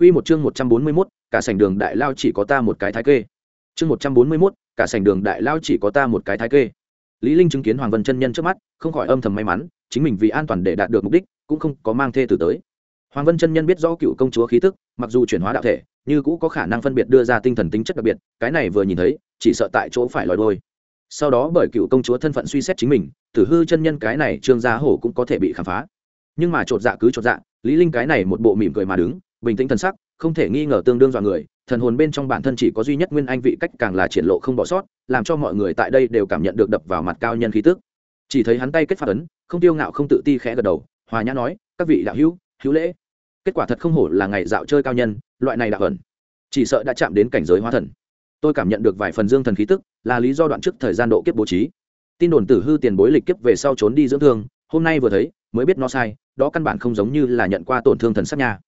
Quy một chương 141, cả sảnh đường đại lao chỉ có ta một cái thái kê. Chương 141, cả sảnh đường đại lao chỉ có ta một cái thái kê. Lý Linh chứng kiến Hoàng Vân chân nhân trước mắt, không khỏi âm thầm may mắn, chính mình vì an toàn để đạt được mục đích, cũng không có mang thê tử tới. Hoàng Vân chân nhân biết rõ cựu công chúa khí tức, mặc dù chuyển hóa đạo thể, như cũ có khả năng phân biệt đưa ra tinh thần tính chất đặc biệt, cái này vừa nhìn thấy, chỉ sợ tại chỗ phải lòi đôi. Sau đó bởi cựu công chúa thân phận suy xét chính mình, tử hư chân nhân cái này trương gia hổ cũng có thể bị khám phá. Nhưng mà trột dạ cứ trột dạ, Lý Linh cái này một bộ mỉm cười mà đứng, bình tĩnh thần sắc, không thể nghi ngờ tương đương dọa người, thần hồn bên trong bản thân chỉ có duy nhất nguyên anh vị cách càng là triển lộ không bỏ sót, làm cho mọi người tại đây đều cảm nhận được đập vào mặt cao nhân khí tức. Chỉ thấy hắn tay kết phát ấn, không tiêu ngạo không tự ti khẽ gật đầu, hòa nhã nói, các vị đạo hữu hữu lễ. Kết quả thật không hổ là ngày dạo chơi cao nhân, loại này đạo ẩn, chỉ sợ đã chạm đến cảnh giới hóa thần. Tôi cảm nhận được vài phần dương thần khí tức, là lý do đoạn trước thời gian độ kiếp bố trí. Tin đồn tử hư tiền bối lịch kiếp về sau trốn đi dưỡng thương, hôm nay vừa thấy, mới biết nó sai, đó căn bản không giống như là nhận qua tổn thương thần sắc nha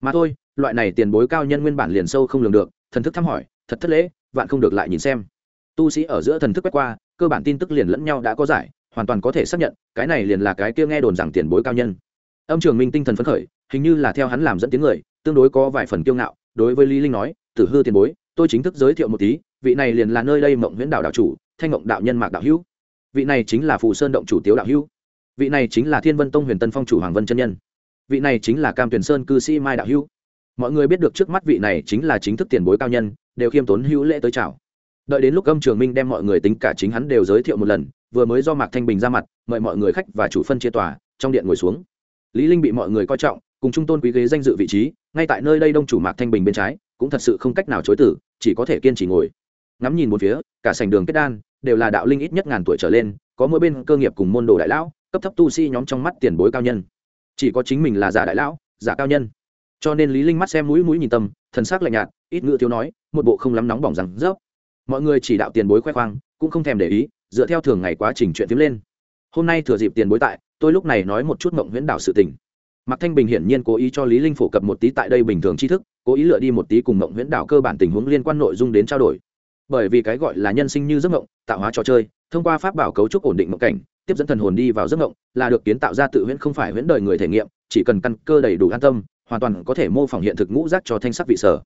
mà thôi, loại này tiền bối cao nhân nguyên bản liền sâu không lường được, thần thức thăm hỏi, thật thất lễ, vạn không được lại nhìn xem. Tu sĩ ở giữa thần thức quét qua, cơ bản tin tức liền lẫn nhau đã có giải, hoàn toàn có thể xác nhận, cái này liền là cái kia nghe đồn rằng tiền bối cao nhân. Âm trường minh tinh thần phấn khởi, hình như là theo hắn làm dẫn tiếng người, tương đối có vài phần kiêu ngạo, đối với lý linh nói, tử hư tiền bối, tôi chính thức giới thiệu một tí, vị này liền là nơi đây mộng huyễn đạo đạo chủ, thanh mộng đạo nhân mạc đạo hữu. Vị này chính là phù sơn động chủ tiếu đạo hữu. Vị này chính là thiên vân tông huyền tân phong chủ hoàng vân chân nhân vị này chính là cam tuyển sơn cư sĩ mai đạo hữu. Mọi người biết được trước mắt vị này chính là chính thức tiền bối cao nhân, đều khiêm tốn hữu lễ tới chào. Đợi đến lúc âm trường minh đem mọi người tính cả chính hắn đều giới thiệu một lần, vừa mới do mạc thanh bình ra mặt, mời mọi người khách và chủ phân chia tòa, trong điện ngồi xuống. Lý linh bị mọi người coi trọng, cùng trung tôn quý ghế danh dự vị trí, ngay tại nơi đây đông chủ mạc thanh bình bên trái, cũng thật sự không cách nào chối tử chỉ có thể kiên trì ngồi. Ngắm nhìn một phía, cả sảnh đường kết đan, đều là đạo linh ít nhất ngàn tuổi trở lên, có mỗi bên cơ nghiệp cùng môn đồ đại lão, cấp thấp tu sĩ nhóm trong mắt tiền bối cao nhân chỉ có chính mình là giả đại lão, giả cao nhân. Cho nên lý linh mắt xem mũi mũi nhìn tâm, thần sắc lạnh nhạt, ít ngựa thiếu nói, một bộ không lắm nóng bỏng rằng rớp mọi người chỉ đạo tiền bối khoe khoang, cũng không thèm để ý, dựa theo thường ngày quá trình chuyện tiến lên. Hôm nay thừa dịp tiền bối tại, tôi lúc này nói một chút mộng huyễn đảo sự tình. Mạc thanh bình hiển nhiên cố ý cho lý linh phổ cập một tí tại đây bình thường tri thức, cố ý lựa đi một tí cùng mộng huyễn đảo cơ bản tình huống liên quan nội dung đến trao đổi bởi vì cái gọi là nhân sinh như giấc mộng, tạo hóa trò chơi, thông qua pháp bảo cấu trúc ổn định mộng cảnh, tiếp dẫn thần hồn đi vào giấc mộng, là được kiến tạo ra tự huyễn không phải huyễn đời người thể nghiệm, chỉ cần căn cơ đầy đủ an tâm, hoàn toàn có thể mô phỏng hiện thực ngũ giác cho thanh sắc vị sở.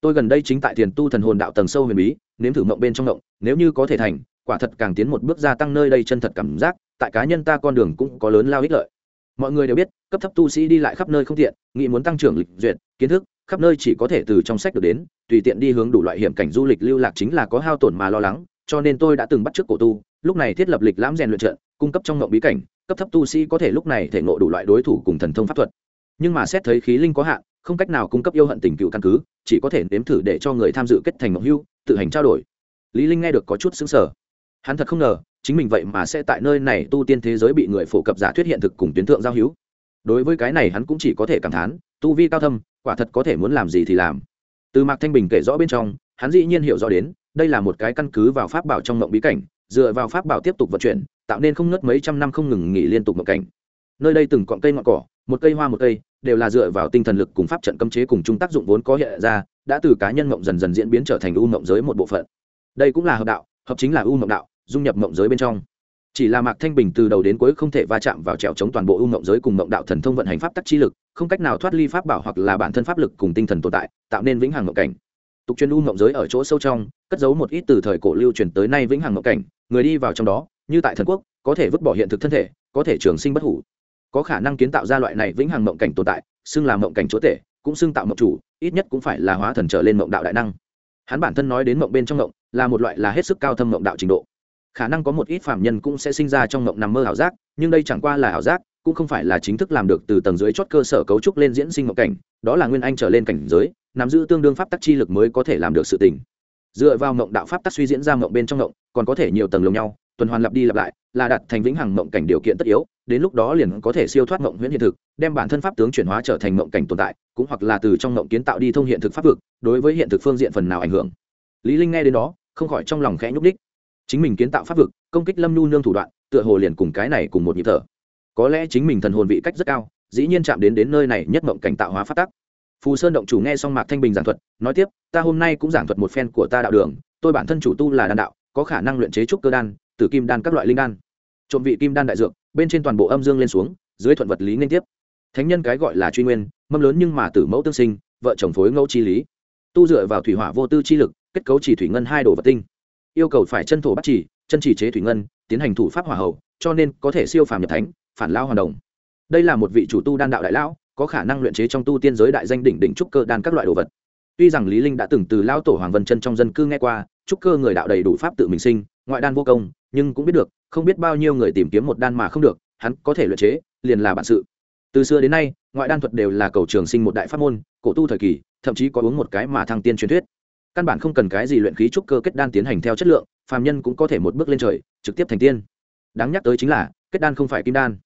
Tôi gần đây chính tại thiền tu thần hồn đạo tầng sâu huyền bí, nếm thử mộng bên trong mộng, nếu như có thể thành, quả thật càng tiến một bước gia tăng nơi đây chân thật cảm giác, tại cá nhân ta con đường cũng có lớn lao ích lợi. Mọi người đều biết, cấp thấp tu sĩ đi lại khắp nơi không tiện, nghĩ muốn tăng trưởng lịch duyệt, kiến thức khắp nơi chỉ có thể từ trong sách được đến, tùy tiện đi hướng đủ loại hiểm cảnh du lịch lưu lạc chính là có hao tổn mà lo lắng, cho nên tôi đã từng bắt t cổ tu, lúc này thiết lập lịch lãm rèn luyện trận, cung cấp trong ngộng bí cảnh, cấp thấp tu sĩ có thể lúc này thể ngộ đủ loại đối thủ cùng thần thông pháp thuật. Nhưng mà xét thấy khí linh có hạn, không cách nào cung cấp yêu hận tình cựu căn cứ, chỉ có thể nếm thử để cho người tham dự kết thành ngộng hưu, tự hành trao đổi. Lý linh nghe được có chút xứng sở hắn thật không ngờ, chính mình vậy mà sẽ tại nơi này tu tiên thế giới bị người phổ cập giả thuyết hiện thực cùng tuyến thượng giao hữu đối với cái này hắn cũng chỉ có thể cảm thán, tu vi cao thâm, quả thật có thể muốn làm gì thì làm. Từ mạc thanh bình kể rõ bên trong, hắn dĩ nhiên hiểu rõ đến, đây là một cái căn cứ vào pháp bảo trong mộng bí cảnh, dựa vào pháp bảo tiếp tục vận chuyển, tạo nên không ngớt mấy trăm năm không ngừng nghỉ liên tục mộng cảnh. Nơi đây từng cọn cây ngọn cỏ, một cây hoa một cây, đều là dựa vào tinh thần lực cùng pháp trận cấm chế cùng chung tác dụng vốn có hiện ra, đã từ cá nhân mộng dần dần diễn biến trở thành u mộng giới một bộ phận. Đây cũng là hợp đạo, hợp chính là u mộng đạo, dung nhập mộng giới bên trong chỉ là mạc thanh bình từ đầu đến cuối không thể va chạm vào trèo chống toàn bộ u mộng giới cùng mộng đạo thần thông vận hành pháp tắc chi lực, không cách nào thoát ly pháp bảo hoặc là bản thân pháp lực cùng tinh thần tồn tại, tạo nên vĩnh hằng mộng cảnh. Tục chuyên u mộng giới ở chỗ sâu trong, cất giấu một ít từ thời cổ lưu truyền tới nay vĩnh hằng mộng cảnh, người đi vào trong đó, như tại thần quốc, có thể vứt bỏ hiện thực thân thể, có thể trường sinh bất hủ. Có khả năng kiến tạo ra loại này vĩnh hằng mộng cảnh tồn tại, xưng là mộng cảnh chúa tể, cũng xưng tạo mộng chủ, ít nhất cũng phải là hóa thần trở lên mộng đạo đại năng. Hắn bản thân nói đến mộng bên trong mộng, là một loại là hết sức cao thâm mộng đạo trình độ khả năng có một ít phạm nhân cũng sẽ sinh ra trong mộng nằm mơ ảo giác, nhưng đây chẳng qua là ảo giác, cũng không phải là chính thức làm được từ tầng dưới chót cơ sở cấu trúc lên diễn sinh mộng cảnh, đó là nguyên anh trở lên cảnh giới, nắm giữ tương đương pháp tắc chi lực mới có thể làm được sự tình. Dựa vào mộng đạo pháp tắc suy diễn ra mộng bên trong mộng còn có thể nhiều tầng lồng nhau, tuần hoàn lặp đi lặp lại, là đặt thành vĩnh hằng mộng cảnh điều kiện tất yếu, đến lúc đó liền có thể siêu thoát mộng huyễn hiện thực, đem bản thân pháp tướng chuyển hóa trở thành mộng cảnh tồn tại, cũng hoặc là từ trong mộng kiến tạo đi thông hiện thực pháp vực, đối với hiện thực phương diện phần nào ảnh hưởng. Lý linh nghe đến đó, không khỏi trong lòng khẽ nhúc đích chính mình kiến tạo pháp vực, công kích lâm nhu nương thủ đoạn, tựa hồ liền cùng cái này cùng một nhịp thở. Có lẽ chính mình thần hồn vị cách rất cao, dĩ nhiên chạm đến đến nơi này nhất mộng cảnh tạo hóa phát tắc. Phù sơn động chủ nghe xong mạc thanh bình giảng thuật, nói tiếp, ta hôm nay cũng giảng thuật một phen của ta đạo đường, tôi bản thân chủ tu là đan đạo, có khả năng luyện chế trúc cơ đan, tử kim đan các loại linh đan. Trộm vị kim đan đại dược, bên trên toàn bộ âm dương lên xuống, dưới thuận vật lý liên tiếp. Thánh nhân cái gọi là truy nguyên, mâm lớn nhưng mà tử mẫu tương sinh, vợ chồng phối ngẫu chi lý. Tu dựa vào thủy hỏa vô tư chi lực, kết cấu chỉ thủy ngân hai đồ vật tinh yêu cầu phải chân thổ bắt chỉ, chân chỉ chế thủy ngân, tiến hành thủ pháp hỏa hậu, cho nên có thể siêu phàm nhập thánh, phản lao hoàn đồng. Đây là một vị chủ tu đan đạo đại lão, có khả năng luyện chế trong tu tiên giới đại danh đỉnh đỉnh trúc cơ đan các loại đồ vật. Tuy rằng lý linh đã từng từ lao tổ hoàng vân chân trong dân cư nghe qua, trúc cơ người đạo đầy đủ pháp tự mình sinh, ngoại đan vô công, nhưng cũng biết được, không biết bao nhiêu người tìm kiếm một đan mà không được, hắn có thể luyện chế, liền là bản sự. Từ xưa đến nay, ngoại đan thuật đều là cầu trường sinh một đại pháp môn, cổ tu thời kỳ, thậm chí có uống một cái mà thăng tiên truyền thuyết căn bản không cần cái gì luyện khí trúc cơ kết đan tiến hành theo chất lượng, phàm nhân cũng có thể một bước lên trời, trực tiếp thành tiên. Đáng nhắc tới chính là, kết đan không phải kim đan.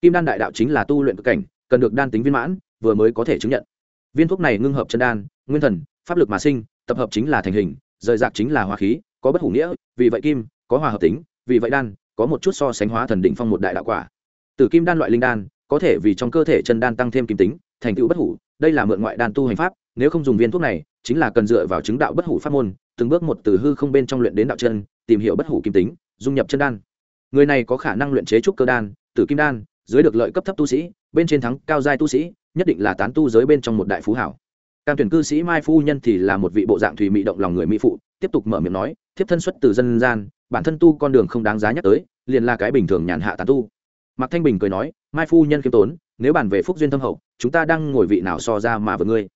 Kim đan đại đạo chính là tu luyện cực cảnh, cần được đan tính viên mãn, vừa mới có thể chứng nhận. Viên thuốc này ngưng hợp chân đan, nguyên thần, pháp lực mà sinh, tập hợp chính là thành hình, rời rạc chính là hóa khí, có bất hủ nghĩa, vì vậy kim, có hòa hợp tính, vì vậy đan, có một chút so sánh hóa thần định phong một đại đạo quả. Từ kim đan loại linh đan, có thể vì trong cơ thể chân đan tăng thêm kim tính, thành tựu bất hủ, đây là mượn ngoại đan tu hành pháp nếu không dùng viên thuốc này, chính là cần dựa vào chứng đạo bất hủ pháp môn, từng bước một từ hư không bên trong luyện đến đạo chân, tìm hiểu bất hủ kim tính, dung nhập chân đan. Người này có khả năng luyện chế trúc cơ đan, tử kim đan, dưới được lợi cấp thấp tu sĩ, bên trên thắng cao giai tu sĩ, nhất định là tán tu giới bên trong một đại phú hảo. Cam tuyển cư sĩ mai phu nhân thì là một vị bộ dạng thùy mị động lòng người mỹ phụ, tiếp tục mở miệng nói, thiếp thân xuất từ dân gian, bản thân tu con đường không đáng giá nhắc tới, liền là cái bình thường nhàn hạ tán tu. Mạc thanh bình cười nói, mai phu nhân khiêm tốn, nếu bàn về phúc duyên thâm hậu, chúng ta đang ngồi vị nào so ra mà với ngươi?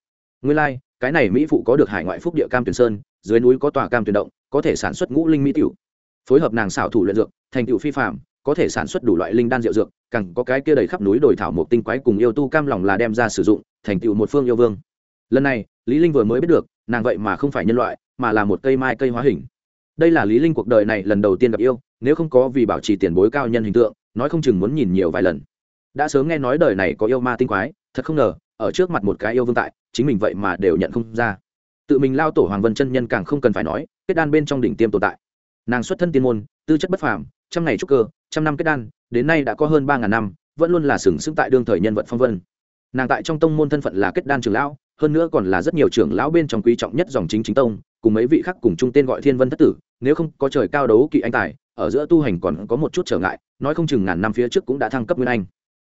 Nguyên lai like, cái này mỹ phụ có được hải ngoại phúc địa cam tuyển sơn dưới núi có tòa cam tuyển động có thể sản xuất ngũ linh mỹ tiểu phối hợp nàng xảo thủ luyện dược thành tựu phi phạm có thể sản xuất đủ loại linh đan rượu dược cẳng có cái kia đầy khắp núi đồi thảo một tinh quái cùng yêu tu cam lòng là đem ra sử dụng thành tựu một phương yêu vương. Lần này lý linh vừa mới biết được nàng vậy mà không phải nhân loại mà là một cây mai cây hóa hình. Đây là lý linh cuộc đời này lần đầu tiên gặp yêu nếu không có vì bảo trì tiền bối cao nhân hình tượng nói không chừng muốn nhìn nhiều vài lần. Đã sớm nghe nói đời này có yêu ma tinh quái thật không ngờ ở trước mặt một cái yêu vương tại chính mình vậy mà đều nhận không ra. Tự mình lao tổ hoàng vân chân nhân càng không cần phải nói, kết đan bên trong đỉnh tiêm tồn tại. Nàng xuất thân tiên môn, tư chất bất phàm, trăm ngày trúc cơ, trăm năm kết đan, đến nay đã có hơn ba ngàn năm, vẫn luôn là sừng sững tại đương thời nhân vật phong vân. Nàng tại trong tông môn thân phận là kết đan trưởng lão, hơn nữa còn là rất nhiều trưởng lão bên trong quý trọng nhất dòng chính chính tông, cùng mấy vị khác cùng chung tên gọi thiên vân thất tử, nếu không có trời cao đấu kỵ anh tài, ở giữa tu hành còn có một chút trở ngại, nói không chừng ngàn năm phía trước cũng đã thăng cấp nguyên anh.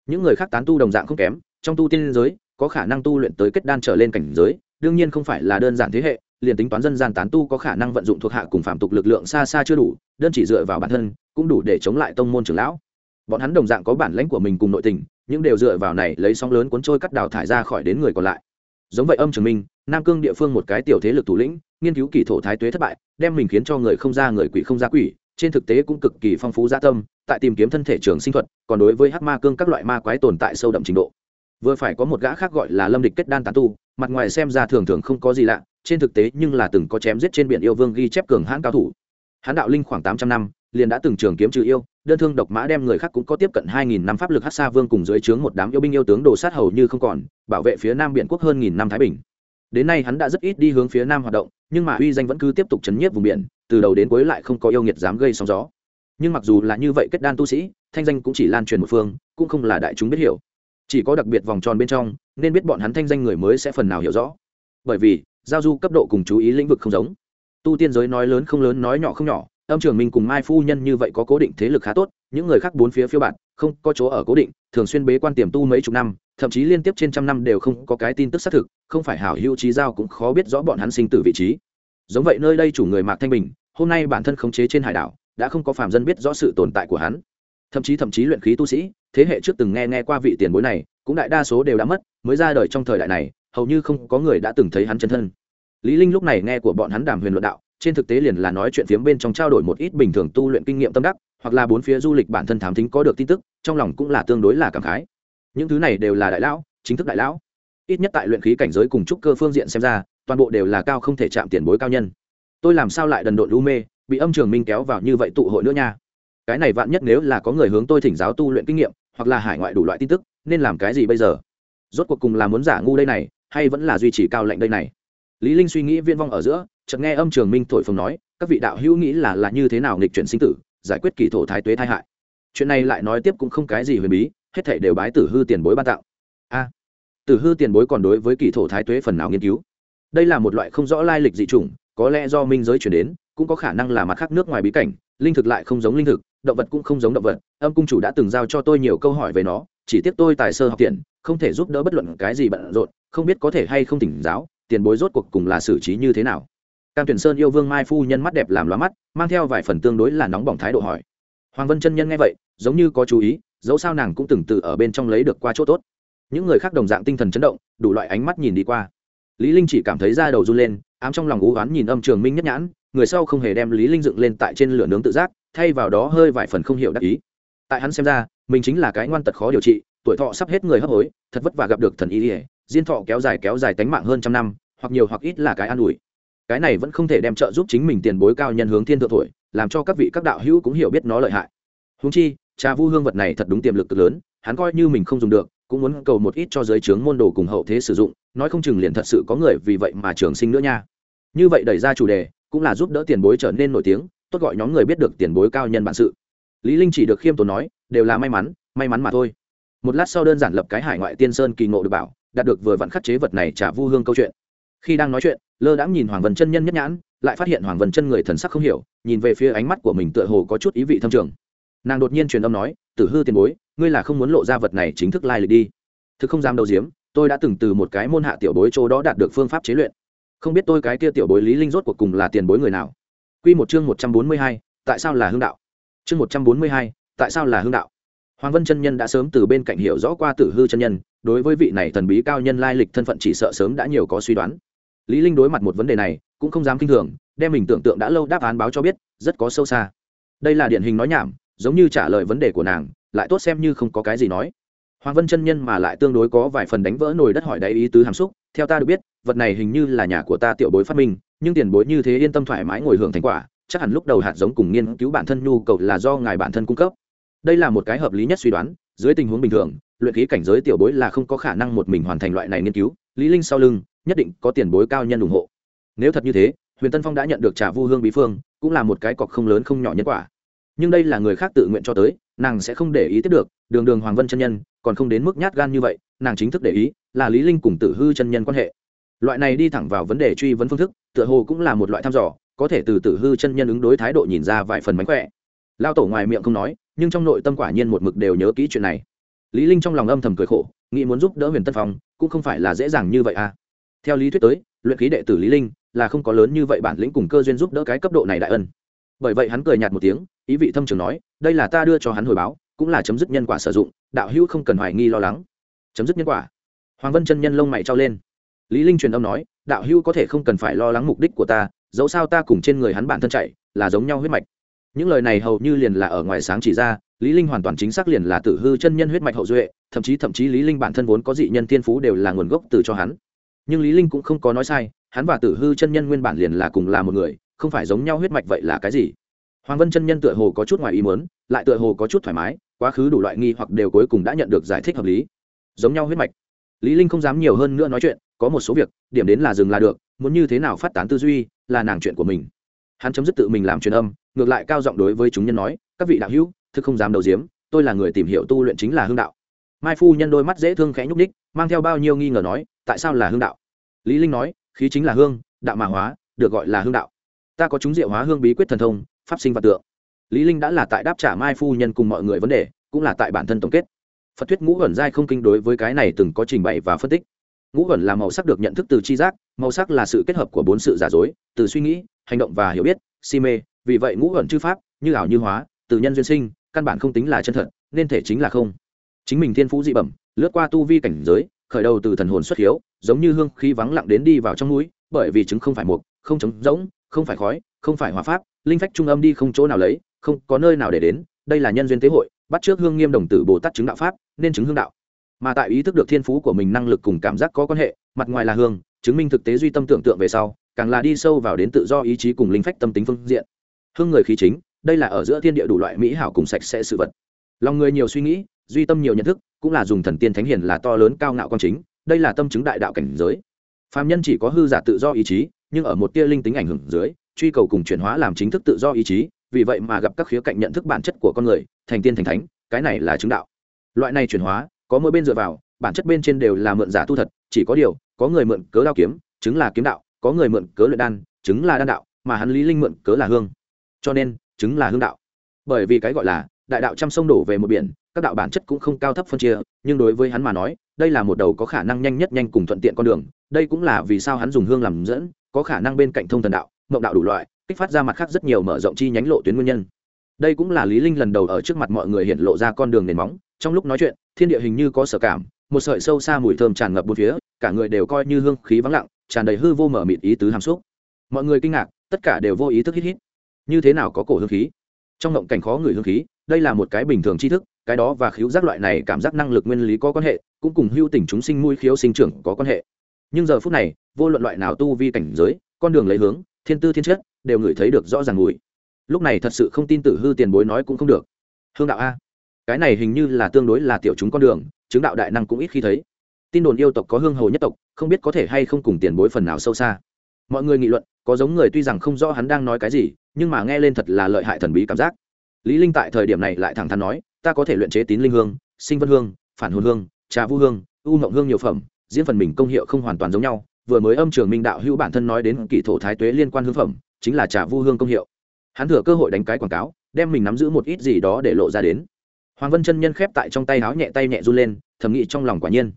Những người khác tán tu đồng dạng không kém, trong tu tiên giới có khả năng tu luyện tới kết đan trở lên cảnh giới, đương nhiên không phải là đơn giản thế hệ, liền tính toán dân gian tán tu có khả năng vận dụng thuộc hạ cùng phạm tục lực lượng xa xa chưa đủ, đơn chỉ dựa vào bản thân, cũng đủ để chống lại tông môn trưởng lão. Bọn hắn đồng dạng có bản lãnh của mình cùng nội tình, nhưng đều dựa vào này lấy sóng lớn cuốn trôi cắt đào thải ra khỏi đến người còn lại. Giống vậy âm trường minh, nam cương địa phương một cái tiểu thế lực thủ lĩnh, nghiên cứu kỳ thổ thái tuế thất bại, đem mình khiến cho người không ra người quỷ không ra quỷ, trên thực tế cũng cực kỳ phong phú gia tâm, tại tìm kiếm thân thể trường sinh thuật, còn đối với hắc ma cương các loại ma quái tồn tại sâu đậm trình độ vừa phải có một gã khác gọi là lâm địch kết đan tán tu, mặt ngoài xem ra thường thường không có gì lạ, trên thực tế nhưng là từng có chém giết trên biển yêu vương ghi chép cường hãn cao thủ. Hãn đạo linh khoảng tám trăm năm, liền đã từng trường kiếm trừ yêu, đơn thương độc mã đem người khác cũng có tiếp cận hai nghìn năm pháp lực hát xa vương cùng dưới trướng một đám yêu binh yêu tướng đồ sát hầu như không còn, bảo vệ phía nam biển quốc hơn nghìn năm thái bình. Đến nay hắn đã rất ít đi hướng phía nam hoạt động, nhưng mà uy danh vẫn cứ tiếp tục chấn nhiếp vùng biển, từ đầu đến cuối lại không có yêu nghiệt dám gây sóng gió. Nhưng mặc dù là như vậy kết đan tu sĩ, thanh danh cũng chỉ lan truyền một phương, cũng không là đại chúng biết hiểu chỉ có đặc biệt vòng tròn bên trong, nên biết bọn hắn thanh danh người mới sẽ phần nào hiểu rõ. Bởi vì, giao du cấp độ cùng chú ý lĩnh vực không giống. Tu tiên giới nói lớn không lớn, nói nhỏ không nhỏ, âm trường minh cùng mai phu nhân như vậy có cố định thế lực khá tốt, những người khác bốn phía phiêu bạn không có chỗ ở cố định, thường xuyên bế quan tiềm tu mấy chục năm, thậm chí liên tiếp trên trăm năm đều không có cái tin tức xác thực, không phải hảo hữu trí giao cũng khó biết rõ bọn hắn sinh tử vị trí. Giống vậy nơi đây chủ người mạc thanh bình, hôm nay bản thân khống chế trên hải đảo, đã không có phạm dân biết rõ sự tồn tại của hắn. Thậm chí thậm chí luyện khí tu sĩ thế hệ trước từng nghe nghe qua vị tiền bối này, cũng đại đa số đều đã mất, mới ra đời trong thời đại này, hầu như không có người đã từng thấy hắn chân thân. Lý linh lúc này nghe của bọn hắn đàm huyền luận đạo, trên thực tế liền là nói chuyện phiếm bên trong trao đổi một ít bình thường tu luyện kinh nghiệm tâm đắc, hoặc là bốn phía du lịch bản thân thám thính có được tin tức, trong lòng cũng là tương đối là cảm khái. Những thứ này đều là đại lão, chính thức đại lão. Ít nhất tại luyện khí cảnh giới cùng trúc cơ phương diện xem ra, toàn bộ đều là cao không thể chạm tiền bối cao nhân. Tôi làm sao lại đần độn u mê, bị âm trường minh kéo vào như vậy tụ hội nữa nha. Cái này vạn nhất nếu là có người hướng tôi thỉnh giáo tu luyện kinh nghiệm hoặc là hải ngoại đủ loại tin tức, nên làm cái gì bây giờ? Rốt cuộc cùng là muốn giả ngu đây này, hay vẫn là duy trì cao lệnh đây này? Lý linh suy nghĩ viên vong ở giữa, chợt nghe âm trường minh thổi phồng nói, các vị đạo hữu nghĩ là là như thế nào nghịch chuyển sinh tử, giải quyết kỳ thổ thái tuế tai hại. Chuyện này lại nói tiếp cũng không cái gì huyền bí, hết thảy đều bái tử hư tiền bối ban tạo. A, tử hư tiền bối còn đối với kỳ thổ thái tuế phần nào nghiên cứu? Đây là một loại không rõ lai lịch dị chủng, có lẽ do minh giới chuyển đến, cũng có khả năng là mặt khác nước ngoài bí cảnh, linh thực lại không giống linh thực động vật cũng không giống động vật, âm cung chủ đã từng giao cho tôi nhiều câu hỏi về nó, chỉ tiếc tôi tài sơ học tiện, không thể giúp đỡ bất luận cái gì bận rộn, không biết có thể hay không tỉnh giáo, tiền bối rốt cuộc cùng là xử trí như thế nào. Cam tuyển sơn yêu vương mai phu nhân mắt đẹp làm loa mắt, mang theo vài phần tương đối là nóng bỏng thái độ hỏi. Hoàng vân chân nhân nghe vậy, giống như có chú ý, dẫu sao nàng cũng từng tự ở bên trong lấy được qua chỗ tốt. Những người khác đồng dạng tinh thần chấn động, đủ loại ánh mắt nhìn đi qua. Lý linh chỉ cảm thấy da đầu run lên, ám trong lòng ú oán nhìn âm trường minh nhất nhãn, người sau không hề đem lý linh dựng lên tại trên lửa nướng tự giác thay vào đó hơi vài phần không hiểu đắc ý. Tại hắn xem ra, mình chính là cái ngoan tật khó điều trị, tuổi thọ sắp hết người hấp hối, thật vất vả gặp được thần y ỉa diên thọ kéo dài kéo dài tánh mạng hơn trăm năm, hoặc nhiều hoặc ít là cái an ủi. Cái này vẫn không thể đem trợ giúp chính mình tiền bối cao nhân hướng thiên thượng tuổi làm cho các vị các đạo hữu cũng hiểu biết nó lợi hại. Húng chi, trà vu hương vật này thật đúng tiềm lực cực lớn, hắn coi như mình không dùng được, cũng muốn cầu một ít cho giới trướng môn đồ cùng hậu thế sử dụng, nói không chừng liền thật sự có người vì vậy mà trường sinh nữa nha. Như vậy đẩy ra chủ đề, cũng là giúp đỡ tiền bối trở nên nổi tiếng tốt gọi nhóm người biết được tiền bối cao nhân bản sự. Lý linh chỉ được khiêm tốn nói, đều là may mắn may mắn mà thôi. Một lát sau đơn giản lập cái hải ngoại tiên sơn kỳ ngộ được bảo, đạt được vừa vặn khắc chế vật này trả vu hương câu chuyện. Khi đang nói chuyện, lơ đãng nhìn hoàng vân chân nhân nhất nhãn, lại phát hiện hoàng vân chân người thần sắc không hiểu, nhìn về phía ánh mắt của mình tựa hồ có chút ý vị thâm trường. Nàng đột nhiên truyền âm nói, tử hư tiền bối, ngươi là không muốn lộ ra vật này chính thức lai lịch đi. Thực không dám đầu diếm, tôi đã từng từ một cái môn hạ tiểu bối chỗ đó đạt được phương pháp chế luyện. Không biết tôi cái kia tiểu bối lý linh rốt cuộc cùng là tiền bối người nào quy một chương một trăm bốn mươi hai, tại sao là hương đạo? Chương một trăm bốn mươi hai, tại sao là hương đạo? Hoàng vân chân nhân đã sớm từ bên cạnh hiểu rõ qua tử hư chân nhân đối với vị này thần bí cao nhân lai lịch thân phận chỉ sợ sớm đã nhiều có suy đoán. Lý linh đối mặt một vấn đề này cũng không dám kinh thường đem mình tưởng tượng đã lâu đáp án báo cho biết rất có sâu xa. Đây là điển hình nói nhảm giống như trả lời vấn đề của nàng lại tốt xem như không có cái gì nói. Hoàng vân chân nhân mà lại tương đối có vài phần đánh vỡ nồi đất hỏi đáy ý tứ hàm xúc theo ta được biết vật này hình như là nhà của ta tiểu bối phát minh, nhưng tiền bối như thế yên tâm thoải mái ngồi hưởng thành quả, chắc hẳn lúc đầu hạt giống cùng nghiên cứu bản thân nhu cầu là do ngài bản thân cung cấp. Đây là một cái hợp lý nhất suy đoán, dưới tình huống bình thường, luyện khí cảnh giới tiểu bối là không có khả năng một mình hoàn thành loại này nghiên cứu, lý linh sau lưng, nhất định có tiền bối cao nhân ủng hộ. Nếu thật như thế, huyền tân phong đã nhận được trả vu hương bí phương, cũng là một cái cọc không lớn không nhỏ nhân quả. Nhưng đây là người khác tự nguyện cho tới, nàng sẽ không để ý tiếp được, đường đường hoàng vân chân nhân, còn không đến mức nhát gan như vậy, nàng chính thức để ý, là lý linh cùng tử hư chân nhân quan hệ loại này đi thẳng vào vấn đề truy vấn phương thức, tựa hồ cũng là một loại thăm dò, có thể từ tử hư chân nhân ứng đối thái độ nhìn ra vài phần mánh khỏe. Lao tổ ngoài miệng không nói, nhưng trong nội tâm quả nhiên một mực đều nhớ kỹ chuyện này. Lý linh trong lòng âm thầm cười khổ, nghĩ muốn giúp đỡ huyền tân phong, cũng không phải là dễ dàng như vậy à. Theo lý thuyết tới, luyện khí đệ tử lý linh là không có lớn như vậy bản lĩnh cùng cơ duyên giúp đỡ cái cấp độ này đại ân. Bởi vậy hắn cười nhạt một tiếng, ý vị thâm trường nói, đây là ta đưa cho hắn hồi báo, cũng là chấm dứt nhân quả sử dụng, đạo hữu không cần hoài nghi lo lắng. Chấm dứt nhân quả. Hoàng vân chân nhân lông mày trao lên lý linh truyền âm nói, đạo hưu có thể không cần phải lo lắng mục đích của ta, dẫu sao ta cùng trên người hắn bản thân chạy, là giống nhau huyết mạch. Những lời này hầu như liền là ở ngoài sáng chỉ ra, lý linh hoàn toàn chính xác liền là tử hư chân nhân huyết mạch hậu duệ, thậm chí thậm chí lý linh bản thân vốn có dị nhân tiên phú đều là nguồn gốc từ cho hắn. Nhưng lý linh cũng không có nói sai, hắn và tử hư chân nhân nguyên bản liền là cùng là một người, không phải giống nhau huyết mạch vậy là cái gì? Hoàng vân chân nhân tựa hồ có chút ngoài ý muốn, lại tựa hồ có chút thoải mái, quá khứ đủ loại nghi hoặc đều cuối cùng đã nhận được giải thích hợp lý. Giống nhau huyết mạch. Lý linh không dám nhiều hơn nữa nói chuyện có một số việc, điểm đến là dừng là được, muốn như thế nào phát tán tư duy là nàng chuyện của mình. Hắn chấm dứt tự mình làm truyền âm, ngược lại cao giọng đối với chúng nhân nói, các vị đạo hữu, thực không dám đầu diếm tôi là người tìm hiểu tu luyện chính là hương đạo. Mai phu nhân đôi mắt dễ thương khẽ nhúc ních mang theo bao nhiêu nghi ngờ nói, tại sao là hương đạo? Lý linh nói, khí chính là hương, đạo mà hóa, được gọi là hương đạo. Ta có chúng diệu hóa hương bí quyết thần thông, pháp sinh và tượng. Lý linh đã là tại đáp trả mai phu nhân cùng mọi người vấn đề, cũng là tại bản thân tổng kết. Phật thuyết ngũ ẩn giai không kinh đối với cái này từng có trình bày và phân tích ngũ ẩn là màu sắc được nhận thức từ chi giác, màu sắc là sự kết hợp của bốn sự giả dối, từ suy nghĩ, hành động và hiểu biết, si mê. Vì vậy ngũ ẩn chư pháp, như ảo như hóa, từ nhân duyên sinh, căn bản không tính là chân thật, nên thể chính là không. Chính mình thiên phú dị bẩm, lướt qua tu vi cảnh giới, khởi đầu từ thần hồn xuất hiếu, giống như hương khí vắng lặng đến đi vào trong núi, bởi vì chứng không phải mục, không trống rỗng, không phải khói, không phải hòa pháp, linh phách trung âm đi không chỗ nào lấy, không có nơi nào để đến. Đây là nhân duyên tế hội, bắt trước hương nghiêm đồng tử bồ tát chứng đạo pháp, nên chứng hương đạo mà tại ý thức được thiên phú của mình năng lực cùng cảm giác có quan hệ, mặt ngoài là hương, chứng minh thực tế duy tâm tưởng tượng về sau, càng là đi sâu vào đến tự do ý chí cùng linh phách tâm tính phương diện. Hương người khí chính, đây là ở giữa thiên địa đủ loại mỹ hảo cùng sạch sẽ sự vật. Lòng người nhiều suy nghĩ, duy tâm nhiều nhận thức, cũng là dùng thần tiên thánh hiền là to lớn cao ngạo quan chính, đây là tâm chứng đại đạo cảnh giới. Phạm nhân chỉ có hư giả tự do ý chí, nhưng ở một tia linh tính ảnh hưởng dưới, truy cầu cùng chuyển hóa làm chính thức tự do ý chí, vì vậy mà gặp các khía cạnh nhận thức bản chất của con người, thành tiên thành thánh, cái này là chứng đạo. Loại này chuyển hóa có mỗi bên dựa vào, bản chất bên trên đều là mượn giả tu thật, chỉ có điều, có người mượn cớ đao kiếm, chứng là kiếm đạo, có người mượn cớ luyện đan, chứng là đan đạo, mà hắn lý linh mượn cớ là hương. Cho nên, chứng là hương đạo. Bởi vì cái gọi là, đại đạo trăm sông đổ về một biển, các đạo bản chất cũng không cao thấp phân chia, nhưng đối với hắn mà nói, đây là một đầu có khả năng nhanh nhất nhanh cùng thuận tiện con đường, đây cũng là vì sao hắn dùng hương làm dẫn, có khả năng bên cạnh thông thần đạo, mộng đạo đủ loại, kích phát ra mặt khác rất nhiều mở rộng chi nhánh lộ tuyến nguyên nhân. Đây cũng là lý linh lần đầu ở trước mặt mọi người hiện lộ ra con đường nền móng trong lúc nói chuyện, thiên địa hình như có sở cảm, một sợi sâu xa mùi thơm tràn ngập bốn phía, cả người đều coi như hương khí vắng lặng, tràn đầy hư vô mở mịt ý tứ hàm xúc. Mọi người kinh ngạc, tất cả đều vô ý thức hít hít. Như thế nào có cổ hương khí? Trong ngộng cảnh khó người hương khí, đây là một cái bình thường tri thức, cái đó và khiếu giác loại này cảm giác năng lực nguyên lý có quan hệ, cũng cùng hưu tình chúng sinh mũi khiếu sinh trưởng có quan hệ. Nhưng giờ phút này, vô luận loại nào tu vi cảnh giới, con đường lấy hướng, thiên tư thiên chất, đều ngửi thấy được rõ ràng mùi. Lúc này thật sự không tin tử hư tiền bối nói cũng không được. Hương đạo a cái này hình như là tương đối là tiểu chúng con đường, chứng đạo đại năng cũng ít khi thấy. Tin đồn yêu tộc có hương hầu nhất tộc, không biết có thể hay không cùng tiền bối phần nào sâu xa. Mọi người nghị luận, có giống người tuy rằng không rõ hắn đang nói cái gì, nhưng mà nghe lên thật là lợi hại thần bí cảm giác. Lý linh tại thời điểm này lại thẳng thắn nói, ta có thể luyện chế tín linh hương, sinh vân hương, phản hồn hương, trà vu hương, u mộng hương nhiều phẩm, diễn phần mình công hiệu không hoàn toàn giống nhau, vừa mới âm trường minh đạo hữu bản thân nói đến kỳ thổ thái tuế liên quan hương phẩm, chính là trà vu hương công hiệu. Hắn thừa cơ hội đánh cái quảng cáo, đem mình nắm giữ một ít gì đó để lộ ra đến hoàng vân chân nhân khép tại trong tay áo nhẹ tay nhẹ run lên, thầm nghĩ trong lòng quả nhiên.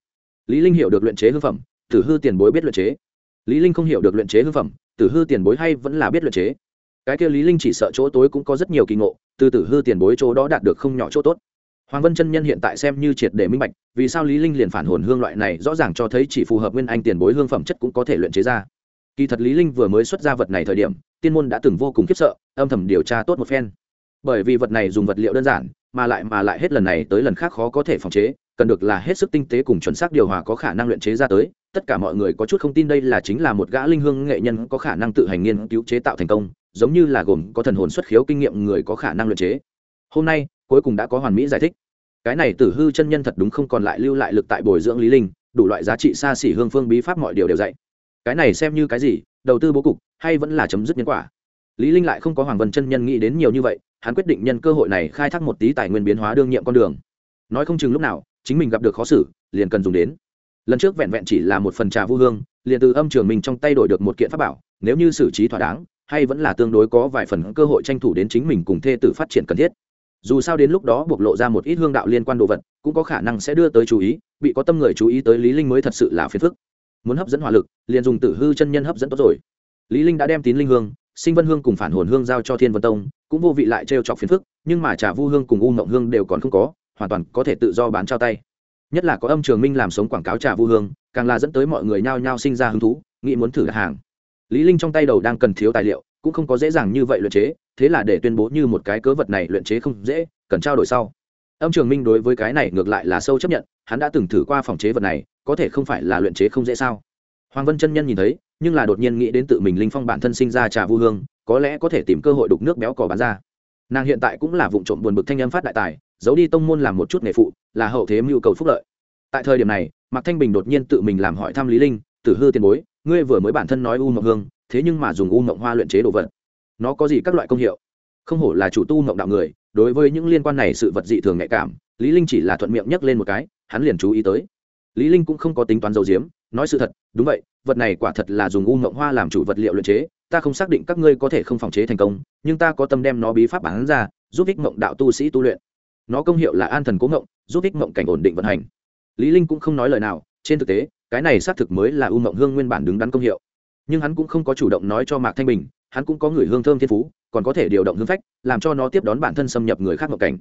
Lý linh hiểu được luyện chế hư phẩm, tử hư tiền bối biết luyện chế. Lý linh không hiểu được luyện chế hư phẩm, tử hư tiền bối hay vẫn là biết luyện chế. Cái kia lý linh chỉ sợ chỗ tối cũng có rất nhiều kỳ ngộ, từ tử hư tiền bối chỗ đó đạt được không nhỏ chỗ tốt. Hoàng vân chân nhân hiện tại xem như triệt để minh bạch, vì sao lý linh liền phản hồn hương loại này rõ ràng cho thấy chỉ phù hợp nguyên anh tiền bối hương phẩm chất cũng có thể luyện chế ra. Kỳ thật lý linh vừa mới xuất ra vật này thời điểm, tiên môn đã từng vô cùng khiếp sợ, âm thầm điều tra tốt một phen. Bởi vì vật này dùng vật liệu đơn giản mà lại mà lại hết lần này tới lần khác khó có thể phòng chế, cần được là hết sức tinh tế cùng chuẩn xác điều hòa có khả năng luyện chế ra tới. Tất cả mọi người có chút không tin đây là chính là một gã linh hương nghệ nhân có khả năng tự hành nghiên cứu chế tạo thành công, giống như là gồm có thần hồn xuất khiếu kinh nghiệm người có khả năng luyện chế. Hôm nay, cuối cùng đã có hoàn mỹ giải thích. Cái này tử hư chân nhân thật đúng không còn lại lưu lại lực tại bồi dưỡng lý linh, đủ loại giá trị xa xỉ hương phương bí pháp mọi điều đều dạy. Cái này xem như cái gì, đầu tư bố cục, hay vẫn là chấm dứt nhân quả? Lý linh lại không có hoàng vân chân nhân nghĩ đến nhiều như vậy, hắn quyết định nhân cơ hội này khai thác một tí tài nguyên biến hóa đương nhiệm con đường. Nói không chừng lúc nào, chính mình gặp được khó xử, liền cần dùng đến. Lần trước vẹn vẹn chỉ là một phần trà vu hương, liền từ âm trường mình trong tay đổi được một kiện pháp bảo, nếu như xử trí thỏa đáng, hay vẫn là tương đối có vài phần cơ hội tranh thủ đến chính mình cùng thê tử phát triển cần thiết. Dù sao đến lúc đó bộc lộ ra một ít hương đạo liên quan đồ vật, cũng có khả năng sẽ đưa tới chú ý, bị có tâm người chú ý tới lý linh mới thật sự là phiền phức. Muốn hấp dẫn hỏa lực, liền dùng tử hư chân nhân hấp dẫn tốt rồi. Lý linh đã đem tín linh hương sinh vân hương cùng phản hồn hương giao cho thiên vân tông, cũng vô vị lại trêu chọc phiền phức, nhưng mà trà vu hương cùng u Mộng hương đều còn không có, hoàn toàn có thể tự do bán trao tay. Nhất là có âm trường minh làm sống quảng cáo trà vu hương, càng là dẫn tới mọi người nhao nhao sinh ra hứng thú, nghĩ muốn thử hàng. Lý linh trong tay đầu đang cần thiếu tài liệu, cũng không có dễ dàng như vậy luyện chế, thế là để tuyên bố như một cái cớ vật này luyện chế không dễ, cần trao đổi sau. Âm trường minh đối với cái này ngược lại là sâu chấp nhận, hắn đã từng thử qua phòng chế vật này, có thể không phải là luyện chế không dễ sao? Hoàng vân chân nhân nhìn thấy nhưng là đột nhiên nghĩ đến tự mình linh phong bản thân sinh ra trà vu hương, có lẽ có thể tìm cơ hội đục nước béo cò bán ra. Nàng hiện tại cũng là vụ trộm buồn bực thanh âm phát đại tài, giấu đi tông môn làm một chút nghề phụ, là hậu thế mưu cầu phúc lợi. Tại thời điểm này, mạc thanh bình đột nhiên tự mình làm hỏi thăm lý linh, tử hư tiền bối, ngươi vừa mới bản thân nói u mộng hương, thế nhưng mà dùng u mộng hoa luyện chế đồ vật. Nó có gì các loại công hiệu? Không hổ là chủ tu mộng đạo người, đối với những liên quan này sự vật dị thường nhạy cảm, lý linh chỉ là thuận miệng nhắc lên một cái, hắn liền chú ý tới. Lý linh cũng không có tính toán dầu diếm nói sự thật, đúng vậy, vật này quả thật là dùng u ngộng hoa làm chủ vật liệu luyện chế, ta không xác định các ngươi có thể không phòng chế thành công, nhưng ta có tâm đem nó bí pháp bán ra, giúp ích ngộng đạo tu sĩ tu luyện. Nó công hiệu là an thần cố ngộng, giúp ích ngộng cảnh ổn định vận hành. Lý linh cũng không nói lời nào, trên thực tế, cái này xác thực mới là u ngộng hương nguyên bản đứng đắn công hiệu. Nhưng hắn cũng không có chủ động nói cho mạc thanh bình, hắn cũng có người hương thơm thiên phú, còn có thể điều động hương phách, làm cho nó tiếp đón bản thân xâm nhập người khác ngộng cảnh.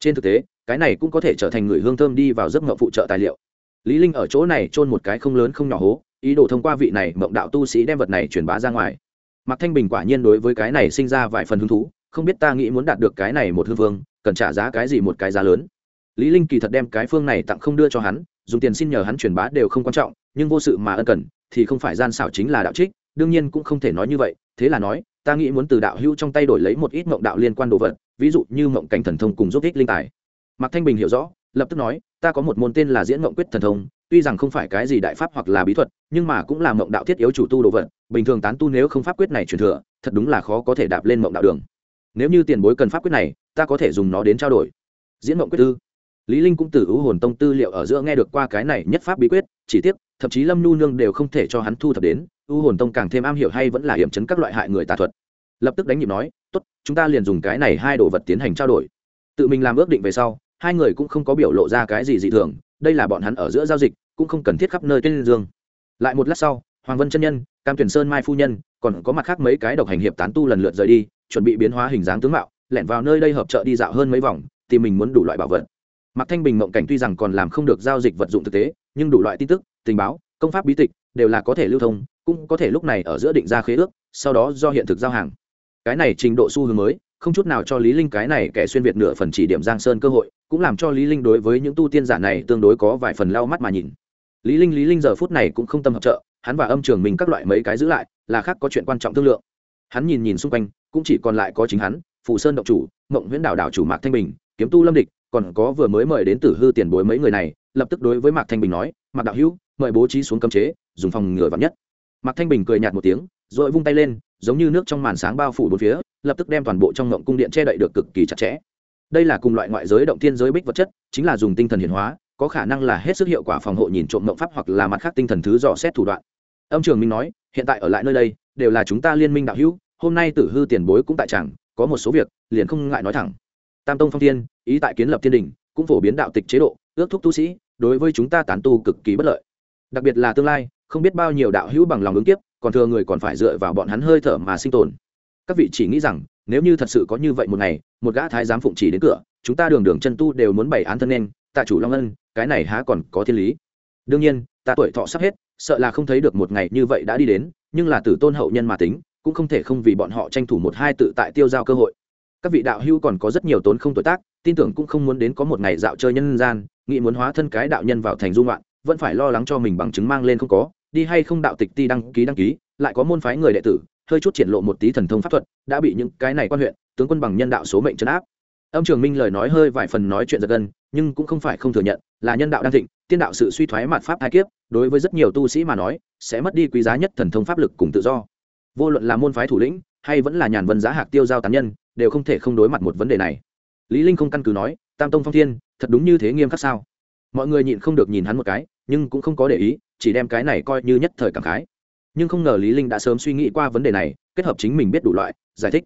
Trên thực tế, cái này cũng có thể trở thành người hương thơm đi vào giấc ngộng phụ trợ tài liệu lý linh ở chỗ này trôn một cái không lớn không nhỏ hố, ý đồ thông qua vị này mộng đạo tu sĩ đem vật này truyền bá ra ngoài. Mạc thanh bình quả nhiên đối với cái này sinh ra vài phần hứng thú, không biết ta nghĩ muốn đạt được cái này một hương vương, cần trả giá cái gì một cái giá lớn. Lý linh kỳ thật đem cái phương này tặng không đưa cho hắn, dùng tiền xin nhờ hắn truyền bá đều không quan trọng, nhưng vô sự mà ân cần, thì không phải gian xảo chính là đạo trích, đương nhiên cũng không thể nói như vậy, thế là nói, ta nghĩ muốn từ đạo hữu trong tay đổi lấy một ít mộng đạo liên quan đồ vật, ví dụ như mộng cảnh thần thông cùng giúp ích linh tài. Mạc thanh bình hiểu rõ lập tức nói, ta có một môn tên là diễn mộng quyết thần thông, tuy rằng không phải cái gì đại pháp hoặc là bí thuật, nhưng mà cũng là mộng đạo thiết yếu chủ tu đồ vật, bình thường tán tu nếu không pháp quyết này truyền thừa, thật đúng là khó có thể đạp lên mộng đạo đường. Nếu như tiền bối cần pháp quyết này, ta có thể dùng nó đến trao đổi. Diễn mộng quyết tư. Lý linh cũng từ ưu hồn tông tư liệu ở giữa nghe được qua cái này nhất pháp bí quyết, chỉ tiếc, thậm chí lâm nhu nương đều không thể cho hắn thu thập đến, ưu hồn tông càng thêm am hiểu hay vẫn là hiểm chấn các loại hại người tà thuật. Lập tức đánh nhịp nói, tốt, chúng ta liền dùng cái này hai đồ vật tiến hành trao đổi. Tự mình làm ước định về sau hai người cũng không có biểu lộ ra cái gì dị thường đây là bọn hắn ở giữa giao dịch cũng không cần thiết khắp nơi tên dương lại một lát sau hoàng vân chân nhân cam tuyển sơn mai phu nhân còn có mặt khác mấy cái độc hành hiệp tán tu lần lượt rời đi chuẩn bị biến hóa hình dáng tướng mạo lẻn vào nơi đây hợp trợ đi dạo hơn mấy vòng tìm mình muốn đủ loại bảo vật Mạc Thanh Bình mộng cảnh tuy rằng còn làm không được giao dịch vật dụng thực tế, nhưng đủ loại tin tức, tình báo, công pháp bí tịch đều là có thể lưu thông, cũng có thể lúc này ở giữa định ra khế ước, sau đó do hiện thực giao hàng. Cái này trình độ xu hướng mới, không chút nào cho Lý Linh cái này kẻ xuyên việt nửa phần chỉ điểm Giang Sơn cơ hội, cũng làm cho Lý Linh đối với những tu tiên giả này tương đối có vài phần lau mắt mà nhìn. Lý Linh Lý Linh giờ phút này cũng không tâm hợp trợ, hắn và âm trường mình các loại mấy cái giữ lại, là khác có chuyện quan trọng thương lượng. Hắn nhìn nhìn xung quanh, cũng chỉ còn lại có chính hắn, Phù Sơn động chủ, Mộng Huyễn đảo đảo chủ Mạc Thanh Bình, kiếm tu Lâm Địch, còn có vừa mới mời đến tử hư tiền bối mấy người này lập tức đối với mạc thanh bình nói mạc đạo hữu mời bố trí xuống cấm chế dùng phòng ngừa vạn nhất mạc thanh bình cười nhạt một tiếng rồi vung tay lên, giống như nước trong màn sáng bao phủ bốn phía, lập tức đem toàn bộ trong ngộng cung điện che đậy được cực kỳ chặt chẽ. Đây là cùng loại ngoại giới động thiên giới bích vật chất, chính là dùng tinh thần hiển hóa, có khả năng là hết sức hiệu quả phòng hộ nhìn trộm mộng pháp hoặc là mặt khác tinh thần thứ dò xét thủ đoạn. Âm trường minh nói, hiện tại ở lại nơi đây, đều là chúng ta liên minh đạo hữu, hôm nay tử hư tiền bối cũng tại chẳng, có một số việc, liền không ngại nói thẳng. Tam tông phong thiên, ý tại kiến lập thiên đình, cũng phổ biến đạo tịch chế độ, ước thúc tu sĩ, đối với chúng ta tán tu cực kỳ bất lợi. Đặc biệt là tương lai, không biết bao nhiêu đạo hữu bằng lòng ứng kiếp còn thừa người còn phải dựa vào bọn hắn hơi thở mà sinh tồn. Các vị chỉ nghĩ rằng, nếu như thật sự có như vậy một ngày, một gã thái giám phụng chỉ đến cửa, chúng ta đường đường chân tu đều muốn bày án thân nên, tạ chủ long ân, cái này há còn có thiên lý. Đương nhiên, ta tuổi thọ sắp hết, sợ là không thấy được một ngày như vậy đã đi đến, nhưng là tử tôn hậu nhân mà tính, cũng không thể không vì bọn họ tranh thủ một hai tự tại tiêu giao cơ hội. Các vị đạo hữu còn có rất nhiều tốn không tuổi tác, tin tưởng cũng không muốn đến có một ngày dạo chơi nhân gian, nghĩ muốn hóa thân cái đạo nhân vào thành dung loạn vẫn phải lo lắng cho mình bằng chứng mang lên không có đi hay không đạo tịch ti đăng ký đăng ký, lại có môn phái người đệ tử, hơi chút triển lộ một tí thần thông pháp thuật, đã bị những cái này quan huyện, tướng quân bằng nhân đạo số mệnh chấn áp. Âm trường minh lời nói hơi vài phần nói chuyện giật gân, nhưng cũng không phải không thừa nhận, là nhân đạo đang thịnh, tiên đạo sự suy thoái mạt pháp hai kiếp, đối với rất nhiều tu sĩ mà nói, sẽ mất đi quý giá nhất thần thông pháp lực cùng tự do. Vô luận là môn phái thủ lĩnh, hay vẫn là nhàn vân giá hạc tiêu giao tán nhân, đều không thể không đối mặt một vấn đề này. Lý linh không căn cứ nói, tam tông phong thiên, thật đúng như thế nghiêm khắc sao? Mọi người nhịn không được nhìn hắn một cái, nhưng cũng không có để ý chỉ đem cái này coi như nhất thời cảm khái. Nhưng không ngờ lý linh đã sớm suy nghĩ qua vấn đề này, kết hợp chính mình biết đủ loại, giải thích.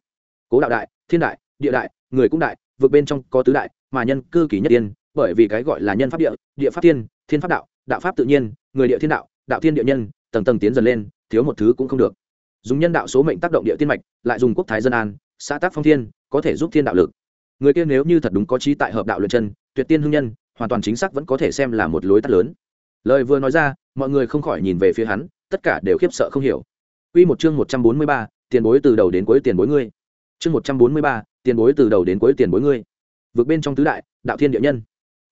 Cố đạo đại, thiên đại, địa đại, người cũng đại vượt bên trong có tứ đại, mà nhân cư kỳ nhất tiên, bởi vì cái gọi là nhân pháp địa địa pháp thiên thiên pháp đạo đạo pháp tự nhiên, người địa thiên đạo đạo thiên địa nhân, tầng tầng tiến dần lên, thiếu một thứ cũng không được. Dùng nhân đạo số mệnh tác động địa tiên mạch, lại dùng quốc thái dân an, xã tác phong thiên, có thể giúp thiên đạo lực. Người kia nếu như thật đúng có trí tại hợp đạo luyện chân, tuyệt tiên hưng nhân, hoàn toàn chính xác vẫn có thể xem là một lối tắt lớn lời vừa nói ra mọi người không khỏi nhìn về phía hắn tất cả đều khiếp sợ không hiểu Quy một chương một trăm bốn mươi ba, tiền bối từ đầu đến cuối tiền bối ngươi. Chương một trăm bốn mươi ba, tiền bối từ đầu đến cuối tiền bối ngươi. Vượt bên trong tứ đại, đạo thiên địa nhân.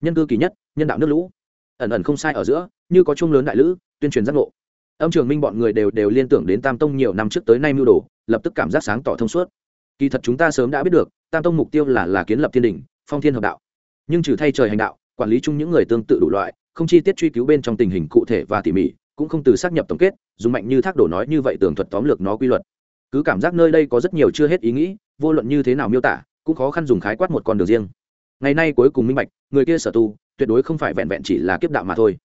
Nhân cư kỳ nhất, nhân đạo nước lũ. Ẩn ẩn không sai ở giữa, như có chung lớn đại lữ, tuyên truyền giác ngộ. Âm trường Minh bọn người đều đều liên tưởng đến Tam Tông nhiều năm trước tới nay mưu đồ, lập tức cảm giác sáng tỏ thông suốt kỳ thật chúng ta sớm đã biết được tam tông mục tiêu là là kiến lập thiên đỉnh phong thiên hợp đạo nhưng trừ thay trời hành đạo quản lý chung những người tương tự đủ loại không chi tiết truy cứu bên trong tình hình cụ thể và tỉ mỉ, cũng không từ xác nhập tổng kết, dùng mạnh như thác đổ nói như vậy tường thuật tóm lược nó quy luật. Cứ cảm giác nơi đây có rất nhiều chưa hết ý nghĩ, vô luận như thế nào miêu tả, cũng khó khăn dùng khái quát một con đường riêng. Ngày nay cuối cùng minh bạch, người kia sở tu, tuyệt đối không phải vẹn vẹn chỉ là kiếp đạo mà thôi.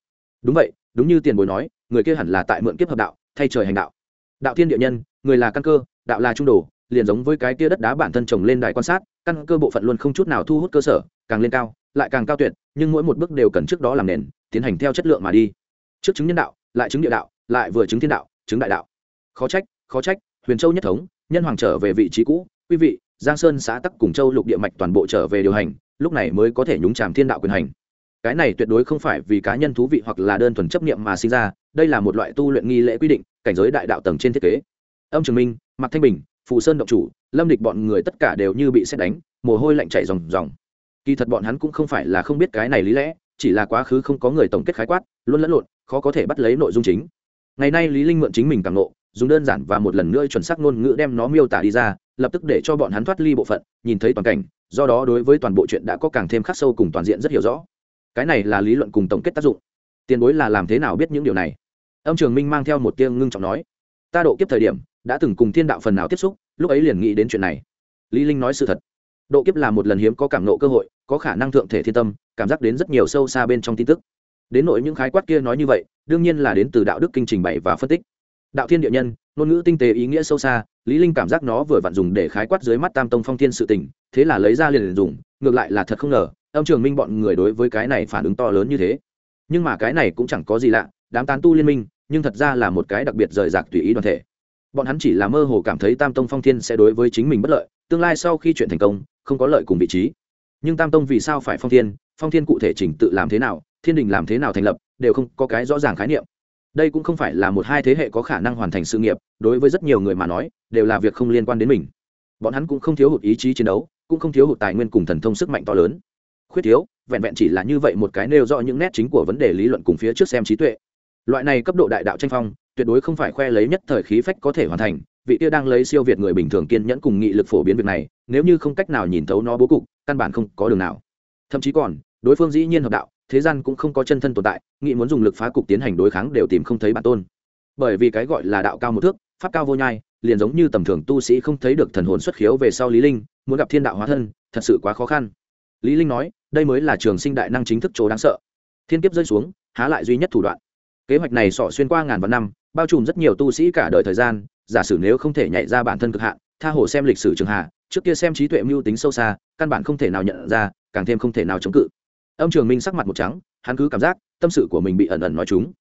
Đúng vậy, đúng như tiền bối nói, người kia hẳn là tại mượn kiếp hợp đạo, thay trời hành đạo. Đạo thiên địa nhân, người là căn cơ, đạo là trung đồ, liền giống với cái kia đất đá bản thân trồng lên đài quan sát, căn cơ bộ phận luôn không chút nào thu hút cơ sở, càng lên cao lại càng cao tuyệt, nhưng mỗi một bước đều cần trước đó làm nền, tiến hành theo chất lượng mà đi. Trước chứng nhân đạo, lại chứng địa đạo, lại vừa chứng thiên đạo, chứng đại đạo. Khó trách khó trách, huyền châu nhất thống, nhân hoàng trở về vị trí cũ, quý vị, giang sơn xã tắc cùng châu lục địa mạch toàn bộ trở về điều hành, lúc này mới có thể nhúng tràm thiên đạo quyền hành. Cái này tuyệt đối không phải vì cá nhân thú vị hoặc là đơn thuần chấp niệm mà sinh ra, đây là một loại tu luyện nghi lễ quy định, cảnh giới đại đạo tầng trên thiết kế. Ông trường minh, mạc thanh bình, phù sơn động chủ, lâm địch bọn người tất cả đều như bị xét đánh, mồ hôi lạnh chảy ròng ròng kỳ thật bọn hắn cũng không phải là không biết cái này lý lẽ, chỉ là quá khứ không có người tổng kết khái quát, luôn lẫn lộn, khó có thể bắt lấy nội dung chính. Ngày nay lý linh mượn chính mình càng nộ, dùng đơn giản và một lần nữa chuẩn xác ngôn ngữ đem nó miêu tả đi ra, lập tức để cho bọn hắn thoát ly bộ phận, nhìn thấy toàn cảnh, do đó đối với toàn bộ chuyện đã có càng thêm khắc sâu cùng toàn diện rất hiểu rõ. Cái này là lý luận cùng tổng kết tác dụng. Tiền bối là làm thế nào biết những điều này? Ông trường minh mang theo một tiếng ngưng trọng nói, ta độ kiếp thời điểm, đã từng cùng thiên đạo phần nào tiếp xúc, lúc ấy liền nghĩ đến chuyện này. Lý linh nói sự thật độ kiếp là một lần hiếm có cảm nộ cơ hội, có khả năng thượng thể thiên tâm, cảm giác đến rất nhiều sâu xa bên trong tin tức. Đến nội những khái quát kia nói như vậy, đương nhiên là đến từ đạo đức kinh trình bày và phân tích. Đạo thiên địa nhân, ngôn ngữ tinh tế ý nghĩa sâu xa, lý linh cảm giác nó vừa vặn dùng để khái quát dưới mắt tam tông phong thiên sự tình, thế là lấy ra liền dùng, ngược lại là thật không ngờ, âm trường minh bọn người đối với cái này phản ứng to lớn như thế. Nhưng mà cái này cũng chẳng có gì lạ, đám tán tu liên minh, nhưng thật ra là một cái đặc biệt rời rạc tùy ý đoàn thể. Bọn hắn chỉ là mơ hồ cảm thấy tam tông phong thiên sẽ đối với chính mình bất lợi, tương lai sau khi chuyện thành công không có lợi cùng vị trí. Nhưng tam tông vì sao phải phong thiên? Phong thiên cụ thể chỉnh tự làm thế nào? Thiên đình làm thế nào thành lập? Đều không có cái rõ ràng khái niệm. Đây cũng không phải là một hai thế hệ có khả năng hoàn thành sự nghiệp, đối với rất nhiều người mà nói, đều là việc không liên quan đến mình. Bọn hắn cũng không thiếu hụt ý chí chiến đấu, cũng không thiếu hụt tài nguyên cùng thần thông sức mạnh to lớn. Khuyết thiếu, vẹn vẹn chỉ là như vậy một cái nêu rõ những nét chính của vấn đề lý luận cùng phía trước xem trí tuệ. Loại này cấp độ đại đạo tranh phong, tuyệt đối không phải khoe lấy nhất thời khí phách có thể hoàn thành vị kia đang lấy siêu việt người bình thường kiên nhẫn cùng nghị lực phổ biến việc này, nếu như không cách nào nhìn thấu nó bố cục, căn bản không có đường nào. Thậm chí còn, đối phương dĩ nhiên hợp đạo, thế gian cũng không có chân thân tồn tại, nghị muốn dùng lực phá cục tiến hành đối kháng đều tìm không thấy bản tôn. Bởi vì cái gọi là đạo cao một thước, pháp cao vô nhai, liền giống như tầm thường tu sĩ không thấy được thần hồn xuất khiếu về sau lý linh, muốn gặp thiên đạo hóa thân, thật sự quá khó khăn. Lý linh nói, đây mới là trường sinh đại năng chính thức chỗ đáng sợ. Thiên kiếp rơi xuống, há lại duy nhất thủ đoạn. Kế hoạch này sọ xuyên qua ngàn vạn năm, bao trùm rất nhiều tu sĩ cả đời thời gian giả sử nếu không thể nhảy ra bản thân cực hạn, tha hồ xem lịch sử trường hạ, trước kia xem trí tuệ mưu tính sâu xa, căn bản không thể nào nhận ra, càng thêm không thể nào chống cự. Ông trường minh sắc mặt một trắng, hắn cứ cảm giác tâm sự của mình bị ẩn ẩn nói chúng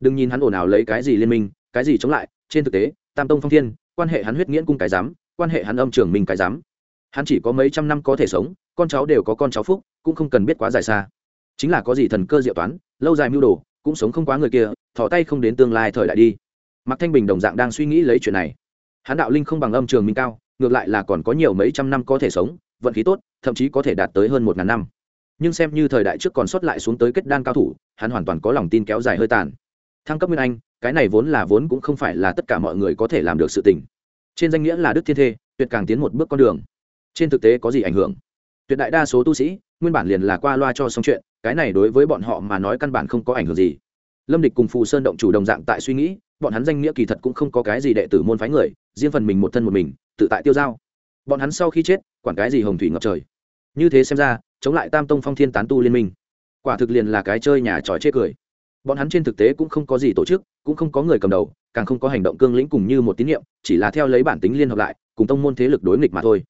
đừng nhìn hắn ồn ào lấy cái gì liên minh, cái gì chống lại, trên thực tế, tam tông phong thiên, quan hệ hắn huyết nghiễn cung cái dám quan hệ hắn âm trường minh cái dám hắn chỉ có mấy trăm năm có thể sống, con cháu đều có con cháu phúc, cũng không cần biết quá dài xa. Chính là có gì thần cơ diệu toán, lâu dài mưu đồ, cũng sống không quá người kia thỏ tay không đến tương lai thời đại đi mạc thanh bình đồng dạng đang suy nghĩ lấy chuyện này. Hắn đạo linh không bằng âm trường minh cao, ngược lại là còn có nhiều mấy trăm năm có thể sống, vận khí tốt, thậm chí có thể đạt tới hơn một ngàn năm. Nhưng xem như thời đại trước còn sót lại xuống tới kết đan cao thủ, hắn hoàn toàn có lòng tin kéo dài hơi tàn. Thăng cấp nguyên anh, cái này vốn là vốn cũng không phải là tất cả mọi người có thể làm được sự tình. Trên danh nghĩa là đức thiên thê, tuyệt càng tiến một bước con đường. Trên thực tế có gì ảnh hưởng? Tuyệt đại đa số tu sĩ, nguyên bản liền là qua loa cho xong chuyện, cái này đối với bọn họ mà nói căn bản không có ảnh hưởng gì lâm địch cùng phù sơn động chủ đồng dạng tại suy nghĩ, bọn hắn danh nghĩa kỳ thật cũng không có cái gì đệ tử môn phái người, riêng phần mình một thân một mình, tự tại tiêu giao. Bọn hắn sau khi chết, quản cái gì hồng thủy ngập trời. Như thế xem ra, chống lại tam tông phong thiên tán tu liên minh, quả thực liền là cái chơi nhà tròi chê cười. Bọn hắn trên thực tế cũng không có gì tổ chức, cũng không có người cầm đầu, càng không có hành động cương lĩnh cùng như một tín nhiệm chỉ là theo lấy bản tính liên hợp lại, cùng tông môn thế lực đối nghịch mà thôi.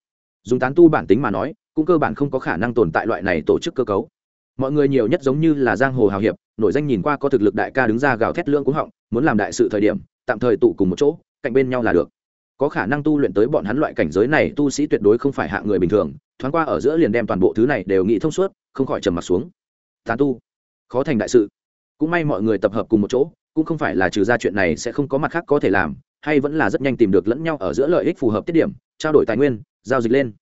Dùng tán tu bản tính mà nói, cũng cơ bản không có khả năng tồn tại loại này tổ chức cơ cấu. Mọi người nhiều nhất giống như là giang hồ hào hiệp nổi danh nhìn qua có thực lực đại ca đứng ra gào thét lương cúng họng, muốn làm đại sự thời điểm, tạm thời tụ cùng một chỗ, cạnh bên nhau là được. Có khả năng tu luyện tới bọn hắn loại cảnh giới này, tu sĩ tuyệt đối không phải hạng người bình thường, thoáng qua ở giữa liền đem toàn bộ thứ này đều nghĩ thông suốt, không khỏi trầm mặt xuống. Tán tu, khó thành đại sự. Cũng may mọi người tập hợp cùng một chỗ, cũng không phải là trừ ra chuyện này sẽ không có mặt khác có thể làm, hay vẫn là rất nhanh tìm được lẫn nhau ở giữa lợi ích phù hợp tiết điểm, trao đổi tài nguyên, giao dịch lên.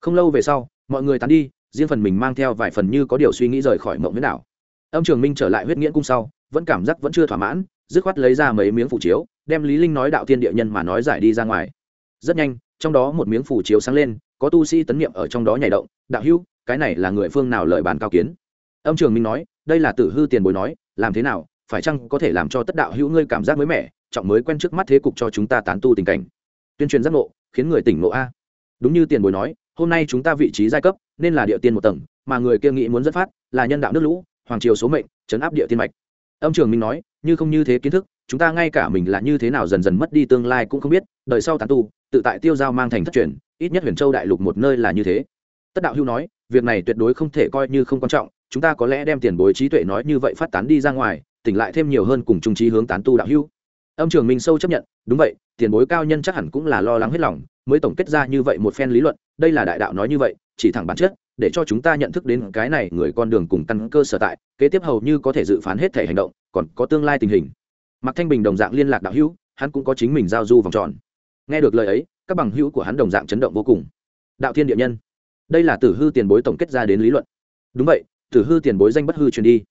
Không lâu về sau, mọi người tán đi, riêng phần mình mang theo vài phần như có điều suy nghĩ rời khỏi mộng huyễn đảo âm trường minh trở lại huyết nghiễn cung sau, vẫn cảm giác vẫn chưa thỏa mãn, dứt khoát lấy ra mấy miếng phủ chiếu, đem lý linh nói đạo thiên địa nhân mà nói giải đi ra ngoài. Rất nhanh, trong đó một miếng phủ chiếu sáng lên, có tu sĩ tấn niệm ở trong đó nhảy động, đạo hữu, cái này là người phương nào lợi bàn cao kiến? Âm trường minh nói, đây là tử hư tiền bối nói, làm thế nào, phải chăng có thể làm cho tất đạo hữu ngươi cảm giác mới mẻ, trọng mới quen trước mắt thế cục cho chúng ta tán tu tình cảnh? Tuyên truyền giác ngộ, khiến người tỉnh ngộ a. Đúng như tiền bối nói, hôm nay chúng ta vị trí giai cấp, nên là địa tiên một tầng, mà người kia nghĩ muốn dẫn phát, là nhân đạo nước lũ hoàng triều số mệnh, chấn áp địa tiên mạch. Âm trường minh nói, như không như thế kiến thức, chúng ta ngay cả mình là như thế nào dần dần mất đi tương lai cũng không biết đời sau tán tu, tự tại tiêu giao mang thành thất truyền, ít nhất huyền châu đại lục một nơi là như thế. Tất đạo hưu nói, việc này tuyệt đối không thể coi như không quan trọng, chúng ta có lẽ đem tiền bối trí tuệ nói như vậy phát tán đi ra ngoài, tỉnh lại thêm nhiều hơn cùng trung trí hướng tán tu đạo hưu. Âm trường minh sâu chấp nhận, đúng vậy, tiền bối cao nhân chắc hẳn cũng là lo lắng hết lòng, mới tổng kết ra như vậy một phen lý luận, đây là đại đạo nói như vậy, chỉ thẳng bản chất để cho chúng ta nhận thức đến cái này người con đường cùng căn cơ sở tại, kế tiếp hầu như có thể dự phán hết thể hành động, còn có tương lai tình hình. Mạc thanh bình đồng dạng liên lạc đạo hữu, hắn cũng có chính mình giao du vòng tròn. Nghe được lời ấy, các bằng hữu của hắn đồng dạng chấn động vô cùng. Đạo thiên địa nhân, đây là tử hư tiền bối tổng kết ra đến lý luận. Đúng vậy, tử hư tiền bối danh bất hư truyền đi.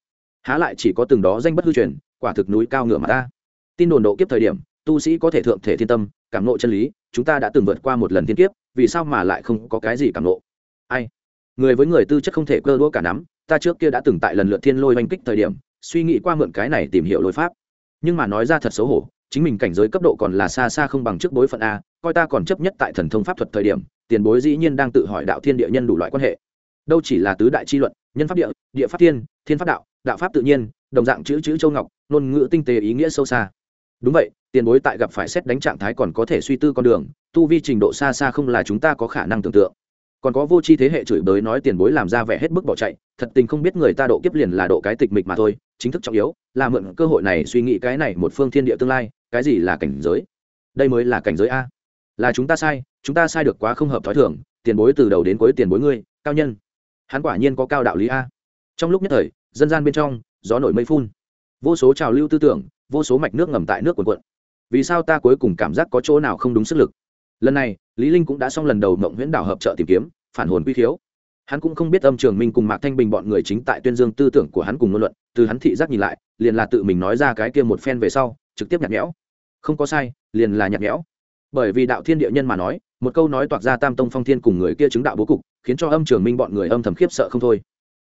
Há lại chỉ có từng đó danh bất hư truyền, quả thực núi cao ngựa mà ta. Tin đồn độ kiếp thời điểm, tu sĩ có thể thượng thể thiên tâm, cảm nộ chân lý, chúng ta đã từng vượt qua một lần thiên kiếp, vì sao mà lại không có cái gì cảm nộ ai? Người với người tư chất không thể cơ đũa cả nắm, ta trước kia đã từng tại lần lượt thiên lôi oanh kích thời điểm, suy nghĩ qua mượn cái này tìm hiểu lôi pháp. Nhưng mà nói ra thật xấu hổ, chính mình cảnh giới cấp độ còn là xa xa không bằng trước bối phận a, coi ta còn chấp nhất tại thần thông pháp thuật thời điểm, tiền bối dĩ nhiên đang tự hỏi đạo thiên địa nhân đủ loại quan hệ. Đâu chỉ là tứ đại chi luận, nhân pháp địa địa pháp thiên thiên pháp đạo đạo pháp tự nhiên, đồng dạng chữ chữ châu ngọc, ngôn ngữ tinh tế ý nghĩa sâu xa. Đúng vậy, tiền bối tại gặp phải xét đánh trạng thái còn có thể suy tư con đường, tu vi trình độ xa xa không là chúng ta có khả năng tưởng tượng còn có vô tri thế hệ chửi bới nói tiền bối làm ra vẻ hết bước bỏ chạy, thật tình không biết người ta độ kiếp liền là độ cái tịch mịch mà thôi, chính thức trọng yếu là mượn cơ hội này suy nghĩ cái này một phương thiên địa tương lai, cái gì là cảnh giới? Đây mới là cảnh giới a. Là chúng ta sai, chúng ta sai được quá không hợp thói thường, tiền bối từ đầu đến cuối tiền bối ngươi, cao nhân. Hắn quả nhiên có cao đạo lý a. Trong lúc nhất thời, dân gian bên trong, gió nổi mây phun. Vô số trào lưu tư tưởng, vô số mạch nước ngầm tại nước quần quận vì sao ta cuối cùng cảm giác có chỗ nào không đúng sức lực? Lần này, lý linh cũng đã xong lần đầu mộng huyễn đảo hợp trợ tìm kiếm phản hồn quy khiếu. Hắn cũng không biết âm trường minh cùng mạc thanh bình bọn người chính tại tuyên dương tư tưởng của hắn cùng ngôn luận, từ hắn thị giác nhìn lại, liền là tự mình nói ra cái kia một phen về sau, trực tiếp nhạt nhẽo. Không có sai, liền là nhạt nhẽo. Bởi vì đạo thiên địa nhân mà nói, một câu nói toạc ra tam tông phong thiên cùng người kia chứng đạo bố cục, khiến cho âm trường minh bọn người âm thầm khiếp sợ không thôi.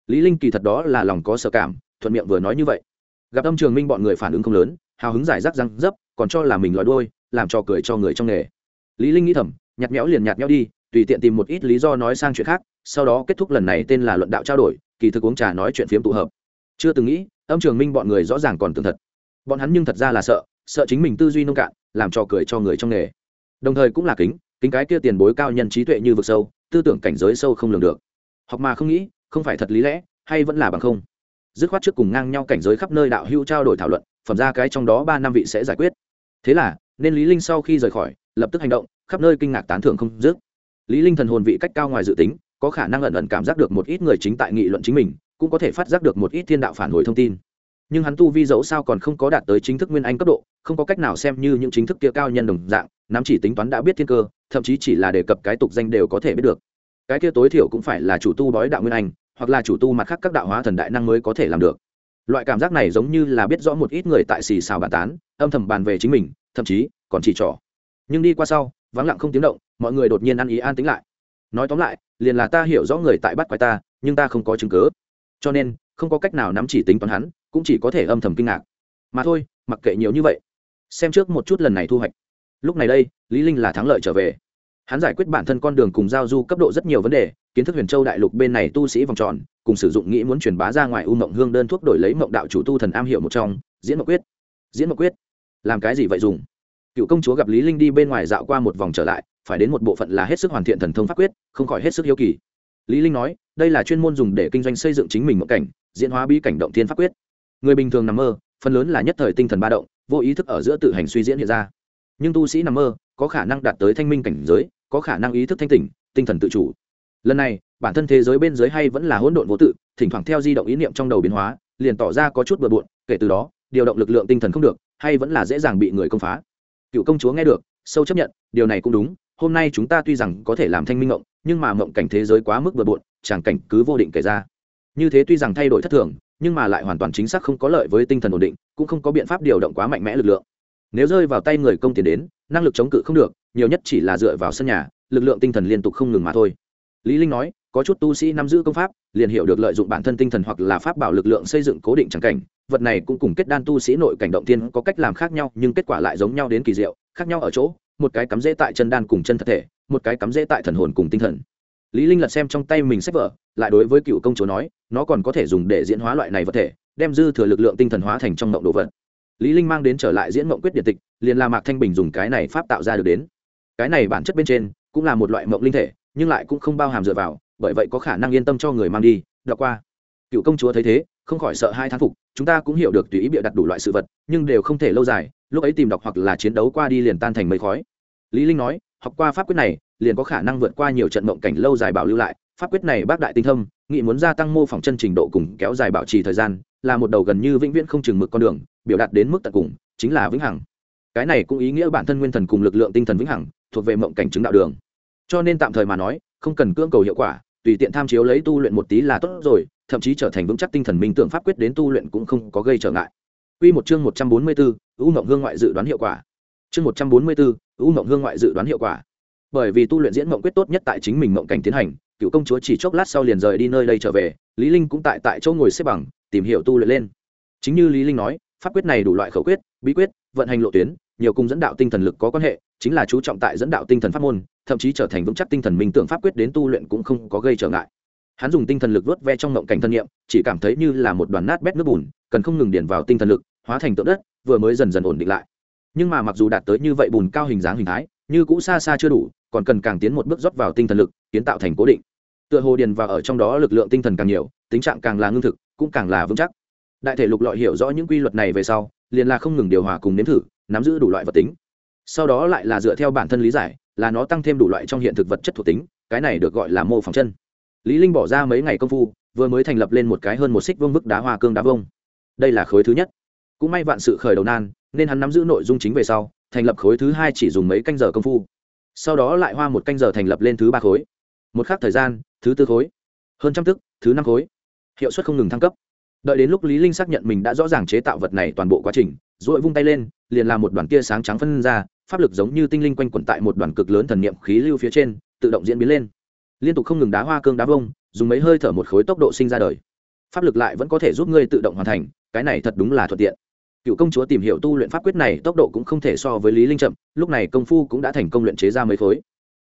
Lý linh kỳ thật đó là lòng có sợ cảm, thuận miệng vừa nói như vậy. Gặp âm trường minh bọn người phản ứng không lớn, hào hứng giải rác răng dấp, còn cho là mình lòi đuôi, làm cho cười cho người trong nghề. Lý linh nghĩ thầm, nhạt nhẽo liền nhạt nhẽo đi tùy tiện tìm một ít lý do nói sang chuyện khác, sau đó kết thúc lần này tên là luận đạo trao đổi, kỳ thực uống trà nói chuyện phiếm tụ hợp. Chưa từng nghĩ, âm trường minh bọn người rõ ràng còn tưởng thật. Bọn hắn nhưng thật ra là sợ sợ chính mình tư duy nông cạn, làm trò cười cho người trong nghề. Đồng thời cũng là kính kính cái kia tiền bối cao nhân trí tuệ như vực sâu, tư tưởng cảnh giới sâu không lường được. Học mà không nghĩ, không phải thật lý lẽ, hay vẫn là bằng không. Dứt khoát trước cùng ngang nhau cảnh giới khắp nơi đạo hữu trao đổi thảo luận, phẩm ra cái trong đó ba năm vị sẽ giải quyết. Thế là, nên lý linh sau khi rời khỏi, lập tức hành động, khắp nơi kinh ngạc tán thưởng không dứt lý linh thần hồn vị cách cao ngoài dự tính, có khả năng ẩn ẩn cảm giác được một ít người chính tại nghị luận chính mình, cũng có thể phát giác được một ít thiên đạo phản hồi thông tin. Nhưng hắn tu vi dẫu sao còn không có đạt tới chính thức nguyên anh cấp độ, không có cách nào xem như những chính thức kia cao nhân đồng dạng, nắm chỉ tính toán đã biết thiên cơ, thậm chí chỉ là đề cập cái tục danh đều có thể biết được. Cái kia tối thiểu cũng phải là chủ tu bói đạo nguyên anh, hoặc là chủ tu mặt khác các đạo hóa thần đại năng mới có thể làm được. Loại cảm giác này giống như là biết rõ một ít người tại xì xào bàn tán, âm thầm bàn về chính mình, thậm chí còn chỉ trỏ. Nhưng đi qua sau vắng lặng không tiếng động mọi người đột nhiên ăn ý an tính lại. Nói tóm lại liền là ta hiểu rõ người tại bắt quái ta nhưng ta không có chứng cứ, cho nên không có cách nào nắm chỉ tính toán hắn cũng chỉ có thể âm thầm kinh ngạc. Mà thôi mặc kệ nhiều như vậy. Xem trước một chút lần này thu hoạch. Lúc này đây lý linh là thắng lợi trở về. Hắn giải quyết bản thân con đường cùng giao du cấp độ rất nhiều vấn đề kiến thức huyền châu đại lục bên này tu sĩ vòng tròn cùng sử dụng nghĩ muốn truyền bá ra ngoài u mộng hương đơn thuốc đổi lấy mộng đạo chủ tu thần am hiểu một trong diễn mộng quyết. Diễn mộng quyết. Làm cái gì vậy dùng? Cựu công chúa gặp lý linh đi bên ngoài dạo qua một vòng trở lại, phải đến một bộ phận là hết sức hoàn thiện thần thông pháp quyết, không khỏi hết sức hiếu kỳ. Lý linh nói, đây là chuyên môn dùng để kinh doanh xây dựng chính mình một cảnh, diễn hóa bí cảnh động thiên pháp quyết. Người bình thường nằm mơ, phần lớn là nhất thời tinh thần ba động, vô ý thức ở giữa tự hành suy diễn hiện ra. Nhưng tu sĩ nằm mơ, có khả năng đạt tới thanh minh cảnh giới, có khả năng ý thức thanh tỉnh, tinh thần tự chủ. Lần này, bản thân thế giới bên dưới hay vẫn là hỗn độn vô tự, thỉnh thoảng theo di động ý niệm trong đầu biến hóa, liền tỏ ra có chút bừa bộn, kể từ đó, điều động lực lượng tinh thần không được, hay vẫn là dễ dàng bị người công phá cựu công chúa nghe được, sâu chấp nhận, điều này cũng đúng, hôm nay chúng ta tuy rằng có thể làm thanh minh ngộng, nhưng mà ngộng cảnh thế giới quá mức bừa bộn, chẳng cảnh cứ vô định kể ra. Như thế tuy rằng thay đổi thất thường, nhưng mà lại hoàn toàn chính xác không có lợi với tinh thần ổn định, cũng không có biện pháp điều động quá mạnh mẽ lực lượng. Nếu rơi vào tay người công tiền đến, năng lực chống cự không được, nhiều nhất chỉ là dựa vào sân nhà, lực lượng tinh thần liên tục không ngừng mà thôi. Lý linh nói có chút tu sĩ nắm giữ công pháp, liền hiểu được lợi dụng bản thân tinh thần hoặc là pháp bảo lực lượng xây dựng cố định chẳng cảnh. Vật này cũng cùng kết đan tu sĩ nội cảnh động tiên có cách làm khác nhau, nhưng kết quả lại giống nhau đến kỳ diệu, khác nhau ở chỗ, một cái cắm rễ tại chân đan cùng chân thật thể, một cái cắm rễ tại thần hồn cùng tinh thần. Lý linh lật xem trong tay mình sách vở, lại đối với cựu công chúa nói, nó còn có thể dùng để diễn hóa loại này vật thể, đem dư thừa lực lượng tinh thần hóa thành trong mộng đồ vật. Lý linh mang đến trở lại diễn mộng quyết điện tịch, liền là mạc thanh bình dùng cái này pháp tạo ra được đến. Cái này bản chất bên trên, cũng là một loại mộng linh thể, nhưng lại cũng không bao hàm dựa vào bởi vậy có khả năng yên tâm cho người mang đi đọc qua. Cựu công chúa thấy thế không khỏi sợ hai thán phục chúng ta cũng hiểu được tùy ý bịa đặt đủ loại sự vật nhưng đều không thể lâu dài lúc ấy tìm đọc hoặc là chiến đấu qua đi liền tan thành mây khói. Lý linh nói học qua pháp quyết này liền có khả năng vượt qua nhiều trận mộng cảnh lâu dài bảo lưu lại. Pháp quyết này bác đại tinh thông, nghị muốn gia tăng mô phỏng chân trình độ cùng kéo dài bảo trì thời gian là một đầu gần như vĩnh viễn không chừng mực con đường biểu đạt đến mức tận cùng chính là vĩnh hằng. Cái này cũng ý nghĩa bản thân nguyên thần cùng lực lượng tinh thần vĩnh hằng thuộc về mộng cảnh chứng đạo đường. Cho nên tạm thời mà nói không cần cưỡng cầu hiệu quả tùy tiện tham chiếu lấy tu luyện một tí là tốt rồi thậm chí trở thành vững chắc tinh thần minh tưởng pháp quyết đến tu luyện cũng không có gây trở ngại Quy một chương 144, U Mộng Hương ngoại dự đoán hiệu quả. Chương 144, U Mộng Hương ngoại dự đoán hiệu quả. Bởi vì tu luyện diễn mộng quyết tốt nhất tại chính mình mộng cảnh tiến hành, cựu công chúa chỉ chốc lát sau liền rời đi nơi đây trở về, Lý Linh cũng tại tại chỗ ngồi xếp bằng, tìm hiểu tu luyện lên. Chính như Lý Linh nói, pháp quyết này đủ loại khẩu quyết, bí quyết, vận hành lộ tuyến, nhiều cùng dẫn đạo tinh thần lực có quan hệ, chính là chú trọng tại dẫn đạo tinh thần pháp môn, thậm chí trở thành vững chắc tinh thần minh tưởng pháp quyết đến tu luyện cũng không có gây trở ngại. Hắn dùng tinh thần lực vớt ve trong ngộng cảnh thân nhiệm chỉ cảm thấy như là một đoàn nát bét nước bùn cần không ngừng điền vào tinh thần lực hóa thành tượng đất vừa mới dần dần ổn định lại. Nhưng mà mặc dù đạt tới như vậy bùn cao hình dáng hình thái như cũ xa xa chưa đủ còn cần càng tiến một bước rót vào tinh thần lực kiến tạo thành cố định. Tựa hồ điền vào ở trong đó lực lượng tinh thần càng nhiều tính trạng càng là ngưng thực cũng càng là vững chắc. Đại thể lục lọi hiểu rõ những quy luật này về sau liền là không ngừng điều hòa cùng nếm thử nắm giữ đủ loại vật tính. Sau đó lại là dựa theo bản thân lý giải, là nó tăng thêm đủ loại trong hiện thực vật chất thuộc tính, cái này được gọi là mô phỏng chân. Lý linh bỏ ra mấy ngày công phu, vừa mới thành lập lên một cái hơn một xích vương bức đá hoa cương đá vông. Đây là khối thứ nhất. Cũng may vạn sự khởi đầu nan, nên hắn nắm giữ nội dung chính về sau, thành lập khối thứ hai chỉ dùng mấy canh giờ công phu. Sau đó lại hoa một canh giờ thành lập lên thứ ba khối. Một khắc thời gian, thứ tư khối. Hơn trăm tức, thứ năm khối. Hiệu suất không ngừng thăng cấp. Đợi đến lúc lý linh xác nhận mình đã rõ ràng chế tạo vật này toàn bộ quá trình rồi vung tay lên, liền làm một đoàn kia sáng trắng phân ra, pháp lực giống như tinh linh quanh quẩn tại một đoàn cực lớn thần niệm khí lưu phía trên, tự động diễn biến lên. Liên tục không ngừng đá hoa cương đá vông, dùng mấy hơi thở một khối tốc độ sinh ra đời. Pháp lực lại vẫn có thể giúp ngươi tự động hoàn thành, cái này thật đúng là thuận tiện. Cựu công chúa tìm hiểu tu luyện pháp quyết này, tốc độ cũng không thể so với lý linh chậm, lúc này công phu cũng đã thành công luyện chế ra mấy khối.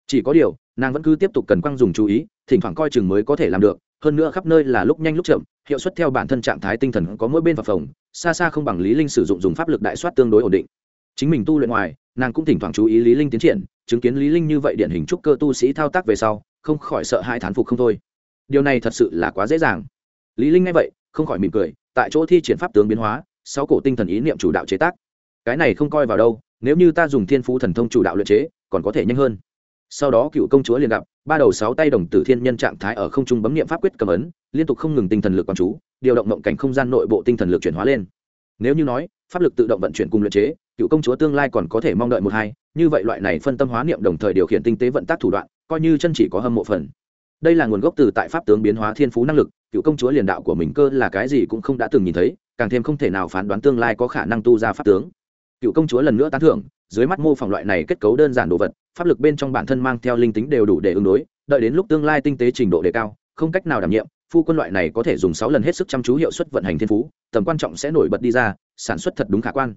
Chỉ có điều, nàng vẫn cứ tiếp tục cần quăng dùng chú ý, thỉnh thoảng coi chừng mới có thể làm được, hơn nữa khắp nơi là lúc nhanh lúc chậm, hiệu suất theo bản thân trạng thái tinh thần có mỗi bên và phòng xa xa không bằng lý linh sử dụng dùng pháp lực đại soát tương đối ổn định. Chính mình tu luyện ngoài, nàng cũng thỉnh thoảng chú ý lý linh tiến triển, chứng kiến lý linh như vậy điển hình trúc cơ tu sĩ thao tác về sau, không khỏi sợ hai thán phục không thôi. Điều này thật sự là quá dễ dàng. Lý linh nghe vậy, không khỏi mỉm cười, tại chỗ thi triển pháp tướng biến hóa, sáu cổ tinh thần ý niệm chủ đạo chế tác. Cái này không coi vào đâu, nếu như ta dùng thiên phú thần thông chủ đạo luyện chế, còn có thể nhanh hơn sau đó cựu công chúa liền gặp, ba đầu sáu tay đồng tử thiên nhân trạng thái ở không trung bấm niệm pháp quyết cầm ấn, liên tục không ngừng tinh thần lực quán chú, điều động mộng cảnh không gian nội bộ tinh thần lực chuyển hóa lên. Nếu như nói, pháp lực tự động vận chuyển cùng luyện chế, cựu công chúa tương lai còn có thể mong đợi một hai, như vậy loại này phân tâm hóa niệm đồng thời điều khiển tinh tế vận tác thủ đoạn, coi như chân chỉ có hâm mộ phần. Đây là nguồn gốc từ tại pháp tướng biến hóa thiên phú năng lực, cựu công chúa liền đạo của mình cơ là cái gì cũng không đã từng nhìn thấy, càng thêm không thể nào phán đoán tương lai có khả năng tu ra pháp tướng. Cựu công chúa lần nữa tán thưởng dưới mắt mô phỏng loại này kết cấu đơn giản đồ vật, pháp lực bên trong bản thân mang theo linh tính đều đủ để ứng đối, đợi đến lúc tương lai tinh tế trình độ đề cao, không cách nào đảm nhiệm, phu quân loại này có thể dùng sáu lần hết sức chăm chú hiệu suất vận hành thiên phú, tầm quan trọng sẽ nổi bật đi ra, sản xuất thật đúng khả quan.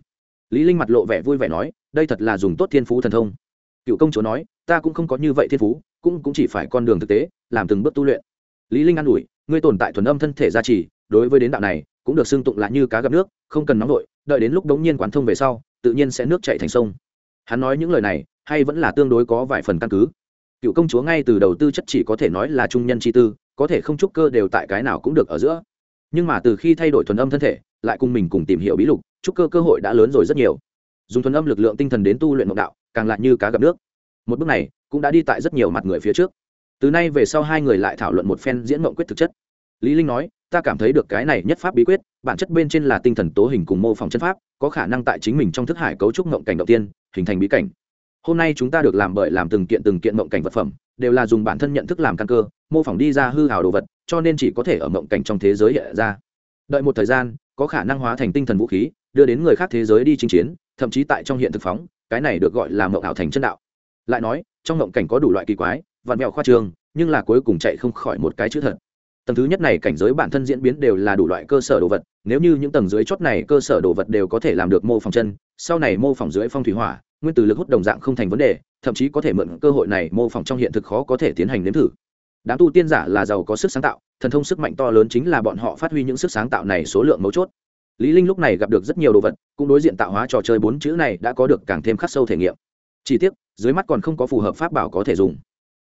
Lý linh mặt lộ vẻ vui vẻ nói, đây thật là dùng tốt thiên phú thần thông. Cựu công chúa nói, ta cũng không có như vậy thiên phú, cũng cũng chỉ phải con đường thực tế, làm từng bước tu luyện. Lý linh an ủi, ngươi tồn tại thuần âm thân thể gia trì, đối với đến đạo này, cũng được xưng tụng là như cá gặp nước, không cần nóng nổi đợi đến lúc đống nhiên quán thông về sau tự nhiên sẽ nước chảy thành sông. Hắn nói những lời này, hay vẫn là tương đối có vài phần căn cứ. Cựu công chúa ngay từ đầu tư chất chỉ có thể nói là trung nhân chi tư, có thể không trúc cơ đều tại cái nào cũng được ở giữa. Nhưng mà từ khi thay đổi thuần âm thân thể, lại cùng mình cùng tìm hiểu bí lục, trúc cơ cơ hội đã lớn rồi rất nhiều. Dùng thuần âm lực lượng tinh thần đến tu luyện mộng đạo, càng lại như cá gặp nước. Một bước này cũng đã đi tại rất nhiều mặt người phía trước. Từ nay về sau hai người lại thảo luận một phen diễn mộng quyết thực chất lý linh nói, ta cảm thấy được cái này nhất pháp bí quyết, bản chất bên trên là tinh thần tố hình cùng mô phỏng chân pháp, có khả năng tại chính mình trong thức hải cấu trúc ngộng cảnh đầu tiên, hình thành bí cảnh. Hôm nay chúng ta được làm bởi làm từng kiện từng kiện mộng cảnh vật phẩm, đều là dùng bản thân nhận thức làm căn cơ, mô phỏng đi ra hư hào đồ vật, cho nên chỉ có thể ở mộng cảnh trong thế giới hiện ra. Đợi một thời gian, có khả năng hóa thành tinh thần vũ khí, đưa đến người khác thế giới đi chinh chiến, thậm chí tại trong hiện thực phóng, cái này được gọi là mộng ảo thành chân đạo. Lại nói, trong mộng cảnh có đủ loại kỳ quái vạn mẹo khoa trường, nhưng là cuối cùng chạy không khỏi một cái chữ thật tầng thứ nhất này cảnh giới bản thân diễn biến đều là đủ loại cơ sở đồ vật, nếu như những tầng dưới chót này cơ sở đồ vật đều có thể làm được mô phỏng chân, sau này mô phỏng dưới phong thủy hỏa, nguyên từ lực hút đồng dạng không thành vấn đề, thậm chí có thể mượn cơ hội này mô phỏng trong hiện thực khó có thể tiến hành nếm thử. Đám tu tiên giả là giàu có sức sáng tạo, thần thông sức mạnh to lớn chính là bọn họ phát huy những sức sáng tạo này số lượng mấu chốt. Lý linh lúc này gặp được rất nhiều đồ vật, cũng đối diện tạo hóa trò chơi bốn chữ này đã có được càng thêm khắc sâu thể nghiệm. Chỉ tiếc, dưới mắt còn không có phù hợp pháp bảo có thể dùng.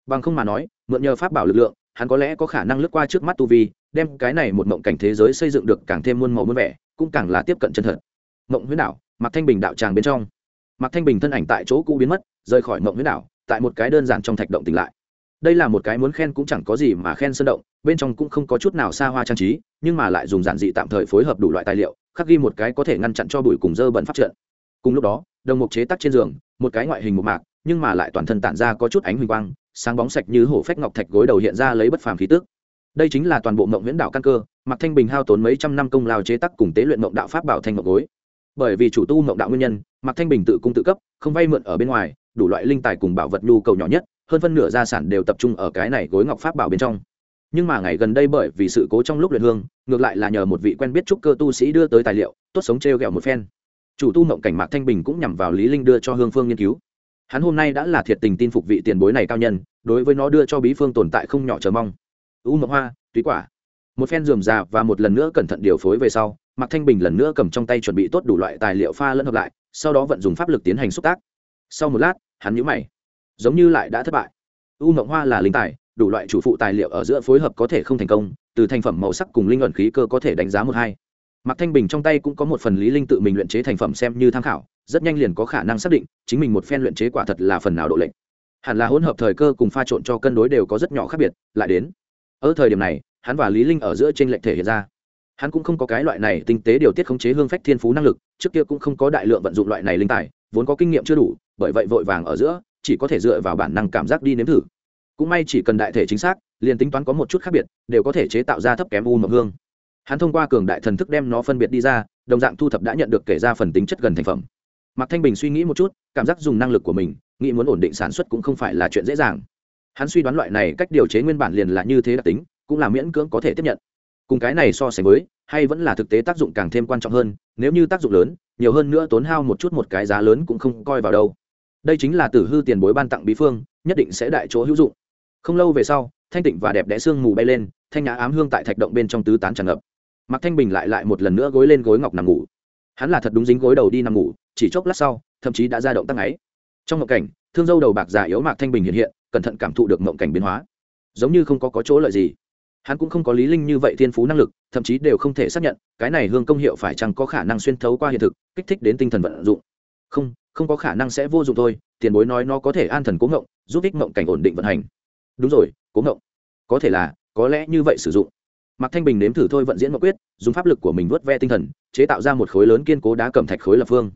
Bằng không mà nói, mượn nhờ pháp bảo lực lượng hắn có lẽ có khả năng lướt qua trước mắt tu vi, đem cái này một mộng cảnh thế giới xây dựng được càng thêm muôn màu muôn vẻ, cũng càng là tiếp cận chân thật. Mộng huyết đảo mặc thanh bình đạo tràng bên trong. Mặc thanh bình thân ảnh tại chỗ cũ biến mất, rời khỏi mộng huyết đảo, tại một cái đơn giản trong thạch động tỉnh lại. Đây là một cái muốn khen cũng chẳng có gì mà khen sơn động, bên trong cũng không có chút nào xa hoa trang trí, nhưng mà lại dùng giản dị tạm thời phối hợp đủ loại tài liệu, khắc ghi một cái có thể ngăn chặn cho bụi cùng dơ bẩn phát trận. Cùng lúc đó, đồng mục chế tắc trên giường, một cái ngoại hình một mạc nhưng mà lại toàn thân tản ra có chút ánh huỳnh quang, sáng bóng sạch như hổ phách ngọc thạch gối đầu hiện ra lấy bất phàm khí tức. Đây chính là toàn bộ mộng huyễn đạo căn cơ mặc thanh bình hao tốn mấy trăm năm công lao chế tắc cùng tế luyện mộng đạo pháp bảo thanh ngọc gối. Bởi vì chủ tu mộng đạo nguyên nhân mặc thanh bình tự cung tự cấp, không vay mượn ở bên ngoài, đủ loại linh tài cùng bảo vật nhu cầu nhỏ nhất, hơn phân nửa gia sản đều tập trung ở cái này gối ngọc pháp bảo bên trong. Nhưng mà ngày gần đây bởi vì sự cố trong lúc luyện hương, ngược lại là nhờ một vị quen biết trúc cơ tu sĩ đưa tới tài liệu, tốt sống t r một phen. Chủ tu mộng cảnh mạc thanh bình cũng nhằm vào lý linh đưa cho hương phương nghiên cứu hắn hôm nay đã là thiệt tình tin phục vị tiền bối này cao nhân đối với nó đưa cho bí phương tồn tại không nhỏ chờ mong. U mộng hoa túy quả. Một phen dườm già và một lần nữa cẩn thận điều phối về sau mạc thanh bình lần nữa cầm trong tay chuẩn bị tốt đủ loại tài liệu pha lẫn hợp lại sau đó vận dùng pháp lực tiến hành xúc tác. Sau một lát hắn nhíu mày. Giống như lại đã thất bại. U mộng hoa là linh tài đủ loại chủ phụ tài liệu ở giữa phối hợp có thể không thành công từ thành phẩm màu sắc cùng linh ẩn khí cơ có thể đánh giá một hai. Mạc Thanh Bình trong tay cũng có một phần lý linh tự mình luyện chế thành phẩm xem như tham khảo, rất nhanh liền có khả năng xác định, chính mình một phen luyện chế quả thật là phần nào độ lệnh. Hẳn là hỗn hợp thời cơ cùng pha trộn cho cân đối đều có rất nhỏ khác biệt, lại đến. Ở thời điểm này, hắn và Lý Linh ở giữa trên lệnh thể hiện ra. Hắn cũng không có cái loại này tinh tế điều tiết khống chế hương phách thiên phú năng lực, trước kia cũng không có đại lượng vận dụng loại này linh tài, vốn có kinh nghiệm chưa đủ, bởi vậy vội vàng ở giữa, chỉ có thể dựa vào bản năng cảm giác đi nếm thử. Cũng may chỉ cần đại thể chính xác, liền tính toán có một chút khác biệt, đều có thể chế tạo ra thấp kém u mộc hương hắn thông qua cường đại thần thức đem nó phân biệt đi ra đồng dạng thu thập đã nhận được kể ra phần tính chất gần thành phẩm mạc thanh bình suy nghĩ một chút, cảm giác dùng năng lực của mình, nghĩ muốn ổn định sản xuất cũng không phải là chuyện dễ dàng. Hắn suy đoán loại này cách điều chế nguyên bản liền là như thế đặc tính, cũng là miễn cưỡng có thể tiếp nhận. Cùng cái này so sánh với, hay vẫn là thực tế tác dụng càng thêm quan trọng hơn, nếu như tác dụng lớn, nhiều hơn nữa tốn hao một chút một cái giá lớn cũng không coi vào đâu. Đây chính là tử hư tiền bối ban tặng bí phương, nhất định sẽ đại chỗ hữu dụng. Không lâu về sau, thanh tịnh và đẹp đẽ sương mù bay lên, thanh nhã ám hương tại thạch động bên trong tứ tán tràn ngập. Mạc thanh bình lại lại một lần nữa gối lên gối ngọc nằm ngủ. Hắn là thật đúng dính gối đầu đi nằm ngủ chỉ chốc lát sau thậm chí đã ra động tăng ấy. Trong mộng cảnh thương dâu đầu bạc già yếu mạc thanh bình hiện hiện cẩn thận cảm thụ được mộng cảnh biến hóa. Giống như không có, có chỗ lợi gì. Hắn cũng không có lý linh như vậy thiên phú năng lực thậm chí đều không thể xác nhận cái này hương công hiệu phải chăng có khả năng xuyên thấu qua hiện thực kích thích đến tinh thần vận dụng. Không không có khả năng sẽ vô dụng thôi tiền bối nói nó có thể an thần cố ngộng giúp ích ngộng cảnh ổn định vận hành. Đúng rồi cố ngộng. Có thể là có lẽ như vậy sử dụng. Mạc thanh bình nếm thử thôi vận diễn ngọc quyết dùng pháp lực của mình vớt ve tinh thần chế tạo ra một khối lớn kiên cố đá cẩm thạch khối lập phương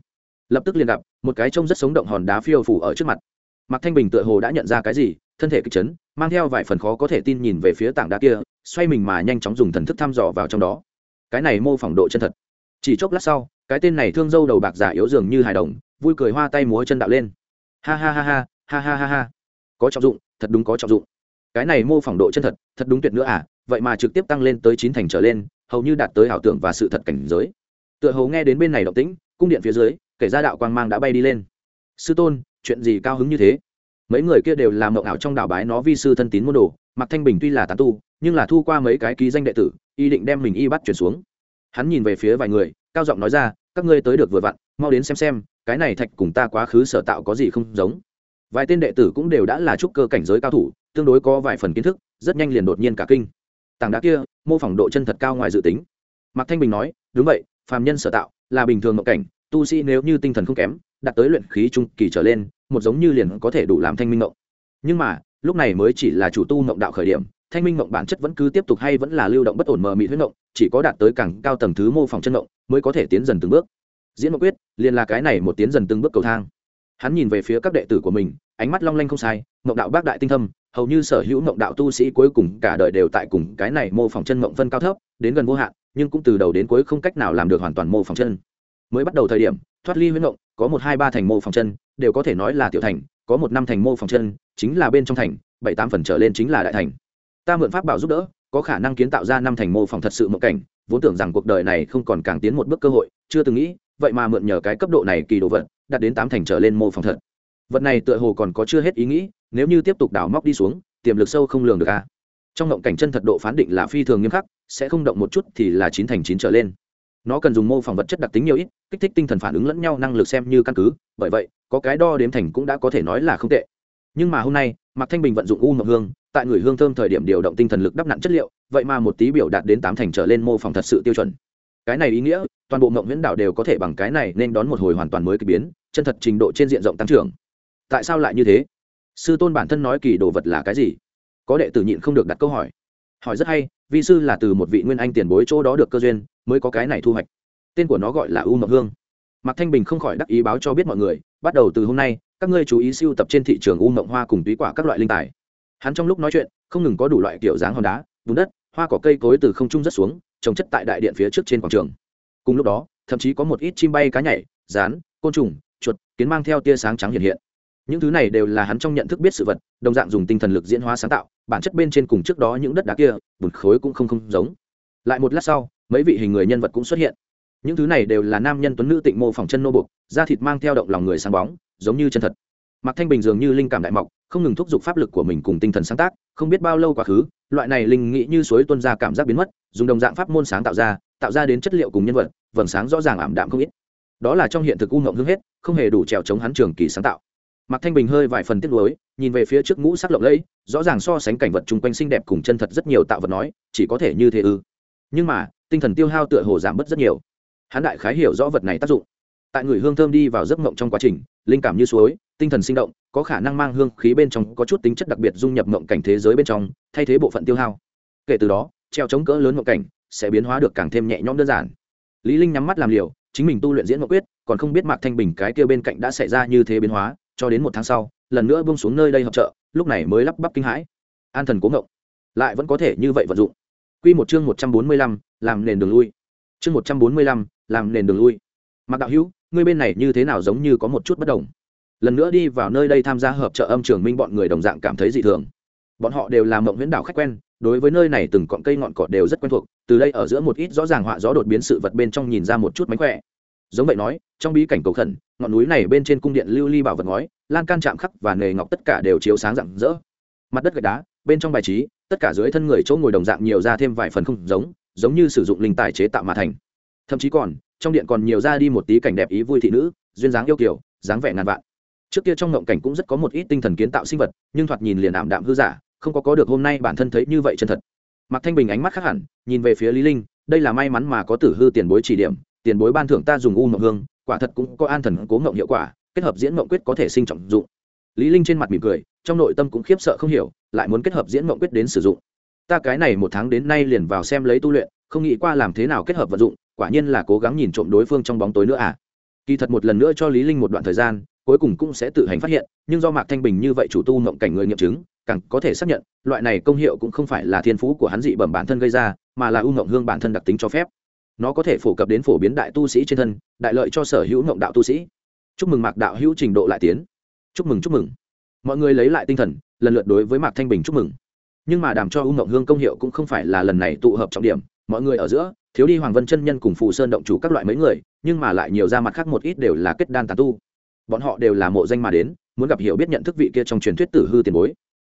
lập tức liền gặp một cái trông rất sống động hòn đá phiêu phủ ở trước mặt. Mạc thanh bình tựa hồ đã nhận ra cái gì, thân thể kịch chấn, mang theo vài phần khó có thể tin nhìn về phía tảng đá kia, xoay mình mà nhanh chóng dùng thần thức thăm dò vào trong đó. Cái này mô phỏng độ chân thật. Chỉ chốc lát sau, cái tên này thương dâu đầu bạc giả yếu dường như hài đồng, vui cười hoa tay múa chân đạo lên. Ha ha ha ha ha ha ha ha. Có trọng dụng, thật đúng có trọng dụng. Cái này mô phỏng độ chân thật thật đúng tuyệt nữa à vậy mà trực tiếp tăng lên tới chín thành trở lên, hầu như đạt tới ảo tưởng và sự thật cảnh giới. Tựa hồ nghe đến bên này động tĩnh, cung điện phía dưới kể ra đạo quang mang đã bay đi lên. Sư tôn, chuyện gì cao hứng như thế? Mấy người kia đều làm mộng ảo trong đạo bái nó vi sư thân tín môn đồ mặc thanh bình tuy là tán tu, nhưng là thu qua mấy cái ký danh đệ tử y định đem mình y bắt chuyển xuống. Hắn nhìn về phía vài người, cao giọng nói ra, các ngươi tới được vừa vặn, mau đến xem xem, cái này thạch cùng ta quá khứ sở tạo có gì không giống. Vài tên đệ tử cũng đều đã là trúc cơ cảnh giới cao thủ, tương đối có vài phần kiến thức, rất nhanh liền đột nhiên cả kinh. Tảng đá kia, mô phỏng độ chân thật cao ngoài dự tính. Mạc thanh bình nói, đúng vậy, phàm nhân sở tạo là bình thường mộng cảnh tu sĩ nếu như tinh thần không kém, đạt tới luyện khí trung kỳ trở lên, một giống như liền có thể đủ làm thanh minh mộng nhưng mà, lúc này mới chỉ là chủ tu mộng đạo khởi điểm, thanh minh mộng bản chất vẫn cứ tiếp tục hay vẫn là lưu động bất ổn mờ mị huyết mộng chỉ có đạt tới càng cao tầng thứ mô phỏng chân mộng mới có thể tiến dần từng bước. Diễn mộng quyết liền là cái này một tiến dần từng bước cầu thang. Hắn nhìn về phía các đệ tử của mình, ánh mắt long lanh không sai mộng đạo bác đại tinh thâm, hầu như sở hữu mộng đạo tu sĩ cuối cùng cả đời đều tại cùng cái này mô phỏng chân mộng phân cao thấp, đến gần vô hạn, nhưng cũng từ đầu đến cuối không cách nào làm được hoàn toàn mô phỏng chân mới bắt đầu thời điểm, thoát ly huyết động có một hai ba thành mô phòng chân, đều có thể nói là tiểu thành, có một năm thành mô phòng chân, chính là bên trong thành, bảy tám phần trở lên chính là đại thành. Ta mượn pháp bảo giúp đỡ, có khả năng kiến tạo ra năm thành mô phòng thật sự mộng cảnh, vốn tưởng rằng cuộc đời này không còn càng tiến một bước cơ hội, chưa từng nghĩ, vậy mà mượn nhờ cái cấp độ này kỳ đồ vật, đạt đến tám thành trở lên mô phòng thật. Vật này tựa hồ còn có chưa hết ý nghĩ, nếu như tiếp tục đào móc đi xuống, tiềm lực sâu không lường được a trong ngộng cảnh chân thật độ phán định là phi thường nghiêm khắc, sẽ không động một chút thì là chín thành chín trở lên nó cần dùng mô phỏng vật chất đặc tính nhiều ít, kích thích tinh thần phản ứng lẫn nhau năng lực xem như căn cứ, bởi vậy, có cái đo đếm thành cũng đã có thể nói là không tệ. Nhưng mà hôm nay, mạc thanh bình vận dụng u mộng hương, tại người hương thơm thời điểm điều động tinh thần lực đắp nặn chất liệu, vậy mà một tí biểu đạt đến tám thành trở lên mô phỏng thật sự tiêu chuẩn. Cái này ý nghĩa, toàn bộ mộng viễn đảo đều có thể bằng cái này nên đón một hồi hoàn toàn mới k ỳ biến, chân thật trình độ trên diện rộng tăng trưởng. Tại sao lại như thế? Sư tôn bản thân nói kỳ đồ vật là cái gì? Có đệ tử nhịn không được đặt câu hỏi hỏi rất hay vị sư là từ một vị nguyên anh tiền bối chỗ đó được cơ duyên, mới có cái này thu hoạch. Tên của nó gọi là u mộc hương. Mạc thanh bình không khỏi đắc ý báo cho biết mọi người, bắt đầu từ hôm nay, các ngươi chú ý siêu tập trên thị trường u mộng hoa cùng túy quả các loại linh tài. Hắn trong lúc nói chuyện, không ngừng có đủ loại kiểu dáng hòn đá, bùn đất, hoa cỏ cây cối từ không trung rất xuống, trồng chất tại đại điện phía trước trên quảng trường. Cùng lúc đó, thậm chí có một ít chim bay cá nhảy, rán, côn trùng, chuột, kiến mang theo tia sáng trắng hiện hiện những thứ này đều là hắn trong nhận thức biết sự vật, đồng dạng dùng tinh thần lực diễn hóa sáng tạo, bản chất bên trên cùng trước đó những đất đá kia, bùn khối cũng không không giống. Lại một lát sau, mấy vị hình người nhân vật cũng xuất hiện. Những thứ này đều là nam nhân tuấn nữ tịnh mô phỏng chân nô bục da thịt mang theo động lòng người sáng bóng, giống như chân thật. Mạc thanh bình dường như linh cảm đại mọc, không ngừng thúc giục pháp lực của mình cùng tinh thần sáng tác, không biết bao lâu quá khứ, loại này linh nghĩ như suối tuân ra cảm giác biến mất, dùng đồng dạng pháp môn sáng tạo ra tạo ra đến chất liệu cùng nhân vật, vầng sáng rõ ràng ảm đạm không ít. Đó là trong hiện thực u ngộng hương hết, không hề đủ trèo chống hắn trường kỳ sáng tạo mạc thanh bình hơi vài phần tiếc nuối, nhìn về phía trước ngũ sắc lộng lẫy, rõ ràng so sánh cảnh vật chung quanh xinh đẹp cùng chân thật rất nhiều tạo vật nói, chỉ có thể như thế ư. Nhưng mà, tinh thần tiêu hao tựa hồ giảm bớt rất nhiều. Hắn đại khái hiểu rõ vật này tác dụng. Tại người hương thơm đi vào giấc mộng trong quá trình, linh cảm như suối, tinh thần sinh động, có khả năng mang hương khí bên trong, có chút tính chất đặc biệt dung nhập mộng cảnh thế giới bên trong, thay thế bộ phận tiêu hao. Kể từ đó, treo chống cỡ lớn mộng cảnh sẽ biến hóa được càng thêm nhẹ nhõm đơn giản. Lý linh nhắm mắt làm liều, chính mình tu luyện diễn mộng quyết, còn không biết mạc thanh bình cái kia bên cạnh đã xảy ra như thế biến hóa cho đến một tháng sau lần nữa buông xuống nơi đây hợp trợ lúc này mới lắp bắp kinh hãi. An thần cố ngộng lại vẫn có thể như vậy vận dụng. Quy một chương một trăm bốn mươi lăm, làm nền đường lui. Chương một trăm bốn mươi lăm, làm nền đường lui. Mặc đạo hữu ngươi bên này như thế nào giống như có một chút bất đồng? Lần nữa đi vào nơi đây tham gia hợp trợ âm trường minh bọn người đồng dạng cảm thấy dị thường. Bọn họ đều là mộng huyễn đảo khách quen đối với nơi này từng cọn cây ngọn cỏ đều rất quen thuộc từ đây ở giữa một ít rõ ràng họa gió đột biến sự vật bên trong nhìn ra một chút mánh khỏe. Giống vậy nói trong bí cảnh cầu khẩn ngọn núi này bên trên cung điện lưu ly bảo vật ngói, lan can chạm khắc và nề ngọc tất cả đều chiếu sáng rạng rỡ. Mặt đất gạch đá, bên trong bài trí, tất cả dưới thân người chỗ ngồi đồng dạng nhiều ra thêm vài phần không giống giống như sử dụng linh tài chế tạo mà thành. Thậm chí còn, trong điện còn nhiều ra đi một tí cảnh đẹp ý vui thị nữ, duyên dáng yêu kiểu dáng vẻ ngàn vạn. Trước kia trong ngộng cảnh cũng rất có một ít tinh thần kiến tạo sinh vật, nhưng thoạt nhìn liền ảm đạm hư giả, không có có được hôm nay bản thân thấy như vậy chân thật. Mặc thanh bình ánh mắt khác hẳn, nhìn về phía lý linh, đây là may mắn mà có tử hư tiền bối chỉ điểm, tiền bối ban thưởng ta dùng u mộng hương quả thật cũng có an thần cố ngộng hiệu quả, kết hợp diễn mộng quyết có thể sinh trọng dụng. Lý linh trên mặt mỉm cười, trong nội tâm cũng khiếp sợ không hiểu, lại muốn kết hợp diễn mộng quyết đến sử dụng. Ta cái này một tháng đến nay liền vào xem lấy tu luyện, không nghĩ qua làm thế nào kết hợp vận dụng, quả nhiên là cố gắng nhìn trộm đối phương trong bóng tối nữa à. Kỳ thật một lần nữa cho lý linh một đoạn thời gian, cuối cùng cũng sẽ tự hành phát hiện, nhưng do mạc thanh bình như vậy chủ tu mộng cảnh người nghiệm chứng, càng có thể xác nhận, loại này công hiệu cũng không phải là thiên phú của hắn dị bẩm bản thân gây ra, mà là u mộng hương bản thân đặc tính cho phép nó có thể phổ cập đến phổ biến đại tu sĩ trên thân, đại lợi cho sở hữu ngộng đạo tu sĩ. Chúc mừng mạc đạo hữu trình độ lại tiến. Chúc mừng chúc mừng. Mọi người lấy lại tinh thần, lần lượt đối với mạc thanh bình chúc mừng. Nhưng mà đàm cho u ngộng hương công hiệu cũng không phải là lần này tụ hợp trọng điểm, mọi người ở giữa, thiếu đi hoàng vân chân nhân cùng phù sơn động chủ các loại mấy người, nhưng mà lại nhiều ra mặt khác một ít đều là kết đan tàn tu. Bọn họ đều là mộ danh mà đến, muốn gặp hiểu biết nhận thức vị kia trong truyền thuyết tử hư tiền bối.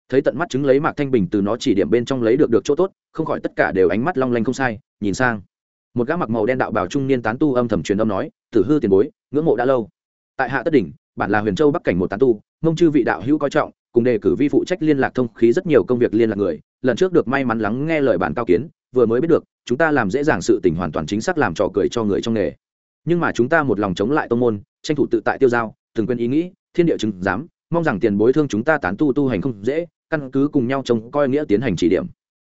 Thấy tận mắt chứng lấy mạc thanh bình từ nó chỉ điểm bên trong lấy được được chỗ tốt, không khỏi tất cả đều ánh mắt long lanh không sai, nhìn sang một gã mặc màu đen đạo bào trung niên tán tu âm thầm truyền âm nói, tử hư tiền bối, ngưỡng mộ đã lâu. Tại hạ tất đỉnh, bản là huyền châu bắc cảnh một tán tu, mông chư vị đạo hữu coi trọng, cùng đề cử vi phụ trách liên lạc thông khí rất nhiều công việc liên lạc người, lần trước được may mắn lắng nghe lời bản cao kiến, vừa mới biết được, chúng ta làm dễ dàng sự tình hoàn toàn chính xác làm trò cười cho người trong nghề. Nhưng mà chúng ta một lòng chống lại tông môn, tranh thủ tự tại tiêu giao, từng quên ý nghĩ, thiên địa chứng giám, mong rằng tiền bối thương chúng ta tán tu tu hành không dễ, căn cứ cùng nhau trông coi nghĩa tiến hành chỉ điểm.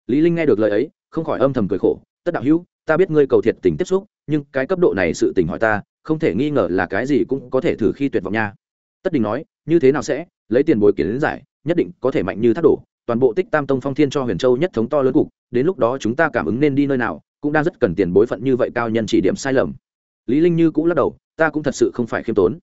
Lý linh nghe được lời ấy, không khỏi âm thầm cười khổ, tất đạo hữu ta biết ngươi cầu thiệt tình tiếp xúc, nhưng cái cấp độ này sự tình hỏi ta, không thể nghi ngờ là cái gì cũng có thể thử khi tuyệt vọng nha. Tất đình nói, như thế nào sẽ, lấy tiền bối kiến giải, nhất định có thể mạnh như thác đổ, toàn bộ tích tam tông phong thiên cho huyền châu nhất thống to lớn cục, đến lúc đó chúng ta cảm ứng nên đi nơi nào, cũng đang rất cần tiền bối phận như vậy cao nhân chỉ điểm sai lầm. Lý linh như cũng lắc đầu, ta cũng thật sự không phải khiêm tốn.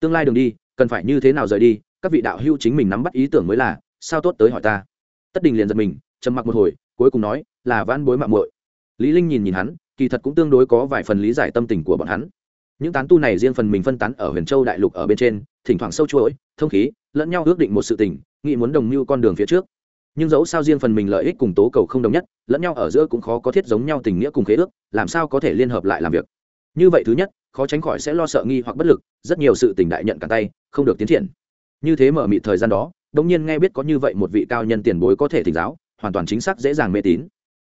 Tương lai đường đi, cần phải như thế nào rời đi, các vị đạo hữu chính mình nắm bắt ý tưởng mới là, sao tốt tới hỏi ta. Tất đình liền giật mình, trầm mặc một hồi, cuối cùng nói, là vãn bối mạng muội lý linh nhìn nhìn hắn, kỳ thật cũng tương đối có vài phần lý giải tâm tình của bọn hắn. Những tán tu này riêng phần mình phân tán ở huyền châu đại lục ở bên trên, thỉnh thoảng sâu chuỗi, thông khí, lẫn nhau ước định một sự tình, nghĩ muốn đồng mưu con đường phía trước. Nhưng dẫu sao riêng phần mình lợi ích cùng tố cầu không đồng nhất, lẫn nhau ở giữa cũng khó có thiết giống nhau tình nghĩa cùng khế ước, làm sao có thể liên hợp lại làm việc? Như vậy thứ nhất, khó tránh khỏi sẽ lo sợ nghi hoặc bất lực, rất nhiều sự tình đại nhận cả tay, không được tiến triển. Như thế mở mịt thời gian đó đông nhiên nghe biết có như vậy một vị cao nhân tiền bối có thể thỉnh giáo, hoàn toàn chính xác dễ dàng mê tín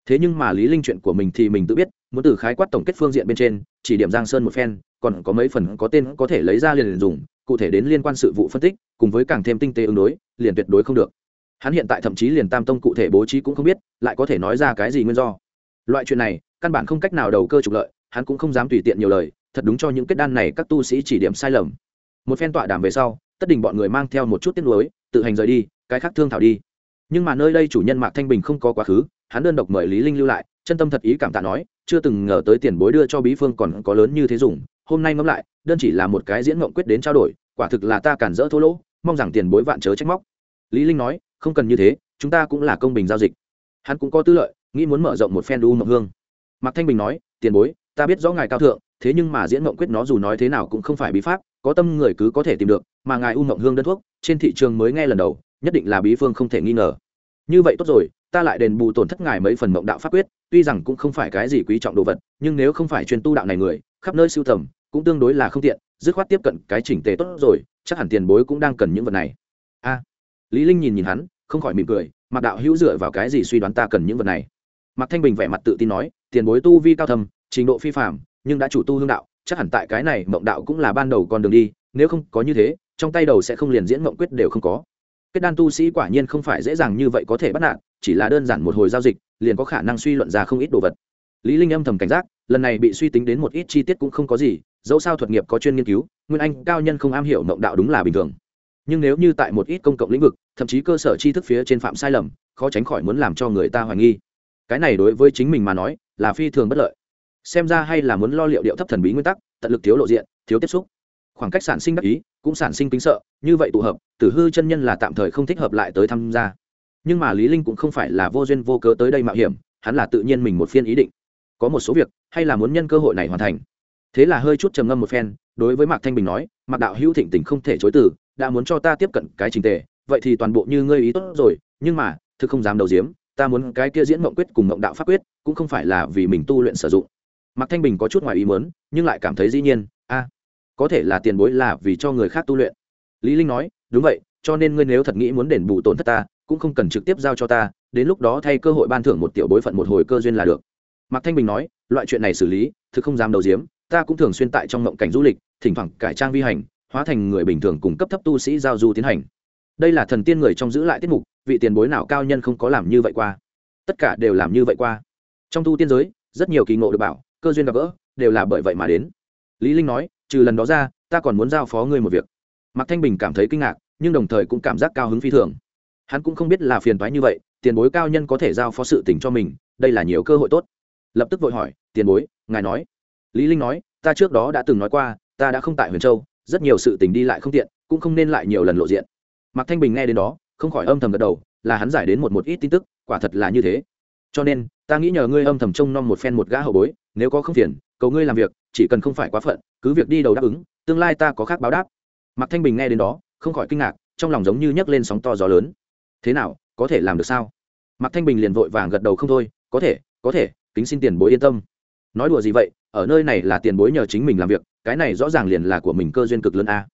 thế nhưng mà lý linh chuyện của mình thì mình tự biết muốn từ khái quát tổng kết phương diện bên trên chỉ điểm giang sơn một phen còn có mấy phần có tên có thể lấy ra liền, dùng cụ thể đến liên quan sự vụ phân tích cùng với càng thêm tinh tế ứng đối liền tuyệt đối không được. Hắn hiện tại thậm chí liền tam tông cụ thể bố trí cũng không biết lại có thể nói ra cái gì nguyên do. Loại chuyện này căn bản không cách nào đầu cơ trục lợi hắn cũng không dám tùy tiện nhiều lời thật đúng cho những kết đan này các tu sĩ chỉ điểm sai lầm. Một phen tọa đàm về sau tất đình bọn người mang theo một chút tiết lối tự hành rời đi cái khác thương thảo đi. Nhưng mà nơi đây chủ nhân mạc thanh bình không có quá khứ hắn đơn độc mời lý linh lưu lại, chân tâm thật ý cảm tạ nói, chưa từng ngờ tới tiền bối đưa cho bí phương còn có lớn như thế dùng, hôm nay ngẫm lại, đơn chỉ là một cái diễn ngộng quyết đến trao đổi, quả thực là ta cản rỡ thô lỗ, mong rằng tiền bối vạn chớ trách móc. Lý linh nói, không cần như thế, chúng ta cũng là công bình giao dịch. Hắn cũng có tư lợi, nghĩ muốn mở rộng một phen đu mộng hương. Mạc thanh bình nói, tiền bối, ta biết rõ ngài cao thượng, thế nhưng mà diễn mộng quyết nó dù nói thế nào cũng không phải bí pháp, có tâm người cứ có thể tìm được, mà ngài u mộng hương đơn thuốc, trên thị trường mới nghe lần đầu, nhất định là bí phương không thể nghi ngờ. Như vậy tốt rồi ta lại đền bù tổn thất ngài mấy phần mộng đạo pháp quyết, tuy rằng cũng không phải cái gì quý trọng đồ vật, nhưng nếu không phải chuyên tu đạo này người, khắp nơi sưu tầm, cũng tương đối là không tiện, dứt khoát tiếp cận cái chỉnh tề tốt rồi, chắc hẳn tiền bối cũng đang cần những vật này. A. Lý linh nhìn nhìn hắn, không khỏi mỉm cười mặc đạo hữu dựa vào cái gì suy đoán ta cần những vật này? Mặc thanh bình vẻ mặt tự tin nói, tiền bối tu vi cao thầm trình độ phi phạm nhưng đã chủ tu hương đạo, chắc hẳn tại cái này mộng đạo cũng là ban đầu con đường đi, nếu không có như thế, trong tay đầu sẽ không liền diễn mộng quyết đều không có kết đan tu sĩ quả nhiên không phải dễ dàng như vậy có thể bắt nạt, chỉ là đơn giản một hồi giao dịch, liền có khả năng suy luận ra không ít đồ vật. Lý linh âm thầm cảnh giác, lần này bị suy tính đến một ít chi tiết cũng không có gì, dẫu sao thuật nghiệp có chuyên nghiên cứu, nguyên anh cao nhân không am hiểu mộng đạo đúng là bình thường. Nhưng nếu như tại một ít công cộng lĩnh vực, thậm chí cơ sở tri thức phía trên phạm sai lầm, khó tránh khỏi muốn làm cho người ta hoài nghi. Cái này đối với chính mình mà nói, là phi thường bất lợi. Xem ra hay là muốn lo liệu điệu thấp thần bí nguyên tắc, tận lực thiếu lộ diện, thiếu tiếp xúc khoảng cách sản sinh đắc ý, cũng sản sinh kính sợ, như vậy tụ hợp, tử hư chân nhân là tạm thời không thích hợp lại tới tham gia. Nhưng mà lý linh cũng không phải là vô duyên vô cớ tới đây mạo hiểm, hắn là tự nhiên mình một phiên ý định. Có một số việc, hay là muốn nhân cơ hội này hoàn thành. Thế là hơi chút trầm ngâm một phen, đối với mạc thanh bình nói, mạc đạo hữu thịnh tình không thể chối từ, đã muốn cho ta tiếp cận cái trình tề, vậy thì toàn bộ như ngươi ý tốt rồi, nhưng mà, thực không dám đầu diếm ta muốn cái kia diễn mộng quyết cùng mộng đạo pháp quyết, cũng không phải là vì mình tu luyện sử dụng. Mạc thanh bình có chút ngoài ý muốn, nhưng lại cảm thấy dĩ nhiên, a có thể là tiền bối là vì cho người khác tu luyện. Lý linh nói, đúng vậy, cho nên ngươi nếu thật nghĩ muốn đền bù tổn thất ta, cũng không cần trực tiếp giao cho ta, đến lúc đó thay cơ hội ban thưởng một tiểu bối phận một hồi cơ duyên là được. Mạc thanh bình nói, loại chuyện này xử lý, thực không dám đầu diếm ta cũng thường xuyên tại trong mộng cảnh du lịch, thỉnh thoảng cải trang vi hành, hóa thành người bình thường cùng cấp thấp tu sĩ giao du tiến hành. Đây là thần tiên người trong giữ lại tiết mục, vị tiền bối nào cao nhân không có làm như vậy qua. Tất cả đều làm như vậy qua. Trong tu tiên giới, rất nhiều kỳ ngộ được bảo, cơ duyên gặp gỡ, đều là bởi vậy mà đến. Lý linh nói trừ lần đó ra, ta còn muốn giao phó ngươi một việc. Mạc thanh bình cảm thấy kinh ngạc, nhưng đồng thời cũng cảm giác cao hứng phi thường. Hắn cũng không biết là phiền toái như vậy, tiền bối cao nhân có thể giao phó sự tình cho mình, đây là nhiều cơ hội tốt. Lập tức vội hỏi, tiền bối, ngài nói. Lý linh nói, ta trước đó đã từng nói qua, ta đã không tại huyền châu, rất nhiều sự tình đi lại không tiện, cũng không nên lại nhiều lần lộ diện. Mạc thanh bình nghe đến đó, không khỏi âm thầm gật đầu, là hắn giải đến một một ít tin tức, quả thật là như thế. Cho nên, ta nghĩ nhờ ngươi âm thầm trông nom một phen một gã hậu bối, nếu có không phiền cầu ngươi làm việc, chỉ cần không phải quá phận, cứ việc đi đầu đáp ứng, tương lai ta có khác báo đáp. Mạc thanh bình nghe đến đó, không khỏi kinh ngạc, trong lòng giống như nhấc lên sóng to gió lớn. Thế nào, có thể làm được sao? Mạc thanh bình liền vội vàng gật đầu không thôi, có thể có thể, kính xin tiền bối yên tâm. Nói đùa gì vậy, ở nơi này là tiền bối nhờ chính mình làm việc, cái này rõ ràng liền là của mình cơ duyên cực lớn a.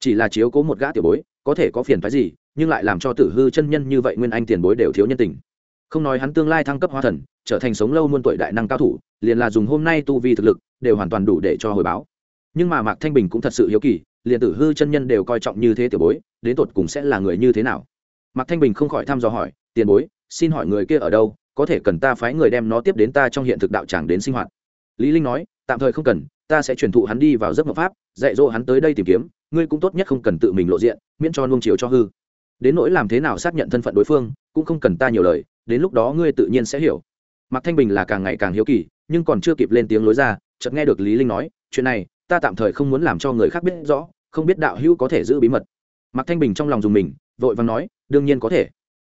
Chỉ là chiếu cố một gã tiểu bối, có thể có phiền phái gì, nhưng lại làm cho tử hư chân nhân như vậy nguyên anh tiền bối đều thiếu nhân tình. Không nói hắn tương lai thăng cấp hóa thần trở thành sống lâu muôn tuổi đại năng cao thủ, liền là dùng hôm nay tu vi thực lực, đều hoàn toàn đủ để cho hồi báo. Nhưng mà mạc thanh bình cũng thật sự hiếu kỳ, liền tử hư chân nhân đều coi trọng như thế tiểu bối, đến tột cùng sẽ là người như thế nào? Mạc thanh bình không khỏi thăm dò hỏi, tiền bối, xin hỏi người kia ở đâu, có thể cần ta phái người đem nó tiếp đến ta trong hiện thực đạo tràng đến sinh hoạt? Lý linh nói, tạm thời không cần, ta sẽ truyền thụ hắn đi vào giấc mộng pháp, dạy dỗ hắn tới đây tìm kiếm, ngươi cũng tốt nhất không cần tự mình lộ diện, miễn cho nuông chiều cho hư. Đến nỗi làm thế nào xác nhận thân phận đối phương, cũng không cần ta nhiều lời, đến lúc đó ngươi tự nhiên sẽ hiểu mạc thanh bình là càng ngày càng hiếu kỳ, nhưng còn chưa kịp lên tiếng lối ra, chợt nghe được lý linh nói, chuyện này, ta tạm thời không muốn làm cho người khác biết rõ, không biết đạo hữu có thể giữ bí mật. Mạc thanh bình trong lòng dùng mình, vội vàng nói, đương nhiên có thể.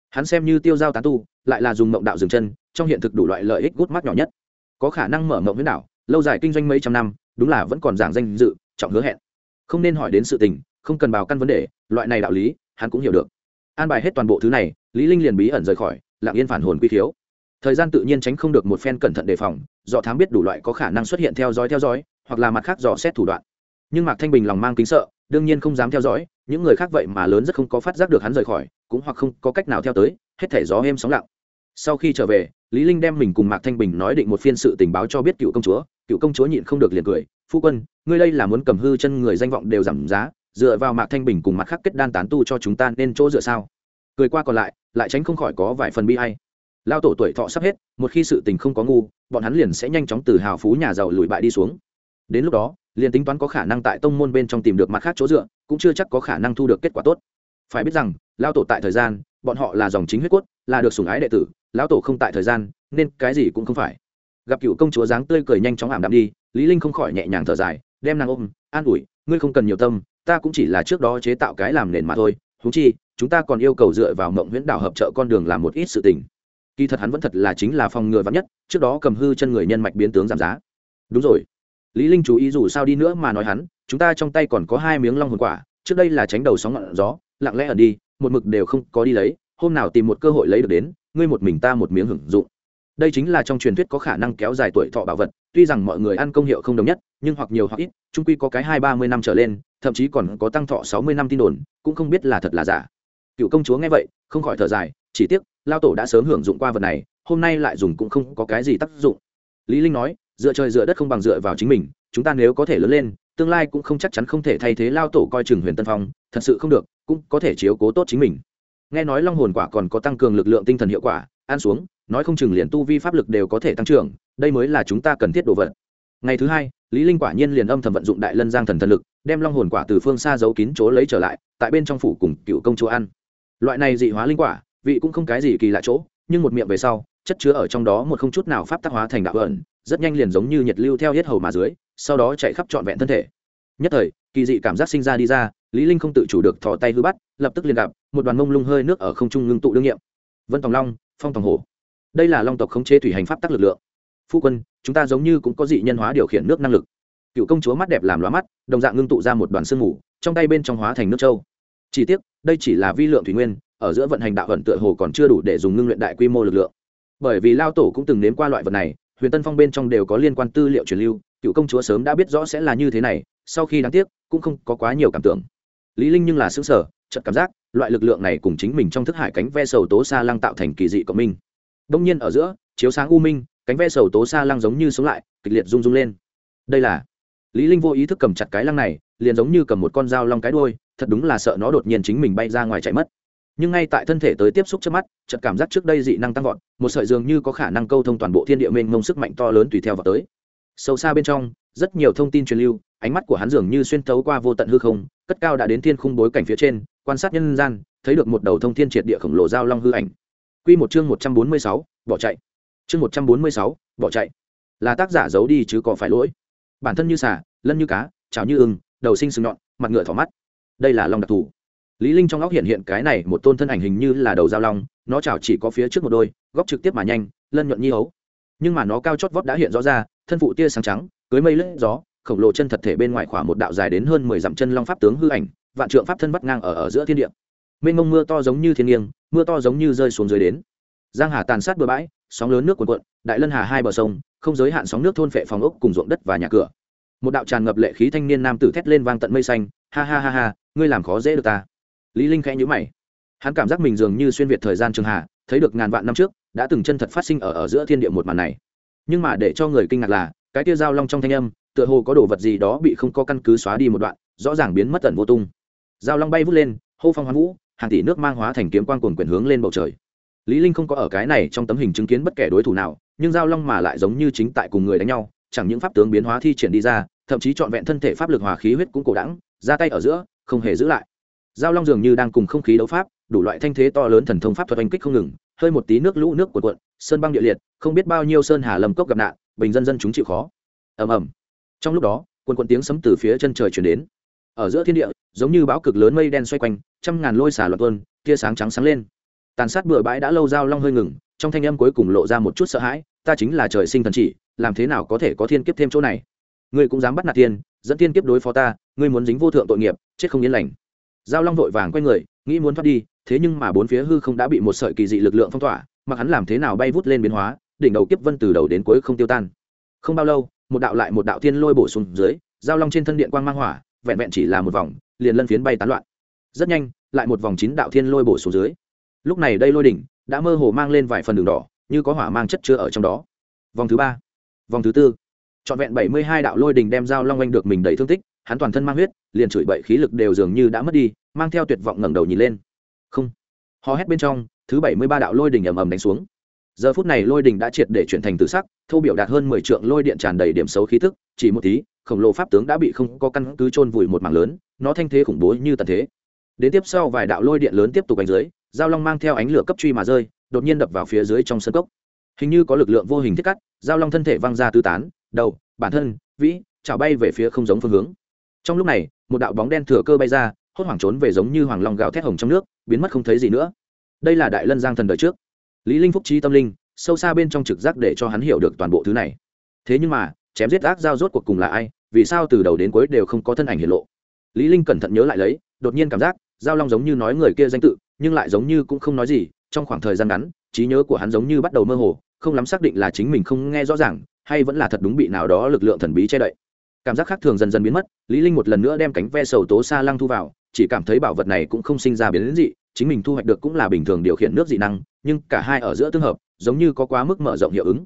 Hắn xem như tiêu giao tán tu, lại là dùng mộng đạo dừng chân, trong hiện thực đủ loại lợi ích gút mắt nhỏ nhất. Có khả năng mở mộng huyễn đảo lâu dài kinh doanh mấy trăm năm, đúng là vẫn còn giảng danh dự, trọng hứa hẹn. Không nên hỏi đến sự tình, không cần bào căn vấn đề, loại này đạo lý, hắn cũng hiểu được. An bài hết toàn bộ thứ này, lý linh liền bí ẩn rời khỏi, lặng yên phản hồn quy thiếu thời gian tự nhiên tránh không được một phen cẩn thận đề phòng do thám biết đủ loại có khả năng xuất hiện theo dõi theo dõi, hoặc là mặt khác dò xét thủ đoạn. Nhưng mạc thanh bình lòng mang kính sợ, đương nhiên không dám theo dõi, những người khác vậy mà lớn rất không có phát giác được hắn rời khỏi, cũng hoặc không có cách nào theo tới, hết thể gió êm sóng lặng. Sau khi trở về, lý linh đem mình cùng mạc thanh bình nói định một phiên sự tình báo cho biết cựu công chúa, cựu công chúa nhịn không được liền cười, phu quân, ngươi đây là muốn cầm hư chân người danh vọng đều giảm giá, dựa vào mạc thanh bình cùng mặt khác kết đan tán tu cho chúng ta nên chỗ dựa sao? Cười qua còn lại lại tránh không khỏi có vài phần bi hay lao tổ tuổi thọ sắp hết, một khi sự tình không có ngu, bọn hắn liền sẽ nhanh chóng từ hào phú nhà giàu lùi bại đi xuống. Đến lúc đó, liền tính toán có khả năng tại tông môn bên trong tìm được mặt khác chỗ dựa, cũng chưa chắc có khả năng thu được kết quả tốt. Phải biết rằng, lao tổ tại thời gian, bọn họ là dòng chính huyết quất là được sủng ái đệ tử lão tổ không tại thời gian, nên cái gì cũng không phải. Gặp cựu công chúa dáng tươi cười nhanh chóng ảm đạm đi, lý linh không khỏi nhẹ nhàng thở dài, đem nàng ôm, an ủi, ngươi không cần nhiều tâm, ta cũng chỉ là trước đó chế tạo cái làm nền mà thôi, huống chi, chúng ta còn yêu cầu dựa vào mộng huyễn đảo hợp trợ con đường làm một ít sự tình kỳ thật hắn vẫn thật là chính là phòng ngừa vắn nhất, trước đó cầm hư chân người nhân mạch biến tướng giảm giá. Đúng rồi. Lý linh chú ý dù sao đi nữa mà nói hắn, chúng ta trong tay còn có hai miếng long hồn quả, trước đây là tránh đầu sóng ngọn gió, lặng lẽ ẩn đi, một mực đều không có đi lấy, hôm nào tìm một cơ hội lấy được đến, ngươi một mình ta một miếng hưởng dụng. Đây chính là trong truyền thuyết có khả năng kéo dài tuổi thọ bảo vật, tuy rằng mọi người ăn công hiệu không đồng nhất, nhưng hoặc nhiều hoặc ít trung quy có cái hai ba mươi năm trở lên, thậm chí còn có tăng thọ sáu mươi năm tin đồn, cũng không biết là thật là giả cựu công chúa nghe vậy, không khỏi thở dài, chỉ tiếc, lao tổ đã sớm hưởng dụng qua vật này, hôm nay lại dùng cũng không có cái gì tác dụng. Lý linh nói, dựa trời dựa đất không bằng dựa vào chính mình, chúng ta nếu có thể lớn lên, tương lai cũng không chắc chắn không thể thay thế lao tổ coi chừng huyền tân phong, thật sự không được, cũng có thể chiếu cố tốt chính mình. Nghe nói long hồn quả còn có tăng cường lực lượng tinh thần hiệu quả, ăn xuống, nói không chừng liền tu vi pháp lực đều có thể tăng trưởng, đây mới là chúng ta cần thiết đồ vật. Ngày thứ hai, lý linh quả nhiên liền âm thầm vận dụng đại lân giang thần thần lực, đem long hồn quả từ phương xa giấu kín chỗ lấy trở lại, tại bên trong phủ cùng cựu công chúa ăn loại này dị hóa linh quả, vị cũng không cái gì kỳ lạ chỗ, nhưng một miệng về sau, chất chứa ở trong đó một không chút nào pháp tác hóa thành đạo ẩn, rất nhanh liền giống như nhiệt lưu theo hết hầu mà dưới, sau đó chạy khắp trọn vẹn thân thể. Nhất thời, kỳ dị cảm giác sinh ra đi ra, lý linh không tự chủ được thò tay hư bắt, lập tức liền gặp, một đoàn mông lung hơi nước ở không trung ngưng tụ đương nhiệm. Vân tòng long, phong tòng hổ. Đây là long tộc khống chế thủy hành pháp tác lực lượng. Phu quân, chúng ta giống như cũng có dị nhân hóa điều khiển nước năng lực. Cựu công chúa mắt đẹp làm lóa mắt, đồng dạng ngưng tụ ra một đoàn sương mù, trong tay bên trong hóa thành nước châu. Chỉ tiếc đây chỉ là vi lượng thủy nguyên, ở giữa vận hành đạo vận tựa hồ còn chưa đủ để dùng ngưng luyện đại quy mô lực lượng. Bởi vì lao tổ cũng từng nếm qua loại vật này, huyền tân phong bên trong đều có liên quan tư liệu truyền lưu, cựu công chúa sớm đã biết rõ sẽ là như thế này, sau khi đáng tiếc, cũng không có quá nhiều cảm tưởng. Lý linh nhưng là xứng sở chợt cảm giác, loại lực lượng này cùng chính mình trong thức hải cánh ve sầu tố xa lăng tạo thành kỳ dị cộng minh. Đông nhiên ở giữa, chiếu sáng u minh, cánh ve sầu tố xa lăng giống như sống lại, kịch liệt rung rung lên. Đây là lý linh vô ý thức cầm chặt cái lăng này, liền giống như cầm một con dao long cái đuôi thật đúng là sợ nó đột nhiên chính mình bay ra ngoài chạy mất. Nhưng ngay tại thân thể tới tiếp xúc trước mắt chợt cảm giác trước đây dị năng tăng vọt một sợi dường như có khả năng câu thông toàn bộ thiên địa mênh mông sức mạnh to lớn tùy theo vào tới. Sâu xa bên trong rất nhiều thông tin truyền lưu ánh mắt của hắn dường như xuyên thấu qua vô tận hư không cất cao đã đến thiên khung bối cảnh phía trên quan sát nhân gian thấy được một đầu thông thiên triệt địa khổng lồ giao long hư ảnh. Quy một chương một trăm bốn mươi sáu, bỏ chạy. Chương một trăm bốn mươi sáu, bỏ chạy. Là tác giả giấu đi chứ có phải lỗi. Bản thân như xả lân như cá chảo như ưng đầu sinh sừng nhọn mặt ngựa thỏ mắt đây là long đặc thù. Lý linh trong óc hiện hiện cái này một tôn thân ảnh hình như là đầu dao long, nó chảo chỉ có phía trước một đôi, góc trực tiếp mà nhanh, lân nhuận nhi ấu nhưng mà nó cao chót vót đã hiện rõ ra, thân phụ tia sáng trắng, cưới mây lướt gió, khổng lồ chân thật thể bên ngoài khỏa một đạo dài đến hơn mười dặm chân long pháp tướng hư ảnh, vạn trượng pháp thân vắt ngang ở ở giữa thiên địa. Mênh mông mưa to giống như thiên nghiêng, mưa to giống như rơi xuống dưới đến. Giang hà tàn sát bờ bãi, sóng lớn nước cuồn cuộn, đại lân hà hai bờ sông, không giới hạn sóng nước thôn phệ phòng ốc cùng ruộng đất và nhà cửa. Một đạo tràn ngập lệ khí thanh niên nam tử thét lên vang tận mây xanh ha ha ha ha ngươi làm khó dễ được ta. Lý linh khẽ nhíu mày. Hắn cảm giác mình dường như xuyên việt thời gian trường hạ, thấy được ngàn vạn năm trước đã từng chân thật phát sinh ở ở giữa thiên địa một màn này. Nhưng mà để cho người kinh ngạc là cái tia dao long trong thanh âm tựa hồ có đồ vật gì đó bị không có căn cứ xóa đi một đoạn rõ ràng biến mất tận vô tung. Dao long bay vút lên hô phong hoán vũ hàng tỷ nước mang hóa thành kiếm quang cuồn quyển hướng lên bầu trời. Lý linh không có ở cái này trong tấm hình chứng kiến bất kể đối thủ nào nhưng dao long mà lại giống như chính tại cùng người đánh nhau chẳng những pháp tướng biến hóa thi triển đi ra thậm chí trọn vẹn thân thể pháp lực hòa khí huyết cũng cổ đẳng ra tay ở giữa, không hề giữ lại. Giao long dường như đang cùng không khí đấu pháp, đủ loại thanh thế to lớn thần thông pháp thuật oanh kích không ngừng, hơi một tí nước lũ nước cuộn cuộn, sơn băng địa liệt, không biết bao nhiêu sơn hà lầm cốc gặp nạn, bình dân dân chúng chịu khó. Ầm ầm. Trong lúc đó quần quần tiếng sấm từ phía chân trời chuyển đến. Ở giữa thiên địa, giống như bão cực lớn mây đen xoay quanh, trăm ngàn lôi xả loạt tuôn, tia sáng trắng sáng lên. Tàn sát bừa bãi đã lâu dao long hơi ngừng, trong thanh âm cuối cùng lộ ra một chút sợ hãi, ta chính là trời sinh thần chỉ, làm thế nào có thể có thiên kiếp thêm chỗ này? Ngươi cũng dám bắt nạt tiên, dẫn tiên kiếp đối phó ta ngươi muốn dính vô thượng tội nghiệp, chết không yên lành. Giao long vội vàng quay người, nghĩ muốn thoát đi, thế nhưng mà bốn phía hư không đã bị một sợi kỳ dị lực lượng phong tỏa, mặc hắn làm thế nào bay vút lên biến hóa, đỉnh đầu kiếp vân từ đầu đến cuối không tiêu tan. Không bao lâu, một đạo lại một đạo thiên lôi bổ xuống dưới, giao long trên thân điện quang mang hỏa, vẹn vẹn chỉ là một vòng, liền lân phiến bay tán loạn. Rất nhanh, lại một vòng chín đạo thiên lôi bổ xuống dưới. Lúc này đây lôi đỉnh đã mơ hồ mang lên vài phần đường đỏ, như có hỏa mang chất chứa ở trong đó. Vòng thứ ba, vòng thứ tư. Trọn vẹn bảy mươi hai đạo lôi đỉnh đem giao long anh được mình đầy thương tích hắn toàn thân mang huyết, liền chửi bậy khí lực đều dường như đã mất đi, mang theo tuyệt vọng ngẩng đầu nhìn lên. Không. Hò hét bên trong, thứ bảy mươi ba đạo lôi đình ầm ầm đánh xuống. Giờ phút này lôi đình đã triệt để chuyển thành tự sắc thâu biểu đạt hơn mười trượng lôi điện tràn đầy điểm xấu khí thức chỉ một tí, khổng lồ pháp tướng đã bị không có căn cứ chôn vùi một mảng lớn, nó thanh thế khủng bố như tận thế. Đến tiếp sau vài đạo lôi điện lớn tiếp tục đánh dưới, giao long mang theo ánh lửa cấp truy mà rơi, đột nhiên đập vào phía dưới trong sân cốc. Hình như có lực lượng vô hình thiết cắt, giao long thân thể văng ra tứ tán, đầu, bản thân, vĩ, chảo bay về phía không giống phương hướng trong lúc này, một đạo bóng đen thừa cơ bay ra, hốt hoảng trốn về giống như hoàng long gào thét hồng trong nước, biến mất không thấy gì nữa. Đây là đại lân giang thần đời trước. Lý linh phúc trí tâm linh, sâu xa bên trong trực giác để cho hắn hiểu được toàn bộ thứ này. Thế nhưng mà, chém giết ác giao rốt cuộc cùng là ai, vì sao từ đầu đến cuối đều không có thân ảnh hiện lộ? Lý linh cẩn thận nhớ lại lấy, đột nhiên cảm giác, giao long giống như nói người kia danh tự, nhưng lại giống như cũng không nói gì, trong khoảng thời gian ngắn, trí nhớ của hắn giống như bắt đầu mơ hồ, không lắm xác định là chính mình không nghe rõ ràng, hay vẫn là thật đúng bị nào đó lực lượng thần bí che đậy cảm giác khác thường dần dần biến mất, lý linh một lần nữa đem cánh ve sầu tố xa lăng thu vào, chỉ cảm thấy bảo vật này cũng không sinh ra biến đến gì chính mình thu hoạch được cũng là bình thường điều khiển nước dị năng, nhưng cả hai ở giữa tương hợp, giống như có quá mức mở rộng hiệu ứng.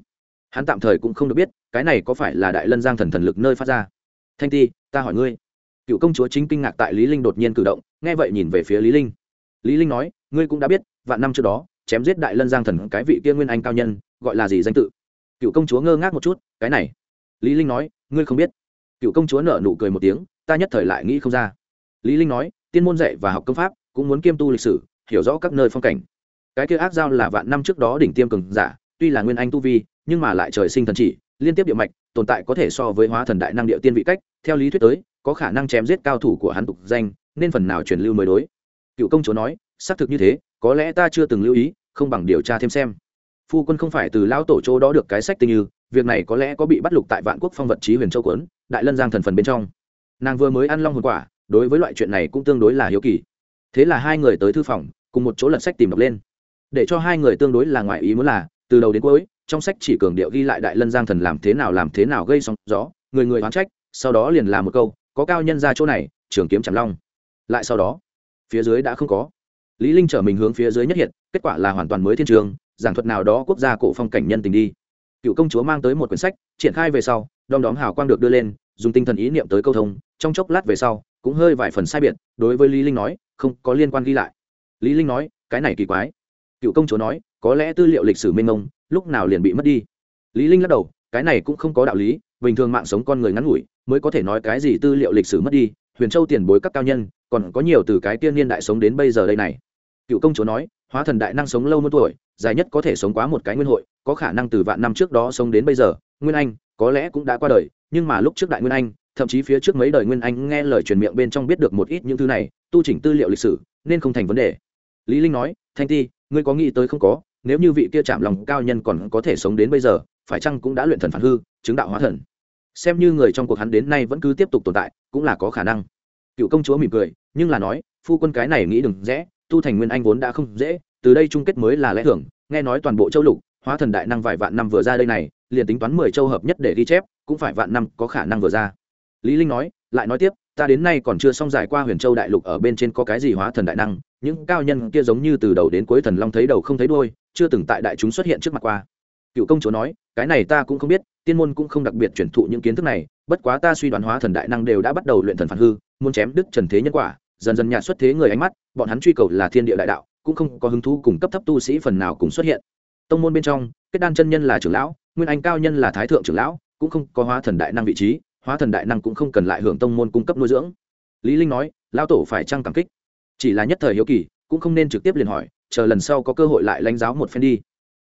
Hắn tạm thời cũng không được biết, cái này có phải là đại lân giang thần thần lực nơi phát ra. Thanh ti, ta hỏi ngươi. Cựu công chúa chính kinh ngạc tại lý linh đột nhiên cử động, nghe vậy nhìn về phía lý linh. Lý linh nói, ngươi cũng đã biết, vạn năm trước đó, chém giết đại lân giang thần cái vị kia nguyên anh cao nhân, gọi là gì danh tự? Cựu công chúa ngơ ngác một chút, cái này. Lý linh nói, ngươi không biết cựu công chúa nở nụ cười một tiếng, ta nhất thời lại nghĩ không ra. Lý linh nói, tiên môn dạy và học công pháp, cũng muốn kiêm tu lịch sử, hiểu rõ các nơi phong cảnh. Cái kia ác giao là vạn năm trước đó đỉnh tiêm cường giả, tuy là nguyên anh tu vi, nhưng mà lại trời sinh thần chỉ, liên tiếp địa mạch, tồn tại có thể so với hóa thần đại năng địa tiên vị cách, theo lý thuyết tới, có khả năng chém giết cao thủ của hắn tục danh, nên phần nào truyền lưu mới đối. Cựu công chúa nói, xác thực như thế, có lẽ ta chưa từng lưu ý, không bằng điều tra thêm xem. Phu quân không phải từ lão tổ chỗ đó được cái sách tình như, việc này có lẽ có bị bắt lục tại vạn quốc phong vật trí huyền châu quấn đại lân giang thần phần bên trong. Nàng vừa mới ăn long hồn quả, đối với loại chuyện này cũng tương đối là hiếu kỳ. Thế là hai người tới thư phòng, cùng một chỗ lật sách tìm đọc lên. Để cho hai người tương đối là ngoại ý muốn là, từ đầu đến cuối, trong sách chỉ cường điệu ghi lại đại lân giang thần làm thế nào làm thế nào gây sóng gió, người người oán trách, sau đó liền làm một câu, có cao nhân ra chỗ này, trường kiếm chạm long. Lại sau đó, phía dưới đã không có. Lý linh trở mình hướng phía dưới nhất hiện, kết quả là hoàn toàn mới thiên trường, giảng thuật nào đó quốc gia cổ phong cảnh nhân tình đi. Cựu công chúa mang tới một quyển sách, triển khai về sau, đom đóm hào quang được đưa lên dùng tinh thần ý niệm tới câu thông, trong chốc lát về sau, cũng hơi vài phần sai biệt, đối với lý linh nói, không có liên quan ghi lại. Lý linh nói, cái này kỳ quái. Cựu công chúa nói, có lẽ tư liệu lịch sử mênh mông, lúc nào liền bị mất đi. Lý linh lắc đầu, cái này cũng không có đạo lý, bình thường mạng sống con người ngắn ngủi, mới có thể nói cái gì tư liệu lịch sử mất đi, huyền châu tiền bối các cao nhân, còn có nhiều từ cái tiên niên đại sống đến bây giờ đây này. Cựu công chúa nói, hóa thần đại năng sống lâu muôn tuổi, dài nhất có thể sống quá một cái nguyên hội, có khả năng từ vạn năm trước đó sống đến bây giờ, nguyên anh có lẽ cũng đã qua đời, nhưng mà lúc trước đại nguyên anh, thậm chí phía trước mấy đời nguyên anh nghe lời truyền miệng bên trong biết được một ít những thứ này, tu chỉnh tư liệu lịch sử, nên không thành vấn đề. Lý linh nói, thanh ti, ngươi có nghĩ tới không có? Nếu như vị kia chạm lòng cao nhân còn có thể sống đến bây giờ, phải chăng cũng đã luyện thần phản hư, chứng đạo hóa thần? Xem như người trong cuộc hắn đến nay vẫn cứ tiếp tục tồn tại, cũng là có khả năng. Cựu công chúa mỉm cười, nhưng là nói, phu quân cái này nghĩ đừng dễ, tu thành nguyên anh vốn đã không dễ, từ đây chung kết mới là lẽ thưởng nghe nói toàn bộ châu lục, hóa thần đại năng vài vạn năm vừa ra đây này liền tính toán mười châu hợp nhất để ghi chép, cũng phải vạn năm có khả năng vừa ra. Lý linh nói, lại nói tiếp, ta đến nay còn chưa xong giải qua huyền châu đại lục ở bên trên có cái gì hóa thần đại năng, những cao nhân kia giống như từ đầu đến cuối thần long thấy đầu không thấy đuôi, chưa từng tại đại chúng xuất hiện trước mặt qua. Cựu công chúa nói, cái này ta cũng không biết, tiên môn cũng không đặc biệt truyền thụ những kiến thức này, bất quá ta suy đoán hóa thần đại năng đều đã bắt đầu luyện thần phản hư, muốn chém đứt trần thế nhân quả, dần dần nhạt xuất thế người ánh mắt, bọn hắn truy cầu là thiên địa đại đạo, cũng không có hứng thú cùng cấp thấp tu sĩ phần nào cũng xuất hiện. Tông môn bên trong, kết đan chân nhân là trưởng lão nguyên anh cao nhân là thái thượng trưởng lão, cũng không có hóa thần đại năng vị trí, hóa thần đại năng cũng không cần lại hưởng tông môn cung cấp nuôi dưỡng. Lý linh nói, lão tổ phải trăng cảm kích? Chỉ là nhất thời hiếu kỳ, cũng không nên trực tiếp liền hỏi, chờ lần sau có cơ hội lại lãnh giáo một phen đi.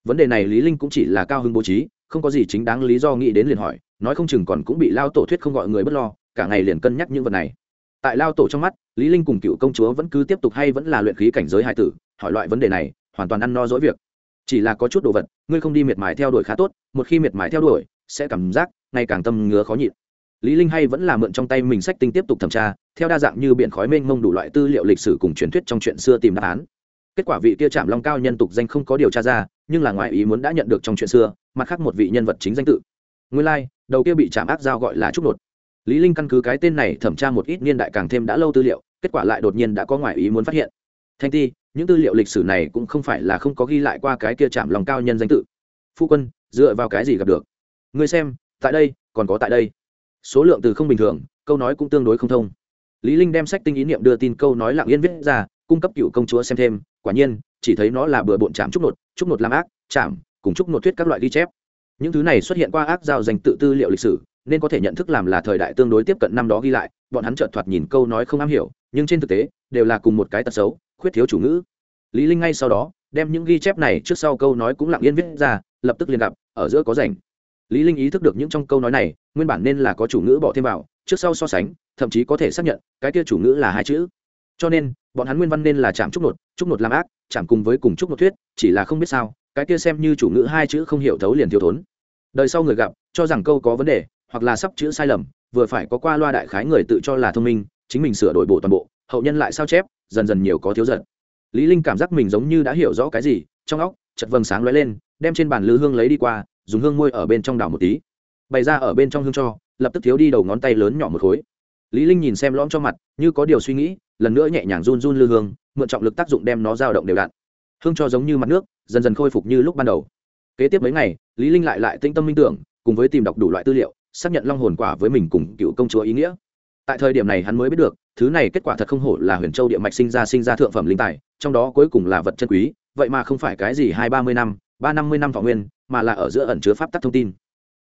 Vấn đề này lý linh cũng chỉ là cao hứng bố trí, không có gì chính đáng lý do nghĩ đến liền hỏi, nói không chừng còn cũng bị lao tổ thuyết không gọi người bất lo, cả ngày liền cân nhắc những vật này. Tại lao tổ trong mắt, lý linh cùng cựu công chúa vẫn cứ tiếp tục hay vẫn là luyện khí cảnh giới hai tử, hỏi loại vấn đề này, hoàn toàn ăn no dỗi việc chỉ là có chút đồ vật ngươi không đi miệt mài theo đuổi khá tốt một khi miệt mài theo đuổi sẽ cảm giác ngày càng tâm ngứa khó nhịn. Lý linh hay vẫn là mượn trong tay mình sách tinh tiếp tục thẩm tra theo đa dạng như biển khói mênh mông đủ loại tư liệu lịch sử cùng truyền thuyết trong chuyện xưa tìm đáp án. Kết quả vị kia chạm long cao nhân tục danh không có điều tra ra nhưng là ngoài ý muốn đã nhận được trong chuyện xưa mặt khác một vị nhân vật chính danh tự. Nguyên lai like, đầu kia bị chạm ác giao gọi là trúc nột. Lý linh căn cứ cái tên này thẩm tra một ít niên đại càng thêm đã lâu tư liệu kết quả lại đột nhiên đã có ngoài ý muốn phát hiện thanh ti, những tư liệu lịch sử này cũng không phải là không có ghi lại qua cái kia chạm lòng cao nhân danh tự. Phu quân, dựa vào cái gì gặp được? Ngươi xem, tại đây, còn có tại đây. Số lượng từ không bình thường, câu nói cũng tương đối không thông. Lý linh đem sách tinh ý niệm đưa tin câu nói lặng yên viết ra, cung cấp cựu công chúa xem thêm, quả nhiên, chỉ thấy nó là bừa bộn chạm trúc nột trúc nột làm ác, chạm, cùng trúc nột thuyết các loại ghi chép. Những thứ này xuất hiện qua ác giao dành tự tư liệu lịch sử, nên có thể nhận thức làm là thời đại tương đối tiếp cận năm đó ghi lại, bọn hắn chợt thoạt nhìn câu nói không am hiểu nhưng trên thực tế, đều là cùng một cái tật xấu, khuyết thiếu chủ ngữ. Lý linh ngay sau đó, đem những ghi chép này trước sau câu nói cũng lặng yên viết ra, lập tức liền gặp, ở giữa có rảnh. Lý linh ý thức được những trong câu nói này, nguyên bản nên là có chủ ngữ bỏ thêm vào, trước sau so sánh, thậm chí có thể xác nhận, cái kia chủ ngữ là hai chữ. Cho nên, bọn hắn nguyên văn nên là chạm trúc nột trúc nột làm ác, chạm cùng với cùng trúc nột thuyết, chỉ là không biết sao, cái kia xem như chủ ngữ hai chữ không hiểu thấu liền thiếu thốn. Đời sau người gặp, cho rằng câu có vấn đề, hoặc là sắp chữ sai lầm, vừa phải có qua loa đại khái người tự cho là thông minh chính mình sửa đổi bộ toàn bộ, hậu nhân lại sao chép, dần dần nhiều có thiếu giận. Lý linh cảm giác mình giống như đã hiểu rõ cái gì, trong óc, chợt vầng sáng lóe lên, đem trên bàn lư hương lấy đi qua, dùng hương môi ở bên trong đảo một tí. Bày ra ở bên trong hương cho, lập tức thiếu đi đầu ngón tay lớn nhỏ một khối. Lý linh nhìn xem lõm cho mặt, như có điều suy nghĩ, lần nữa nhẹ nhàng run run lư hương, mượn trọng lực tác dụng đem nó dao động đều đặn. Hương cho giống như mặt nước, dần dần khôi phục như lúc ban đầu. Kế tiếp mấy ngày, lý linh lại lại tinh tâm minh tưởng, cùng với tìm đọc đủ loại tư liệu, xác nhận long hồn quả với mình cùng cựu công chúa ý nghĩa tại thời điểm này hắn mới biết được, thứ này kết quả thật không hổ là huyền châu địa mạch sinh ra sinh ra thượng phẩm linh tài, trong đó cuối cùng là vật chân quý, vậy mà không phải cái gì hai ba mươi năm, ba năm mươi năm thọ nguyên, mà là ở giữa ẩn chứa pháp tắc thông tin.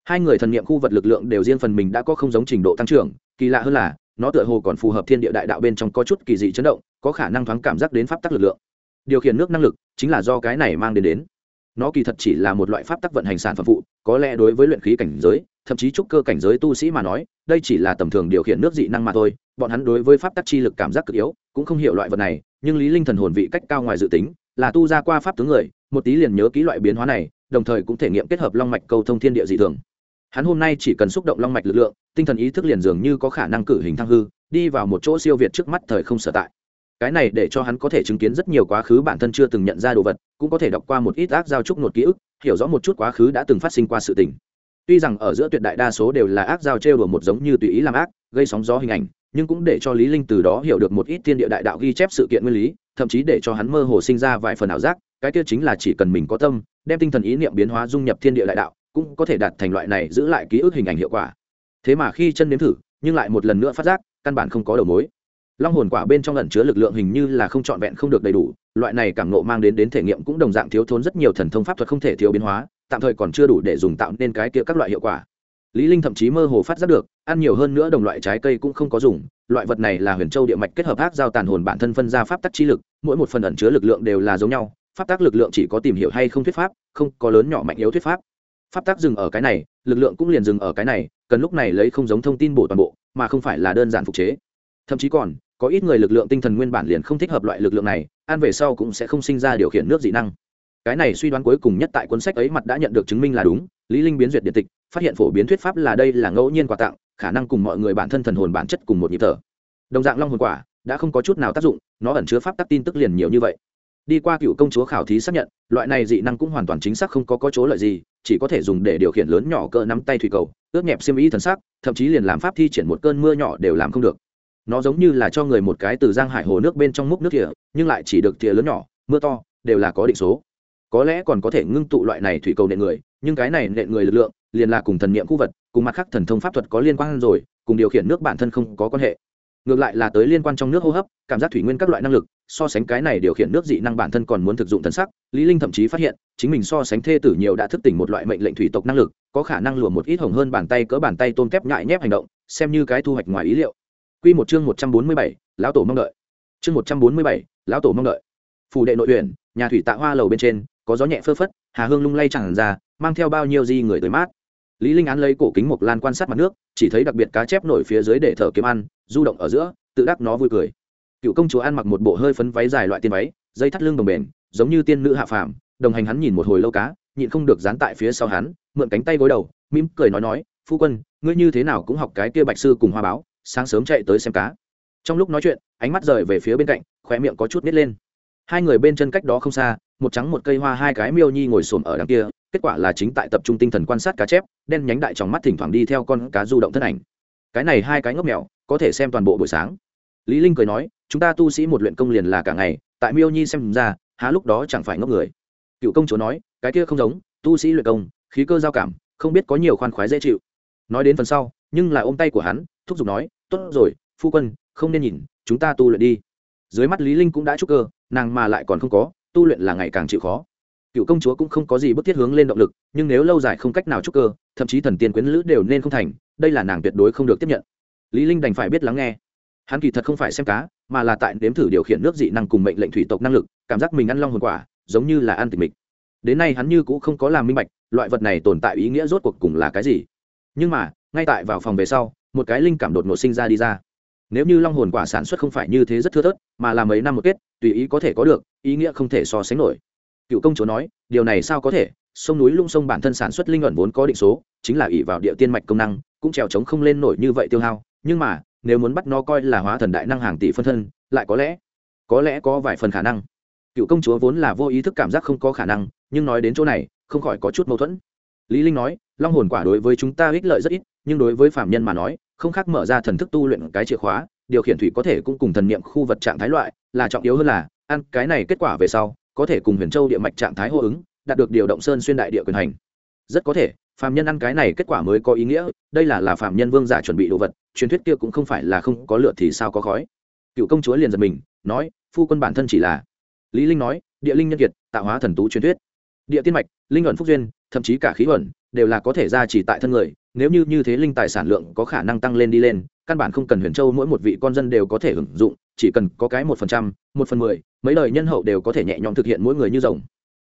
Hai người thần niệm khu vật lực lượng đều riêng phần mình đã có không giống trình độ tăng trưởng, kỳ lạ hơn là, nó tựa hồ còn phù hợp thiên địa đại đạo bên trong có chút kỳ dị chấn động, có khả năng thoáng cảm giác đến pháp tắc lực lượng. Điều khiển nước năng lực chính là do cái này mang đến đến. Nó kỳ thật chỉ là một loại pháp tắc vận hành sản phẩm phụ, có lẽ đối với luyện khí cảnh giới thậm chí trúc cơ cảnh giới tu sĩ mà nói, đây chỉ là tầm thường điều khiển nước dị năng mà thôi, bọn hắn đối với pháp tắc chi lực cảm giác cực yếu, cũng không hiểu loại vật này, nhưng lý linh thần hồn vị cách cao ngoài dự tính, là tu ra qua pháp tướng người, một tí liền nhớ kỹ loại biến hóa này, đồng thời cũng thể nghiệm kết hợp long mạch câu thông thiên địa dị thường. Hắn hôm nay chỉ cần xúc động long mạch lực lượng, tinh thần ý thức liền dường như có khả năng cử hình thăng hư, đi vào một chỗ siêu việt trước mắt thời không sở tại. Cái này để cho hắn có thể chứng kiến rất nhiều quá khứ bản thân chưa từng nhận ra đồ vật, cũng có thể đọc qua một ít ác giao trúc nột ký ức, hiểu rõ một chút quá khứ đã từng phát sinh qua sự tình tuy rằng ở giữa tuyệt đại đa số đều là ác giao trêu đùa một giống như tùy ý làm ác, gây sóng gió hình ảnh, nhưng cũng để cho lý linh từ đó hiểu được một ít thiên địa đại đạo ghi chép sự kiện nguyên lý, thậm chí để cho hắn mơ hồ sinh ra vài phần ảo giác, cái kia chính là chỉ cần mình có tâm, đem tinh thần ý niệm biến hóa dung nhập thiên địa đại đạo, cũng có thể đạt thành loại này giữ lại ký ức hình ảnh hiệu quả. Thế mà khi chân nếm thử, nhưng lại một lần nữa phát giác, căn bản không có đầu mối. Long hồn quả bên trong ẩn chứa lực lượng hình như là không trọn vẹn không được đầy đủ, loại này cảm nộ mang đến đến thể nghiệm cũng đồng dạng thiếu thốn rất nhiều thần thông pháp thuật không thể thiếu biến hóa tạm thời còn chưa đủ để dùng tạo nên cái kia các loại hiệu quả. Lý linh thậm chí mơ hồ phát giác được, ăn nhiều hơn nữa đồng loại trái cây cũng không có dùng, loại vật này là huyền châu địa mạch kết hợp ác giao tàn hồn bản thân phân ra pháp tắc chi lực, mỗi một phần ẩn chứa lực lượng đều là giống nhau, pháp tắc lực lượng chỉ có tìm hiểu hay không thuyết pháp, không có lớn nhỏ mạnh yếu thuyết pháp. Pháp tắc dừng ở cái này, lực lượng cũng liền dừng ở cái này, cần lúc này lấy không giống thông tin bổ toàn bộ, mà không phải là đơn giản phục chế. Thậm chí còn, có ít người lực lượng tinh thần nguyên bản liền không thích hợp loại lực lượng này, ăn về sau cũng sẽ không sinh ra điều khiển nước dị năng cái này suy đoán cuối cùng nhất tại cuốn sách ấy mặt đã nhận được chứng minh là đúng. Lý linh biến duyệt điện tịch, phát hiện phổ biến thuyết pháp là đây là ngẫu nhiên quà tặng, khả năng cùng mọi người bản thân thần hồn bản chất cùng một nhịp thở. Đồng dạng long hồn quả đã không có chút nào tác dụng, nó ẩn chứa pháp tắc tin tức liền nhiều như vậy. Đi qua cựu công chúa khảo thí xác nhận, loại này dị năng cũng hoàn toàn chính xác không có có chỗ lợi gì, chỉ có thể dùng để điều khiển lớn nhỏ cỡ nắm tay thủy cầu, ướt nhẹp xiêm ý thần sắc, thậm chí liền làm pháp thi triển một cơn mưa nhỏ đều làm không được. Nó giống như là cho người một cái từ giang hải hồ nước bên trong múc nước thìa, nhưng lại chỉ được thìa lớn nhỏ, mưa to, đều là có định số có lẽ còn có thể ngưng tụ loại này thủy cầu nện người nhưng cái này nện người lực lượng liền là cùng thần niệm khu vật cùng mặt khác thần thông pháp thuật có liên quan rồi cùng điều khiển nước bản thân không có quan hệ. Ngược lại là tới liên quan trong nước hô hấp cảm giác thủy nguyên các loại năng lực so sánh cái này điều khiển nước dị năng bản thân còn muốn thực dụng thần sắc lý linh thậm chí phát hiện chính mình so sánh thê tử nhiều đã thức tỉnh một loại mệnh lệnh thủy tộc năng lực có khả năng lùa một ít hồng hơn bàn tay cỡ bàn tay tôm kép nhại nhép hành động xem như cái thu hoạch ngoài ý liệu. Quy một chương 147, lão tổ mong đợi. Chương 147, lão tổ mong đợi. Phủ đệ nội uyển nhà thủy tạ hoa lầu bên trên có gió nhẹ phơ phất, hà hương lung lay chẳng ra, mang theo bao nhiêu di người tới mát. Lý linh án lấy cổ kính một lan quan sát mặt nước, chỉ thấy đặc biệt cá chép nổi phía dưới để thở kiếm ăn, du động ở giữa, tự đắc nó vui cười. Cựu công chúa ăn mặc một bộ hơi phấn váy dài loại tiên váy, dây thắt lưng đồng bền, giống như tiên nữ hạ phàm, đồng hành hắn nhìn một hồi lâu cá, nhịn không được dán tại phía sau hắn, mượn cánh tay gối đầu, mỉm cười nói nói, phu quân, ngươi như thế nào cũng học cái kia bạch sư cùng hoa báo, sáng sớm chạy tới xem cá. Trong lúc nói chuyện, ánh mắt rời về phía bên cạnh, khóe miệng có chút nít lên. Hai người bên chân cách đó không xa một trắng một cây hoa hai cái miêu nhi ngồi xổm ở đằng kia, kết quả là chính tại tập trung tinh thần quan sát cá chép, đen nhánh đại trong mắt thỉnh thoảng đi theo con cá du động thân ảnh. Cái này hai cái ngốc mèo, có thể xem toàn bộ buổi sáng. Lý linh cười nói, chúng ta tu sĩ một luyện công liền là cả ngày, tại miêu nhi xem ra, há lúc đó chẳng phải ngốc người. Cựu công chúa nói, cái kia không giống, tu sĩ luyện công, khí cơ giao cảm, không biết có nhiều khoan khoái dễ chịu. Nói đến phần sau, nhưng là ôm tay của hắn, thúc giục nói, tốt rồi, phu quân, không nên nhìn, chúng ta tu luyện đi. Dưới mắt lý linh cũng đã trúc cơ, nàng mà lại còn không có tu luyện là ngày càng chịu khó. Cựu công chúa cũng không có gì bức thiết hướng lên động lực, nhưng nếu lâu dài không cách nào trúc cơ, thậm chí thần tiên quyến lữ đều nên không thành, đây là nàng tuyệt đối không được tiếp nhận. Lý linh đành phải biết lắng nghe. Hắn kỳ thật không phải xem cá, mà là tại nếm thử điều khiển nước dị năng cùng mệnh lệnh thủy tộc năng lực, cảm giác mình ăn long hồn quả, giống như là ăn tịch mịch. Đến nay hắn như cũng không có làm minh bạch, loại vật này tồn tại ý nghĩa rốt cuộc cùng là cái gì. Nhưng mà, ngay tại vào phòng về sau, một cái linh cảm đột ngột sinh ra đi ra nếu như long hồn quả sản xuất không phải như thế rất thưa thớt, mà là mấy năm một kết, tùy ý có thể có được, ý nghĩa không thể so sánh nổi. Cựu công chúa nói, điều này sao có thể? Sông núi lung sông bản thân sản xuất linh ẩn vốn có định số, chính là ỷ vào địa tiên mạch công năng, cũng trèo trống không lên nổi như vậy tiêu hao. Nhưng mà, nếu muốn bắt nó coi là hóa thần đại năng hàng tỷ phân thân, lại có lẽ có lẽ có vài phần khả năng. Cựu công chúa vốn là vô ý thức cảm giác không có khả năng, nhưng nói đến chỗ này, không khỏi có chút mâu thuẫn. Lý linh nói, long hồn quả đối với chúng ta ích lợi rất ít, nhưng đối với phạm nhân mà nói không khác mở ra thần thức tu luyện cái chìa khóa, điều khiển thủy có thể cũng cùng thần niệm khu vật trạng thái loại, là trọng yếu hơn là, ăn cái này kết quả về sau, có thể cùng huyền châu địa mạch trạng thái hô ứng, đạt được điều động sơn xuyên đại địa quyền hành. Rất có thể, phàm nhân ăn cái này kết quả mới có ý nghĩa, đây là là phàm nhân vương giả chuẩn bị đồ vật, truyền thuyết kia cũng không phải là không có lửa thì sao có khói. Cựu công chúa liền giật mình, nói, phu quân bản thân chỉ là, lý linh nói, địa linh nhân kiệt, tạo hóa thần tú truyền thuyết. Địa tiên mạch, linh ẩn phúc duyên, thậm chí cả khí ẩn đều là có thể ra chỉ tại thân người, nếu như như thế linh tài sản lượng có khả năng tăng lên đi lên, căn bản không cần huyền châu mỗi một vị con dân đều có thể hưởng dụng, chỉ cần có cái một phần trăm, một phần mười, mấy đời nhân hậu đều có thể nhẹ nhõm thực hiện mỗi người như rồng.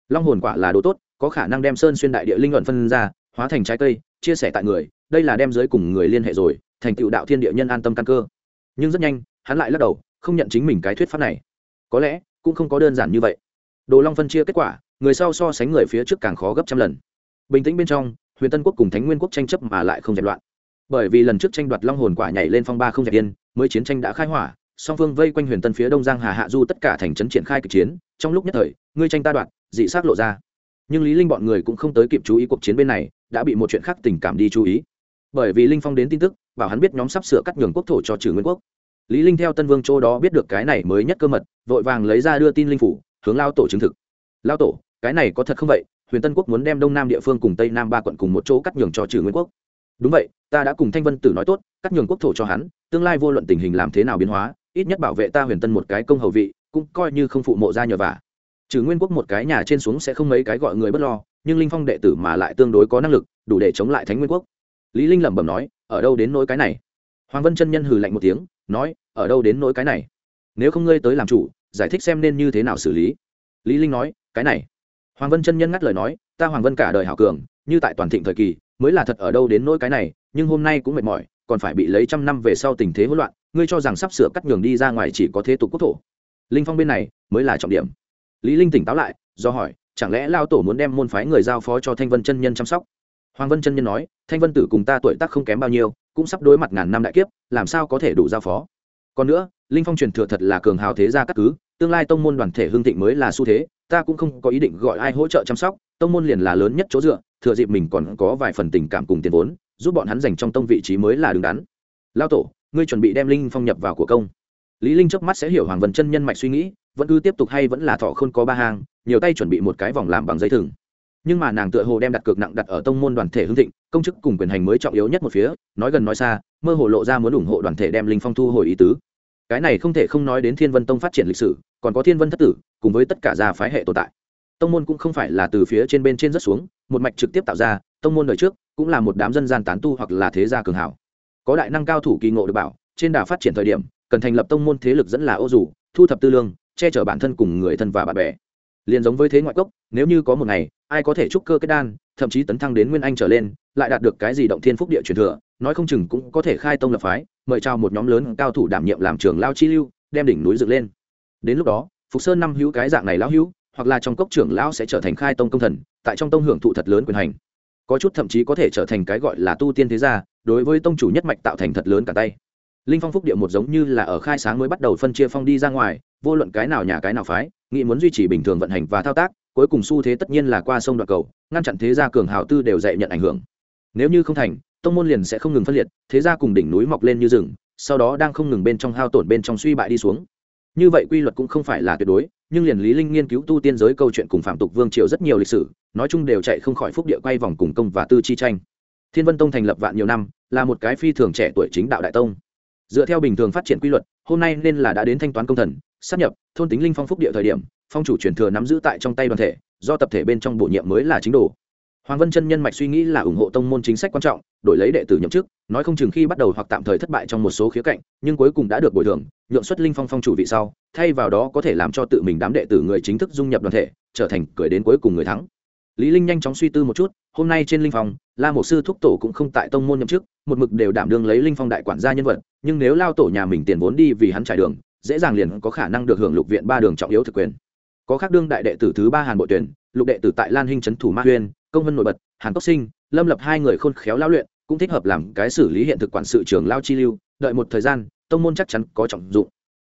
Long hồn quả là đồ tốt, có khả năng đem sơn xuyên đại địa linh luận phân ra, hóa thành trái cây, chia sẻ tại người, đây là đem giới cùng người liên hệ rồi, thành tựu đạo thiên địa nhân an tâm căn cơ. Nhưng rất nhanh, hắn lại lắc đầu, không nhận chính mình cái thuyết pháp này. Có lẽ, cũng không có đơn giản như vậy. Đồ long phân chia kết quả, người sau so sánh người phía trước càng khó gấp trăm lần bình tĩnh bên trong, huyền tân quốc cùng thánh nguyên quốc tranh chấp mà lại không dẹp loạn. Bởi vì lần trước tranh đoạt long hồn quả nhảy lên phong ba không dẹp yên, mới chiến tranh đã khai hỏa, song phương vây quanh huyền tân phía đông giang hà hạ du tất cả thành trấn triển khai kịch chiến, trong lúc nhất thời, ngươi tranh ta đoạt, dị xác lộ ra. Nhưng lý linh bọn người cũng không tới kịp chú ý cuộc chiến bên này, đã bị một chuyện khác tình cảm đi chú ý. Bởi vì linh phong đến tin tức, bảo hắn biết nhóm sắp sửa cắt nhường quốc thổ cho trừ nguyên quốc. Lý linh theo tân vương châu đó biết được cái này mới nhất cơ mật, vội vàng lấy ra đưa tin linh phủ, hướng lao tổ chứng thực. Lao tổ, cái này có thật không vậy? Huyền tân quốc muốn đem đông nam địa phương cùng tây nam ba quận cùng một chỗ cắt nhường cho trừ nguyên quốc. Đúng vậy, ta đã cùng thanh vân tử nói tốt, cắt nhường quốc thổ cho hắn, tương lai vô luận tình hình làm thế nào biến hóa, ít nhất bảo vệ ta huyền tân một cái công hầu vị, cũng coi như không phụ mộ ra nhờ vả. Trừ nguyên quốc một cái nhà trên xuống sẽ không mấy cái gọi người bất lo, nhưng linh phong đệ tử mà lại tương đối có năng lực, đủ để chống lại thánh nguyên quốc. Lý linh lẩm bẩm nói, ở đâu đến nỗi cái này? Hoàng vân chân nhân hừ lạnh một tiếng, nói, ở đâu đến nỗi cái này? Nếu không ngươi tới làm chủ, giải thích xem nên như thế nào xử lý. Lý linh nói, cái này hoàng vân chân nhân ngắt lời nói, ta hoàng vân cả đời hảo cường, như tại toàn thịnh thời kỳ, mới là thật ở đâu đến nỗi cái này, nhưng hôm nay cũng mệt mỏi, còn phải bị lấy trăm năm về sau tình thế hỗn loạn, ngươi cho rằng sắp sửa cắt nhường đi ra ngoài chỉ có thế tục quốc thổ. Linh phong bên này mới là trọng điểm. Lý linh tỉnh táo lại, do hỏi, chẳng lẽ lao tổ muốn đem môn phái người giao phó cho thanh vân chân nhân chăm sóc? Hoàng vân chân nhân nói, thanh vân tử cùng ta tuổi tác không kém bao nhiêu, cũng sắp đối mặt ngàn năm đại kiếp, làm sao có thể đủ giao phó? Còn nữa, linh phong truyền thừa thật là cường hào thế gia các cứ tương lai tông môn đoàn thể hương thịnh mới là xu thế, ta cũng không có ý định gọi ai hỗ trợ chăm sóc, tông môn liền là lớn nhất chỗ dựa, thừa dịp mình còn có vài phần tình cảm cùng tiền vốn, giúp bọn hắn dành trong tông vị trí mới là đứng đắn. Lao tổ, ngươi chuẩn bị đem linh phong nhập vào của công. Lý linh chớp mắt sẽ hiểu hoàng vân chân nhân mạch suy nghĩ, vẫn cứ tiếp tục hay vẫn là thọ không có ba hàng nhiều tay chuẩn bị một cái vòng làm bằng dây thừng. Nhưng mà nàng tựa hồ đem đặt cược nặng đặt ở tông môn đoàn thể hưng thịnh, công chức cùng quyền hành mới trọng yếu nhất một phía, nói gần nói xa, mơ hồ lộ ra muốn ủng hộ đoàn thể đem linh phong thu hồi ý tứ. Cái này không thể không nói đến thiên vân tông phát triển lịch sử còn có thiên vân thất tử, cùng với tất cả gia phái hệ tồn tại. Tông môn cũng không phải là từ phía trên bên trên rất xuống, một mạch trực tiếp tạo ra, tông môn đời trước cũng là một đám dân gian tán tu hoặc là thế gia cường hảo. Có đại năng cao thủ kỳ ngộ được bảo, trên đà phát triển thời điểm, cần thành lập tông môn thế lực dẫn là ô dù, thu thập tư lương, che chở bản thân cùng người thân và bạn bè. Liền giống với thế ngoại cốc, nếu như có một ngày, ai có thể trúc cơ kết đan, thậm chí tấn thăng đến nguyên anh trở lên, lại đạt được cái gì động thiên phúc địa truyền thừa, nói không chừng cũng có thể khai tông lập phái, mời chào một nhóm lớn cao thủ đảm nhiệm làm trường lao chi lưu, đem đỉnh núi dựng lên đến lúc đó, phục sơn năm hữu cái dạng này lão hữu, hoặc là trong cốc trưởng lão sẽ trở thành khai tông công thần, tại trong tông hưởng thụ thật lớn quyền hành. Có chút thậm chí có thể trở thành cái gọi là tu tiên thế gia, đối với tông chủ nhất mạch tạo thành thật lớn cả tay. Linh phong phúc địa một giống như là ở khai sáng mới bắt đầu phân chia phong đi ra ngoài, vô luận cái nào nhà cái nào phái, nghị muốn duy trì bình thường vận hành và thao tác, cuối cùng xu thế tất nhiên là qua sông đoạn cầu, ngăn chặn thế gia cường hào tư đều dạy nhận ảnh hưởng. Nếu như không thành, tông môn liền sẽ không ngừng phân liệt, thế gia cùng đỉnh núi mọc lên như rừng, sau đó đang không ngừng bên trong hao tổn bên trong suy bại đi xuống như vậy quy luật cũng không phải là tuyệt đối, nhưng liền lý linh nghiên cứu tu tiên giới câu chuyện cùng phạm tục vương triều rất nhiều lịch sử, nói chung đều chạy không khỏi phúc địa quay vòng cùng công và tư chi tranh. Thiên vân tông thành lập vạn nhiều năm, là một cái phi thường trẻ tuổi chính đạo đại tông. Dựa theo bình thường phát triển quy luật, hôm nay nên là đã đến thanh toán công thần sắp nhập, thôn tính linh phong phúc địa thời điểm, phong chủ truyền thừa nắm giữ tại trong tay đoàn thể, do tập thể bên trong bổ nhiệm mới là chính đồ hoàng vân chân nhân mạch suy nghĩ là ủng hộ tông môn chính sách quan trọng, đổi lấy đệ tử nhậm chức, nói không chừng khi bắt đầu hoặc tạm thời thất bại trong một số khía cạnh, nhưng cuối cùng đã được bồi thường, nhượng xuất linh phong phong chủ vị sau, thay vào đó có thể làm cho tự mình đám đệ tử người chính thức dung nhập đoàn thể, trở thành cười đến cuối cùng người thắng. Lý linh nhanh chóng suy tư một chút, hôm nay trên linh phong, la Mộ sư thúc tổ cũng không tại tông môn nhậm chức, một mực đều đảm đương lấy linh phong đại quản gia nhân vật, nhưng nếu lao tổ nhà mình tiền vốn đi vì hắn trải đường, dễ dàng liền có khả năng được hưởng lục viện ba đường trọng yếu thực quyền. Có khác đương đại đệ tử thứ ba hàn bội tuyển, lục đệ tử tại lan hinh trấn thủ ma huyên công vân nổi bật, hàn tốc sinh, lâm lập hai người khôn khéo lao luyện, cũng thích hợp làm cái xử lý hiện thực quản sự trưởng lao chi lưu, đợi một thời gian, tông môn chắc chắn có trọng dụng.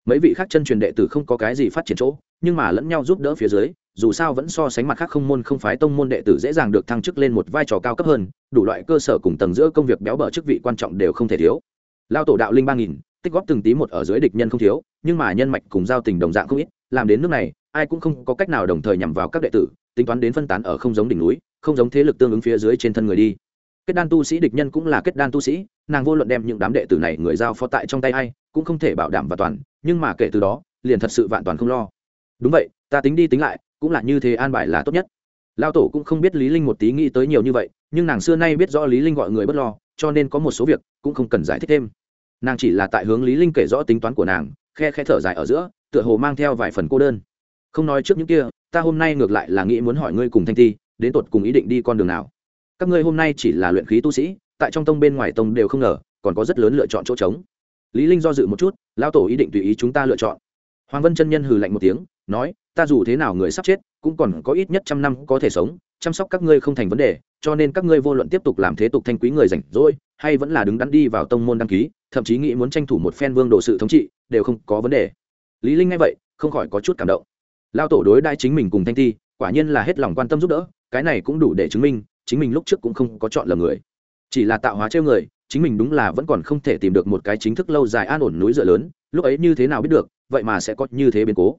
Mấy vị khác chân truyền đệ tử không có cái gì phát triển chỗ, nhưng mà lẫn nhau giúp đỡ phía dưới, dù sao vẫn so sánh mặt khác không môn không phái tông môn đệ tử dễ dàng được thăng chức lên một vai trò cao cấp hơn, đủ loại cơ sở cùng tầng giữa công việc béo bở chức vị quan trọng đều không thể thiếu. Lao tổ đạo linh ba nghìn, tích góp từng tí một ở dưới địch nhân không thiếu, nhưng mà nhân mạch cùng giao tình đồng dạng không ít, làm đến nước này, ai cũng không có cách nào đồng thời nhằm vào các đệ tử, tính toán đến phân tán ở không giống đỉnh núi không giống thế lực tương ứng phía dưới trên thân người đi. Kết đan tu sĩ địch nhân cũng là kết đan tu sĩ, nàng vô luận đem những đám đệ tử này người giao phó tại trong tay ai, cũng không thể bảo đảm và toàn, nhưng mà kể từ đó, liền thật sự vạn toàn không lo. Đúng vậy, ta tính đi tính lại, cũng là như thế an bài là tốt nhất. Lao tổ cũng không biết lý linh một tí nghĩ tới nhiều như vậy, nhưng nàng xưa nay biết rõ lý linh gọi người bất lo, cho nên có một số việc cũng không cần giải thích thêm. Nàng chỉ là tại hướng lý linh kể rõ tính toán của nàng, khe khe thở dài ở giữa, tựa hồ mang theo vài phần cô đơn. Không nói trước những kia, ta hôm nay ngược lại là nghĩ muốn hỏi ngươi cùng thanh ti đến tột cùng ý định đi con đường nào. Các ngươi hôm nay chỉ là luyện khí tu sĩ, tại trong tông bên ngoài tông đều không ngờ, còn có rất lớn lựa chọn chỗ trống. Lý linh do dự một chút lao tổ ý định tùy ý chúng ta lựa chọn. Hoàng vân chân nhân hừ lạnh một tiếng, nói, ta dù thế nào người sắp chết, cũng còn có ít nhất trăm năm có thể sống, chăm sóc các ngươi không thành vấn đề, cho nên các ngươi vô luận tiếp tục làm thế tục thanh quý người rảnh rỗi, hay vẫn là đứng đắn đi vào tông môn đăng ký, thậm chí nghĩ muốn tranh thủ một phen vương đồ sự thống trị, đều không có vấn đề. Lý linh nghe vậy, không khỏi có chút cảm động. Lao tổ đối đãi chính mình cùng thanh ti quả nhiên là hết lòng quan tâm giúp đỡ, cái này cũng đủ để chứng minh, chính mình lúc trước cũng không có chọn lầm người. Chỉ là tạo hóa treo người, chính mình đúng là vẫn còn không thể tìm được một cái chính thức lâu dài an ổn núi dựa lớn, lúc ấy như thế nào biết được, vậy mà sẽ có như thế biến cố.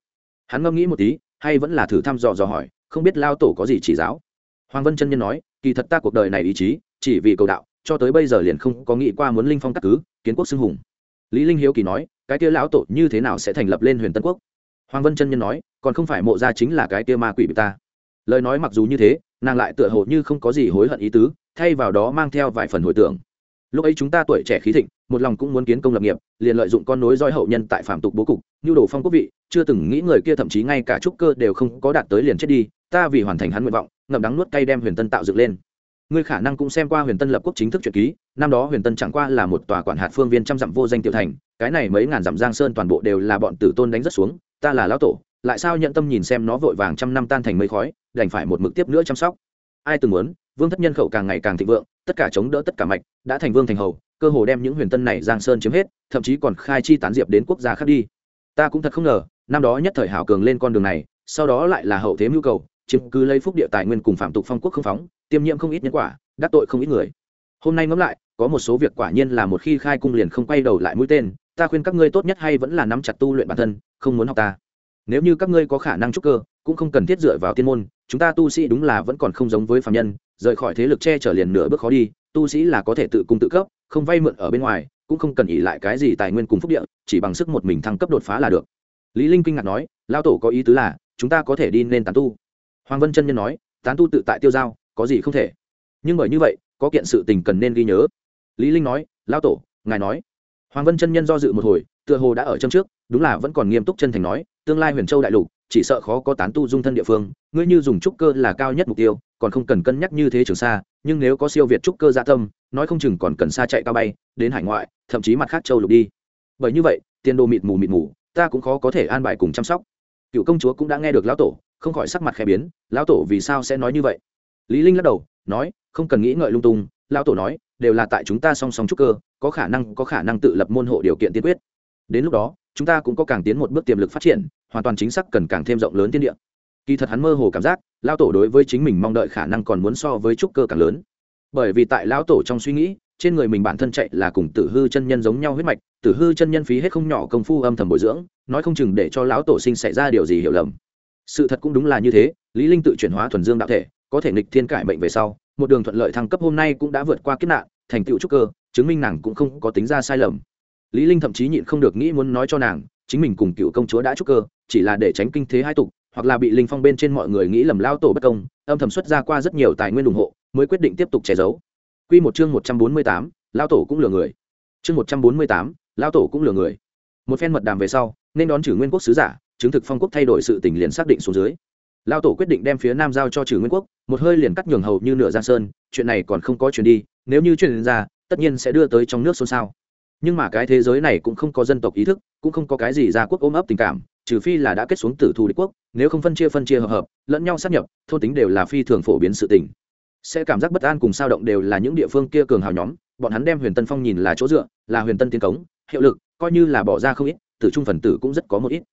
Hắn ngẫm nghĩ một tí, hay vẫn là thử thăm dò dò hỏi, không biết lao tổ có gì chỉ giáo. Hoàng vân chân nhân nói, kỳ thật ta cuộc đời này ý chí, chỉ vì cầu đạo, cho tới bây giờ liền không có nghĩ qua muốn linh phong cắt cứ, kiến quốc xưng hùng. Lý linh hiếu kỳ nói, cái kia lão tổ như thế nào sẽ thành lập lên huyền tân quốc? Hoàng vân chân nhân nói còn không phải mộ gia chính là cái kia ma quỷ bị ta. Lời nói mặc dù như thế, nàng lại tựa hồ như không có gì hối hận ý tứ, thay vào đó mang theo vài phần hồi tưởng. Lúc ấy chúng ta tuổi trẻ khí thịnh, một lòng cũng muốn kiến công lập nghiệp, liền lợi dụng con nối roi hậu nhân tại phạm tục bố cục như đồ phong quốc vị, chưa từng nghĩ người kia thậm chí ngay cả trúc cơ đều không có đạt tới liền chết đi, ta vì hoàn thành hắn nguyện vọng, ngậm đắng nuốt cay đem huyền tân tạo dựng lên. Ngươi khả năng cũng xem qua huyền tân lập quốc chính thức truyện ký, năm đó huyền tân chẳng qua là một tòa quản hạt phương viên trăm dặm vô danh tiểu thành, cái này mấy ngàn dặm giang sơn toàn bộ đều là bọn tử tôn đánh rất xuống, ta là lão tổ lại sao nhận tâm nhìn xem nó vội vàng trăm năm tan thành mây khói, đành phải một mực tiếp nữa chăm sóc. Ai từng muốn, vương thất nhân khẩu càng ngày càng thịnh vượng, tất cả chống đỡ tất cả mạch, đã thành vương thành hầu, cơ hồ đem những huyền tân này giang sơn chiếm hết, thậm chí còn khai chi tán diệp đến quốc gia khác đi. Ta cũng thật không ngờ, năm đó nhất thời hảo cường lên con đường này, sau đó lại là hậu thế mưu cầu, chiếm cứ lấy phúc địa tài nguyên cùng phạm tục phong quốc không phóng, tiêm nhiễm không ít nhân quả, đắc tội không ít người. Hôm nay ngẫm lại, có một số việc quả nhiên là một khi khai cung liền không quay đầu lại mũi tên, ta khuyên các ngươi tốt nhất hay vẫn là nắm chặt tu luyện bản thân, không muốn học ta nếu như các ngươi có khả năng trúc cơ, cũng không cần thiết dựa vào tiên môn, chúng ta tu sĩ đúng là vẫn còn không giống với phạm nhân, rời khỏi thế lực che chở liền nửa bước khó đi, tu sĩ là có thể tự cung tự cấp, không vay mượn ở bên ngoài, cũng không cần ỉ lại cái gì tài nguyên cùng phúc địa, chỉ bằng sức một mình thăng cấp đột phá là được. Lý linh kinh ngạc nói lao tổ có ý tứ là, chúng ta có thể đi nên tán tu. Hoàng vân chân nhân nói, tán tu tự tại tiêu giao, có gì không thể. Nhưng bởi như vậy, có kiện sự tình cần nên ghi nhớ. Lý linh nói lao tổ, ngài nói. Hoàng vân chân nhân do dự một hồi, tựa hồ đã ở trong trước, đúng là vẫn còn nghiêm túc chân thành nói tương lai huyền châu đại lục, chỉ sợ khó có tán tu dung thân địa phương, ngươi như dùng trúc cơ là cao nhất mục tiêu, còn không cần cân nhắc như thế trường xa, nhưng nếu có siêu việt trúc cơ gia tâm, nói không chừng còn cần xa chạy cao bay, đến hải ngoại, thậm chí mặt khác châu lục đi. Bởi như vậy tiền đồ mịt mù mịt mù, ta cũng khó có thể an bài cùng chăm sóc. Cựu công chúa cũng đã nghe được lão tổ, không khỏi sắc mặt khẽ biến, lão tổ vì sao sẽ nói như vậy? Lý linh lắc đầu, nói, không cần nghĩ ngợi lung tung, lão tổ nói, đều là tại chúng ta song song trúc cơ, có khả năng, có khả năng tự lập môn hộ điều kiện tiên quyết. Đến lúc đó chúng ta cũng có càng tiến một bước tiềm lực phát triển, hoàn toàn chính xác cần càng thêm rộng lớn thiên địa. Kỳ thật hắn mơ hồ cảm giác, lão tổ đối với chính mình mong đợi khả năng còn muốn so với trúc cơ càng lớn. Bởi vì tại lão tổ trong suy nghĩ, trên người mình bản thân chạy là cùng tử hư chân nhân giống nhau huyết mạch, tử hư chân nhân phí hết không nhỏ công phu âm thầm bồi dưỡng, nói không chừng để cho lão tổ sinh xảy ra điều gì hiểu lầm. Sự thật cũng đúng là như thế, lý linh tự chuyển hóa thuần dương đạo thể, có thể nghịch thiên cải mệnh về sau, một đường thuận lợi thăng cấp hôm nay cũng đã vượt qua kiếp nạn, thành tựu trúc cơ, chứng minh nàng cũng không có tính ra sai lầm lý linh thậm chí nhịn không được nghĩ muốn nói cho nàng chính mình cùng cựu công chúa đã trúc cơ chỉ là để tránh kinh thế hai tục hoặc là bị linh phong bên trên mọi người nghĩ lầm lao tổ bất công âm thầm xuất ra qua rất nhiều tài nguyên ủng hộ mới quyết định tiếp tục che giấu. Quy một chương một trăm bốn mươi tám, lao tổ cũng lừa người. Chương một trăm bốn mươi tám, lao tổ cũng lừa người. Một phen mật đàm về sau nên đón trừ nguyên quốc sứ giả chứng thực phong quốc thay đổi sự tình liền xác định xuống dưới. Lao tổ quyết định đem phía nam giao cho trừ nguyên quốc một hơi liền cắt nhường hầu như nửa giang sơn chuyện này còn không có chuyện đi nếu như chuyện ra tất nhiên sẽ đưa tới trong nước xôn xao nhưng mà cái thế giới này cũng không có dân tộc ý thức, cũng không có cái gì gia quốc ôm ấp tình cảm, trừ phi là đã kết xuống tử thù đế quốc, nếu không phân chia phân chia hợp hợp, lẫn nhau sát nhập, thôn tính đều là phi thường phổ biến sự tình. Sẽ cảm giác bất an cùng sao động đều là những địa phương kia cường hào nhóm, bọn hắn đem huyền tân phong nhìn là chỗ dựa, là huyền tân tiến cống, hiệu lực, coi như là bỏ ra không ít, tử trung phần tử cũng rất có một ít.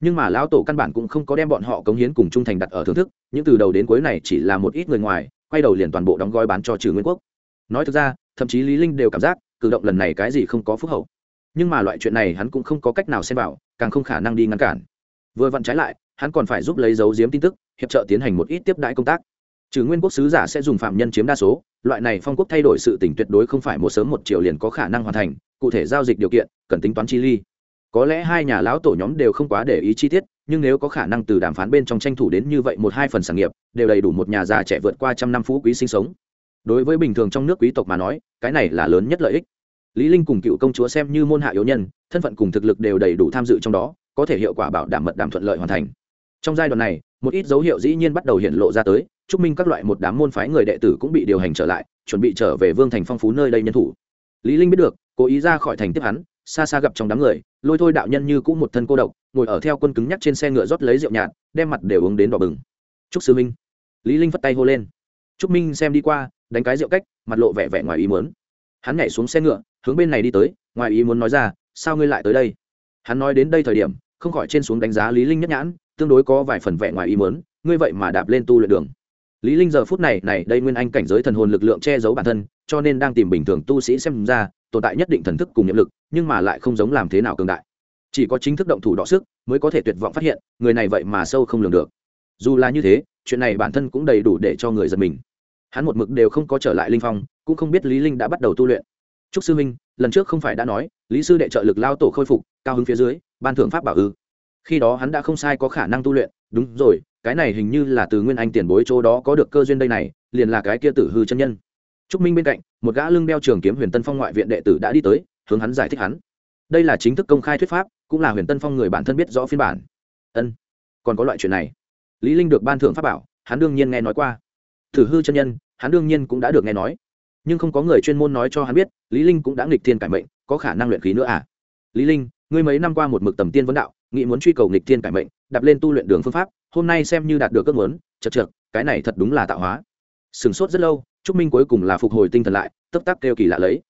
Nhưng mà lão tổ căn bản cũng không có đem bọn họ cống hiến cùng trung thành đặt ở thưởng thức, những từ đầu đến cuối này chỉ là một ít người ngoài, quay đầu liền toàn bộ đóng gói bán cho trừ nguyên quốc. Nói thực ra, thậm chí lý linh đều cảm giác cử động lần này cái gì không có phúc hậu. Nhưng mà loại chuyện này hắn cũng không có cách nào xem vào, càng không khả năng đi ngăn cản. Vừa vặn trái lại, hắn còn phải giúp lấy dấu diếm tin tức, hiệp trợ tiến hành một ít tiếp đãi công tác. Trừ nguyên quốc sứ giả sẽ dùng phạm nhân chiếm đa số, loại này phong quốc thay đổi sự tỉnh tuyệt đối không phải một sớm một chiều liền có khả năng hoàn thành, cụ thể giao dịch điều kiện, cần tính toán chi ly. Có lẽ hai nhà lão tổ nhóm đều không quá để ý chi tiết, nhưng nếu có khả năng từ đàm phán bên trong tranh thủ đến như vậy một hai phần sản nghiệp, đều đầy đủ một nhà già trẻ vượt qua trăm năm phú quý sinh sống đối với bình thường trong nước quý tộc mà nói, cái này là lớn nhất lợi ích. Lý linh cùng cựu công chúa xem như môn hạ yếu nhân, thân phận cùng thực lực đều đầy đủ tham dự trong đó, có thể hiệu quả bảo đảm mật đảm thuận lợi hoàn thành. Trong giai đoạn này, một ít dấu hiệu dĩ nhiên bắt đầu hiện lộ ra tới, chúc minh các loại một đám môn phái người đệ tử cũng bị điều hành trở lại, chuẩn bị trở về vương thành phong phú nơi đây nhân thủ. Lý linh biết được, cố ý ra khỏi thành tiếp hắn, xa xa gặp trong đám người, lôi thôi đạo nhân như cũng một thân cô độc, ngồi ở theo quân cứng nhắc trên xe ngựa rót lấy rượu nhạt, đem mặt đều uống đến đỏ bừng. Trúc sư minh. Lý linh vất tay hô lên. Trúc minh xem đi qua đánh cái rượu cách, mặt lộ vẻ vẻ ngoài ý muốn. Hắn nhảy xuống xe ngựa, hướng bên này đi tới, ngoài ý muốn nói ra, sao ngươi lại tới đây? Hắn nói đến đây thời điểm, không khỏi trên xuống đánh giá lý linh nhất nhãn, tương đối có vài phần vẻ ngoài ý muốn, ngươi vậy mà đạp lên tu luyện đường. Lý linh giờ phút này này, đây nguyên anh cảnh giới thần hồn lực lượng che giấu bản thân, cho nên đang tìm bình thường tu sĩ xem ra, tồn tại nhất định thần thức cùng nhiệm lực, nhưng mà lại không giống làm thế nào cường đại. Chỉ có chính thức động thủ đọ sức, mới có thể tuyệt vọng phát hiện, người này vậy mà sâu không lường được. Dù là như thế, chuyện này bản thân cũng đầy đủ để cho người giật mình hắn một mực đều không có trở lại linh phong, cũng không biết lý linh đã bắt đầu tu luyện. Trúc sư minh lần trước không phải đã nói, lý sư đệ trợ lực lao tổ khôi phục, cao hứng phía dưới, ban thưởng pháp bảo ư. Khi đó hắn đã không sai có khả năng tu luyện, đúng rồi, cái này hình như là từ nguyên anh tiền bối chỗ đó có được cơ duyên đây này, liền là cái kia tử hư chân nhân. Trúc minh bên cạnh, một gã lưng đeo trường kiếm huyền tân phong ngoại viện đệ tử đã đi tới, hướng hắn giải thích hắn. Đây là chính thức công khai thuyết pháp, cũng là huyền tân phong người bản thân biết rõ phiên bản. Ân, còn có loại chuyện này. Lý linh được ban thưởng pháp bảo, hắn đương nhiên nghe nói qua thử hư chân nhân, hắn đương nhiên cũng đã được nghe nói. Nhưng không có người chuyên môn nói cho hắn biết, lý linh cũng đã nghịch thiên cải mệnh, có khả năng luyện khí nữa à? Lý linh, ngươi mấy năm qua một mực tầm tiên vấn đạo, nghĩ muốn truy cầu nghịch thiên cải mệnh, đạp lên tu luyện đường phương pháp, hôm nay xem như đạt được ước muốn chật chật cái này thật đúng là tạo hóa. Sừng sốt rất lâu, trúc minh cuối cùng là phục hồi tinh thần lại, tức tắc kêu kỳ lạ lấy.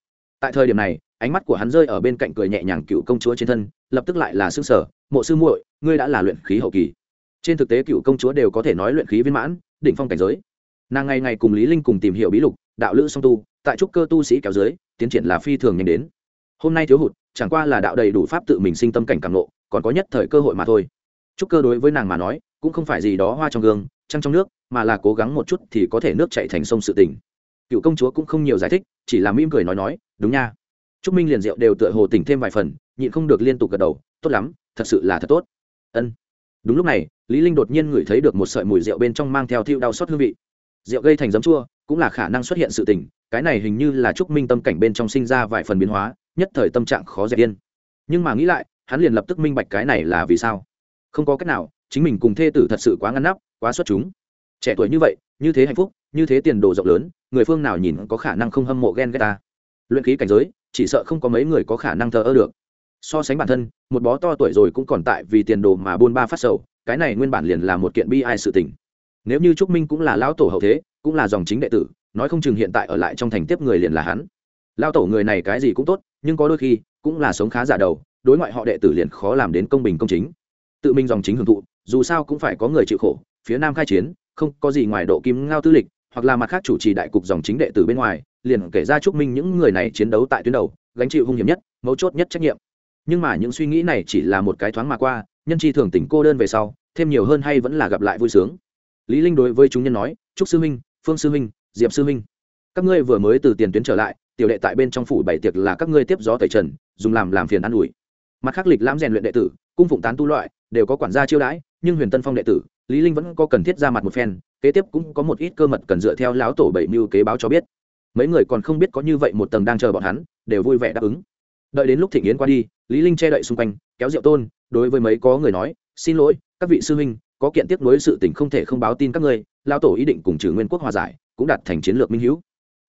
Tại thời điểm này, ánh mắt của hắn rơi ở bên cạnh cười nhẹ nhàng cựu công chúa trên thân, lập tức lại là xương sở mộ sư muội, ngươi đã là luyện khí hậu kỳ. Trên thực tế cựu công chúa đều có thể nói luyện khí viên mãn, đỉnh phong cảnh giới nàng ngày ngày cùng lý linh cùng tìm hiểu bí lục, đạo lữ song tu, tại trúc cơ tu sĩ kéo dưới, tiến triển là phi thường nhanh đến. Hôm nay thiếu hụt, chẳng qua là đạo đầy đủ pháp tự mình sinh tâm cảnh càng nộ còn có nhất thời cơ hội mà thôi. Trúc cơ đối với nàng mà nói, cũng không phải gì đó hoa trong gương, trăng trong nước, mà là cố gắng một chút thì có thể nước chảy thành sông sự tình. Cựu công chúa cũng không nhiều giải thích, chỉ là mỉm cười nói nói, đúng nha. Trúc minh liền rượu đều tựa hồ tỉnh thêm vài phần, nhịn không được liên tục gật đầu, tốt lắm, thật sự là thật tốt. Ân. Đúng lúc này, lý linh đột nhiên ngửi thấy được một sợi mùi rượu bên trong mang theo thiêu đau xót hương vị rượu gây thành giấm chua, cũng là khả năng xuất hiện sự tình, cái này hình như là trúc minh tâm cảnh bên trong sinh ra vài phần biến hóa, nhất thời tâm trạng khó dẹp yên. Nhưng mà nghĩ lại, hắn liền lập tức minh bạch cái này là vì sao. Không có cách nào, chính mình cùng thê tử thật sự quá ngăn nắp, quá xuất chúng. Trẻ tuổi như vậy, như thế hạnh phúc, như thế tiền đồ rộng lớn, người phương nào nhìn có khả năng không hâm mộ ghen ghét ta? Luyện khí cảnh giới, chỉ sợ không có mấy người có khả năng thờ ơ được. So sánh bản thân, một bó to tuổi rồi cũng còn tại vì tiền đồ mà buôn ba phát sầu, cái này nguyên bản liền là một kiện bi ai sự tình nếu như trúc minh cũng là lão tổ hậu thế, cũng là dòng chính đệ tử, nói không chừng hiện tại ở lại trong thành tiếp người liền là hắn. Lao tổ người này cái gì cũng tốt, nhưng có đôi khi, cũng là sống khá giả đầu, đối ngoại họ đệ tử liền khó làm đến công bình công chính. Tự mình dòng chính hưởng thụ, dù sao cũng phải có người chịu khổ, phía nam khai chiến, không có gì ngoài độ kim ngao tư lịch, hoặc là mặt khác chủ trì đại cục dòng chính đệ tử bên ngoài, liền kể ra chúc minh những người này chiến đấu tại tuyến đầu, gánh chịu hung hiểm nhất, mấu chốt nhất trách nhiệm. Nhưng mà những suy nghĩ này chỉ là một cái thoáng mà qua, nhân chi thường tỉnh cô đơn về sau, thêm nhiều hơn hay vẫn là gặp lại vui sướng lý linh đối với chúng nhân nói chúc sư minh phương sư minh diệp sư minh các ngươi vừa mới từ tiền tuyến trở lại, tiểu đệ tại bên trong phủ bảy tiệc là các ngươi tiếp gió tẩy trần, dùng làm làm phiền an ủi. Mặt khác lịch lãm rèn luyện đệ tử, cung phụng tán tu loại, đều có quản gia chiêu đãi, nhưng huyền tân phong đệ tử, lý linh vẫn có cần thiết ra mặt một phen, kế tiếp cũng có một ít cơ mật cần dựa theo lão tổ bảy mưu kế báo cho biết. Mấy người còn không biết có như vậy một tầng đang chờ bọn hắn, đều vui vẻ đáp ứng. Đợi đến lúc thịnh yến qua đi, lý linh che đậy xung quanh, kéo rượu tôn, đối với mấy có người nói, xin lỗi, các vị sư huynh có kiện tiếp nối sự tình không thể không báo tin các ngươi, lão tổ ý định cùng trừ nguyên quốc hòa giải, cũng đạt thành chiến lược minh hiếu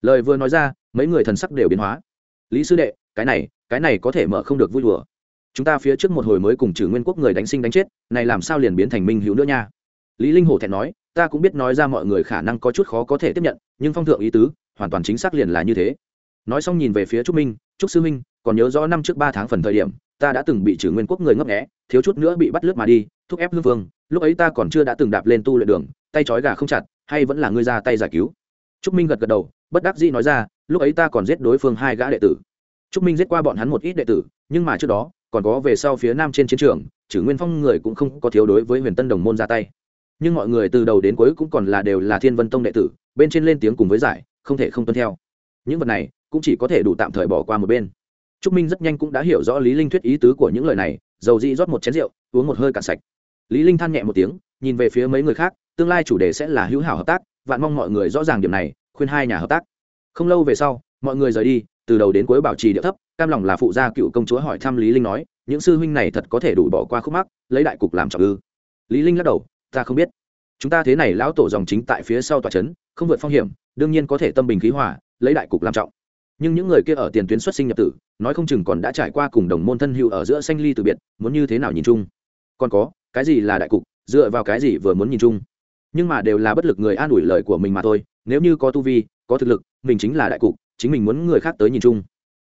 lời vừa nói ra, mấy người thần sắc đều biến hóa. Lý sư đệ, cái này cái này có thể mở không được vui đùa. Chúng ta phía trước một hồi mới cùng trừ nguyên quốc người đánh sinh đánh chết, này làm sao liền biến thành minh hữu nữa nha? Lý linh hổ thẹn nói, ta cũng biết nói ra mọi người khả năng có chút khó có thể tiếp nhận, nhưng phong thượng ý tứ, hoàn toàn chính xác liền là như thế. Nói xong nhìn về phía trúc minh, trúc sư minh còn nhớ rõ năm trước ba tháng phần thời điểm, ta đã từng bị trừ nguyên quốc người ngấp nghé, thiếu chút nữa bị bắt lướt mà đi thúc ép hương vương, lúc ấy ta còn chưa đã từng đạp lên tu luyện đường, tay trói gà không chặt, hay vẫn là ngươi ra tay giải cứu? Trúc minh gật gật đầu, bất đắc dĩ nói ra, lúc ấy ta còn giết đối phương hai gã đệ tử. Trúc minh giết qua bọn hắn một ít đệ tử, nhưng mà trước đó, còn có về sau phía nam trên chiến trường chử nguyên phong người cũng không có thiếu đối với huyền tân đồng môn ra tay. Nhưng mọi người từ đầu đến cuối cũng còn là đều là thiên vân tông đệ tử, bên trên lên tiếng cùng với giải, không thể không tuân theo. Những vật này cũng chỉ có thể đủ tạm thời bỏ qua một bên. Trúc minh rất nhanh cũng đã hiểu rõ lý linh thuyết ý tứ của những lời này, dầu dĩ rót một chén rượu, uống một hơi cạn sạch lý linh than nhẹ một tiếng, nhìn về phía mấy người khác, tương lai chủ đề sẽ là hữu hảo hợp tác, vạn mong mọi người rõ ràng điểm này, khuyên hai nhà hợp tác. Không lâu về sau, mọi người rời đi, từ đầu đến cuối bảo trì địa thấp, cam lòng là phụ gia cựu công chúa hỏi thăm lý linh nói, những sư huynh này thật có thể đủ bỏ qua khúc mắc, lấy đại cục làm trọng ư? Lý linh lắc đầu, ta không biết. Chúng ta thế này lão tổ dòng chính tại phía sau tòa chấn không vượt phong hiểm, đương nhiên có thể tâm bình khí hòa, lấy đại cục làm trọng. Nhưng những người kia ở tiền tuyến xuất sinh nhập tử, nói không chừng còn đã trải qua cùng đồng môn thân hữu ở giữa sanh ly từ biệt, muốn như thế nào nhìn chung? Còn có cái gì là đại cục, dựa vào cái gì vừa muốn nhìn chung. Nhưng mà đều là bất lực người an ủi lời của mình mà thôi, nếu như có tu vi, có thực lực, mình chính là đại cục, chính mình muốn người khác tới nhìn chung.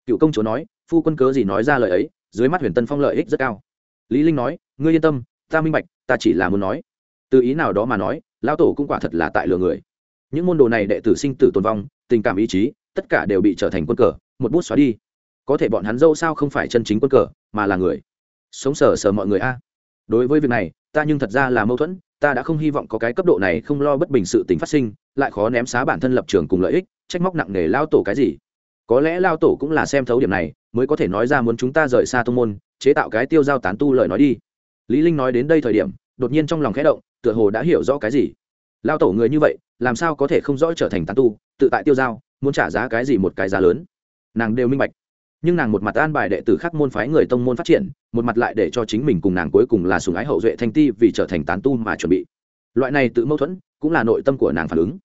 Cựu công chúa nói, phu quân cớ gì nói ra lời ấy, dưới mắt huyền tân phong lợi ích rất cao. Lý linh nói, ngươi yên tâm, ta minh bạch, ta chỉ là muốn nói. Từ ý nào đó mà nói, lão tổ cũng quả thật là tại lừa người. Những môn đồ này đệ tử sinh tử tồn vong, tình cảm ý chí, tất cả đều bị trở thành quân cờ, một bút xóa đi. Có thể bọn hắn dâu sao không phải chân chính quân cờ, mà là người. Sống sờ sờ mọi người a đối với việc này, ta nhưng thật ra là mâu thuẫn, ta đã không hy vọng có cái cấp độ này không lo bất bình sự tình phát sinh, lại khó ném xá bản thân lập trường cùng lợi ích, trách móc nặng nề lao tổ cái gì. Có lẽ lao tổ cũng là xem thấu điểm này, mới có thể nói ra muốn chúng ta rời xa thông môn, chế tạo cái tiêu giao tán tu lời nói đi. Lý linh nói đến đây thời điểm, đột nhiên trong lòng khẽ động, tựa hồ đã hiểu rõ cái gì. Lao tổ người như vậy, làm sao có thể không rõ trở thành tán tu, tự tại tiêu giao, muốn trả giá cái gì một cái giá lớn. Nàng đều minh bạch nhưng nàng một mặt an bài đệ tử khác môn phái người tông môn phát triển, một mặt lại để cho chính mình cùng nàng cuối cùng là sùng ái hậu duệ thanh ti vì trở thành tán tu mà chuẩn bị. Loại này tự mâu thuẫn cũng là nội tâm của nàng phản ứng.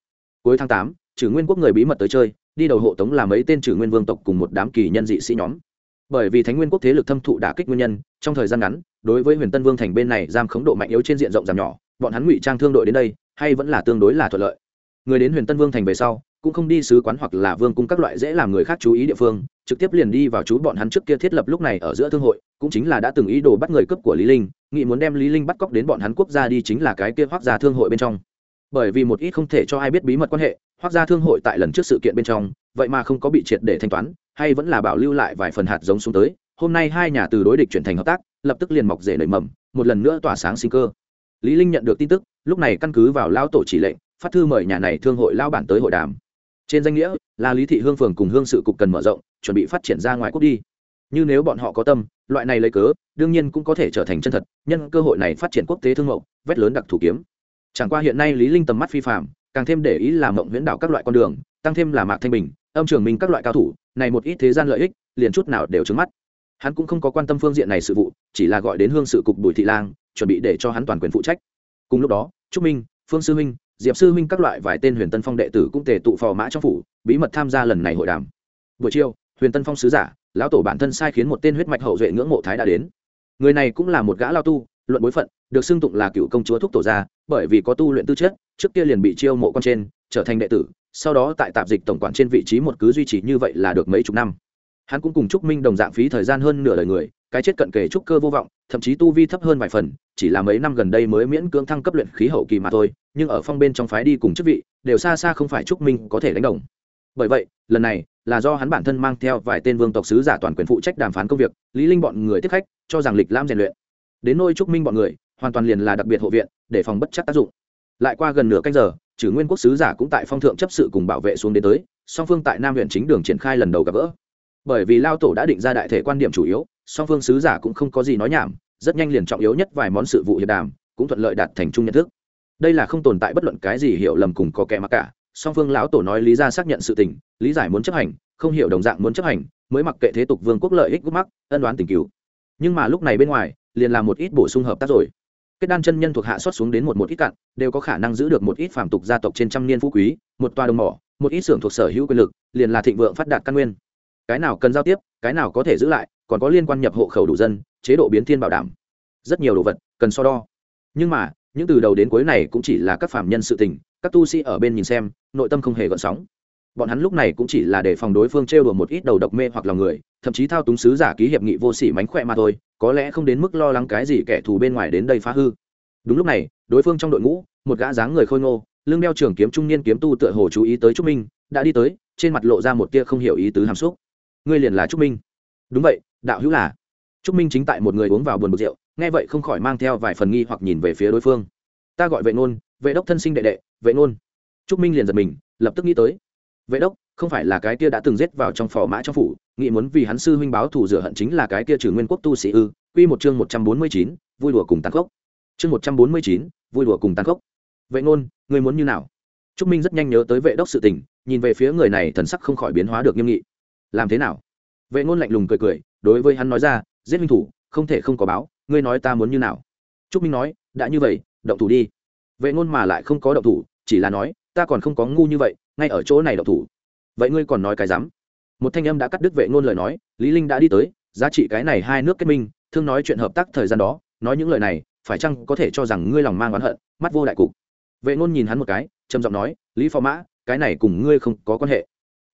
Cuối tháng tám trừ nguyên quốc người bí mật tới chơi, đi đầu hộ tống là mấy tên trừ nguyên vương tộc cùng một đám kỳ nhân dị sĩ nhóm. Bởi vì thánh nguyên quốc thế lực thâm thụ đả kích nguyên nhân, trong thời gian ngắn, đối với huyền tân vương thành bên này giam khống độ mạnh yếu trên diện rộng giảm nhỏ, bọn hắn ngụy trang thương đội đến đây, hay vẫn là tương đối là thuận lợi. Người đến huyền tân vương thành về sau cũng không đi sứ quán hoặc là vương cung các loại dễ làm người khác chú ý địa phương, trực tiếp liền đi vào chú bọn hắn trước kia thiết lập lúc này ở giữa thương hội, cũng chính là đã từng ý đồ bắt người cướp của lý linh nghị muốn đem lý linh bắt cóc đến bọn hắn quốc gia đi chính là cái kia hoác gia thương hội bên trong. Bởi vì một ít không thể cho ai biết bí mật quan hệ, hoác gia thương hội tại lần trước sự kiện bên trong, vậy mà không có bị triệt để thanh toán, hay vẫn là bảo lưu lại vài phần hạt giống xuống tới, hôm nay hai nhà từ đối địch chuyển thành hợp tác, lập tức liền mọc rể nảy mầm, một lần nữa tỏa sáng sinh cơ. Lý linh nhận được tin tức, lúc này căn cứ vào lao tổ chỉ lệnh, phát thư mời nhà này thương hội lao bản tới hội đàm trên danh nghĩa, là lý thị hương phường cùng hương sự cục cần mở rộng, chuẩn bị phát triển ra ngoài quốc đi. Như nếu bọn họ có tâm, loại này lấy cớ, đương nhiên cũng có thể trở thành chân thật, nhân cơ hội này phát triển quốc tế thương mậu, vét lớn đặc thủ kiếm. Chẳng qua hiện nay lý linh tầm mắt phi phạm càng thêm để ý làm mộng huyễn đảo các loại con đường, tăng thêm là mạc thanh bình, âm trường minh các loại cao thủ, này một ít thế gian lợi ích, liền chút nào đều trứng mắt. Hắn cũng không có quan tâm phương diện này sự vụ, chỉ là gọi đến hương sự cục bùi thị lang, chuẩn bị để cho hắn toàn quyền phụ trách. Cùng lúc đó, trúc minh, phương sư minh diệp sư minh các loại vài tên huyền tân phong đệ tử cũng tề tụ phò mã trong phủ, bí mật tham gia lần này hội đàm. Buổi chiều, huyền tân phong sứ giả, lão tổ bản thân sai khiến một tên huyết mạch hậu duệ ngưỡng mộ thái đã đến. Người này cũng là một gã lao tu, luận bối phận, được xưng tụng là cựu công chúa thúc tổ gia, bởi vì có tu luyện tư chất, trước kia liền bị chiêu mộ con trên, trở thành đệ tử, sau đó tại tạp dịch tổng quản trên vị trí một cứ duy trì như vậy là được mấy chục năm hắn cũng cùng trúc minh đồng dạng phí thời gian hơn nửa đời người, cái chết cận kề trúc cơ vô vọng, thậm chí tu vi thấp hơn vài phần, chỉ là mấy năm gần đây mới miễn cưỡng thăng cấp luyện khí hậu kỳ mà thôi, nhưng ở phong bên trong phái đi cùng chức vị, đều xa xa không phải trúc minh có thể đánh đồng. Bởi vậy, lần này là do hắn bản thân mang theo vài tên vương tộc sứ giả toàn quyền phụ trách đàm phán công việc, lý linh bọn người tiếp khách, cho rằng lịch lam rèn luyện. Đến nôi trúc minh bọn người, hoàn toàn liền là đặc biệt hộ viện, để phòng bất chắc tác dụng. Lại qua gần nửa canh giờ, trừ nguyên quốc sứ giả cũng tại phong thượng chấp sự cùng bảo vệ xuống đến tới, song phương tại nam huyện chính đường triển khai lần đầu gặp gỡ bởi vì lao tổ đã định ra đại thể quan điểm chủ yếu, song phương sứ giả cũng không có gì nói nhảm, rất nhanh liền trọng yếu nhất vài món sự vụ hiệp đàm, cũng thuận lợi đạt thành chung nhận thức. Đây là không tồn tại bất luận cái gì hiểu lầm cùng có kẻ mặc cả, song phương lão tổ nói lý ra xác nhận sự tình, lý giải muốn chấp hành, không hiểu đồng dạng muốn chấp hành, mới mặc kệ thế tục vương quốc lợi ích gút mắc, ân đoán tình cứu nhưng mà lúc này bên ngoài, liền làm một ít bổ sung hợp tác rồi. Kết đan chân nhân thuộc hạ xuất xuống đến một một ít cặn đều có khả năng giữ được một ít phàm tục gia tộc trên trăm niên phú quý, một toa đồng mỏ, một ít xưởng thuộc sở hữu quyền lực, liền là thịnh vượng phát đạt căn nguyên cái nào cần giao tiếp, cái nào có thể giữ lại, còn có liên quan nhập hộ khẩu đủ dân, chế độ biến thiên bảo đảm. Rất nhiều đồ vật cần so đo. Nhưng mà, những từ đầu đến cuối này cũng chỉ là các phạm nhân sự tình, các tu sĩ ở bên nhìn xem, nội tâm không hề gợn sóng. Bọn hắn lúc này cũng chỉ là để phòng đối phương trêu đùa một ít đầu độc mê hoặc lòng người, thậm chí thao túng sứ giả ký hiệp nghị vô sỉ mánh khỏe mà thôi, có lẽ không đến mức lo lắng cái gì kẻ thù bên ngoài đến đây phá hư. Đúng lúc này, đối phương trong đội ngũ, một gã dáng người khôi ngô, lưng đeo trường kiếm trung niên kiếm tu tựa hồ chú ý tới trúc minh, đã đi tới, trên mặt lộ ra một tia không hiểu ý tứ hàm xúc ngươi liền là trúc minh đúng vậy đạo hữu là trúc minh chính tại một người uống vào buồn bực rượu nghe vậy không khỏi mang theo vài phần nghi hoặc nhìn về phía đối phương ta gọi vệ nôn vệ đốc thân sinh đệ đệ vệ nôn trúc minh liền giật mình lập tức nghĩ tới vệ đốc không phải là cái kia đã từng giết vào trong phò mã trong phủ nghĩ muốn vì hắn sư huynh báo thù rửa hận chính là cái kia trừ nguyên quốc tu sĩ ư quy một chương một trăm bốn mươi chín vui đùa cùng tàn khốc chương một trăm bốn mươi chín vui đùa cùng tàn khốc vệ nôn người muốn như nào trúc minh rất nhanh nhớ tới vệ đốc sự tình nhìn về phía người này thần sắc không khỏi biến hóa được nghiêm nghị làm thế nào? Vệ ngôn lạnh lùng cười cười, đối với hắn nói ra, giết minh thủ, không thể không có báo, ngươi nói ta muốn như nào? Trúc minh nói, đã như vậy, động thủ đi. Vệ ngôn mà lại không có động thủ, chỉ là nói, ta còn không có ngu như vậy, ngay ở chỗ này động thủ. Vậy ngươi còn nói cái dám một thanh âm đã cắt đứt vệ ngôn lời nói, lý linh đã đi tới, giá trị cái này hai nước kết minh, thương nói chuyện hợp tác thời gian đó, nói những lời này, phải chăng có thể cho rằng ngươi lòng mang oán hận, mắt vô đại cục? Vệ ngôn nhìn hắn một cái, trầm giọng nói, lý phò mã, cái này cùng ngươi không có quan hệ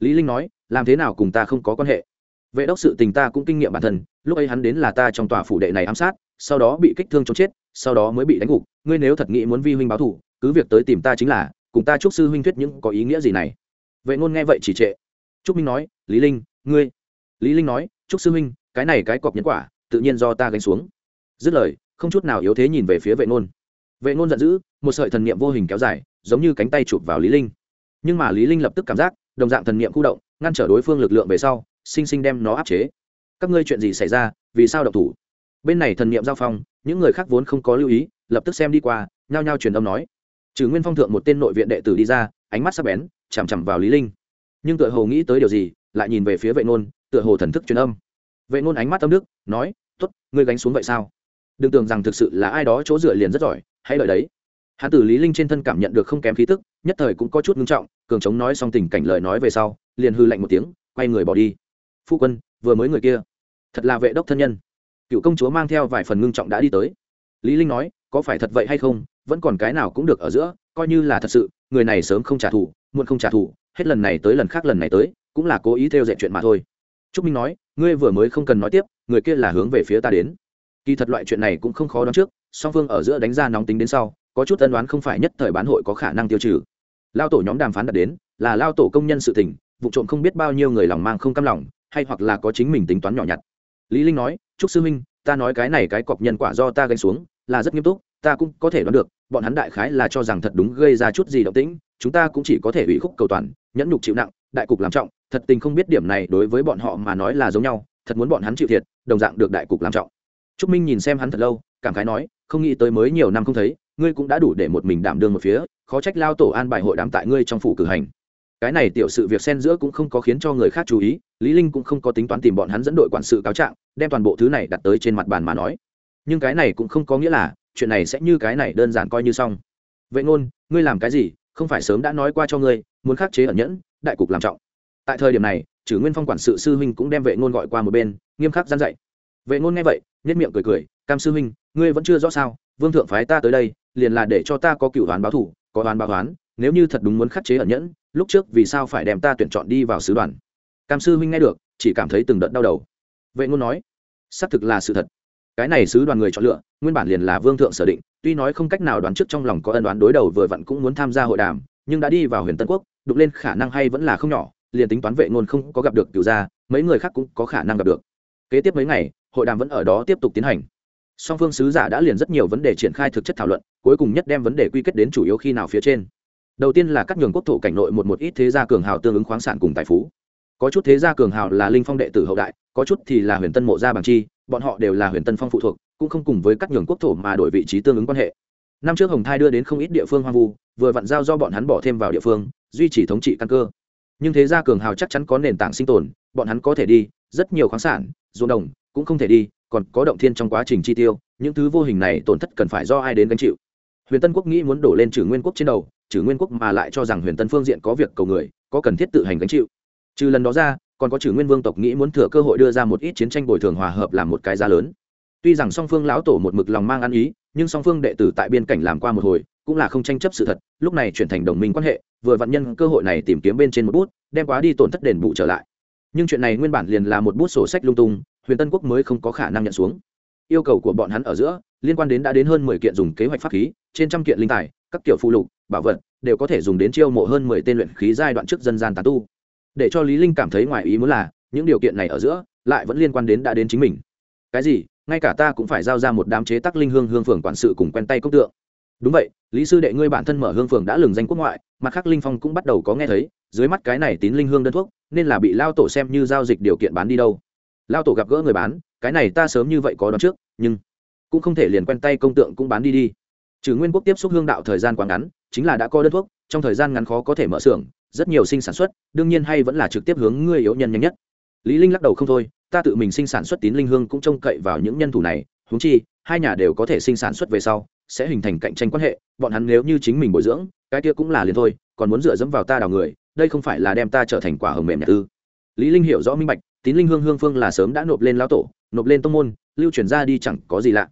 lý linh nói, làm thế nào cùng ta không có quan hệ? Vệ đốc sự tình ta cũng kinh nghiệm bản thân, lúc ấy hắn đến là ta trong tòa phủ đệ này ám sát, sau đó bị kích thương cho chết, sau đó mới bị đánh gục. Ngươi nếu thật nghĩ muốn vi huynh báo thù, cứ việc tới tìm ta chính là, cùng ta chúc sư huynh thuyết những có ý nghĩa gì này? Vệ ngôn nghe vậy chỉ trệ. Trúc minh nói, lý linh, ngươi. Lý linh nói trúc sư huynh, cái này cái cọp nhân quả, tự nhiên do ta gánh xuống. Dứt lời, không chút nào yếu thế nhìn về phía vệ ngôn. Vệ ngôn giận dữ, một sợi thần niệm vô hình kéo dài, giống như cánh tay chụp vào lý linh. Nhưng mà lý linh lập tức cảm giác đồng dạng thần niệm khu động, ngăn trở đối phương lực lượng về sau, sinh sinh đem nó áp chế. Các ngươi chuyện gì xảy ra, vì sao độc thủ? Bên này thần niệm giao phong, những người khác vốn không có lưu ý, lập tức xem đi qua, nhao nhao truyền âm nói. Trừ nguyên phong thượng một tên nội viện đệ tử đi ra, ánh mắt sắc bén, chằm chằm vào lý linh. Nhưng tựa hồ nghĩ tới điều gì, lại nhìn về phía vệ nôn, tựa hồ thần thức truyền âm. Vệ nôn ánh mắt âm đức, nói, tốt, ngươi gánh xuống vậy sao? Đừng tưởng rằng thực sự là ai đó chỗ dựa liền rất giỏi, hãy đợi đấy hắn tử lý linh trên thân cảm nhận được không kém khí tức, nhất thời cũng có chút ngưng trọng, cường chống nói xong tình cảnh lời nói về sau, liền hư lạnh một tiếng, quay người bỏ đi. Phu quân, vừa mới người kia, thật là vệ đốc thân nhân. Cựu công chúa mang theo vài phần ngưng trọng đã đi tới. Lý linh nói, có phải thật vậy hay không, vẫn còn cái nào cũng được ở giữa, coi như là thật sự, người này sớm không trả thù, muộn không trả thù, hết lần này tới lần khác lần này tới, cũng là cố ý theo dệt chuyện mà thôi. Trúc minh nói, ngươi vừa mới không cần nói tiếp, người kia là hướng về phía ta đến. Kỳ thật loại chuyện này cũng không khó đoán trước, song phương ở giữa đánh ra nóng tính đến sau có chút tân đoán không phải nhất thời bán hội có khả năng tiêu trừ. Lao tổ nhóm đàm phán đạt đến, là lao tổ công nhân sự tình, vụ trộm không biết bao nhiêu người lòng mang không căm lòng, hay hoặc là có chính mình tính toán nhỏ nhặt. Lý linh nói, trúc sư minh ta nói cái này cái cọc nhân quả do ta gánh xuống, là rất nghiêm túc, ta cũng có thể đoán được, bọn hắn đại khái là cho rằng thật đúng gây ra chút gì động tĩnh, chúng ta cũng chỉ có thể ủy khúc cầu toàn, nhẫn nhục chịu nặng, đại cục làm trọng, thật tình không biết điểm này đối với bọn họ mà nói là giống nhau, thật muốn bọn hắn chịu thiệt, đồng dạng được đại cục làm trọng. Trúc minh nhìn xem hắn thật lâu, cảm khái nói, không nghĩ tới mới nhiều năm không thấy ngươi cũng đã đủ để một mình đảm đương một phía, khó trách lao tổ an bài hội đàm tại ngươi trong phủ cử hành. Cái này tiểu sự việc xen giữa cũng không có khiến cho người khác chú ý, lý linh cũng không có tính toán tìm bọn hắn dẫn đội quản sự cáo trạng, đem toàn bộ thứ này đặt tới trên mặt bàn mà nói. Nhưng cái này cũng không có nghĩa là, chuyện này sẽ như cái này đơn giản coi như xong. Vệ ngôn, ngươi làm cái gì? Không phải sớm đã nói qua cho ngươi, muốn khắc chế ẩn nhẫn, đại cục làm trọng. Tại thời điểm này trừ nguyên phong quản sự sư huynh cũng đem vệ ngôn gọi qua một bên, nghiêm khắc gian dạy. Vệ ngôn nghe vậy nhất miệng cười cười, cam sư huynh, ngươi vẫn chưa rõ sao? Vương thượng phái ta tới đây liền là để cho ta có cựu đoán báo thủ có đoán báo đoán, nếu như thật đúng muốn khắc chế ẩn nhẫn, lúc trước vì sao phải đem ta tuyển chọn đi vào sứ đoàn? Cam sư huynh nghe được, chỉ cảm thấy từng đợt đau đầu. Vệ ngôn nói, xác thực là sự thật. Cái này sứ đoàn người chọn lựa, nguyên bản liền là vương thượng sở định, tuy nói không cách nào đoán trước trong lòng có ân đoán đối đầu vừa vặn cũng muốn tham gia hội đàm, nhưng đã đi vào huyền tân quốc đục lên khả năng hay vẫn là không nhỏ, liền tính toán vệ ngôn không có gặp được cựu gia, mấy người khác cũng có khả năng gặp được. Kế tiếp mấy ngày, hội đàm vẫn ở đó tiếp tục tiến hành song phương sứ giả đã liền rất nhiều vấn đề triển khai thực chất thảo luận, cuối cùng nhất đem vấn đề quy kết đến chủ yếu khi nào phía trên. Đầu tiên là các nhường quốc thổ cảnh nội một một ít thế gia cường hào tương ứng khoáng sản cùng tài phú. Có chút thế gia cường hào là linh phong đệ tử hậu đại, có chút thì là huyền tân mộ gia bằng chi, bọn họ đều là huyền tân phong phụ thuộc, cũng không cùng với các nhường quốc thổ mà đổi vị trí tương ứng quan hệ. Năm trước hồng thai đưa đến không ít địa phương hoang vu, vừa vặn giao do bọn hắn bỏ thêm vào địa phương, duy trì thống trị căn cơ. Nhưng thế gia cường hào chắc chắn có nền tảng sinh tồn, bọn hắn có thể đi, rất nhiều khoáng sản, ruộng đồng cũng không thể đi còn có động thiên trong quá trình chi tiêu, những thứ vô hình này tổn thất cần phải do ai đến gánh chịu. Huyền tân quốc nghĩ muốn đổ lên trừ nguyên quốc trên đầu trừ nguyên quốc mà lại cho rằng huyền tân phương diện có việc cầu người, có cần thiết tự hành gánh chịu. Trừ lần đó ra, còn có trừ nguyên vương tộc nghĩ muốn thừa cơ hội đưa ra một ít chiến tranh bồi thường hòa hợp làm một cái giá lớn. Tuy rằng song phương lão tổ một mực lòng mang ăn ý, nhưng song phương đệ tử tại biên cảnh làm qua một hồi, cũng là không tranh chấp sự thật, lúc này chuyển thành đồng minh quan hệ, vừa vạn nhân cơ hội này tìm kiếm bên trên một bút, đem quá đi tổn thất đền bù trở lại. Nhưng chuyện này nguyên bản liền là một bút sổ sách lung tung huyền tân quốc mới không có khả năng nhận xuống. Yêu cầu của bọn hắn ở giữa, liên quan đến đã đến hơn mười kiện dùng kế hoạch pháp khí, trên trăm kiện linh tài, các kiểu phụ lục, bảo vật, đều có thể dùng đến chiêu mộ hơn mười tên luyện khí giai đoạn trước dân gian tà tu. Để cho lý linh cảm thấy ngoài ý muốn là, những điều kiện này ở giữa, lại vẫn liên quan đến đã đến chính mình. Cái gì? Ngay cả ta cũng phải giao ra một đám chế tác linh hương hương phường quản sự cùng quen tay công tượng. Đúng vậy, lý sư đệ ngươi bản thân mở hương phường đã lừng danh quốc ngoại mặt khác linh phong cũng bắt đầu có nghe thấy, dưới mắt cái này tín linh hương đơn thuốc, nên là bị lao tổ xem như giao dịch điều kiện bán đi đâu lao tổ gặp gỡ người bán, cái này ta sớm như vậy có đón trước, nhưng cũng không thể liền quen tay công tượng cũng bán đi đi. Trừ nguyên quốc tiếp xúc hương đạo thời gian quá ngắn, chính là đã có đơn thuốc, trong thời gian ngắn khó có thể mở xưởng, rất nhiều sinh sản xuất, đương nhiên hay vẫn là trực tiếp hướng người yếu nhân nhanh nhất. Lý linh lắc đầu không thôi, ta tự mình sinh sản xuất tín linh hương cũng trông cậy vào những nhân thủ này, huống chi, hai nhà đều có thể sinh sản xuất về sau, sẽ hình thành cạnh tranh quan hệ, bọn hắn nếu như chính mình bồi dưỡng, cái kia cũng là liền thôi, còn muốn dựa dẫm vào ta đào người, đây không phải là đem ta trở thành quả hồng mềm nhà tư. Lý linh hiểu rõ minh bạch tín linh hương hương phương là sớm đã nộp lên lão tổ, nộp lên tông môn, lưu truyền ra đi chẳng có gì lạ.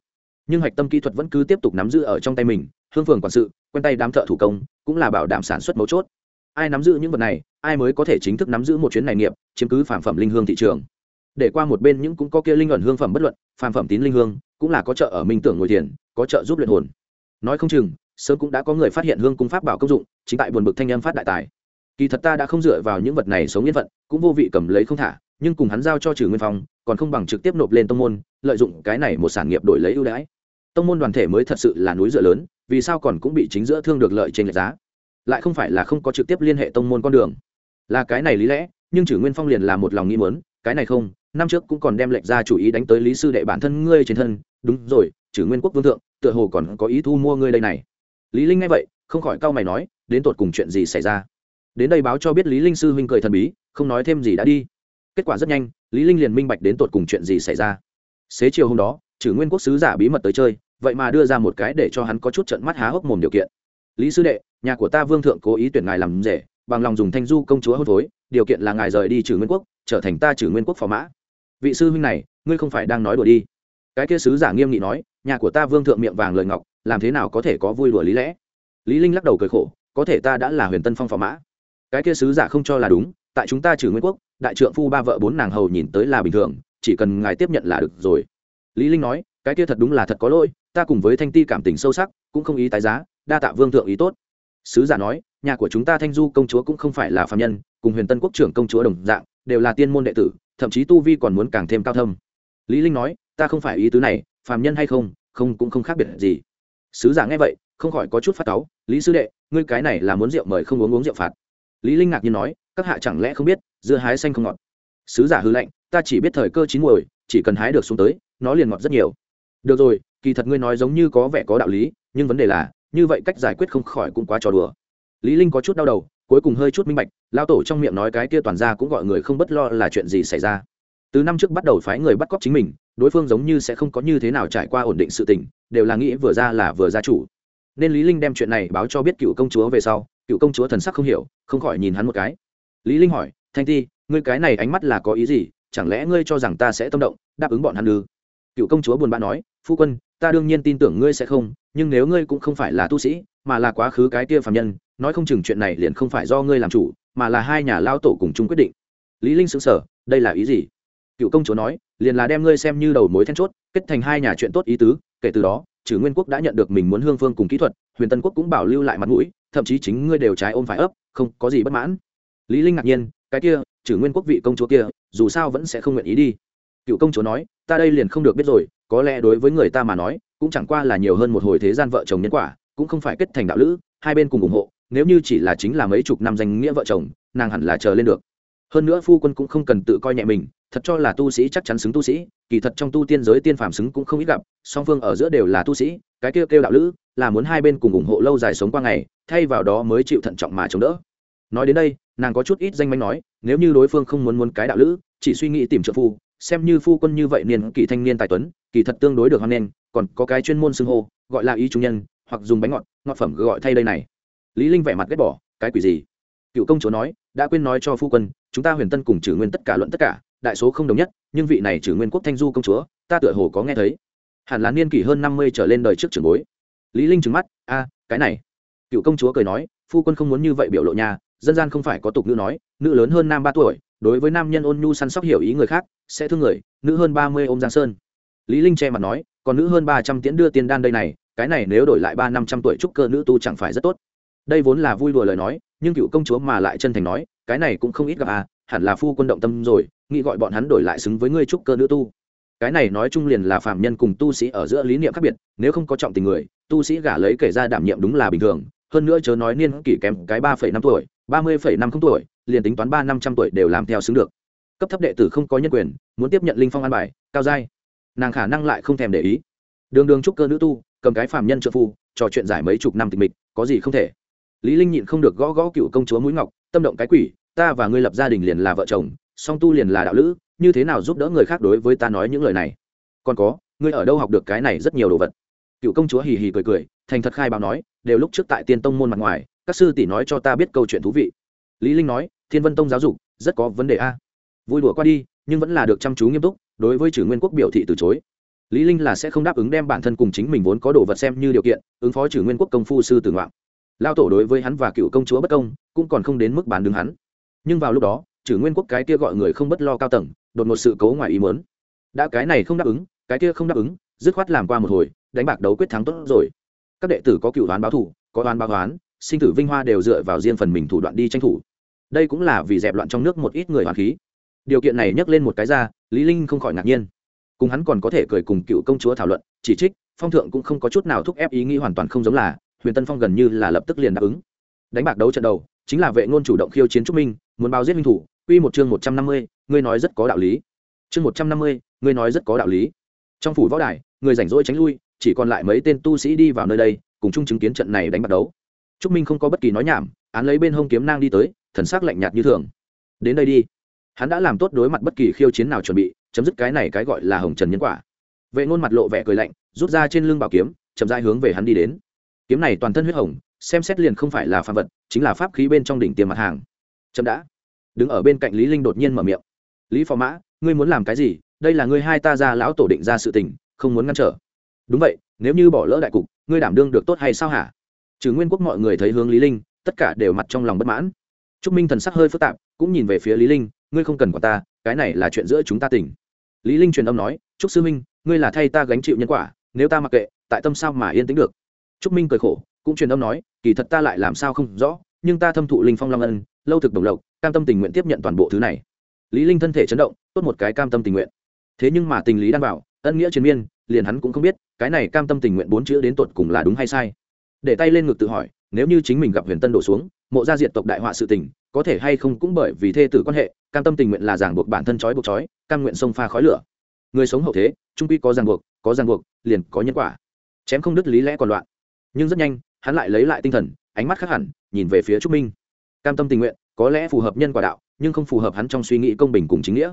Nhưng hạch tâm kỹ thuật vẫn cứ tiếp tục nắm giữ ở trong tay mình, hương phường quản sự, quen tay đám thợ thủ công, cũng là bảo đảm sản xuất mấu chốt. Ai nắm giữ những vật này, ai mới có thể chính thức nắm giữ một chuyến này nghiệp, chiếm cứ phản phẩm linh hương thị trường. Để qua một bên những cũng có kia linh ẩn hương phẩm bất luận phản phẩm tín linh hương, cũng là có trợ ở minh tưởng ngồi thiền, có trợ giúp luyện hồn. Nói không chừng, sớm cũng đã có người phát hiện hương cung pháp bảo công dụng, chính tại buồn bực thanh âm phát đại tài. Kỳ thật ta đã không dựa vào những vật này sống yên phận, cũng vô vị cầm lấy không thả nhưng cùng hắn giao cho trừ nguyên phong, còn không bằng trực tiếp nộp lên tông môn, lợi dụng cái này một sản nghiệp đổi lấy ưu đãi. Tông môn đoàn thể mới thật sự là núi dựa lớn, vì sao còn cũng bị chính giữa thương được lợi trên lệch giá? Lại không phải là không có trực tiếp liên hệ tông môn con đường. Là cái này lý lẽ, nhưng trừ nguyên phong liền là một lòng nghĩ muốn, cái này không, năm trước cũng còn đem lệnh ra chủ ý đánh tới lý sư đệ bản thân ngươi trên thân. Đúng rồi, trừ nguyên quốc vương thượng, tựa hồ còn có ý thu mua ngươi đây này. Lý linh nghe vậy, không khỏi cau mày nói, đến tột cùng chuyện gì xảy ra? Đến đây báo cho biết lý linh sư huynh cười thần bí, không nói thêm gì đã đi kết quả rất nhanh, lý linh liền minh bạch đến tột cùng chuyện gì xảy ra. Xế chiều hôm đó, trừ nguyên quốc sứ giả bí mật tới chơi, vậy mà đưa ra một cái để cho hắn có chút trận mắt há hốc mồm điều kiện. Lý sư đệ, nhà của ta vương thượng cố ý tuyển ngài làm rể, bằng lòng dùng thanh du công chúa hôn phối, điều kiện là ngài rời đi trừ nguyên quốc, trở thành ta trừ nguyên quốc phò mã. Vị sư huynh này, ngươi không phải đang nói đùa đi. Cái kia sứ giả nghiêm nghị nói, nhà của ta vương thượng miệng vàng lời ngọc, làm thế nào có thể có vui đùa lý lẽ? Lý linh lắc đầu cười khổ, có thể ta đã là huyền tân phong phò mã. Cái kia sứ giả không cho là đúng tại chúng ta trừ nguyên quốc, đại trượng phu ba vợ bốn nàng hầu nhìn tới là bình thường, chỉ cần ngài tiếp nhận là được rồi. Lý linh nói, cái kia thật đúng là thật có lỗi, ta cùng với thanh ti cảm tình sâu sắc, cũng không ý tái giá, đa tạ vương thượng ý tốt. Sứ giả nói, nhà của chúng ta thanh du công chúa cũng không phải là phạm nhân, cùng huyền tân quốc trưởng công chúa đồng dạng, đều là tiên môn đệ tử, thậm chí tu vi còn muốn càng thêm cao thâm. Lý linh nói, ta không phải ý tứ này, phàm nhân hay không không cũng không khác biệt gì. Sứ giả nghe vậy, không khỏi có chút phát cáu, lý sư đệ, ngươi cái này là muốn rượu mời không uống uống rượu phạt. Lý linh ngạc nhiên nói các hạ chẳng lẽ không biết, dưa hái xanh không ngọt. Sứ giả hư lệnh ta chỉ biết thời cơ chín muồi, chỉ cần hái được xuống tới, nó liền ngọt rất nhiều. Được rồi, kỳ thật ngươi nói giống như có vẻ có đạo lý, nhưng vấn đề là, như vậy cách giải quyết không khỏi cũng quá trò đùa. Lý linh có chút đau đầu, cuối cùng hơi chút minh bạch lao tổ trong miệng nói cái kia toàn ra cũng gọi người không bất lo là chuyện gì xảy ra. Từ năm trước bắt đầu phái người bắt cóc chính mình, đối phương giống như sẽ không có như thế nào trải qua ổn định sự tình, đều là nghĩ vừa ra là vừa ra chủ. Nên lý linh đem chuyện này báo cho biết cựu công chúa về sau, cựu công chúa thần sắc không hiểu, không khỏi nhìn hắn một cái lý linh hỏi, thanh ti, ngươi cái này ánh mắt là có ý gì? Chẳng lẽ ngươi cho rằng ta sẽ tâm động, đáp ứng bọn hắn ư? Cựu công chúa buồn bã nói, phu quân, ta đương nhiên tin tưởng ngươi sẽ không, nhưng nếu ngươi cũng không phải là tu sĩ, mà là quá khứ cái kia phàm nhân, nói không chừng chuyện này liền không phải do ngươi làm chủ, mà là hai nhà lao tổ cùng chung quyết định. Lý linh sững sờ, đây là ý gì? Cựu công chúa nói, liền là đem ngươi xem như đầu mối then chốt, kết thành hai nhà chuyện tốt ý tứ, kể từ đó, trừ nguyên quốc đã nhận được mình muốn hương phương cùng kỹ thuật, huyền tân quốc cũng bảo lưu lại mặt mũi, thậm chí chính ngươi đều trái ôm phải ấp, không có gì bất mãn lý linh ngạc nhiên, cái kia trừ nguyên quốc vị công chúa kia, dù sao vẫn sẽ không nguyện ý đi. Cựu công chúa nói, ta đây liền không được biết rồi, có lẽ đối với người ta mà nói, cũng chẳng qua là nhiều hơn một hồi thế gian vợ chồng nhân quả, cũng không phải kết thành đạo lữ, hai bên cùng ủng hộ, nếu như chỉ là chính là mấy chục năm danh nghĩa vợ chồng, nàng hẳn là chờ lên được. Hơn nữa phu quân cũng không cần tự coi nhẹ mình, thật cho là tu sĩ chắc chắn xứng tu sĩ, kỳ thật trong tu tiên giới tiên phàm xứng cũng không ít gặp, song phương ở giữa đều là tu sĩ, cái kêu kêu đạo lữ, là muốn hai bên cùng ủng hộ lâu dài sống qua ngày, thay vào đó mới chịu thận trọng mà chống đỡ. Nói đến đây nàng có chút ít danh manh nói, nếu như đối phương không muốn muốn cái đạo lữ, chỉ suy nghĩ tìm trợ phu, xem như phu quân như vậy niên kỳ thanh niên tài tuấn, kỳ thật tương đối được hoan nghênh, còn có cái chuyên môn xưng hô, gọi là ý trung nhân, hoặc dùng bánh ngọt ngọt phẩm gọi thay đây này. Lý linh vẻ mặt ghét bỏ, cái quỷ gì? Cựu công chúa nói, đã quên nói cho phu quân, chúng ta huyền tân cùng trừ nguyên tất cả luận tất cả, đại số không đồng nhất, nhưng vị này trừ nguyên quốc thanh du công chúa, ta tựa hồ có nghe thấy. Hẳn là niên kỷ hơn năm mươi trở lên đời trước trưởng bối. Lý linh trừng mắt, a, cái này. Cựu công chúa cười nói, phu quân không muốn như vậy biểu lộ nhà dân gian không phải có tục nữ nói, nữ lớn hơn nam ba tuổi, đối với nam nhân ôn nhu săn sóc hiểu ý người khác, sẽ thương người, nữ hơn ba mươi ôm giang sơn. Lý linh che mặt nói, còn nữ hơn ba trăm tiễn đưa tiền đan đây này, cái này nếu đổi lại ba năm trăm tuổi trúc cơ nữ tu chẳng phải rất tốt. Đây vốn là vui đùa lời nói, nhưng cựu công chúa mà lại chân thành nói, cái này cũng không ít gặp à hẳn là phu quân động tâm rồi, nghĩ gọi bọn hắn đổi lại xứng với ngươi trúc cơ nữ tu. Cái này nói chung liền là phạm nhân cùng tu sĩ ở giữa lý niệm khác biệt, nếu không có trọng tình người, tu sĩ gả lấy kể ra đảm nhiệm đúng là bình thường, hơn nữa chớ nói niên kỷ kém cái ba phẩy năm tuổi ba mươi phẩy năm không tuổi, liền tính toán ba năm trăm tuổi đều làm theo xứng được. Cấp thấp đệ tử không có nhân quyền, muốn tiếp nhận linh phong an bài, cao giai nàng khả năng lại không thèm để ý. Đường đường trúc cơ nữ tu, cầm cái phàm nhân trợ phu, trò chuyện giải mấy chục năm tịch mịch, có gì không thể. Lý linh nhịn không được gõ gõ cựu công chúa mũi ngọc, tâm động cái quỷ, ta và ngươi lập gia đình liền là vợ chồng, song tu liền là đạo lữ, như thế nào giúp đỡ người khác đối với ta nói những lời này? Còn có, ngươi ở đâu học được cái này rất nhiều đồ vật? Cựu công chúa hì hì cười cười, thành thật khai báo nói, đều lúc trước tại tiên tông môn mặt ngoài các sư tỷ nói cho ta biết câu chuyện thú vị. Lý linh nói, thiên vân tông giáo dục, rất có vấn đề a. Vui đùa qua đi, nhưng vẫn là được chăm chú nghiêm túc, đối với trừ nguyên quốc biểu thị từ chối. Lý linh là sẽ không đáp ứng đem bản thân cùng chính mình vốn có đồ vật xem như điều kiện, ứng phó trừ nguyên quốc công phu sư tử ngoạn. Lao tổ đối với hắn và cựu công chúa bất công, cũng còn không đến mức bán đứng hắn. Nhưng vào lúc đó, trừ nguyên quốc cái kia gọi người không bất lo cao tầng, đột một sự cố ngoài ý muốn. Đã cái này không đáp ứng, cái kia không đáp ứng, dứt khoát làm qua một hồi, đánh bạc đấu quyết thắng tốt rồi. Các đệ tử có cựu đoán báo thủ có đoán báo đoán sinh tử vinh hoa đều dựa vào riêng phần mình thủ đoạn đi tranh thủ. Đây cũng là vì dẹp loạn trong nước một ít người hoàn khí. Điều kiện này nhắc lên một cái ra lý linh không khỏi ngạc nhiên. Cùng hắn còn có thể cười cùng cựu công chúa thảo luận chỉ trích phong thượng cũng không có chút nào thúc ép ý nghĩ hoàn toàn không giống là huyền tân phong gần như là lập tức liền đáp ứng. Đánh bạc đấu trận đầu chính là vệ ngôn chủ động khiêu chiến trúc minh muốn báo giết minh thủ quy một chương một trăm năm mươi, ngươi nói rất có đạo lý. Chương một trăm năm mươi, ngươi nói rất có đạo lý. Trong phủ võ đài người rảnh rỗi tránh lui chỉ còn lại mấy tên tu sĩ đi vào nơi đây cùng chung chứng kiến trận này đánh bạc đấu trúc minh không có bất kỳ nói nhảm, án lấy bên hông kiếm nang đi tới, thần sắc lạnh nhạt như thường. Đến đây đi. Hắn đã làm tốt đối mặt bất kỳ khiêu chiến nào chuẩn bị, chấm dứt cái này cái gọi là hồng trần nhân quả. Vệ ngôn mặt lộ vẻ cười lạnh, rút ra trên lưng bảo kiếm, chậm rãi hướng về hắn đi đến. Kiếm này toàn thân huyết hồng, xem xét liền không phải là phạm vật, chính là pháp khí bên trong đỉnh tiềm mặt hàng. Chậm đã. Đứng ở bên cạnh lý linh đột nhiên mở miệng. Lý phò mã, ngươi muốn làm cái gì? Đây là ngươi hai ta ra lão tổ định ra sự tình, không muốn ngăn trở. Đúng vậy, nếu như bỏ lỡ đại cục, ngươi đảm đương được tốt hay sao hả? Trừ nguyên quốc mọi người thấy hướng lý linh, tất cả đều mặt trong lòng bất mãn. Trúc minh thần sắc hơi phức tạp, cũng nhìn về phía lý linh, ngươi không cần quản ta, cái này là chuyện giữa chúng ta tỉnh lý linh truyền âm nói, trúc sư minh, ngươi là thay ta gánh chịu nhân quả, nếu ta mặc kệ, tại tâm sao mà yên tĩnh được? Trúc minh cười khổ, cũng truyền âm nói, kỳ thật ta lại làm sao không rõ, nhưng ta thâm thụ linh phong long ân, lâu thực đồng lộc, cam tâm tình nguyện tiếp nhận toàn bộ thứ này. Lý linh thân thể chấn động, tốt một cái cam tâm tình nguyện. Thế nhưng mà tình lý đang bảo, ân nghĩa truyền miên, liền hắn cũng không biết, cái này cam tâm tình nguyện bốn chữ đến tột cùng là đúng hay sai để tay lên ngực tự hỏi, nếu như chính mình gặp huyền tân đổ xuống, mộ gia diệt tộc đại họa sự tình, có thể hay không cũng bởi vì thê tử quan hệ, cam tâm tình nguyện là ràng buộc bản thân trói buộc trói, cam nguyện sông pha khói lửa. Người sống hậu thế, trung quy có ràng buộc, có ràng buộc, liền có nhân quả. Chém không đứt lý lẽ còn loạn. Nhưng rất nhanh, hắn lại lấy lại tinh thần, ánh mắt khác hẳn, nhìn về phía trúc minh. Cam tâm tình nguyện, có lẽ phù hợp nhân quả đạo, nhưng không phù hợp hắn trong suy nghĩ công bình cùng chính nghĩa.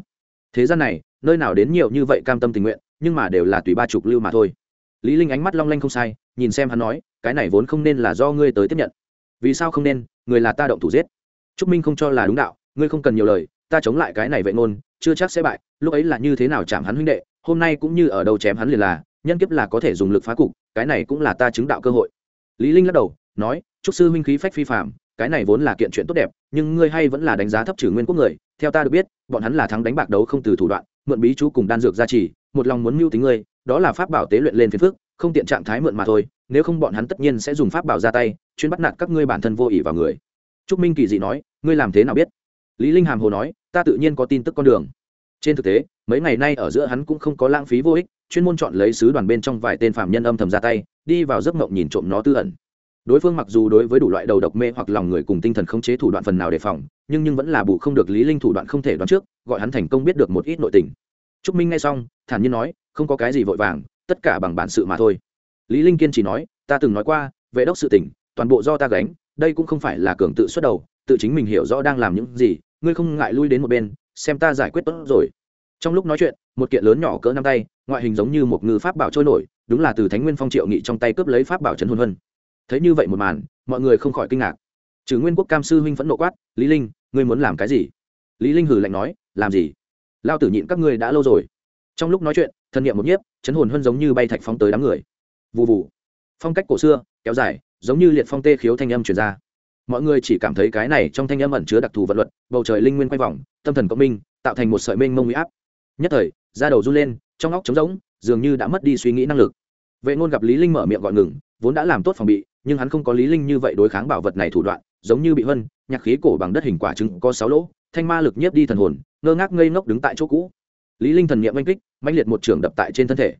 Thế gian này, nơi nào đến nhiều như vậy cam tâm tình nguyện, nhưng mà đều là tùy ba chục lưu mà thôi lý linh ánh mắt long lanh không sai, nhìn xem hắn nói, cái này vốn không nên là do ngươi tới tiếp nhận. Vì sao không nên? Người là ta động thủ giết. Trúc minh không cho là đúng đạo, ngươi không cần nhiều lời, ta chống lại cái này vậy ngôn, chưa chắc sẽ bại, lúc ấy là như thế nào chạm hắn huynh đệ, hôm nay cũng như ở đâu chém hắn liền là, nhân kiếp là có thể dùng lực phá cục, cái này cũng là ta chứng đạo cơ hội. Lý linh lắc đầu, nói, trúc sư huynh khí phách phi phàm, cái này vốn là kiện chuyện tốt đẹp, nhưng ngươi hay vẫn là đánh giá thấp trừ nguyên quốc người, theo ta được biết, bọn hắn là thắng đánh bạc đấu không từ thủ đoạn, mượn bí chú cùng đan dược gia trì, một lòng muốn mưu tính ngươi đó là pháp bảo tế luyện lên phiền phức, không tiện trạng thái mượn mà thôi, nếu không bọn hắn tất nhiên sẽ dùng pháp bảo ra tay, chuyên bắt nạt các ngươi bản thân vô ỷ vào người. Trúc minh kỳ dị nói, ngươi làm thế nào biết? Lý linh hàm hồ nói, ta tự nhiên có tin tức con đường. Trên thực tế, mấy ngày nay ở giữa hắn cũng không có lãng phí vô ích, chuyên môn chọn lấy sứ đoàn bên trong vài tên phạm nhân âm thầm ra tay, đi vào giấc mộng nhìn trộm nó tư ẩn. Đối phương mặc dù đối với đủ loại đầu độc mê hoặc lòng người cùng tinh thần khống chế thủ đoạn phần nào đề phòng, nhưng nhưng vẫn là bù không được lý linh thủ đoạn không thể đoán trước, gọi hắn thành công biết được một ít nội tình. Trúc minh nghe xong, thản nhiên nói không có cái gì vội vàng, tất cả bằng bản sự mà thôi. Lý linh kiên chỉ nói, ta từng nói qua, vệ đốc sự tình toàn bộ do ta gánh, đây cũng không phải là cường tự xuất đầu, tự chính mình hiểu rõ đang làm những gì, ngươi không ngại lui đến một bên, xem ta giải quyết tốt rồi. Trong lúc nói chuyện, một kiện lớn nhỏ cỡ năm tay, ngoại hình giống như một ngư pháp bảo trôi nổi, đúng là từ thánh nguyên phong triệu nghị trong tay cướp lấy pháp bảo trấn hôn huân. Thấy như vậy một màn, mọi người không khỏi kinh ngạc. Trừ nguyên quốc cam sư huynh phẫn nộ quát, lý linh, ngươi muốn làm cái gì? Lý linh hừ lạnh nói, làm gì? Lao tử nhịn các ngươi đã lâu rồi. Trong lúc nói chuyện thân nhiệm một nhiếp, chấn hồn huân giống như bay thạch phóng tới đám người. Vụ vụ phong cách cổ xưa, kéo dài, giống như liệt phong tê khiếu thanh âm truyền ra. Mọi người chỉ cảm thấy cái này trong thanh âm ẩn chứa đặc thù vật luật, bầu trời linh nguyên quay vòng, tâm thần cộng minh, tạo thành một sợi mênh mông huy áp. Nhất thời, da đầu run lên, trong óc trống rỗng, dường như đã mất đi suy nghĩ năng lực. Vệ ngôn gặp lý linh mở miệng gọi ngừng, vốn đã làm tốt phòng bị, nhưng hắn không có lý linh như vậy đối kháng bảo vật này thủ đoạn, giống như bị vân nhạc khí cổ bằng đất hình quả trứng có sáu lỗ, thanh ma lực nhiếp đi thần hồn, ngơ ngác ngây ngốc đứng tại chỗ cũ lý linh thần niệm oanh kích mãnh liệt một trường đập tại trên thân thể.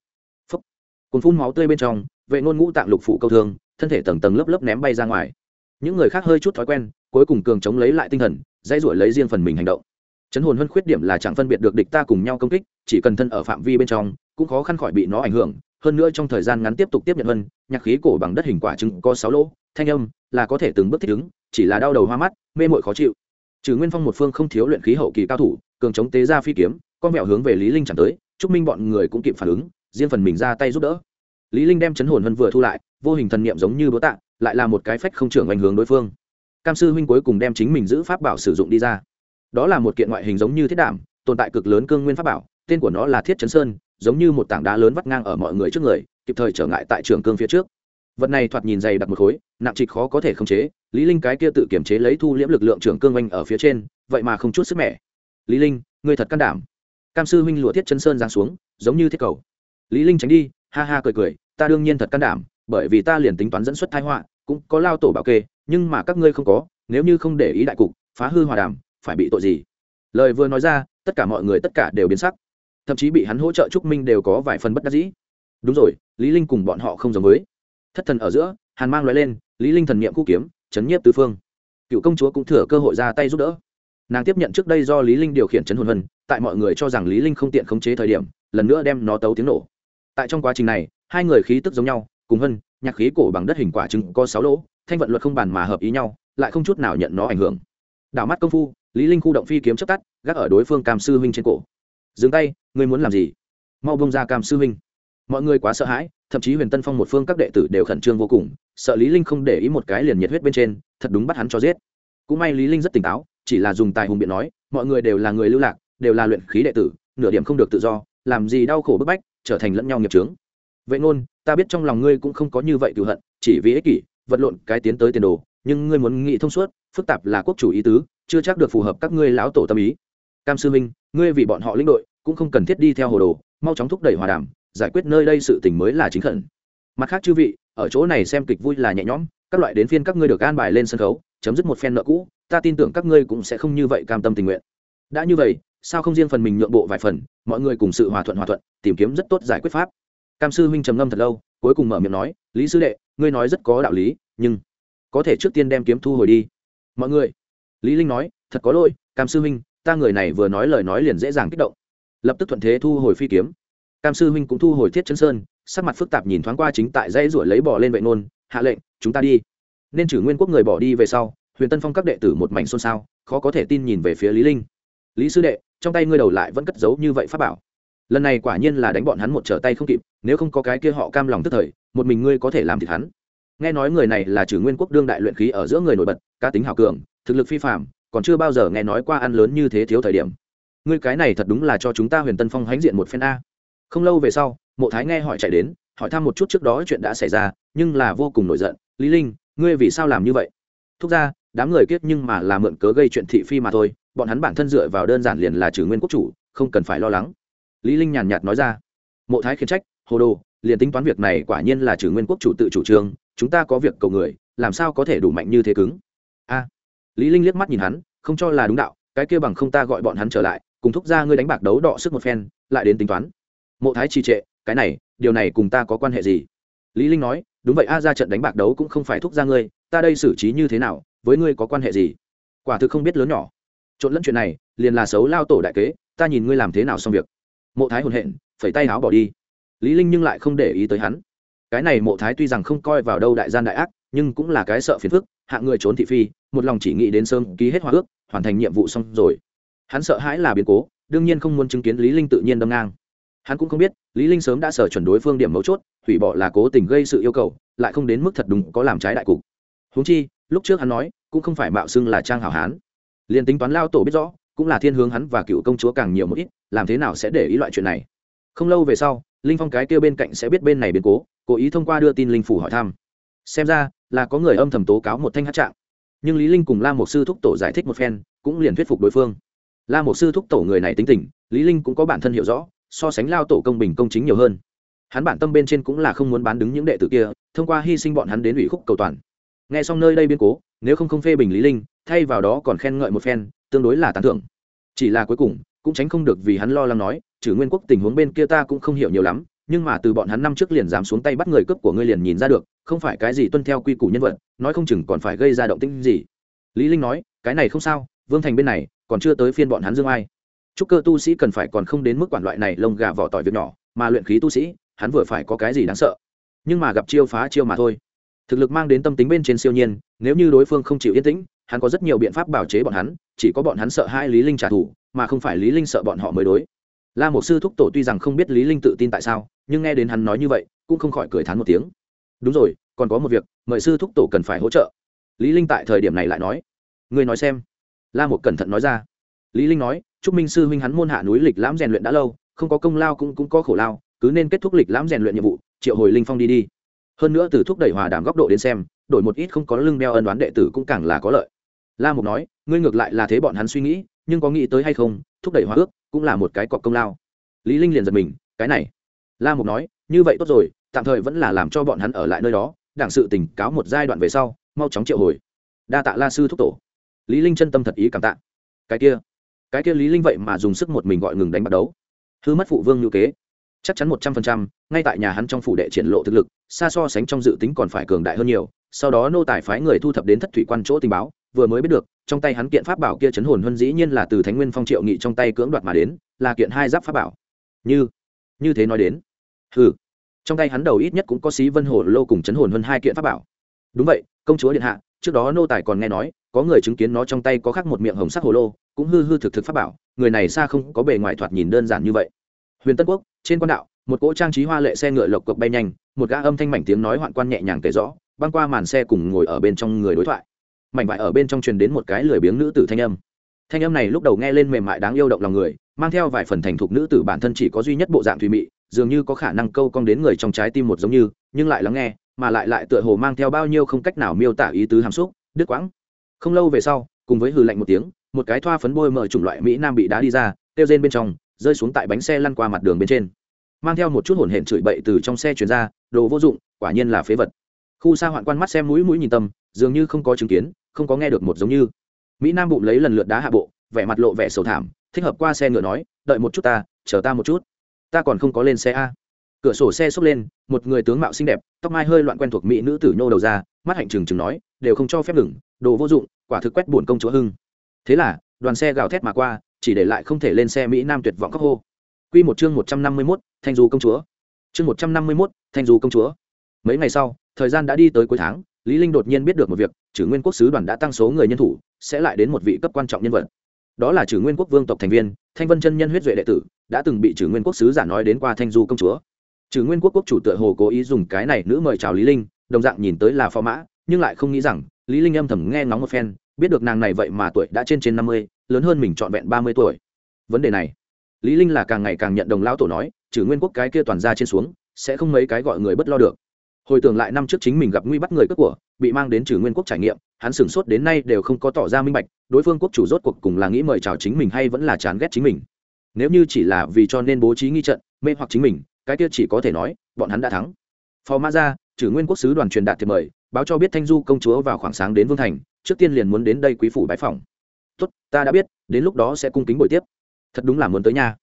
Phấp cùng phun máu tươi bên trong vệ ngôn ngũ tạng lục phụ câu thương thân thể tầng tầng lớp lớp ném bay ra ngoài. Những người khác hơi chút thói quen cuối cùng cường chống lấy lại tinh thần dây ruổi lấy riêng phần mình hành động. Chấn hồn hơn khuyết điểm là chẳng phân biệt được địch ta cùng nhau công kích chỉ cần thân ở phạm vi bên trong cũng khó khăn khỏi bị nó ảnh hưởng. Hơn nữa trong thời gian ngắn tiếp tục tiếp nhận hơn, nhạc khí cổ bằng đất hình quả trứng có sáu lỗ thanh âm là có thể từng bước thích ứng chỉ là đau đầu hoa mắt mê mội khó chịu. Trừ nguyên phong một phương không thiếu luyện khí hậu kỳ cao thủ cường chống tế ra phi kiếm con mẹo hướng về lý linh chẳng tới, chúc minh bọn người cũng kịp phản ứng, riêng phần mình ra tay giúp đỡ. Lý linh đem chấn hồn hân vừa thu lại, vô hình thần niệm giống như búa tạ, lại là một cái phách không trưởng ảnh hướng đối phương. Cam sư huynh cuối cùng đem chính mình giữ pháp bảo sử dụng đi ra. Đó là một kiện ngoại hình giống như thiết đảm tồn tại cực lớn cương nguyên pháp bảo, tên của nó là thiết chấn sơn, giống như một tảng đá lớn vắt ngang ở mọi người trước người, kịp thời trở ngại tại trường cương phía trước. Vật này thoạt nhìn dày đặc một khối, nặng trịch khó có thể khống chế, lý linh cái kia tự kiểm chế lấy thu liễm lực lượng trưởng cương oanh ở phía trên, vậy mà không chút sức mẻ. Lý linh, ngươi thật can đảm cam sư huynh lụa thiết chân sơn giáng xuống, giống như thiết cầu. Lý linh tránh đi, ha ha cười cười, ta đương nhiên thật can đảm, bởi vì ta liền tính toán dẫn xuất tai họa, cũng có lao tổ bảo kê, nhưng mà các ngươi không có, nếu như không để ý đại cục, phá hư hòa đàm, phải bị tội gì? Lời vừa nói ra, tất cả mọi người tất cả đều biến sắc. Thậm chí bị hắn hỗ trợ trúc minh đều có vài phần bất đắc dĩ. Đúng rồi, lý linh cùng bọn họ không giống với. Thất thần ở giữa, hàn mang loại lên, lý linh thần niệm khu kiếm, chấn nhiếp tứ phương. Cựu công chúa cũng thừa cơ hội ra tay giúp đỡ nàng tiếp nhận trước đây do lý linh điều khiển chấn hồn hân tại mọi người cho rằng lý linh không tiện khống chế thời điểm, lần nữa đem nó tấu tiếng nổ. Tại trong quá trình này, hai người khí tức giống nhau, cùng hân nhạc khí cổ bằng đất hình quả trứng có sáu lỗ, thanh vận luật không bàn mà hợp ý nhau, lại không chút nào nhận nó ảnh hưởng. Đảo mắt công phu, lý linh khu động phi kiếm chớp tắt, gác ở đối phương cam sư huynh trên cổ. Dừng tay, ngươi muốn làm gì? Mau bông ra cam sư huynh. Mọi người quá sợ hãi, thậm chí huyền tân phong một phương các đệ tử đều khẩn trương vô cùng, sợ lý linh không để ý một cái liền nhiệt huyết bên trên, thật đúng bắt hắn cho giết. Cũng may lý linh rất tỉnh táo chỉ là dùng tài hùng biện nói, mọi người đều là người lưu lạc, đều là luyện khí đệ tử, nửa điểm không được tự do, làm gì đau khổ bức bách, trở thành lẫn nhau nghiệp trướng vậy ngôn, ta biết trong lòng ngươi cũng không có như vậy cựu hận, chỉ vì ích kỷ, vật lộn cái tiến tới tiền đồ, nhưng ngươi muốn nghĩ thông suốt, phức tạp là quốc chủ ý tứ, chưa chắc được phù hợp các ngươi lão tổ tâm ý. Cam sư minh ngươi vì bọn họ lĩnh đội, cũng không cần thiết đi theo hồ đồ, mau chóng thúc đẩy hòa đàm, giải quyết nơi đây sự tình mới là chính khẩn. Mặt khác chư vị, ở chỗ này xem kịch vui là nhẹ nhõm, các loại đến phiên các ngươi được an bài lên sân khấu chấm dứt một phen nợ cũ, ta tin tưởng các ngươi cũng sẽ không như vậy cam tâm tình nguyện. Đã như vậy, sao không riêng phần mình nhượng bộ vài phần, mọi người cùng sự hòa thuận hòa thuận, tìm kiếm rất tốt giải quyết pháp. Cam sư huynh trầm ngâm thật lâu, cuối cùng mở miệng nói, lý sư đệ, ngươi nói rất có đạo lý, nhưng có thể trước tiên đem kiếm thu hồi đi. Mọi người, lý linh nói, thật có lỗi, cam sư huynh, ta người này vừa nói lời nói liền dễ dàng kích động. Lập tức thuận thế thu hồi phi kiếm. Cam sư huynh cũng thu hồi thiết chân sơn, sắc mặt phức tạp nhìn thoáng qua chính tại dãy ruổi lấy bỏ lên vệ nôn, hạ lệnh, chúng ta đi nên trừ nguyên quốc người bỏ đi về sau, huyền tân phong các đệ tử một mảnh xôn xao, khó có thể tin nhìn về phía lý linh. Lý sư đệ, trong tay ngươi đầu lại vẫn cất giấu như vậy pháp bảo. Lần này quả nhiên là đánh bọn hắn một trở tay không kịp, nếu không có cái kia họ cam lòng tức thời, một mình ngươi có thể làm thịt hắn. Nghe nói người này là trừ nguyên quốc đương đại luyện khí ở giữa người nổi bật, cá tính hào cường, thực lực phi phạm còn chưa bao giờ nghe nói qua ăn lớn như thế thiếu thời điểm. Ngươi cái này thật đúng là cho chúng ta huyền tân phong hãnh diện một phen a. Không lâu về sau, mộ thái nghe hỏi chạy đến, hỏi thăm một chút trước đó chuyện đã xảy ra, nhưng là vô cùng nổi giận. Lý linh ngươi vì sao làm như vậy? Thúc ra, đám người kiết nhưng mà là mượn cớ gây chuyện thị phi mà thôi, bọn hắn bản thân dựa vào đơn giản liền là trừ nguyên quốc chủ, không cần phải lo lắng. Lý linh nhàn nhạt nói ra. Mộ thái khiển trách, hồ đồ, liền tính toán việc này quả nhiên là trừ nguyên quốc chủ tự chủ trương, chúng ta có việc cầu người, làm sao có thể đủ mạnh như thế cứng? A. Lý linh liếc mắt nhìn hắn, không cho là đúng đạo, cái kia bằng không ta gọi bọn hắn trở lại, cùng thúc ra ngươi đánh bạc đấu đọ sức một phen, lại đến tính toán. Mộ thái trì trệ, cái này, điều này cùng ta có quan hệ gì? Lý linh nói, đúng vậy, a ra trận đánh bạc đấu cũng không phải thúc ra ngươi, ta đây xử trí như thế nào, với ngươi có quan hệ gì? Quả thực không biết lớn nhỏ. Trộn lẫn chuyện này, liền là xấu lao tổ đại kế, ta nhìn ngươi làm thế nào xong việc. Mộ thái hồn hện, phẩy tay áo bỏ đi. Lý linh nhưng lại không để ý tới hắn. Cái này mộ thái tuy rằng không coi vào đâu đại gian đại ác, nhưng cũng là cái sợ phiền phức hạng người trốn thị phi, một lòng chỉ nghĩ đến sớm ký hết hòa ước, hoàn thành nhiệm vụ xong rồi. Hắn sợ hãi là biến cố, đương nhiên không muốn chứng kiến lý linh tự nhiên đâm ngang hắn cũng không biết, lý linh sớm đã sở chuẩn đối phương điểm mấu chốt, hủy bỏ là cố tình gây sự yêu cầu, lại không đến mức thật đúng có làm trái đại cục. Huống chi, lúc trước hắn nói, cũng không phải mạo xưng là trang hảo hán. Liền tính toán lao tổ biết rõ, cũng là thiên hướng hắn và cựu công chúa càng nhiều một ít, làm thế nào sẽ để ý loại chuyện này? Không lâu về sau, linh phong cái kia bên cạnh sẽ biết bên này biến cố cố ý thông qua đưa tin linh phủ hỏi thăm. Xem ra, là có người âm thầm tố cáo một thanh hát trạng. Nhưng lý linh cùng la một sư thúc tổ giải thích một phen, cũng liền thuyết phục đối phương. La một sư thúc tổ người này tính tình, lý linh cũng có bản thân hiểu rõ so sánh lao tổ công bình công chính nhiều hơn. Hắn bản tâm bên trên cũng là không muốn bán đứng những đệ tử kia, thông qua hy sinh bọn hắn đến ủy khúc cầu toàn. Nghe xong nơi đây biến cố, nếu không không phê bình lý linh, thay vào đó còn khen ngợi một phen, tương đối là tán thưởng. Chỉ là cuối cùng, cũng tránh không được vì hắn lo lắng nói, trừ nguyên quốc tình huống bên kia ta cũng không hiểu nhiều lắm, nhưng mà từ bọn hắn năm trước liền dám xuống tay bắt người cướp của ngươi liền nhìn ra được, không phải cái gì tuân theo quy củ nhân vật, nói không chừng còn phải gây ra động tĩnh gì. Lý linh nói, cái này không sao, vương thành bên này, còn chưa tới phiên bọn hắn dương ai chúc cơ tu sĩ cần phải còn không đến mức quản loại này lông gà vỏ tỏi việc nhỏ, mà luyện khí tu sĩ, hắn vừa phải có cái gì đáng sợ. Nhưng mà gặp chiêu phá chiêu mà thôi. Thực lực mang đến tâm tính bên trên siêu nhiên, nếu như đối phương không chịu yên tĩnh, hắn có rất nhiều biện pháp bảo chế bọn hắn, chỉ có bọn hắn sợ hai lý linh trả thù, mà không phải lý linh sợ bọn họ mới đối. La một sư thúc tổ tuy rằng không biết lý linh tự tin tại sao, nhưng nghe đến hắn nói như vậy, cũng không khỏi cười thán một tiếng. Đúng rồi, còn có một việc, mời sư thúc tổ cần phải hỗ trợ. Lý linh tại thời điểm này lại nói. Người nói xem. La một cẩn thận nói ra. Lý linh nói trúc minh sư huynh hắn môn hạ núi lịch lãm rèn luyện đã lâu, không có công lao cũng cũng có khổ lao, cứ nên kết thúc lịch lãm rèn luyện nhiệm vụ, triệu hồi linh phong đi đi. Hơn nữa từ thúc đẩy hòa đàm góc độ đến xem, đổi một ít không có lưng đeo ân đoán đệ tử cũng càng là có lợi. La mục nói, ngươi ngược lại là thế bọn hắn suy nghĩ, nhưng có nghĩ tới hay không, thúc đẩy hòa ước cũng là một cái cọc công lao. Lý linh liền giật mình, cái này. La mục nói, như vậy tốt rồi, tạm thời vẫn là làm cho bọn hắn ở lại nơi đó, đảng sự tỉnh cáo một giai đoạn về sau, mau chóng triệu hồi. Đa tạ la sư thúc tổ. Lý linh chân tâm thật ý cảm tạ. Cái kia cái kia lý linh vậy mà dùng sức một mình gọi ngừng đánh bắt đấu. Hư mất phụ vương như kế. Chắc chắn một trăm phần trăm, ngay tại nhà hắn trong phủ đệ triển lộ thực lực, xa so sánh trong dự tính còn phải cường đại hơn nhiều, sau đó nô tài phái người thu thập đến thất thủy quan chỗ tình báo, vừa mới biết được, trong tay hắn kiện pháp bảo kia chấn hồn hơn dĩ nhiên là từ thánh nguyên phong triệu nghị trong tay cưỡng đoạt mà đến, là kiện hai giáp pháp bảo. Như như thế nói đến. Hừ, trong tay hắn đầu ít nhất cũng có xí vân hồ lô cùng chấn hồn hơn hai kiện pháp bảo. Đúng vậy, công chúa điện hạ trước đó nô tài còn nghe nói, có người chứng kiến nó trong tay có khắc một miệng hồng sắc hồ lô, cũng hư hư thực thực pháp bảo, người này xa không có bề ngoài thoạt nhìn đơn giản như vậy. Huyền tân quốc, trên quan đạo, một cỗ trang trí hoa lệ xe ngựa lộc cộc bay nhanh, một gã âm thanh mảnh tiếng nói hoạn quan nhẹ nhàng kể rõ, băng qua màn xe cùng ngồi ở bên trong người đối thoại. Mảnh vải ở bên trong truyền đến một cái lười biếng nữ tử thanh âm. Thanh âm này lúc đầu nghe lên mềm mại đáng yêu động lòng người, mang theo vài phần thành thục nữ tử bản thân chỉ có duy nhất bộ dạng thùy mị, dường như có khả năng câu cong đến người trong trái tim một giống như, nhưng lại lắng nghe mà lại lại tựa hồ mang theo bao nhiêu không cách nào miêu tả ý tứ hàm xúc, đứt quãng. Không lâu về sau, cùng với hừ lạnh một tiếng, một cái thoa phấn bôi mở chủng loại mỹ nam bị đá đi ra tiêu rên bên trong, rơi xuống tại bánh xe lăn qua mặt đường bên trên. Mang theo một chút hổn hển chửi bậy từ trong xe chuyển ra, đồ vô dụng, quả nhiên là phế vật. Khu xa hoạn quan mắt xem mũi mũi nhìn tâm, dường như không có chứng kiến, không có nghe được một giống như. Mỹ nam bụng lấy lần lượt đá hạ bộ, vẻ mặt lộ vẻ sầu thảm, thích hợp qua xe ngựa nói, đợi một chút ta, chờ ta một chút. Ta còn không có lên xe a cửa sổ xe xốc lên một người tướng mạo xinh đẹp tóc mai hơi loạn quen thuộc mỹ nữ tử nhô đầu ra mắt hạnh trừng trừng nói đều không cho phép ngừng đồ vô dụng quả thực quét buồn công chúa hưng thế là đoàn xe gào thét mà qua chỉ để lại không thể lên xe mỹ nam tuyệt vọng các hô Quy một chương 151, Thanh Du công chúa. Chương 151, Thanh Du công chúa. Mấy ngày sau, thời gian đã đi tới cuối tháng, Lý Linh đột nhiên biết được một việc, chử Nguyên Quốc sứ đoàn đã tăng số người nhân thủ, sẽ lại đến một vị cấp quan trọng nhân vật. Đó là chử Nguyên Quốc vương tộc thành viên, Thanh Vân chân nhân huyết duệ đệ tử, đã từng bị chử Nguyên Quốc sứ giả nói đến qua Thanh Du công chúa trừ Nguyên Quốc quốc chủ tựa hồ cố ý dùng cái này nữ mời chào Lý Linh, đồng dạng nhìn tới là phò mã, nhưng lại không nghĩ rằng, Lý Linh âm thầm nghe ngóng một phen, biết được nàng này vậy mà tuổi đã trên trên 50, lớn hơn mình trọn vẹn 30 tuổi. Vấn đề này, lý linh là càng ngày càng nhận đồng lão tổ nói trừ nguyên quốc cái kia toàn ra trên xuống sẽ không mấy cái gọi người bất lo được hồi tưởng lại năm trước chính mình gặp nguy bắt người cướp của bị mang đến trừ nguyên quốc trải nghiệm hắn sửng sốt đến nay đều không có tỏ ra minh bạch đối phương quốc chủ rốt cuộc cùng là nghĩ mời chào chính mình hay vẫn là chán ghét chính mình nếu như chỉ là vì cho nên bố trí nghi trận mê hoặc chính mình cái kia chỉ có thể nói, bọn hắn đã thắng. Phò mã ra trừ nguyên quốc sứ đoàn truyền đạt thiệp mời, báo cho biết thanh du công chúa vào khoảng sáng đến vương thành, trước tiên liền muốn đến đây quý phủ bái phòng tốt, ta đã biết, đến lúc đó sẽ cung kính buổi tiếp. Thật đúng là muốn tới nhà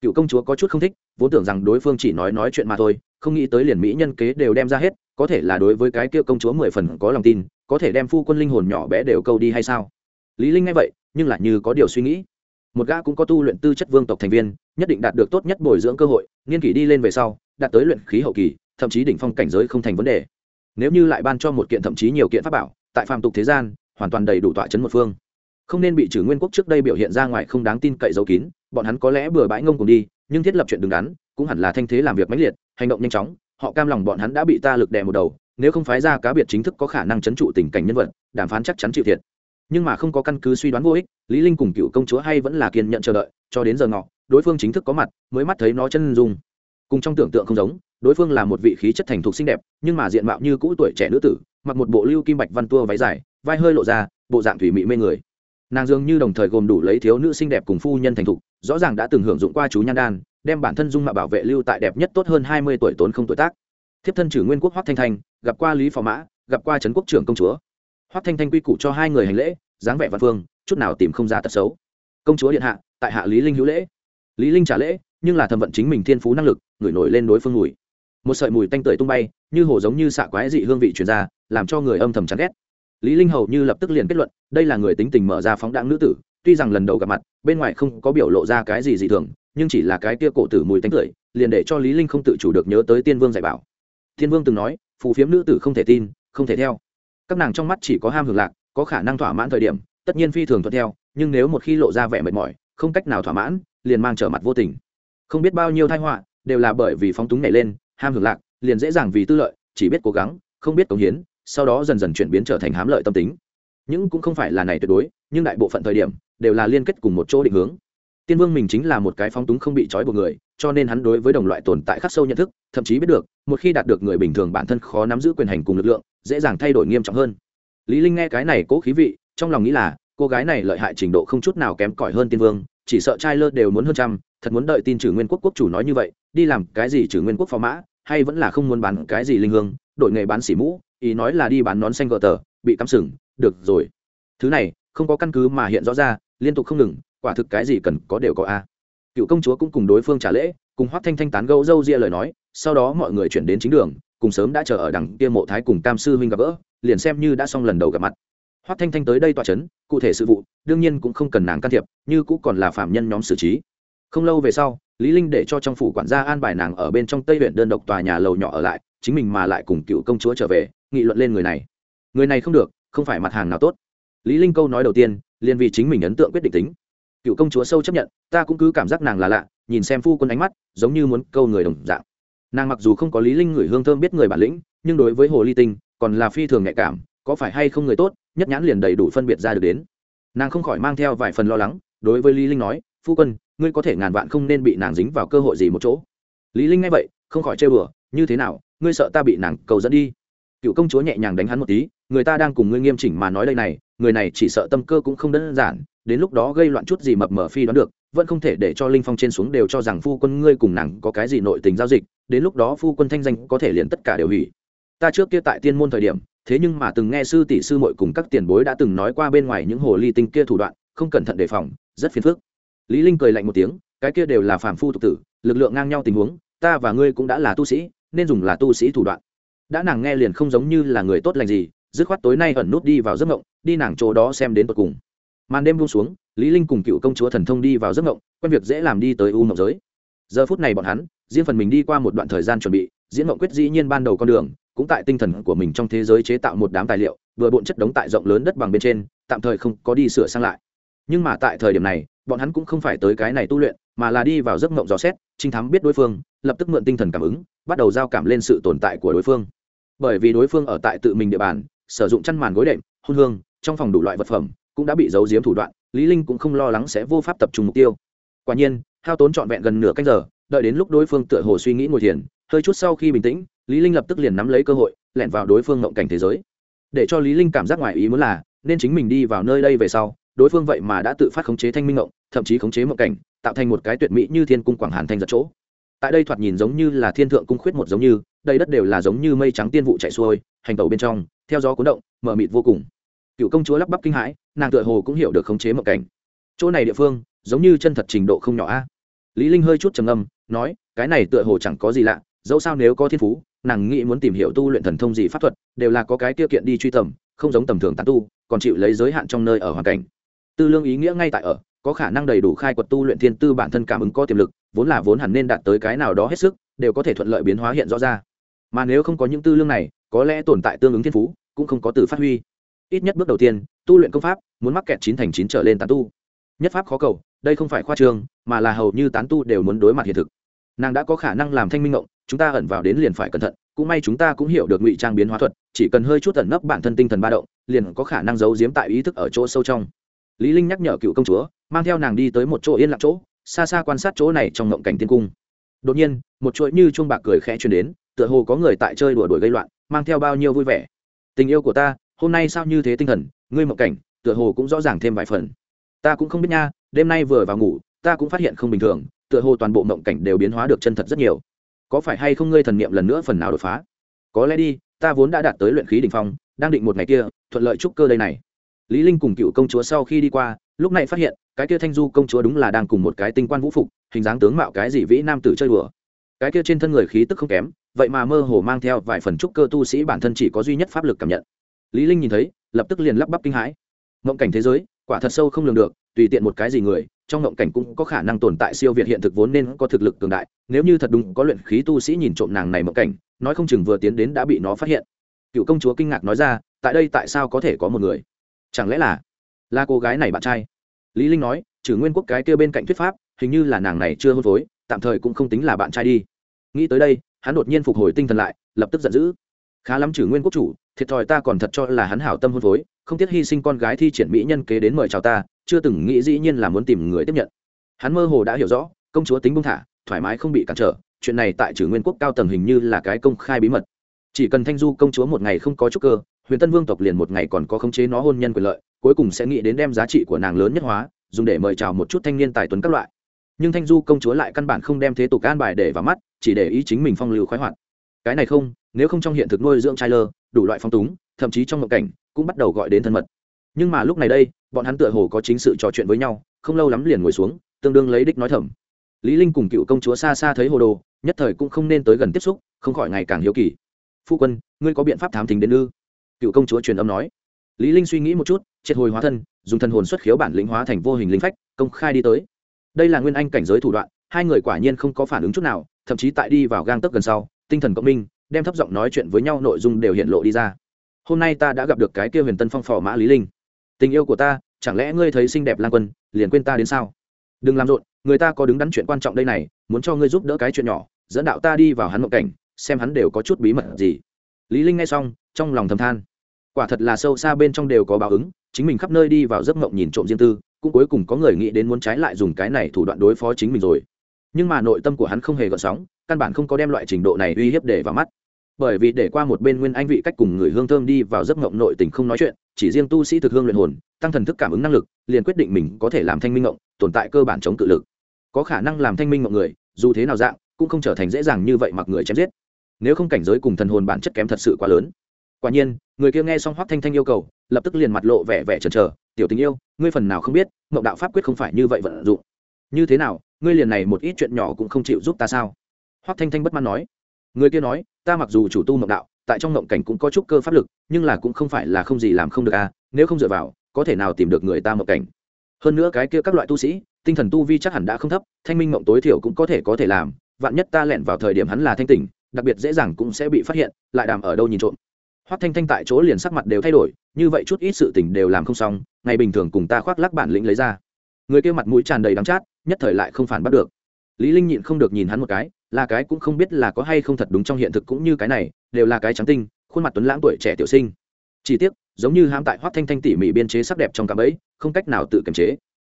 cựu công chúa có chút không thích, vốn tưởng rằng đối phương chỉ nói nói chuyện mà thôi, không nghĩ tới liền mỹ nhân kế đều đem ra hết, có thể là đối với cái kia công chúa mười phần có lòng tin, có thể đem phu quân linh hồn nhỏ bé đều câu đi hay sao? Lý linh nghe vậy, nhưng lại như có điều suy nghĩ một gã cũng có tu luyện tư chất vương tộc thành viên, nhất định đạt được tốt nhất bồi dưỡng cơ hội nghiên kỷ đi lên về sau, đạt tới luyện khí hậu kỳ, thậm chí đỉnh phong cảnh giới không thành vấn đề. Nếu như lại ban cho một kiện thậm chí nhiều kiện pháp bảo, tại phàm tục thế gian, hoàn toàn đầy đủ tọa chấn một phương. Không nên bị trừ nguyên quốc trước đây biểu hiện ra ngoài không đáng tin cậy giấu kín, bọn hắn có lẽ bừa bãi ngông cùng đi, nhưng thiết lập chuyện đứng đắn, cũng hẳn là thanh thế làm việc mãnh liệt, hành động nhanh chóng, họ cam lòng bọn hắn đã bị ta lực đè một đầu, nếu không phái ra cá biệt chính thức có khả năng chấn trụ tình cảnh nhân vật, đàm phán chắc chắn chịu thiệt nhưng mà không có căn cứ suy đoán vô ích, lý linh cùng cựu công chúa hay vẫn là kiên nhận chờ đợi, cho đến giờ ngọ, đối phương chính thức có mặt, mới mắt thấy nó chân dung. Cùng trong tưởng tượng không giống, đối phương là một vị khí chất thành thục xinh đẹp, nhưng mà diện mạo như cũ tuổi trẻ nữ tử, mặc một bộ lưu kim bạch văn tua váy dài, vai hơi lộ ra, bộ dạng thủy mị mê người. Nàng dường như đồng thời gồm đủ lấy thiếu nữ xinh đẹp cùng phu nhân thành thục, rõ ràng đã từng hưởng dụng qua chú nhan đan, đem bản thân dung mạo bảo vệ lưu tại đẹp nhất tốt hơn hai mươi tuổi tốn không tuổi tác. Thiếp thân trừ nguyên quốc hoắc thanh thanh, gặp qua lý phò mã, gặp qua trấn quốc trưởng công chúa hoắc thanh thanh quy củ cho hai người hành lễ, dáng vẻ văn phương, chút nào tìm không ra tật xấu. Công chúa điện hạ, tại hạ lý linh hữu lễ. Lý linh trả lễ, nhưng là thầm vận chính mình thiên phú năng lực, ngửi nổi lên đối phương mùi. Một sợi mùi tanh tưởi tung bay, như hồ giống như xạ quái dị hương vị truyền ra, làm cho người âm thầm chán ghét. Lý linh hầu như lập tức liền kết luận, đây là người tính tình mở ra phóng đãng nữ tử, tuy rằng lần đầu gặp mặt, bên ngoài không có biểu lộ ra cái gì dị thường, nhưng chỉ là cái kia cổ tử mùi tanh tưởi, liền để cho lý linh không tự chủ được nhớ tới tiên vương dạy bảo. Thiên vương từng nói, phù phiếm nữ tử không thể tin, không thể theo các nàng trong mắt chỉ có ham hưởng lạc, có khả năng thỏa mãn thời điểm, tất nhiên phi thường thuận theo, nhưng nếu một khi lộ ra vẻ mệt mỏi, không cách nào thỏa mãn, liền mang trở mặt vô tình. Không biết bao nhiêu thai họa đều là bởi vì phóng túng nhảy lên, ham hưởng lạc, liền dễ dàng vì tư lợi, chỉ biết cố gắng, không biết cống hiến, sau đó dần dần chuyển biến trở thành hám lợi tâm tính. Những cũng không phải là này tuyệt đối, nhưng đại bộ phận thời điểm đều là liên kết cùng một chỗ định hướng. Tiên vương mình chính là một cái phóng túng không bị trói buộc người cho nên hắn đối với đồng loại tồn tại khắc sâu nhận thức, thậm chí biết được, một khi đạt được người bình thường bản thân khó nắm giữ quyền hành cùng lực lượng, dễ dàng thay đổi nghiêm trọng hơn. Lý linh nghe cái này cố khí vị, trong lòng nghĩ là, cô gái này lợi hại trình độ không chút nào kém cỏi hơn tiên vương, chỉ sợ trai lơ đều muốn hơn trăm, thật muốn đợi tin trừ nguyên quốc quốc chủ nói như vậy, đi làm cái gì trừ nguyên quốc phó mã, hay vẫn là không muốn bán cái gì linh hương, đổi nghề bán xỉ mũ, ý nói là đi bán nón xanh gờ tờ, bị cắm sừng, được rồi. Thứ này, không có căn cứ mà hiện rõ ra, liên tục không ngừng, quả thực cái gì cần có đều có a cựu công chúa cũng cùng đối phương trả lễ, cùng hoắc thanh thanh tán gẫu dâu ria lời nói, sau đó mọi người chuyển đến chính đường, cùng sớm đã chờ ở đằng kia mộ thái cùng cam sư huynh gặp gỡ, liền xem như đã xong lần đầu gặp mặt. Hoắc thanh thanh tới đây tọa chấn, cụ thể sự vụ, đương nhiên cũng không cần nàng can thiệp, như cũng còn là phạm nhân nhóm xử trí. Không lâu về sau, lý linh để cho trong phủ quản gia an bài nàng ở bên trong tây huyện đơn độc tòa nhà lầu nhỏ ở lại, chính mình mà lại cùng cựu công chúa trở về, nghị luận lên người này. Người này không được, không phải mặt hàng nào tốt. Lý linh câu nói đầu tiên, liền vì chính mình ấn tượng quyết định tính cựu công chúa sâu chấp nhận, ta cũng cứ cảm giác nàng là lạ, nhìn xem phu quân ánh mắt, giống như muốn câu người đồng dạng. Nàng mặc dù không có lý linh người hương thơm biết người bản lĩnh, nhưng đối với hồ ly tinh, còn là phi thường nhạy cảm, có phải hay không người tốt, nhất nhãn liền đầy đủ phân biệt ra được đến. Nàng không khỏi mang theo vài phần lo lắng, đối với lý linh nói, phu quân, ngươi có thể ngàn vạn không nên bị nàng dính vào cơ hội gì một chỗ. Lý linh nghe vậy, không khỏi chơi bừa như thế nào, ngươi sợ ta bị nàng cầu dẫn đi? Cựu công chúa nhẹ nhàng đánh hắn một tí, người ta đang cùng ngươi nghiêm chỉnh mà nói đây này, người này chỉ sợ tâm cơ cũng không đơn giản đến lúc đó gây loạn chút gì mập mờ phi đoán được, vẫn không thể để cho linh phong trên xuống đều cho rằng phu quân ngươi cùng nàng có cái gì nội tình giao dịch, đến lúc đó phu quân thanh danh có thể liền tất cả đều hủy. Ta trước kia tại tiên môn thời điểm, thế nhưng mà từng nghe sư tỷ sư muội cùng các tiền bối đã từng nói qua bên ngoài những hồ ly tinh kia thủ đoạn, không cẩn thận đề phòng, rất phiền phức. Lý linh cười lạnh một tiếng, cái kia đều là phàm phu tục tử, lực lượng ngang nhau tình huống, ta và ngươi cũng đã là tu sĩ, nên dùng là tu sĩ thủ đoạn. Đã nàng nghe liền không giống như là người tốt lành gì, dứt khoát tối nay ẩn nút đi vào giấc ngộng đi nàng chỗ đó xem đến tận cùng màn đêm buông xuống, lý linh cùng cựu công chúa thần thông đi vào giấc ngộng, quen việc dễ làm đi tới u ngộng giới. Giờ phút này bọn hắn, riêng phần mình đi qua một đoạn thời gian chuẩn bị, diễn ngộng quyết dĩ nhiên ban đầu con đường, cũng tại tinh thần của mình trong thế giới chế tạo một đám tài liệu, vừa bộn chất đống tại rộng lớn đất bằng bên trên, tạm thời không có đi sửa sang lại. Nhưng mà tại thời điểm này, bọn hắn cũng không phải tới cái này tu luyện, mà là đi vào giấc mộng dò xét, trinh thám biết đối phương, lập tức mượn tinh thần cảm ứng, bắt đầu giao cảm lên sự tồn tại của đối phương. Bởi vì đối phương ở tại tự mình địa bàn, sử dụng chăn màn gối đệm, hôn hương, trong phòng đủ loại vật phẩm cũng đã bị giấu giếm thủ đoạn, lý linh cũng không lo lắng sẽ vô pháp tập trung mục tiêu. Quả nhiên, hao tốn trọn vẹn gần nửa canh giờ, đợi đến lúc đối phương tựa hồ suy nghĩ ngồi thiền, hơi chút sau khi bình tĩnh, lý linh lập tức liền nắm lấy cơ hội, lẻn vào đối phương ngộng cảnh thế giới. Để cho lý linh cảm giác ngoài ý muốn là, nên chính mình đi vào nơi đây về sau, đối phương vậy mà đã tự phát khống chế thanh minh ngộng, thậm chí khống chế mộng cảnh, tạo thành một cái tuyệt mỹ như thiên cung quảng hàn thanh giật chỗ. Tại đây thoạt nhìn giống như là thiên thượng cung khuyết một giống như đây đất đều là giống như mây trắng tiên vụ chạy xuôi, hành tẩu bên trong, theo gió cuốn động, mờ mịt vô cùng cựu công chúa lắp bắp kinh hãi, nàng tựa hồ cũng hiểu được khống chế mộng cảnh. Chỗ này địa phương, giống như chân thật trình độ không nhỏ a. Lý linh hơi chút trầm ngâm, nói, cái này tựa hồ chẳng có gì lạ, dẫu sao nếu có thiên phú, nàng nghĩ muốn tìm hiểu tu luyện thần thông gì pháp thuật, đều là có cái tiêu kiện đi truy tầm, không giống tầm thường tán tu, còn chịu lấy giới hạn trong nơi ở hoàn cảnh. Tư lương ý nghĩa ngay tại ở, có khả năng đầy đủ khai quật tu luyện thiên tư bản thân cảm ứng có tiềm lực, vốn là vốn hẳn nên đạt tới cái nào đó hết sức, đều có thể thuận lợi biến hóa hiện rõ ra. Mà nếu không có những tư lương này, có lẽ tồn tại tương ứng thiên phú, cũng không có từ phát huy ít nhất bước đầu tiên, tu luyện công pháp, muốn mắc kẹt chín thành chín trở lên tán tu. Nhất pháp khó cầu, đây không phải khoa trương mà là hầu như tán tu đều muốn đối mặt hiện thực. Nàng đã có khả năng làm thanh minh ngộng, chúng ta ẩn vào đến liền phải cẩn thận, cũng may chúng ta cũng hiểu được ngụy trang biến hóa thuật, chỉ cần hơi chút ẩn nấp bản thân tinh thần ba động, liền có khả năng giấu giếm tại ý thức ở chỗ sâu trong. Lý linh nhắc nhở cựu công chúa, mang theo nàng đi tới một chỗ yên lặng chỗ, xa xa quan sát chỗ này trong ngộng cảnh tiên cung. Đột nhiên, một chuỗi như chuông bạc cười khẽ truyền đến, tựa hồ có người tại chơi đùa đuổi gây loạn, mang theo bao nhiêu vui vẻ. Tình yêu của ta hôm nay sao như thế tinh thần, ngươi mộng cảnh, tựa hồ cũng rõ ràng thêm vài phần. Ta cũng không biết nha, đêm nay vừa vào ngủ, ta cũng phát hiện không bình thường, tựa hồ toàn bộ mộng cảnh đều biến hóa được chân thật rất nhiều. Có phải hay không ngươi thần niệm lần nữa phần nào đột phá? Có lẽ đi, ta vốn đã đạt tới luyện khí đỉnh phong, đang định một ngày kia, thuận lợi trúc cơ đây này. Lý linh cùng cựu công chúa sau khi đi qua, lúc này phát hiện, cái kia thanh du công chúa đúng là đang cùng một cái tinh quan vũ phục, hình dáng tướng mạo cái gì vĩ nam tử chơi đùa. Cái kia trên thân người khí tức không kém, vậy mà mơ hồ mang theo vài phần trúc cơ tu sĩ bản thân chỉ có duy nhất pháp lực cảm nhận lý linh nhìn thấy, lập tức liền lắp bắp kinh hãi. Ngộng cảnh thế giới, quả thật sâu không lường được, tùy tiện một cái gì người, trong ngộng cảnh cũng có khả năng tồn tại siêu việt hiện thực vốn nên có thực lực cường đại, nếu như thật đúng có luyện khí tu sĩ nhìn trộm nàng này mộng cảnh, nói không chừng vừa tiến đến đã bị nó phát hiện. Cựu công chúa kinh ngạc nói ra, tại đây tại sao có thể có một người? Chẳng lẽ là là cô gái này bạn trai? Lý linh nói, trừ nguyên quốc cái kia bên cạnh thuyết pháp, hình như là nàng này chưa hôn phối, tạm thời cũng không tính là bạn trai đi. Nghĩ tới đây, hắn đột nhiên phục hồi tinh thần lại, lập tức giận dữ. Khá lắm trừ nguyên quốc chủ thiệt thòi ta còn thật cho là hắn hảo tâm hôn phối, không tiếc hy sinh con gái thi triển mỹ nhân kế đến mời chào ta, chưa từng nghĩ dĩ nhiên là muốn tìm người tiếp nhận. Hắn mơ hồ đã hiểu rõ, công chúa tính bông thả, thoải mái không bị cản trở, chuyện này tại trừ nguyên quốc cao tầng hình như là cái công khai bí mật. Chỉ cần thanh du công chúa một ngày không có chút cơ, huyền tân vương tộc liền một ngày còn có khống chế nó hôn nhân quyền lợi, cuối cùng sẽ nghĩ đến đem giá trị của nàng lớn nhất hóa, dùng để mời chào một chút thanh niên tài tuấn các loại. Nhưng thanh du công chúa lại căn bản không đem thế tục an bài để vào mắt, chỉ để ý chính mình phong lưu khoái hoạt. Cái này không, nếu không trong hiện thực nuôi dưỡng trai lơ đủ loại phong túng, thậm chí trong ngộ cảnh, cũng bắt đầu gọi đến thân mật. Nhưng mà lúc này đây, bọn hắn tựa hồ có chính sự trò chuyện với nhau, không lâu lắm liền ngồi xuống, tương đương lấy đích nói thầm. Lý linh cùng cựu công chúa xa xa thấy hồ đồ, nhất thời cũng không nên tới gần tiếp xúc, không khỏi ngày càng hiếu kỳ. Phu quân, ngươi có biện pháp thám thính đến ư? Cựu công chúa truyền âm nói. Lý linh suy nghĩ một chút, triệt hồi hóa thân, dùng thần hồn xuất khiếu bản lĩnh hóa thành vô hình linh phách, công khai đi tới. Đây là nguyên anh cảnh giới thủ đoạn, hai người quả nhiên không có phản ứng chút nào, thậm chí tại đi vào gang tấc gần sau, tinh thần cộng minh đem thấp giọng nói chuyện với nhau nội dung đều hiện lộ đi ra. Hôm nay ta đã gặp được cái kia huyền tân phong phò mã lý linh. Tình yêu của ta, chẳng lẽ ngươi thấy xinh đẹp lang quân, liền quên ta đến sao? Đừng làm rộn, người ta có đứng đắn chuyện quan trọng đây này, muốn cho ngươi giúp đỡ cái chuyện nhỏ, dẫn đạo ta đi vào hắn mộng cảnh, xem hắn đều có chút bí mật gì. Lý linh nghe xong, trong lòng thầm than. Quả thật là sâu xa bên trong đều có báo ứng, chính mình khắp nơi đi vào giấc mộng nhìn trộm riêng tư, cũng cuối cùng có người nghĩ đến muốn trái lại dùng cái này thủ đoạn đối phó chính mình rồi nhưng mà nội tâm của hắn không hề gợn sóng, căn bản không có đem loại trình độ này uy hiếp để vào mắt. Bởi vì để qua một bên nguyên anh vị cách cùng người hương thơm đi vào giấc ngộng nội tình không nói chuyện, chỉ riêng tu sĩ thực hương luyện hồn, tăng thần thức cảm ứng năng lực, liền quyết định mình có thể làm thanh minh ngộng tồn tại cơ bản chống cự lực. Có khả năng làm thanh minh ngộng người, dù thế nào dạng, cũng không trở thành dễ dàng như vậy mặc người chém giết. Nếu không cảnh giới cùng thần hồn bản chất kém thật sự quá lớn. Quả nhiên, người kia nghe xong hoắc thanh thanh yêu cầu, lập tức liền mặt lộ vẻ vẻ chần chờ, tiểu tình yêu, ngươi phần nào không biết ngộng đạo pháp quyết không phải như vậy vận dụng. Như thế nào ngươi liền này một ít chuyện nhỏ cũng không chịu giúp ta sao? Hoắc thanh thanh bất mãn nói. Người kia nói, ta mặc dù chủ tu mộng đạo, tại trong mộng cảnh cũng có chút cơ pháp lực, nhưng là cũng không phải là không gì làm không được à nếu không dựa vào, có thể nào tìm được người ta mộng cảnh? Hơn nữa cái kia các loại tu sĩ, tinh thần tu vi chắc hẳn đã không thấp, thanh minh mộng tối thiểu cũng có thể có thể làm, vạn nhất ta lẹn vào thời điểm hắn là thanh tỉnh, đặc biệt dễ dàng cũng sẽ bị phát hiện, lại đàm ở đâu nhìn trộm. Hoắc thanh thanh tại chỗ liền sắc mặt đều thay đổi, như vậy chút ít sự tình đều làm không xong, ngày bình thường cùng ta khoác lắc bản lĩnh lấy ra. Người kia mặt mũi tràn đầy đắng chát nhất thời lại không phản bắt được. Lý linh nhịn không được nhìn hắn một cái, là cái cũng không biết là có hay không thật đúng trong hiện thực cũng như cái này, đều là cái trắng tinh, khuôn mặt tuấn lãng tuổi trẻ tiểu sinh. Chỉ tiếc, giống như ham tại hoắc thanh thanh tỉ mỉ biên chế sắc đẹp trong cạm ấy không cách nào tự kiềm chế.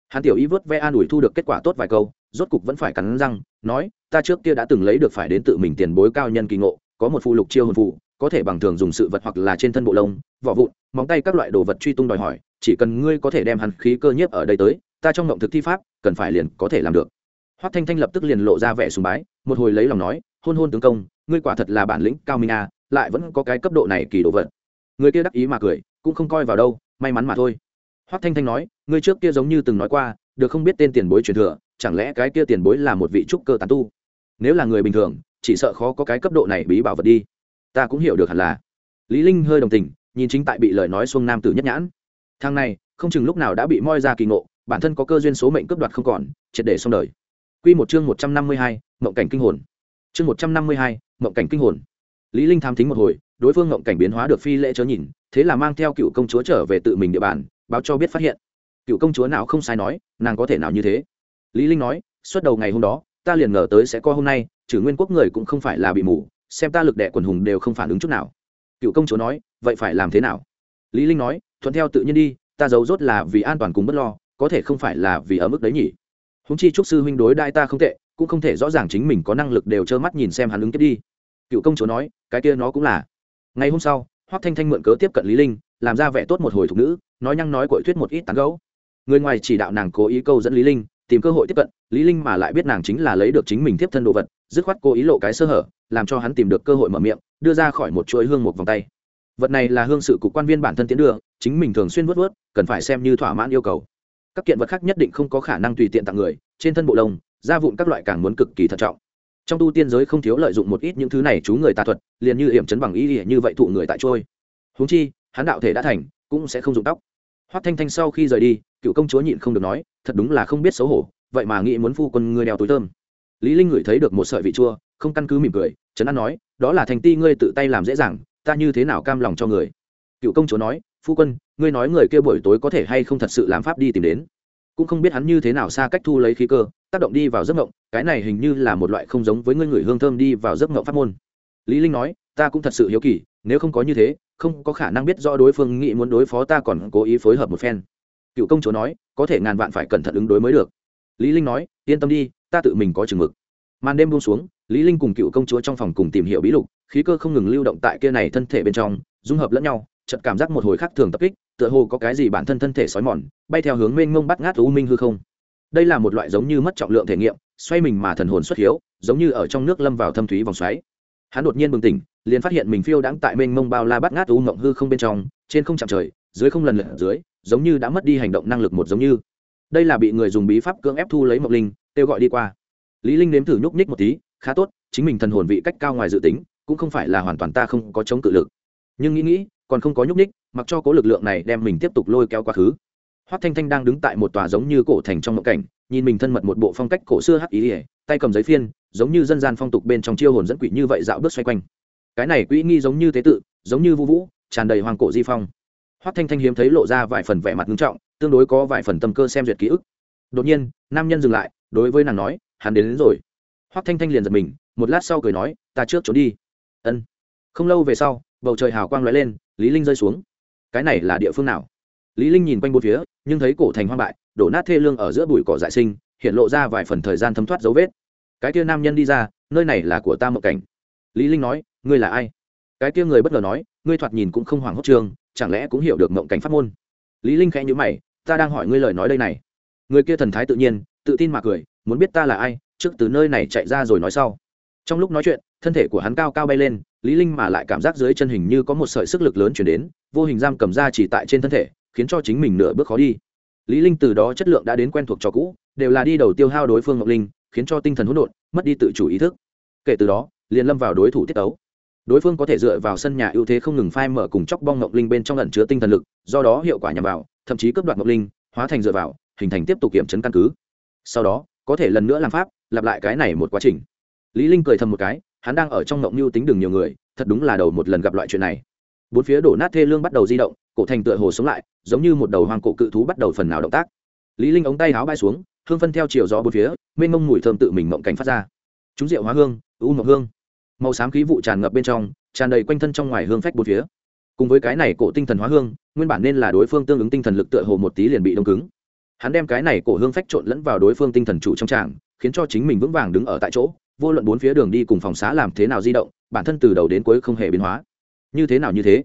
Hắn tiểu y vớt ve an ủi thu được kết quả tốt vài câu, rốt cục vẫn phải cắn răng, nói, ta trước kia đã từng lấy được phải đến tự mình tiền bối cao nhân kỳ ngộ, có một phụ lục chiêu hồn phụ, có thể bằng thường dùng sự vật hoặc là trên thân bộ lông, vỏ vụn, móng tay các loại đồ vật truy tung đòi hỏi, chỉ cần ngươi có thể đem hắn khí cơ nhiếp ở đây tới ta trong ngộng thực thi pháp, cần phải liền có thể làm được. Hoắc thanh thanh lập tức liền lộ ra vẻ sùng bái, một hồi lấy lòng nói, hôn hôn tướng công, ngươi quả thật là bản lĩnh cao minh a lại vẫn có cái cấp độ này kỳ đồ vật. Người kia đắc ý mà cười, cũng không coi vào đâu, may mắn mà thôi. Hoắc thanh thanh nói, ngươi trước kia giống như từng nói qua, được không biết tên tiền bối truyền thừa, chẳng lẽ cái kia tiền bối là một vị trúc cơ tán tu? Nếu là người bình thường, chỉ sợ khó có cái cấp độ này bí bảo vật đi. Ta cũng hiểu được hẳn là. Lý linh hơi đồng tình, nhìn chính tại bị lời nói xuông nam tử nhất nhãn. Thằng này, không chừng lúc nào đã bị moi ra kỳ ngộ bản thân có cơ duyên số mệnh cướp đoạt không còn triệt để xong đời. Quy một chương một trăm năm mươi hai, mộng cảnh kinh hồn. Chương một trăm năm mươi hai, mộng cảnh kinh hồn. Lý linh tham thính một hồi đối phương mộng cảnh biến hóa được phi lễ chớ nhìn thế là mang theo cựu công chúa trở về tự mình địa bàn báo cho biết phát hiện. Cựu công chúa nào không sai nói nàng có thể nào như thế? Lý linh nói suốt đầu ngày hôm đó ta liền ngờ tới sẽ có hôm nay trừ nguyên quốc người cũng không phải là bị mù xem ta lực đệ quần hùng đều không phản ứng chút nào. Cựu công chúa nói vậy phải làm thế nào? Lý linh nói thuận theo tự nhiên đi ta giấu rốt là vì an toàn cùng bất lo có thể không phải là vì ở mức đấy nhỉ? Húng chi trúc sư huynh đối đại ta không tệ, cũng không thể rõ ràng chính mình có năng lực đều trơ mắt nhìn xem hắn ứng tiếp đi. Cựu công chúa nói, cái kia nó cũng là. Ngày hôm sau, hoắc thanh thanh mượn cớ tiếp cận lý linh, làm ra vẻ tốt một hồi thục nữ, nói nhăng nói cội thuyết một ít tán gẫu. Người ngoài chỉ đạo nàng cố ý câu dẫn lý linh, tìm cơ hội tiếp cận, lý linh mà lại biết nàng chính là lấy được chính mình tiếp thân đồ vật, dứt khoát cố ý lộ cái sơ hở, làm cho hắn tìm được cơ hội mở miệng, đưa ra khỏi một chuỗi hương một vòng tay. Vật này là hương sự của quan viên bản thân tiến đưa, chính mình thường xuyên vớt vớt cần phải xem như thỏa mãn yêu cầu các kiện vật khác nhất định không có khả năng tùy tiện tặng người, trên thân bộ lông, da vụn các loại càng muốn cực kỳ thận trọng. Trong tu tiên giới không thiếu lợi dụng một ít những thứ này chú người tà thuật, liền như hiểm chấn bằng ý nghĩa như vậy thụ người tại trôi. Huống chi, hắn đạo thể đã thành, cũng sẽ không dụng tóc. Hoắc thanh thanh sau khi rời đi, cựu công chúa nhịn không được nói, thật đúng là không biết xấu hổ, vậy mà nghĩ muốn phu quân ngươi đeo túi thơm. Lý linh ngửi thấy được một sợi vị chua, không căn cứ mỉm cười trấn an nói, đó là thành ti ngươi tự tay làm dễ dàng, ta như thế nào cam lòng cho người? Cựu công chúa nói phu quân, ngươi nói người kia buổi tối có thể hay không thật sự làm pháp đi tìm đến? Cũng không biết hắn như thế nào xa cách thu lấy khí cơ, tác động đi vào giấc ngộng cái này hình như là một loại không giống với ngươi người hương thơm đi vào giấc ngộng pháp môn. Lý linh nói, ta cũng thật sự hiếu kỳ, nếu không có như thế, không có khả năng biết rõ đối phương nghĩ muốn đối phó ta còn cố ý phối hợp một phen. Cựu công chúa nói, có thể ngàn vạn phải cẩn thận ứng đối mới được. Lý linh nói, yên tâm đi, ta tự mình có chừng mực. Màn đêm buông xuống, lý linh cùng cựu công chúa trong phòng cùng tìm hiểu bí lục, khí cơ không ngừng lưu động tại kia này thân thể bên trong, dung hợp lẫn nhau chợt cảm giác một hồi khác thường tập kích, tựa hồ có cái gì bản thân thân thể sói mòn, bay theo hướng mênh mông bắt ngát u minh hư không. Đây là một loại giống như mất trọng lượng thể nghiệm, xoay mình mà thần hồn xuất hiếu, giống như ở trong nước lâm vào thâm thúy vòng xoáy. Hắn đột nhiên bừng tỉnh, liền phát hiện mình phiêu đãng tại mênh mông bao la bắt ngát u ngộng hư không bên trong, trên không chạm trời, dưới không lần lượt dưới, giống như đã mất đi hành động năng lực một giống như. Đây là bị người dùng bí pháp cưỡng ép thu lấy mộc linh, kêu gọi đi qua. Lý linh nếm thử nhúc nhích một tí, khá tốt, chính mình thần hồn vị cách cao ngoài dự tính, cũng không phải là hoàn toàn ta không có chống cự lực. Nhưng nghĩ nghĩ còn không có nhúc nhích mặc cho cố lực lượng này đem mình tiếp tục lôi kéo quá khứ. Hoắc thanh thanh đang đứng tại một tòa giống như cổ thành trong mộng cảnh nhìn mình thân mật một bộ phong cách cổ xưa hắc ý ỉa tay cầm giấy phiên giống như dân gian phong tục bên trong chiêu hồn dẫn quỷ như vậy dạo bước xoay quanh. Cái này quỹ nghi giống như tế tự giống như vũ vũ tràn đầy hoàng cổ di phong. Hoắc thanh thanh hiếm thấy lộ ra vài phần vẻ mặt nghiêm trọng tương đối có vài phần tâm cơ xem duyệt ký ức. Đột nhiên nam nhân dừng lại đối với nàng nói hắn đến, đến rồi. Hoắc thanh thanh liền giật mình một lát sau cười nói ta trước trốn đi. Ân. Không lâu về sau bầu trời hào quang lóe lên, lý linh rơi xuống. Cái này là địa phương nào? Lý linh nhìn quanh bốn phía, nhưng thấy cổ thành hoang bại, đổ nát thê lương ở giữa bụi cỏ dại sinh, hiện lộ ra vài phần thời gian thấm thoát dấu vết. Cái kia nam nhân đi ra, nơi này là của ta một cảnh. Lý linh nói, ngươi là ai? Cái kia người bất ngờ nói, ngươi thoạt nhìn cũng không hoảng hốt trường, chẳng lẽ cũng hiểu được mộng cảnh pháp môn? Lý linh khẽ nhíu mày, ta đang hỏi ngươi lời nói đây này. Người kia thần thái tự nhiên, tự tin mà cười, muốn biết ta là ai, trước từ nơi này chạy ra rồi nói sau. Trong lúc nói chuyện, thân thể của hắn cao cao bay lên lý linh mà lại cảm giác dưới chân hình như có một sợi sức lực lớn chuyển đến, vô hình giam cầm ra chỉ tại trên thân thể, khiến cho chính mình nửa bước khó đi. Lý linh từ đó chất lượng đã đến quen thuộc cho cũ, đều là đi đầu tiêu hao đối phương ngọc linh, khiến cho tinh thần hỗn độn, mất đi tự chủ ý thức. Kể từ đó, liền lâm vào đối thủ tiết ấu đối phương có thể dựa vào sân nhà ưu thế không ngừng phai mở cùng chóc bong ngọc linh bên trong ẩn chứa tinh thần lực, do đó hiệu quả nhằm vào, thậm chí cướp đoạt ngọc linh, hóa thành dựa vào, hình thành tiếp tục kiểm chấn căn cứ. Sau đó, có thể lần nữa làm pháp, lặp lại cái này một quá trình. Lý linh cười thầm một cái hắn đang ở trong ngộng mưu tính đường nhiều người, thật đúng là đầu một lần gặp loại chuyện này. Bốn phía đổ nát thê lương bắt đầu di động, cổ thành tựa hồ sống lại, giống như một đầu hoàng cổ cự thú bắt đầu phần nào động tác. Lý linh ống tay áo bay xuống, hương phân theo chiều gió bốn phía, mênh mông mùi thơm tự mình mộng cảnh phát ra. Chúng rượu hóa hương, u mộng hương. Màu xám khí vụ tràn ngập bên trong, tràn đầy quanh thân trong ngoài hương phách bốn phía. Cùng với cái này cổ tinh thần hóa hương, nguyên bản nên là đối phương tương ứng tinh thần lực tựa hồ một tí liền bị đông cứng. Hắn đem cái này cổ hương phách trộn lẫn vào đối phương tinh thần chủ trong tràng, khiến cho chính mình vững vàng đứng ở tại chỗ vô luận bốn phía đường đi cùng phòng xá làm thế nào di động, bản thân từ đầu đến cuối không hề biến hóa. Như thế nào như thế?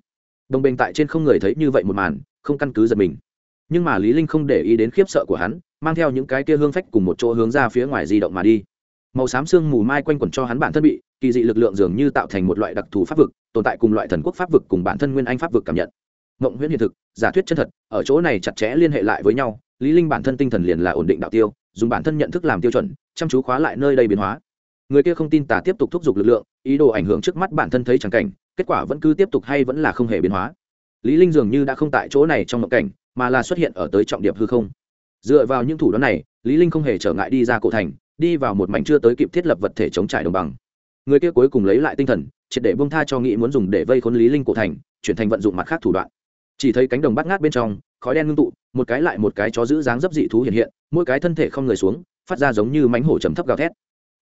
Đồng bình tại trên không người thấy như vậy một màn, không căn cứ giật mình. Nhưng mà lý linh không để ý đến khiếp sợ của hắn, mang theo những cái kia hương phách cùng một chỗ hướng ra phía ngoài di động mà đi. Màu xám xương mù mai quanh quẩn cho hắn bản thân bị, kỳ dị lực lượng dường như tạo thành một loại đặc thù pháp vực, tồn tại cùng loại thần quốc pháp vực cùng bản thân nguyên anh pháp vực cảm nhận. Mộng huyễn hiện thực, giả thuyết chân thật, ở chỗ này chặt chẽ liên hệ lại với nhau, lý linh bản thân tinh thần liền là ổn định đạo tiêu, dùng bản thân nhận thức làm tiêu chuẩn, chăm chú khóa lại nơi đây biến hóa người kia không tin tà tiếp tục thúc giục lực lượng, ý đồ ảnh hưởng trước mắt bản thân thấy chẳng cảnh, kết quả vẫn cứ tiếp tục hay vẫn là không hề biến hóa. Lý linh dường như đã không tại chỗ này trong mộng cảnh, mà là xuất hiện ở tới trọng điểm hư không. Dựa vào những thủ đoạn này, lý linh không hề trở ngại đi ra cổ thành, đi vào một mảnh chưa tới kịp thiết lập vật thể chống trải đồng bằng. Người kia cuối cùng lấy lại tinh thần, triệt để buông tha cho nghĩ muốn dùng để vây khốn lý linh cổ thành, chuyển thành vận dụng mặt khác thủ đoạn. Chỉ thấy cánh đồng bắt ngát bên trong, khói đen ngưng tụ, một cái lại một cái chó giữ dáng dấp dị thú hiện hiện, mỗi cái thân thể không người xuống, phát ra giống như mánh hổ trầm thấp gào thét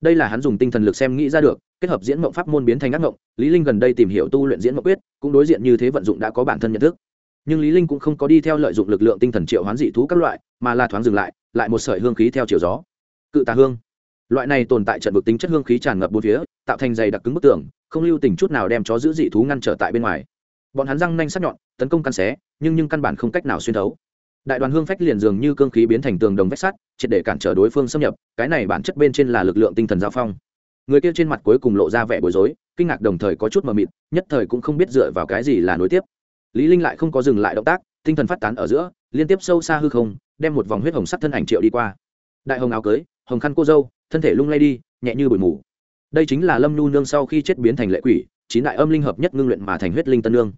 đây là hắn dùng tinh thần lực xem nghĩ ra được, kết hợp diễn mộng pháp môn biến thành ác mộng, lý linh gần đây tìm hiểu tu luyện diễn mộng quyết, cũng đối diện như thế vận dụng đã có bản thân nhận thức. Nhưng lý linh cũng không có đi theo lợi dụng lực lượng tinh thần triệu hoán dị thú các loại, mà là thoáng dừng lại lại một sợi hương khí theo chiều gió. Cự tà hương. Loại này tồn tại trận vực tính chất hương khí tràn ngập bốn phía, tạo thành dày đặc cứng bức tường, không lưu tình chút nào đem chó giữ dị thú ngăn trở tại bên ngoài. Bọn hắn răng nanh sắc nhọn, tấn công căn xé, nhưng nhưng căn bản không cách nào xuyên thấu đại đoàn hương phách liền dường như cương khí biến thành tường đồng vách sắt, triệt để cản trở đối phương xâm nhập, cái này bản chất bên trên là lực lượng tinh thần giao phong. Người kia trên mặt cuối cùng lộ ra vẻ bối rối, kinh ngạc đồng thời có chút mờ mịt, nhất thời cũng không biết dựa vào cái gì là nối tiếp. Lý linh lại không có dừng lại động tác, tinh thần phát tán ở giữa, liên tiếp sâu xa hư không, đem một vòng huyết hồng sắc thân ảnh triệu đi qua. Đại hồng áo cưới, hồng khăn cô dâu, thân thể lung lay đi, nhẹ như bụi mù. Đây chính là lâm nhu nương sau khi chết biến thành lệ quỷ, chín đại âm linh hợp nhất ngưng luyện mà thành huyết linh tân nương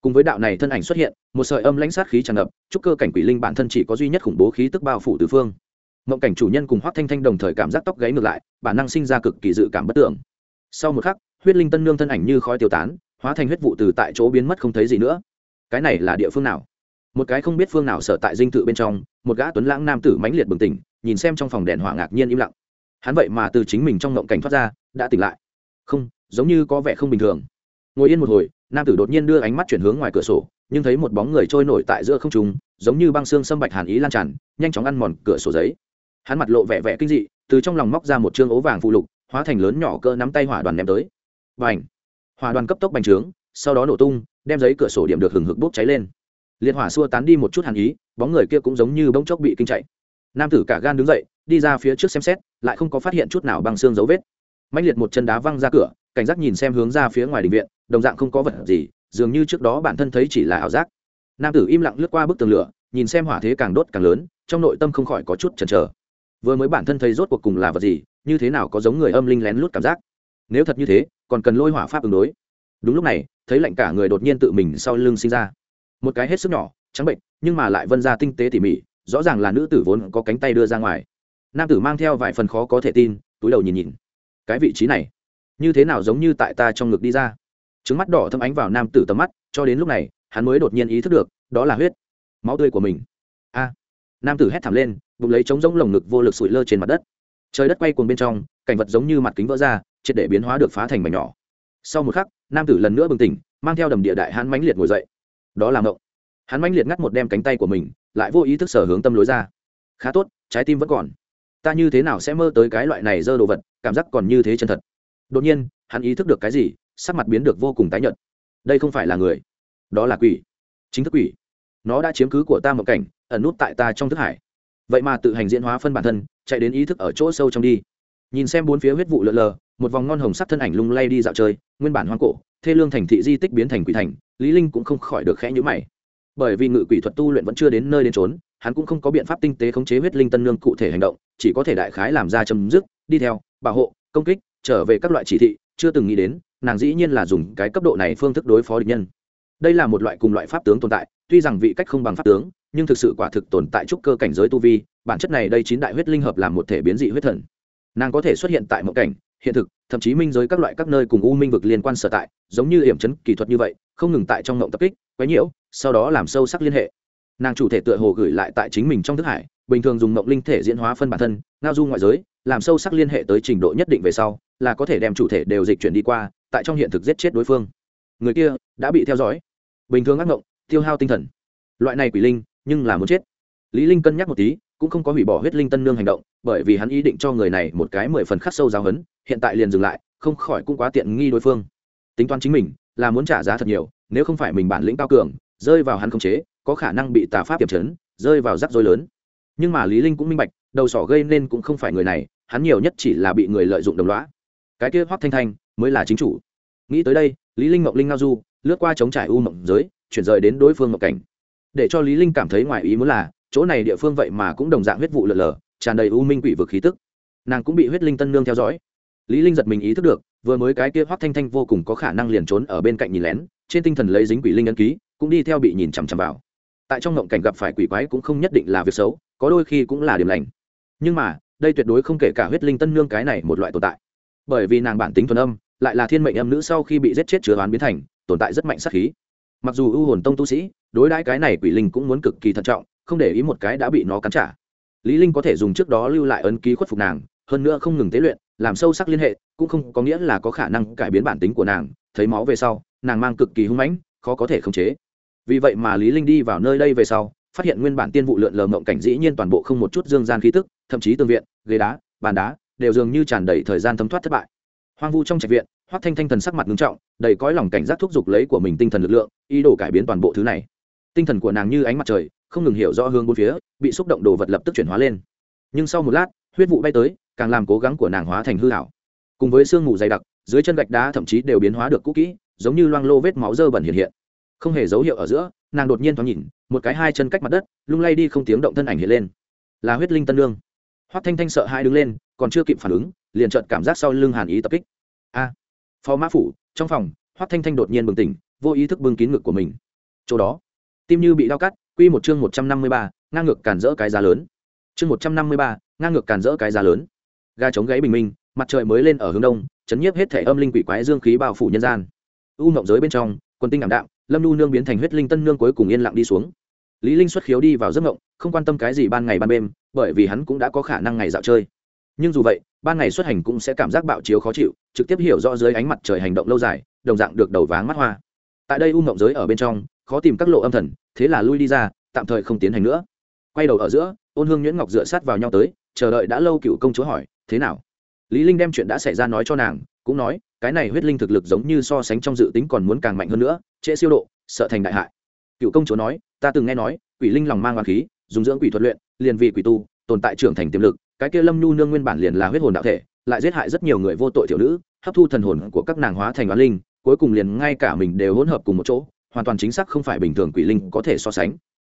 cùng với đạo này thân ảnh xuất hiện, một sợi âm lãnh sát khí tràn ngập, chúc cơ cảnh quỷ linh bản thân chỉ có duy nhất khủng bố khí tức bao phủ tứ phương. Mộng cảnh chủ nhân cùng hoác thanh thanh đồng thời cảm giác tóc gáy ngược lại, bản năng sinh ra cực kỳ dự cảm bất tưởng. Sau một khắc, huyết linh tân nương thân ảnh như khói tiêu tán, hóa thành huyết vụ từ tại chỗ biến mất không thấy gì nữa. Cái này là địa phương nào? Một cái không biết phương nào sở tại dinh thự bên trong, một gã tuấn lãng nam tử mãnh liệt bừng tỉnh, nhìn xem trong phòng đèn hỏa ngạc nhiên im lặng. Hắn vậy mà từ chính mình trong ngộng cảnh thoát ra, đã tỉnh lại. Không, giống như có vẻ không bình thường ngồi yên một hồi, nam tử đột nhiên đưa ánh mắt chuyển hướng ngoài cửa sổ, nhưng thấy một bóng người trôi nổi tại giữa không trung, giống như băng xương sâm bạch hàn ý lan tràn, nhanh chóng ăn mòn cửa sổ giấy. Hắn mặt lộ vẻ vẻ kinh dị, từ trong lòng móc ra một chương ố vàng phụ lục, hóa thành lớn nhỏ cỡ nắm tay hỏa đoàn ném tới. Bành! hỏa đoàn cấp tốc bành trướng, sau đó nổ tung, đem giấy cửa sổ điểm được hừng hực bốc cháy lên. Liệt hỏa xua tán đi một chút hàn ý, bóng người kia cũng giống như bỗng chốc bị kinh chạy. Nam tử cả gan đứng dậy, đi ra phía trước xem xét, lại không có phát hiện chút nào bằng xương dấu vết. Mạnh liệt một chân đá văng ra cửa cảnh giác nhìn xem hướng ra phía ngoài đình viện, đồng dạng không có vật gì, dường như trước đó bản thân thấy chỉ là ảo giác. Nam tử im lặng lướt qua bức tường lửa, nhìn xem hỏa thế càng đốt càng lớn, trong nội tâm không khỏi có chút chần chờ. Vừa mới bản thân thấy rốt cuộc cùng là vật gì, như thế nào có giống người âm linh lén lút cảm giác? Nếu thật như thế, còn cần lôi hỏa pháp ứng đối. Đúng lúc này, thấy lạnh cả người đột nhiên tự mình sau lưng sinh ra. Một cái hết sức nhỏ, trắng bệnh, nhưng mà lại vân ra tinh tế tỉ mỉ, rõ ràng là nữ tử vốn có cánh tay đưa ra ngoài. Nam tử mang theo vài phần khó có thể tin, túi đầu nhìn nhìn. Cái vị trí này như thế nào giống như tại ta trong ngực đi ra. Trứng mắt đỏ thâm ánh vào nam tử tầm mắt, cho đến lúc này, hắn mới đột nhiên ý thức được, đó là huyết. Máu tươi của mình. A. Nam tử hét thảm lên, bụng lấy trống rỗng lồng ngực vô lực sụi lơ trên mặt đất. Trời đất quay cuồng bên trong, cảnh vật giống như mặt kính vỡ ra, triệt để biến hóa được phá thành mảnh nhỏ. Sau một khắc, nam tử lần nữa bừng tỉnh, mang theo đầm địa đại hắn mãnh liệt ngồi dậy. Đó là ngộng. Hắn mãnh liệt ngắt một đem cánh tay của mình, lại vô ý thức sở hướng tâm lối ra. Khá tốt, trái tim vẫn còn. Ta như thế nào sẽ mơ tới cái loại này dơ đồ vật, cảm giác còn như thế chân thật đột nhiên, hắn ý thức được cái gì, sắc mặt biến được vô cùng tái nhợt. Đây không phải là người, đó là quỷ, chính thức quỷ. Nó đã chiếm cứ của ta một cảnh, ẩn nút tại ta trong thức hải. Vậy mà tự hành diễn hóa phân bản thân, chạy đến ý thức ở chỗ sâu trong đi. Nhìn xem bốn phía huyết vụ lờ lờ, một vòng ngon hồng sắc thân ảnh lung lay đi dạo chơi, nguyên bản hoang cổ, thê lương thành thị di tích biến thành quỷ thành, lý linh cũng không khỏi được khẽ nhíu mày. Bởi vì ngự quỷ thuật tu luyện vẫn chưa đến nơi đến trốn hắn cũng không có biện pháp tinh tế khống chế huyết linh tân nương cụ thể hành động, chỉ có thể đại khái làm ra chấm dứt, đi theo, bảo hộ, công kích trở về các loại chỉ thị, chưa từng nghĩ đến, nàng dĩ nhiên là dùng cái cấp độ này phương thức đối phó địch nhân. Đây là một loại cùng loại pháp tướng tồn tại, tuy rằng vị cách không bằng pháp tướng, nhưng thực sự quả thực tồn tại trúc cơ cảnh giới tu vi, bản chất này đây chín đại huyết linh hợp làm một thể biến dị huyết thần. Nàng có thể xuất hiện tại mộng cảnh, hiện thực, thậm chí minh giới các loại các nơi cùng u minh vực liên quan sở tại, giống như hiểm chấn kỹ thuật như vậy, không ngừng tại trong mộng tập kích, quấy nhiễu, sau đó làm sâu sắc liên hệ. Nàng chủ thể tựa hồ gửi lại tại chính mình trong thức hải bình thường dùng mộng linh thể diễn hóa phân bản thân, ngao du ngoại giới, làm sâu sắc liên hệ tới trình độ nhất định về sau, là có thể đem chủ thể đều dịch chuyển đi qua, tại trong hiện thực giết chết đối phương. Người kia đã bị theo dõi. Bình thường ác mộng, tiêu hao tinh thần. Loại này quỷ linh, nhưng là muốn chết. Lý linh cân nhắc một tí, cũng không có hủy bỏ huyết linh tân nương hành động, bởi vì hắn ý định cho người này một cái mười phần khắc sâu giáo hấn hiện tại liền dừng lại, không khỏi cũng quá tiện nghi đối phương. Tính toán chính mình, là muốn trả giá thật nhiều, nếu không phải mình bản lĩnh cao cường, rơi vào hắn không chế, có khả năng bị tà pháp tiềm chấn, rơi vào rắc rối lớn nhưng mà lý linh cũng minh bạch, đầu sỏ gây nên cũng không phải người này, hắn nhiều nhất chỉ là bị người lợi dụng đồng lõa. Cái kia hoắc thanh thanh mới là chính chủ. Nghĩ tới đây, lý linh ngọc linh ngao du, lướt qua chống trải u mộng giới, chuyển rời đến đối phương ngọc cảnh. Để cho lý linh cảm thấy ngoài ý muốn là, chỗ này địa phương vậy mà cũng đồng dạng huyết vụ lờ lờ tràn đầy u minh quỷ vực khí tức. Nàng cũng bị huyết linh tân nương theo dõi. Lý linh giật mình ý thức được, vừa mới cái kia hoắc thanh thanh vô cùng có khả năng liền trốn ở bên cạnh nhìn lén, trên tinh thần lấy dính quỷ linh ấn ký, cũng đi theo bị nhìn chằm chằm vào tại trong ngộng cảnh gặp phải quỷ quái cũng không nhất định là việc xấu, có đôi khi cũng là điểm lành. Nhưng mà, đây tuyệt đối không kể cả huyết linh tân nương cái này một loại tồn tại. Bởi vì nàng bản tính thuần âm, lại là thiên mệnh âm nữ sau khi bị giết chết chứa oán biến thành, tồn tại rất mạnh sát khí. Mặc dù ưu hồn tông tu sĩ, đối đãi cái này quỷ linh cũng muốn cực kỳ thận trọng, không để ý một cái đã bị nó cắn trả. Lý linh có thể dùng trước đó lưu lại ấn ký khuất phục nàng, hơn nữa không ngừng tế luyện, làm sâu sắc liên hệ, cũng không có nghĩa là có khả năng cải biến bản tính của nàng, thấy máu về sau, nàng mang cực kỳ hung mãnh, khó có thể khống chế vì vậy mà lý linh đi vào nơi đây về sau, phát hiện nguyên bản tiên vụ lượn lờ mộng cảnh dĩ nhiên toàn bộ không một chút dương gian khí tức, thậm chí tương viện, ghế đá, bàn đá, đều dường như tràn đầy thời gian thấm thoát thất bại. Hoang vu trong trạch viện, hoắc thanh thanh thần sắc mặt nghiêm trọng, đầy cõi lòng cảnh giác thúc giục lấy của mình tinh thần lực lượng, ý đồ cải biến toàn bộ thứ này. Tinh thần của nàng như ánh mặt trời, không ngừng hiểu rõ hướng bốn phía, bị xúc động đồ vật lập tức chuyển hóa lên. Nhưng sau một lát, huyết vụ bay tới, càng làm cố gắng của nàng hóa thành hư ảo. Cùng với sương mù dày đặc, dưới chân gạch đá thậm chí đều biến hóa được cũ kỹ, giống như loang lô vết máu dơ bẩn hiện hiện không hề dấu hiệu ở giữa, nàng đột nhiên thoáng nhìn, một cái hai chân cách mặt đất, lung lay đi không tiếng động thân ảnh hiện lên. Là huyết linh tân lương hoắc thanh thanh sợ hai đứng lên, còn chưa kịp phản ứng, liền chợt cảm giác sau lưng hàn ý tập kích. A! Phó mã phủ, trong phòng, hoắc thanh thanh đột nhiên bừng tỉnh, vô ý thức bưng kín ngực của mình. Chỗ đó, tim như bị đau cắt, quy một chương một trăm năm mươi ba, ngang ngược cản rỡ cái giá lớn. Chương một trăm năm mươi ba, ngang ngược cản rỡ cái giá lớn. Ga chống gáy bình minh, mặt trời mới lên ở hướng đông, chấn nhiếp hết thể âm linh quỷ quái dương khí bao phủ nhân gian. U mộng giới bên trong quân tinh ảm đạm lâm nu nương biến thành huyết linh tân nương cuối cùng yên lặng đi xuống. Lý linh xuất khiếu đi vào giấc ngộng, không quan tâm cái gì ban ngày ban đêm, bởi vì hắn cũng đã có khả năng ngày dạo chơi. Nhưng dù vậy, ban ngày xuất hành cũng sẽ cảm giác bạo chiếu khó chịu, trực tiếp hiểu rõ dưới ánh mặt trời hành động lâu dài, đồng dạng được đầu váng mắt hoa. Tại đây u ngộng giới ở bên trong, khó tìm các lộ âm thần, thế là lui đi ra, tạm thời không tiến hành nữa. Quay đầu ở giữa, ôn hương nhuyễn ngọc dựa sát vào nhau tới, chờ đợi đã lâu cựu công chúa hỏi, thế nào? Lý linh đem chuyện đã xảy ra nói cho nàng, cũng nói, cái này huyết linh thực lực giống như so sánh trong dự tính còn muốn càng mạnh hơn nữa trễ siêu độ, sợ thành đại hại. Cựu công chúa nói, ta từng nghe nói, quỷ linh lòng mang hoàng khí, dùng dưỡng quỷ thuật luyện, liền vì quỷ tu, tồn tại trưởng thành tiềm lực, cái kia lâm nhu nương nguyên bản liền là huyết hồn đạo thể, lại giết hại rất nhiều người vô tội tiểu nữ, hấp thu thần hồn của các nàng hóa thành oán linh, cuối cùng liền ngay cả mình đều hỗn hợp cùng một chỗ, hoàn toàn chính xác không phải bình thường quỷ linh có thể so sánh.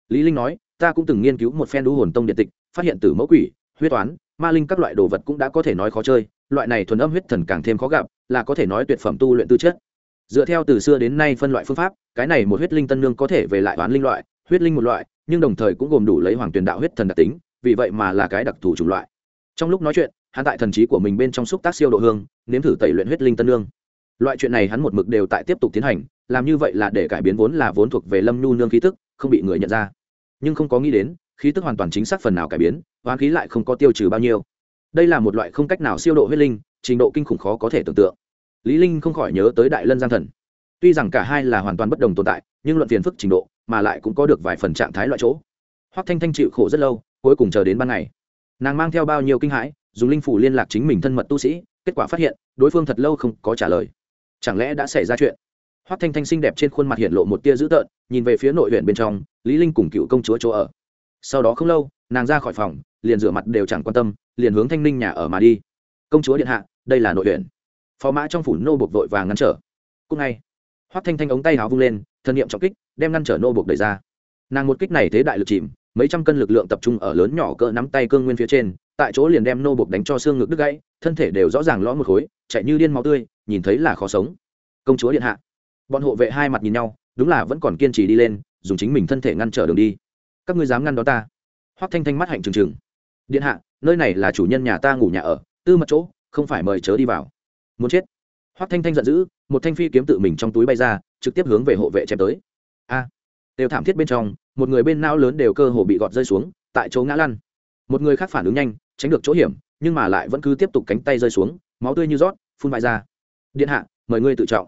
Lý linh nói, ta cũng từng nghiên cứu một phen đũ hồn tông điện tịch, phát hiện tử mẫu quỷ, huyết toán, ma linh các loại đồ vật cũng đã có thể nói khó chơi, loại này thuần âm huyết thần càng thêm khó gặp, là có thể nói tuyệt phẩm tu luyện tư chất dựa theo từ xưa đến nay phân loại phương pháp, cái này một huyết linh tân nương có thể về lại oán linh loại, huyết linh một loại, nhưng đồng thời cũng gồm đủ lấy hoàng tuyền đạo huyết thần đặc tính, vì vậy mà là cái đặc thù chủng loại. Trong lúc nói chuyện, hắn tại thần trí của mình bên trong xúc tác siêu độ hương, nếm thử tẩy luyện huyết linh tân nương. Loại chuyện này hắn một mực đều tại tiếp tục tiến hành, làm như vậy là để cải biến vốn là vốn thuộc về lâm nhu nương khí tức, không bị người nhận ra. Nhưng không có nghĩ đến, khí tức hoàn toàn chính xác phần nào cải biến hoán khí lại không có tiêu trừ bao nhiêu. Đây là một loại không cách nào siêu độ huyết linh, trình độ kinh khủng khó có thể tưởng tượng lý linh không khỏi nhớ tới đại lân giang thần. Tuy rằng cả hai là hoàn toàn bất đồng tồn tại, nhưng luận phiền phức trình độ, mà lại cũng có được vài phần trạng thái loại chỗ. Hoắc thanh thanh chịu khổ rất lâu, cuối cùng chờ đến ban ngày. Nàng mang theo bao nhiêu kinh hãi, dùng linh phủ liên lạc chính mình thân mật tu sĩ, kết quả phát hiện, đối phương thật lâu không có trả lời. Chẳng lẽ đã xảy ra chuyện? Hoắc thanh thanh xinh đẹp trên khuôn mặt hiện lộ một tia dữ tợn, nhìn về phía nội huyện bên trong, lý linh cùng cựu công chúa chỗ ở. Sau đó không lâu, nàng ra khỏi phòng, liền rửa mặt đều chẳng quan tâm, liền hướng thanh ninh nhà ở mà đi. Công chúa điện hạ, đây là nội huyện phó mã trong phủ nô buộc vội vàng ngăn trở. Cúc ngay, hoắc thanh thanh ống tay áo vung lên thân niệm trọng kích, đem ngăn trở nô buộc đẩy ra. Nàng một kích này thế đại lực chìm, mấy trăm cân lực lượng tập trung ở lớn nhỏ cỡ nắm tay cương nguyên phía trên, tại chỗ liền đem nô buộc đánh cho xương ngực đứt gãy, thân thể đều rõ ràng lõ một khối, chạy như điên máu tươi, nhìn thấy là khó sống. Công chúa điện hạ. Bọn hộ vệ hai mặt nhìn nhau, đúng là vẫn còn kiên trì đi lên, dùng chính mình thân thể ngăn trở đường đi. Các ngươi dám ngăn đó ta? Hoắc thanh thanh mắt hạnh trừng trừng. Điện hạ, nơi này là chủ nhân nhà ta ngủ nhà ở, tư mật chỗ, không phải mời chớ đi vào muốn chết. Hoắc thanh thanh giận dữ, một thanh phi kiếm tự mình trong túi bay ra, trực tiếp hướng về hộ vệ chém tới. A! Đều thảm thiết bên trong, một người bên não lớn đều cơ hồ bị gọt rơi xuống, tại chỗ ngã lăn. Một người khác phản ứng nhanh, tránh được chỗ hiểm, nhưng mà lại vẫn cứ tiếp tục cánh tay rơi xuống, máu tươi như rót, phun bại ra. Điện hạ, mời ngươi tự trọng.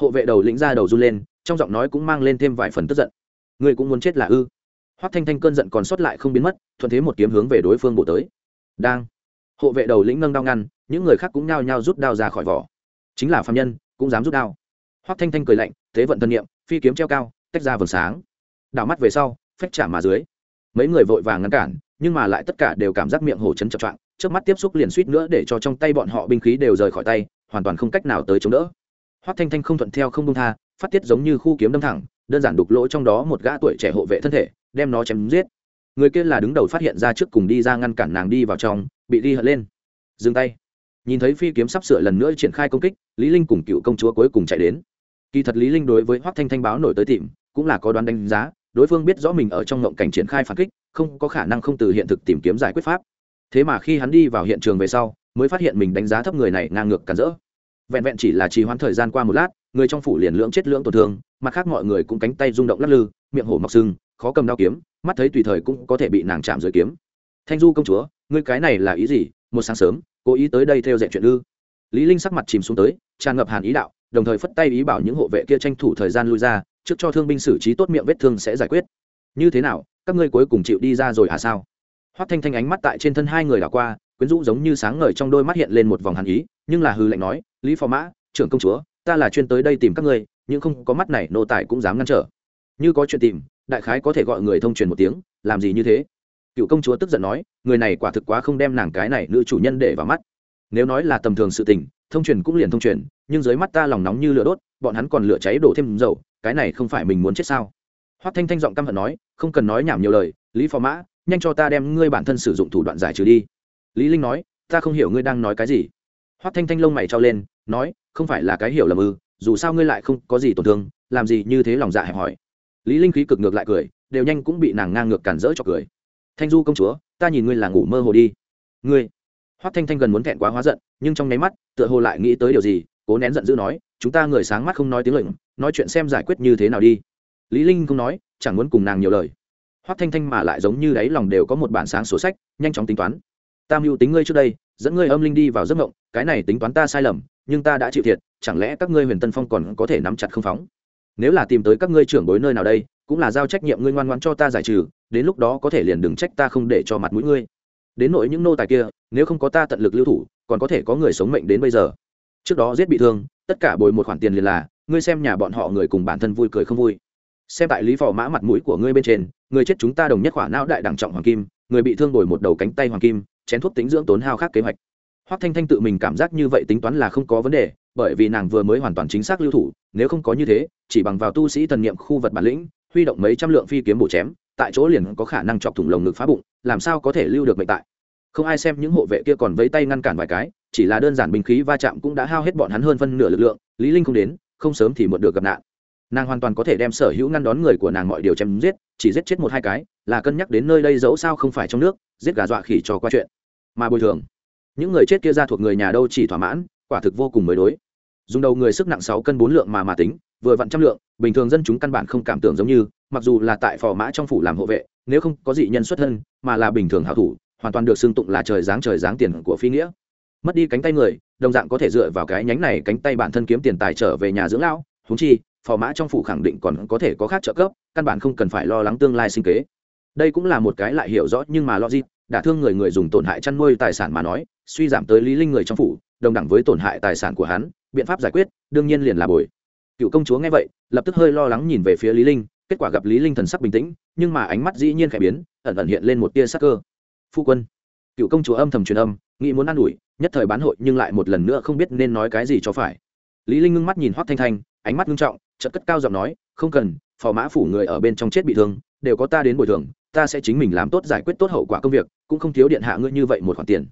Hộ vệ đầu lĩnh ra đầu run lên, trong giọng nói cũng mang lên thêm vài phần tức giận. Ngươi cũng muốn chết là ư? Hoắc thanh thanh cơn giận còn sót lại không biến mất, thuận thế một kiếm hướng về đối phương bổ tới. Đang. Hộ vệ đầu lĩnh nâng đau ngăn những người khác cũng nhao nhao rút đao ra khỏi vỏ. Chính là phạm nhân, cũng dám rút đao. Hoắc thanh thanh cười lạnh, thế vận thân nhiệm phi kiếm treo cao, tách ra vầng sáng. Đảo mắt về sau, phách trả mà dưới. Mấy người vội vàng ngăn cản, nhưng mà lại tất cả đều cảm giác miệng hổ chấn chập choạng trước mắt tiếp xúc liền suýt nữa để cho trong tay bọn họ binh khí đều rời khỏi tay, hoàn toàn không cách nào tới chống đỡ. Hoắc thanh thanh không thuận theo, không đông tha, phát tiết giống như khu kiếm đâm thẳng, đơn giản đục lỗ trong đó một gã tuổi trẻ hộ vệ thân thể, đem nó chém giết. Người kia là đứng đầu phát hiện ra trước cùng đi ra ngăn cản nàng đi vào trong, bị đi hận lên. Dừng tay nhìn thấy phi kiếm sắp sửa lần nữa triển khai công kích, lý linh cùng cựu công chúa cuối cùng chạy đến. Kỳ thật lý linh đối với hoắc thanh thanh báo nổi tới tìm, cũng là có đoán đánh giá, đối phương biết rõ mình ở trong ngộng cảnh triển khai phản kích, không có khả năng không từ hiện thực tìm kiếm giải quyết pháp. Thế mà khi hắn đi vào hiện trường về sau, mới phát hiện mình đánh giá thấp người này ngang ngược cản rỡ. Vẹn vẹn chỉ là trì hoãn thời gian qua một lát, người trong phủ liền lưỡng chết lưỡng tổn thương, mặt khác mọi người cũng cánh tay rung động lắc lư, miệng hổ mọc sưng, khó cầm đao kiếm, mắt thấy tùy thời cũng có thể bị nàng chạm dưới kiếm. Thanh du công chúa, ngươi cái này là ý gì? Một sáng sớm cố ý tới đây theo dệt chuyện ư? Lý linh sắc mặt chìm xuống tới, tràn ngập hàn ý đạo, đồng thời phất tay ý bảo những hộ vệ kia tranh thủ thời gian lui ra, trước cho thương binh xử trí tốt miệng vết thương sẽ giải quyết. Như thế nào, các ngươi cuối cùng chịu đi ra rồi à sao? Hoắc thanh thanh ánh mắt tại trên thân hai người đảo qua, quyến rũ giống như sáng ngời trong đôi mắt hiện lên một vòng hàn ý, nhưng là hư lệnh nói, lý phò mã, trưởng công chúa, ta là chuyên tới đây tìm các ngươi, nhưng không có mắt này, nô tài cũng dám ngăn trở. Như có chuyện tìm, đại khái có thể gọi người thông truyền một tiếng, làm gì như thế? Cựu công chúa tức giận nói, người này quả thực quá không đem nàng cái này nữ chủ nhân để vào mắt. Nếu nói là tầm thường sự tình, thông truyền cũng liền thông truyền, nhưng dưới mắt ta lòng nóng như lửa đốt, bọn hắn còn lửa cháy đổ thêm dầu, cái này không phải mình muốn chết sao? Hoắc thanh thanh giọng căm hận nói, không cần nói nhảm nhiều lời, lý phò mã, nhanh cho ta đem ngươi bản thân sử dụng thủ đoạn giải trừ đi. Lý linh nói, ta không hiểu ngươi đang nói cái gì. Hoắc thanh thanh lông mày trao lên, nói, không phải là cái hiểu lầm ư, dù sao ngươi lại không có gì tổn thương, làm gì như thế lòng dạ hẹp hỏi lý linh khí cực ngược lại cười, đều nhanh cũng bị nàng ngang ngược cản rỡ cho cười thanh du công chúa, ta nhìn ngươi là ngủ mơ hồ đi. Ngươi? Hoắc thanh thanh gần muốn thẹn quá hóa giận, nhưng trong nháy mắt, tựa hồ lại nghĩ tới điều gì, cố nén giận dữ nói, chúng ta người sáng mắt không nói tiếng lệnh, nói chuyện xem giải quyết như thế nào đi. Lý linh không nói, chẳng muốn cùng nàng nhiều lời. Hoắc thanh thanh mà lại giống như đáy lòng đều có một bản sáng sổ sách, nhanh chóng tính toán. Ta mưu tính ngươi trước đây, dẫn ngươi âm linh đi vào giấc mộng, cái này tính toán ta sai lầm, nhưng ta đã chịu thiệt, chẳng lẽ các ngươi huyền tân phong còn có thể nắm chặt không phóng? Nếu là tìm tới các ngươi trưởng bối nơi nào đây, cũng là giao trách nhiệm ngươi ngoan ngoãn cho ta giải trừ đến lúc đó có thể liền đừng trách ta không để cho mặt mũi ngươi. Đến nỗi những nô tài kia, nếu không có ta tận lực lưu thủ, còn có thể có người sống mệnh đến bây giờ. Trước đó giết bị thương, tất cả bồi một khoản tiền liền là, ngươi xem nhà bọn họ người cùng bản thân vui cười không vui. Xem tại lý phò mã mặt mũi của ngươi bên trên, người chết chúng ta đồng nhất khoản não đại đẳng trọng hoàng kim, người bị thương bồi một đầu cánh tay hoàng kim, chén thuốc tính dưỡng tốn hao khác kế hoạch. Hoắc thanh thanh tự mình cảm giác như vậy tính toán là không có vấn đề, bởi vì nàng vừa mới hoàn toàn chính xác lưu thủ, nếu không có như thế, chỉ bằng vào tu sĩ thần niệm khu vật bản lĩnh, huy động mấy trăm lượng phi kiếm bổ chém tại chỗ liền có khả năng chọc thủng lồng ngực phá bụng, làm sao có thể lưu được mệnh tại? Không ai xem những hộ vệ kia còn vẫy tay ngăn cản vài cái, chỉ là đơn giản binh khí va chạm cũng đã hao hết bọn hắn hơn phân nửa lực lượng, lý linh không đến, không sớm thì muộn được gặp nạn. Nàng hoàn toàn có thể đem sở hữu ngăn đón người của nàng mọi điều chém giết, chỉ giết chết một hai cái, là cân nhắc đến nơi đây dẫu sao không phải trong nước, giết gà dọa khỉ cho qua chuyện. Mà bồi thường, những người chết kia ra thuộc người nhà đâu chỉ thỏa mãn, quả thực vô cùng mới đối. Dùng đầu người sức nặng sáu cân bốn lượng mà mà tính vừa vặn trăm lượng, bình thường dân chúng căn bản không cảm tưởng giống như, mặc dù là tại phò mã trong phủ làm hộ vệ, nếu không có dị nhân xuất thân, mà là bình thường hảo thủ, hoàn toàn được xưng tụng là trời dáng trời dáng tiền của phi nghĩa. Mất đi cánh tay người, đồng dạng có thể dựa vào cái nhánh này cánh tay bản thân kiếm tiền tài trở về nhà dưỡng lão húng chi, phò mã trong phủ khẳng định còn có thể có khác trợ cấp, căn bản không cần phải lo lắng tương lai sinh kế. Đây cũng là một cái lại hiểu rõ nhưng mà logic, đả thương người người dùng tổn hại chăn nuôi tài sản mà nói, suy giảm tới lý linh người trong phủ, đồng đẳng với tổn hại tài sản của hắn, biện pháp giải quyết, đương nhiên liền là bồi cựu công chúa nghe vậy, lập tức hơi lo lắng nhìn về phía lý linh, kết quả gặp lý linh thần sắc bình tĩnh, nhưng mà ánh mắt dĩ nhiên khẽ biến, ẩn ẩn hiện lên một tia sắc cơ. Phu quân, cựu công chúa âm thầm truyền âm, nghĩ muốn an ủi, nhất thời bán hội nhưng lại một lần nữa không biết nên nói cái gì cho phải. Lý linh ngưng mắt nhìn hoắc thanh thanh, ánh mắt ngưng trọng, chợt cất cao giọng nói, không cần, phò mã phủ người ở bên trong chết bị thương, đều có ta đến bồi thường, ta sẽ chính mình làm tốt giải quyết tốt hậu quả công việc, cũng không thiếu điện hạ ngươi như vậy một khoản tiền.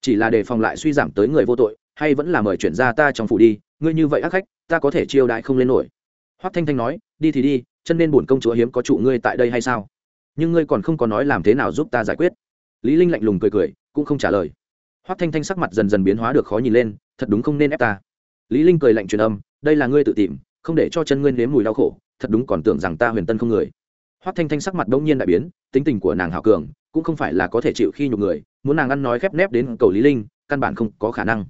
Chỉ là đề phòng lại suy giảm tới người vô tội hay vẫn là mời chuyển ra ta trong phủ đi, ngươi như vậy ác khách, ta có thể chiêu đại không lên nổi. Hoắc thanh thanh nói, đi thì đi, chân nên bổn công chúa hiếm có trụ ngươi tại đây hay sao? Nhưng ngươi còn không có nói làm thế nào giúp ta giải quyết. Lý linh lạnh lùng cười cười, cũng không trả lời. Hoắc thanh thanh sắc mặt dần dần biến hóa được khó nhìn lên, thật đúng không nên ép ta. Lý linh cười lạnh truyền âm, đây là ngươi tự tìm, không để cho chân ngươi nếm mùi đau khổ, thật đúng còn tưởng rằng ta huyền tân không người. Hoắc thanh thanh sắc mặt đông nhiên đại biến, tính tình của nàng hảo cường, cũng không phải là có thể chịu khi nhục người, muốn nàng ăn nói khép nép đến cầu lý linh, căn bản không có khả năng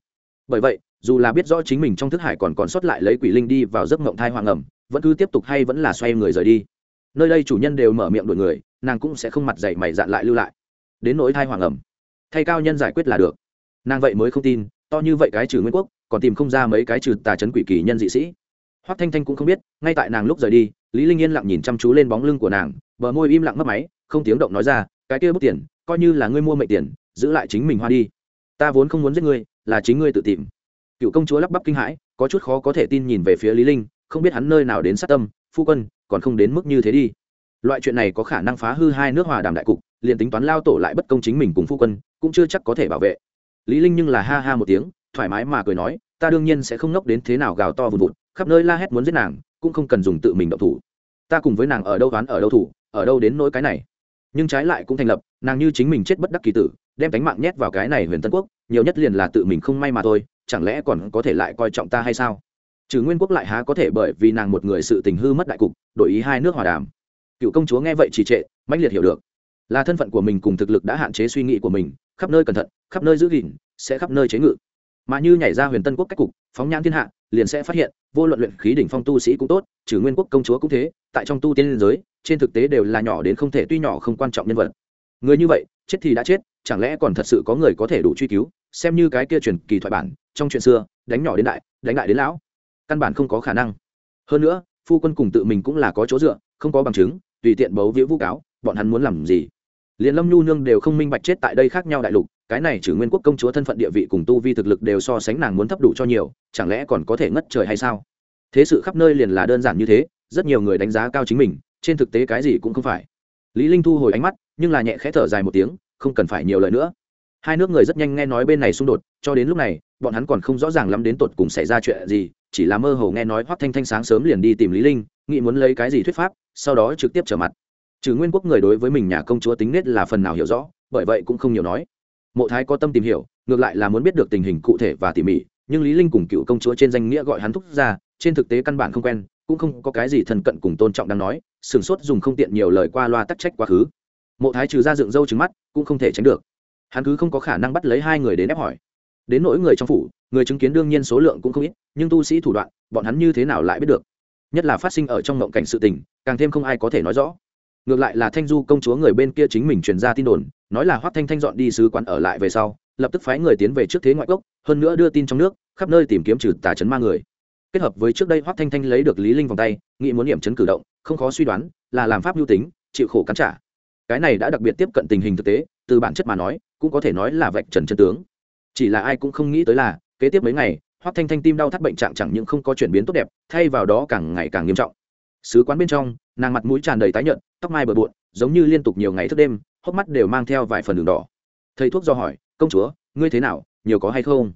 bởi vậy, dù là biết rõ chính mình trong thức hải còn còn sót lại lấy quỷ linh đi vào giấc mộng thai hoàng ẩm, vẫn cứ tiếp tục hay vẫn là xoay người rời đi. Nơi đây chủ nhân đều mở miệng đuổi người, nàng cũng sẽ không mặt dày mày dạn lại lưu lại. Đến nỗi thai hoàng ẩm, thay cao nhân giải quyết là được. Nàng vậy mới không tin, to như vậy cái trừ nguyên quốc, còn tìm không ra mấy cái trừ tà chấn quỷ kỳ nhân dị sĩ. Hoắc thanh thanh cũng không biết, ngay tại nàng lúc rời đi, lý linh yên lặng nhìn chăm chú lên bóng lưng của nàng, bờ môi im lặng mất máy, không tiếng động nói ra, cái kia bút tiền, coi như là ngươi mua mệnh tiền, giữ lại chính mình hoa đi. Ta vốn không muốn giết ngươi là chính ngươi tự tìm. Cựu công chúa lắp bắp kinh hãi, có chút khó có thể tin nhìn về phía lý linh, không biết hắn nơi nào đến sát tâm, phu quân, còn không đến mức như thế đi. Loại chuyện này có khả năng phá hư hai nước hòa đàm đại cục, liền tính toán lao tổ lại bất công chính mình cùng phu quân, cũng chưa chắc có thể bảo vệ. Lý linh nhưng là ha ha một tiếng, thoải mái mà cười nói, ta đương nhiên sẽ không ngốc đến thế nào gào to vùn vụt, khắp nơi la hét muốn giết nàng, cũng không cần dùng tự mình động thủ. Ta cùng với nàng ở đâu đoán ở đâu thủ, ở đâu đến nỗi cái này. Nhưng trái lại cũng thành lập, nàng như chính mình chết bất đắc kỳ tử, đem cánh mạng nhét vào cái này huyền tân quốc nhiều nhất liền là tự mình không may mà thôi, chẳng lẽ còn có thể lại coi trọng ta hay sao? Trừ nguyên quốc lại há có thể bởi vì nàng một người sự tình hư mất đại cục, đổi ý hai nước hòa đàm. Cựu công chúa nghe vậy trì trệ, mãnh liệt hiểu được. Là thân phận của mình cùng thực lực đã hạn chế suy nghĩ của mình, khắp nơi cẩn thận, khắp nơi giữ gìn, sẽ khắp nơi chế ngự. Mà như nhảy ra huyền tân quốc cách cục, phóng nhãn thiên hạ, liền sẽ phát hiện, vô luận luyện khí đỉnh phong tu sĩ cũng tốt, trừ nguyên quốc công chúa cũng thế, tại trong tu tiên liên giới, trên thực tế đều là nhỏ đến không thể, tuy nhỏ không quan trọng nhân vật. Người như vậy, chết thì đã chết, chẳng lẽ còn thật sự có người có thể đủ truy cứu? Xem như cái kia truyền kỳ thoại bản, trong chuyện xưa, đánh nhỏ đến đại, đánh đại đến lão, căn bản không có khả năng. Hơn nữa, phu quân cùng tự mình cũng là có chỗ dựa, không có bằng chứng, tùy tiện bấu vĩ vu cáo, bọn hắn muốn làm gì? Liền lâm nhu nương đều không minh bạch chết tại đây khác nhau đại lục, cái này trừ nguyên quốc công chúa thân phận địa vị cùng tu vi thực lực đều so sánh nàng muốn thấp đủ cho nhiều, chẳng lẽ còn có thể ngất trời hay sao? Thế sự khắp nơi liền là đơn giản như thế, rất nhiều người đánh giá cao chính mình, trên thực tế cái gì cũng không phải. Lý linh thu hồi ánh mắt, nhưng là nhẹ khẽ thở dài một tiếng, không cần phải nhiều lời nữa hai nước người rất nhanh nghe nói bên này xung đột, cho đến lúc này, bọn hắn còn không rõ ràng lắm đến tột cùng xảy ra chuyện gì, chỉ là mơ hồ nghe nói hoắc thanh thanh sáng sớm liền đi tìm lý linh, nghĩ muốn lấy cái gì thuyết pháp, sau đó trực tiếp trở mặt. Trừ nguyên quốc người đối với mình nhà công chúa tính nết là phần nào hiểu rõ, bởi vậy cũng không nhiều nói. Mộ thái có tâm tìm hiểu, ngược lại là muốn biết được tình hình cụ thể và tỉ mỉ, nhưng lý linh cùng cựu công chúa trên danh nghĩa gọi hắn thúc ra trên thực tế căn bản không quen, cũng không có cái gì thân cận cùng tôn trọng đang nói, sừng sốt dùng không tiện nhiều lời qua loa tắc trách quá khứ. Mộ thái trừ ra dựng râu trứng mắt, cũng không thể tránh được hắn cứ không có khả năng bắt lấy hai người đến ép hỏi. Đến nỗi người trong phủ, người chứng kiến đương nhiên số lượng cũng không ít, nhưng tu sĩ thủ đoạn, bọn hắn như thế nào lại biết được? Nhất là phát sinh ở trong mộng cảnh sự tình, càng thêm không ai có thể nói rõ. Ngược lại là thanh du công chúa người bên kia chính mình truyền ra tin đồn, nói là hoắc thanh thanh dọn đi sứ quán ở lại về sau, lập tức phái người tiến về trước thế ngoại quốc hơn nữa đưa tin trong nước, khắp nơi tìm kiếm trừ tà chấn ma người. Kết hợp với trước đây hoắc thanh thanh lấy được lý linh vòng tay, nghĩ muốn điểm chấn cử động, không khó suy đoán, là làm pháp lưu tính, chịu khổ cắn trả cái này đã đặc biệt tiếp cận tình hình thực tế, từ bản chất mà nói, cũng có thể nói là vạch trần chân tướng. Chỉ là ai cũng không nghĩ tới là, kế tiếp mấy ngày, hoắc thanh thanh tim đau thắt bệnh trạng chẳng những không có chuyển biến tốt đẹp, thay vào đó càng ngày càng nghiêm trọng. Sứ quán bên trong, nàng mặt mũi tràn đầy tái nhợt, tóc mai bờ bộn, giống như liên tục nhiều ngày thức đêm, hốc mắt đều mang theo vài phần đường đỏ. Thầy thuốc do hỏi, công chúa, ngươi thế nào, nhiều có hay không?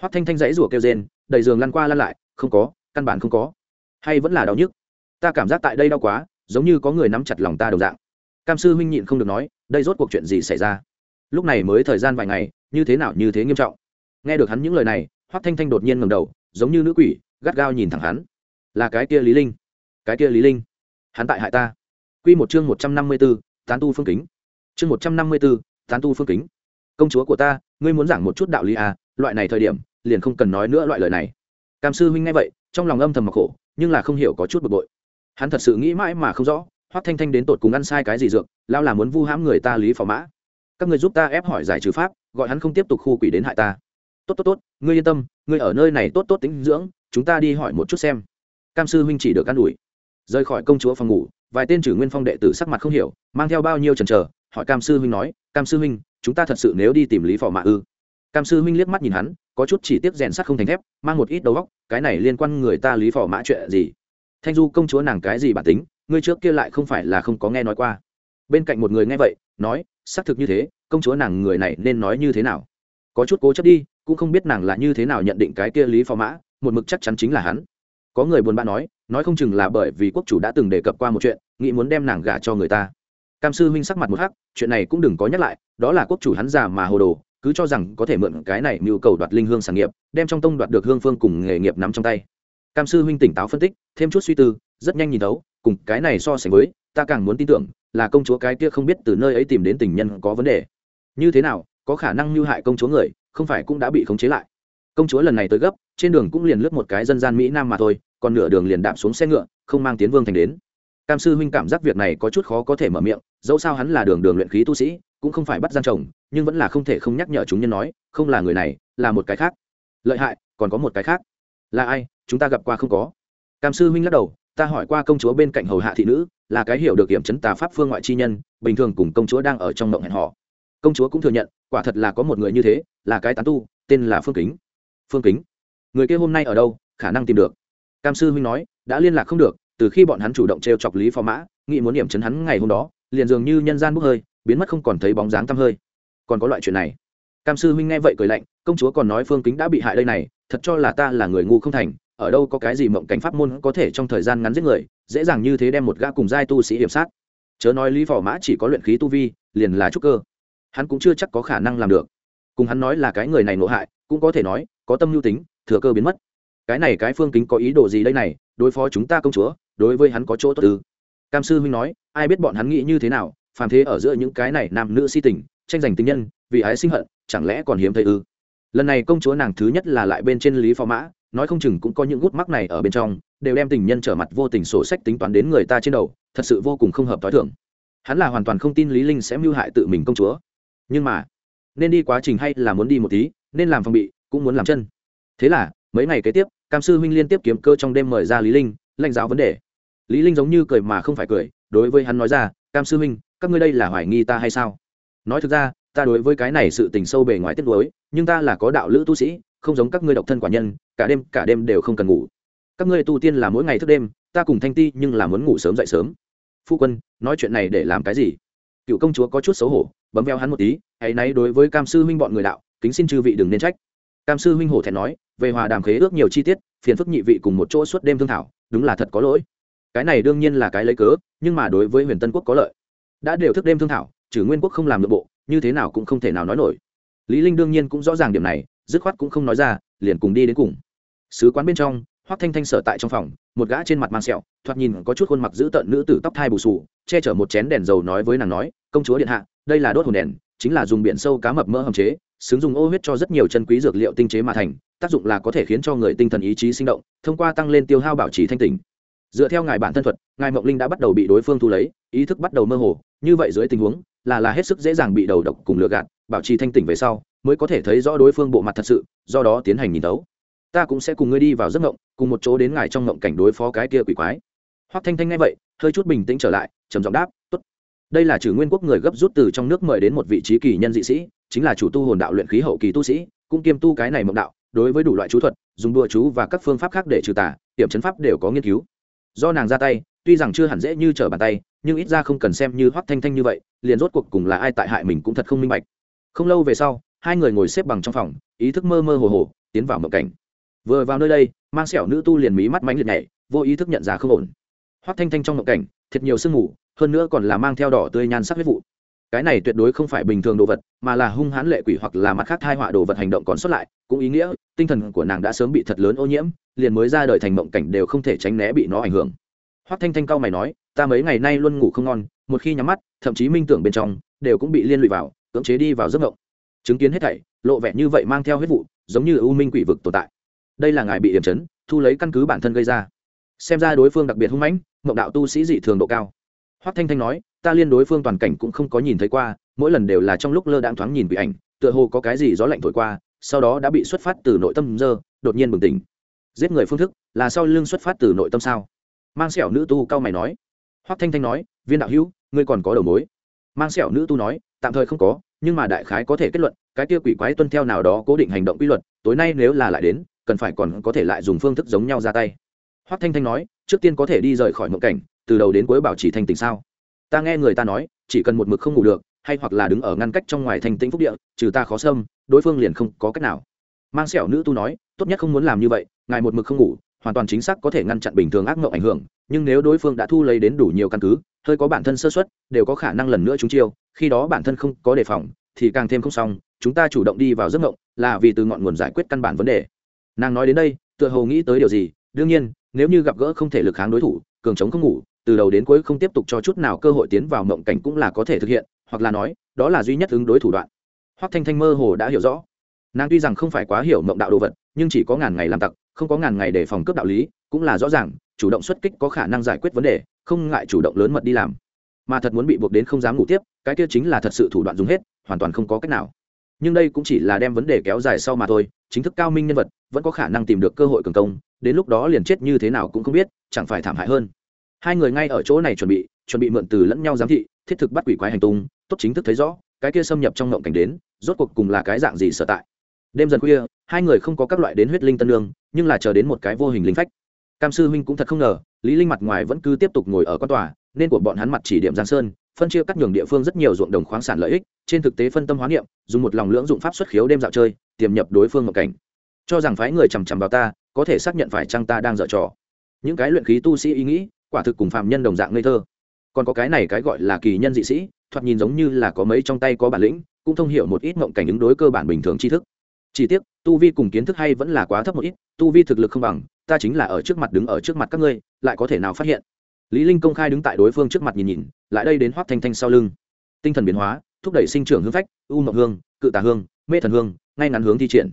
Hoắc thanh thanh dãy rủa kêu rên, đầy giường lăn qua lăn lại, không có, căn bản không có. Hay vẫn là đau nhức. Ta cảm giác tại đây đau quá, giống như có người nắm chặt lòng ta đồng dạng cam sư huynh nhịn không được nói đây rốt cuộc chuyện gì xảy ra? Lúc này mới thời gian vài ngày như thế nào như thế nghiêm trọng? Nghe được hắn những lời này hoắc thanh thanh đột nhiên ngầm đầu giống như nữ quỷ gắt gao nhìn thẳng hắn. Là cái kia lý linh. Cái kia lý linh. Hắn tại hại ta. Quy một chương một trăm năm mươi 154, tán tu phương kính. Chương một trăm năm mươi 154, tán tu phương kính. Công chúa của ta ngươi muốn giảng một chút đạo lý à loại này thời điểm liền không cần nói nữa loại lời này. Cam sư huynh nghe vậy trong lòng âm thầm mặc khổ nhưng là không hiểu có chút bực bội. Hắn thật sự nghĩ mãi mà không rõ hoắc thanh thanh đến tột cùng ăn sai cái gì dược lao là muốn vu hãm người ta lý phò mã. Các người giúp ta ép hỏi giải trừ pháp, gọi hắn không tiếp tục khu quỷ đến hại ta. Tốt tốt tốt, ngươi yên tâm, ngươi ở nơi này tốt tốt tính dưỡng, chúng ta đi hỏi một chút xem. Cam sư huynh chỉ được ăn ủi. Rời khỏi công chúa phòng ngủ, vài tên trừ nguyên phong đệ tử sắc mặt không hiểu, mang theo bao nhiêu trần trờ hỏi cam sư huynh nói, cam sư huynh, chúng ta thật sự nếu đi tìm lý phò mã ư? Cam sư huynh liếc mắt nhìn hắn, có chút chỉ tiếp rèn sắt không thành thép, mang một ít đầu góc cái này liên quan người ta lý phò mã chuyện gì? Thanh du công chúa nàng cái gì bản tính? Ngươi trước kia lại không phải là không có nghe nói qua. Bên cạnh một người nghe vậy, nói, xác thực như thế, công chúa nàng người này nên nói như thế nào? Có chút cố chấp đi, cũng không biết nàng là như thế nào nhận định cái kia lý phò mã, một mực chắc chắn chính là hắn. Có người buồn bã nói nói không chừng là bởi vì quốc chủ đã từng đề cập qua một chuyện, nghĩ muốn đem nàng gả cho người ta. Cam sư huynh sắc mặt một hắc, chuyện này cũng đừng có nhắc lại, đó là quốc chủ hắn già mà hồ đồ, cứ cho rằng có thể mượn cái này mưu cầu đoạt linh hương sản nghiệp, đem trong tông đoạt được hương phương cùng nghề nghiệp nắm trong tay. Cam sư huynh tỉnh táo phân tích, thêm chút suy tư, rất nhanh nhìn thấu cùng cái này so sánh với, ta càng muốn tin tưởng là công chúa cái kia không biết từ nơi ấy tìm đến tình nhân có vấn đề. Như thế nào, có khả năng mưu hại công chúa người, không phải cũng đã bị khống chế lại? Công chúa lần này tới gấp, trên đường cũng liền lướt một cái dân gian mỹ nam mà thôi, còn nửa đường liền đạp xuống xe ngựa, không mang tiến vương thành đến. Cam sư huynh cảm giác việc này có chút khó có thể mở miệng, dẫu sao hắn là đường đường luyện khí tu sĩ, cũng không phải bắt gian chồng, nhưng vẫn là không thể không nhắc nhở chúng nhân nói, không là người này, là một cái khác. Lợi hại, còn có một cái khác. Là ai, chúng ta gặp qua không có? Cam sư huynh lắc đầu ta hỏi qua công chúa bên cạnh hầu hạ thị nữ, là cái hiểu được kiểm chấn tà pháp phương ngoại chi nhân, bình thường cùng công chúa đang ở trong mộng hẹn họ công chúa cũng thừa nhận, quả thật là có một người như thế, là cái tán tu, tên là phương kính. Phương kính? Người kia hôm nay ở đâu, khả năng tìm được. Cam sư huynh nói, đã liên lạc không được, từ khi bọn hắn chủ động t r e o chọc lý phò mã, nghĩ muốn điểm chấn hắn ngày hôm đó, liền dường như nhân gian bốc hơi, biến mất không còn thấy bóng dáng tăm hơi. Còn có loại chuyện này. Cam sư huynh nghe vậy cười lạnh, công chúa còn nói phương kính đã bị hại đây này, thật cho là ta là người ngu không thành ở đâu có cái gì mộng cảnh pháp môn có thể trong thời gian ngắn giết người, dễ dàng như thế đem một gã cùng giai tu sĩ hiểm sát. Chớ nói lý phò mã chỉ có luyện khí tu vi, liền là trúc cơ. Hắn cũng chưa chắc có khả năng làm được. Cùng hắn nói là cái người này nộ hại, cũng có thể nói, có tâm lưu tính, thừa cơ biến mất. Cái này cái phương kính có ý đồ gì đây này, đối phó chúng ta công chúa, đối với hắn có chỗ tốt ư? Cam sư huynh nói, ai biết bọn hắn nghĩ như thế nào, phàm thế ở giữa những cái này nam nữ si tình, tranh giành tình nhân, vì ái sinh hận, chẳng lẽ còn hiếm thấy ư? Lần này công chúa nàng thứ nhất là lại bên trên lý phò mã nói không chừng cũng có những gút mắc này ở bên trong, đều đem tình nhân trở mặt vô tình sổ sách tính toán đến người ta trên đầu, thật sự vô cùng không hợp t h o i thưởng hắn là hoàn toàn không tin lý linh sẽ mưu hại tự mình công chúa. Nhưng mà, nên đi quá trình hay là muốn đi một tí, nên làm phòng bị, cũng muốn làm chân. Thế là, mấy ngày kế tiếp, cam sư huynh liên tiếp kiếm cơ trong đêm mời ra lý linh, lãnh giáo vấn đề. Lý linh giống như cười mà không phải cười, đối với hắn nói ra, cam sư huynh, các ngươi đây là hoài nghi ta hay sao? Nói thực ra, ta đối với cái này sự tình sâu bề ngoài tiết đối nhưng ta là có đạo lữ tu sĩ không giống các ngươi độc thân quả nhân, cả đêm cả đêm đều không cần ngủ. Các ngươi tu tiên là mỗi ngày thức đêm, ta cùng thanh ti nhưng là muốn ngủ sớm dậy sớm. Phu quân, nói chuyện này để làm cái gì? Cựu công chúa có chút xấu hổ, bấm veo hắn một tí, hãy náy đối với cam sư huynh bọn người đạo, kính xin chư vị đừng nên trách. Cam sư huynh hổ thẹn nói, về hòa đàm khế ước nhiều chi tiết, phiền phức nhị vị cùng một chỗ suốt đêm thương thảo, đúng là thật có lỗi. Cái này đương nhiên là cái lấy cớ, nhưng mà đối với huyền tân quốc có lợi. Đã đều thức đêm thương thảo, trừ nguyên quốc không làm nội bộ, như thế nào cũng không thể nào nói nổi. Lý linh đương nhiên cũng rõ ràng điểm này dứt khoát cũng không nói ra, liền cùng đi đến cùng. Sứ quán bên trong, hoắc thanh thanh sở tại trong phòng, một gã trên mặt mang sẹo, thoạt nhìn có chút khuôn mặt dữ tợn nữ tử tóc thai bù sù che chở một chén đèn dầu nói với nàng nói, công chúa điện hạ, đây là đốt hồn đèn, chính là dùng biển sâu cá mập mỡ hầm chế, xứng dùng ô huyết cho rất nhiều chân quý dược liệu tinh chế mà thành, tác dụng là có thể khiến cho người tinh thần ý chí sinh động, thông qua tăng lên tiêu hao bảo trì thanh tỉnh. Dựa theo ngài bản thân thuật, ngài mộng linh đã bắt đầu bị đối phương thu lấy, ý thức bắt đầu mơ hồ, như vậy dưới tình huống, là là hết sức dễ dàng bị đầu độc cùng lừa gạt, bảo trì thanh tỉnh về sau mới có thể thấy rõ đối phương bộ mặt thật sự, do đó tiến hành nhìn tấu. Ta cũng sẽ cùng ngươi đi vào giấc ngộng, cùng một chỗ đến ngài trong ngộng cảnh đối phó cái kia quỷ quái. Hoắc thanh thanh nghe vậy, hơi chút bình tĩnh trở lại, trầm giọng đáp, tốt. Đây là trừ nguyên quốc người gấp rút từ trong nước mời đến một vị trí kỳ nhân dị sĩ, chính là chủ tu hồn đạo luyện khí hậu kỳ tu sĩ, cũng kiêm tu cái này mộng đạo, đối với đủ loại chú thuật, dùng đùa chú và các phương pháp khác để trừ tà hiểm chấn pháp đều có nghiên cứu. Do nàng ra tay, tuy rằng chưa hẳn dễ như trở bàn tay, nhưng ít ra không cần xem như hoắc thanh thanh như vậy, liền rốt cuộc cùng là ai tại hại mình cũng thật không minh bạch. Không lâu về sau hai người ngồi xếp bằng trong phòng, ý thức mơ mơ hồ hồ, tiến vào mộng cảnh. Vừa vào nơi đây, mang sẹo nữ tu liền mí mắt mánh liệt nhảy, vô ý thức nhận ra không ổn. Hoắc thanh thanh trong mộng cảnh, thiệt nhiều sương mù, hơn nữa còn là mang theo đỏ tươi nhan sắc huyết vụ. Cái này tuyệt đối không phải bình thường đồ vật, mà là hung hãn lệ quỷ hoặc là mặt khác thai họa đồ vật hành động còn xuất lại, cũng ý nghĩa, tinh thần của nàng đã sớm bị thật lớn ô nhiễm, liền mới ra đời thành mộng cảnh đều không thể tránh né bị nó ảnh hưởng. Hoắc thanh thanh cao mày nói, ta mấy ngày nay luôn ngủ không ngon, một khi nhắm mắt, thậm chí minh tưởng bên trong, đều cũng bị liên lụy vào, cưỡng chế đi vào giấc mộng chứng kiến hết thảy, lộ vẻ như vậy mang theo hết vụ, giống như u minh quỷ vực tồn tại. Đây là ngài bị điểm chấn, thu lấy căn cứ bản thân gây ra. Xem ra đối phương đặc biệt hung mãnh, mộng đạo tu sĩ dị thường độ cao. Hoắc thanh thanh nói, ta liên đối phương toàn cảnh cũng không có nhìn thấy qua, mỗi lần đều là trong lúc lơ đãng thoáng nhìn bị ảnh, tựa hồ có cái gì gió lạnh thổi qua, sau đó đã bị xuất phát từ nội tâm dơ, đột nhiên bừng tỉnh. Giết người phương thức là sau lưng xuất phát từ nội tâm sao? Mang sẹo nữ tu cao mày nói. Hoắc thanh thanh nói, viên đạo hữu, ngươi còn có đầu mối. Mang sẹo nữ tu nói, tạm thời không có nhưng mà đại khái có thể kết luận, cái kia quỷ quái tuân theo nào đó cố định hành động quy luật, tối nay nếu là lại đến, cần phải còn có thể lại dùng phương thức giống nhau ra tay. Hoắc thanh thanh nói, trước tiên có thể đi rời khỏi mộng cảnh, từ đầu đến cuối bảo trì thanh tỉnh sao? Ta nghe người ta nói, chỉ cần một mực không ngủ được, hay hoặc là đứng ở ngăn cách trong ngoài thành tĩnh phúc địa, trừ ta khó xâm, đối phương liền không có cách nào. Mang sẹo nữ tu nói, tốt nhất không muốn làm như vậy, ngài một mực không ngủ, hoàn toàn chính xác có thể ngăn chặn bình thường ác mộng ảnh hưởng, nhưng nếu đối phương đã thu lấy đến đủ nhiều căn cứ, hơi có bản thân sơ xuất đều có khả năng lần nữa chúng chiêu khi đó bản thân không có đề phòng, thì càng thêm không xong, chúng ta chủ động đi vào giấc ngộng, là vì từ ngọn nguồn giải quyết căn bản vấn đề. Nàng nói đến đây, tựa hồ nghĩ tới điều gì, đương nhiên, nếu như gặp gỡ không thể lực kháng đối thủ, cường chống không ngủ, từ đầu đến cuối không tiếp tục cho chút nào cơ hội tiến vào mộng cảnh cũng là có thể thực hiện, hoặc là nói, đó là duy nhất ứng đối thủ đoạn. Hoắc thanh thanh mơ hồ đã hiểu rõ. Nàng tuy rằng không phải quá hiểu mộng đạo đồ vật, nhưng chỉ có ngàn ngày làm tặc, không có ngàn ngày để phòng cướp đạo lý, cũng là rõ ràng, chủ động xuất kích có khả năng giải quyết vấn đề, không ngại chủ động lớn mật đi làm mà thật muốn bị buộc đến không dám ngủ tiếp, cái kia chính là thật sự thủ đoạn dùng hết, hoàn toàn không có cách nào. Nhưng đây cũng chỉ là đem vấn đề kéo dài sau mà thôi, chính thức cao minh nhân vật, vẫn có khả năng tìm được cơ hội cường công, đến lúc đó liền chết như thế nào cũng không biết, chẳng phải thảm hại hơn. Hai người ngay ở chỗ này chuẩn bị chuẩn bị mượn từ lẫn nhau giám thị, thiết thực bắt quỷ quái hành tung, tốt chính thức thấy rõ, cái kia xâm nhập trong ngộng cảnh đến, rốt cuộc cùng là cái dạng gì sở tại. Đêm dần khuya, hai người không có các loại đến huyết linh tân lương, nhưng là chờ đến một cái vô hình linh phách. Cam sư huynh cũng thật không ngờ, lý linh mặt ngoài vẫn cứ tiếp tục ngồi ở quan tòa nên của bọn hắn mặt chỉ điểm giang sơn, phân chia cắt nhường địa phương rất nhiều ruộng đồng khoáng sản lợi ích, trên thực tế phân tâm hóa niệm, dùng một lòng lưỡng dụng pháp xuất khiếu đêm dạo chơi, tiềm nhập đối phương ngộng cảnh. Cho rằng phái người chằm chằm vào ta, có thể xác nhận phải chăng ta đang dở trò. Những cái luyện khí tu sĩ ý nghĩ, quả thực cùng phạm nhân đồng dạng ngây thơ. Còn có cái này cái gọi là kỳ nhân dị sĩ, thoạt nhìn giống như là có mấy trong tay có bản lĩnh, cũng thông hiểu một ít mộng cảnh ứng đối cơ bản bình thường tri thức. Chỉ tiếc, tu vi cùng kiến thức hay vẫn là quá thấp một ít, tu vi thực lực không bằng, ta chính là ở trước mặt đứng ở trước mặt các ngươi, lại có thể nào phát hiện? Lý linh công khai đứng tại đối phương trước mặt nhìn nhìn, lại đây đến hoắc thanh thanh sau lưng. Tinh thần biến hóa, thúc đẩy sinh trưởng hương phách, u mộng hương, cự tà hương, mê thần hương, ngay ngắn hướng thi triển.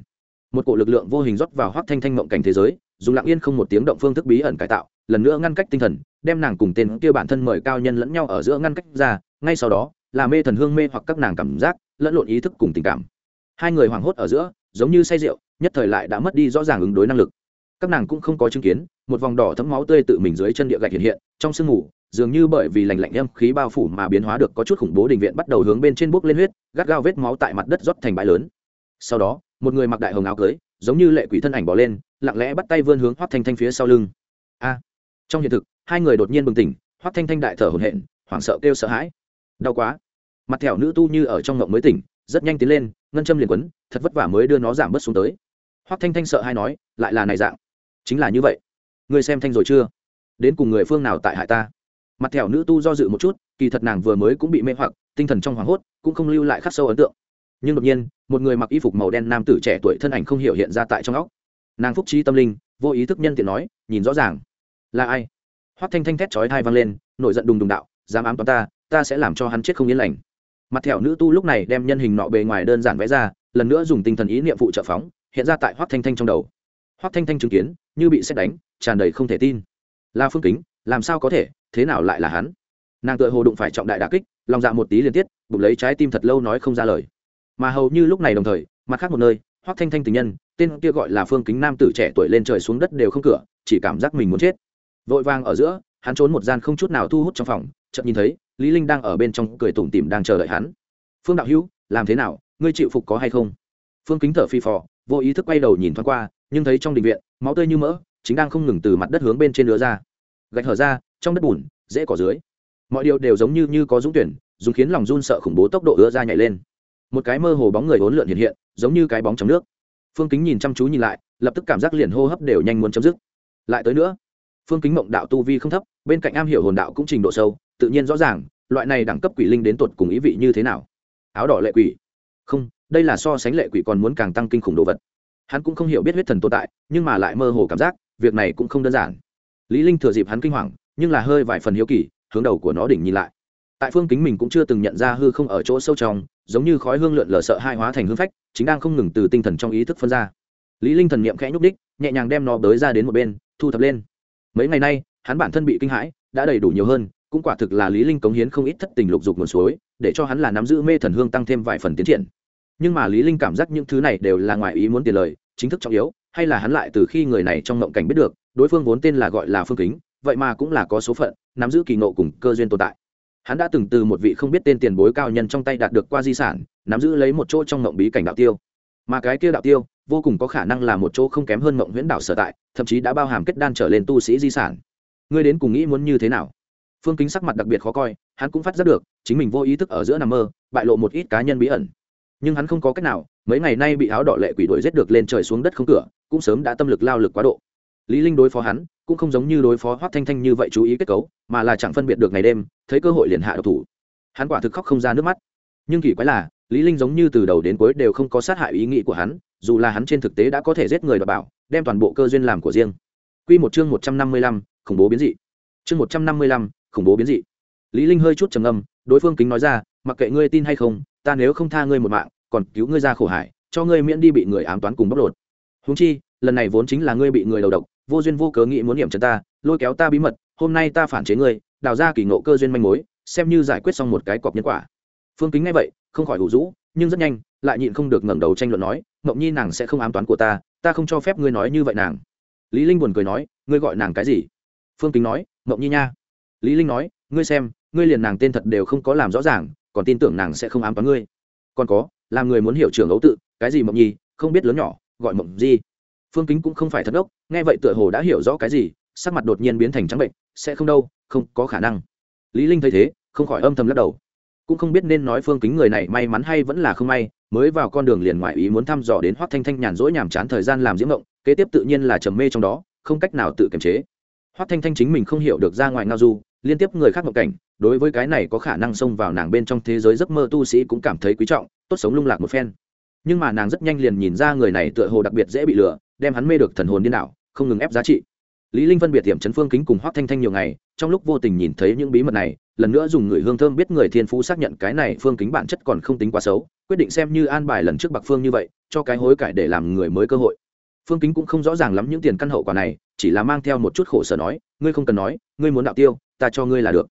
Một cổ lực lượng vô hình rót vào hoắc thanh thanh mộng cảnh thế giới, dùng lặng yên không một tiếng động phương thức bí ẩn cải tạo, lần nữa ngăn cách tinh thần, đem nàng cùng tên kia bản thân mời cao nhân lẫn nhau ở giữa ngăn cách ra, ngay sau đó, là mê thần hương mê hoặc các nàng cảm giác, lẫn lộn ý thức cùng tình cảm. Hai người hoảng hốt ở giữa, giống như say rượu, nhất thời lại đã mất đi rõ ràng ứng đối năng lực các nàng cũng không có chứng kiến, một vòng đỏ thấm máu tươi tự mình dưới chân địa gạch hiện hiện, trong sương mù, dường như bởi vì lành lạnh âm khí bao phủ mà biến hóa được có chút khủng bố đình viện bắt đầu hướng bên trên bốc lên huyết, gắt gao vết máu tại mặt đất rót thành bãi lớn. Sau đó, một người mặc đại hồng áo cưới, giống như lệ quỷ thân ảnh bỏ lên, lặng lẽ bắt tay vươn hướng hoắc thanh thanh phía sau lưng. A! Trong hiện thực, hai người đột nhiên bừng tỉnh, hoắc thanh thanh đại thở hổn hển, hoảng sợ kêu sợ hãi. Đau quá. Mặt thẻo nữ tu như ở trong ngộng mới tỉnh, rất nhanh tiến lên, ngân châm liền quấn, thật vất vả mới đưa nó giảm bớt xuống tới. Hoắc thanh thanh sợ hay nói, lại là này dạng chính là như vậy. Người xem thanh rồi chưa? Đến cùng người phương nào tại hại ta? Mặt thẻo nữ tu do dự một chút, kỳ thật nàng vừa mới cũng bị mê hoặc, tinh thần trong hoảng hốt, cũng không lưu lại khắc sâu ấn tượng. Nhưng đột nhiên, một người mặc y phục màu đen nam tử trẻ tuổi thân ảnh không hiểu hiện ra tại trong óc. Nàng phúc trí tâm linh, vô ý thức nhân tiện nói, nhìn rõ ràng. Là ai? Hoắc thanh thanh thét chói thai vang lên, nổi giận đùng đùng đạo, dám ám toán ta ta sẽ làm cho hắn chết không yên lành. Mặt thẹo nữ tu lúc này đem nhân hình nọ bề ngoài đơn giản vẽ ra, lần nữa dùng tinh thần ý niệm phụ trợ phóng, hiện ra tại hoắc thanh thanh trong đầu hoắc thanh thanh chứng kiến, như bị xét đánh, tràn đầy không thể tin. La phương kính, làm sao có thể, thế nào lại là hắn? Nàng tựa hồ đụng phải trọng đại đà kích, lòng dạ một tí liên tiếp, bụng lấy trái tim thật lâu nói không ra lời. Mà hầu như lúc này đồng thời, mặt khác một nơi, hoắc thanh thanh tình nhân, tên kia gọi là phương kính nam tử trẻ tuổi lên trời xuống đất đều không cửa, chỉ cảm giác mình muốn chết. Vội vàng ở giữa, hắn trốn một gian không chút nào thu hút trong phòng, chợt nhìn thấy, lý linh đang ở bên trong cười tủm tỉm đang chờ đợi hắn. Phương đạo hữu, làm thế nào, ngươi chịu phục có hay không? Phương kính thở phi phò, vô ý thức quay đầu nhìn thoáng qua nhưng thấy trong đình viện, máu tươi như mỡ, chính đang không ngừng từ mặt đất hướng bên trên lứa ra. Gạch hở ra, trong đất bùn dễ cỏ dưới. Mọi điều đều giống như như có dũng tuyển, dùng khiến lòng run sợ khủng bố tốc độ ứa ra nhảy lên. Một cái mơ hồ bóng người hỗn lượn hiện hiện, giống như cái bóng trong nước. Phương kính nhìn chăm chú nhìn lại, lập tức cảm giác liền hô hấp đều nhanh muốn chấm dứt. Lại tới nữa. Phương kính mộng đạo tu vi không thấp, bên cạnh am hiểu hồn đạo cũng trình độ sâu, tự nhiên rõ ràng, loại này đẳng cấp quỷ linh đến tột cùng ý vị như thế nào. Áo đỏ lệ quỷ. Không, đây là so sánh lệ quỷ còn muốn càng tăng kinh khủng đồ vật hắn cũng không hiểu biết huyết thần tồn tại, nhưng mà lại mơ hồ cảm giác, việc này cũng không đơn giản. Lý linh thừa dịp hắn kinh hoàng, nhưng là hơi vài phần hiếu kỳ, hướng đầu của nó đỉnh nhìn lại. Tại phương kính mình cũng chưa từng nhận ra hư không ở chỗ sâu trong, giống như khói hương lượn lờ sợ hai hóa thành hương phách, chính đang không ngừng từ tinh thần trong ý thức phân ra. Lý linh thần niệm khẽ nhúc đích nhẹ nhàng đem nó tới ra đến một bên, thu thập lên. Mấy ngày nay, hắn bản thân bị kinh hãi, đã đầy đủ nhiều hơn, cũng quả thực là lý linh cống hiến không ít thất tình lục dục nguồn suối, để cho hắn là nắm giữ mê thần hương tăng thêm vài phần tiến triển nhưng mà lý linh cảm giác những thứ này đều là ngoài ý muốn tiền lời, chính thức trọng yếu, hay là hắn lại từ khi người này trong mộng cảnh biết được, đối phương vốn tên là gọi là phương kính, vậy mà cũng là có số phận, nắm giữ kỳ ngộ cùng cơ duyên tồn tại. Hắn đã từng từ một vị không biết tên tiền bối cao nhân trong tay đạt được qua di sản, nắm giữ lấy một chỗ trong mộng bí cảnh đạo tiêu. Mà cái kia đạo tiêu, vô cùng có khả năng là một chỗ không kém hơn mộng huyễn đảo sở tại, thậm chí đã bao hàm kết đan trở lên tu sĩ di sản. Ngươi đến cùng nghĩ muốn như thế nào? Phương kính sắc mặt đặc biệt khó coi, hắn cũng phát giác được, chính mình vô ý thức ở giữa nằm mơ, bại lộ một ít cá nhân bí ẩn nhưng hắn không có cách nào mấy ngày nay bị áo đỏ lệ quỷ đuổi giết được lên trời xuống đất không cửa cũng sớm đã tâm lực lao lực quá độ. Lý linh đối phó hắn cũng không giống như đối phó hoắc thanh thanh như vậy chú ý kết cấu mà là chẳng phân biệt được ngày đêm thấy cơ hội liền hạ độc thủ. Hắn quả thực khóc không ra nước mắt. Nhưng kỳ quái là lý linh giống như từ đầu đến cuối đều không có sát hại ý nghĩ của hắn dù là hắn trên thực tế đã có thể giết người đảm bảo đem toàn bộ cơ duyên làm của riêng. Quy một chương 155, khủng bố biến dị. Chương 155, khủng bố biến dị. Lý linh hơi chút trầm ngâm đối phương kính nói ra mặc kệ ngươi tin hay không ta nếu không tha ngươi một mạng, còn cứu ngươi ra khổ hải, cho ngươi miễn đi bị người ám toán cùng bóc lột. Huống chi, lần này vốn chính là ngươi bị người đầu độc, vô duyên vô cớ nghĩ muốn niệm chân ta, lôi kéo ta bí mật, hôm nay ta phản chế ngươi, đào ra kỳ ngộ cơ duyên manh mối, xem như giải quyết xong một cái cọc nhân quả. Phương kính nghe vậy, không khỏi hủ rũ, nhưng rất nhanh, lại nhịn không được ngẩng đầu tranh luận nói, mộng nhi nàng sẽ không ám toán của ta ta không cho phép ngươi nói như vậy nàng. Lý linh buồn cười nói, ngươi gọi nàng cái gì? Phương kính nói, mộng nhi nha. Lý linh nói, ngươi xem, ngươi liền nàng tên thật đều không có làm rõ ràng còn tin tưởng nàng sẽ không ám toán ngươi. Còn có, làm người muốn hiểu trưởng ấu tự, cái gì mộng nhi, không biết lớn nhỏ, gọi mộng gì phương kính cũng không phải thật ốc nghe vậy tựa hồ đã hiểu rõ cái gì, sắc mặt đột nhiên biến thành trắng bệnh, sẽ không đâu, không có khả năng. Lý linh thấy thế, không khỏi âm thầm lắc đầu. Cũng không biết nên nói phương kính người này may mắn hay vẫn là không may, mới vào con đường liền ngoại ý muốn thăm dò đến hoắc thanh thanh nhàn rỗi nhàm chán thời gian làm diễm mộng, kế tiếp tự nhiên là trầm mê trong đó, không cách nào tự kiềm chế. Hoắc thanh thanh chính mình không hiểu được ra ngoài ngao du liên tiếp người khác mộng cảnh, đối với cái này có khả năng xông vào nàng bên trong thế giới giấc mơ tu sĩ cũng cảm thấy quý trọng, tốt sống lung lạc một phen. Nhưng mà nàng rất nhanh liền nhìn ra người này tựa hồ đặc biệt dễ bị lừa, đem hắn mê được thần hồn điên đảo, không ngừng ép giá trị. Lý linh phân biệt tiệm chấn phương kính cùng hoắc thanh thanh nhiều ngày, trong lúc vô tình nhìn thấy những bí mật này, lần nữa dùng người hương thơm biết người thiên phú xác nhận cái này phương kính bản chất còn không tính quá xấu, quyết định xem như an bài lần trước bạc phương như vậy, cho cái hối cải để làm người mới cơ hội. Phương kính cũng không rõ ràng lắm những tiền căn hậu quả này chỉ là mang theo một chút khổ sở nói, ngươi không cần nói, ngươi muốn đạo tiêu, ta cho ngươi là được.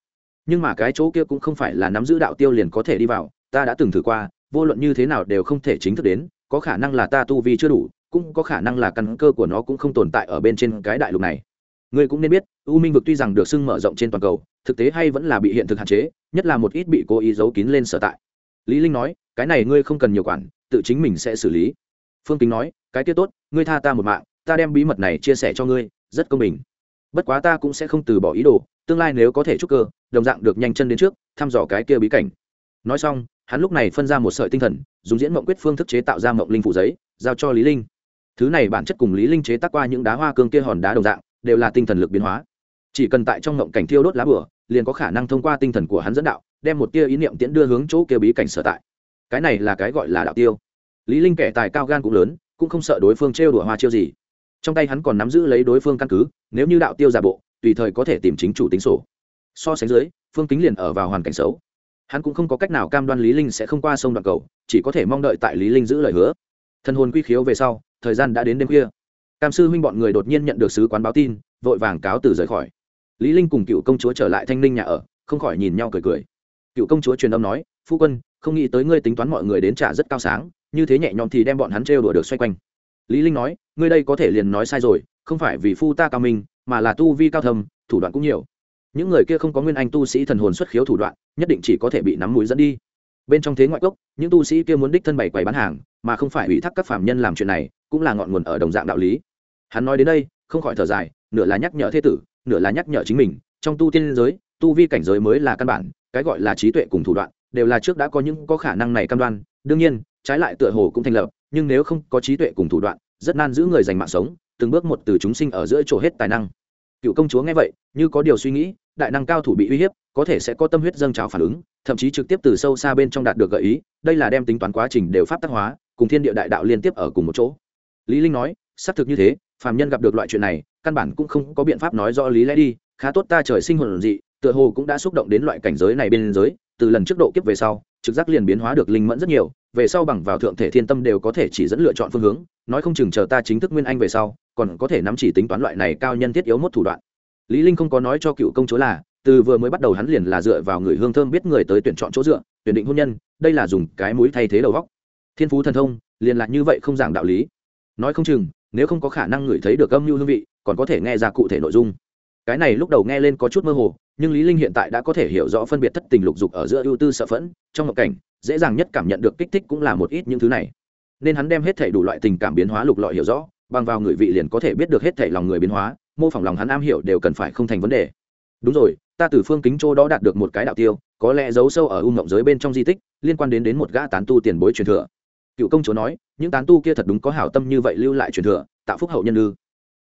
Nhưng mà cái chỗ kia cũng không phải là nắm giữ đạo tiêu liền có thể đi vào, ta đã từng thử qua, vô luận như thế nào đều không thể chính thức đến, có khả năng là ta tu vi chưa đủ, cũng có khả năng là căn cơ của nó cũng không tồn tại ở bên trên cái đại lục này. Ngươi cũng nên biết, u minh vực tuy rằng được xưng mở rộng trên toàn cầu, thực tế hay vẫn là bị hiện thực hạn chế, nhất là một ít bị cố ý giấu kín lên sở tại. Lý linh nói, cái này ngươi không cần nhiều quản, tự chính mình sẽ xử lý. Phương kính nói, cái kia tốt, ngươi tha ta một mạng, ta đem bí mật này chia sẻ cho ngươi rất công bình. Bất quá ta cũng sẽ không từ bỏ ý đồ, tương lai nếu có thể chúc cơ, đồng dạng được nhanh chân đến trước, thăm dò cái kia bí cảnh. Nói xong, hắn lúc này phân ra một sợi tinh thần, dùng diễn mộng quyết phương thức chế tạo ra mộng linh phủ giấy, giao cho lý linh. Thứ này bản chất cùng lý linh chế tác qua những đá hoa cương kia hòn đá đồng dạng, đều là tinh thần lực biến hóa. Chỉ cần tại trong mộng cảnh thiêu đốt lá bửa liền có khả năng thông qua tinh thần của hắn dẫn đạo, đem một tia ý niệm tiễn đưa hướng chỗ kia bí cảnh sở tại. Cái này là cái gọi là đạo tiêu. Lý linh kẻ tài cao gan cũng lớn, cũng không sợ đối phương trêu đùa hoa chiêu gì trong tay hắn còn nắm giữ lấy đối phương căn cứ, nếu như đạo tiêu giả bộ, tùy thời có thể tìm chính chủ tính sổ. So sánh dưới, phương kính liền ở vào hoàn cảnh xấu. Hắn cũng không có cách nào cam đoan lý linh sẽ không qua sông đoạn cầu, chỉ có thể mong đợi tại lý linh giữ lời hứa. Thân hồn quy khiếu về sau, thời gian đã đến đêm khuya. Cam sư huynh bọn người đột nhiên nhận được sứ quán báo tin, vội vàng cáo từ rời khỏi. Lý linh cùng cựu công chúa trở lại thanh ninh nhà ở, không khỏi nhìn nhau cười cười. Cựu công chúa truyền âm nói, phu quân, không nghĩ tới ngươi tính toán mọi người đến trả rất cao sáng, như thế nhẹ nhõm thì đem bọn hắn trêu đùa được xoay quanh lý linh nói, ngươi đây có thể liền nói sai rồi, không phải vì phu ta cao minh, mà là tu vi cao thâm, thủ đoạn cũng nhiều. Những người kia không có nguyên anh tu sĩ thần hồn xuất khiếu thủ đoạn, nhất định chỉ có thể bị nắm mũi dẫn đi. Bên trong thế ngoại cốc, những tu sĩ kia muốn đích thân bày quầy bán hàng, mà không phải ủy thác các phạm nhân làm chuyện này, cũng là ngọn nguồn ở đồng dạng đạo lý. Hắn nói đến đây, không khỏi thở dài, nửa là nhắc nhở thế tử, nửa là nhắc nhở chính mình, trong tu tiên giới, tu vi cảnh giới mới là căn bản, cái gọi là trí tuệ cùng thủ đoạn, đều là trước đã có những có khả năng này cam đoan. Đương nhiên trái lại tựa hồ cũng thành lập, nhưng nếu không có trí tuệ cùng thủ đoạn, rất nan giữ người giành mạng sống, từng bước một từ chúng sinh ở giữa chỗ hết tài năng. Cựu công chúa nghe vậy, như có điều suy nghĩ, đại năng cao thủ bị uy hiếp, có thể sẽ có tâm huyết dâng trào phản ứng, thậm chí trực tiếp từ sâu xa bên trong đạt được gợi ý, đây là đem tính toán quá trình đều pháp tác hóa, cùng thiên địa đại đạo liên tiếp ở cùng một chỗ. Lý linh nói, xác thực như thế, phàm nhân gặp được loại chuyện này, căn bản cũng không có biện pháp nói rõ lý lẽ đi, khá tốt ta trời sinh hồn dị, tựa hồ cũng đã xúc động đến loại cảnh giới này bên giới, từ lần trước độ kiếp về sau trực giác liền biến hóa được linh mẫn rất nhiều, về sau bằng vào thượng thể thiên tâm đều có thể chỉ dẫn lựa chọn phương hướng, nói không chừng chờ ta chính thức nguyên anh về sau, còn có thể nắm chỉ tính toán loại này cao nhân thiết yếu mốt thủ đoạn. Lý linh không có nói cho cựu công chúa là, từ vừa mới bắt đầu hắn liền là dựa vào người hương thơm biết người tới tuyển chọn chỗ dựa, tuyển định hôn nhân, đây là dùng cái mũi thay thế đầu góc thiên phú thần thông, liền là như vậy không giảng đạo lý. Nói không chừng, nếu không có khả năng người thấy được âm mưu hương vị, còn có thể nghe ra cụ thể nội dung. Cái này lúc đầu nghe lên có chút mơ hồ nhưng lý linh hiện tại đã có thể hiểu rõ phân biệt thất tình lục dục ở giữa ưu tư sợ phẫn, trong một cảnh, dễ dàng nhất cảm nhận được kích thích cũng là một ít những thứ này. Nên hắn đem hết thể đủ loại tình cảm biến hóa lục lọi hiểu rõ, bằng vào người vị liền có thể biết được hết thể lòng người biến hóa, mô phỏng lòng hắn am hiểu đều cần phải không thành vấn đề. Đúng rồi, ta từ phương kính châu đó đạt được một cái đạo tiêu, có lẽ giấu sâu ở u ngộng giới bên trong di tích, liên quan đến đến một gã tán tu tiền bối truyền thừa. Cựu công chúa nói, những tán tu kia thật đúng có hảo tâm như vậy lưu lại truyền thừa, tạo phúc hậu nhân ư.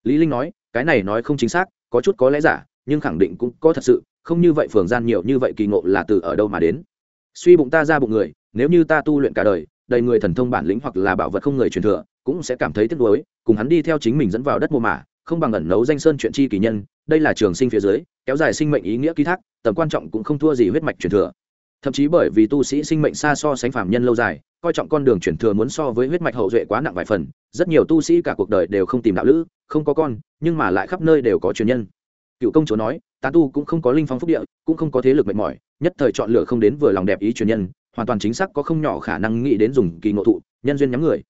Lý linh nói, cái này nói không chính xác, có chút có lẽ giả nhưng khẳng định cũng có thật sự, không như vậy phường gian nhiều như vậy kỳ ngộ là từ ở đâu mà đến. Suy bụng ta ra bụng người, nếu như ta tu luyện cả đời, đầy người thần thông bản lĩnh hoặc là bảo vật không người truyền thừa, cũng sẽ cảm thấy tiếc nuối, cùng hắn đi theo chính mình dẫn vào đất mồ mả, không bằng ẩn nấu danh sơn chuyện chi kỳ nhân, đây là trường sinh phía dưới, kéo dài sinh mệnh ý nghĩa ký thác, tầm quan trọng cũng không thua gì huyết mạch truyền thừa. Thậm chí bởi vì tu sĩ sinh mệnh xa so sánh phạm nhân lâu dài, coi trọng con đường truyền thừa muốn so với huyết mạch hậu duệ quá nặng vài phần, rất nhiều tu sĩ cả cuộc đời đều không tìm đạo lữ, không có con, nhưng mà lại khắp nơi đều có truyền nhân cựu công chúa nói, tán tu cũng không có linh phong phúc địa, cũng không có thế lực mệt mỏi, nhất thời chọn lựa không đến vừa lòng đẹp ý truyền nhân, hoàn toàn chính xác có không nhỏ khả năng nghĩ đến dùng kỳ ngộ thụ, nhân duyên nhắm người.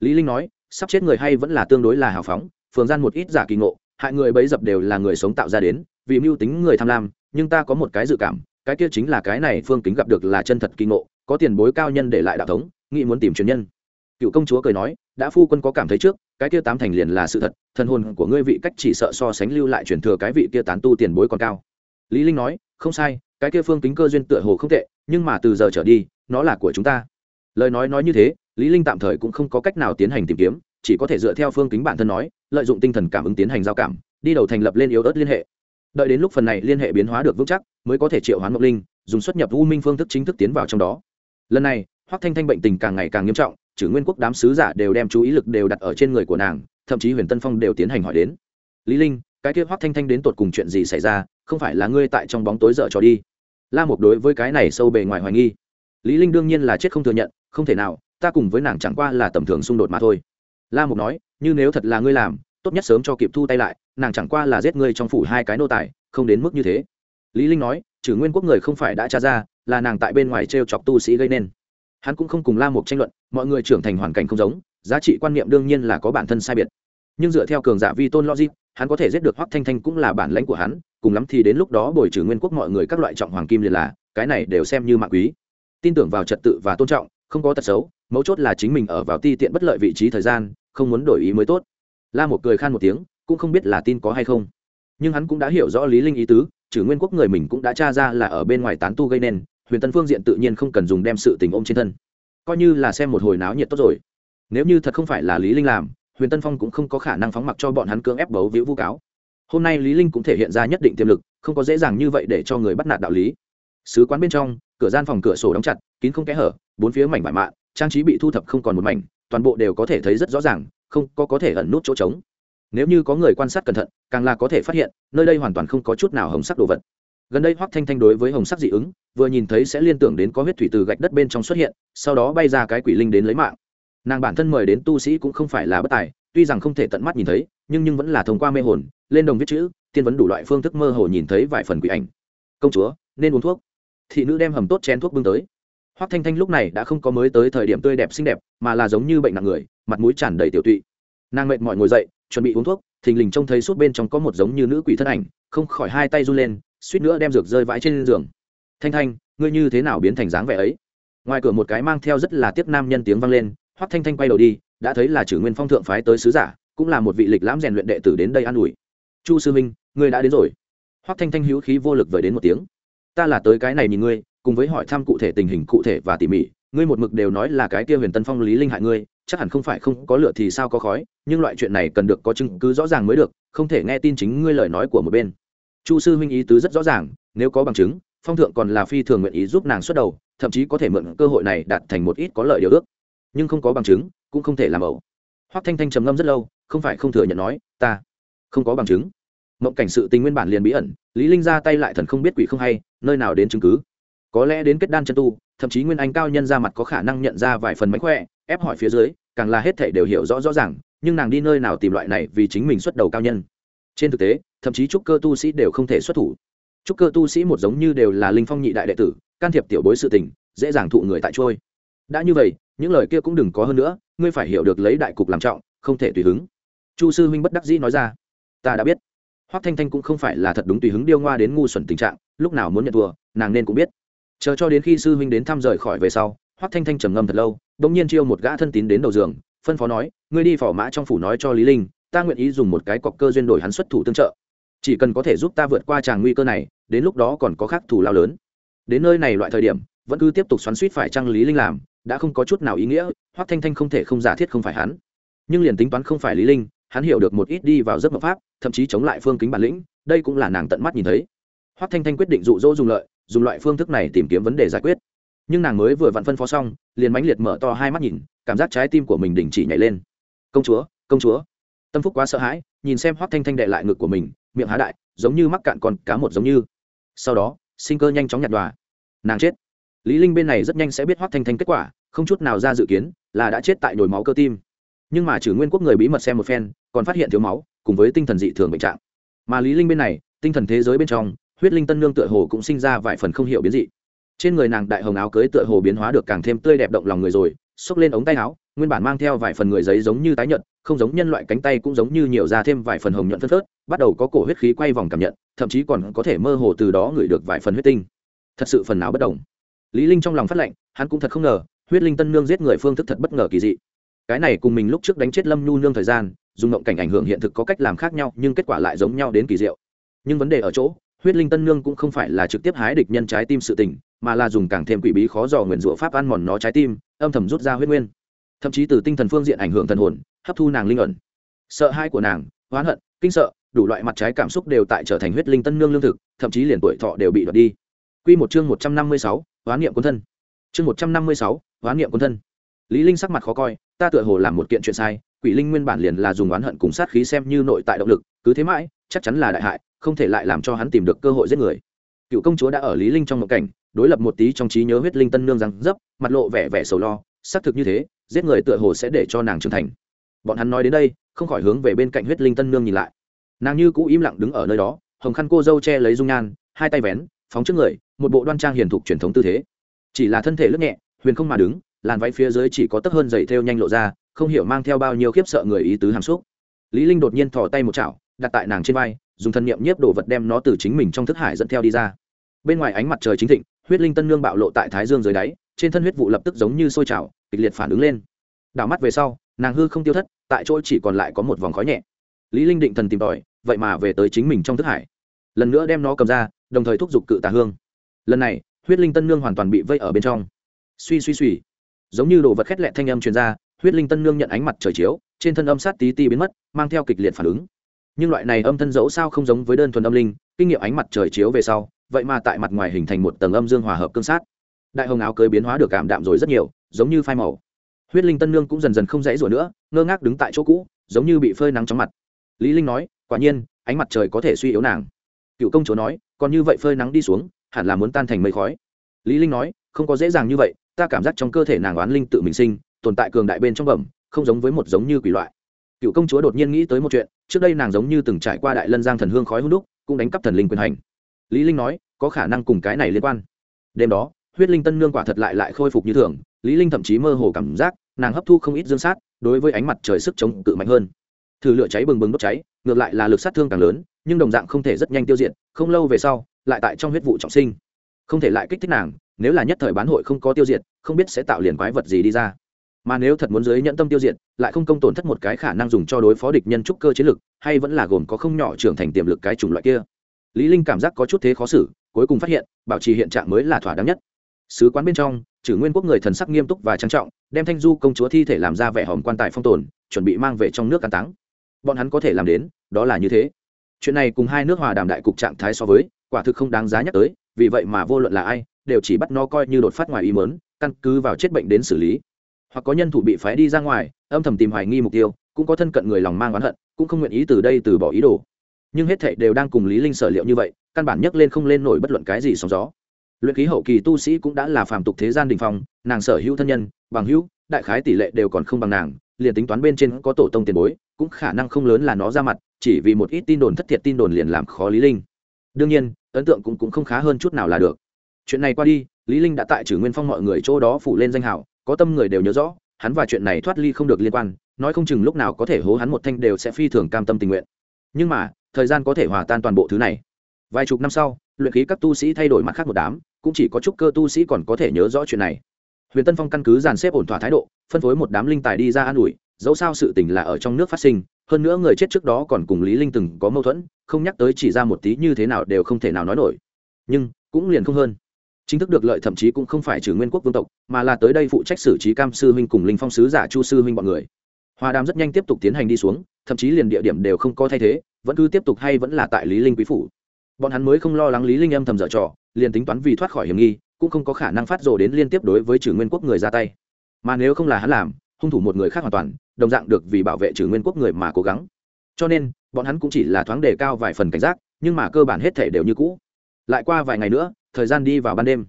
Lý linh nói, sắp chết người hay vẫn là tương đối là hào phóng, phường gian một ít giả kỳ ngộ, hại người bấy dập đều là người sống tạo ra đến, vì mưu tính người tham lam, nhưng ta có một cái dự cảm, cái kia chính là cái này phương kính gặp được là chân thật kỳ ngộ, có tiền bối cao nhân để lại đạo thống, nghĩ muốn tìm truyền nhân. Cựu công chúa cười nói đã phu quân có cảm thấy trước, cái kia tám thành liền là sự thật, thần hồn của ngươi vị cách chỉ sợ so sánh lưu lại truyền thừa cái vị kia tán tu tiền bối còn cao. Lý linh nói, không sai, cái kia phương kính cơ duyên tựa hồ không tệ, nhưng mà từ giờ trở đi, nó là của chúng ta. Lời nói nói như thế, lý linh tạm thời cũng không có cách nào tiến hành tìm kiếm, chỉ có thể dựa theo phương kính bản thân nói, lợi dụng tinh thần cảm ứng tiến hành giao cảm, đi đầu thành lập lên yếu ớt liên hệ. Đợi đến lúc phần này liên hệ biến hóa được vững chắc, mới có thể triệu hoán ngọc linh, dùng xuất nhập u minh phương thức chính thức tiến vào trong đó. Lần này, hoắc thanh thanh bệnh tình càng ngày càng nghiêm trọng chử nguyên quốc đám sứ giả đều đem chú ý lực đều đặt ở trên người của nàng, thậm chí huyền tân phong đều tiến hành hỏi đến. Lý linh, cái kia hoắc thanh thanh đến tột cùng chuyện gì xảy ra? Không phải là ngươi tại trong bóng tối dở trò đi? La mục đối với cái này sâu bề ngoài hoài nghi. Lý linh đương nhiên là chết không thừa nhận, không thể nào, ta cùng với nàng chẳng qua là tầm thường xung đột mà thôi. La mục nói, như nếu thật là ngươi làm, tốt nhất sớm cho kịp thu tay lại, nàng chẳng qua là giết ngươi trong phủ hai cái nô tài, không đến mức như thế. Lý linh nói, trừ nguyên quốc người không phải đã tra ra, là nàng tại bên ngoài treo chọc tu sĩ gây nên. Hắn cũng không cùng la mục tranh luận mọi người trưởng thành hoàn cảnh không giống, giá trị quan niệm đương nhiên là có bản thân sai biệt. Nhưng dựa theo cường giả vi tôn logic, hắn có thể giết được hoắc thanh thanh cũng là bản lãnh của hắn, cùng lắm thì đến lúc đó bồi trừ nguyên quốc mọi người các loại trọng hoàng kim liền là, cái này đều xem như mạng quý. Tin tưởng vào trật tự và tôn trọng, không có tật xấu, mấu chốt là chính mình ở vào ti tiện bất lợi vị trí thời gian, không muốn đổi ý mới tốt. La một cười khan một tiếng, cũng không biết là tin có hay không. Nhưng hắn cũng đã hiểu rõ lý linh ý tứ, trừ nguyên quốc người mình cũng đã tra ra là ở bên ngoài tán tu gây nên, huyền tân phương diện tự nhiên không cần dùng đem sự tình ôm trên thân coi như là xem một hồi náo nhiệt tốt rồi. Nếu như thật không phải là lý linh làm, huyền tân phong cũng không có khả năng phóng mặc cho bọn hắn cưỡng ép bấu víu vu cáo. Hôm nay lý linh cũng thể hiện ra nhất định tiềm lực, không có dễ dàng như vậy để cho người bắt nạt đạo lý. Sứ quán bên trong, cửa gian phòng cửa sổ đóng chặt, kín không kẽ hở, bốn phía mảnh vải mạ, trang trí bị thu thập không còn một mảnh, toàn bộ đều có thể thấy rất rõ ràng, không có có thể ẩn nút chỗ trống. Nếu như có người quan sát cẩn thận, càng là có thể phát hiện, nơi đây hoàn toàn không có chút nào hồng sắc đồ vật gần đây hoắc thanh thanh đối với hồng sắc dị ứng, vừa nhìn thấy sẽ liên tưởng đến có huyết thủy từ gạch đất bên trong xuất hiện, sau đó bay ra cái quỷ linh đến lấy mạng. Nàng bản thân mời đến tu sĩ cũng không phải là bất tài, tuy rằng không thể tận mắt nhìn thấy, nhưng nhưng vẫn là thông qua mê hồn, lên đồng viết chữ, tiên vấn đủ loại phương thức mơ hồ nhìn thấy vài phần quỷ ảnh. Công chúa, nên uống thuốc. Thị nữ đem hầm tốt chén thuốc bưng tới. Hoắc thanh thanh lúc này đã không có mới tới thời điểm tươi đẹp xinh đẹp, mà là giống như bệnh nặng người, mặt mũi tràn đầy tiểu tụy. Nàng mệt mỏi ngồi dậy, chuẩn bị uống thuốc thình lình trông thấy suốt bên trong có một giống như nữ quỷ thân ảnh, không khỏi hai tay run lên, suýt nữa đem dược rơi vãi trên giường. Thanh thanh, ngươi như thế nào biến thành dáng vẻ ấy? Ngoài cửa một cái mang theo rất là tiếc nam nhân tiếng vang lên, hoắc thanh thanh quay đầu đi, đã thấy là chử nguyên phong thượng phái tới sứ giả, cũng là một vị lịch lãm rèn luyện đệ tử đến đây an ủi. Chu sư minh ngươi đã đến rồi. Hoắc thanh thanh hữu khí vô lực vời đến một tiếng. Ta là tới cái này nhìn ngươi, cùng với hỏi thăm cụ thể tình hình cụ thể và tỉ mỉ, ngươi một mực đều nói là cái kia huyền tân phong lý linh hại ngươi chắc hẳn không phải không có lửa thì sao có khói, nhưng loại chuyện này cần được có chứng cứ rõ ràng mới được, không thể nghe tin chính ngươi lời nói của một bên. Chu sư huynh ý tứ rất rõ ràng, nếu có bằng chứng, phong thượng còn là phi thường nguyện ý giúp nàng xuất đầu, thậm chí có thể mượn cơ hội này đạt thành một ít có lợi điều ước. Nhưng không có bằng chứng, cũng không thể làm ẩu. Hoắc thanh thanh trầm ngâm rất lâu, không phải không thừa nhận nói, ta không có bằng chứng. Mộng cảnh sự tình nguyên bản liền bí ẩn, lý linh ra tay lại thần không biết quỷ không hay, nơi nào đến chứng cứ? Có lẽ đến kết đan chân tu, thậm chí nguyên anh cao nhân ra mặt có khả năng nhận ra vài phần mánh khỏe ép hỏi phía dưới, càng là hết thảy đều hiểu rõ rõ ràng, nhưng nàng đi nơi nào tìm loại này vì chính mình xuất đầu cao nhân. Trên thực tế, thậm chí trúc cơ tu sĩ đều không thể xuất thủ. Trúc cơ tu sĩ một giống như đều là linh phong nhị đại đệ tử, can thiệp tiểu bối sự tình, dễ dàng thụ người tại trôi. Đã như vậy, những lời kia cũng đừng có hơn nữa, ngươi phải hiểu được lấy đại cục làm trọng, không thể tùy hứng. Chu sư huynh bất đắc dĩ nói ra. Ta đã biết. Hoắc thanh thanh cũng không phải là thật đúng tùy hứng điêu ngoa đến ngu xuẩn tình trạng, lúc nào muốn nhận thua, nàng nên cũng biết. Chờ cho đến khi sư huynh đến thăm rời khỏi về sau hoắc thanh thanh trầm ngâm thật lâu đ nhiên chiêu một gã thân tín đến đầu giường, phân phó nói, ngươi đi phò mã trong phủ nói cho lý linh, ta nguyện ý dùng một cái cọc cơ duyên đổi hắn xuất thủ tương trợ. Chỉ cần có thể giúp ta vượt qua tràng nguy cơ này, đến lúc đó còn có khác thủ lao lớn. Đến nơi này loại thời điểm, vẫn cứ tiếp tục xoắn suýt phải trang lý linh làm, đã không có chút nào ý nghĩa, hoắc thanh thanh không thể không giả thiết không phải hắn. Nhưng liền tính toán không phải lý linh, hắn hiểu được một ít đi vào giấc mộng pháp, thậm chí chống lại phương kính bản lĩnh, đây cũng là nàng tận mắt nhìn thấy. Hoắc thanh thanh quyết định dụ dỗ dùng lợi, dùng loại phương thức này tìm kiếm vấn đề giải quyết nhưng nàng mới vừa vặn phân phó xong, liền mãnh liệt mở to hai mắt nhìn, cảm giác trái tim của mình đình chỉ nhảy lên. Công chúa công chúa. Tâm phúc quá sợ hãi, nhìn xem hoắc thanh thanh đệ lại ngực của mình, miệng há đại, giống như mắc cạn con cá một giống như. Sau đó, sinh cơ nhanh chóng nhạt đòa nàng chết. Lý linh bên này rất nhanh sẽ biết hoắc thanh thanh kết quả, không chút nào ra dự kiến là đã chết tại nhồi máu cơ tim. Nhưng mà trừ nguyên quốc người bí mật xem một phen, còn phát hiện thiếu máu, cùng với tinh thần dị thường bệnh trạng. Mà lý linh bên này, tinh thần thế giới bên trong, huyết linh tân nương tựa hồ cũng sinh ra vài phần không hiểu biến dị trên người nàng đại hồng áo cưới tựa hồ biến hóa được càng thêm tươi đẹp động lòng người rồi, xốc lên ống tay áo, nguyên bản mang theo vài phần người giấy giống như tái nhợt, không giống nhân loại cánh tay cũng giống như nhiều ra thêm vài phần hồng nhuận phân phớt, bắt đầu có cổ huyết khí quay vòng cảm nhận, thậm chí còn có thể mơ hồ từ đó ngửi được vài phần huyết tinh. Thật sự phần nào bất đồng. Lý linh trong lòng phát lệnh, hắn cũng thật không ngờ, huyết linh tân nương giết người phương thức thật bất ngờ kỳ dị. Cái này cùng mình lúc trước đánh chết lâm nhu nương thời gian, dùng ngộng cảnh ảnh hưởng hiện thực có cách làm khác nhau, nhưng kết quả lại giống nhau đến kỳ diệu. Nhưng vấn đề ở chỗ huyết linh tân nương cũng không phải là trực tiếp hái địch nhân trái tim sự tình mà là dùng càng thêm quỷ bí khó dò nguyền rủa pháp ăn mòn nó trái tim âm thầm rút ra huyết nguyên thậm chí từ tinh thần phương diện ảnh hưởng thần hồn hấp thu nàng linh ẩn sợ hai của nàng oán hận kinh sợ đủ loại mặt trái cảm xúc đều tại trở thành huyết linh tân nương lương thực thậm chí liền tuổi thọ đều bị đoạt đi Quy một chương một trăm năm mươi sáu, hoán niệm quân thân. Chương một trăm năm mươi sáu, hoán niệm quân thân. Lý Linh sắc mặt khó coi, ta tựa hồ làm một kiện chuyện sai, quỷ linh nguyên bản liền là dùng oán hận cùng sát khí xem như nội tại động lực cứ thế mãi chắc chắn là đại hại không thể lại làm cho hắn tìm được cơ hội giết người. Cựu công chúa đã ở lý linh trong một cảnh, đối lập một tí trong trí nhớ huyết linh tân nương rằng dấp, mặt lộ vẻ vẻ sầu lo, xác thực như thế, giết người tựa hồ sẽ để cho nàng trưởng thành. Bọn hắn nói đến đây, không khỏi hướng về bên cạnh huyết linh tân nương nhìn lại. Nàng như cũ im lặng đứng ở nơi đó, hồng khăn cô dâu che lấy dung nhan, hai tay vén, phóng trước người, một bộ đoan trang hiền thục truyền thống tư thế. Chỉ là thân thể lướt nhẹ, huyền không mà đứng, làn váy phía dưới chỉ có tấc hơn dày theo nhanh lộ ra, không hiểu mang theo bao nhiêu khiếp sợ người ý tứ hàm xúc. Lý linh đột nhiên thò tay một chảo đặt tại nàng trên vai, dùng thân nhiệm nhiếp đồ vật đem nó từ chính mình trong thức hải dẫn theo đi ra. Bên ngoài ánh mặt trời chính thịnh, huyết linh tân nương bạo lộ tại thái dương dưới đáy, trên thân huyết vụ lập tức giống như sôi trào, kịch liệt phản ứng lên. Đảo mắt về sau, nàng hư không tiêu thất, tại chỗ chỉ còn lại có một vòng khói nhẹ. Lý linh định thần tìm tòi, vậy mà về tới chính mình trong thức hải. Lần nữa đem nó cầm ra, đồng thời thúc giục cự tà hương. Lần này, huyết linh tân nương hoàn toàn bị vây ở bên trong. Suy suy suy. Giống như đồ vật khét lẹt thanh âm truyền ra, huyết linh tân nương nhận ánh mặt trời chiếu, trên thân âm sát tí ti biến mất, mang theo kịch liệt phản ứng nhưng loại này âm thân dẫu sao không giống với đơn thuần âm linh, kinh nghiệm ánh mặt trời chiếu về sau, vậy mà tại mặt ngoài hình thành một tầng âm dương hòa hợp cương sát. Đại hồng áo cưới biến hóa được cảm đạm rồi rất nhiều, giống như phai màu. Huyết linh tân nương cũng dần dần không dãy rủa nữa, ngơ ngác đứng tại chỗ cũ, giống như bị phơi nắng trong mặt. Lý linh nói, quả nhiên, ánh mặt trời có thể suy yếu nàng. Cựu công chúa nói, còn như vậy phơi nắng đi xuống, hẳn là muốn tan thành mây khói. Lý linh nói, không có dễ dàng như vậy, ta cảm giác trong cơ thể nàng oán linh tự mình sinh, tồn tại cường đại bên trong bẩm, không giống với một giống như quỷ loại. Cựu công chúa đột nhiên nghĩ tới một chuyện trước đây nàng giống như từng trải qua đại lân giang thần hương khói hung đúc, cũng đánh cắp thần linh quyền hành. Lý linh nói, có khả năng cùng cái này liên quan. Đêm đó, huyết linh tân nương quả thật lại lại khôi phục như thường, lý linh thậm chí mơ hồ cảm giác, nàng hấp thu không ít dương sát, đối với ánh mặt trời sức chống cự mạnh hơn. Thử lửa cháy bừng bừng đốt cháy, ngược lại là lực sát thương càng lớn, nhưng đồng dạng không thể rất nhanh tiêu diệt, không lâu về sau, lại tại trong huyết vụ trọng sinh. Không thể lại kích thích nàng, nếu là nhất thời bán hội không có tiêu diệt, không biết sẽ tạo liền quái vật gì đi ra mà nếu thật muốn dưới nhẫn tâm tiêu diệt, lại không công tổn thất một cái khả năng dùng cho đối phó địch nhân trúc cơ chiến lực, hay vẫn là gồm có không nhỏ trưởng thành tiềm lực cái chủng loại kia. Lý linh cảm giác có chút thế khó xử, cuối cùng phát hiện, bảo trì hiện trạng mới là thỏa đáng nhất. Sứ quán bên trong trừ nguyên quốc người thần sắc nghiêm túc và trang trọng, đem thanh du công chúa thi thể làm ra vẻ hòm quan tài phong tồn, chuẩn bị mang về trong nước an táng. Bọn hắn có thể làm đến, đó là như thế. Chuyện này cùng hai nước hòa đàm đại cục trạng thái so với, quả thực không đáng giá nhắc tới, vì vậy mà vô luận là ai, đều chỉ bắt nó coi như đột phát ngoài ý mớn căn cứ vào chết bệnh đến xử lý hoặc có nhân thủ bị phái đi ra ngoài, âm thầm tìm hoài nghi mục tiêu, cũng có thân cận người lòng mang oán hận, cũng không nguyện ý từ đây từ bỏ ý đồ. Nhưng hết thảy đều đang cùng lý linh sở liệu như vậy, căn bản nhấc lên không lên nổi bất luận cái gì sóng gió. Luyện khí hậu kỳ tu sĩ cũng đã là phàm tục thế gian đình phong, nàng sở hữu thân nhân, bằng hữu, đại khái tỷ lệ đều còn không bằng nàng, liền tính toán bên trên có tổ tông tiền bối, cũng khả năng không lớn là nó ra mặt, chỉ vì một ít tin đồn thất thiệt tin đồn liền làm khó lý linh. Đương nhiên, ấn tượng cũng cũng không khá hơn chút nào là được. Chuyện này qua đi, lý linh đã tại trừ nguyên phong mọi người chỗ đó phủ lên danh hào có tâm người đều nhớ rõ, hắn và chuyện này thoát ly không được liên quan, nói không chừng lúc nào có thể hố hắn một thanh đều sẽ phi thường cam tâm tình nguyện. Nhưng mà, thời gian có thể hòa tan toàn bộ thứ này. Vài chục năm sau, luyện khí các tu sĩ thay đổi mặt khác một đám, cũng chỉ có chút cơ tu sĩ còn có thể nhớ rõ chuyện này. Huyền tân phong căn cứ dàn xếp ổn thỏa thái độ, phân phối một đám linh tài đi ra an ủi, dẫu sao sự tình là ở trong nước phát sinh, hơn nữa người chết trước đó còn cùng lý linh từng có mâu thuẫn, không nhắc tới chỉ ra một tí như thế nào đều không thể nào nói nổi. Nhưng, cũng liền không hơn chính thức được lợi thậm chí cũng không phải trừ nguyên quốc vương tộc, mà là tới đây phụ trách xử trí cam sư huynh cùng linh phong sứ giả chu sư huynh bọn người. Hòa đàm rất nhanh tiếp tục tiến hành đi xuống, thậm chí liền địa điểm đều không có thay thế, vẫn cứ tiếp tục hay vẫn là tại lý linh quý phủ. Bọn hắn mới không lo lắng lý linh âm thầm dở trò, liền tính toán vì thoát khỏi hiểm nghi, cũng không có khả năng phát rồ đến liên tiếp đối với trừ nguyên quốc người ra tay. Mà nếu không là hắn làm, hung thủ một người khác hoàn toàn, đồng dạng được vì bảo vệ trừ nguyên quốc người mà cố gắng. Cho nên, bọn hắn cũng chỉ là thoáng đề cao vài phần cảnh giác, nhưng mà cơ bản hết thể đều như cũ. Lại qua vài ngày nữa thời gian đi vào ban đêm.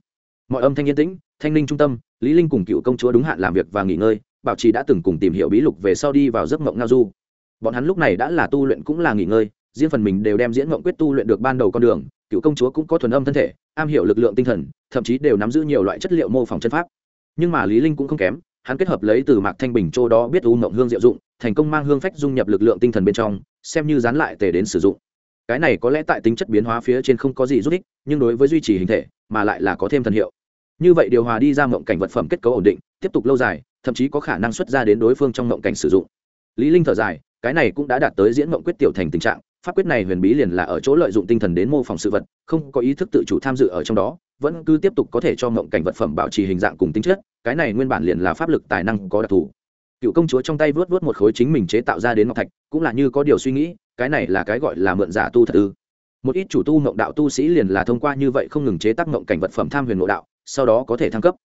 Mọi âm thanh yên tĩnh, thanh linh trung tâm, lý linh cùng cựu công chúa đúng hạn làm việc và nghỉ ngơi, bảo trì đã từng cùng tìm hiểu bí lục về sau đi vào giấc mộng ngao du. Bọn hắn lúc này đã là tu luyện cũng là nghỉ ngơi, riêng phần mình đều đem diễn mộng quyết tu luyện được ban đầu con đường, cựu công chúa cũng có thuần âm thân thể, am hiểu lực lượng tinh thần, thậm chí đều nắm giữ nhiều loại chất liệu mô phỏng chân pháp. Nhưng mà lý linh cũng không kém, hắn kết hợp lấy từ mạc thanh bình châu đó biết u mộng hương diệu dụng, thành công mang hương phách dung nhập lực lượng tinh thần bên trong, xem như dán lại tề đến sử dụng cái này có lẽ tại tính chất biến hóa phía trên không có gì rút ích, nhưng đối với duy trì hình thể mà lại là có thêm thần hiệu. Như vậy điều hòa đi ra mộng cảnh vật phẩm kết cấu ổn định, tiếp tục lâu dài, thậm chí có khả năng xuất ra đến đối phương trong mộng cảnh sử dụng. Lý linh thở dài, cái này cũng đã đạt tới diễn mộng quyết tiểu thành tình trạng, pháp quyết này huyền bí liền là ở chỗ lợi dụng tinh thần đến mô phỏng sự vật, không có ý thức tự chủ tham dự ở trong đó, vẫn cứ tiếp tục có thể cho mộng cảnh vật phẩm bảo trì hình dạng cùng tính chất, cái này nguyên bản liền là pháp lực tài năng có đặc thù cựu công chúa trong tay vớt vớt một khối chính mình chế tạo ra đến ngọc thạch, cũng là như có điều suy nghĩ, cái này là cái gọi là mượn giả tu thật ư. Một ít chủ tu mộng đạo tu sĩ liền là thông qua như vậy không ngừng chế tác mộng cảnh vật phẩm tham huyền ngộ đạo, sau đó có thể thăng cấp.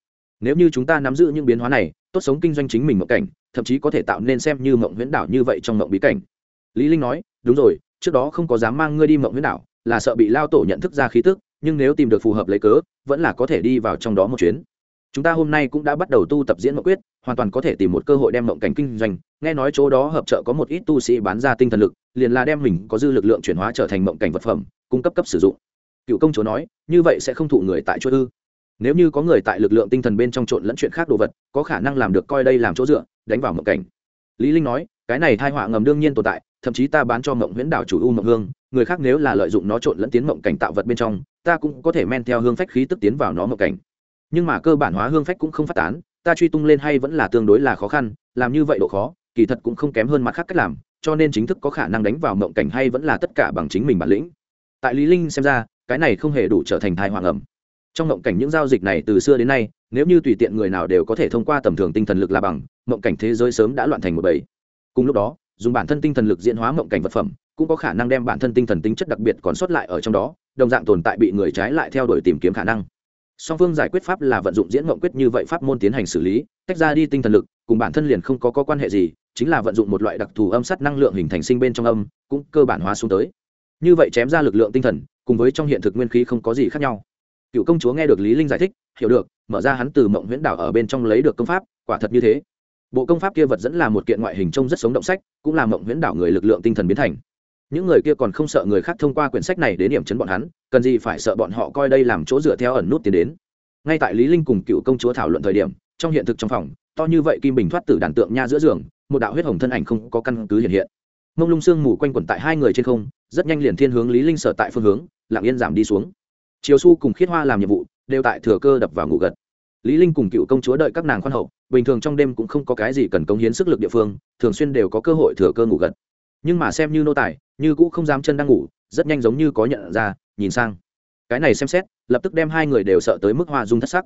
Nếu như chúng ta nắm giữ những biến hóa này, tốt sống kinh doanh chính mình mộng cảnh, thậm chí có thể tạo nên xem như mộng huyễn đảo như vậy trong mộng bí cảnh. Lý linh nói, đúng rồi, trước đó không có dám mang ngươi đi mộng huyễn đảo, là sợ bị lao tổ nhận thức ra khí tức, nhưng nếu tìm được phù hợp lấy cớ, vẫn là có thể đi vào trong đó một chuyến chúng ta hôm nay cũng đã bắt đầu tu tập diễn mộng quyết, hoàn toàn có thể tìm một cơ hội đem mộng cảnh kinh doanh. Nghe nói chỗ đó hợp trợ có một ít tu sĩ bán ra tinh thần lực, liền là đem mình có dư lực lượng chuyển hóa trở thành mộng cảnh vật phẩm, cung cấp cấp sử dụng. Cựu công chúa nói, như vậy sẽ không thụ người tại chỗ ư? Nếu như có người tại lực lượng tinh thần bên trong trộn lẫn chuyện khác đồ vật, có khả năng làm được coi đây làm chỗ dựa, đánh vào mộng cảnh. Lý linh nói, cái này thai họa ngầm đương nhiên tồn tại, thậm chí ta bán cho mộng huyễn đảo chủ u mộng hương, người khác nếu là lợi dụng nó trộn lẫn tiến mộng cảnh tạo vật bên trong, ta cũng có thể men theo hương phách khí tức tiến vào nó mộng cảnh nhưng mà cơ bản hóa hương phách cũng không phát tán, ta truy tung lên hay vẫn là tương đối là khó khăn, làm như vậy độ khó, kỳ thật cũng không kém hơn mặt khác cách làm, cho nên chính thức có khả năng đánh vào mộng cảnh hay vẫn là tất cả bằng chính mình bản lĩnh. Tại lý linh xem ra, cái này không hề đủ trở thành thai hoàng ẩm. Trong mộng cảnh những giao dịch này từ xưa đến nay, nếu như tùy tiện người nào đều có thể thông qua tầm thường tinh thần lực là bằng, mộng cảnh thế giới sớm đã loạn thành một bầy. Cùng lúc đó, dùng bản thân tinh thần lực diễn hóa mộng cảnh vật phẩm, cũng có khả năng đem bản thân tinh thần tính chất đặc biệt còn sót lại ở trong đó, đồng dạng tồn tại bị người trái lại theo đuổi tìm kiếm khả năng song phương giải quyết pháp là vận dụng diễn mộng quyết như vậy pháp môn tiến hành xử lý tách ra đi tinh thần lực cùng bản thân liền không có, có quan hệ gì chính là vận dụng một loại đặc thù âm sắt năng lượng hình thành sinh bên trong âm cũng cơ bản hóa xuống tới. Như vậy chém ra lực lượng tinh thần cùng với trong hiện thực nguyên khí không có gì khác nhau. Cựu công chúa nghe được lý linh giải thích hiểu được mở ra hắn từ mộng huyễn đảo ở bên trong lấy được công pháp quả thật như thế. Bộ công pháp kia vật dẫn là một kiện ngoại hình trông rất sống động sách cũng là mộng huyễn đảo người lực lượng tinh thần biến thành những người kia còn không sợ người khác thông qua quyển sách này đến điểm chấn bọn hắn, cần gì phải sợ bọn họ coi đây làm chỗ dựa theo ẩn nút tiến đến. Ngay tại lý linh cùng cựu công chúa thảo luận thời điểm, trong hiện thực trong phòng, to như vậy kim bình thoát tử đàn tượng nha giữa giường, một đạo huyết hồng thân ảnh không có căn cứ hiện hiện. Mông lung sương mù quanh quẩn tại hai người trên không, rất nhanh liền thiên hướng lý linh sở tại phương hướng, lặng yên giảm đi xuống. Chiều su cùng khiết hoa làm nhiệm vụ, đều tại thừa cơ đập vào ngủ gật. Lý linh cùng cựu công chúa đợi các nàng khoan hậu, bình thường trong đêm cũng không có cái gì cần cống hiến sức lực địa phương, thường xuyên đều có cơ hội thừa cơ ngủ gật nhưng mà xem như nô tài, như cũ không dám chân đang ngủ, rất nhanh giống như có nhận ra, nhìn sang. Cái này xem xét, lập tức đem hai người đều sợ tới mức hoa dung thất sắc.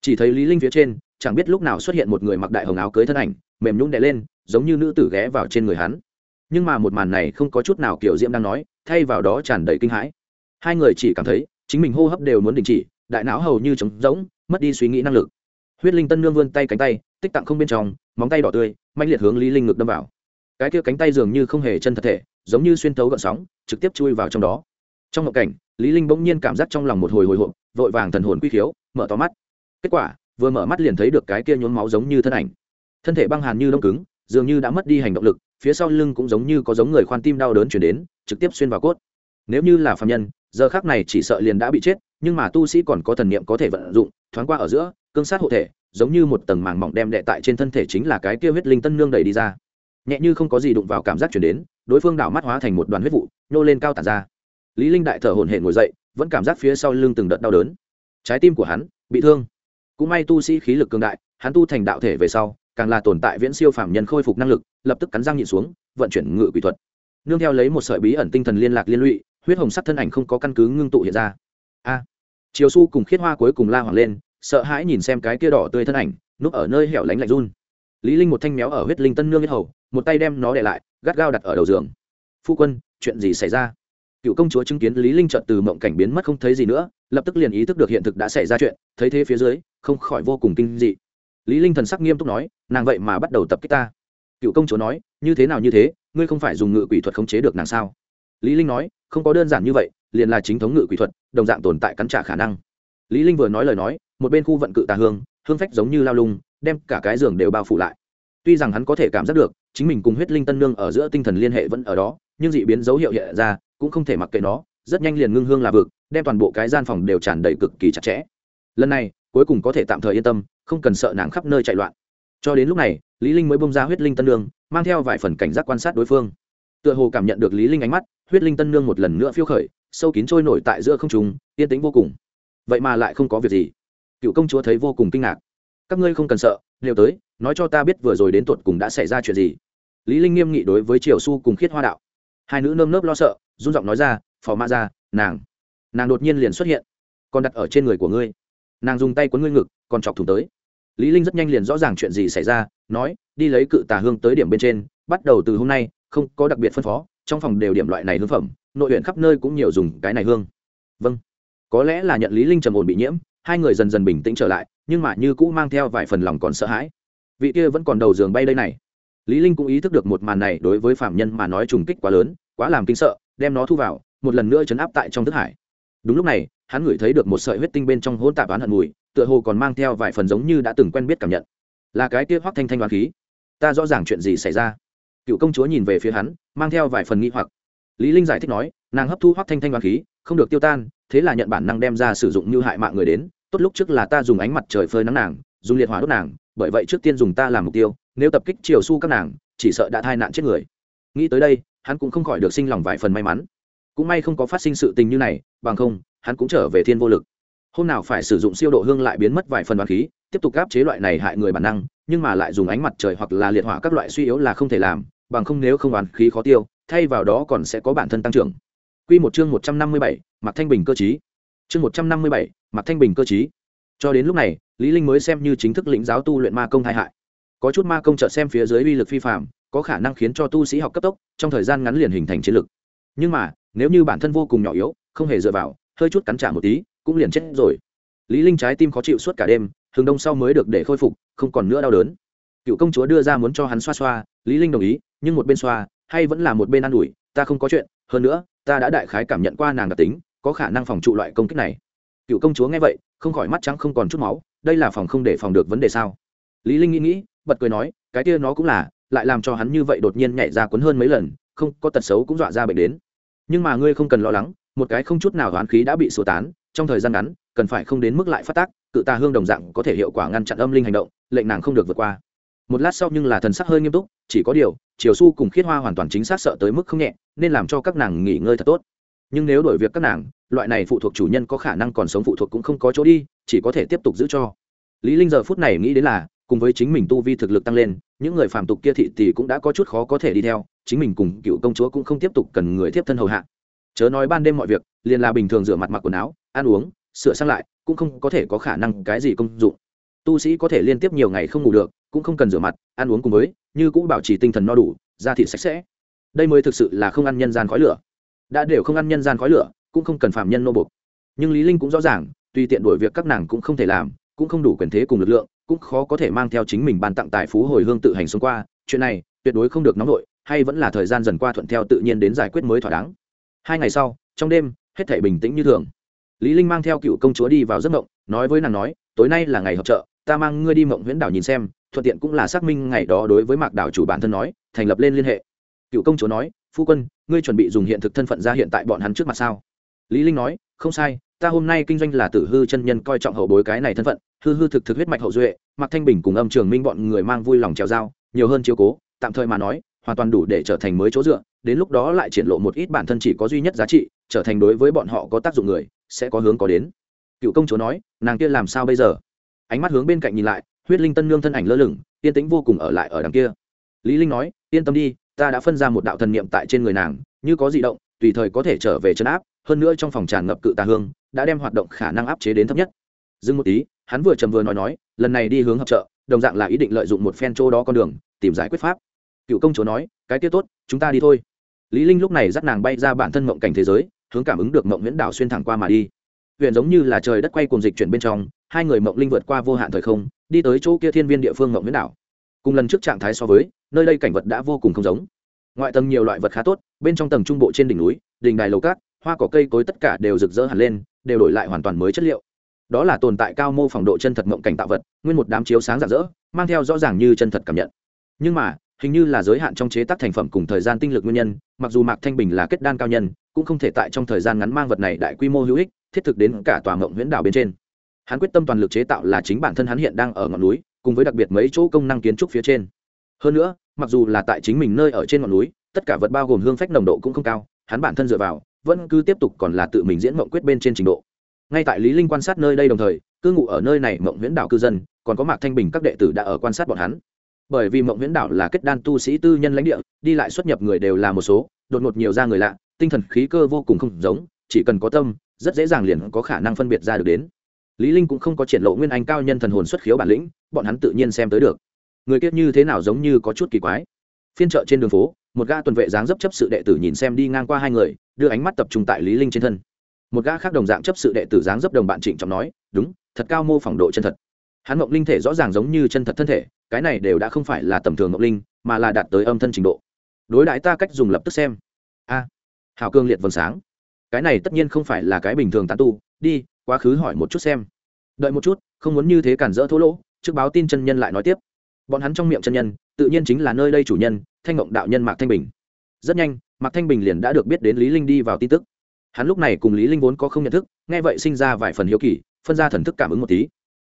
Chỉ thấy lý linh phía trên, chẳng biết lúc nào xuất hiện một người mặc đại hồng áo cưới thân ảnh, mềm nhũn đè lên, giống như nữ tử ghé vào trên người hắn. Nhưng mà một màn này không có chút nào kiểu diễm đang nói, thay vào đó tràn đầy kinh hãi. Hai người chỉ cảm thấy, chính mình hô hấp đều muốn đình chỉ, đại não hầu như trống rỗng, mất đi suy nghĩ năng lực. Huyết linh tân nương vươn tay cánh tay, tích tặng không bên trong, móng tay đỏ tươi mạnh liệt hướng lý linh ngực đâm vào cái kia cánh tay dường như không hề chân thật thể, giống như xuyên thấu gợn sóng, trực tiếp chui vào trong đó. Trong ngộ cảnh, lý linh bỗng nhiên cảm giác trong lòng một hồi hồi hộp, vội vàng thần hồn quy khiếu, mở to mắt. Kết quả, vừa mở mắt liền thấy được cái kia nhuốm máu giống như thân ảnh. Thân thể băng hàn như đông cứng, dường như đã mất đi hành động lực, phía sau lưng cũng giống như có giống người khoan tim đau đớn chuyển đến, trực tiếp xuyên vào cốt. Nếu như là phạm nhân, giờ khác này chỉ sợ liền đã bị chết, nhưng mà tu sĩ còn có thần niệm có thể vận dụng, thoáng qua ở giữa, cương sát hộ thể, giống như một tầng màng mỏng đem đệ tại trên thân thể chính là cái kia huyết linh tân nương đẩy đi ra nhẹ như không có gì đụng vào cảm giác chuyển đến đối phương đảo mắt hóa thành một đoàn huyết vụ nhô lên cao tản ra. Lý linh đại thở hổn hển ngồi dậy vẫn cảm giác phía sau lưng từng đợt đau đớn. Trái tim của hắn bị thương. Cũng may tu sĩ khí lực cường đại hắn tu thành đạo thể về sau càng là tồn tại viễn siêu phàm nhân khôi phục năng lực lập tức cắn răng nhịn xuống vận chuyển ngự quỷ thuật. Nương theo lấy một sợi bí ẩn tinh thần liên lạc liên lụy huyết hồng sắc thân ảnh không có căn cứ ngưng tụ hiện ra. A! À, chiều su cùng khiết hoa cuối cùng la hoàng lên sợ hãi nhìn xem cái kia đỏ tươi thân ảnh núp ở nơi hẻo lánh lạnh run lý linh một thanh méo ở huyết linh tân nương huyết hầu, một tay đem nó để lại, gắt gao đặt ở đầu giường. Phu quân, chuyện gì xảy ra? Cựu công chúa chứng kiến lý linh chợt từ mộng cảnh biến mất không thấy gì nữa, lập tức liền ý thức được hiện thực đã xảy ra chuyện, thấy thế phía dưới, không khỏi vô cùng kinh dị. Lý linh thần sắc nghiêm túc nói, nàng vậy mà bắt đầu tập kích ta. Cựu công chúa nói, như thế nào như thế, ngươi không phải dùng ngự quỷ thuật khống chế được nàng sao? Lý linh nói, không có đơn giản như vậy, liền là chính thống ngự quỷ thuật, đồng dạng tồn tại cắn trả khả năng. Lý linh vừa nói lời nói, một bên khu vận cự tà hương hương phách giống như lao lung đem cả cái giường đều bao phủ lại. Tuy rằng hắn có thể cảm giác được, chính mình cùng huyết linh tân nương ở giữa tinh thần liên hệ vẫn ở đó, nhưng dị biến dấu hiệu hiện ra, cũng không thể mặc kệ nó, rất nhanh liền ngưng hương là vực, đem toàn bộ cái gian phòng đều tràn đầy cực kỳ chặt chẽ. Lần này, cuối cùng có thể tạm thời yên tâm, không cần sợ nàng khắp nơi chạy loạn. Cho đến lúc này, lý linh mới bông ra huyết linh tân nương, mang theo vài phần cảnh giác quan sát đối phương. Tựa hồ cảm nhận được lý linh ánh mắt, huyết linh tân nương một lần nữa phiêu khởi, sâu kín trôi nổi tại giữa không trung, yên tĩnh vô cùng. Vậy mà lại không có việc gì. Cựu công chúa thấy vô cùng kinh ngạc các ngươi không cần sợ liều tới, nói cho ta biết vừa rồi đến tuột cùng đã xảy ra chuyện gì. Lý linh nghiêm nghị đối với triều su cùng khiết hoa đạo. Hai nữ nơm nớp lo sợ, run giọng nói ra, phò mã ra, nàng nàng đột nhiên liền xuất hiện, còn đặt ở trên người của ngươi. Nàng dùng tay quấn ngươi ngực, còn chọc thủng tới. Lý linh rất nhanh liền rõ ràng chuyện gì xảy ra, nói, đi lấy cự tà hương tới điểm bên trên, bắt đầu từ hôm nay, không có đặc biệt phân phó, trong phòng đều điểm loại này hương phẩm, nội huyện khắp nơi cũng nhiều dùng cái này hương. Vâng. Có lẽ là nhận lý linh trầm ổn bị nhiễm, hai người dần dần bình tĩnh trở lại nhưng mà như cũ mang theo vài phần lòng còn sợ hãi. Vị kia vẫn còn đầu giường bay đây này. Lý linh cũng ý thức được một màn này đối với phạm nhân mà nói trùng kích quá lớn, quá làm kinh sợ, đem nó thu vào, một lần nữa chấn áp tại trong thức hải. Đúng lúc này, hắn ngửi thấy được một sợi huyết tinh bên trong hỗn tạp oán hận mùi, tựa hồ còn mang theo vài phần giống như đã từng quen biết cảm nhận. Là cái kia hoắc thanh thanh đoán khí. Ta rõ ràng chuyện gì xảy ra? Cựu công chúa nhìn về phía hắn, mang theo vài phần nghi hoặc. Lý linh giải thích nói, nàng hấp thu hoắc thanh thanh đoán khí, không được tiêu tan, thế là nhận bản năng đem ra sử dụng như hại mạng người đến tốt lúc trước là ta dùng ánh mặt trời phơi nắng nàng dùng liệt hỏa đốt nàng bởi vậy trước tiên dùng ta làm mục tiêu nếu tập kích chiều su các nàng chỉ sợ đã thai nạn chết người. Nghĩ tới đây hắn cũng không khỏi được sinh lòng vài phần may mắn. Cũng may không có phát sinh sự tình như này bằng không hắn cũng trở về thiên vô lực. Hôm nào phải sử dụng siêu độ hương lại biến mất vài phần đoàn khí tiếp tục áp chế loại này hại người bản năng nhưng mà lại dùng ánh mặt trời hoặc là liệt hỏa các loại suy yếu là không thể làm bằng không nếu không đoàn khí khó tiêu thay vào đó còn sẽ có bản thân tăng trưởng. Quy một chương 157, Mạc Thanh Bình cơ trí. Chương 157, Mạc Thanh Bình cơ trí. Cho đến lúc này, Lý Linh mới xem như chính thức lĩnh giáo tu luyện ma công hai hại. Có chút ma công chợt xem phía dưới uy lực phi phàm, có khả năng khiến cho tu sĩ học cấp tốc, trong thời gian ngắn liền hình thành chiến lực. Nhưng mà, nếu như bản thân vô cùng nhỏ yếu, không hề dựa vào, hơi chút cắn trả một tí, cũng liền chết rồi. Lý Linh trái tim khó chịu suốt cả đêm, hừng đông sau mới được để khôi phục, không còn nữa đau đớn. Cựu công chúa đưa ra muốn cho hắn xoa xoa, Lý Linh đồng ý, nhưng một bên xoa, hay vẫn là một bên ăn ủi, ta không có chuyện, hơn nữa, ta đã đại khái cảm nhận qua nàng đặc tính có khả năng phòng trụ loại công kích này. Cựu công chúa nghe vậy, không khỏi mắt trắng không còn chút máu, đây là phòng không để phòng được vấn đề sao? Lý linh nghĩ nghĩ, bật cười nói, cái kia nó cũng là, lại làm cho hắn như vậy đột nhiên nhảy ra cuốn hơn mấy lần, không, có tật xấu cũng dọa ra bệnh đến. Nhưng mà ngươi không cần lo lắng, một cái không chút nào hoán khí đã bị sổ tán, trong thời gian ngắn, cần phải không đến mức lại phát tác, cự ta hương đồng dạng có thể hiệu quả ngăn chặn âm linh hành động, lệnh nàng không được vượt qua. Một lát sau nhưng là thần sắc hơi nghiêm túc, chỉ có điều, chiều su cùng khiết hoa hoàn toàn chính xác sợ tới mức không nhẹ, nên làm cho các nàng nghỉ ngơi thật tốt nhưng nếu đổi việc các nàng, loại này phụ thuộc chủ nhân có khả năng còn sống phụ thuộc cũng không có chỗ đi, chỉ có thể tiếp tục giữ cho. Lý linh giờ phút này nghĩ đến là, cùng với chính mình tu vi thực lực tăng lên, những người phàm tục kia thị thì cũng đã có chút khó có thể đi theo, chính mình cùng cựu công chúa cũng không tiếp tục cần người tiếp thân hầu hạ. Chớ nói ban đêm mọi việc, liền là bình thường rửa mặt mặc quần áo, ăn uống, sửa sang lại, cũng không có thể có khả năng cái gì công dụng. Tu sĩ có thể liên tiếp nhiều ngày không ngủ được, cũng không cần rửa mặt, ăn uống cùng với, như cũng bảo trì tinh thần no đủ, da thịt sạch sẽ. Đây mới thực sự là không ăn nhân gian khói lửa đã đều không ăn nhân gian khói lửa, cũng không cần phạm nhân nô bục nhưng lý linh cũng rõ ràng, tùy tiện đổi việc các nàng cũng không thể làm, cũng không đủ quyền thế cùng lực lượng, cũng khó có thể mang theo chính mình ban tặng tài phú hồi hương tự hành xuống qua. Chuyện này, tuyệt đối không được nóng nổi hay vẫn là thời gian dần qua thuận theo tự nhiên đến giải quyết mới thỏa đáng. Hai ngày sau, trong đêm, hết thảy bình tĩnh như thường. Lý linh mang theo cựu công chúa đi vào giấc mộng, nói với nàng nói, tối nay là ngày hợp trợ, ta mang ngươi đi mộng huyễn đảo nhìn xem, thuận tiện cũng là xác minh ngày đó đối với mạc đảo chủ bản thân nói, thành lập lên liên hệ. Cựu công chúa nói phu quân, ngươi chuẩn bị dùng hiện thực thân phận ra hiện tại bọn hắn trước mặt sao? Lý linh nói, không sai, ta hôm nay kinh doanh là tử hư chân nhân coi trọng hậu bối cái này thân phận, hư hư thực thực huyết mạch hậu duệ Mặc thanh bình cùng âm trường minh bọn người mang vui lòng trèo dao, nhiều hơn chiếu cố, tạm thời mà nói, hoàn toàn đủ để trở thành mới chỗ dựa, đến lúc đó lại triển lộ một ít bản thân chỉ có duy nhất giá trị, trở thành đối với bọn họ có tác dụng người, sẽ có hướng có đến. Cựu công chúa nói, nàng kia làm sao bây giờ? Ánh mắt hướng bên cạnh nhìn lại, huyết linh tân nương thân ảnh lơ lửng, yên tĩnh vô cùng ở lại ở đằng kia. Lý linh nói, yên tâm đi ta đã phân ra một đạo thần niệm tại trên người nàng, như có di động, tùy thời có thể trở về chân áp, hơn nữa trong phòng tràn ngập cự tà hương, đã đem hoạt động khả năng áp chế đến thấp nhất. Dừng một tí, hắn vừa trầm vừa nói nói, lần này đi hướng hợp trợ, đồng dạng là ý định lợi dụng một phen chỗ đó con đường, tìm giải quyết pháp. Cựu công chúa nói, cái tiết tốt, chúng ta đi thôi. Lý linh lúc này dắt nàng bay ra bản thân mộng cảnh thế giới, hướng cảm ứng được mộng nguyễn đảo xuyên thẳng qua mà đi. Huyện giống như là trời đất quay cuồng dịch chuyển bên trong, hai người mộng linh vượt qua vô hạn thời không, đi tới chỗ kia thiên viên địa phương mộng nguyễn đảo cùng lần trước trạng thái so với, nơi đây cảnh vật đã vô cùng không giống. Ngoại tầng nhiều loại vật khá tốt, bên trong tầng trung bộ trên đỉnh núi, đỉnh đài lầu cát, hoa cỏ cây cối tất cả đều rực rỡ hẳn lên, đều đổi lại hoàn toàn mới chất liệu. Đó là tồn tại cao mô phỏng độ chân thật mộng cảnh tạo vật, nguyên một đám chiếu sáng rạng rỡ, mang theo rõ ràng như chân thật cảm nhận. Nhưng mà, hình như là giới hạn trong chế tác thành phẩm cùng thời gian tinh lực nguyên nhân, mặc dù mạc thanh bình là kết đan cao nhân, cũng không thể tại trong thời gian ngắn mang vật này đại quy mô hữu ích, thiết thực đến cả tòa mộng huyễn đảo bên trên. Hắn quyết tâm toàn lực chế tạo là chính bản thân hắn hiện đang ở ngọn núi cùng với đặc biệt mấy chỗ công năng kiến trúc phía trên. Hơn nữa, mặc dù là tại chính mình nơi ở trên ngọn núi, tất cả vật bao gồm hương phách nồng độ cũng không cao, hắn bản thân dựa vào, vẫn cứ tiếp tục còn là tự mình diễn mộng quyết bên trên trình độ. Ngay tại lý linh quan sát nơi đây đồng thời, cư ngụ ở nơi này mộng huyễn đảo cư dân, còn có mạc thanh bình các đệ tử đã ở quan sát bọn hắn. Bởi vì mộng huyễn đảo là kết đan tu sĩ tư nhân lãnh địa, đi lại xuất nhập người đều là một số, đột ngột nhiều ra người lạ, tinh thần khí cơ vô cùng không giống, chỉ cần có tâm, rất dễ dàng liền có khả năng phân biệt ra được đến lý linh cũng không có triển lộ nguyên anh cao nhân thần hồn xuất khiếu bản lĩnh, bọn hắn tự nhiên xem tới được. Người kiết như thế nào giống như có chút kỳ quái. Phiên chợ trên đường phố, một gã tuần vệ dáng dấp chấp sự đệ tử nhìn xem đi ngang qua hai người, đưa ánh mắt tập trung tại lý linh trên thân. Một gã khác đồng dạng chấp sự đệ tử dáng dấp đồng bạn trịnh trọng nói, đúng, thật cao mô phỏng độ chân thật. Hắn mộng linh thể rõ ràng giống như chân thật thân thể, cái này đều đã không phải là tầm thường mộng linh, mà là đạt tới âm thân trình độ. Đối đãi ta cách dùng lập tức xem. A, hào cương liệt vầng sáng. Cái này tất nhiên không phải là cái bình thường tán tu, đi quá khứ hỏi một chút xem. Đợi một chút, không muốn như thế cản rỡ thô lỗ, trước báo tin chân nhân lại nói tiếp. Bọn hắn trong miệng chân nhân, tự nhiên chính là nơi đây chủ nhân, thanh ngộng đạo nhân mạc thanh bình. Rất nhanh, mạc thanh bình liền đã được biết đến lý linh đi vào tin tức. Hắn lúc này cùng lý linh vốn có không nhận thức, nghe vậy sinh ra vài phần hiếu kỳ, phân ra thần thức cảm ứng một tí.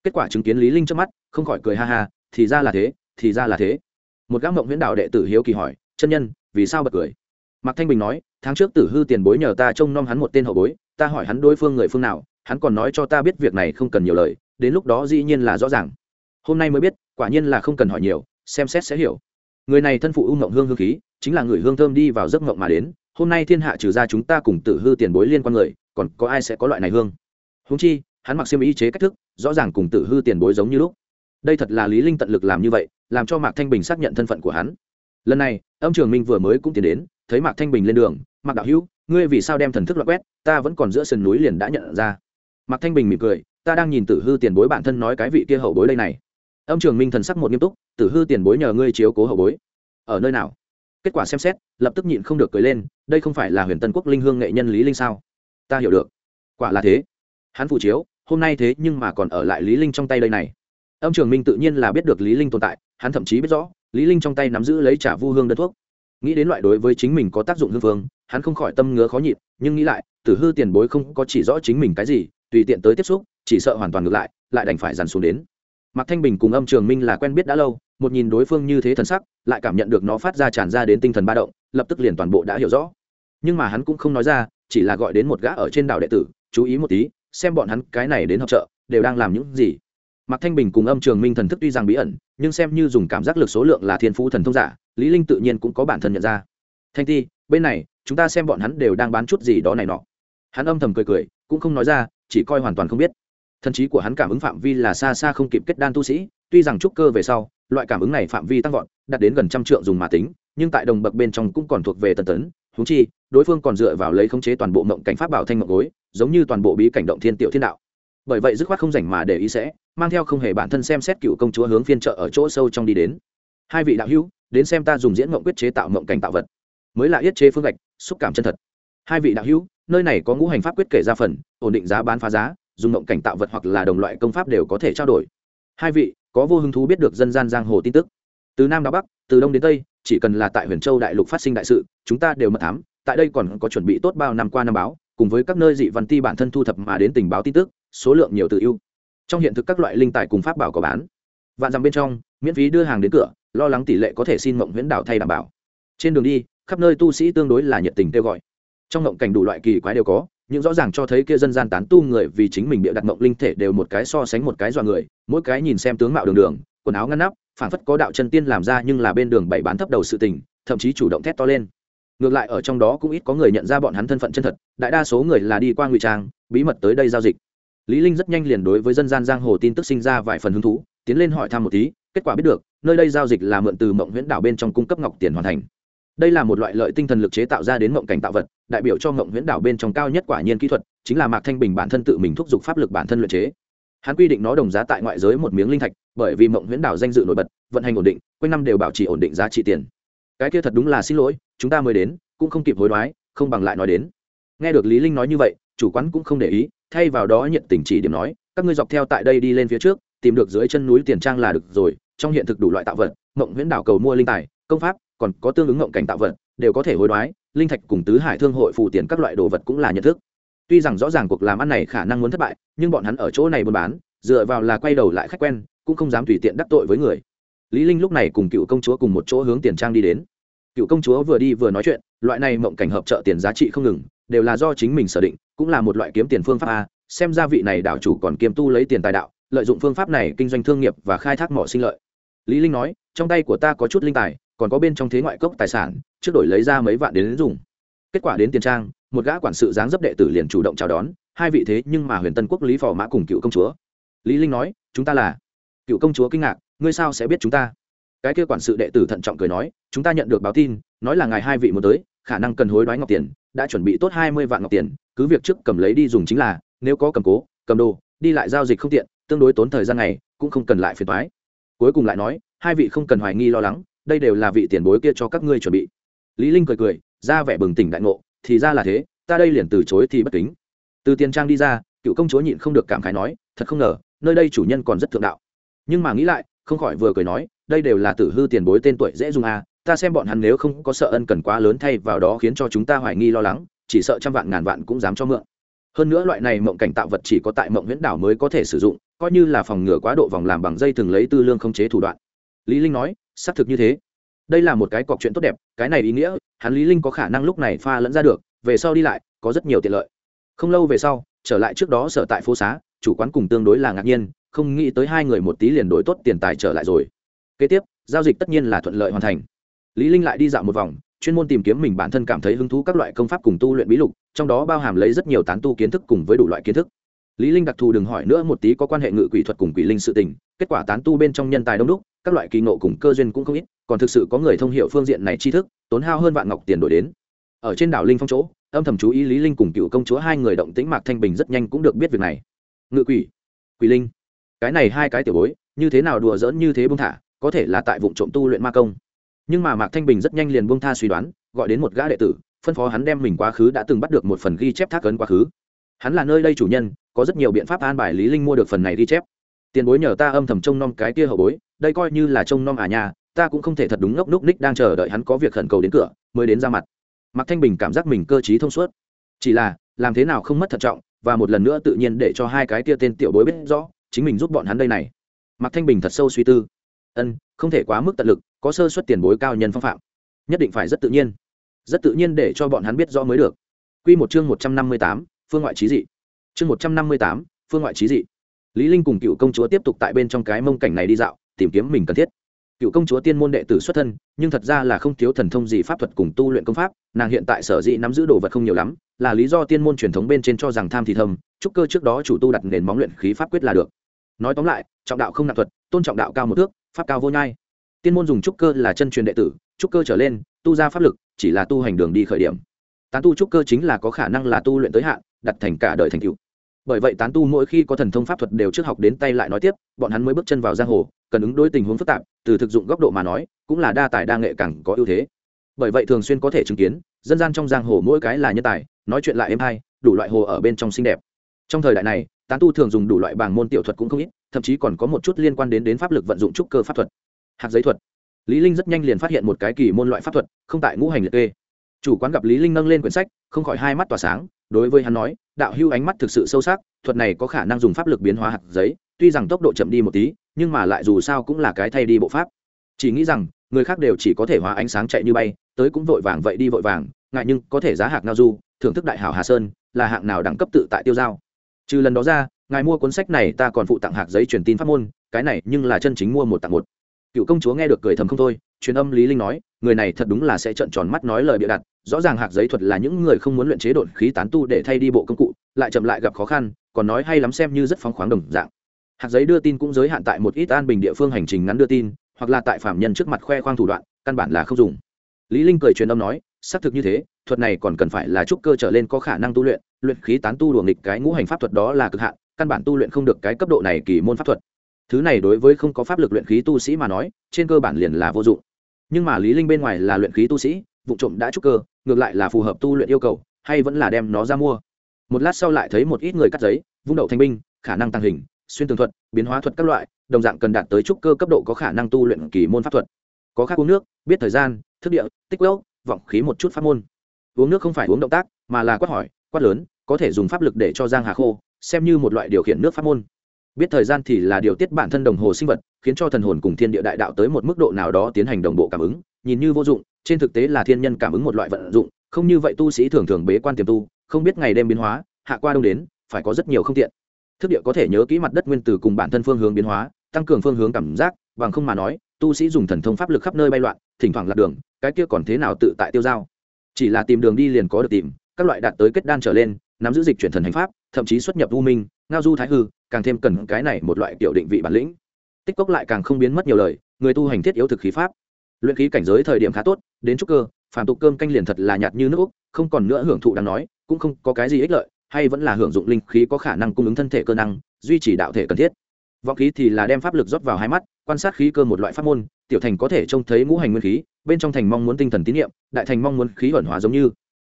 Kết quả chứng kiến lý linh trước mắt, không khỏi cười ha ha, thì ra là thế, thì ra là thế. Một gã mộng huyễn đạo đệ tử hiếu kỳ hỏi, chân nhân, vì sao bật cười? Mạc thanh bình nói, tháng trước tử hư tiền bối nhờ ta trông nom hắn một tên hậu bối, ta hỏi hắn đối phương người phương nào hắn còn nói cho ta biết việc này không cần nhiều lời, đến lúc đó dĩ nhiên là rõ ràng. Hôm nay mới biết, quả nhiên là không cần hỏi nhiều, xem xét sẽ hiểu. Người này thân phụ u ngộng hương hương khí, chính là người hương thơm đi vào giấc ngộng mà đến, hôm nay thiên hạ trừ ra chúng ta cùng tử hư tiền bối liên quan người, còn có ai sẽ có loại này hương? Húng chi, hắn mặc xiêm ý chế cách thức, rõ ràng cùng tử hư tiền bối giống như lúc. Đây thật là lý linh tận lực làm như vậy, làm cho mạc thanh bình xác nhận thân phận của hắn. Lần này, âm trường minh vừa mới cũng tiến đến, thấy mạc thanh bình lên đường, mạc đạo hữu, ngươi vì sao đem thần thức loại quét, ta vẫn còn giữa sườn núi liền đã nhận ra mạc thanh bình mỉm cười, ta đang nhìn tử hư tiền bối bản thân nói cái vị kia hậu bối đây này. Âm trường minh thần sắc một nghiêm túc, tử hư tiền bối nhờ ngươi chiếu cố hậu bối. Ở nơi nào? Kết quả xem xét, lập tức nhịn không được cười lên, đây không phải là huyền tân quốc linh hương nghệ nhân lý linh sao? Ta hiểu được. Quả là thế. Hắn phụ chiếu, hôm nay thế nhưng mà còn ở lại lý linh trong tay đây này. Âm trường minh tự nhiên là biết được lý linh tồn tại, hắn thậm chí biết rõ, lý linh trong tay nắm giữ lấy trả vu hương đơn thuốc. Nghĩ đến loại đối với chính mình có tác dụng hương phương, hắn không khỏi tâm ngứa khó nhịn, nhưng nghĩ lại, tử hư tiền bối không có chỉ rõ chính mình cái gì tùy tiện tới tiếp xúc, chỉ sợ hoàn toàn ngược lại lại đành phải dàn xuống đến. Mạc thanh bình cùng âm trường minh là quen biết đã lâu, một nhìn đối phương như thế thần sắc, lại cảm nhận được nó phát ra tràn ra đến tinh thần ba động, lập tức liền toàn bộ đã hiểu rõ. Nhưng mà hắn cũng không nói ra, chỉ là gọi đến một gã ở trên đảo đệ tử, chú ý một tí, xem bọn hắn cái này đến học trợ đều đang làm những gì. Mạc thanh bình cùng âm trường minh thần thức tuy rằng bí ẩn, nhưng xem như dùng cảm giác lực số lượng là thiên phú thần thông giả, lý linh tự nhiên cũng có bản thân nhận ra. Thanh ti, bên này, chúng ta xem bọn hắn đều đang bán chút gì đó này nọ. Hắn âm thầm cười cười, cũng không nói ra chỉ coi hoàn toàn không biết. Thần trí của hắn cảm ứng phạm vi là xa xa không kịp kết đan tu sĩ, tuy rằng trúc cơ về sau, loại cảm ứng này phạm vi tăng vọt, đạt đến gần trăm trượng dùng mà tính, nhưng tại đồng bậc bên trong cũng còn thuộc về tần tấn húng chi, đối phương còn dựa vào lấy khống chế toàn bộ mộng cảnh pháp bảo thanh mộng gối, giống như toàn bộ bí cảnh động thiên tiểu thiên đạo. Bởi vậy dứt khoát không rảnh mà để ý sẽ, mang theo không hề bản thân xem xét cựu công chúa hướng phiên trợ ở chỗ sâu trong đi đến. Hai vị đạo hữu, đến xem ta dùng diễn mộng quyết chế tạo mộng cảnh tạo vật. Mới là yết chế phương gạch, xúc cảm chân thật hai vị đạo hữu, nơi này có ngũ hành pháp quyết kể ra phần, ổn định giá bán phá giá, dùng mộng cảnh tạo vật hoặc là đồng loại công pháp đều có thể trao đổi. Hai vị, có vô hứng thú biết được dân gian giang hồ tin tức. Từ nam đến bắc, từ đông đến tây, chỉ cần là tại huyền châu đại lục phát sinh đại sự, chúng ta đều mật thám, tại đây còn có chuẩn bị tốt bao năm qua năm báo, cùng với các nơi dị văn ti bản thân thu thập mà đến tình báo tin tức, số lượng nhiều tự ưu. Trong hiện thực các loại linh tài cùng pháp bảo có bán. Vạn dặm bên trong, miễn phí đưa hàng đến cửa, lo lắng tỷ lệ có thể xin mộng huyễn đảo thay đảm bảo. Trên đường đi, khắp nơi tu sĩ tương đối là nhiệt tình kêu gọi trong ngộng cảnh đủ loại kỳ quái đều có, nhưng rõ ràng cho thấy kia dân gian tán tu người vì chính mình bịa đặt mộng linh thể đều một cái so sánh một cái dọa người, mỗi cái nhìn xem tướng mạo đường đường, quần áo ngăn nắp phản phất có đạo chân tiên làm ra nhưng là bên đường bảy bán thấp đầu sự tình, thậm chí chủ động thét to lên. Ngược lại ở trong đó cũng ít có người nhận ra bọn hắn thân phận chân thật, đại đa số người là đi qua ngụy trang, bí mật tới đây giao dịch. Lý linh rất nhanh liền đối với dân gian giang hồ tin tức sinh ra vài phần hứng thú, tiến lên hỏi thăm một tí, kết quả biết được, nơi đây giao dịch là mượn từ mộng huyễn đảo bên trong cung cấp ngọc tiền hoàn thành đây là một loại lợi tinh thần lực chế tạo ra đến mộng cảnh tạo vật, đại biểu cho mộng huyễn đảo bên trong cao nhất quả nhiên kỹ thuật, chính là mạc thanh bình bản thân tự mình thúc giục pháp lực bản thân luyện chế. Hắn quy định nó đồng giá tại ngoại giới một miếng linh thạch, bởi vì mộng huyễn đảo danh dự nổi bật, vận hành ổn định, quanh năm đều bảo trì ổn định giá trị tiền. Cái kia thật đúng là xin lỗi, chúng ta mới đến, cũng không kịp hối đoái, không bằng lại nói đến. Nghe được lý linh nói như vậy, chủ quán cũng không để ý, thay vào đó nhận tình chỉ điểm nói, các ngươi dọc theo tại đây đi lên phía trước, tìm được dưới chân núi tiền trang là được rồi, trong hiện thực đủ loại tạo vật, mộng huyễn đảo cầu mua linh tài, công pháp còn có tương ứng ngộng cảnh tạo vật, đều có thể hối đoái, linh thạch cùng tứ hải thương hội phụ tiền các loại đồ vật cũng là nhận thức. Tuy rằng rõ ràng cuộc làm ăn này khả năng muốn thất bại, nhưng bọn hắn ở chỗ này buôn bán, dựa vào là quay đầu lại khách quen, cũng không dám tùy tiện đắc tội với người. Lý linh lúc này cùng cựu công chúa cùng một chỗ hướng tiền trang đi đến. Cựu công chúa vừa đi vừa nói chuyện, loại này mộng cảnh hợp trợ tiền giá trị không ngừng, đều là do chính mình sở định, cũng là một loại kiếm tiền phương pháp a, xem ra vị này đảo chủ còn kiêm tu lấy tiền tài đạo, lợi dụng phương pháp này kinh doanh thương nghiệp và khai thác mỏ sinh lợi. Lý linh nói, trong tay của ta có chút linh tài còn có bên trong thế ngoại cốc tài sản, trước đổi lấy ra mấy vạn đến dùng. Kết quả đến tiền trang, một gã quản sự dáng dấp đệ tử liền chủ động chào đón, hai vị thế nhưng mà huyền tân quốc lý phò mã cùng cựu công chúa. Lý linh nói, chúng ta là cựu công chúa kinh ngạc, ngươi sao sẽ biết chúng ta? Cái kia quản sự đệ tử thận trọng cười nói, chúng ta nhận được báo tin, nói là ngài hai vị muốn tới, khả năng cần hối đoái ngọc tiền, đã chuẩn bị tốt hai mươi vạn ngọc tiền, cứ việc trước cầm lấy đi dùng chính là, nếu có cầm cố, cầm đồ, đi lại giao dịch không tiện, tương đối tốn thời gian này cũng không cần lại phiền toái. Cuối cùng lại nói, hai vị không cần hoài nghi lo lắng đây đều là vị tiền bối kia cho các ngươi chuẩn bị. Lý linh cười cười, ra vẻ bừng tỉnh đại ngộ, thì ra là thế, ta đây liền từ chối thì bất kính. Từ tiền trang đi ra, cựu công chúa nhịn không được cảm khái nói, thật không ngờ, nơi đây chủ nhân còn rất thượng đạo. Nhưng mà nghĩ lại, không khỏi vừa cười nói, đây đều là tử hư tiền bối tên tuổi dễ dùng à ta xem bọn hắn nếu không có sợ ân cần quá lớn thay vào đó khiến cho chúng ta hoài nghi lo lắng, chỉ sợ trăm vạn ngàn vạn cũng dám cho mượn. Hơn nữa loại này mộng cảnh tạo vật chỉ có tại mộng huyễn đảo mới có thể sử dụng, coi như là phòng ngừa quá độ vòng làm bằng dây thường lấy tư lương không chế thủ đoạn. Lý linh nói xác thực như thế. Đây là một cái cọc chuyện tốt đẹp, cái này ý nghĩa, hắn lý linh có khả năng lúc này pha lẫn ra được, về sau đi lại, có rất nhiều tiện lợi. Không lâu về sau, trở lại trước đó sở tại phố xá, chủ quán cùng tương đối là ngạc nhiên, không nghĩ tới hai người một tí liền đổi tốt tiền tài trở lại rồi. Kế tiếp, giao dịch tất nhiên là thuận lợi hoàn thành. Lý linh lại đi dạo một vòng, chuyên môn tìm kiếm mình bản thân cảm thấy hứng thú các loại công pháp cùng tu luyện bí lục, trong đó bao hàm lấy rất nhiều tán tu kiến thức cùng với đủ loại kiến thức. Lý linh đặc thù đừng hỏi nữa một tí có quan hệ ngự quỷ thuật cùng quỷ linh sự tình, kết quả tán tu bên trong nhân tài đông đúc các loại kỳ ngộ cùng cơ duyên cũng không ít, còn thực sự có người thông hiểu phương diện này tri thức, tốn hao hơn vạn ngọc tiền đổi đến. Ở trên đảo linh phong chỗ, âm thầm chú ý lý linh cùng cựu công chúa hai người động tĩnh mạc thanh bình rất nhanh cũng được biết việc này. Ngự quỷ quỷ linh, cái này hai cái tiểu bối, như thế nào đùa giỡn như thế buông thả, có thể là tại vụ trộm tu luyện ma công. Nhưng mà mạc thanh bình rất nhanh liền buông tha suy đoán, gọi đến một gã đệ tử, phân phó hắn đem mình quá khứ đã từng bắt được một phần ghi chép thác ấn quá khứ. Hắn là nơi đây chủ nhân, có rất nhiều biện pháp an bài lý linh mua được phần này ghi chép. Tiền bối nhờ ta âm thầm trông nom cái kia hậu bối đây coi như là trông nom à nhà ta cũng không thể thật đúng ngốc núc ních đang chờ đợi hắn có việc khẩn cầu đến cửa, mới đến ra mặt. Mạc thanh bình cảm giác mình cơ trí thông suốt. Chỉ là, làm thế nào không mất thận trọng, và một lần nữa tự nhiên để cho hai cái kia tên tiểu bối biết rõ, chính mình giúp bọn hắn đây này. Mạc thanh bình thật sâu suy tư. Ân, không thể quá mức tận lực, có sơ suất tiền bối cao nhân phong phạm. Nhất định phải rất tự nhiên. Rất tự nhiên để cho bọn hắn biết rõ mới được. Quy một chương một trăm năm mươi tám, phương ngoại trí dị. Chương một trăm năm mươi tám, phương ngoại trí dị. Lý linh cùng cựu công chúa tiếp tục tại bên trong cái mông cảnh này đi dạo tìm kiếm mình cần thiết. Cựu công chúa tiên môn đệ tử xuất thân, nhưng thật ra là không thiếu thần thông gì pháp thuật cùng tu luyện công pháp, nàng hiện tại sở dĩ nắm giữ đồ vật không nhiều lắm, là lý do tiên môn truyền thống bên trên cho rằng tham thì thầm trúc cơ trước đó chủ tu đặt nền móng luyện khí pháp quyết là được. Nói tóm lại, trọng đạo không nặng thuật, tôn trọng đạo cao một thước, pháp cao vô nhai. Tiên môn dùng trúc cơ là chân truyền đệ tử trúc cơ trở lên, tu ra pháp lực, chỉ là tu hành đường đi khởi điểm. Tán tu trúc cơ chính là có khả năng là tu luyện tới hạn, đặt thành cả đời thành cựu bởi vậy tán tu mỗi khi có thần thông pháp thuật đều trước học đến tay lại nói tiếp, bọn hắn mới bước chân vào giang hồ cần ứng đối tình huống phức tạp, từ thực dụng góc độ mà nói, cũng là đa tài đa nghệ càng có ưu thế. Bởi vậy thường xuyên có thể chứng kiến, dân gian trong giang hồ mỗi cái là nhân tài, nói chuyện lại êm hay, đủ loại hồ ở bên trong xinh đẹp. Trong thời đại này, tán tu thường dùng đủ loại bảng môn tiểu thuật cũng không ít, thậm chí còn có một chút liên quan đến đến pháp lực vận dụng trúc cơ pháp thuật, hạt giấy thuật. Lý linh rất nhanh liền phát hiện một cái kỳ môn loại pháp thuật, không tại ngũ hành liệt kê. Chủ quán gặp lý linh nâng lên quyển sách, không khỏi hai mắt tỏa sáng, đối với hắn nói, đạo hưu ánh mắt thực sự sâu sắc, thuật này có khả năng dùng pháp lực biến hóa hạt giấy, tuy rằng tốc độ chậm đi một tí nhưng mà lại dù sao cũng là cái thay đi bộ pháp. Chỉ nghĩ rằng, người khác đều chỉ có thể hóa ánh sáng chạy như bay, tới cũng vội vàng vậy đi vội vàng, ngại nhưng có thể giá hạc ngao du, thưởng thức đại hảo hà sơn, là hạng nào đẳng cấp tự tại tiêu giao. Trừ lần đó ra, ngài mua cuốn sách này ta còn phụ tặng hạc giấy truyền tin pháp môn, cái này nhưng là chân chính mua một tặng một. Cựu công chúa nghe được cười thầm không thôi, truyền âm lý linh nói, người này thật đúng là sẽ trợn tròn mắt nói lời bịa đặt, rõ ràng hạc giấy thuật là những người không muốn luyện chế đột khí tán tu để thay đi bộ công cụ, lại chậm lại gặp khó khăn, còn nói hay lắm xem như rất phóng khoáng đồng dạng hạt giấy đưa tin cũng giới hạn tại một ít an bình địa phương hành trình ngắn đưa tin, hoặc là tại phạm nhân trước mặt khoe khoang thủ đoạn, căn bản là không dùng. Lý linh cười truyền âm nói, xác thực như thế, thuật này còn cần phải là trúc cơ trở lên có khả năng tu luyện luyện khí tán tu đùa nghịch cái ngũ hành pháp thuật đó là cực hạn, căn bản tu luyện không được cái cấp độ này kỳ môn pháp thuật. Thứ này đối với không có pháp lực luyện khí tu sĩ mà nói, trên cơ bản liền là vô dụng. Nhưng mà lý linh bên ngoài là luyện khí tu sĩ, vụ trộm đã trúc cơ, ngược lại là phù hợp tu luyện yêu cầu, hay vẫn là đem nó ra mua. Một lát sau lại thấy một ít người cắt giấy, vung đậu thanh binh, khả năng tăng hình xuyên tường thuật, biến hóa thuật các loại, đồng dạng cần đạt tới trúc cơ cấp độ có khả năng tu luyện kỳ môn pháp thuật. Có khác uống nước, biết thời gian, thức địa, tích quễu vọng khí một chút pháp môn. Uống nước không phải uống động tác, mà là quát hỏi, quát lớn, có thể dùng pháp lực để cho giang hà khô, xem như một loại điều khiển nước pháp môn. Biết thời gian thì là điều tiết bản thân đồng hồ sinh vật, khiến cho thần hồn cùng thiên địa đại đạo tới một mức độ nào đó tiến hành đồng bộ cảm ứng, nhìn như vô dụng, trên thực tế là thiên nhân cảm ứng một loại vận dụng, không như vậy tu sĩ thường thường bế quan tiềm tu, không biết ngày đêm biến hóa, hạ qua đông đến, phải có rất nhiều không tiện thức địa có thể nhớ kỹ mặt đất nguyên tử cùng bản thân phương hướng biến hóa, tăng cường phương hướng cảm giác, bằng không mà nói, tu sĩ dùng thần thông pháp lực khắp nơi bay loạn, thỉnh thoảng lạc đường, cái kia còn thế nào tự tại tiêu dao. Chỉ là tìm đường đi liền có được tìm, các loại đạt tới kết đan trở lên, nắm giữ dịch chuyển thần hành pháp, thậm chí xuất nhập u minh, ngao du thái hư, càng thêm cần cái này một loại kiểu định vị bản lĩnh. Tích cốc lại càng không biến mất nhiều lời, người tu hành thiết yếu thực khí pháp. Luyện khí cảnh giới thời điểm khá tốt, đến trúc cơ phản tục cơm canh liền thật là nhạt như nước không còn nữa hưởng thụ đáng nói, cũng không có cái gì ích lợi hay vẫn là hưởng dụng linh khí có khả năng cung ứng thân thể cơ năng, duy trì đạo thể cần thiết. Vọng khí thì là đem pháp lực rót vào hai mắt, quan sát khí cơ một loại pháp môn, tiểu thành có thể trông thấy ngũ hành nguyên khí, bên trong thành mong muốn tinh thần tín nhiệm đại thành mong muốn khí ẩn hóa giống như.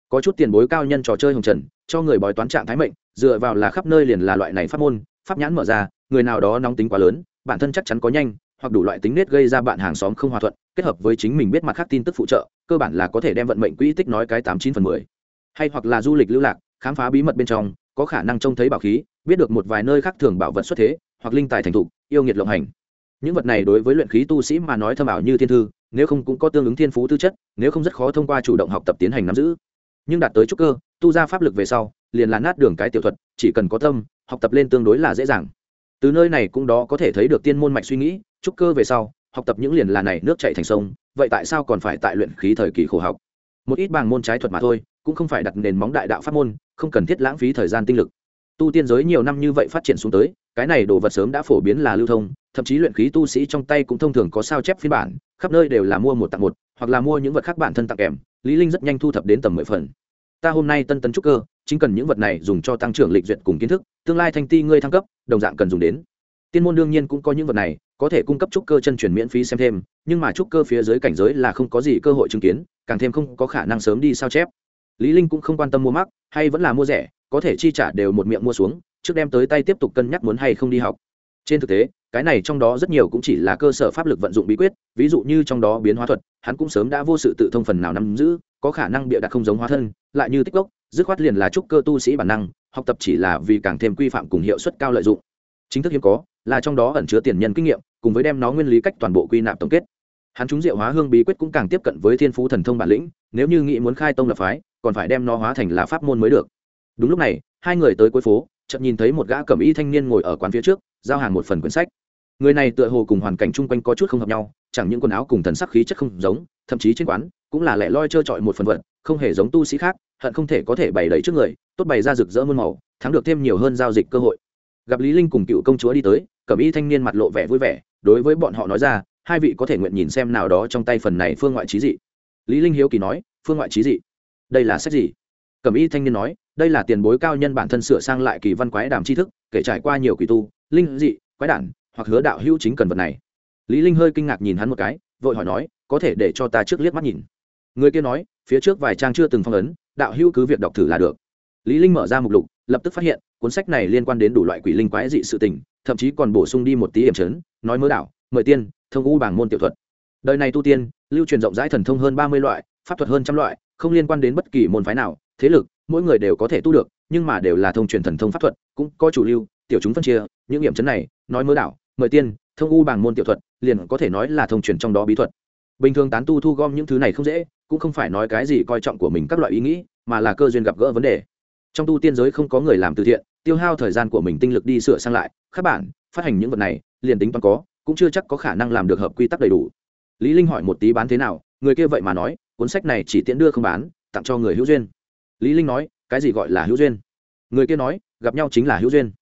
Có chút tiền bối cao nhân trò chơi hồng trần, cho người bói toán trạng thái mệnh, dựa vào là khắp nơi liền là loại này pháp môn, pháp nhãn mở ra, người nào đó nóng tính quá lớn, bản thân chắc chắn có nhanh, hoặc đủ loại tính nết gây ra bạn hàng xóm không hòa thuận, kết hợp với chính mình biết mặt khác tin tức phụ trợ, cơ bản là có thể đem vận mệnh quỹ tích nói cái tám chín phần mười. Hay hoặc là du lịch lưu lạc khám phá bí mật bên trong, có khả năng trông thấy bảo khí, biết được một vài nơi khác thường bảo vật xuất thế, hoặc linh tài thành thục, yêu nghiệt lộng hành. Những vật này đối với luyện khí tu sĩ mà nói thâm ảo như thiên thư, nếu không cũng có tương ứng thiên phú tư chất, nếu không rất khó thông qua chủ động học tập tiến hành nắm giữ. Nhưng đạt tới trúc cơ, tu ra pháp lực về sau, liền là nát đường cái tiểu thuật, chỉ cần có tâm, học tập lên tương đối là dễ dàng. Từ nơi này cũng đó có thể thấy được tiên môn mạch suy nghĩ, trúc cơ về sau, học tập những liền là này, nước chạy thành sông, vậy tại sao còn phải tại luyện khí thời kỳ khổ học? Một ít bảng môn trái thuật mà thôi, cũng không phải đặt nền móng đại đạo pháp môn không cần thiết lãng phí thời gian tinh lực. Tu tiên giới nhiều năm như vậy phát triển xuống tới, cái này đồ vật sớm đã phổ biến là lưu thông, thậm chí luyện khí tu sĩ trong tay cũng thông thường có sao chép phiên bản, khắp nơi đều là mua một tặng một, hoặc là mua những vật khác bản thân tặng kèm. Lý linh rất nhanh thu thập đến tầm mười phần. Ta hôm nay tân tân trúc cơ, chính cần những vật này dùng cho tăng trưởng lịch duyệt cùng kiến thức, tương lai thanh ti ngươi thăng cấp, đồng dạng cần dùng đến. Tiên môn đương nhiên cũng có những vật này, có thể cung cấp trúc cơ chân truyền miễn phí xem thêm, nhưng mà trúc cơ phía dưới cảnh giới là không có gì cơ hội chứng kiến, càng thêm không có khả năng sớm đi sao chép lý linh cũng không quan tâm mua mắc, hay vẫn là mua rẻ, có thể chi trả đều một miệng mua xuống, trước đem tới tay tiếp tục cân nhắc muốn hay không đi học. Trên thực tế, cái này trong đó rất nhiều cũng chỉ là cơ sở pháp lực vận dụng bí quyết, ví dụ như trong đó biến hóa thuật, hắn cũng sớm đã vô sự tự thông phần nào nắm giữ, có khả năng bịa đặt không giống hóa thân, lại như tích gốc dứt khoát liền là trúc cơ tu sĩ bản năng, học tập chỉ là vì càng thêm quy phạm cùng hiệu suất cao lợi dụng. Chính thức hiếm có, là trong đó ẩn chứa tiền nhân kinh nghiệm, cùng với đem nó nguyên lý cách toàn bộ quy nạp tổng kết. Hắn chúng diệu hóa hương bí quyết cũng càng tiếp cận với thiên phú thần thông bản lĩnh, nếu như nghĩ muốn khai tông lập phái còn phải đem nó hóa thành là pháp môn mới được. Đúng lúc này, hai người tới cuối phố, chợt nhìn thấy một gã cẩm y thanh niên ngồi ở quán phía trước, giao hàng một phần quyển sách. Người này tựa hồ cùng hoàn cảnh chung quanh có chút không hợp nhau, chẳng những quần áo cùng thần sắc khí chất không giống, thậm chí trên quán, cũng là lẻ loi trơ trọi một phần vật, không hề giống tu sĩ khác, hận không thể có thể bày đầy trước người, tốt bày ra rực rỡ muôn màu, thắng được thêm nhiều hơn giao dịch cơ hội. Gặp lý linh cùng cựu công chúa đi tới, cẩm y thanh niên mặt lộ vẻ vui vẻ, đối với bọn họ nói ra, hai vị có thể nguyện nhìn xem nào đó trong tay phần này phương ngoại trí dị. Lý linh hiếu kỳ nói, phương ngoại trí dị? Đây là sách gì? Cẩm y thanh niên nói, đây là tiền bối cao nhân bản thân sửa sang lại kỳ văn quái đàm tri thức, kể trải qua nhiều kỳ tu, linh, dị, quái đản, hoặc hứa đạo hữu chính cần vật này. Lý linh hơi kinh ngạc nhìn hắn một cái, vội hỏi nói, có thể để cho ta trước liếc mắt nhìn. Người kia nói, phía trước vài trang chưa từng phong ấn, đạo hữu cứ việc đọc thử là được. Lý linh mở ra mục lục, lập tức phát hiện, cuốn sách này liên quan đến đủ loại quỷ linh quái dị sự tình, thậm chí còn bổ sung đi một tí điểm chấn, nói mơ đạo, mời tiên, thông u bảng môn tiểu thuật. Đời này tu tiên, lưu truyền rộng rãi thần thông hơn ba mươi loại, pháp thuật hơn trăm loại không liên quan đến bất kỳ môn phái nào thế lực mỗi người đều có thể tu được nhưng mà đều là thông truyền thần thông pháp thuật cũng có chủ lưu tiểu chúng phân chia những điểm chấn này nói mơ đảo, mời tiên thông u bằng môn tiểu thuật liền có thể nói là thông truyền trong đó bí thuật. Bình thường tán tu thu gom những thứ này không dễ cũng không phải nói cái gì coi trọng của mình các loại ý nghĩ mà là cơ duyên gặp gỡ vấn đề. Trong tu tiên giới không có người làm từ thiện tiêu hao thời gian của mình tinh lực đi sửa sang lại các bản phát hành những vật này liền tính toán có cũng chưa chắc có khả năng làm được hợp quy tắc đầy đủ. Lý linh hỏi một tí bán thế nào người kia vậy mà nói cuốn sách này chỉ tiện đưa không bán, tặng cho người hữu duyên. Lý linh nói, cái gì gọi là hữu duyên? Người kia nói, gặp nhau chính là hữu duyên.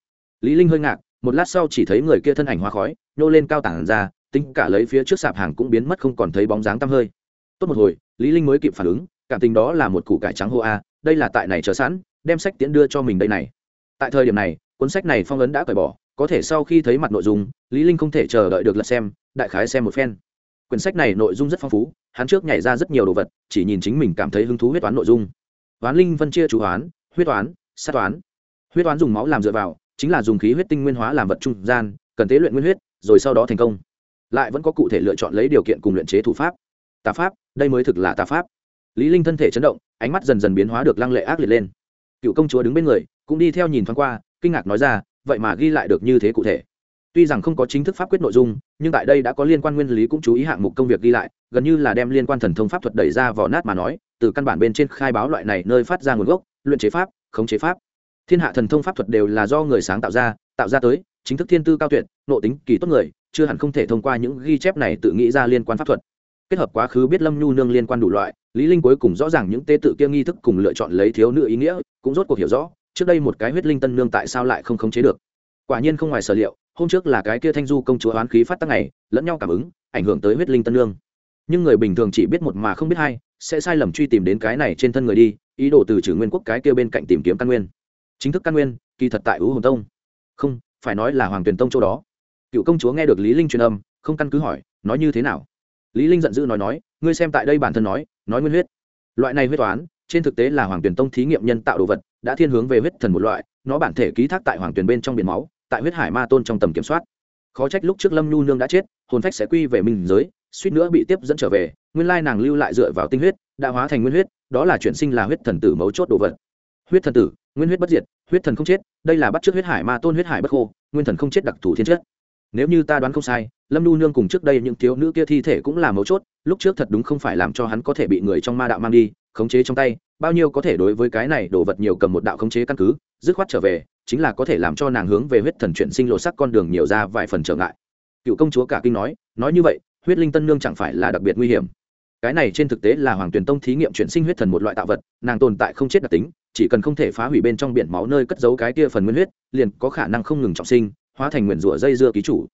Lý linh hơi ngạc, một lát sau chỉ thấy người kia thân ảnh hoa khói, nhô lên cao tảng ra, tính cả lấy phía trước sạp hàng cũng biến mất không còn thấy bóng dáng tăm hơi. Tốt một hồi, lý linh mới kịp phản ứng, cảm tình đó là một củ cải trắng hô a, đây là tại này chờ sẵn, đem sách tiễn đưa cho mình đây này. Tại thời điểm này, cuốn sách này phong ấn đã cởi bỏ, có thể sau khi thấy mặt nội dung, lý linh không thể chờ đợi được lật xem, đại khái xem một phen quyển sách này nội dung rất phong phú, hắn trước nhảy ra rất nhiều đồ vật, chỉ nhìn chính mình cảm thấy hứng thú huyết toán nội dung. Toán linh phân chia chú toán huyết toán, sát toán. Huyết toán dùng máu làm dựa vào, chính là dùng khí huyết tinh nguyên hóa làm vật trung gian, cần tế luyện nguyên huyết, rồi sau đó thành công. Lại vẫn có cụ thể lựa chọn lấy điều kiện cùng luyện chế thủ pháp. Tà pháp, đây mới thực là tà pháp. Lý linh thân thể chấn động, ánh mắt dần dần biến hóa được lăng lệ ác liệt lên. Cựu công chúa đứng bên người, cũng đi theo nhìn thoáng qua, kinh ngạc nói ra, vậy mà ghi lại được như thế cụ thể tuy rằng không có chính thức pháp quyết nội dung, nhưng tại đây đã có liên quan nguyên lý cũng chú ý hạng mục công việc ghi lại, gần như là đem liên quan thần thông pháp thuật đẩy ra vỏ nát mà nói, từ căn bản bên trên khai báo loại này nơi phát ra nguồn gốc, luyện chế pháp, khống chế pháp. Thiên hạ thần thông pháp thuật đều là do người sáng tạo ra tạo ra tới, chính thức thiên tư cao tuyệt nộ tính kỳ tốt người, chưa hẳn không thể thông qua những ghi chép này tự nghĩ ra liên quan pháp thuật. Kết hợp quá khứ biết lâm nhu nương liên quan đủ loại, lý linh cuối cùng rõ ràng những tế tự kia nghi thức cùng lựa chọn lấy thiếu nữ ý nghĩa, cũng rốt cuộc hiểu rõ, trước đây một cái huyết linh tân nương tại sao lại không khống chế được. Quả nhiên không ngoài sở liệu hôm trước là cái kia thanh du công chúa oán khí phát tăng này, lẫn nhau cảm ứng, ảnh hưởng tới huyết linh tân lương. nhưng người bình thường chỉ biết một mà không biết hai, sẽ sai lầm truy tìm đến cái này trên thân người đi, ý đồ từ trừ nguyên quốc cái kia bên cạnh tìm kiếm căn nguyên. Chính thức căn nguyên, kỳ thật tại ứ hồn tông. Không, phải nói là hoàng tuyền tông chỗ đó. Cựu công chúa nghe được lý linh truyền âm, không căn cứ hỏi, nói như thế nào? Lý linh giận dữ nói nói, ngươi xem tại đây bản thân nói nói nguyên huyết. Loại này huyết toán, trên thực tế là hoàng tuyển tông thí nghiệm nhân tạo đồ vật, đã thiên hướng về huyết thần một loại, nó bản thể ký thác tại hoàng tuyển bên trong biển máu tại huyết hải ma tôn trong tầm kiểm soát. Khó trách lúc trước lâm nhu nương đã chết, hồn phách sẽ quy về minh giới, suýt nữa bị tiếp dẫn trở về, nguyên lai nàng lưu lại dựa vào tinh huyết, đã hóa thành nguyên huyết, đó là chuyển sinh là huyết thần tử mấu chốt đồ vật. Huyết thần tử, nguyên huyết bất diệt, huyết thần không chết, đây là bắt trước huyết hải ma tôn huyết hải bất khô, nguyên thần không chết đặc thù thiên chất. Nếu như ta đoán không sai, lâm nhu nương cùng trước đây những thiếu nữ kia thi thể cũng là mấu chốt, lúc trước thật đúng không phải làm cho hắn có thể bị người trong ma đạo mang đi, khống chế trong tay, bao nhiêu có thể đối với cái này đồ vật nhiều cầm một đạo khống chế căn cứ, dứt khoát trở về chính là có thể làm cho nàng hướng về huyết thần chuyển sinh lộ sắc con đường nhiều ra vài phần trở ngại. Cựu công chúa cả kinh nói nói như vậy, huyết linh tân nương chẳng phải là đặc biệt nguy hiểm. Cái này trên thực tế là hoàng tuyền tông thí nghiệm chuyển sinh huyết thần một loại tạo vật, nàng tồn tại không chết đặc tính, chỉ cần không thể phá hủy bên trong biển máu nơi cất giấu cái kia phần nguyên huyết, liền có khả năng không ngừng trọng sinh, hóa thành nguyền rủa dây dưa ký chủ.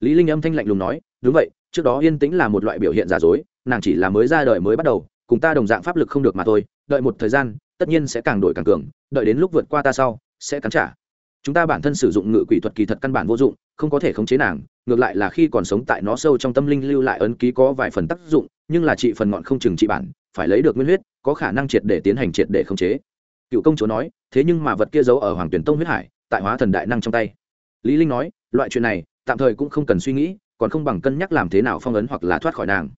Lý linh âm thanh lạnh lùng nói, đúng vậy, trước đó yên tĩnh là một loại biểu hiện giả dối, nàng chỉ là mới ra đời mới bắt đầu, cùng ta đồng dạng pháp lực không được mà thôi, đợi một thời gian, tất nhiên sẽ càng đổi càng cường, đợi đến lúc vượt qua ta sau, sẽ cắn trả chúng ta bản thân sử dụng ngự quỷ thuật kỳ thật căn bản vô dụng, không có thể khống chế nàng, ngược lại là khi còn sống tại nó sâu trong tâm linh lưu lại ấn ký có vài phần tác dụng, nhưng là trị phần ngọn không chừng trị bản, phải lấy được nguyên huyết, có khả năng triệt để tiến hành triệt để khống chế. Cựu công chúa nói, thế nhưng mà vật kia giấu ở hoàng tuyển tông huyết hải, tại hóa thần đại năng trong tay. Lý linh nói, loại chuyện này, tạm thời cũng không cần suy nghĩ, còn không bằng cân nhắc làm thế nào phong ấn hoặc là thoát khỏi nàng.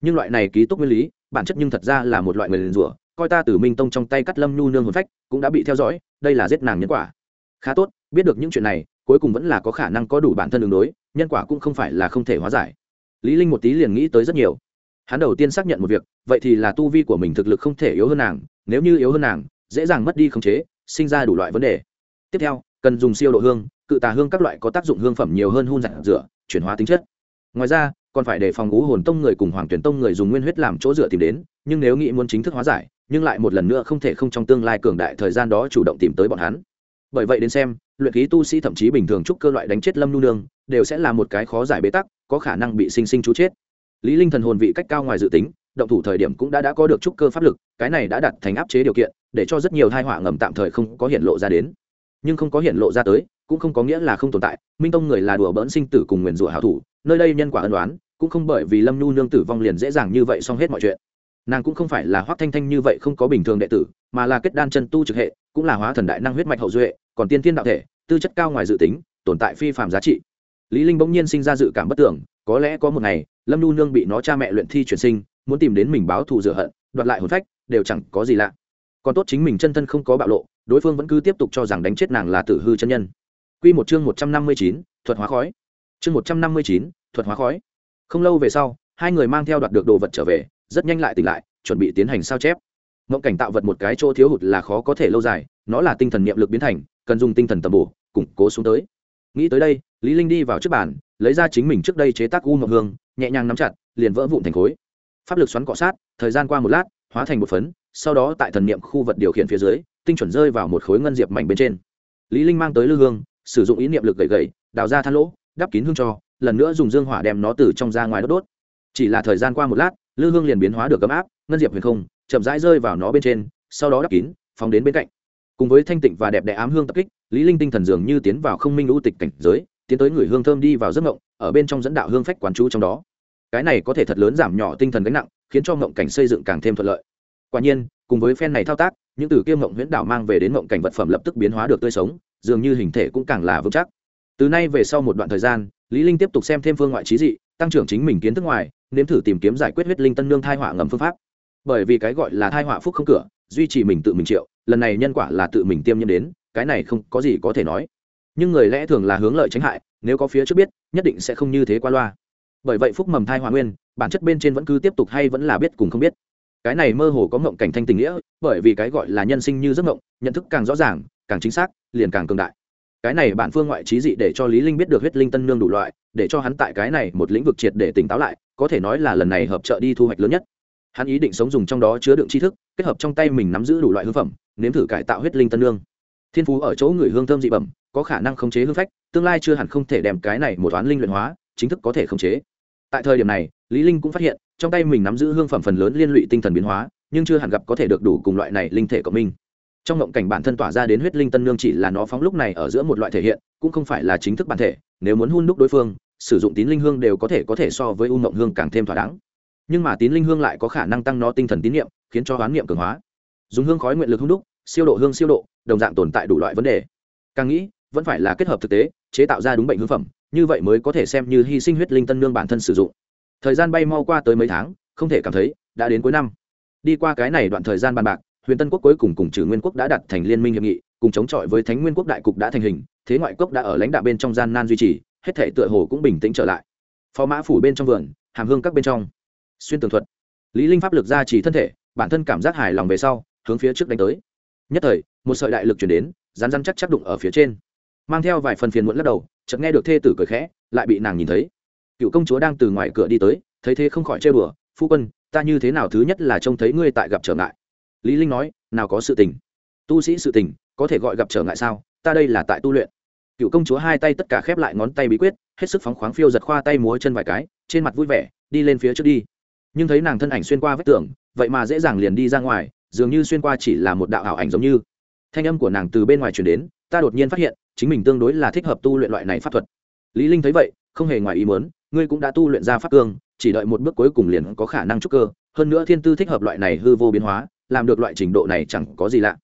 Nhưng loại này ký túc nguyên lý, bản chất nhưng thật ra là một loại người liền rủa, coi ta từ minh tông trong tay cắt lâm nhu nương hồn phách, cũng đã bị theo dõi, đây là giết nàng nhân quả khá tốt, biết được những chuyện này, cuối cùng vẫn là có khả năng có đủ bản thân đường đối, nhân quả cũng không phải là không thể hóa giải. Lý linh một tí liền nghĩ tới rất nhiều. Hắn đầu tiên xác nhận một việc, vậy thì là tu vi của mình thực lực không thể yếu hơn nàng, nếu như yếu hơn nàng, dễ dàng mất đi khống chế, sinh ra đủ loại vấn đề. Tiếp theo, cần dùng siêu độ hương, cự tà hương các loại có tác dụng hương phẩm nhiều hơn hun giặt rửa, chuyển hóa tính chất. Ngoài ra, còn phải đề phòng ngũ hồn tông người cùng hoàng tuyển tông người dùng nguyên huyết làm chỗ dựa tìm đến, nhưng nếu nghĩ muốn chính thức hóa giải, nhưng lại một lần nữa không thể không trong tương lai cường đại thời gian đó chủ động tìm tới bọn hắn bởi vậy đến xem, luyện khí tu sĩ thậm chí bình thường trúc cơ loại đánh chết lâm nu nương, đều sẽ là một cái khó giải bế tắc, có khả năng bị sinh sinh chú chết. Lý linh thần hồn vị cách cao ngoài dự tính, động thủ thời điểm cũng đã đã có được trúc cơ pháp lực, cái này đã đặt thành áp chế điều kiện, để cho rất nhiều tai họa ngầm tạm thời không có hiện lộ ra đến. Nhưng không có hiện lộ ra tới, cũng không có nghĩa là không tồn tại. Minh tông người là đùa bỡn sinh tử cùng nguyền rủa hảo thủ, nơi đây nhân quả ân đoán cũng không bởi vì lâm nhu nương tử vong liền dễ dàng như vậy xong hết mọi chuyện. Nàng cũng không phải là hoác thanh thanh như vậy không có bình thường đệ tử, mà là kết đan chân tu trực hệ cũng là hóa thần đại năng huyết mạch hậu duệ còn tiên thiên đạo thể tư chất cao ngoài dự tính tồn tại phi phạm giá trị. Lý linh bỗng nhiên sinh ra dự cảm bất tưởng có lẽ có một ngày lâm Nu nương bị nó cha mẹ luyện thi chuyển sinh muốn tìm đến mình báo thù rửa hận đoạt lại hồn phách đều chẳng có gì lạ. Còn tốt chính mình chân thân không có bạo lộ đối phương vẫn cứ tiếp tục cho rằng đánh chết nàng là tử hư chân nhân. Quy một chương một trăm năm mươi chín, thuật hóa khói. Chương một trăm năm mươi chín, thuật hóa khói. Không lâu về sau hai người mang theo đoạt được đồ vật trở về rất nhanh lại tỉnh lại chuẩn bị tiến hành sao chép mộng cảnh tạo vật một cái chỗ thiếu hụt là khó có thể lâu dài, nó là tinh thần niệm lực biến thành, cần dùng tinh thần tầm bổ, củng cố xuống tới. Nghĩ tới đây, lý linh đi vào trước bàn, lấy ra chính mình trước đây chế tác u mộng hương, nhẹ nhàng nắm chặt, liền vỡ vụn thành khối. Pháp lực xoắn cọ sát, thời gian qua một lát, hóa thành một phấn, sau đó tại thần niệm khu vật điều khiển phía dưới, tinh chuẩn rơi vào một khối ngân diệp mảnh bên trên. Lý linh mang tới lư hương, sử dụng ý niệm lực gậy gậy, đào ra than lỗ, đắp kín hương cho, lần nữa dùng dương hỏa đem nó từ trong ra ngoài đốt đốt. Chỉ là thời gian qua một lát, lư hương liền biến hóa được ấm áp, ngân diệp huyền không chậm rãi rơi vào nó bên trên, sau đó đắp kín, phóng đến bên cạnh. Cùng với thanh tịnh và đẹp đẽ ám hương tập kích, lý linh tinh thần dường như tiến vào không minh lũ tịch cảnh giới, tiến tới người hương thơm đi vào giấc ngộng ở bên trong dẫn đạo hương phách quán chú trong đó. Cái này có thể thật lớn giảm nhỏ tinh thần gánh nặng, khiến cho ngộng cảnh xây dựng càng thêm thuận lợi. Quả nhiên, cùng với phen này thao tác, những từ kia ngộng huyễn đảo mang về đến ngộng cảnh vật phẩm lập tức biến hóa được tươi sống, dường như hình thể cũng càng là vững chắc. Từ nay về sau một đoạn thời gian, lý linh tiếp tục xem thêm phương ngoại trí dị, tăng trưởng chính mình kiến thức ngoài, nếm thử tìm kiếm giải quyết huyết linh tân nương thai họa ngầm phương pháp bởi vì cái gọi là thai họa phúc không cửa, duy trì mình tự mình chịu lần này nhân quả là tự mình tiêm nhiễm đến, cái này không có gì có thể nói. Nhưng người lẽ thường là hướng lợi tránh hại, nếu có phía trước biết, nhất định sẽ không như thế qua loa. Bởi vậy phúc mầm thai hòa nguyên, bản chất bên trên vẫn cứ tiếp tục hay vẫn là biết cùng không biết. Cái này mơ hồ có ngộng cảnh thanh tình nghĩa, bởi vì cái gọi là nhân sinh như giấc ngộng nhận thức càng rõ ràng, càng chính xác, liền càng cường đại. Cái này bản phương ngoại trí dị để cho lý linh biết được huyết linh tân nương đủ loại, để cho hắn tại cái này một lĩnh vực triệt để tỉnh táo lại, có thể nói là lần này hợp trợ đi thu hoạch lớn nhất hắn ý định sống dùng trong đó chứa đựng tri thức, kết hợp trong tay mình nắm giữ đủ loại hương phẩm, nếm thử cải tạo huyết linh tân lương. thiên phú ở chỗ người hương thơm dị bẩm, có khả năng khống chế hương phách, tương lai chưa hẳn không thể đem cái này một toán linh luyện hóa, chính thức có thể khống chế. Tại thời điểm này, lý linh cũng phát hiện, trong tay mình nắm giữ hương phẩm phần lớn liên lụy tinh thần biến hóa, nhưng chưa hẳn gặp có thể được đủ cùng loại này linh thể của mình trong ngộng cảnh bản thân tỏa ra đến huyết linh tân nương chỉ là nó phóng lúc này ở giữa một loại thể hiện, cũng không phải là chính thức bản thể, nếu muốn hun đúc đối phương, sử dụng tín linh hương đều có thể có thể so với u ngộng hương càng thêm thỏa đáng nhưng mà tín linh hương lại có khả năng tăng nó tinh thần tín niệm, khiến cho hoán niệm cường hóa. Dùng hương khói nguyện lực hung đúc, siêu độ hương siêu độ, đồng dạng tồn tại đủ loại vấn đề. Càng nghĩ, vẫn phải là kết hợp thực tế, chế tạo ra đúng bệnh hương phẩm, như vậy mới có thể xem như hy sinh huyết linh tân nương bản thân sử dụng. Thời gian bay mau qua tới mấy tháng, không thể cảm thấy, đã đến cuối năm. Đi qua cái này đoạn thời gian bàn bạc, huyền tân quốc cuối cùng cùng trừ nguyên quốc đã đặt thành liên minh hiệp nghị, cùng chống chọi với thánh nguyên quốc đại cục đã thành hình, thế ngoại quốc đã ở lãnh đạo bên trong gian nan duy trì, hết thể tựa hồ cũng bình tĩnh trở lại. Phó mã phủ bên trong vườn, hàm hương các bên trong xuyên tường thuật. Lý linh pháp lực ra chỉ thân thể, bản thân cảm giác hài lòng về sau, hướng phía trước đánh tới. Nhất thời, một sợi đại lực chuyển đến rán rán chắc chắc đụng ở phía trên. Mang theo vài phần phiền muộn lắc đầu, chợt nghe được thê tử cười khẽ, lại bị nàng nhìn thấy. Cựu công chúa đang từ ngoài cửa đi tới, thấy thế không khỏi chơi bừa phu quân, ta như thế nào thứ nhất là trông thấy ngươi tại gặp trở ngại? Lý linh nói, nào có sự tình. Tu sĩ sự tình, có thể gọi gặp trở ngại sao? Ta đây là tại tu luyện. Cựu công chúa hai tay tất cả khép lại ngón tay bí quyết, hết sức phóng khoáng phiêu giật khoa tay múa chân vài cái, trên mặt vui vẻ, đi lên phía trước đi nhưng thấy nàng thân ảnh xuyên qua vách tường, vậy mà dễ dàng liền đi ra ngoài, dường như xuyên qua chỉ là một đạo ảo ảnh giống như. Thanh âm của nàng từ bên ngoài truyền đến, ta đột nhiên phát hiện, chính mình tương đối là thích hợp tu luyện loại này pháp thuật. Lý linh thấy vậy, không hề ngoài ý muốn, ngươi cũng đã tu luyện ra pháp cương, chỉ đợi một bước cuối cùng liền có khả năng trúc cơ, hơn nữa thiên tư thích hợp loại này hư vô biến hóa, làm được loại trình độ này chẳng có gì lạ.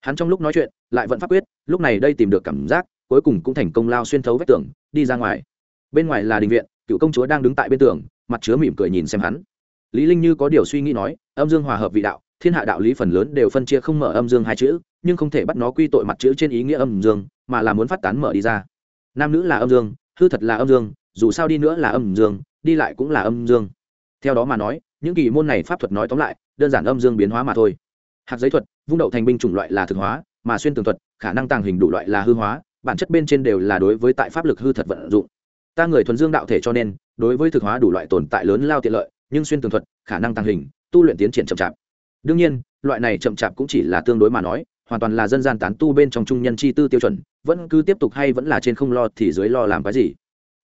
Hắn trong lúc nói chuyện, lại vẫn pháp quyết, lúc này đây tìm được cảm giác, cuối cùng cũng thành công lao xuyên thấu vách tường, đi ra ngoài. Bên ngoài là đình viện, cựu công chúa đang đứng tại bên tường, mặt chứa mỉm cười nhìn xem hắn lý linh như có điều suy nghĩ nói, âm dương hòa hợp vị đạo, thiên hạ đạo lý phần lớn đều phân chia không mở âm dương hai chữ, nhưng không thể bắt nó quy tội mặt chữ trên ý nghĩa âm dương, mà là muốn phát tán mở đi ra. Nam nữ là âm dương, hư thật là âm dương, dù sao đi nữa là âm dương, đi lại cũng là âm dương. Theo đó mà nói, những kỳ môn này pháp thuật nói tóm lại, đơn giản âm dương biến hóa mà thôi. Hạt giấy thuật, vung đậu thành binh chủng loại là thực hóa, mà xuyên tường thuật, khả năng tàng hình đủ loại là hư hóa, bản chất bên trên đều là đối với tại pháp lực hư thật vận dụng. Ta người thuần dương đạo thể cho nên, đối với thực hóa đủ loại tồn tại lớn lao tiện lợi nhưng xuyên tường thuật, khả năng tăng hình, tu luyện tiến triển chậm chạp. Đương nhiên, loại này chậm chạp cũng chỉ là tương đối mà nói, hoàn toàn là dân gian tán tu bên trong trung nhân chi tư tiêu chuẩn, vẫn cứ tiếp tục hay vẫn là trên không lo thì dưới lo làm cái gì.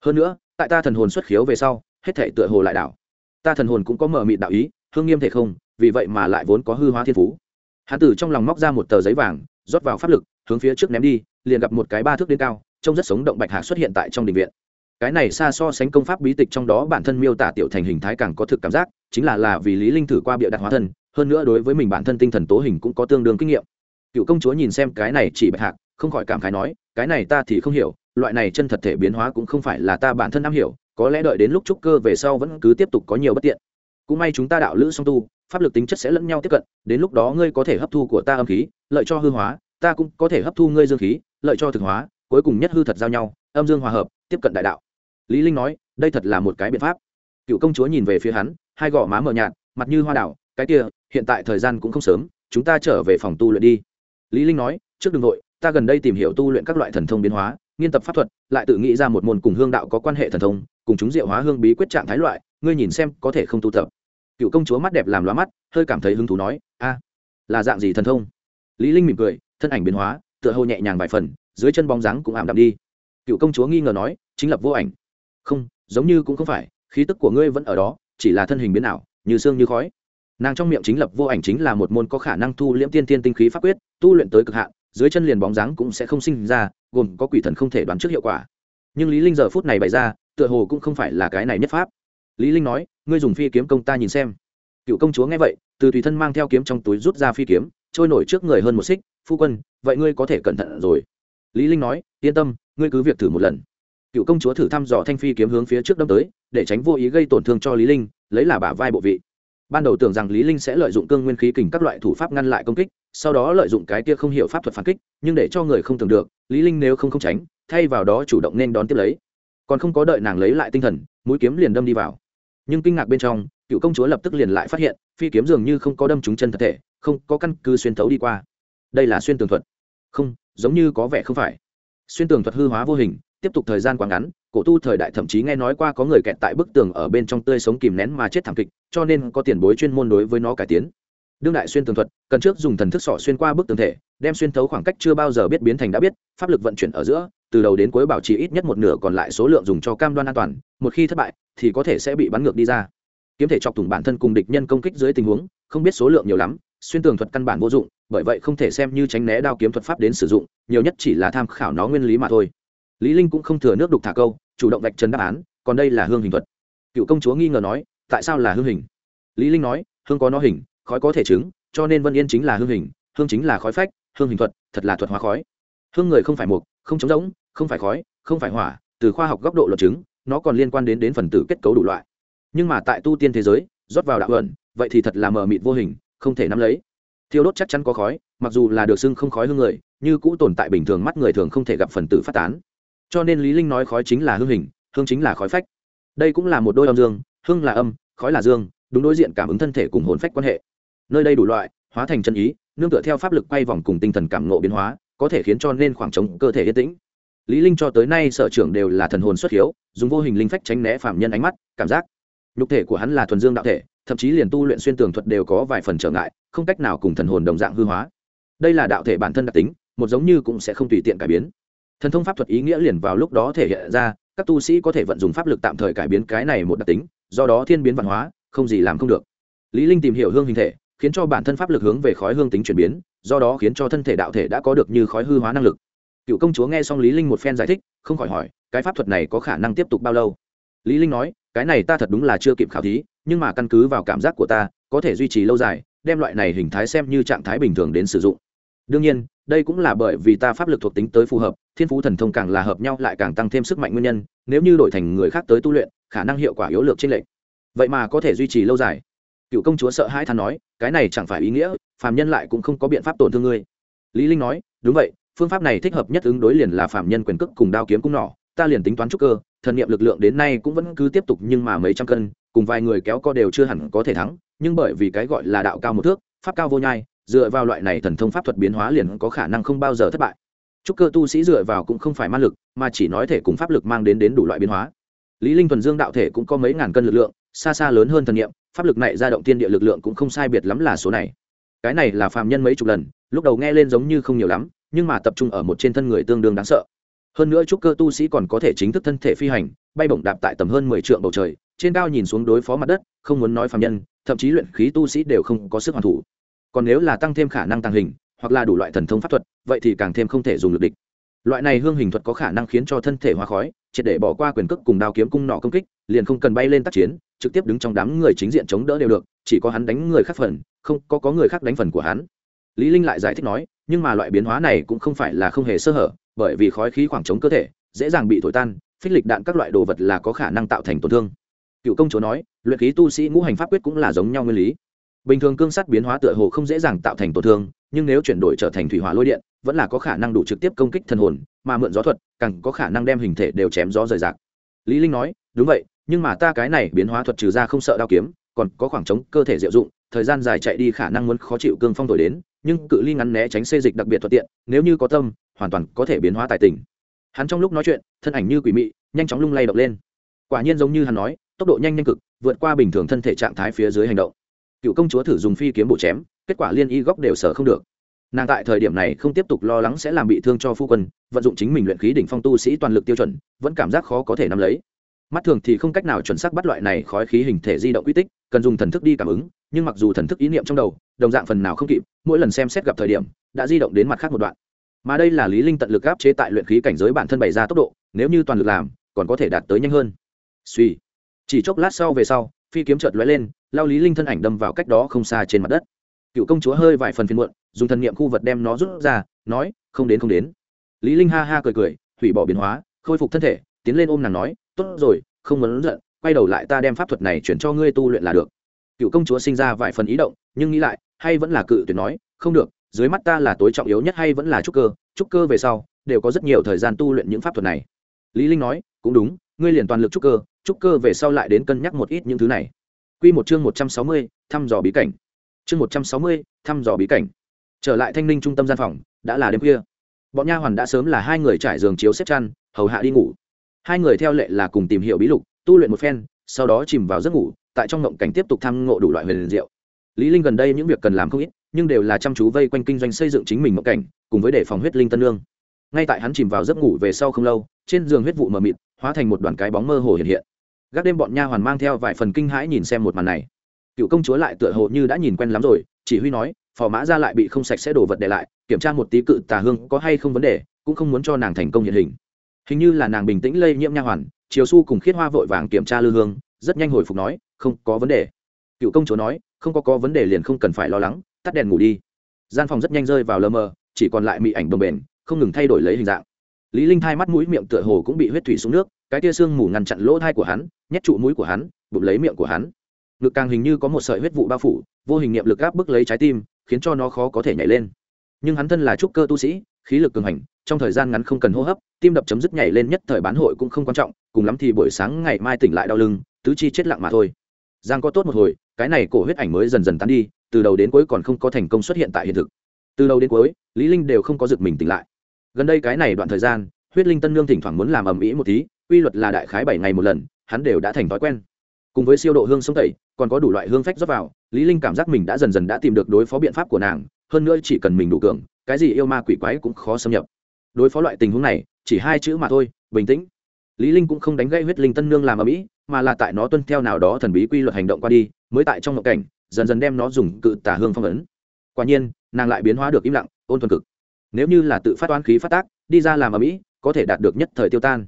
Hơn nữa, tại ta thần hồn xuất khiếu về sau, hết thể tựa hồ lại đảo. Ta thần hồn cũng có mở mịt đạo ý, hương nghiêm thể không, vì vậy mà lại vốn có hư hóa thiên phú. Hán tử trong lòng móc ra một tờ giấy vàng, rót vào pháp lực, hướng phía trước ném đi, liền gặp một cái ba thước đến cao, trông rất sống động bạch hạc xuất hiện tại trong đình viện cái này xa so sánh công pháp bí tịch trong đó bản thân miêu tả tiểu thành hình thái càng có thực cảm giác, chính là là vì lý linh thử qua bịa đặt hóa thân, hơn nữa đối với mình bản thân tinh thần tố hình cũng có tương đương kinh nghiệm. Cựu công chúa nhìn xem cái này chỉ bạch hạc, không khỏi cảm khái nói, cái này ta thì không hiểu, loại này chân thật thể biến hóa cũng không phải là ta bản thân am hiểu, có lẽ đợi đến lúc trúc cơ về sau vẫn cứ tiếp tục có nhiều bất tiện. Cũng may chúng ta đạo lữ song tu, pháp lực tính chất sẽ lẫn nhau tiếp cận, đến lúc đó ngươi có thể hấp thu của ta âm khí, lợi cho hư hóa, ta cũng có thể hấp thu ngươi dương khí, lợi cho thực hóa, cuối cùng nhất hư thật giao nhau, âm dương hòa hợp, tiếp cận đại đạo lý linh nói, đây thật là một cái biện pháp. Cựu công chúa nhìn về phía hắn, hai gò má mờ nhạt, mặt như hoa đảo cái kia, hiện tại thời gian cũng không sớm, chúng ta trở về phòng tu luyện đi. Lý linh nói, trước đừng nội ta gần đây tìm hiểu tu luyện các loại thần thông biến hóa, nghiên tập pháp thuật, lại tự nghĩ ra một môn cùng hương đạo có quan hệ thần thông, cùng chúng diệu hóa hương bí quyết trạng thái loại, ngươi nhìn xem có thể không tu tập. Cựu công chúa mắt đẹp làm loa mắt, hơi cảm thấy hứng thú nói, a, là dạng gì thần thông? Lý linh mỉm cười, thân ảnh biến hóa, tựa hồ nhẹ nhàng vài phần, dưới chân bóng dáng cũng ảm đạm đi. Cựu công chúa nghi ngờ nói, chính lập vô ảnh không, giống như cũng không phải, khí tức của ngươi vẫn ở đó, chỉ là thân hình biến ảo, như xương như khói. Nàng trong miệng chính lập vô ảnh chính là một môn có khả năng thu liễm tiên tiên tinh khí pháp quyết, tu luyện tới cực hạn, dưới chân liền bóng dáng cũng sẽ không sinh ra, gồm có quỷ thần không thể đoán trước hiệu quả. Nhưng lý linh giờ phút này bày ra, tựa hồ cũng không phải là cái này nhất pháp. Lý linh nói, ngươi dùng phi kiếm công ta nhìn xem. Cựu công chúa nghe vậy, từ tùy thân mang theo kiếm trong túi rút ra phi kiếm, trôi nổi trước người hơn một xích, phu quân, vậy ngươi có thể cẩn thận rồi. Lý linh nói, yên tâm, ngươi cứ việc thử một lần cựu công chúa thử thăm dò thanh phi kiếm hướng phía trước đâm tới, để tránh vô ý gây tổn thương cho lý linh, lấy là bả vai bộ vị. Ban đầu tưởng rằng lý linh sẽ lợi dụng cương nguyên khí kình các loại thủ pháp ngăn lại công kích, sau đó lợi dụng cái kia không hiểu pháp thuật phản kích, nhưng để cho người không tưởng được, lý linh nếu không không tránh, thay vào đó chủ động nên đón tiếp lấy. Còn không có đợi nàng lấy lại tinh thần, mũi kiếm liền đâm đi vào. Nhưng kinh ngạc bên trong, cựu công chúa lập tức liền lại phát hiện, phi kiếm dường như không có đâm trúng chân thật thể, không có căn cứ xuyên thấu đi qua. Đây là xuyên tường thuật. Không, giống như có vẻ không phải. Xuyên tường thuật hư hóa vô hình tiếp tục thời gian quá ngắn, cổ tu thời đại thậm chí nghe nói qua có người kẹt tại bức tường ở bên trong tươi sống kìm nén mà chết thảm kịch, cho nên có tiền bối chuyên môn đối với nó cải tiến. Đương đại xuyên tường thuật, cần trước dùng thần thức sọ xuyên qua bức tường thể, đem xuyên thấu khoảng cách chưa bao giờ biết biến thành đã biết, pháp lực vận chuyển ở giữa, từ đầu đến cuối bảo trì ít nhất một nửa còn lại số lượng dùng cho cam đoan an toàn, một khi thất bại, thì có thể sẽ bị bắn ngược đi ra. Kiếm thể chọc thủng bản thân cùng địch nhân công kích dưới tình huống, không biết số lượng nhiều lắm, xuyên tường thuật căn bản vô dụng, bởi vậy không thể xem như tránh né đao kiếm thuật pháp đến sử dụng, nhiều nhất chỉ là tham khảo nó nguyên lý mà thôi lý linh cũng không thừa nước đục thả câu, chủ động vạch trần đáp án, còn đây là hương hình thuật. Cựu công chúa nghi ngờ nói, tại sao là hương hình? Lý linh nói, hương có nó hình, khói có thể chứng, cho nên vân yên chính là hương hình, hương chính là khói phách, hương hình thuật, thật là thuật hóa khói. Hương người không phải mục, không chống rỗng, không phải khói, không phải hỏa, từ khoa học góc độ luật chứng, nó còn liên quan đến đến phần tử kết cấu đủ loại. Nhưng mà tại tu tiên thế giới, rót vào đạo ẩn, vậy thì thật là mờ mịt vô hình, không thể nắm lấy. Thiêu đốt chắc chắn có khói, mặc dù là được xưng không khói hương người, như cũ tồn tại bình thường, mắt người thường không thể gặp phần tử phát tán cho nên lý linh nói khói chính là hương hình, hương chính là khói phách. Đây cũng là một đôi âm dương, hương là âm, khói là dương, đúng đối diện cảm ứng thân thể cùng hồn phách quan hệ. Nơi đây đủ loại, hóa thành chân ý, nương tựa theo pháp lực quay vòng cùng tinh thần cảm ngộ biến hóa, có thể khiến cho nên khoảng trống cơ thể yên tĩnh. Lý linh cho tới nay sở trưởng đều là thần hồn xuất hiếu, dùng vô hình linh phách tránh né phạm nhân ánh mắt, cảm giác. Nhục thể của hắn là thuần dương đạo thể, thậm chí liền tu luyện xuyên tường thuật đều có vài phần trở ngại, không cách nào cùng thần hồn đồng dạng hư hóa. Đây là đạo thể bản thân đặc tính, một giống như cũng sẽ không tùy tiện cải biến thần thông pháp thuật ý nghĩa liền vào lúc đó thể hiện ra, các tu sĩ có thể vận dụng pháp lực tạm thời cải biến cái này một đặc tính, do đó thiên biến văn hóa, không gì làm không được. Lý linh tìm hiểu hương hình thể, khiến cho bản thân pháp lực hướng về khói hương tính chuyển biến, do đó khiến cho thân thể đạo thể đã có được như khói hư hóa năng lực. Cựu công chúa nghe xong lý linh một phen giải thích, không khỏi hỏi, cái pháp thuật này có khả năng tiếp tục bao lâu? Lý linh nói, cái này ta thật đúng là chưa kịp khảo thí, nhưng mà căn cứ vào cảm giác của ta, có thể duy trì lâu dài, đem loại này hình thái xem như trạng thái bình thường đến sử dụng đương nhiên, đây cũng là bởi vì ta pháp lực thuộc tính tới phù hợp, thiên phú thần thông càng là hợp nhau lại càng tăng thêm sức mạnh nguyên nhân, nếu như đổi thành người khác tới tu luyện, khả năng hiệu quả yếu lược trên lệch. vậy mà có thể duy trì lâu dài cựu công chúa sợ hãi than nói, cái này chẳng phải ý nghĩa, phàm nhân lại cũng không có biện pháp tổn thương ngươi lý linh nói, đúng vậy, phương pháp này thích hợp nhất ứng đối liền là phàm nhân quyền cước cùng đao kiếm cung nỏ, ta liền tính toán trúc cơ, thần niệm lực lượng đến nay cũng vẫn cứ tiếp tục nhưng mà mấy trăm cân, cùng vài người kéo co đều chưa hẳn có thể thắng, nhưng bởi vì cái gọi là đạo cao một thước, pháp cao vô nhai dựa vào loại này thần thông pháp thuật biến hóa liền có khả năng không bao giờ thất bại. Trúc cơ tu sĩ dựa vào cũng không phải ma lực, mà chỉ nói thể cùng pháp lực mang đến đến đủ loại biến hóa. Lý linh thuần dương đạo thể cũng có mấy ngàn cân lực lượng, xa xa lớn hơn thần niệm, pháp lực này ra động tiên địa lực lượng cũng không sai biệt lắm là số này. Cái này là phàm nhân mấy chục lần, lúc đầu nghe lên giống như không nhiều lắm, nhưng mà tập trung ở một trên thân người tương đương đáng sợ. Hơn nữa trúc cơ tu sĩ còn có thể chính thức thân thể phi hành, bay bổng đạp tại tầm hơn mười trượng bầu trời, trên cao nhìn xuống đối phó mặt đất, không muốn nói phàm nhân, thậm chí luyện khí tu sĩ đều không có sức hoàn thủ còn nếu là tăng thêm khả năng tăng hình, hoặc là đủ loại thần thông pháp thuật, vậy thì càng thêm không thể dùng lực địch. Loại này hương hình thuật có khả năng khiến cho thân thể hóa khói, triệt để bỏ qua quyền cước cùng đao kiếm cung nọ công kích, liền không cần bay lên tác chiến, trực tiếp đứng trong đám người chính diện chống đỡ đều được, chỉ có hắn đánh người khác phần, không có có người khác đánh phần của hắn. Lý linh lại giải thích nói, nhưng mà loại biến hóa này cũng không phải là không hề sơ hở, bởi vì khói khí khoảng trống cơ thể, dễ dàng bị thổi tan, phích lịch đạn các loại đồ vật là có khả năng tạo thành tổn thương. Cựu công chúa nói, luyện khí tu sĩ ngũ hành pháp quyết cũng là giống nhau nguyên lý bình thường cương sắt biến hóa tựa hồ không dễ dàng tạo thành tổn thương, nhưng nếu chuyển đổi trở thành thủy hỏa lôi điện, vẫn là có khả năng đủ trực tiếp công kích thần hồn, mà mượn gió thuật, càng có khả năng đem hình thể đều chém gió rời rạc. Lý linh nói, đúng vậy, nhưng mà ta cái này biến hóa thuật trừ ra không sợ đao kiếm, còn có khoảng trống cơ thể diệu dụng, thời gian dài chạy đi khả năng muốn khó chịu cương phong thổi đến, nhưng cự ly ngắn né tránh xê dịch đặc biệt thuận tiện, nếu như có tâm, hoàn toàn có thể biến hóa tài tình. Hắn trong lúc nói chuyện, thân ảnh như quỷ mị, nhanh chóng lung lay động lên. Quả nhiên giống như hắn nói, tốc độ nhanh nhanh cực, vượt qua bình thường thân thể trạng thái phía dưới hành động cựu công chúa thử dùng phi kiếm bộ chém, kết quả liên y góc đều sở không được. Nàng tại thời điểm này không tiếp tục lo lắng sẽ làm bị thương cho phu quân, vận dụng chính mình luyện khí đỉnh phong tu sĩ toàn lực tiêu chuẩn, vẫn cảm giác khó có thể nắm lấy. Mắt thường thì không cách nào chuẩn xác bắt loại này khói khí hình thể di động quy tích, cần dùng thần thức đi cảm ứng, nhưng mặc dù thần thức ý niệm trong đầu, đồng dạng phần nào không kịp, mỗi lần xem xét gặp thời điểm, đã di động đến mặt khác một đoạn. Mà đây là lý linh tận lực áp chế tại luyện khí cảnh giới bản thân bày ra tốc độ, nếu như toàn lực làm, còn có thể đạt tới nhanh hơn. Suy chỉ chốc lát sau về sau, phi kiếm chợt lóe lên lao lý linh thân ảnh đâm vào cách đó không xa trên mặt đất. Cựu công chúa hơi vài phần phiền muộn, dùng thần niệm khu vật đem nó rút ra, nói, không đến không đến. Lý linh ha ha cười cười hủy bỏ biến hóa, khôi phục thân thể, tiến lên ôm nàng nói, tốt rồi, không muốn giận, quay đầu lại ta đem pháp thuật này chuyển cho ngươi tu luyện là được. Cựu công chúa sinh ra vài phần ý động, nhưng nghĩ lại, hay vẫn là cự tuyệt nói, không được, dưới mắt ta là tối trọng yếu nhất hay vẫn là trúc cơ trúc cơ về sau, đều có rất nhiều thời gian tu luyện những pháp thuật này. Lý linh nói, cũng đúng, ngươi liền toàn lực trúc cơ trúc cơ về sau lại đến cân nhắc một ít những thứ này quy một chương một trăm sáu mươi, thăm dò bí cảnh. Chương một trăm sáu mươi, thăm dò bí cảnh. Trở lại thanh ninh trung tâm gian phòng đã là đêm khuya. Bọn nha hoàn đã sớm là hai người trải giường chiếu xếp chăn hầu hạ đi ngủ. Hai người theo lệ là cùng tìm hiểu bí lục tu luyện một phen sau đó chìm vào giấc ngủ tại trong ngộng cảnh tiếp tục thăm ngộ đủ loại huyền diệu. Lý linh gần đây những việc cần làm không ít nhưng đều là chăm chú vây quanh kinh doanh xây dựng chính mình ngộng cảnh cùng với để phòng huyết linh tân lương. Ngay tại hắn chìm vào giấc ngủ về sau không lâu trên giường huyết vụ mờ mịt hóa thành một đoàn cái bóng mơ hồ hiện hiện gác đêm bọn nha hoàn mang theo vài phần kinh hãi nhìn xem một màn này. Cựu công chúa lại tựa hồ như đã nhìn quen lắm rồi, chỉ huy nói, phò mã ra lại bị không sạch sẽ đổ vật để lại, kiểm tra một tí cự tà hương có hay không vấn đề, cũng không muốn cho nàng thành công hiện hình. Hình như là nàng bình tĩnh lây nhiễm nha hoàn chiều su cùng khiết hoa vội vàng kiểm tra lư hương, rất nhanh hồi phục nói, không có vấn đề. Cựu công chúa nói, không có có vấn đề liền không cần phải lo lắng, tắt đèn ngủ đi. Gian phòng rất nhanh rơi vào lơ mờ, chỉ còn lại mị ảnh bồng bềnh, không ngừng thay đổi lấy hình dạng. Lý linh thai mắt mũi miệng tựa hồ cũng bị huyết thủy xuống nước cái tia xương mù ngăn chặn lỗ thai của hắn, nhét trụ mũi của hắn, bụng lấy miệng của hắn. Ngực càng hình như có một sợi huyết vụ bao phủ, vô hình niệm lực áp bức lấy trái tim, khiến cho nó khó có thể nhảy lên. Nhưng hắn thân là trúc cơ tu sĩ, khí lực cường hành, trong thời gian ngắn không cần hô hấp, tim đập chấm dứt nhảy lên nhất thời bán hội cũng không quan trọng, cùng lắm thì buổi sáng ngày mai tỉnh lại đau lưng, tứ chi chết lặng mà thôi. Giang có tốt một hồi, cái này cổ huyết ảnh mới dần dần tan đi, từ đầu đến cuối còn không có thành công xuất hiện tại hiện thực. Từ đầu đến cuối, lý linh đều không có giật mình tỉnh lại. Gần đây cái này đoạn thời gian, huyết linh tân nương thỉnh thoảng muốn làm ầm ĩ một tí quy luật là đại khái bảy ngày một lần, hắn đều đã thành thói quen. Cùng với siêu độ hương sông tẩy, còn có đủ loại hương phách rót vào, lý linh cảm giác mình đã dần dần đã tìm được đối phó biện pháp của nàng, hơn nữa chỉ cần mình đủ cường, cái gì yêu ma quỷ quái cũng khó xâm nhập. Đối phó loại tình huống này, chỉ hai chữ mà thôi, bình tĩnh. Lý linh cũng không đánh gãy huyết linh tân nương làm ở mỹ mà là tại nó tuân theo nào đó thần bí quy luật hành động qua đi, mới tại trong ngộ cảnh, dần dần đem nó dùng cự tà hương phong ấn. Quả nhiên, nàng lại biến hóa được im lặng, ôn thuần cực. Nếu như là tự phát toán khí phát tác, đi ra làm ở mỹ có thể đạt được nhất thời tiêu tan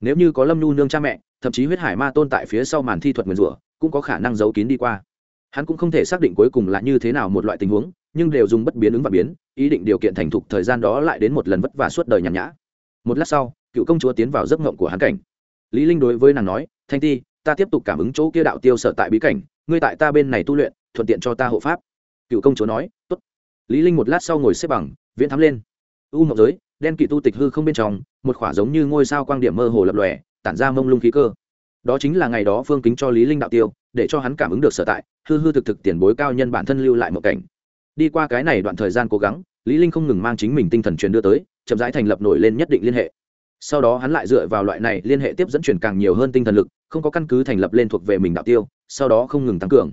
nếu như có lâm nhu nương cha mẹ, thậm chí huyết hải ma tôn tại phía sau màn thi thuật nguyền rủa, cũng có khả năng giấu kín đi qua. Hắn cũng không thể xác định cuối cùng là như thế nào một loại tình huống, nhưng đều dùng bất biến ứng và biến, ý định điều kiện thành thục thời gian đó lại đến một lần vất vả suốt đời nhàn nhã. Một lát sau, cựu công chúa tiến vào giấc ngộng của hắn cảnh. Lý linh đối với nàng nói, thanh ti, ta tiếp tục cảm ứng chỗ kia đạo tiêu sở tại bí cảnh, ngươi tại ta bên này tu luyện, thuận tiện cho ta hộ pháp. Cựu công chúa nói, tốt. Lý linh một lát sau ngồi xếp bằng, viễn thắm lên u ngọc giới, đen kỵ tu tịch hư không bên trong, một khỏa giống như ngôi sao quang điểm mơ hồ lập lòe, tản ra mông lung khí cơ. Đó chính là ngày đó phương kính cho lý linh đạo tiêu, để cho hắn cảm ứng được sở tại, hư hư thực thực tiền bối cao nhân bản thân lưu lại một cảnh. Đi qua cái này đoạn thời gian cố gắng, lý linh không ngừng mang chính mình tinh thần truyền đưa tới, chậm rãi thành lập nổi lên nhất định liên hệ. Sau đó hắn lại dựa vào loại này liên hệ tiếp dẫn truyền càng nhiều hơn tinh thần lực, không có căn cứ thành lập lên thuộc về mình đạo tiêu, sau đó không ngừng tăng cường.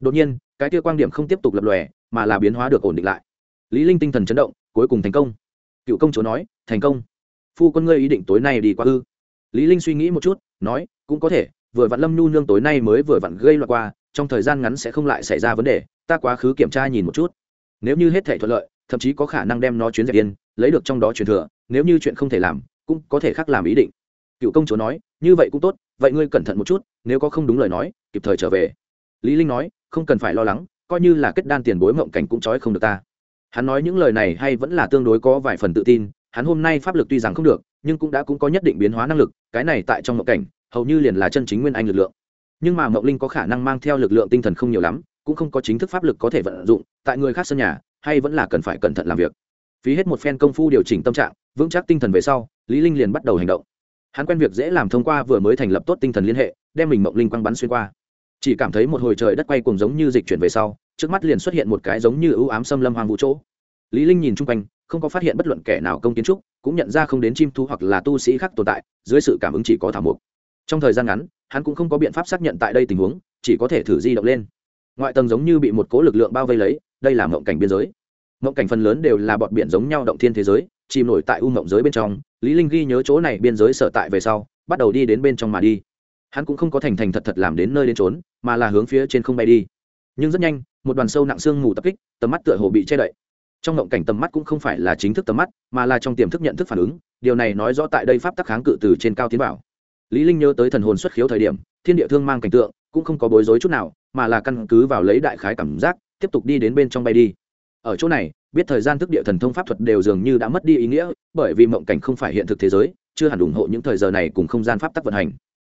Đột nhiên, cái tiêu quan điểm không tiếp tục lập lòe, mà là biến hóa được ổn định lại. Lý linh tinh thần chấn động, cuối cùng thành công cựu công chúa nói, thành công. Phu quân ngươi ý định tối nay đi qua ư? Lý linh suy nghĩ một chút, nói, cũng có thể, vừa vặn lâm nhu nương tối nay mới vừa vặn gây loạn qua, trong thời gian ngắn sẽ không lại xảy ra vấn đề, ta quá khứ kiểm tra nhìn một chút. Nếu như hết thể thuận lợi, thậm chí có khả năng đem nó chuyến dẹp yên, lấy được trong đó truyền thừa, nếu như chuyện không thể làm, cũng có thể khác làm ý định. Cựu công chúa nói, như vậy cũng tốt, vậy ngươi cẩn thận một chút, nếu có không đúng lời nói, kịp thời trở về. Lý linh nói, không cần phải lo lắng, coi như là kết đan tiền bối mộng cảnh cũng trói không được ta hắn nói những lời này hay vẫn là tương đối có vài phần tự tin, hắn hôm nay pháp lực tuy rằng không được, nhưng cũng đã cũng có nhất định biến hóa năng lực, cái này tại trong mộng cảnh, hầu như liền là chân chính nguyên anh lực lượng. Nhưng mà mộng linh có khả năng mang theo lực lượng tinh thần không nhiều lắm, cũng không có chính thức pháp lực có thể vận dụng, tại người khác sân nhà, hay vẫn là cần phải cẩn thận làm việc. Phí hết một phen công phu điều chỉnh tâm trạng, vững chắc tinh thần về sau, lý linh liền bắt đầu hành động. Hắn quen việc dễ làm thông qua vừa mới thành lập tốt tinh thần liên hệ, đem mình mộng linh quăng bắn xuyên qua chỉ cảm thấy một hồi trời đất quay cuồng giống như dịch chuyển về sau, trước mắt liền xuất hiện một cái giống như ưu ám xâm lâm hoang vũ chỗ. Lý linh nhìn chung quanh, không có phát hiện bất luận kẻ nào công kiến trúc, cũng nhận ra không đến chim thú hoặc là tu sĩ khác tồn tại, dưới sự cảm ứng chỉ có thảo mục trong thời gian ngắn, hắn cũng không có biện pháp xác nhận tại đây tình huống, chỉ có thể thử di động lên. Ngoại tầng giống như bị một cố lực lượng bao vây lấy, đây là mộng cảnh biên giới. Mộng cảnh phần lớn đều là bọt biển giống nhau động thiên thế giới, chìm nổi tại u mộng giới bên trong. Lý linh ghi nhớ chỗ này biên giới sở tại về sau, bắt đầu đi đến bên trong mà đi hắn cũng không có thành thành thật thật làm đến nơi đến trốn mà là hướng phía trên không bay đi. Nhưng rất nhanh, một đoàn sâu nặng xương mù tập kích, tầm mắt tựa hồ bị che đậy. Trong ngộng cảnh tầm mắt cũng không phải là chính thức tầm mắt, mà là trong tiềm thức nhận thức phản ứng, điều này nói rõ tại đây pháp tắc kháng cự từ trên cao tiến bảo. lý linh nhớ tới thần hồn xuất khiếu thời điểm, thiên địa thương mang cảnh tượng, cũng không có bối rối chút nào, mà là căn cứ vào lấy đại khái cảm giác, tiếp tục đi đến bên trong bay đi. Ở chỗ này, biết thời gian thức địa thần thông pháp thuật đều dường như đã mất đi ý nghĩa, bởi vì mộng cảnh không phải hiện thực thế giới, chưa hẳn ủng hộ những thời giờ này cùng không gian pháp tắc vận hành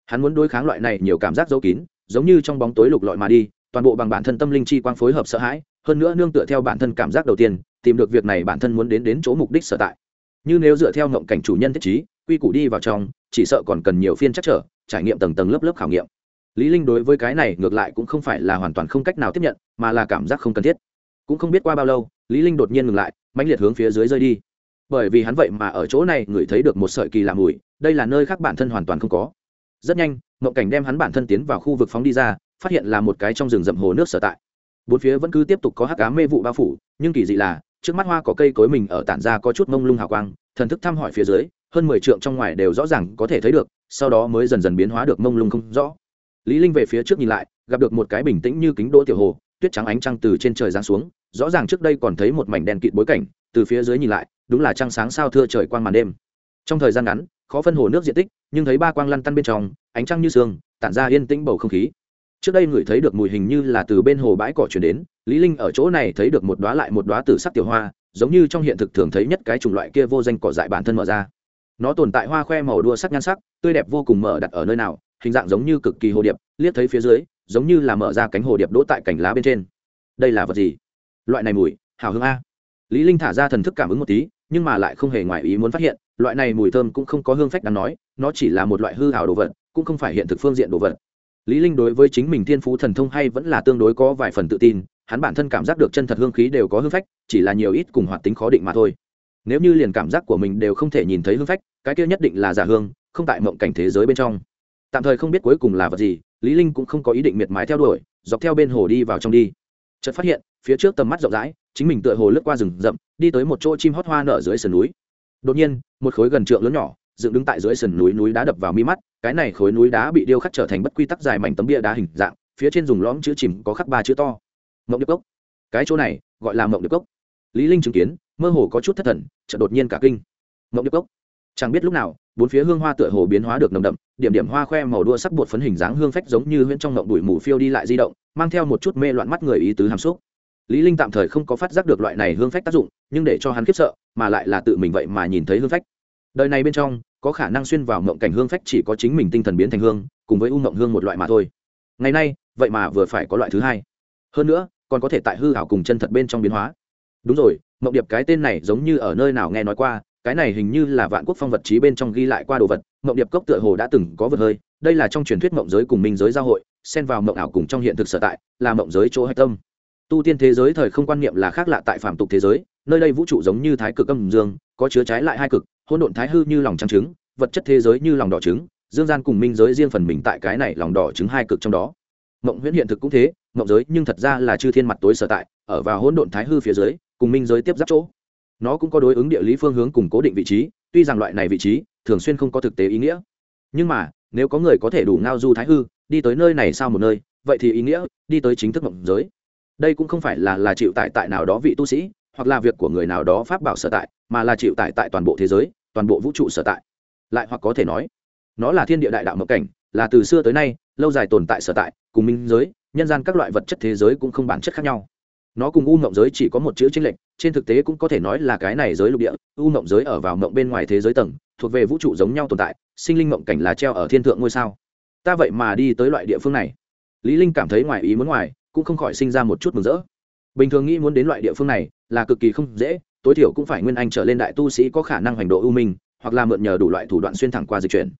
hắn muốn đối kháng loại này nhiều cảm giác dấu kín, giống như trong bóng tối lục lọi mà đi, toàn bộ bằng bản thân tâm linh chi quang phối hợp sợ hãi, hơn nữa nương tựa theo bản thân cảm giác đầu tiên, tìm được việc này bản thân muốn đến đến chỗ mục đích sở tại. Như nếu dựa theo ngộng cảnh chủ nhân thiết trí, quy củ đi vào trong, chỉ sợ còn cần nhiều phiên chắc trở, trải nghiệm tầng tầng lớp lớp khảo nghiệm. Lý linh đối với cái này ngược lại cũng không phải là hoàn toàn không cách nào tiếp nhận, mà là cảm giác không cần thiết. Cũng không biết qua bao lâu, lý linh đột nhiên ngừng lại, mãnh liệt hướng phía dưới rơi đi. Bởi vì hắn vậy mà ở chỗ này người thấy được một sợi kỳ lạ mùi, đây là nơi khác bản thân hoàn toàn không có rất nhanh, ngộng cảnh đem hắn bản thân tiến vào khu vực phóng đi ra, phát hiện là một cái trong rừng rậm hồ nước sở tại. Bốn phía vẫn cứ tiếp tục có hắc ám mê vụ bao phủ, nhưng kỳ dị là, trước mắt hoa có cây cối mình ở tản ra có chút mông lung hào quang, thần thức thăm hỏi phía dưới, hơn mười trượng trong ngoài đều rõ ràng có thể thấy được, sau đó mới dần dần biến hóa được mông lung không rõ. Lý linh về phía trước nhìn lại, gặp được một cái bình tĩnh như kính đỗ tiểu hồ, tuyết trắng ánh trăng từ trên trời giáng xuống, rõ ràng trước đây còn thấy một mảnh đen kịt bối cảnh, từ phía dưới nhìn lại, đúng là trăng sáng sao thưa trời quang màn đêm. Trong thời gian ngắn khó phân hồ nước diện tích, nhưng thấy ba quang lăn tăn bên trong, ánh trăng như sương, tản ra yên tĩnh bầu không khí. Trước đây người thấy được mùi hình như là từ bên hồ bãi cỏ chuyển đến, lý linh ở chỗ này thấy được một đóa lại một đóa tử sắc tiểu hoa, giống như trong hiện thực thường thấy nhất cái chủng loại kia vô danh cỏ dại bản thân mở ra. Nó tồn tại hoa khoe màu đua sắc nhan sắc, tươi đẹp vô cùng mở đặt ở nơi nào, hình dạng giống như cực kỳ hồ điệp, liếc thấy phía dưới, giống như là mở ra cánh hồ điệp đỗ tại cành lá bên trên. Đây là vật gì? Loại này mùi hào hương a. Lý linh thả ra thần thức cảm ứng một tí, nhưng mà lại không hề ngoài ý muốn phát hiện loại này mùi thơm cũng không có hương phách đáng nói, nó chỉ là một loại hư hảo đồ vật, cũng không phải hiện thực phương diện đồ vật. Lý linh đối với chính mình thiên phú thần thông hay vẫn là tương đối có vài phần tự tin, hắn bản thân cảm giác được chân thật hương khí đều có hương phách, chỉ là nhiều ít cùng hoạt tính khó định mà thôi. Nếu như liền cảm giác của mình đều không thể nhìn thấy hương phách, cái kia nhất định là giả hương, không tại mộng cảnh thế giới bên trong. Tạm thời không biết cuối cùng là vật gì, lý linh cũng không có ý định miệt mài theo đuổi, dọc theo bên hồ đi vào trong đi. Chợt phát hiện, phía trước tầm mắt rộng rãi, chính mình tựa hồ lướt qua rừng rậm, đi tới một chỗ chim hót hoa nở dưới sườn núi đột nhiên, một khối gần trượng lớn nhỏ, dựng đứng tại dưới sườn núi núi đá đập vào mi mắt, cái này khối núi đá bị điêu khắc trở thành bất quy tắc dài mảnh tấm bia đá hình dạng, phía trên dùng lõm chữ chìm có khắc ba chữ to. Mộng điệp cốc. Cái chỗ này gọi là mộng điệp cốc. Lý linh chứng kiến, mơ hồ có chút thất thần, chợt đột nhiên cả kinh. Mộng điệp cốc. Chẳng biết lúc nào, bốn phía hương hoa tựa hồ biến hóa được nồng đậm, điểm điểm hoa khoe màu đua sắc bột phấn hình dáng hương phách giống như huyễn trong ngộng đuổi mù phiêu đi lại di động, mang theo một chút mê loạn mắt người ý tứ hàm xúc lý linh tạm thời không có phát giác được loại này hương phách tác dụng, nhưng để cho hắn khiếp sợ, mà lại là tự mình vậy mà nhìn thấy hương phách. Đời này bên trong, có khả năng xuyên vào mộng cảnh hương phách chỉ có chính mình tinh thần biến thành hương, cùng với u mộng hương một loại mà thôi. Ngày nay, vậy mà vừa phải có loại thứ hai. Hơn nữa, còn có thể tại hư ảo cùng chân thật bên trong biến hóa. Đúng rồi, mộng điệp cái tên này giống như ở nơi nào nghe nói qua, cái này hình như là vạn quốc phong vật trí bên trong ghi lại qua đồ vật, mộng điệp cốc tựa hồ đã từng có vật hơi, đây là trong truyền thuyết mộng giới cùng minh giới giao hội, xen vào mộng ảo cùng trong hiện thực sở tại, là mộng giới chỗ hạch tâm tu tiên thế giới thời không quan niệm là khác lạ tại phạm tục thế giới, nơi đây vũ trụ giống như thái cực âm dương, có chứa trái lại hai cực, hỗn độn thái hư như lòng trắng trứng, vật chất thế giới như lòng đỏ trứng, dương gian cùng minh giới riêng phần mình tại cái này lòng đỏ trứng hai cực trong đó. Mộng huyễn hiện thực cũng thế, mộng giới nhưng thật ra là chư thiên mặt tối sở tại, ở vào hỗn độn thái hư phía dưới, cùng minh giới tiếp giáp chỗ. Nó cũng có đối ứng địa lý phương hướng cùng cố định vị trí, tuy rằng loại này vị trí thường xuyên không có thực tế ý nghĩa. Nhưng mà, nếu có người có thể đủ ngao du thái hư, đi tới nơi này sao một nơi, vậy thì ý nghĩa đi tới chính thức mộng giới đây cũng không phải là là chịu tại tại nào đó vị tu sĩ, hoặc là việc của người nào đó pháp bảo sở tại, mà là chịu tại tại toàn bộ thế giới, toàn bộ vũ trụ sở tại. Lại hoặc có thể nói, nó là thiên địa đại đạo mộng cảnh, là từ xưa tới nay, lâu dài tồn tại sở tại, cùng minh giới, nhân gian các loại vật chất thế giới cũng không bản chất khác nhau. Nó cùng u mộng giới chỉ có một chữ chính lệnh trên thực tế cũng có thể nói là cái này giới lục địa, u mộng giới ở vào mộng bên ngoài thế giới tầng, thuộc về vũ trụ giống nhau tồn tại, sinh linh mộng cảnh là treo ở thiên thượng ngôi sao. Ta vậy mà đi tới loại địa phương này. Lý linh cảm thấy ngoài ý muốn ngoài cũng không khỏi sinh ra một chút mừng rỡ. Bình thường nghĩ muốn đến loại địa phương này là cực kỳ không dễ, tối thiểu cũng phải nguyên anh trở lên đại tu sĩ có khả năng hành độ ưu minh, hoặc là mượn nhờ đủ loại thủ đoạn xuyên thẳng qua dịch chuyển.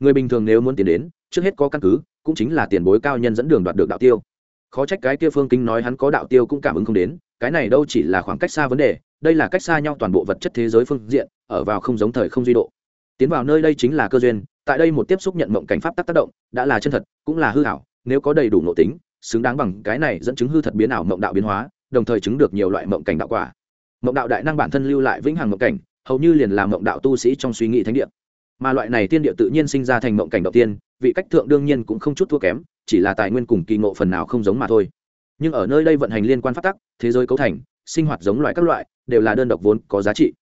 Người bình thường nếu muốn tiến đến, trước hết có căn cứ, cũng chính là tiền bối cao nhân dẫn đường đoạt được đạo tiêu. Khó trách cái kia phương kinh nói hắn có đạo tiêu cũng cảm ứng không đến, cái này đâu chỉ là khoảng cách xa vấn đề, đây là cách xa nhau toàn bộ vật chất thế giới phương diện, ở vào không giống thời không duy độ. Tiến vào nơi đây chính là cơ duyên, tại đây một tiếp xúc nhận mộng cảnh pháp tác tác động, đã là chân thật, cũng là hư hảo nếu có đầy đủ nội tính xứng đáng bằng cái này dẫn chứng hư thật biến ảo mộng đạo biến hóa, đồng thời chứng được nhiều loại mộng cảnh đạo quả. Mộng đạo đại năng bản thân lưu lại vĩnh hằng mộng cảnh, hầu như liền làm mộng đạo tu sĩ trong suy nghĩ thánh địa. Mà loại này tiên địa tự nhiên sinh ra thành mộng cảnh đầu tiên, vị cách thượng đương nhiên cũng không chút thua kém, chỉ là tài nguyên cùng kỳ ngộ phần nào không giống mà thôi. Nhưng ở nơi đây vận hành liên quan phát tắc, thế giới cấu thành, sinh hoạt giống loại các loại, đều là đơn độc vốn có giá trị.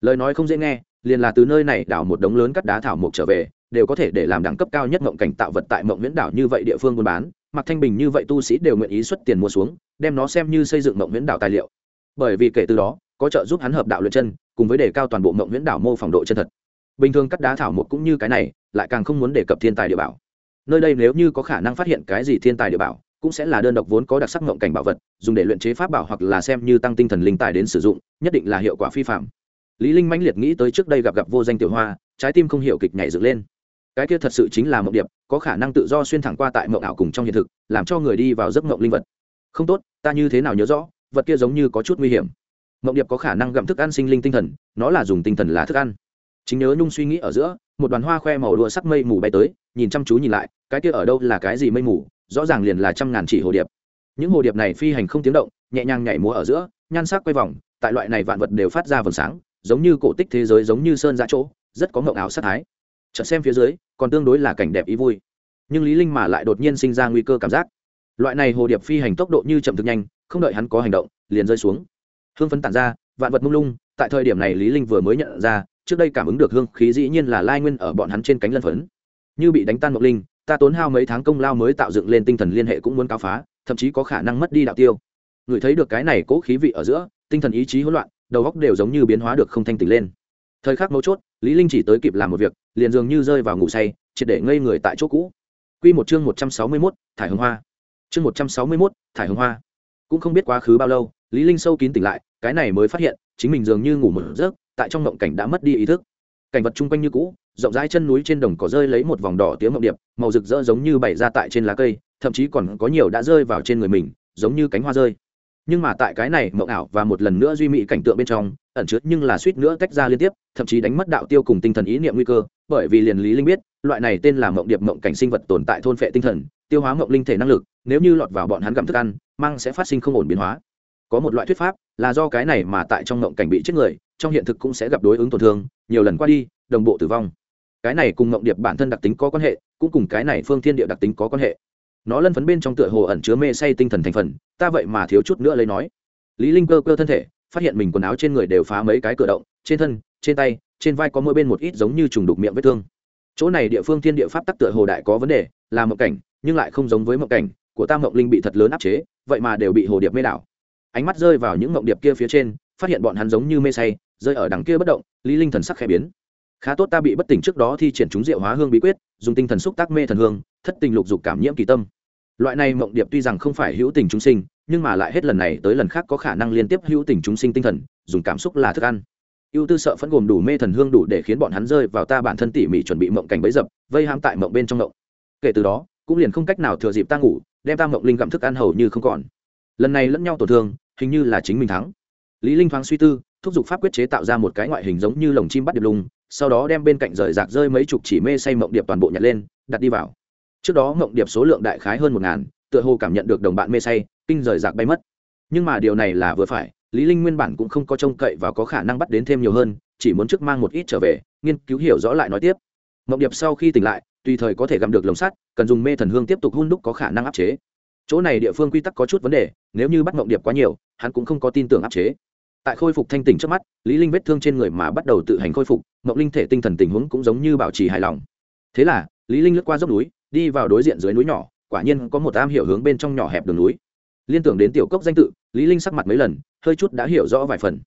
Lời nói không dễ nghe, liền là từ nơi này đảo một đống lớn cắt đá thảo mộc trở về, đều có thể để làm đẳng cấp cao nhất mộng cảnh tạo vật tại mộng viễn đảo như vậy địa phương buôn bán mặc thanh bình như vậy tu sĩ đều nguyện ý xuất tiền mua xuống, đem nó xem như xây dựng mộng viễn đảo tài liệu. Bởi vì kể từ đó, có trợ giúp hắn hợp đạo luyện chân, cùng với đề cao toàn bộ mộng viễn đảo mô phỏng độ chân thật. Bình thường cắt đá thảo một cũng như cái này, lại càng không muốn đề cập thiên tài địa bảo. Nơi đây nếu như có khả năng phát hiện cái gì thiên tài địa bảo, cũng sẽ là đơn độc vốn có đặc sắc mộng cảnh bảo vật, dùng để luyện chế pháp bảo hoặc là xem như tăng tinh thần linh tài đến sử dụng, nhất định là hiệu quả phi phạm. Lý linh mãnh liệt nghĩ tới trước đây gặp gặp vô danh tiểu hoa, trái tim không hiểu kịch nhảy dựng lên cái kia thật sự chính là mộng điệp, có khả năng tự do xuyên thẳng qua tại mộng ảo cùng trong hiện thực, làm cho người đi vào giấc mộng linh vật. Không tốt, ta như thế nào nhớ rõ, vật kia giống như có chút nguy hiểm. Mộng điệp có khả năng gặm thức ăn sinh linh tinh thần, nó là dùng tinh thần là thức ăn. Chính nhớ nhung suy nghĩ ở giữa, một đoàn hoa khoe màu đua sắc mây mù bay tới, nhìn chăm chú nhìn lại, cái kia ở đâu là cái gì mây mù, rõ ràng liền là trăm ngàn chỉ hồ điệp. Những hồ điệp này phi hành không tiếng động, nhẹ nhàng nhảy múa ở giữa, nhan sắc quay vòng, tại loại này vạn vật đều phát ra vầng sáng, giống như cổ tích thế giới giống như sơn ra chỗ, rất có ngộng ảo sát thái chợt xem phía dưới, còn tương đối là cảnh đẹp ý vui. Nhưng lý linh mà lại đột nhiên sinh ra nguy cơ cảm giác. Loại này hồ điệp phi hành tốc độ như chậm thực nhanh, không đợi hắn có hành động, liền rơi xuống. Hương phấn tản ra, vạn vật mông lung, tại thời điểm này lý linh vừa mới nhận ra, trước đây cảm ứng được hương khí dĩ nhiên là lai nguyên ở bọn hắn trên cánh lân phấn. Như bị đánh tan ngọc linh, ta tốn hao mấy tháng công lao mới tạo dựng lên tinh thần liên hệ cũng muốn cáo phá, thậm chí có khả năng mất đi đạo tiêu. Người thấy được cái này cố khí vị ở giữa, tinh thần ý chí hỗn loạn, đầu óc đều giống như biến hóa được không thanh tỉnh lên thời khắc mấu chốt lý linh chỉ tới kịp làm một việc liền dường như rơi vào ngủ say triệt để ngây người tại chỗ cũ. Quy một chương 161, thải hương hoa. Chương 161, thải hương hoa. Cũng không biết quá khứ bao lâu lý linh sâu kín tỉnh lại cái này mới phát hiện chính mình dường như ngủ một giấc tại trong mộng cảnh đã mất đi ý thức. Cảnh vật chung quanh như cũ rộng rãi chân núi trên đồng cỏ rơi lấy một vòng đỏ tiếng mộng điệp màu rực rỡ giống như bày ra tại trên lá cây thậm chí còn có nhiều đã rơi vào trên người mình giống như cánh hoa rơi. Nhưng mà tại cái này mộng ảo và một lần nữa duy mỹ cảnh tượng bên trong ẩn chứa nhưng là suýt nữa tách ra liên tiếp, thậm chí đánh mất đạo tiêu cùng tinh thần ý niệm nguy cơ, bởi vì liền lý linh biết, loại này tên là mộng điệp mộng cảnh sinh vật tồn tại thôn phệ tinh thần, tiêu hóa mộng linh thể năng lực, nếu như lọt vào bọn hắn gặm thức ăn, mang sẽ phát sinh không ổn biến hóa. Có một loại thuyết pháp là do cái này mà tại trong mộng cảnh bị chết người, trong hiện thực cũng sẽ gặp đối ứng tổn thương, nhiều lần qua đi, đồng bộ tử vong. Cái này cùng mộng điệp bản thân đặc tính có quan hệ, cũng cùng cái này phương thiên địa đặc tính có quan hệ. Nó lân phấn bên trong tựa hồ ẩn chứa mê say tinh thần thành phần, ta vậy mà thiếu chút nữa lấy nói. Lý linh cơ cơ thân thể phát hiện mình quần áo trên người đều phá mấy cái cửa động, trên thân, trên tay, trên vai có mỗi bên một ít giống như trùng đục miệng vết thương. Chỗ này địa phương thiên địa pháp tắc tựa hồ đại có vấn đề, là mộng cảnh, nhưng lại không giống với mộng cảnh, của ta mộng linh bị thật lớn áp chế, vậy mà đều bị hồ điệp mê đảo. Ánh mắt rơi vào những mộng điệp kia phía trên, phát hiện bọn hắn giống như mê say, rơi ở đằng kia bất động, lý linh thần sắc khẽ biến. Khá tốt ta bị bất tỉnh trước đó thi triển chúng diệu hóa hương bí quyết, dùng tinh thần xúc tác mê thần hương, thất tình lục dục cảm nhiễm kỳ tâm. Loại này mộng điệp tuy rằng không phải hữu tình chúng sinh nhưng mà lại hết lần này tới lần khác có khả năng liên tiếp hữu tình chúng sinh tinh thần, dùng cảm xúc là thức ăn. Ưu tư sợ phẫn gồm đủ mê thần hương đủ để khiến bọn hắn rơi vào ta bản thân tỉ mỉ chuẩn bị mộng cảnh bấy dập, vây hãm tại mộng bên trong mộng. Kể từ đó, cũng liền không cách nào thừa dịp ta ngủ, đem ta mộng linh gặm thức ăn hầu như không còn. Lần này lẫn nhau tổn thương, hình như là chính mình thắng. Lý linh thoáng suy tư, thúc giục pháp quyết chế tạo ra một cái ngoại hình giống như lồng chim bắt điệp lùng, sau đó đem bên cạnh rời rạc rơi mấy chục chỉ mê say mộng điệp toàn bộ nhặt lên, đặt đi vào. Trước đó mộng điệp số lượng đại khái hơn một ngàn tựa hồ cảm nhận được đồng bạn mê say, kinh rời rạc bay mất. Nhưng mà điều này là vừa phải, lý linh nguyên bản cũng không có trông cậy và có khả năng bắt đến thêm nhiều hơn, chỉ muốn trước mang một ít trở về, nghiên cứu hiểu rõ lại nói tiếp. Mộng điệp sau khi tỉnh lại, tùy thời có thể gặm được lồng sắt, cần dùng mê thần hương tiếp tục hun đúc có khả năng áp chế. Chỗ này địa phương quy tắc có chút vấn đề, nếu như bắt mộng điệp quá nhiều, hắn cũng không có tin tưởng áp chế. Tại khôi phục thanh tỉnh trước mắt, lý linh vết thương trên người mà bắt đầu tự hành khôi phục, mộng linh thể tinh thần tình huống cũng giống như bảo trì hài lòng. Thế là, lý linh lướt qua dốc núi, đi vào đối diện dưới núi nhỏ quả nhiên có một am hiểu hướng bên trong nhỏ hẹp đường núi. Liên tưởng đến tiểu cốc danh tự, lý linh sắc mặt mấy lần, hơi chút đã hiểu rõ vài phần.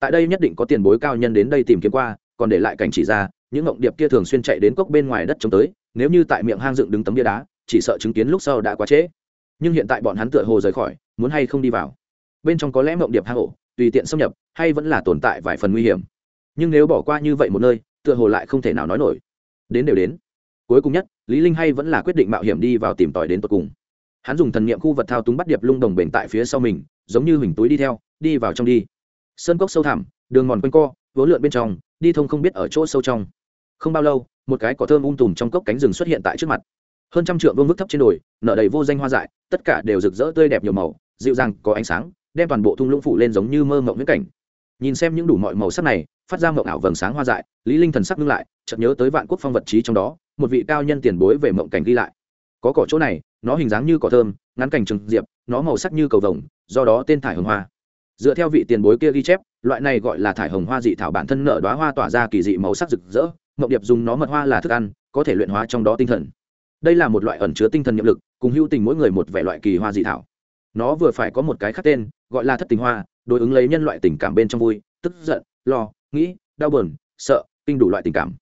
Tại đây nhất định có tiền bối cao nhân đến đây tìm kiếm qua, còn để lại cảnh chỉ ra, những ngộng điệp kia thường xuyên chạy đến cốc bên ngoài đất chống tới, nếu như tại miệng hang dựng đứng tấm bia đá, chỉ sợ chứng kiến lúc sau đã quá trễ. Nhưng hiện tại bọn hắn tựa hồ rời khỏi, muốn hay không đi vào? Bên trong có lẽ mộng điệp hang ổ, tùy tiện xâm nhập, hay vẫn là tồn tại vài phần nguy hiểm. Nhưng nếu bỏ qua như vậy một nơi, tựa hồ lại không thể nào nói nổi. Đến đều đến cuối cùng nhất, lý linh hay vẫn là quyết định mạo hiểm đi vào tìm tòi đến tận cùng. Hắn dùng thần niệm khu vật thao túng bắt điệp lung đồng bền tại phía sau mình, giống như hình túi đi theo, đi vào trong đi. Sơn cốc sâu thẳm, đường mòn quanh co, vố lượn bên trong, đi thông không biết ở chỗ sâu trong. Không bao lâu, một cái cỏ thơm um tùm trong cốc cánh rừng xuất hiện tại trước mặt. Hơn trăm trượng vương vức thấp trên đồi, nở đầy vô danh hoa dại, tất cả đều rực rỡ tươi đẹp nhiều màu, dịu dàng, có ánh sáng, đem toàn bộ thung lũng phủ lên giống như mơ mộng viễn cảnh. Nhìn xem những đủ mọi màu sắc này phát ra mộng ảo vầng sáng hoa dại, lý linh thần sắc ngưng lại, chợt nhớ tới vạn quốc phong vật trí trong đó, một vị cao nhân tiền bối về mộng cảnh ghi lại. Có cỏ chỗ này, nó hình dáng như cỏ thơm, ngắn cảnh trừng diệp, nó màu sắc như cầu vồng, do đó tên thải hồng hoa. Dựa theo vị tiền bối kia ghi chép, loại này gọi là thải hồng hoa dị thảo bản thân nở đóa hoa tỏa ra kỳ dị màu sắc rực rỡ, mộng điệp dùng nó mật hoa là thức ăn, có thể luyện hóa trong đó tinh thần. Đây là một loại ẩn chứa tinh thần nhiệm lực, cùng hữu tình mỗi người một vẻ loại kỳ hoa dị thảo. Nó vừa phải có một cái khác tên, gọi là thất tình hoa, đối ứng lấy nhân loại tình cảm bên trong vui, tức giận, lo nghĩ, đau buồn, sợ, kinh đủ loại tình cảm.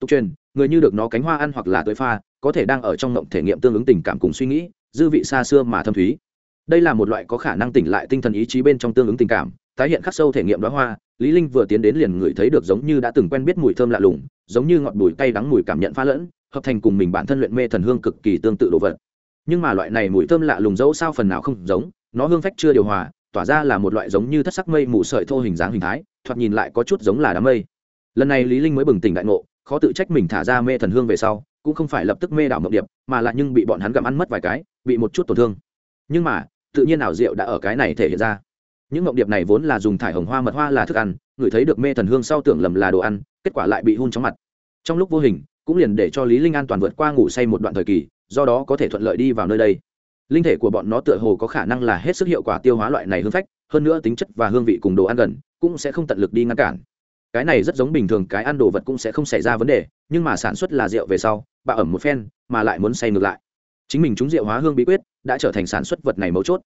Tục truyền, người như được nó cánh hoa ăn hoặc là tới pha, có thể đang ở trong ngộng thể nghiệm tương ứng tình cảm cùng suy nghĩ, dư vị xa xưa mà thâm thúy. Đây là một loại có khả năng tỉnh lại tinh thần ý chí bên trong tương ứng tình cảm, tái hiện khắc sâu thể nghiệm đoá hoa, lý linh vừa tiến đến liền ngửi thấy được giống như đã từng quen biết mùi thơm lạ lùng, giống như ngọt bùi cay đắng mùi cảm nhận pha lẫn, hợp thành cùng mình bản thân luyện mê thần hương cực kỳ tương tự đồ vật. Nhưng mà loại này mùi thơm lạ lùng dẫu sao phần nào không giống, nó hương phách chưa điều hòa, tỏa ra là một loại giống như thất sắc mây mù sợi thô hình dáng hình thái thoạt nhìn lại có chút giống là đám mây. Lần này lý linh mới bừng tỉnh đại ngộ, khó tự trách mình thả ra mê thần hương về sau, cũng không phải lập tức mê đảo mộng điệp, mà là nhưng bị bọn hắn gặm ăn mất vài cái, bị một chút tổn thương. Nhưng mà, tự nhiên ảo diệu đã ở cái này thể hiện ra. Những mộng điệp này vốn là dùng thải hồng hoa mật hoa là thức ăn, người thấy được mê thần hương sau tưởng lầm là đồ ăn, kết quả lại bị hun trong mặt. Trong lúc vô hình, cũng liền để cho lý linh an toàn vượt qua ngủ say một đoạn thời kỳ, do đó có thể thuận lợi đi vào nơi đây. Linh thể của bọn nó tựa hồ có khả năng là hết sức hiệu quả tiêu hóa loại này hương phách, hơn nữa tính chất và hương vị cùng đồ ăn gần cũng sẽ không tận lực đi ngăn cản. Cái này rất giống bình thường, cái ăn đồ vật cũng sẽ không xảy ra vấn đề, nhưng mà sản xuất là rượu về sau, bà ẩm một phen, mà lại muốn say ngược lại. Chính mình chúng rượu hóa hương bí quyết, đã trở thành sản xuất vật này mấu chốt.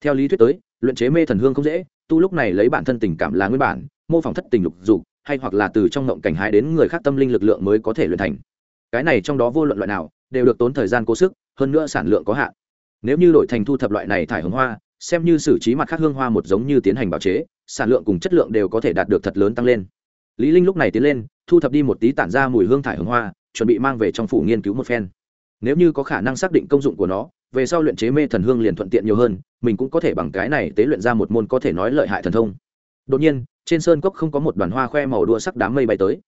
Theo lý thuyết tới, luyện chế mê thần hương không dễ, tu lúc này lấy bản thân tình cảm là nguyên bản, mô phỏng thất tình lục dục, hay hoặc là từ trong ngộng cảnh hái đến người khác tâm linh lực lượng mới có thể luyện thành. Cái này trong đó vô luận loại nào, đều được tốn thời gian cố sức, hơn nữa sản lượng có hạn. Nếu như đổi thành thu thập loại này thải hương hoa, xem như xử trí mặt khác hương hoa một giống như tiến hành bào chế sản lượng cùng chất lượng đều có thể đạt được thật lớn tăng lên. Lý linh lúc này tiến lên, thu thập đi một tí tản ra mùi hương thải hương hoa, chuẩn bị mang về trong phủ nghiên cứu một phen. Nếu như có khả năng xác định công dụng của nó, về sau luyện chế mê thần hương liền thuận tiện nhiều hơn, mình cũng có thể bằng cái này tế luyện ra một môn có thể nói lợi hại thần thông. Đột nhiên, trên sơn cốc không có một đoàn hoa khoe màu đua sắc đám mây bay tới.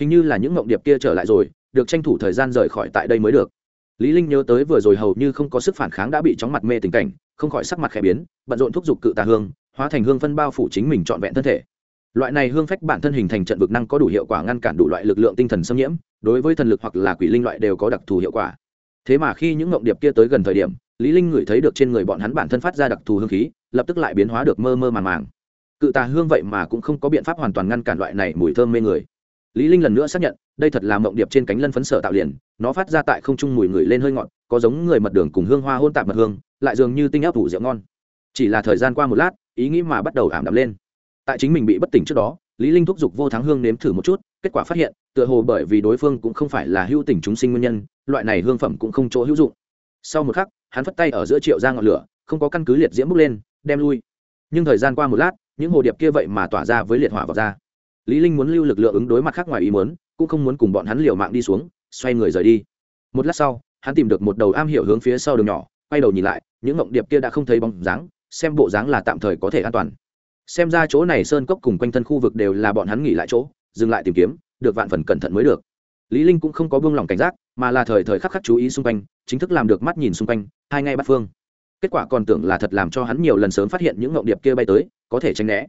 Hình như là những ngộng điệp kia trở lại rồi, được tranh thủ thời gian rời khỏi tại đây mới được. Lý linh nhớ tới vừa rồi hầu như không có sức phản kháng đã bị chóng mặt mê tình cảnh, không khỏi sắc mặt khẽ biến, bận rộn thúc giục cự tà hương hóa thành hương phân bao phủ chính mình trọn vẹn thân thể. Loại này hương phách bản thân hình thành trận vực năng có đủ hiệu quả ngăn cản đủ loại lực lượng tinh thần xâm nhiễm, đối với thần lực hoặc là quỷ linh loại đều có đặc thù hiệu quả. Thế mà khi những ngộng điệp kia tới gần thời điểm, lý linh ngửi thấy được trên người bọn hắn bản thân phát ra đặc thù hương khí, lập tức lại biến hóa được mơ mơ màng màng. Cự tà hương vậy mà cũng không có biện pháp hoàn toàn ngăn cản loại này mùi thơm mê người. Lý linh lần nữa xác nhận, đây thật là mộng điệp trên cánh lân phấn sở tạo liền, nó phát ra tại không trung mùi người lên hơi ngọt, có giống người mật đường cùng hương hoa hôn tạp mật hương, lại dường như tinh áp đủ rượu ngon. Chỉ là thời gian qua một lát ý nghĩ mà bắt đầu ảm đạm lên. Tại chính mình bị bất tỉnh trước đó, lý linh thúc giục vô thắng hương nếm thử một chút, kết quả phát hiện, tựa hồ bởi vì đối phương cũng không phải là hữu tình chúng sinh nguyên nhân, loại này hương phẩm cũng không chỗ hữu dụng. Sau một khắc, hắn phất tay ở giữa triệu ra ngọn lửa, không có căn cứ liệt diễm bốc lên, đem lui. Nhưng thời gian qua một lát, những hồ điệp kia vậy mà tỏa ra với liệt hỏa vào ra. Lý linh muốn lưu lực lượng ứng đối mặt khác ngoài ý muốn, cũng không muốn cùng bọn hắn liều mạng đi xuống, xoay người rời đi. Một lát sau, hắn tìm được một đầu am hiểu hướng phía sau đường nhỏ, quay đầu nhìn lại, những ngộng điệp kia đã không thấy bóng dáng xem bộ dáng là tạm thời có thể an toàn. Xem ra chỗ này sơn cốc cùng quanh thân khu vực đều là bọn hắn nghỉ lại chỗ, dừng lại tìm kiếm, được vạn phần cẩn thận mới được. Lý linh cũng không có buông lòng cảnh giác, mà là thời thời khắc khắc chú ý xung quanh, chính thức làm được mắt nhìn xung quanh, hai ngay bắt phương. Kết quả còn tưởng là thật làm cho hắn nhiều lần sớm phát hiện những ngộng điệp kia bay tới, có thể tránh né.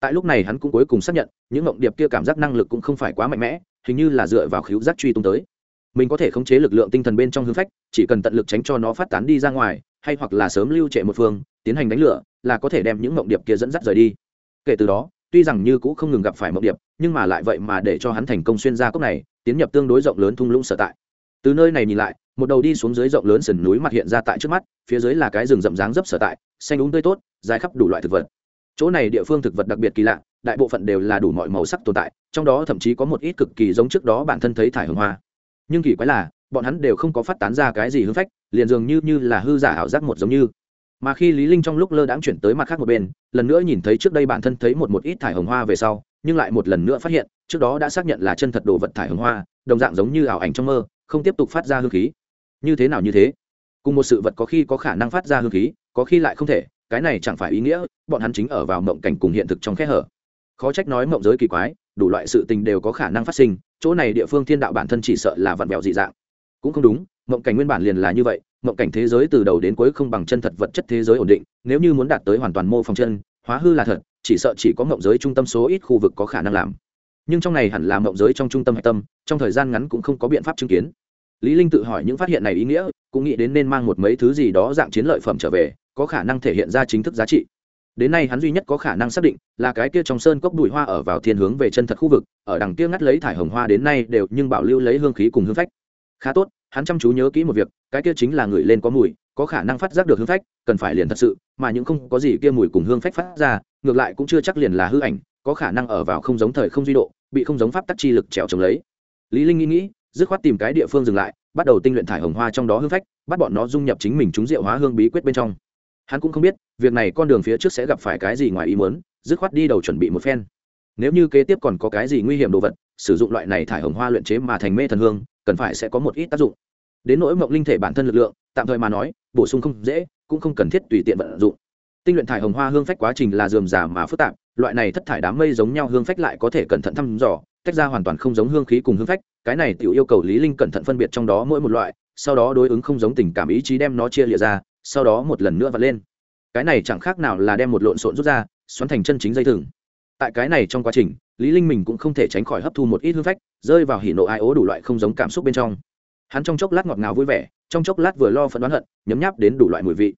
Tại lúc này hắn cũng cuối cùng xác nhận, những ngộng điệp kia cảm giác năng lực cũng không phải quá mạnh mẽ, hình như là dựa vào khíu giác truy tung tới. Mình có thể khống chế lực lượng tinh thần bên trong hư phách, chỉ cần tận lực tránh cho nó phát tán đi ra ngoài hay hoặc là sớm lưu trệ một phương, tiến hành đánh lửa, là có thể đem những mộng điệp kia dẫn dắt rời đi. Kể từ đó, tuy rằng như cũ không ngừng gặp phải mộng điệp, nhưng mà lại vậy mà để cho hắn thành công xuyên ra cốc này, tiến nhập tương đối rộng lớn thung lũng sở tại. Từ nơi này nhìn lại, một đầu đi xuống dưới rộng lớn sườn núi mặt hiện ra tại trước mắt, phía dưới là cái rừng rậm ráng dấp sở tại, xanh úng tươi tốt, dài khắp đủ loại thực vật. Chỗ này địa phương thực vật đặc biệt kỳ lạ, đại bộ phận đều là đủ mọi màu sắc tồn tại, trong đó thậm chí có một ít cực kỳ giống trước đó bản thân thấy thải hồng hoa. Nhưng kỳ quái là, bọn hắn đều không có phát tán ra cái gì hương phách liền dường như như là hư giả ảo giác một giống như. Mà khi lý linh trong lúc lơ đãng chuyển tới mặt khác một bên, lần nữa nhìn thấy trước đây bản thân thấy một một ít thải hồng hoa về sau, nhưng lại một lần nữa phát hiện, trước đó đã xác nhận là chân thật đồ vật thải hồng hoa, đồng dạng giống như ảo ảnh trong mơ, không tiếp tục phát ra hương khí. Như thế nào như thế? Cùng một sự vật có khi có khả năng phát ra hương khí, có khi lại không thể, cái này chẳng phải ý nghĩa, bọn hắn chính ở vào mộng cảnh cùng hiện thực trong khe hở. Khó trách nói mộng giới kỳ quái, đủ loại sự tình đều có khả năng phát sinh, chỗ này địa phương thiên đạo bản thân chỉ sợ là vặn vẹo dị dạng cũng không đúng, mộng cảnh nguyên bản liền là như vậy, mộng cảnh thế giới từ đầu đến cuối không bằng chân thật vật chất thế giới ổn định, nếu như muốn đạt tới hoàn toàn mô phỏng chân, hóa hư là thật, chỉ sợ chỉ có mộng giới trung tâm số ít khu vực có khả năng làm. Nhưng trong này hẳn là mộng giới trong trung tâm hạch tâm, trong thời gian ngắn cũng không có biện pháp chứng kiến. Lý linh tự hỏi những phát hiện này ý nghĩa, cũng nghĩ đến nên mang một mấy thứ gì đó dạng chiến lợi phẩm trở về, có khả năng thể hiện ra chính thức giá trị. Đến nay hắn duy nhất có khả năng xác định là cái kia trong sơn cốc bụi hoa ở vào thiên hướng về chân thật khu vực, ở đằng kia ngắt lấy thải hồng hoa đến nay đều nhưng bảo lưu lấy hương khí cùng hương phách khá tốt, hắn chăm chú nhớ kỹ một việc, cái kia chính là người lên có mùi, có khả năng phát giác được hương phách, cần phải liền thật sự, mà những không có gì kia mùi cùng hương phách phát ra, ngược lại cũng chưa chắc liền là hư ảnh, có khả năng ở vào không giống thời không duy độ, bị không giống pháp tắc chi lực trèo trồng lấy. Lý linh nghĩ nghĩ, dứt khoát tìm cái địa phương dừng lại, bắt đầu tinh luyện thải hồng hoa trong đó hương phách, bắt bọn nó dung nhập chính mình chúng rượu hóa hương bí quyết bên trong. Hắn cũng không biết, việc này con đường phía trước sẽ gặp phải cái gì ngoài ý muốn, dứt khoát đi đầu chuẩn bị một phen. Nếu như kế tiếp còn có cái gì nguy hiểm đồ vật, sử dụng loại này thải hồng hoa luyện chế mà thành mê thần hương cần phải sẽ có một ít tác dụng. Đến nỗi mộng linh thể bản thân lực lượng, tạm thời mà nói, bổ sung không dễ, cũng không cần thiết tùy tiện vận dụng. Tinh luyện thải hồng hoa hương phách quá trình là dườm già mà phức tạp, loại này thất thải đám mây giống nhau hương phách lại có thể cẩn thận thăm dò, tách ra hoàn toàn không giống hương khí cùng hương phách, cái này tự yêu cầu lý linh cẩn thận phân biệt trong đó mỗi một loại, sau đó đối ứng không giống tình cảm ý chí đem nó chia lìa ra, sau đó một lần nữa vặt lên. Cái này chẳng khác nào là đem một lộn xộn rút ra, xoắn thành chân chính dây thừng. Tại cái này trong quá trình, lý linh mình cũng không thể tránh khỏi hấp thu một ít hương phách rơi vào hỉ nộ ai ố đủ loại không giống cảm xúc bên trong. Hắn trong chốc lát ngọt ngào vui vẻ, trong chốc lát vừa lo phẫn đoán hận, nhấm nháp đến đủ loại mùi vị.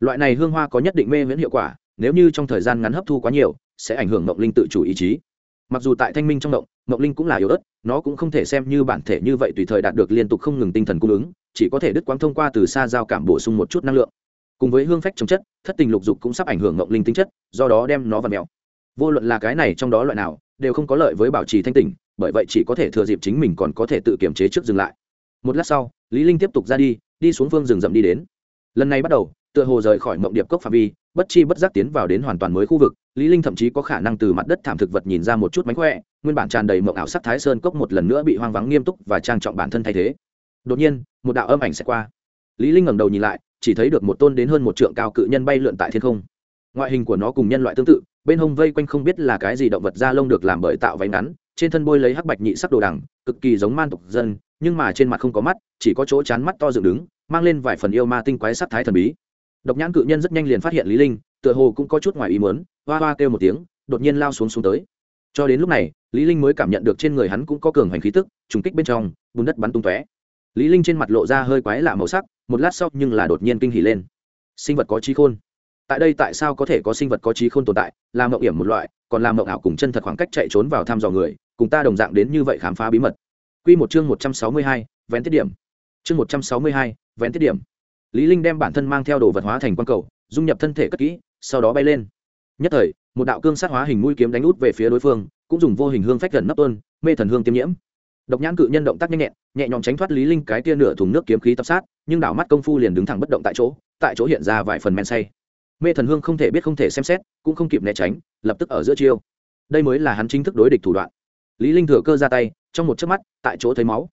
Loại này hương hoa có nhất định mê miễn hiệu quả, nếu như trong thời gian ngắn hấp thu quá nhiều, sẽ ảnh hưởng mộng linh tự chủ ý chí. Mặc dù tại thanh minh trong động mộng linh cũng là yếu ớt, nó cũng không thể xem như bản thể như vậy tùy thời đạt được liên tục không ngừng tinh thần cung ứng, chỉ có thể đứt quãng thông qua từ xa giao cảm bổ sung một chút năng lượng. Cùng với hương phách chống chất, thất tình lục dục cũng sắp ảnh hưởng mộng linh tính chất, do đó đem nó vào mèo. Vô luận là cái này trong đó loại nào, đều không có lợi với bảo trì thanh tỉnh bởi vậy chỉ có thể thừa dịp chính mình còn có thể tự kiểm chế trước dừng lại. Một lát sau, lý linh tiếp tục ra đi đi xuống phương rừng rậm đi đến. Lần này bắt đầu, tựa hồ rời khỏi mộng điệp cốc phạm vi, bất chi bất giác tiến vào đến hoàn toàn mới khu vực. Lý linh thậm chí có khả năng từ mặt đất thảm thực vật nhìn ra một chút mánh khỏe, nguyên bản tràn đầy mộng ảo sắc thái sơn cốc một lần nữa bị hoang vắng nghiêm túc và trang trọng bản thân thay thế. Đột nhiên, một đạo âm ảnh sẽ qua. Lý linh ngẩng đầu nhìn lại, chỉ thấy được một tôn đến hơn một trượng cao cự nhân bay lượn tại thiên không. Ngoại hình của nó cùng nhân loại tương tự, bên hông vây quanh không biết là cái gì động vật da lông được làm bởi tạo váy ngắn trên thân bôi lấy hắc bạch nhị sắc đồ đằng, cực kỳ giống man tộc dân, nhưng mà trên mặt không có mắt, chỉ có chỗ chán mắt to dựng đứng, mang lên vài phần yêu ma tinh quái sắc thái thần bí. Độc nhãn cự nhân rất nhanh liền phát hiện lý linh, tựa hồ cũng có chút ngoài ý muốn, hoa hoa kêu một tiếng, đột nhiên lao xuống xuống tới. Cho đến lúc này, lý linh mới cảm nhận được trên người hắn cũng có cường hành khí tức, trùng kích bên trong, bùn đất bắn tung tóe. Lý linh trên mặt lộ ra hơi quái lạ màu sắc, một lát sau nhưng là đột nhiên kinh hỉ lên. Sinh vật có trí khôn. Tại đây tại sao có thể có sinh vật có trí khôn tồn tại là mộng hiểm một loại, còn là mộng ảo cùng chân thật khoảng cách chạy trốn vào thăm dò người cùng ta đồng dạng đến như vậy khám phá bí mật. Quy một chương 162, vén tiết điểm. Chương 162, vén tiết điểm. Lý linh đem bản thân mang theo đồ vật hóa thành quan cầu dung nhập thân thể cất kỹ sau đó bay lên. Nhất thời một đạo cương sát hóa hình mũi kiếm đánh út về phía đối phương cũng dùng vô hình hương phách gần nắp tuôn mê thần hương tiêm nhiễm. Độc nhãn cự nhân động tác nhanh nhẹn nhẹ nhõm tránh thoát lý linh cái tia nửa thùng nước kiếm khí tập sát nhưng đảo mắt công phu liền đứng thẳng bất động tại chỗ tại chỗ hiện ra vài phần men say. Mê thần hương không thể biết không thể xem xét cũng không kịp né tránh lập tức ở giữa chiêu. Đây mới là hắn chính thức đối địch thủ đoạn lý linh thừa cơ ra tay, trong một chớp mắt, tại chỗ thấy máu.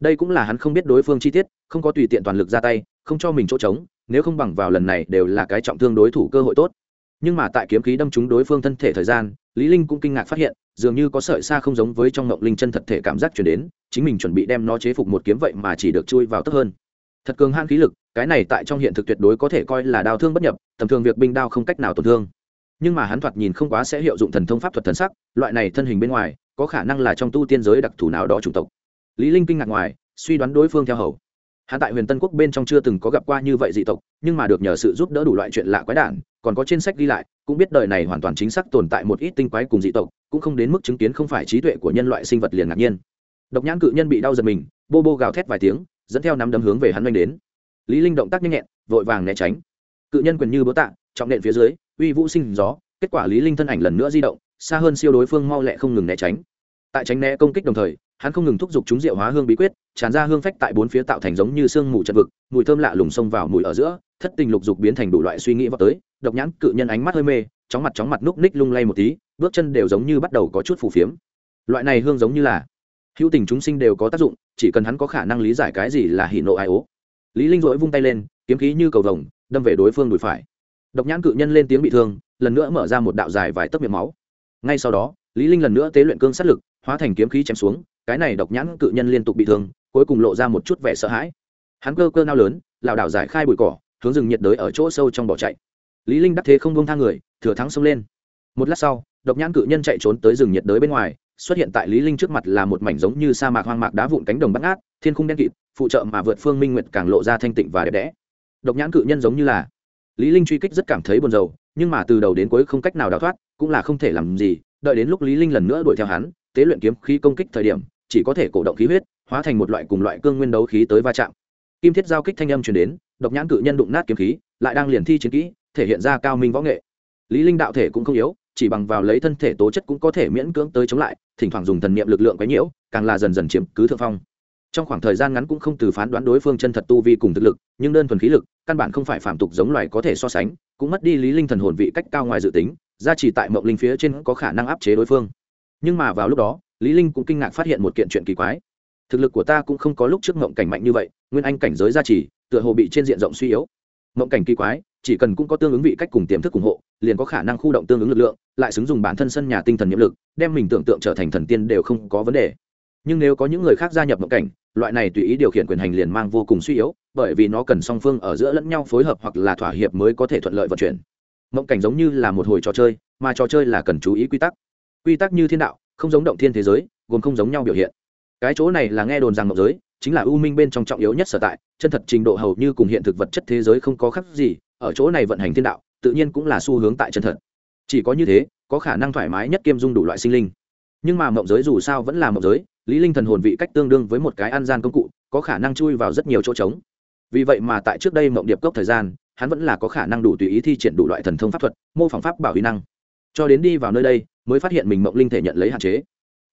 Đây cũng là hắn không biết đối phương chi tiết, không có tùy tiện toàn lực ra tay, không cho mình chỗ trống, nếu không bằng vào lần này đều là cái trọng thương đối thủ cơ hội tốt. Nhưng mà tại kiếm khí đâm trúng đối phương thân thể thời gian, lý linh cũng kinh ngạc phát hiện, dường như có sợi xa không giống với trong ngọc linh chân thật thể cảm giác truyền đến, chính mình chuẩn bị đem nó chế phục một kiếm vậy mà chỉ được chui vào tấp hơn. Thật cường hãn khí lực, cái này tại trong hiện thực tuyệt đối có thể coi là đao thương bất nhập, tầm thường việc binh đao không cách nào tổn thương. Nhưng mà hắn thoạt nhìn không quá sẽ hiệu dụng thần thông pháp thuật thần sắc, loại này thân hình bên ngoài có khả năng là trong tu tiên giới đặc thù nào đó chủng tộc. Lý linh kinh ngạc ngoài, suy đoán đối phương theo hầu. Hắn tại huyền tân quốc bên trong chưa từng có gặp qua như vậy dị tộc, nhưng mà được nhờ sự giúp đỡ đủ loại chuyện lạ quái đản, còn có trên sách ghi lại, cũng biết đời này hoàn toàn chính xác tồn tại một ít tinh quái cùng dị tộc, cũng không đến mức chứng kiến không phải trí tuệ của nhân loại sinh vật liền ngạc nhiên. Độc nhãn cự nhân bị đau giật mình, bô bô gào thét vài tiếng, dẫn theo nắm đấm hướng về hắn oanh đến. Lý linh động tác nhanh nhẹn, vội vàng né tránh. Cự nhân quyền như bố tạ, trọng nện phía dưới, uy vũ sinh gió, kết quả lý linh thân ảnh lần nữa di động, xa hơn siêu đối phương mau lẹ không ngừng né tránh tại tránh né công kích đồng thời, hắn không ngừng thúc giục chúng rượu hóa hương bí quyết, tràn ra hương phách tại bốn phía tạo thành giống như sương mù chật vực, mùi thơm lạ lùng xông vào mùi ở giữa, thất tình lục dục biến thành đủ loại suy nghĩ vào tới, độc nhãn cự nhân ánh mắt hơi mê, chóng mặt chóng mặt núp ních lung lay một tí, bước chân đều giống như bắt đầu có chút phù phiếm. Loại này hương giống như là hữu tình chúng sinh đều có tác dụng, chỉ cần hắn có khả năng lý giải cái gì là hỉ nộ ai ố. Lý linh dỗi vung tay lên, kiếm khí như cầu vồng, đâm về đối phương đùi phải. Độc nhãn cự nhân lên tiếng bị thương, lần nữa mở ra một đạo dài vài tấc miệng máu. Ngay sau đó, lý linh lần nữa tế luyện cương sát lực hóa thành kiếm khí chém xuống, cái này độc nhãn cự nhân liên tục bị thương, cuối cùng lộ ra một chút vẻ sợ hãi. Hắn cơ cơ nao lớn, lảo đảo giải khai bụi cỏ, hướng rừng nhiệt đới ở chỗ sâu trong bỏ chạy. Lý linh đắc thế không buông tha người, thừa thắng xông lên. Một lát sau, độc nhãn cự nhân chạy trốn tới rừng nhiệt đới bên ngoài, xuất hiện tại lý linh trước mặt là một mảnh giống như sa mạc hoang mạc đá vụn cánh đồng bắt ngát, thiên khung đen kịt, phụ trợ mà vượt phương minh nguyệt càng lộ ra thanh tịnh và đẹp đẽ. Độc nhãn cự nhân giống như là lý linh truy kích rất cảm thấy buồn rầu, nhưng mà từ đầu đến cuối không cách nào đào thoát, cũng là không thể làm gì, đợi đến lúc lý linh lần nữa đuổi theo hắn tế luyện kiếm khí công kích thời điểm, chỉ có thể cổ động khí huyết, hóa thành một loại cùng loại cương nguyên đấu khí tới va chạm. Kim thiết giao kích thanh âm truyền đến, độc nhãn cự nhân đụng nát kiếm khí, lại đang liền thi chiến kỹ, thể hiện ra cao minh võ nghệ. Lý linh đạo thể cũng không yếu, chỉ bằng vào lấy thân thể tố chất cũng có thể miễn cưỡng tới chống lại, thỉnh thoảng dùng thần niệm lực lượng quấy nhiễu, càng là dần dần chiếm cứ thượng phong. Trong khoảng thời gian ngắn cũng không từ phán đoán đối phương chân thật tu vi cùng thực lực, nhưng đơn thuần khí lực, căn bản không phải phạm tục giống loài có thể so sánh, cũng mất đi lý linh thần hồn vị cách cao ngoài dự tính, gia trì tại mộng linh phía trên có khả năng áp chế đối phương nhưng mà vào lúc đó, lý linh cũng kinh ngạc phát hiện một kiện chuyện kỳ quái. Thực lực của ta cũng không có lúc trước ngậm cảnh mạnh như vậy, nguyên anh cảnh giới gia trì, tựa hồ bị trên diện rộng suy yếu. Ngậm cảnh kỳ quái, chỉ cần cũng có tương ứng vị cách cùng tiềm thức ủng hộ, liền có khả năng khu động tương ứng lực lượng, lại xứng dùng bản thân sân nhà tinh thần nhiệm lực, đem mình tưởng tượng trở thành thần tiên đều không có vấn đề. Nhưng nếu có những người khác gia nhập ngậm cảnh, loại này tùy ý điều khiển quyền hành liền mang vô cùng suy yếu, bởi vì nó cần song phương ở giữa lẫn nhau phối hợp hoặc là thỏa hiệp mới có thể thuận lợi vận chuyển. Ngậm cảnh giống như là một hồi trò chơi, mà trò chơi là cần chú ý quy tắc quy tắc như thiên đạo, không giống động thiên thế giới, gồm không giống nhau biểu hiện. Cái chỗ này là nghe đồn rằng mộng giới, chính là ưu minh bên trong trọng yếu nhất sở tại, chân thật trình độ hầu như cùng hiện thực vật chất thế giới không có khác gì, ở chỗ này vận hành thiên đạo, tự nhiên cũng là xu hướng tại chân thật. Chỉ có như thế, có khả năng thoải mái nhất kiêm dung đủ loại sinh linh. Nhưng mà mộng giới dù sao vẫn là mộng giới, lý linh thần hồn vị cách tương đương với một cái ăn gian công cụ, có khả năng chui vào rất nhiều chỗ trống. Vì vậy mà tại trước đây mộng điệp cốc thời gian, hắn vẫn là có khả năng đủ tùy ý thi triển đủ loại thần thông pháp thuật, mô phỏng pháp bảo huy năng. Cho đến đi vào nơi đây mới phát hiện mình mộng linh thể nhận lấy hạn chế.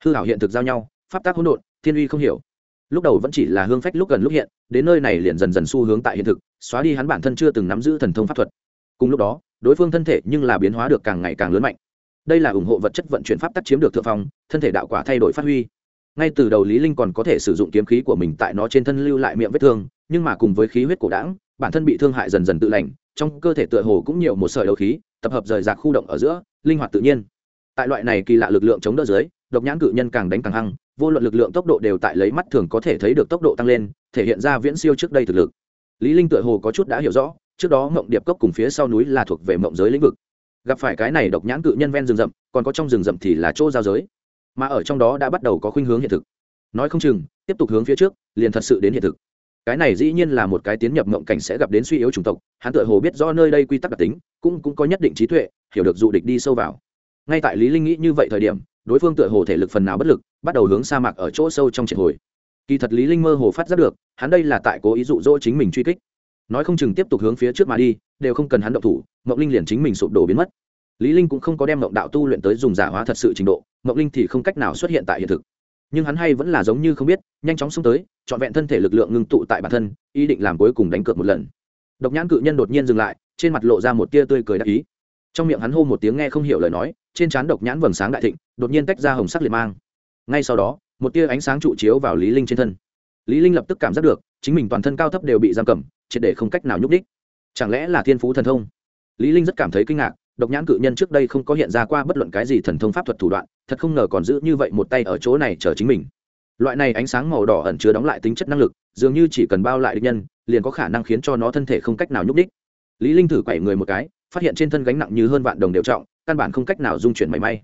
Hư hảo hiện thực giao nhau, pháp tác hỗn độn, thiên uy không hiểu. Lúc đầu vẫn chỉ là hương phách lúc gần lúc hiện, đến nơi này liền dần dần xu hướng tại hiện thực, xóa đi hắn bản thân chưa từng nắm giữ thần thông pháp thuật. Cùng lúc đó, đối phương thân thể nhưng là biến hóa được càng ngày càng lớn mạnh. Đây là ủng hộ vật chất vận chuyển pháp tắc chiếm được thượng phong, thân thể đạo quả thay đổi phát huy. Ngay từ đầu lý linh còn có thể sử dụng kiếm khí của mình tại nó trên thân lưu lại miệng vết thương, nhưng mà cùng với khí huyết cổ đảng bản thân bị thương hại dần dần tự lành, trong cơ thể tựa hồ cũng nhiều một sợi đấu khí, tập hợp rời rạc khu động ở giữa, linh hoạt tự nhiên tại loại này kỳ lạ lực lượng chống đỡ dưới, độc nhãn cự nhân càng đánh càng hăng, vô luận lực lượng tốc độ đều tại lấy mắt thường có thể thấy được tốc độ tăng lên, thể hiện ra viễn siêu trước đây thực lực. Lý linh tựa hồ có chút đã hiểu rõ, trước đó mộng điệp cốc cùng phía sau núi là thuộc về mộng giới lĩnh vực. Gặp phải cái này độc nhãn cự nhân ven rừng rậm, còn có trong rừng rậm thì là chỗ giao giới. Mà ở trong đó đã bắt đầu có khuynh hướng hiện thực. Nói không chừng, tiếp tục hướng phía trước, liền thật sự đến hiện thực. Cái này dĩ nhiên là một cái tiến nhập mộng cảnh sẽ gặp đến suy yếu chủng tộc, hắn tựa hồ biết rõ nơi đây quy tắc đặc tính, cũng cũng có nhất định trí tuệ, hiểu được dụ địch đi sâu vào ngay tại lý linh nghĩ như vậy thời điểm, đối phương tựa hồ thể lực phần nào bất lực, bắt đầu hướng sa mạc ở chỗ sâu trong triệt hồi. Kỳ thật lý linh mơ hồ phát giác được, hắn đây là tại cố ý dụ dỗ chính mình truy kích. Nói không chừng tiếp tục hướng phía trước mà đi, đều không cần hắn động thủ, mộng linh liền chính mình sụp đổ biến mất. Lý linh cũng không có đem mộng đạo tu luyện tới dùng giả hóa thật sự trình độ, mộng linh thì không cách nào xuất hiện tại hiện thực. Nhưng hắn hay vẫn là giống như không biết, nhanh chóng xông tới, trọn vẹn thân thể lực lượng ngưng tụ tại bản thân, ý định làm cuối cùng đánh cược một lần. Độc nhãn cự nhân đột nhiên dừng lại, trên mặt lộ ra một tia tươi cười đắc ý. Trong miệng hắn hô một tiếng nghe không hiểu lời nói trên trán độc nhãn vầng sáng đại thịnh, đột nhiên tách ra hồng sắc liệt mang. Ngay sau đó, một tia ánh sáng trụ chiếu vào lý linh trên thân. Lý linh lập tức cảm giác được, chính mình toàn thân cao thấp đều bị giam cầm, triệt để không cách nào nhúc đích chẳng lẽ là thiên phú thần thông? Lý linh rất cảm thấy kinh ngạc, độc nhãn cự nhân trước đây không có hiện ra qua bất luận cái gì thần thông pháp thuật thủ đoạn, thật không ngờ còn giữ như vậy một tay ở chỗ này chờ chính mình. Loại này ánh sáng màu đỏ ẩn chứa đóng lại tính chất năng lực, dường như chỉ cần bao lại địch nhân, liền có khả năng khiến cho nó thân thể không cách nào nhúc đích lý linh thử quẩy người một cái, phát hiện trên thân gánh nặng như hơn vạn đồng đều trọng căn bản không cách nào dung chuyển mảy may.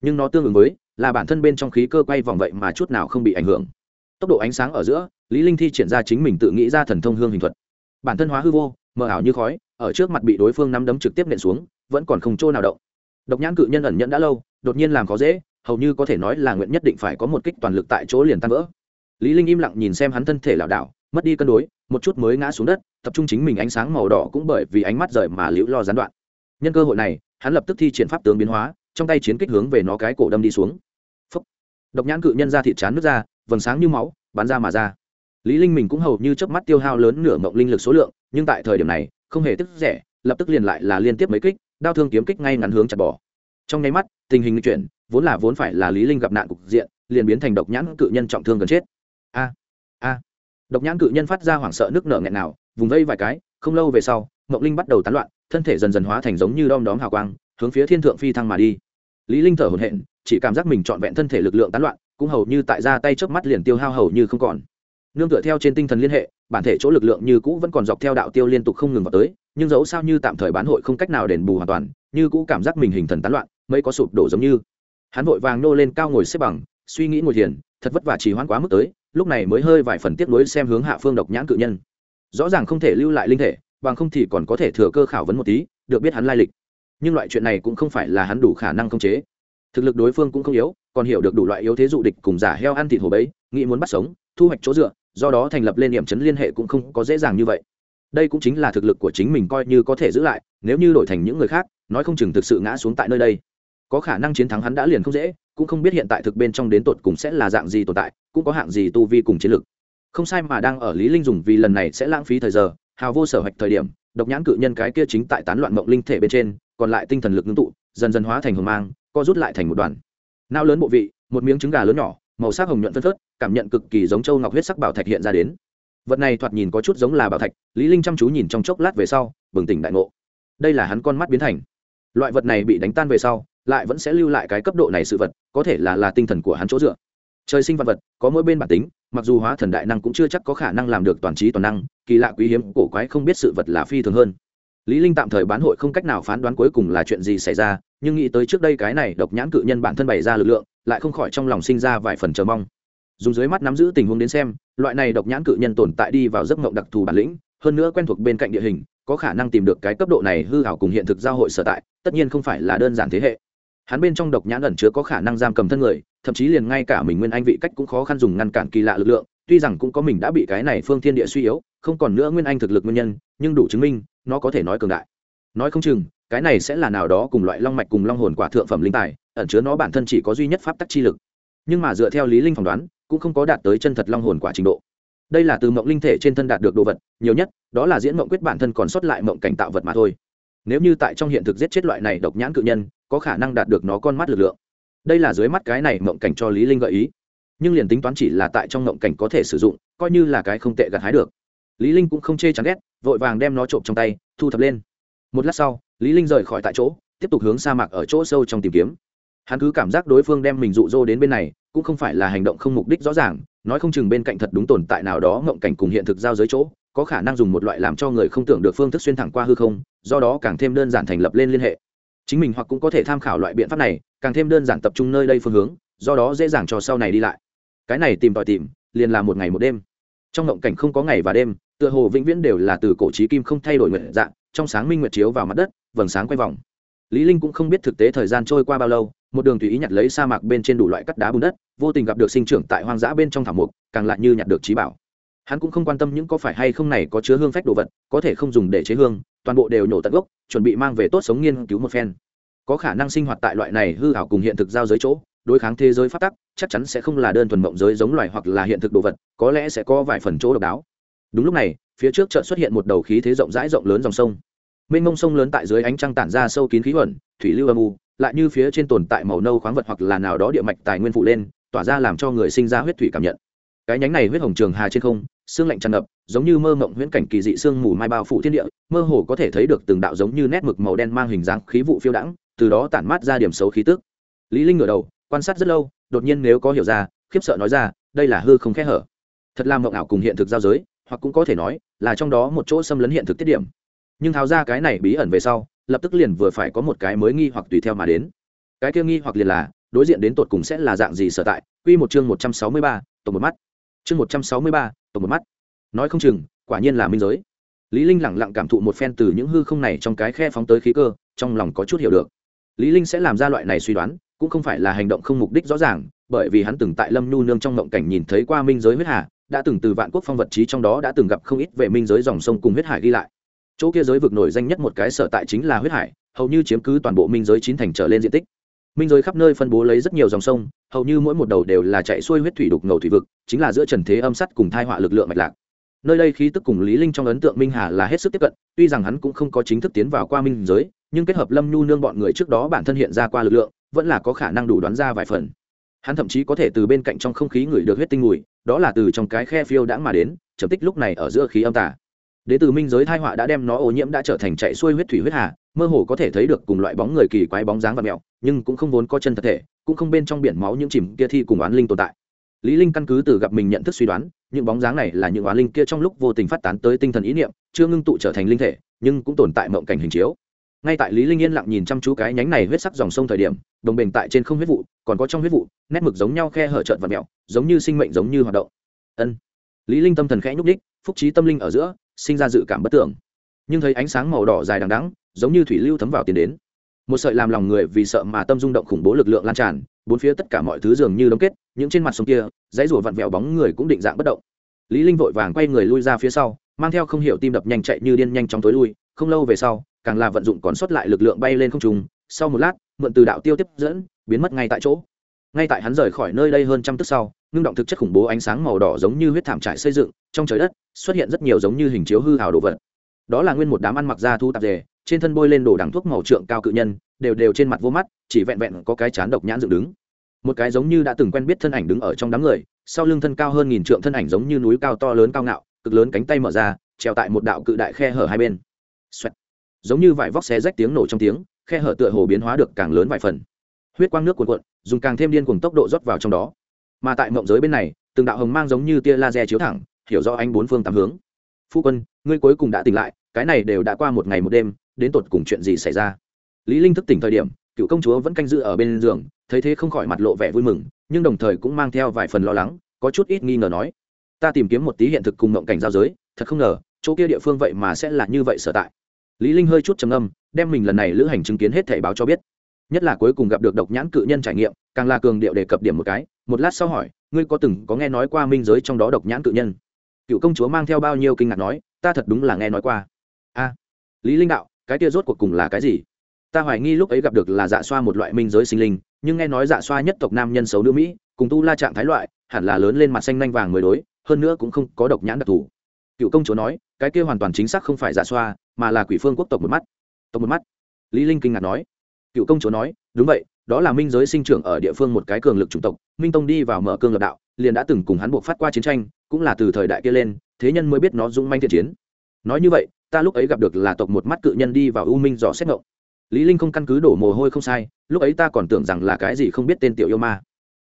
Nhưng nó tương ứng với là bản thân bên trong khí cơ quay vòng vậy mà chút nào không bị ảnh hưởng. Tốc độ ánh sáng ở giữa, lý linh thi triển ra chính mình tự nghĩ ra thần thông hương hình thuật. Bản thân hóa hư vô, mờ ảo như khói, ở trước mặt bị đối phương nắm đấm trực tiếp nện xuống, vẫn còn không chỗ nào động. Độc nhãn cự nhân ẩn nhẫn đã lâu, đột nhiên làm khó dễ, hầu như có thể nói là nguyện nhất định phải có một kích toàn lực tại chỗ liền tan vỡ. Lý linh im lặng nhìn xem hắn thân thể lảo đảo, mất đi cân đối, một chút mới ngã xuống đất, tập trung chính mình ánh sáng màu đỏ cũng bởi vì ánh mắt rời mà liễu lo gián đoạn nhân cơ hội này, hắn lập tức thi triển pháp tướng biến hóa, trong tay chiến kích hướng về nó cái cổ đâm đi xuống. Phúc. độc nhãn cự nhân ra thịt chán nước ra, vầng sáng như máu, bắn ra mà ra. Lý linh mình cũng hầu như chớp mắt tiêu hao lớn nửa mộng linh lực số lượng, nhưng tại thời điểm này, không hề tức rẻ, lập tức liền lại là liên tiếp mấy kích, đao thương kiếm kích ngay ngắn hướng chặt bỏ. Trong nháy mắt, tình hình chuyển, vốn là vốn phải là lý linh gặp nạn cục diện, liền biến thành độc nhãn cự nhân trọng thương gần chết. A a. Độc nhãn cự nhân phát ra hoảng sợ nước nở nghẹn nào vùng vây vài cái, không lâu về sau, mộng linh bắt đầu tán loạn thân thể dần dần hóa thành giống như đom đóm hào quang, hướng phía thiên thượng phi thăng mà đi. Lý linh thở hổn hển, chỉ cảm giác mình trọn vẹn thân thể lực lượng tán loạn, cũng hầu như tại ra tay chớp mắt liền tiêu hao hầu như không còn. Nương tựa theo trên tinh thần liên hệ, bản thể chỗ lực lượng như cũ vẫn còn dọc theo đạo tiêu liên tục không ngừng vào tới, nhưng dẫu sao như tạm thời bán hội không cách nào đền bù hoàn toàn, như cũ cảm giác mình hình thần tán loạn, mấy có sụp đổ giống như. Hắn vội vàng nô lên cao ngồi xếp bằng, suy nghĩ ngồi thiền, thật vất vả trì hoãn quá mức tới, lúc này mới hơi vài phần tiếp nối xem hướng hạ phương độc nhãn cự nhân. Rõ ràng không thể lưu lại linh thể bằng không thì còn có thể thừa cơ khảo vấn một tí, được biết hắn lai lịch. Nhưng loại chuyện này cũng không phải là hắn đủ khả năng khống chế. Thực lực đối phương cũng không yếu, còn hiểu được đủ loại yếu thế dụ địch cùng giả heo ăn thịt hồ bấy, nghĩ muốn bắt sống, thu hoạch chỗ dựa, do đó thành lập lên điểm chấn liên hệ cũng không có dễ dàng như vậy. Đây cũng chính là thực lực của chính mình coi như có thể giữ lại, nếu như đổi thành những người khác, nói không chừng thực sự ngã xuống tại nơi đây. Có khả năng chiến thắng hắn đã liền không dễ, cũng không biết hiện tại thực bên trong đến tột cùng sẽ là dạng gì tồn tại, cũng có hạng gì tu vi cùng chiến lực. Không sai mà đang ở lý linh dùng vì lần này sẽ lãng phí thời giờ hào vô sở hoạch thời điểm, độc nhãn cự nhân cái kia chính tại tán loạn mộng linh thể bên trên, còn lại tinh thần lực ngưng tụ, dần dần hóa thành hồng mang, co rút lại thành một đoàn. Não lớn bộ vị, một miếng trứng gà lớn nhỏ, màu sắc hồng nhuận phân phớt, cảm nhận cực kỳ giống châu ngọc huyết sắc bảo thạch hiện ra đến. Vật này thoạt nhìn có chút giống là bảo thạch, lý linh chăm chú nhìn trong chốc lát về sau, bừng tỉnh đại ngộ. Đây là hắn con mắt biến thành. Loại vật này bị đánh tan về sau, lại vẫn sẽ lưu lại cái cấp độ này sự vật, có thể là là tinh thần của hắn chỗ dựa trời sinh vật vật, có mỗi bên bản tính, mặc dù hóa thần đại năng cũng chưa chắc có khả năng làm được toàn trí toàn năng, kỳ lạ quý hiếm, cổ quái không biết sự vật là phi thường hơn. Lý linh tạm thời bán hội không cách nào phán đoán cuối cùng là chuyện gì xảy ra, nhưng nghĩ tới trước đây cái này độc nhãn cự nhân bản thân bày ra lực lượng, lại không khỏi trong lòng sinh ra vài phần chờ mong. Dùng dưới mắt nắm giữ tình huống đến xem, loại này độc nhãn cự nhân tồn tại đi vào giấc mộng đặc thù bản lĩnh, hơn nữa quen thuộc bên cạnh địa hình, có khả năng tìm được cái cấp độ này hư hảo cùng hiện thực giao hội sở tại, tất nhiên không phải là đơn giản thế hệ hắn bên trong độc nhãn ẩn chứa có khả năng giam cầm thân người, thậm chí liền ngay cả mình nguyên anh vị cách cũng khó khăn dùng ngăn cản kỳ lạ lực lượng, tuy rằng cũng có mình đã bị cái này phương thiên địa suy yếu, không còn nữa nguyên anh thực lực nguyên nhân, nhưng đủ chứng minh, nó có thể nói cường đại. Nói không chừng, cái này sẽ là nào đó cùng loại long mạch cùng long hồn quả thượng phẩm linh tài, ẩn chứa nó bản thân chỉ có duy nhất pháp tắc chi lực. Nhưng mà dựa theo lý linh phỏng đoán, cũng không có đạt tới chân thật long hồn quả trình độ. Đây là từ mộng linh thể trên thân đạt được đồ vật, nhiều nhất, đó là diễn mộng quyết bản thân còn sót lại mộng cảnh tạo vật mà thôi nếu như tại trong hiện thực giết chết loại này độc nhãn cự nhân, có khả năng đạt được nó con mắt lực lượng. Đây là dưới mắt cái này mộng cảnh cho lý linh gợi ý. Nhưng liền tính toán chỉ là tại trong mộng cảnh có thể sử dụng, coi như là cái không tệ gặt hái được. Lý linh cũng không chê chán ghét, vội vàng đem nó trộm trong tay, thu thập lên. Một lát sau, lý linh rời khỏi tại chỗ, tiếp tục hướng sa mạc ở chỗ sâu trong tìm kiếm. Hắn cứ cảm giác đối phương đem mình dụ dỗ đến bên này, cũng không phải là hành động không mục đích rõ ràng, nói không chừng bên cạnh thật đúng tồn tại nào đó ngộng cảnh cùng hiện thực giao giới chỗ có khả năng dùng một loại làm cho người không tưởng được phương thức xuyên thẳng qua hư không, do đó càng thêm đơn giản thành lập lên liên hệ. Chính mình hoặc cũng có thể tham khảo loại biện pháp này, càng thêm đơn giản tập trung nơi đây phương hướng, do đó dễ dàng cho sau này đi lại. Cái này tìm tòi tìm, liền là một ngày một đêm. Trong ngộng cảnh không có ngày và đêm, tựa hồ vĩnh viễn đều là từ cổ trí kim không thay đổi nguyện dạng, trong sáng minh nguyệt chiếu vào mặt đất, vầng sáng quay vòng. Lý linh cũng không biết thực tế thời gian trôi qua bao lâu, một đường tùy ý nhặt lấy sa mạc bên trên đủ loại cắt đá bùn đất, vô tình gặp được sinh trưởng tại hoang dã bên trong thảo mục càng lại như nhặt được trí bảo hắn cũng không quan tâm những có phải hay không này có chứa hương phách đồ vật, có thể không dùng để chế hương, toàn bộ đều nổ tận gốc, chuẩn bị mang về tốt sống nghiên cứu một phen. Có khả năng sinh hoạt tại loại này hư ảo cùng hiện thực giao giới chỗ, đối kháng thế giới phát tắc, chắc chắn sẽ không là đơn thuần mộng giới giống loài hoặc là hiện thực đồ vật, có lẽ sẽ có vài phần chỗ độc đáo. Đúng lúc này, phía trước chợt xuất hiện một đầu khí thế rộng rãi rộng lớn dòng sông. Mênh mông sông lớn tại dưới ánh trăng tản ra sâu kín khí huẩn thủy lưu âm u, lại như phía trên tồn tại màu nâu khoáng vật hoặc là nào đó địa mạch tài nguyên phụ lên, tỏa ra làm cho người sinh ra huyết thủy cảm nhận cái nhánh này huyết hồng trường hà trên không, xương lạnh tràn ngập, giống như mơ mộng huyễn cảnh kỳ dị xương mù mai bao phủ thiên địa, mơ hồ có thể thấy được từng đạo giống như nét mực màu đen mang hình dáng khí vụ phiêu đãng, từ đó tản mát ra điểm xấu khí tức. Lý linh ngửa đầu, quan sát rất lâu, đột nhiên nếu có hiểu ra, khiếp sợ nói ra, đây là hư không khẽ hở. Thật là mộng ảo cùng hiện thực giao giới, hoặc cũng có thể nói là trong đó một chỗ xâm lấn hiện thực tiết điểm. Nhưng tháo ra cái này bí ẩn về sau, lập tức liền vừa phải có một cái mới nghi hoặc tùy theo mà đến. Cái kia nghi hoặc liền là, đối diện đến tột cùng sẽ là dạng gì sở tại? Quy một chương một trăm sáu mươi ba, tổng một mắt chương một trăm sáu mươi ba, tổng một mắt. Nói không chừng, quả nhiên là minh giới. Lý linh lẳng lặng cảm thụ một phen từ những hư không này trong cái khe phóng tới khí cơ, trong lòng có chút hiểu được. Lý linh sẽ làm ra loại này suy đoán, cũng không phải là hành động không mục đích rõ ràng, bởi vì hắn từng tại lâm nhu nương trong mộng cảnh nhìn thấy qua minh giới huyết hà, đã từng từ vạn quốc phong vật trí trong đó đã từng gặp không ít về minh giới dòng sông cùng huyết hải ghi lại. Chỗ kia giới vực nổi danh nhất một cái sở tại chính là huyết hải, hầu như chiếm cứ toàn bộ minh giới chín thành trở lên diện tích minh giới khắp nơi phân bố lấy rất nhiều dòng sông, hầu như mỗi một đầu đều là chạy xuôi huyết thủy đục ngầu thủy vực, chính là giữa trần thế âm sắt cùng thai họa lực lượng mạch lạc. Nơi đây khí tức cùng lý linh trong ấn tượng minh hà là hết sức tiếp cận, tuy rằng hắn cũng không có chính thức tiến vào qua minh giới, nhưng kết hợp lâm nhu nương bọn người trước đó bản thân hiện ra qua lực lượng, vẫn là có khả năng đủ đoán ra vài phần. Hắn thậm chí có thể từ bên cạnh trong không khí ngửi được huyết tinh mùi, đó là từ trong cái khe phiêu đã mà đến, trầm tích lúc này ở giữa khí âm tà. Đến từ minh giới thai họa đã đem nó ô nhiễm đã trở thành chạy xuôi huyết thủy huyết hà mơ hồ có thể thấy được cùng loại bóng người kỳ quái bóng dáng và mẹo, nhưng cũng không vốn có chân thật thể, cũng không bên trong biển máu những chìm kia thi cùng oán linh tồn tại. Lý linh căn cứ từ gặp mình nhận thức suy đoán, những bóng dáng này là những oán linh kia trong lúc vô tình phát tán tới tinh thần ý niệm, chưa ngưng tụ trở thành linh thể, nhưng cũng tồn tại mộng cảnh hình chiếu. Ngay tại lý linh yên lặng nhìn chăm chú cái nhánh này huyết sắc dòng sông thời điểm, đồng bình tại trên không huyết vụ, còn có trong huyết vụ, nét mực giống nhau khe hở trợn và mẹo, giống như sinh mệnh giống như hoạt động. Ân. Lý linh tâm thần khẽ nhúc đích phúc trí tâm linh ở giữa, sinh ra dự cảm bất tưởng. Nhưng thấy ánh sáng màu đỏ dài đằng đẵng giống như thủy lưu thấm vào tiền đến. Một sợi làm lòng người vì sợ mà tâm rung động khủng bố lực lượng lan tràn, bốn phía tất cả mọi thứ dường như đóng kết, những trên mặt sông kia, dãy rủa vặn vẹo bóng người cũng định dạng bất động. Lý linh vội vàng quay người lui ra phía sau, mang theo không hiểu tim đập nhanh chạy như điên nhanh chóng tối lui, không lâu về sau, càng là vận dụng còn sót lại lực lượng bay lên không trung, sau một lát, mượn từ đạo tiêu tiếp dẫn, biến mất ngay tại chỗ. Ngay tại hắn rời khỏi nơi đây hơn trăm tức sau, ngưng động thực chất khủng bố ánh sáng màu đỏ giống như huyết thảm trải xây dựng, trong trời đất, xuất hiện rất nhiều giống như hình chiếu hư hào đồ vật đó là nguyên một đám ăn mặc da thu tạp dề, trên thân bôi lên đồ đằng thuốc màu trượng cao cự nhân, đều đều trên mặt vô mắt, chỉ vẹn vẹn có cái chán độc nhãn dựng đứng. Một cái giống như đã từng quen biết thân ảnh đứng ở trong đám người, sau lưng thân cao hơn nghìn trượng thân ảnh giống như núi cao to lớn cao ngạo, cực lớn cánh tay mở ra, treo tại một đạo cự đại khe hở hai bên. Xoẹt. giống như vải vóc xé rách tiếng nổ trong tiếng, khe hở tựa hồ biến hóa được càng lớn vài phần. Huyết quang nước cuồn cuộn, dùng càng thêm điên cuồng tốc độ rót vào trong đó. Mà tại mộng giới bên này, từng đạo hồng mang giống như tia laser chiếu thẳng, hiểu rõ anh bốn phương tám hướng. Phu quân ngươi cuối cùng đã tỉnh lại, cái này đều đã qua một ngày một đêm, đến tột cùng chuyện gì xảy ra? Lý linh thức tỉnh thời điểm, cựu công chúa vẫn canh giữ ở bên giường, thấy thế không khỏi mặt lộ vẻ vui mừng, nhưng đồng thời cũng mang theo vài phần lo lắng, có chút ít nghi ngờ nói, ta tìm kiếm một tí hiện thực cùng ngộng cảnh giao giới, thật không ngờ, chỗ kia địa phương vậy mà sẽ là như vậy sở tại. Lý linh hơi chút trầm ngâm, đem mình lần này lữ hành chứng kiến hết thảy báo cho biết. Nhất là cuối cùng gặp được độc nhãn cự nhân trải nghiệm, càng là cường điệu đề cập điểm một cái, một lát sau hỏi, ngươi có từng có nghe nói qua minh giới trong đó độc nhãn cự nhân? Cựu công chúa mang theo bao nhiêu kinh ngạc nói ta thật đúng là nghe nói qua. A, lý linh đạo, cái kia rốt cuộc cùng là cái gì? Ta hoài nghi lúc ấy gặp được là dạ xoa một loại minh giới sinh linh, nhưng nghe nói dạ xoa nhất tộc nam nhân xấu nữ mỹ, cùng tu la trạng thái loại, hẳn là lớn lên mặt xanh nhanh vàng mới đối, hơn nữa cũng không có độc nhãn đặc thù. Cựu công chúa nói, cái kia hoàn toàn chính xác không phải giả xoa, mà là quỷ phương quốc tộc một mắt. Tộc một mắt? Lý linh kinh ngạc nói. Cựu công chúa nói, đúng vậy, đó là minh giới sinh trưởng ở địa phương một cái cường lực chủng tộc, minh tông đi vào mở cương lập đạo, liền đã từng cùng hắn buộc phát qua chiến tranh, cũng là từ thời đại kia lên thế nhân mới biết nó dũng manh thiện chiến. Nói như vậy, ta lúc ấy gặp được là tộc một mắt cự nhân đi vào u minh dò xét ngộ lý linh không căn cứ đổ mồ hôi không sai, lúc ấy ta còn tưởng rằng là cái gì không biết tên tiểu yêu ma.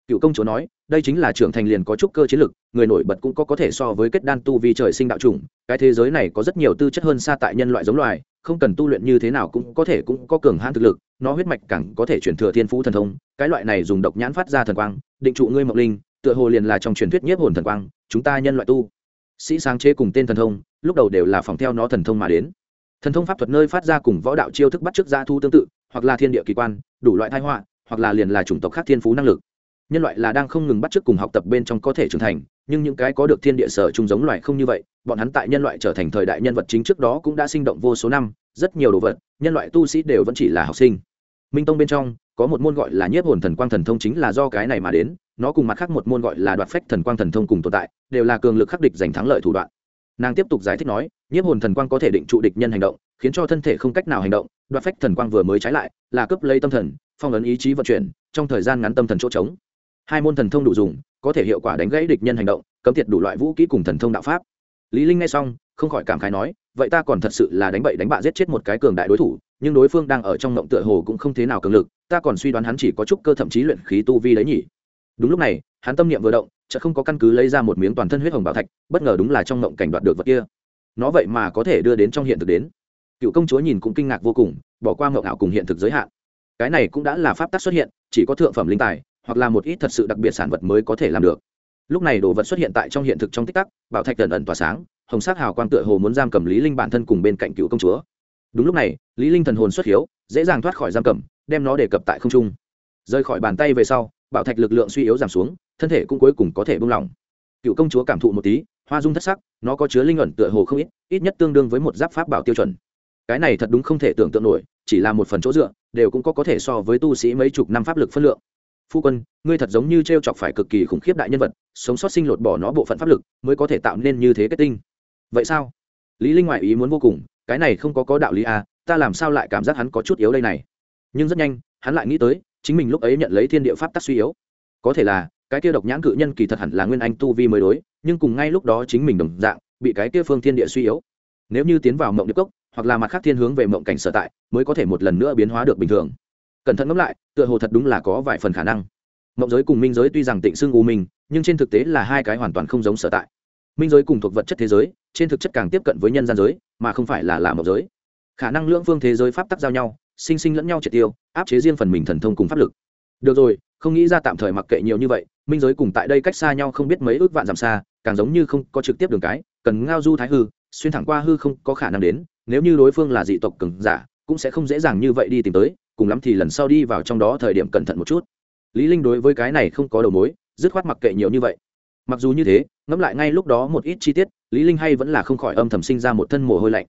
Cựu công chúa nói, đây chính là trưởng thành liền có chút cơ chiến lực, người nổi bật cũng có có thể so với kết đan tu vi trời sinh đạo chủng, cái thế giới này có rất nhiều tư chất hơn xa tại nhân loại giống loài, không cần tu luyện như thế nào cũng có thể cũng có cường hãn thực lực, nó huyết mạch càng có thể chuyển thừa thiên phú thần thông, cái loại này dùng độc nhãn phát ra thần quang, định trụ ngươi mộng linh, tựa hồ liền là trong truyền thuyết nhiếp hồn thần quang, chúng ta nhân loại tu sĩ sáng chế cùng tên thần thông, lúc đầu đều là phòng theo nó thần thông mà đến. Thần thông pháp thuật nơi phát ra cùng võ đạo chiêu thức bắt chước gia thu tương tự, hoặc là thiên địa kỳ quan, đủ loại thai họa, hoặc là liền là chủng tộc khác thiên phú năng lực. Nhân loại là đang không ngừng bắt chước cùng học tập bên trong có thể trưởng thành, nhưng những cái có được thiên địa sở chung giống loài không như vậy, bọn hắn tại nhân loại trở thành thời đại nhân vật chính trước đó cũng đã sinh động vô số năm, rất nhiều đồ vật, nhân loại tu sĩ đều vẫn chỉ là học sinh. Minh tông bên trong, có một môn gọi là nhiếp hồn thần quang thần thông chính là do cái này mà đến nó cùng mặt khác một môn gọi là đoạt phách thần quang thần thông cùng tồn tại, đều là cường lực khắc địch giành thắng lợi thủ đoạn. Nàng tiếp tục giải thích nói, nhiếp hồn thần quang có thể định trụ địch nhân hành động, khiến cho thân thể không cách nào hành động, đoạt phách thần quang vừa mới trái lại, là cấp lấy tâm thần, phong ấn ý chí vận chuyển, trong thời gian ngắn tâm thần chỗ trống. Hai môn thần thông đủ dùng, có thể hiệu quả đánh gãy địch nhân hành động, cấm tiệt đủ loại vũ kỹ cùng thần thông đạo pháp. Lý linh nghe xong, không khỏi cảm khái nói, vậy ta còn thật sự là đánh bậy đánh bạ giết chết một cái cường đại đối thủ, nhưng đối phương đang ở trong ngộng tựa hồ cũng không thế nào cường lực, ta còn suy đoán hắn chỉ có chút cơ thậm chí luyện khí tu vi đấy nhỉ đúng lúc này, hắn tâm niệm vừa động, chợt không có căn cứ lấy ra một miếng toàn thân huyết hồng bảo thạch, bất ngờ đúng là trong ngộng cảnh đoạt được vật kia. Nó vậy mà có thể đưa đến trong hiện thực đến. Cựu công chúa nhìn cũng kinh ngạc vô cùng, bỏ qua ngộng ảo cùng hiện thực giới hạn. Cái này cũng đã là pháp tắc xuất hiện, chỉ có thượng phẩm linh tài, hoặc là một ít thật sự đặc biệt sản vật mới có thể làm được. Lúc này đồ vật xuất hiện tại trong hiện thực trong tích tắc, bảo thạch ẩn ẩn tỏa sáng, hồng sắc hào quang tựa hồ muốn giam cầm lý linh bản thân cùng bên cạnh cựu công chúa. Đúng lúc này, lý linh thần hồn xuất hiếu, dễ dàng thoát khỏi giam cầm, đem nó để cập tại không trung. Rời khỏi bàn tay về sau bảo thạch lực lượng suy yếu giảm xuống, thân thể cũng cuối cùng có thể buông lỏng. Cựu công chúa cảm thụ một tí, hoa dung thất sắc, nó có chứa linh ẩn tựa hồ không ít ít nhất tương đương với một giáp pháp bảo tiêu chuẩn. Cái này thật đúng không thể tưởng tượng nổi, chỉ là một phần chỗ dựa, đều cũng có có thể so với tu sĩ mấy chục năm pháp lực phân lượng. Phu quân, ngươi thật giống như t r e o chọc phải cực kỳ khủng khiếp đại nhân vật, sống sót sinh lột bỏ nó bộ phận pháp lực, mới có thể tạo nên như thế kết tinh. Vậy sao? Lý linh ngoại ý muốn vô cùng, cái này không có có đạo lý à ta làm sao lại cảm giác hắn có chút yếu đây này? Nhưng rất nhanh, hắn lại nghĩ tới chính mình lúc ấy nhận lấy thiên địa pháp tắc suy yếu. Có thể là, cái kia độc nhãn cự nhân kỳ thật hẳn là nguyên anh tu vi mới đối, nhưng cùng ngay lúc đó chính mình đồng dạng, bị cái kia phương thiên địa suy yếu. Nếu như tiến vào mộng địa cốc, hoặc là mặt khác thiên hướng về mộng cảnh sở tại, mới có thể một lần nữa biến hóa được bình thường. Cẩn thận ngẫm lại, tựa hồ thật đúng là có vài phần khả năng. Mộng giới cùng minh giới tuy rằng tịnh xưng u minh, nhưng trên thực tế là hai cái hoàn toàn không giống sở tại. Minh giới cùng thuộc vật chất thế giới, trên thực chất càng tiếp cận với nhân gian giới, mà không phải là làm mộng giới. Khả năng lưỡng phương thế giới pháp tắc giao nhau sinh sinh lẫn nhau triệt tiêu, áp chế riêng phần mình thần thông cùng pháp lực. Được rồi, không nghĩ ra tạm thời mặc kệ nhiều như vậy, minh giới cùng tại đây cách xa nhau không biết mấy ước vạn dặm xa, càng giống như không có trực tiếp đường cái, cần ngao du thái hư, xuyên thẳng qua hư không có khả năng đến, nếu như đối phương là dị tộc cường giả, cũng sẽ không dễ dàng như vậy đi tìm tới, cùng lắm thì lần sau đi vào trong đó thời điểm cẩn thận một chút. Lý linh đối với cái này không có đầu mối, dứt khoát mặc kệ nhiều như vậy. Mặc dù như thế, ngẫm lại ngay lúc đó một ít chi tiết, lý linh hay vẫn là không khỏi âm thầm sinh ra một thân mồ hôi lạnh.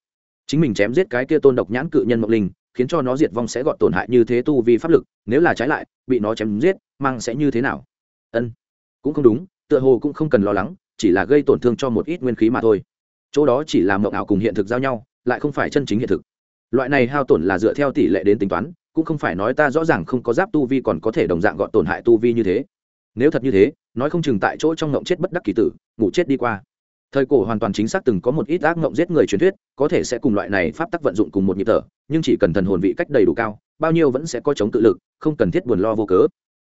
Chính mình chém giết cái kia tôn độc nhãn cự nhân mộng linh khiến cho nó diệt vong sẽ gọt tổn hại như thế tu vi pháp lực, nếu là trái lại, bị nó chém giết, mang sẽ như thế nào? Ân, cũng không đúng, tựa hồ cũng không cần lo lắng, chỉ là gây tổn thương cho một ít nguyên khí mà thôi. Chỗ đó chỉ là mộng ảo cùng hiện thực giao nhau, lại không phải chân chính hiện thực. Loại này hao tổn là dựa theo tỷ lệ đến tính toán, cũng không phải nói ta rõ ràng không có giáp tu vi còn có thể đồng dạng gọn tổn hại tu vi như thế. Nếu thật như thế, nói không chừng tại chỗ trong ngộng chết bất đắc kỳ tử, ngủ chết đi qua thời cổ hoàn toàn chính xác từng có một ít ác ngộng giết người truyền thuyết, có thể sẽ cùng loại này pháp tắc vận dụng cùng một nhịp thở, nhưng chỉ cần thần hồn vị cách đầy đủ cao, bao nhiêu vẫn sẽ có chống tự lực, không cần thiết buồn lo vô cớ.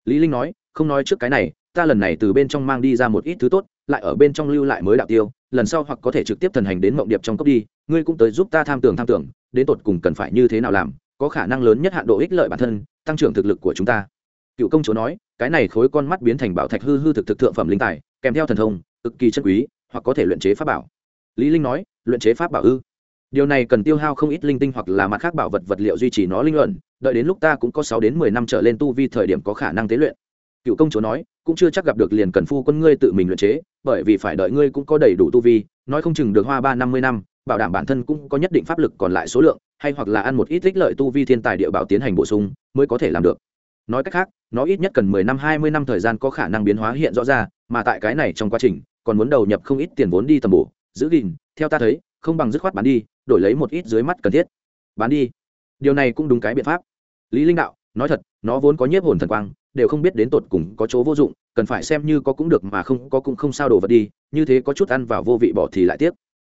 Lý linh nói, không nói trước cái này, ta lần này từ bên trong mang đi ra một ít thứ tốt, lại ở bên trong lưu lại mới đạo tiêu, lần sau hoặc có thể trực tiếp thần hành đến mộng điệp trong cốc đi, ngươi cũng tới giúp ta tham tưởng tham tưởng, đến tột cùng cần phải như thế nào làm, có khả năng lớn nhất hạn độ ích lợi bản thân, tăng trưởng thực lực của chúng ta. Cựu công chúa nói, cái này khối con mắt biến thành bảo thạch hư hư thực thực thượng phẩm linh tài, kèm theo thần thông, cực kỳ chân quý hoặc có thể luyện chế pháp bảo. Lý linh nói, luyện chế pháp bảo ư? Điều này cần tiêu hao không ít linh tinh hoặc là mặt khác bảo vật vật liệu duy trì nó linh luận, đợi đến lúc ta cũng có sáu đến mười năm trở lên tu vi thời điểm có khả năng tế luyện. Cựu công chúa nói, cũng chưa chắc gặp được liền cần phu quân ngươi tự mình luyện chế, bởi vì phải đợi ngươi cũng có đầy đủ tu vi, nói không chừng được hoa ba năm mươi năm, bảo đảm bản thân cũng có nhất định pháp lực còn lại số lượng, hay hoặc là ăn một ít ích lợi tu vi thiên tài địa bảo tiến hành bổ sung, mới có thể làm được. Nói cách khác, nó ít nhất cần mười năm, hai mươi năm thời gian có khả năng biến hóa hiện rõ ra, mà tại cái này trong quá trình còn muốn đầu nhập không ít tiền vốn đi tầm bổ, giữ gìn, theo ta thấy, không bằng dứt khoát bán đi, đổi lấy một ít dưới mắt cần thiết. Bán đi. Điều này cũng đúng cái biện pháp. Lý linh đạo, nói thật, nó vốn có nhiếp hồn thần quang, đều không biết đến tột cùng có chỗ vô dụng, cần phải xem như có cũng được mà không, có cũng không sao đổ vật đi, như thế có chút ăn vào vô vị bỏ thì lại tiếc.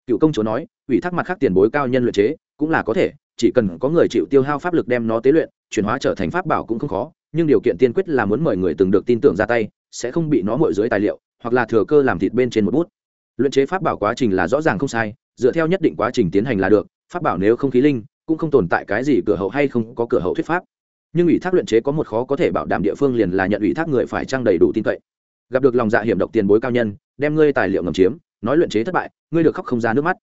Cựu công chúa nói, ủy thác mặt khác tiền bối cao nhân luyện chế, cũng là có thể, chỉ cần có người chịu tiêu hao pháp lực đem nó tế luyện, chuyển hóa trở thành pháp bảo cũng không khó, nhưng điều kiện tiên quyết là muốn mời người từng được tin tưởng ra tay, sẽ không bị nó mội dưới tài liệu hoặc là thừa cơ làm thịt bên trên một bút. Luyện chế pháp bảo quá trình là rõ ràng không sai, dựa theo nhất định quá trình tiến hành là được, pháp bảo nếu không khí linh, cũng không tồn tại cái gì cửa hậu hay không có cửa hậu thuyết pháp. Nhưng ủy thác luyện chế có một khó có thể bảo đảm địa phương liền là nhận ủy thác người phải trang đầy đủ tin cậy. Gặp được lòng dạ hiểm độc tiền bối cao nhân, đem ngươi tài liệu ngầm chiếm, nói luyện chế thất bại, ngươi được khóc không ra nước mắt.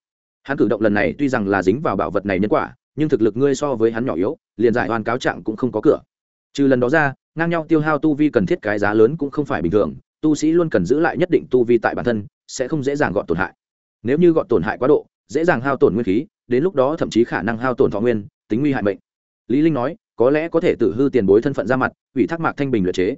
Hắn cử động lần này tuy rằng là dính vào bảo vật này nhân quả, nhưng thực lực ngươi so với hắn nhỏ yếu, liền giải oan cáo trạng cũng không có cửa. Trừ lần đó ra, ngang nhau tiêu hao tu vi cần thiết cái giá lớn cũng không phải bình thường tu sĩ luôn cần giữ lại nhất định tu vi tại bản thân, sẽ không dễ dàng gọn tổn hại. Nếu như gọn tổn hại quá độ, dễ dàng hao tổn nguyên khí, đến lúc đó thậm chí khả năng hao tổn thọ nguyên, tính nguy hại mệnh. Lý linh nói, có lẽ có thể tự hư tiền bối thân phận ra mặt, ủy thác mạc thanh bình luyện chế.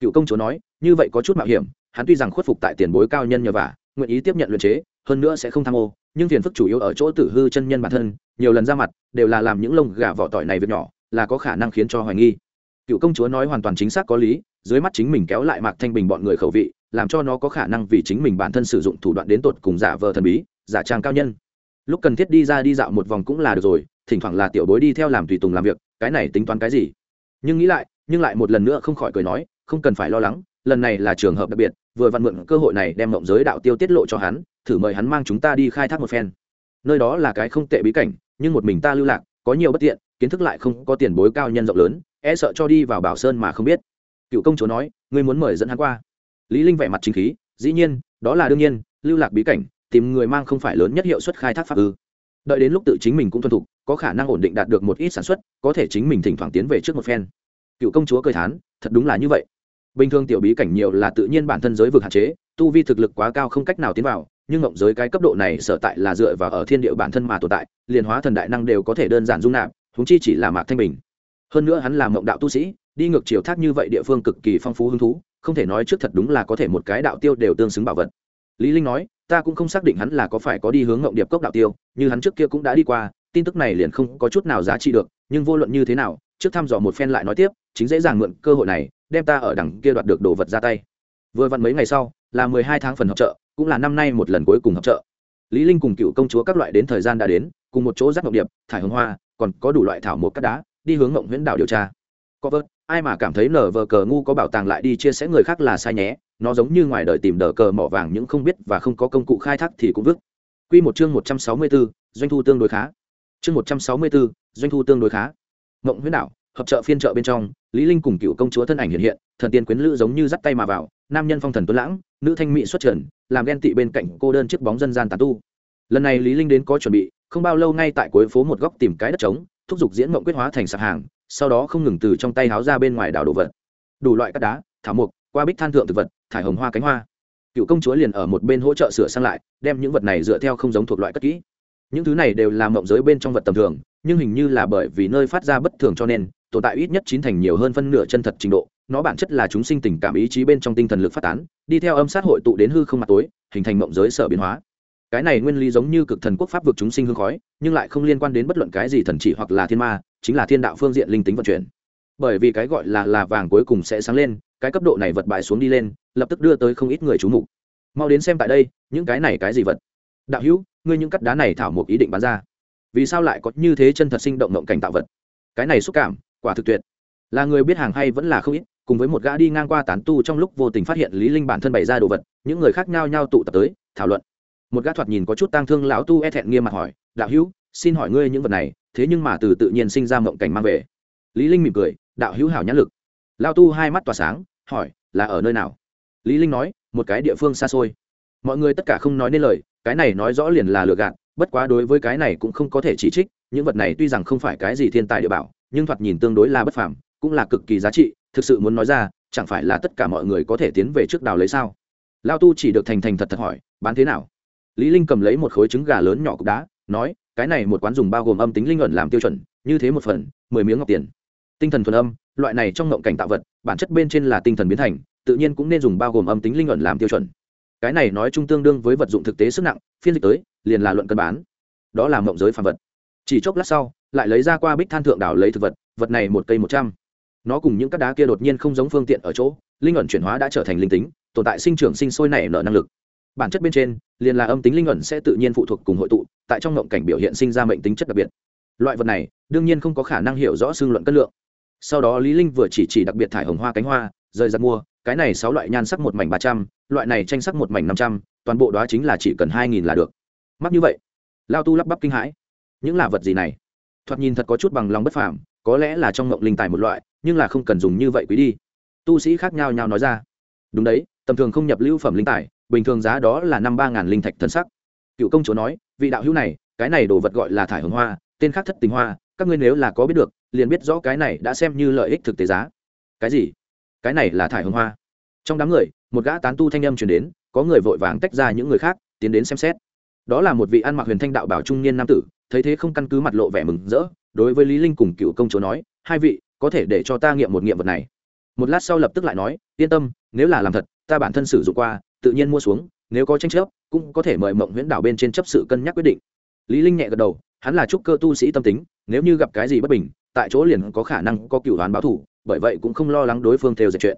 Cựu công chúa nói, như vậy có chút mạo hiểm, hắn tuy rằng khuất phục tại tiền bối cao nhân nhờ vả, nguyện ý tiếp nhận luyện chế, hơn nữa sẽ không tham ô, nhưng phiền phức chủ yếu ở chỗ tử hư chân nhân bản thân, nhiều lần ra mặt, đều là làm những lông gà vỏ tỏi này việc nhỏ, là có khả năng khiến cho hoài nghi. Cựu công chúa nói hoàn toàn chính xác có lý dưới mắt chính mình kéo lại mạc thanh bình bọn người khẩu vị, làm cho nó có khả năng vì chính mình bản thân sử dụng thủ đoạn đến tột cùng giả vờ thần bí, giả trang cao nhân. Lúc cần thiết đi ra đi dạo một vòng cũng là được rồi, thỉnh thoảng là tiểu bối đi theo làm tùy tùng làm việc, cái này tính toán cái gì? Nhưng nghĩ lại, nhưng lại một lần nữa không khỏi cười nói, không cần phải lo lắng, lần này là trường hợp đặc biệt, vừa vặn mượn cơ hội này đem mộng giới đạo tiêu tiết lộ cho hắn, thử mời hắn mang chúng ta đi khai thác một phen. Nơi đó là cái không tệ bí cảnh, nhưng một mình ta lưu lạc, có nhiều bất tiện, kiến thức lại không có tiền bối cao nhân rộng lớn e sợ cho đi vào bảo sơn mà không biết cựu công chúa nói, ngươi muốn mời dẫn hắn qua. Lý linh vẻ mặt chính khí, dĩ nhiên, đó là đương nhiên, lưu lạc bí cảnh, tìm người mang không phải lớn nhất hiệu suất khai thác pháp ư. Đợi đến lúc tự chính mình cũng thuần thục, có khả năng ổn định đạt được một ít sản xuất, có thể chính mình thỉnh thoảng tiến về trước một phen. Cựu công chúa cười thán, thật đúng là như vậy. Bình thường tiểu bí cảnh nhiều là tự nhiên bản thân giới vực hạn chế, tu vi thực lực quá cao không cách nào tiến vào, nhưng ngộng giới cái cấp độ này sở tại là dựa vào ở thiên địa bản thân mà tồn tại, liền hóa thần đại năng đều có thể đơn giản dung nạp húng chi chỉ là mạc thanh bình. Hơn nữa hắn là mộng đạo tu sĩ đi ngược chiều thác như vậy địa phương cực kỳ phong phú hứng thú, không thể nói trước thật đúng là có thể một cái đạo tiêu đều tương xứng bảo vật. Lý linh nói, ta cũng không xác định hắn là có phải có đi hướng ngộng điệp cốc đạo tiêu, như hắn trước kia cũng đã đi qua, tin tức này liền không có chút nào giá trị được, nhưng vô luận như thế nào, trước thăm dò một phen lại nói tiếp, chính dễ dàng mượn cơ hội này, đem ta ở đằng kia đoạt được đồ vật ra tay. Vừa vặn mấy ngày sau, là mười hai tháng phần hợp trợ, cũng là năm nay một lần cuối cùng hợp trợ. Lý linh cùng cựu công chúa các loại đến thời gian đã đến, cùng một chỗ giác ngọc điệp, thải hồng hoa, còn có đủ loại thảo một cắt đá, đi hướng ngộng huyễn đảo điều tra. Có vớt ai mà cảm thấy nở vờ cờ ngu có bảo tàng lại đi chia sẻ người khác là sai nhé, nó giống như ngoài đời tìm đờ cờ mỏ vàng những không biết và không có công cụ khai thác thì cũng vứt. Quy một chương một trăm sáu mươi bốn doanh thu tương đối khá. Chương một trăm sáu mươi bốn doanh thu tương đối khá. Mộng huyết đảo, hợp trợ phiên trợ bên trong, lý linh cùng cựu công chúa thân ảnh hiện hiện, thần tiên quyến lữ giống như dắt tay mà vào, nam nhân phong thần tuấn lãng, nữ thanh mỹ xuất trần, làm ghen tị bên cạnh cô đơn chiếc bóng dân gian tàn tu. Lần này lý linh đến có chuẩn bị, không bao lâu ngay tại cuối phố một góc tìm cái đất trống, thúc giục diễn mộng quyết hóa thành sạp hàng sau đó không ngừng từ trong tay háo ra bên ngoài đảo đồ vật. Đủ loại cắt đá, thảo mục qua bích than thượng thực vật, thải hồng hoa cánh hoa. Cựu công chúa liền ở một bên hỗ trợ sửa sang lại, đem những vật này dựa theo không giống thuộc loại cất kỹ. Những thứ này đều là mộng giới bên trong vật tầm thường, nhưng hình như là bởi vì nơi phát ra bất thường cho nên, tồn tại ít nhất chín thành nhiều hơn phân nửa chân thật trình độ, nó bản chất là chúng sinh tình cảm ý chí bên trong tinh thần lực phát tán, đi theo âm sát hội tụ đến hư không mặt tối, hình thành mộng giới sở biến hóa. Cái này nguyên lý giống như cực thần quốc pháp vực chúng sinh hương khói, nhưng lại không liên quan đến bất luận cái gì thần chỉ hoặc là thiên ma chính là thiên đạo phương diện linh tính vận chuyển. Bởi vì cái gọi là là vàng cuối cùng sẽ sáng lên, cái cấp độ này vật bại xuống đi lên, lập tức đưa tới không ít người chú mục. Mau đến xem tại đây, những cái này cái gì vật? Đạo hữu, ngươi những cắt đá này thảo một ý định bán ra. Vì sao lại có như thế chân thật sinh động động cảnh tạo vật? Cái này xúc cảm, quả thực tuyệt. Là người biết hàng hay vẫn là không ít, cùng với một gã đi ngang qua tán tu trong lúc vô tình phát hiện lý linh bản thân bày ra đồ vật, những người khác nhau nhau tụ tập tới, thảo luận. Một gã thoạt nhìn có chút tang thương lão tu e thẹn nghiêm mặt hỏi, đạo hữu, xin hỏi ngươi những vật này thế nhưng mà từ tự nhiên sinh ra mộng cảnh mang về. Lý linh mỉm cười, đạo hữu hảo nhãn lực. Lão tu hai mắt tỏa sáng, hỏi, là ở nơi nào? Lý linh nói, một cái địa phương xa xôi. Mọi người tất cả không nói nên lời, cái này nói rõ liền là lừa gạt, bất quá đối với cái này cũng không có thể chỉ trích, những vật này tuy rằng không phải cái gì thiên tài địa bảo, nhưng thoạt nhìn tương đối là bất phàm, cũng là cực kỳ giá trị, thực sự muốn nói ra, chẳng phải là tất cả mọi người có thể tiến về trước đào lấy sao? Lao tu chỉ được thành thành thật thật hỏi, bán thế nào? Lý linh cầm lấy một khối trứng gà lớn nhỏ cục đá, nói cái này một quán dùng bao gồm âm tính linh ẩn làm tiêu chuẩn, như thế một phần, mười miếng ngọc tiền. Tinh thần thuần âm, loại này trong ngộng cảnh tạo vật, bản chất bên trên là tinh thần biến thành, tự nhiên cũng nên dùng bao gồm âm tính linh luận làm tiêu chuẩn. Cái này nói chung tương đương với vật dụng thực tế sức nặng, phiên dịch tới, liền là luận cân bán. Đó là mộng giới phàm vật. Chỉ chốc lát sau, lại lấy ra qua bích than thượng đảo lấy thực vật vật này một cây một trăm. Nó cùng những các đá kia đột nhiên không giống phương tiện ở chỗ, linh ẩn chuyển hóa đã trở thành linh tính, tồn tại sinh trưởng sinh sôi nảy nở năng lực bản chất bên trên, liền là âm tính linh ẩn sẽ tự nhiên phụ thuộc cùng hội tụ, tại trong ngộng cảnh biểu hiện sinh ra mệnh tính chất đặc biệt. Loại vật này, đương nhiên không có khả năng hiểu rõ xương luận cân lượng. Sau đó lý linh vừa chỉ chỉ đặc biệt thải hồng hoa cánh hoa, rời giặt mua, cái này sáu loại nhan sắc một mảnh ba trăm, loại này tranh sắc một mảnh năm trăm, toàn bộ đó chính là chỉ cần hai nghìn là được. Mắc như vậy, lao tu lắp bắp kinh hãi. Những là vật gì này? Thoạt nhìn thật có chút bằng lòng bất phàm, có lẽ là trong ngộng linh tài một loại, nhưng là không cần dùng như vậy quý đi. Tu sĩ khác nhau nhau nói ra. Đúng đấy, tầm thường không nhập lưu phẩm linh tài bình thường giá đó là năm ba ngàn linh thạch thần sắc. Cựu công chúa nói, vị đạo hữu này, cái này đồ vật gọi là thải hồng hoa, tên khác thất tình hoa, các ngươi nếu là có biết được, liền biết rõ cái này đã xem như lợi ích thực tế giá. Cái gì? Cái này là thải hồng hoa. Trong đám người, một gã tán tu thanh âm chuyển đến, có người vội vàng tách ra những người khác, tiến đến xem xét. Đó là một vị ăn mặc huyền thanh đạo bảo trung niên nam tử, thấy thế không căn cứ mặt lộ vẻ mừng rỡ, đối với lý linh cùng cựu công chúa nói, hai vị, có thể để cho ta nghiệm một nghiệm vật này. Một lát sau lập tức lại nói, yên tâm, nếu là làm thật, ta bản thân sử dụng qua tự nhiên mua xuống nếu có tranh chấp cũng có thể mời mộng huyễn đảo bên trên chấp sự cân nhắc quyết định. Lý linh nhẹ gật đầu hắn là trúc cơ tu sĩ tâm tính nếu như gặp cái gì bất bình tại chỗ liền có khả năng có cựu đoán báo thủ, bởi vậy cũng không lo lắng đối phương theo dệt chuyện.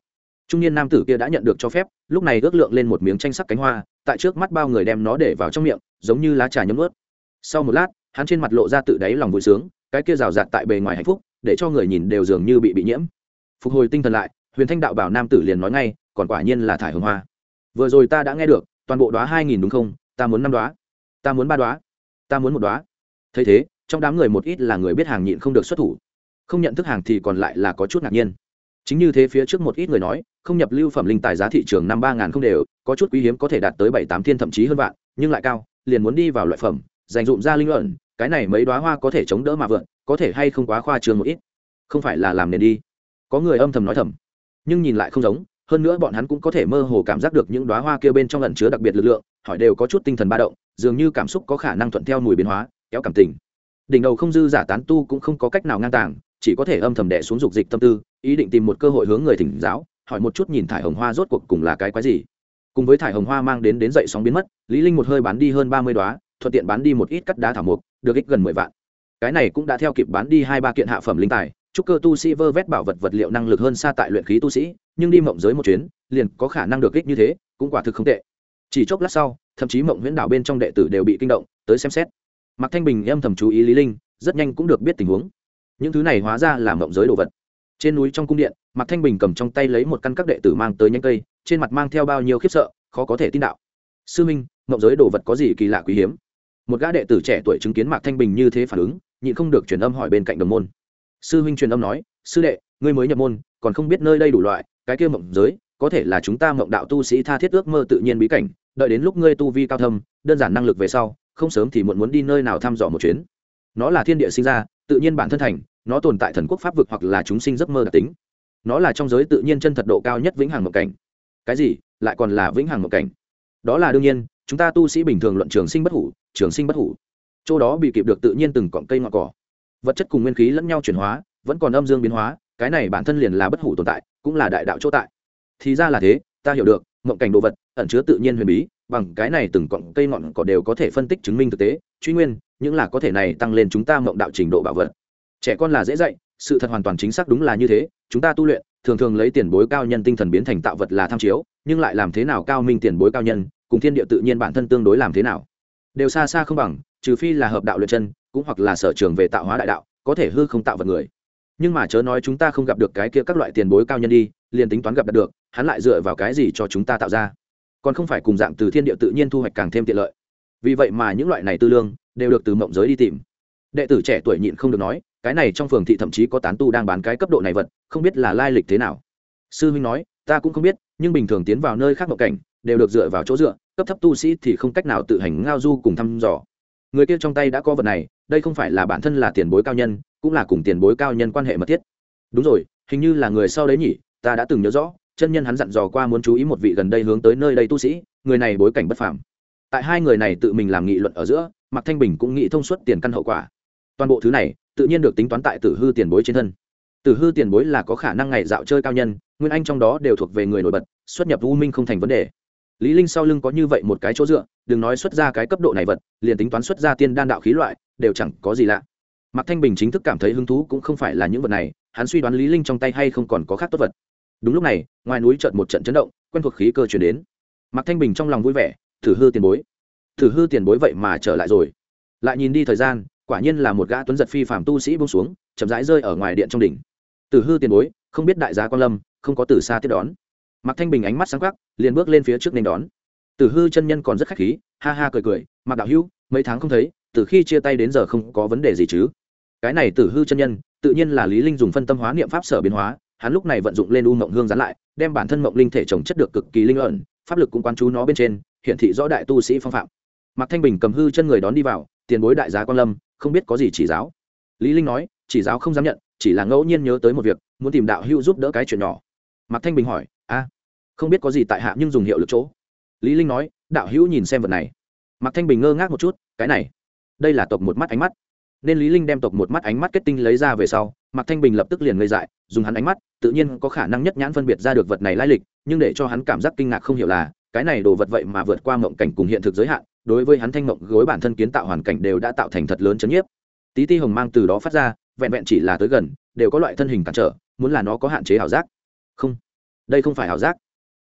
Trung niên nam tử kia đã nhận được cho phép lúc này ước lượng lên một miếng tranh sắc cánh hoa tại trước mắt bao người đem nó để vào trong miệng giống như lá trà nhấm ướt. Sau một lát hắn trên mặt lộ ra tự đáy lòng vui sướng cái kia rào rạt tại bề ngoài hạnh phúc để cho người nhìn đều dường như bị bị nhiễm. Phục hồi tinh thần lại huyền thanh đạo bảo nam tử liền nói ngay còn quả nhiên là thải hồng hoa vừa rồi ta đã nghe được, toàn bộ đoá hai nghìn đúng không? Ta muốn năm đoá ta muốn ba đoá ta muốn một đoá thấy thế, trong đám người một ít là người biết hàng nhịn không được xuất thủ. Không nhận thức hàng thì còn lại là có chút ngạc nhiên. Chính như thế phía trước một ít người nói, không nhập lưu phẩm linh tài giá thị trường năm ba ngàn không đều, có chút quý hiếm có thể đạt tới bảy tám thiên thậm chí hơn vạn, nhưng lại cao, liền muốn đi vào loại phẩm, dành dụm ra linh luận, cái này mấy đoá hoa có thể chống đỡ mà vượn, có thể hay không quá khoa trường một ít. Không phải là làm nền đi. Có người âm thầm nói thầm, nhưng nhìn lại không giống hơn nữa bọn hắn cũng có thể mơ hồ cảm giác được những đoá hoa kia bên trong lẩn chứa đặc biệt lực lượng hỏi đều có chút tinh thần ba động dường như cảm xúc có khả năng thuận theo mùi biến hóa kéo cảm tình. Đỉnh đầu không dư giả tán tu cũng không có cách nào ngang tàng chỉ có thể âm thầm đẻ xuống dục dịch tâm tư ý định tìm một cơ hội hướng người thỉnh giáo hỏi một chút nhìn thải hồng hoa rốt cuộc cùng là cái quái gì. Cùng với thải hồng hoa mang đến đến dậy sóng biến mất lý linh một hơi bán đi hơn ba mươi đóa, thuận tiện bán đi một ít cắt đá thảo mục được ích gần mười vạn. Cái này cũng đã theo kịp bán đi hai ba kiện hạ phẩm linh tài chúc cơ tu sĩ vơ vét bảo vật vật liệu năng lực hơn xa tại luyện khí tu sĩ, nhưng đi mộng giới một chuyến, liền có khả năng được kích như thế, cũng quả thực không tệ. Chỉ chốc lát sau, thậm chí mộng huyễn đảo bên trong đệ tử đều bị kinh động, tới xem xét. Mạc thanh bình âm thầm chú ý lý linh, rất nhanh cũng được biết tình huống. Những thứ này hóa ra là mộng giới đồ vật. Trên núi trong cung điện, mạc thanh bình cầm trong tay lấy một căn các đệ tử mang tới nhánh cây, trên mặt mang theo bao nhiêu khiếp sợ, khó có thể tin đạo. Sư minh, mộng giới đồ vật có gì kỳ lạ quý hiếm? Một gã đệ tử trẻ tuổi chứng kiến mạc thanh bình như thế phản ứng, nhịn không được truyền âm hỏi bên cạnh đồng môn sư huynh truyền âm nói, sư đệ, ngươi mới nhập môn, còn không biết nơi đây đủ loại, cái kia mộng giới, có thể là chúng ta mộng đạo tu sĩ tha thiết ước mơ tự nhiên bí cảnh, đợi đến lúc ngươi tu vi cao thâm, đơn giản năng lực về sau, không sớm thì muộn muốn đi nơi nào thăm dò một chuyến. Nó là thiên địa sinh ra, tự nhiên bản thân thành, nó tồn tại thần quốc pháp vực hoặc là chúng sinh giấc mơ đặc tính. Nó là trong giới tự nhiên chân thật độ cao nhất vĩnh hằng mộng cảnh. Cái gì? Lại còn là vĩnh hằng mộng cảnh. Đó là đương nhiên, chúng ta tu sĩ bình thường luận trường sinh bất hủ, trường sinh bất hủ. Chỗ đó bị kịp được tự nhiên từng cọng cây ngọn cỏ vật chất cùng nguyên khí lẫn nhau chuyển hóa, vẫn còn âm dương biến hóa, cái này bản thân liền là bất hủ tồn tại, cũng là đại đạo chỗ tại. Thì ra là thế, ta hiểu được, mộng cảnh đồ vật, ẩn chứa tự nhiên huyền bí, bằng cái này từng cọng cây ngọn cỏ đều có thể phân tích chứng minh thực tế, truy nguyên, những là có thể này tăng lên chúng ta mộng đạo trình độ bảo vật. Trẻ con là dễ dạy, sự thật hoàn toàn chính xác đúng là như thế, chúng ta tu luyện, thường thường lấy tiền bối cao nhân tinh thần biến thành tạo vật là tham chiếu, nhưng lại làm thế nào cao minh tiền bối cao nhân, cùng thiên địa tự nhiên bản thân tương đối làm thế nào? Đều xa xa không bằng, trừ phi là hợp đạo luyện chân cũng hoặc là sở trường về tạo hóa đại đạo, có thể hư không tạo vật người. Nhưng mà chớ nói chúng ta không gặp được cái kia các loại tiền bối cao nhân đi, liền tính toán gặp được, hắn lại dựa vào cái gì cho chúng ta tạo ra? Còn không phải cùng dạng từ thiên địa tự nhiên thu hoạch càng thêm tiện lợi. Vì vậy mà những loại này tư lương đều được từ mộng giới đi tìm. Đệ tử trẻ tuổi nhịn không được nói, cái này trong phường thị thậm chí có tán tu đang bán cái cấp độ này vật, không biết là lai lịch thế nào. Sư huynh nói, ta cũng không biết, nhưng bình thường tiến vào nơi khác ngộ cảnh, đều được dựa vào chỗ dựa, cấp thấp tu sĩ thì không cách nào tự hành ngao du cùng thăm dò. Người kia trong tay đã có vật này đây không phải là bản thân là tiền bối cao nhân, cũng là cùng tiền bối cao nhân quan hệ mật thiết. Đúng rồi, hình như là người sau đấy nhỉ, ta đã từng nhớ rõ, chân nhân hắn dặn dò qua muốn chú ý một vị gần đây hướng tới nơi đây tu sĩ, người này bối cảnh bất phàm. Tại hai người này tự mình làm nghị luận ở giữa, mạc thanh bình cũng nghĩ thông suốt tiền căn hậu quả. Toàn bộ thứ này, tự nhiên được tính toán tại tử hư tiền bối trên thân. Tử hư tiền bối là có khả năng ngày dạo chơi cao nhân, nguyên anh trong đó đều thuộc về người nổi bật, xuất nhập u minh không thành vấn đề lý linh sau lưng có như vậy một cái chỗ dựa, đừng nói xuất ra cái cấp độ này vật, liền tính toán xuất ra tiên đan đạo khí loại, đều chẳng có gì lạ. Mạc thanh bình chính thức cảm thấy hứng thú cũng không phải là những vật này, hắn suy đoán lý linh trong tay hay không còn có khác tốt vật. Đúng lúc này, ngoài núi chợt một trận chấn động, quen thuộc khí cơ truyền đến. Mạc thanh bình trong lòng vui vẻ, thử hư tiền bối. Thử hư tiền bối vậy mà trở lại rồi. Lại nhìn đi thời gian, quả nhiên là một gã tuấn giật phi phàm tu sĩ buông xuống, chậm rãi rơi ở ngoài điện trong đỉnh. Tử hư tiền bối, không biết đại gia quan lâm, không có từ xa tiếp đón mạc thanh bình ánh mắt sáng quắc, liền bước lên phía trước nên đón. Tử hư chân nhân còn rất khách khí, ha ha cười cười, mạc đạo hữu, mấy tháng không thấy, từ khi chia tay đến giờ không có vấn đề gì chứ? Cái này tử hư chân nhân, tự nhiên là lý linh dùng phân tâm hóa niệm pháp sở biến hóa, hắn lúc này vận dụng lên u mộng hương gián lại, đem bản thân mộng linh thể trồng chất được cực kỳ linh ẩn, pháp lực cũng quan chú nó bên trên, hiển thị rõ đại tu sĩ phong phạm. Mạc thanh bình cầm hư chân người đón đi vào, tiền bối đại giá quan lâm, không biết có gì chỉ giáo. Lý linh nói, chỉ giáo không dám nhận, chỉ là ngẫu nhiên nhớ tới một việc, muốn tìm đạo hữu giúp đỡ cái chuyện nhỏ. Mạc thanh bình hỏi a không biết có gì tại hạ nhưng dùng hiệu lực chỗ. Lý linh nói, đạo hữu nhìn xem vật này. Mạc thanh bình ngơ ngác một chút, cái này, đây là tộc một mắt ánh mắt. Nên lý linh đem tộc một mắt ánh mắt kết tinh lấy ra về sau, mạc thanh bình lập tức liền ngây dại, dùng hắn ánh mắt, tự nhiên có khả năng nhất nhãn phân biệt ra được vật này lai lịch, nhưng để cho hắn cảm giác kinh ngạc không hiểu là, cái này đồ vật vậy mà vượt qua mộng cảnh cùng hiện thực giới hạn, đối với hắn thanh mộng gối bản thân kiến tạo hoàn cảnh đều đã tạo thành thật lớn chấn nhiếp. Tí ti hồng mang từ đó phát ra, vẹn vẹn chỉ là tới gần, đều có loại thân hình cản trở, muốn là nó có hạn chế ảo giác. Không đây không phải ảo giác.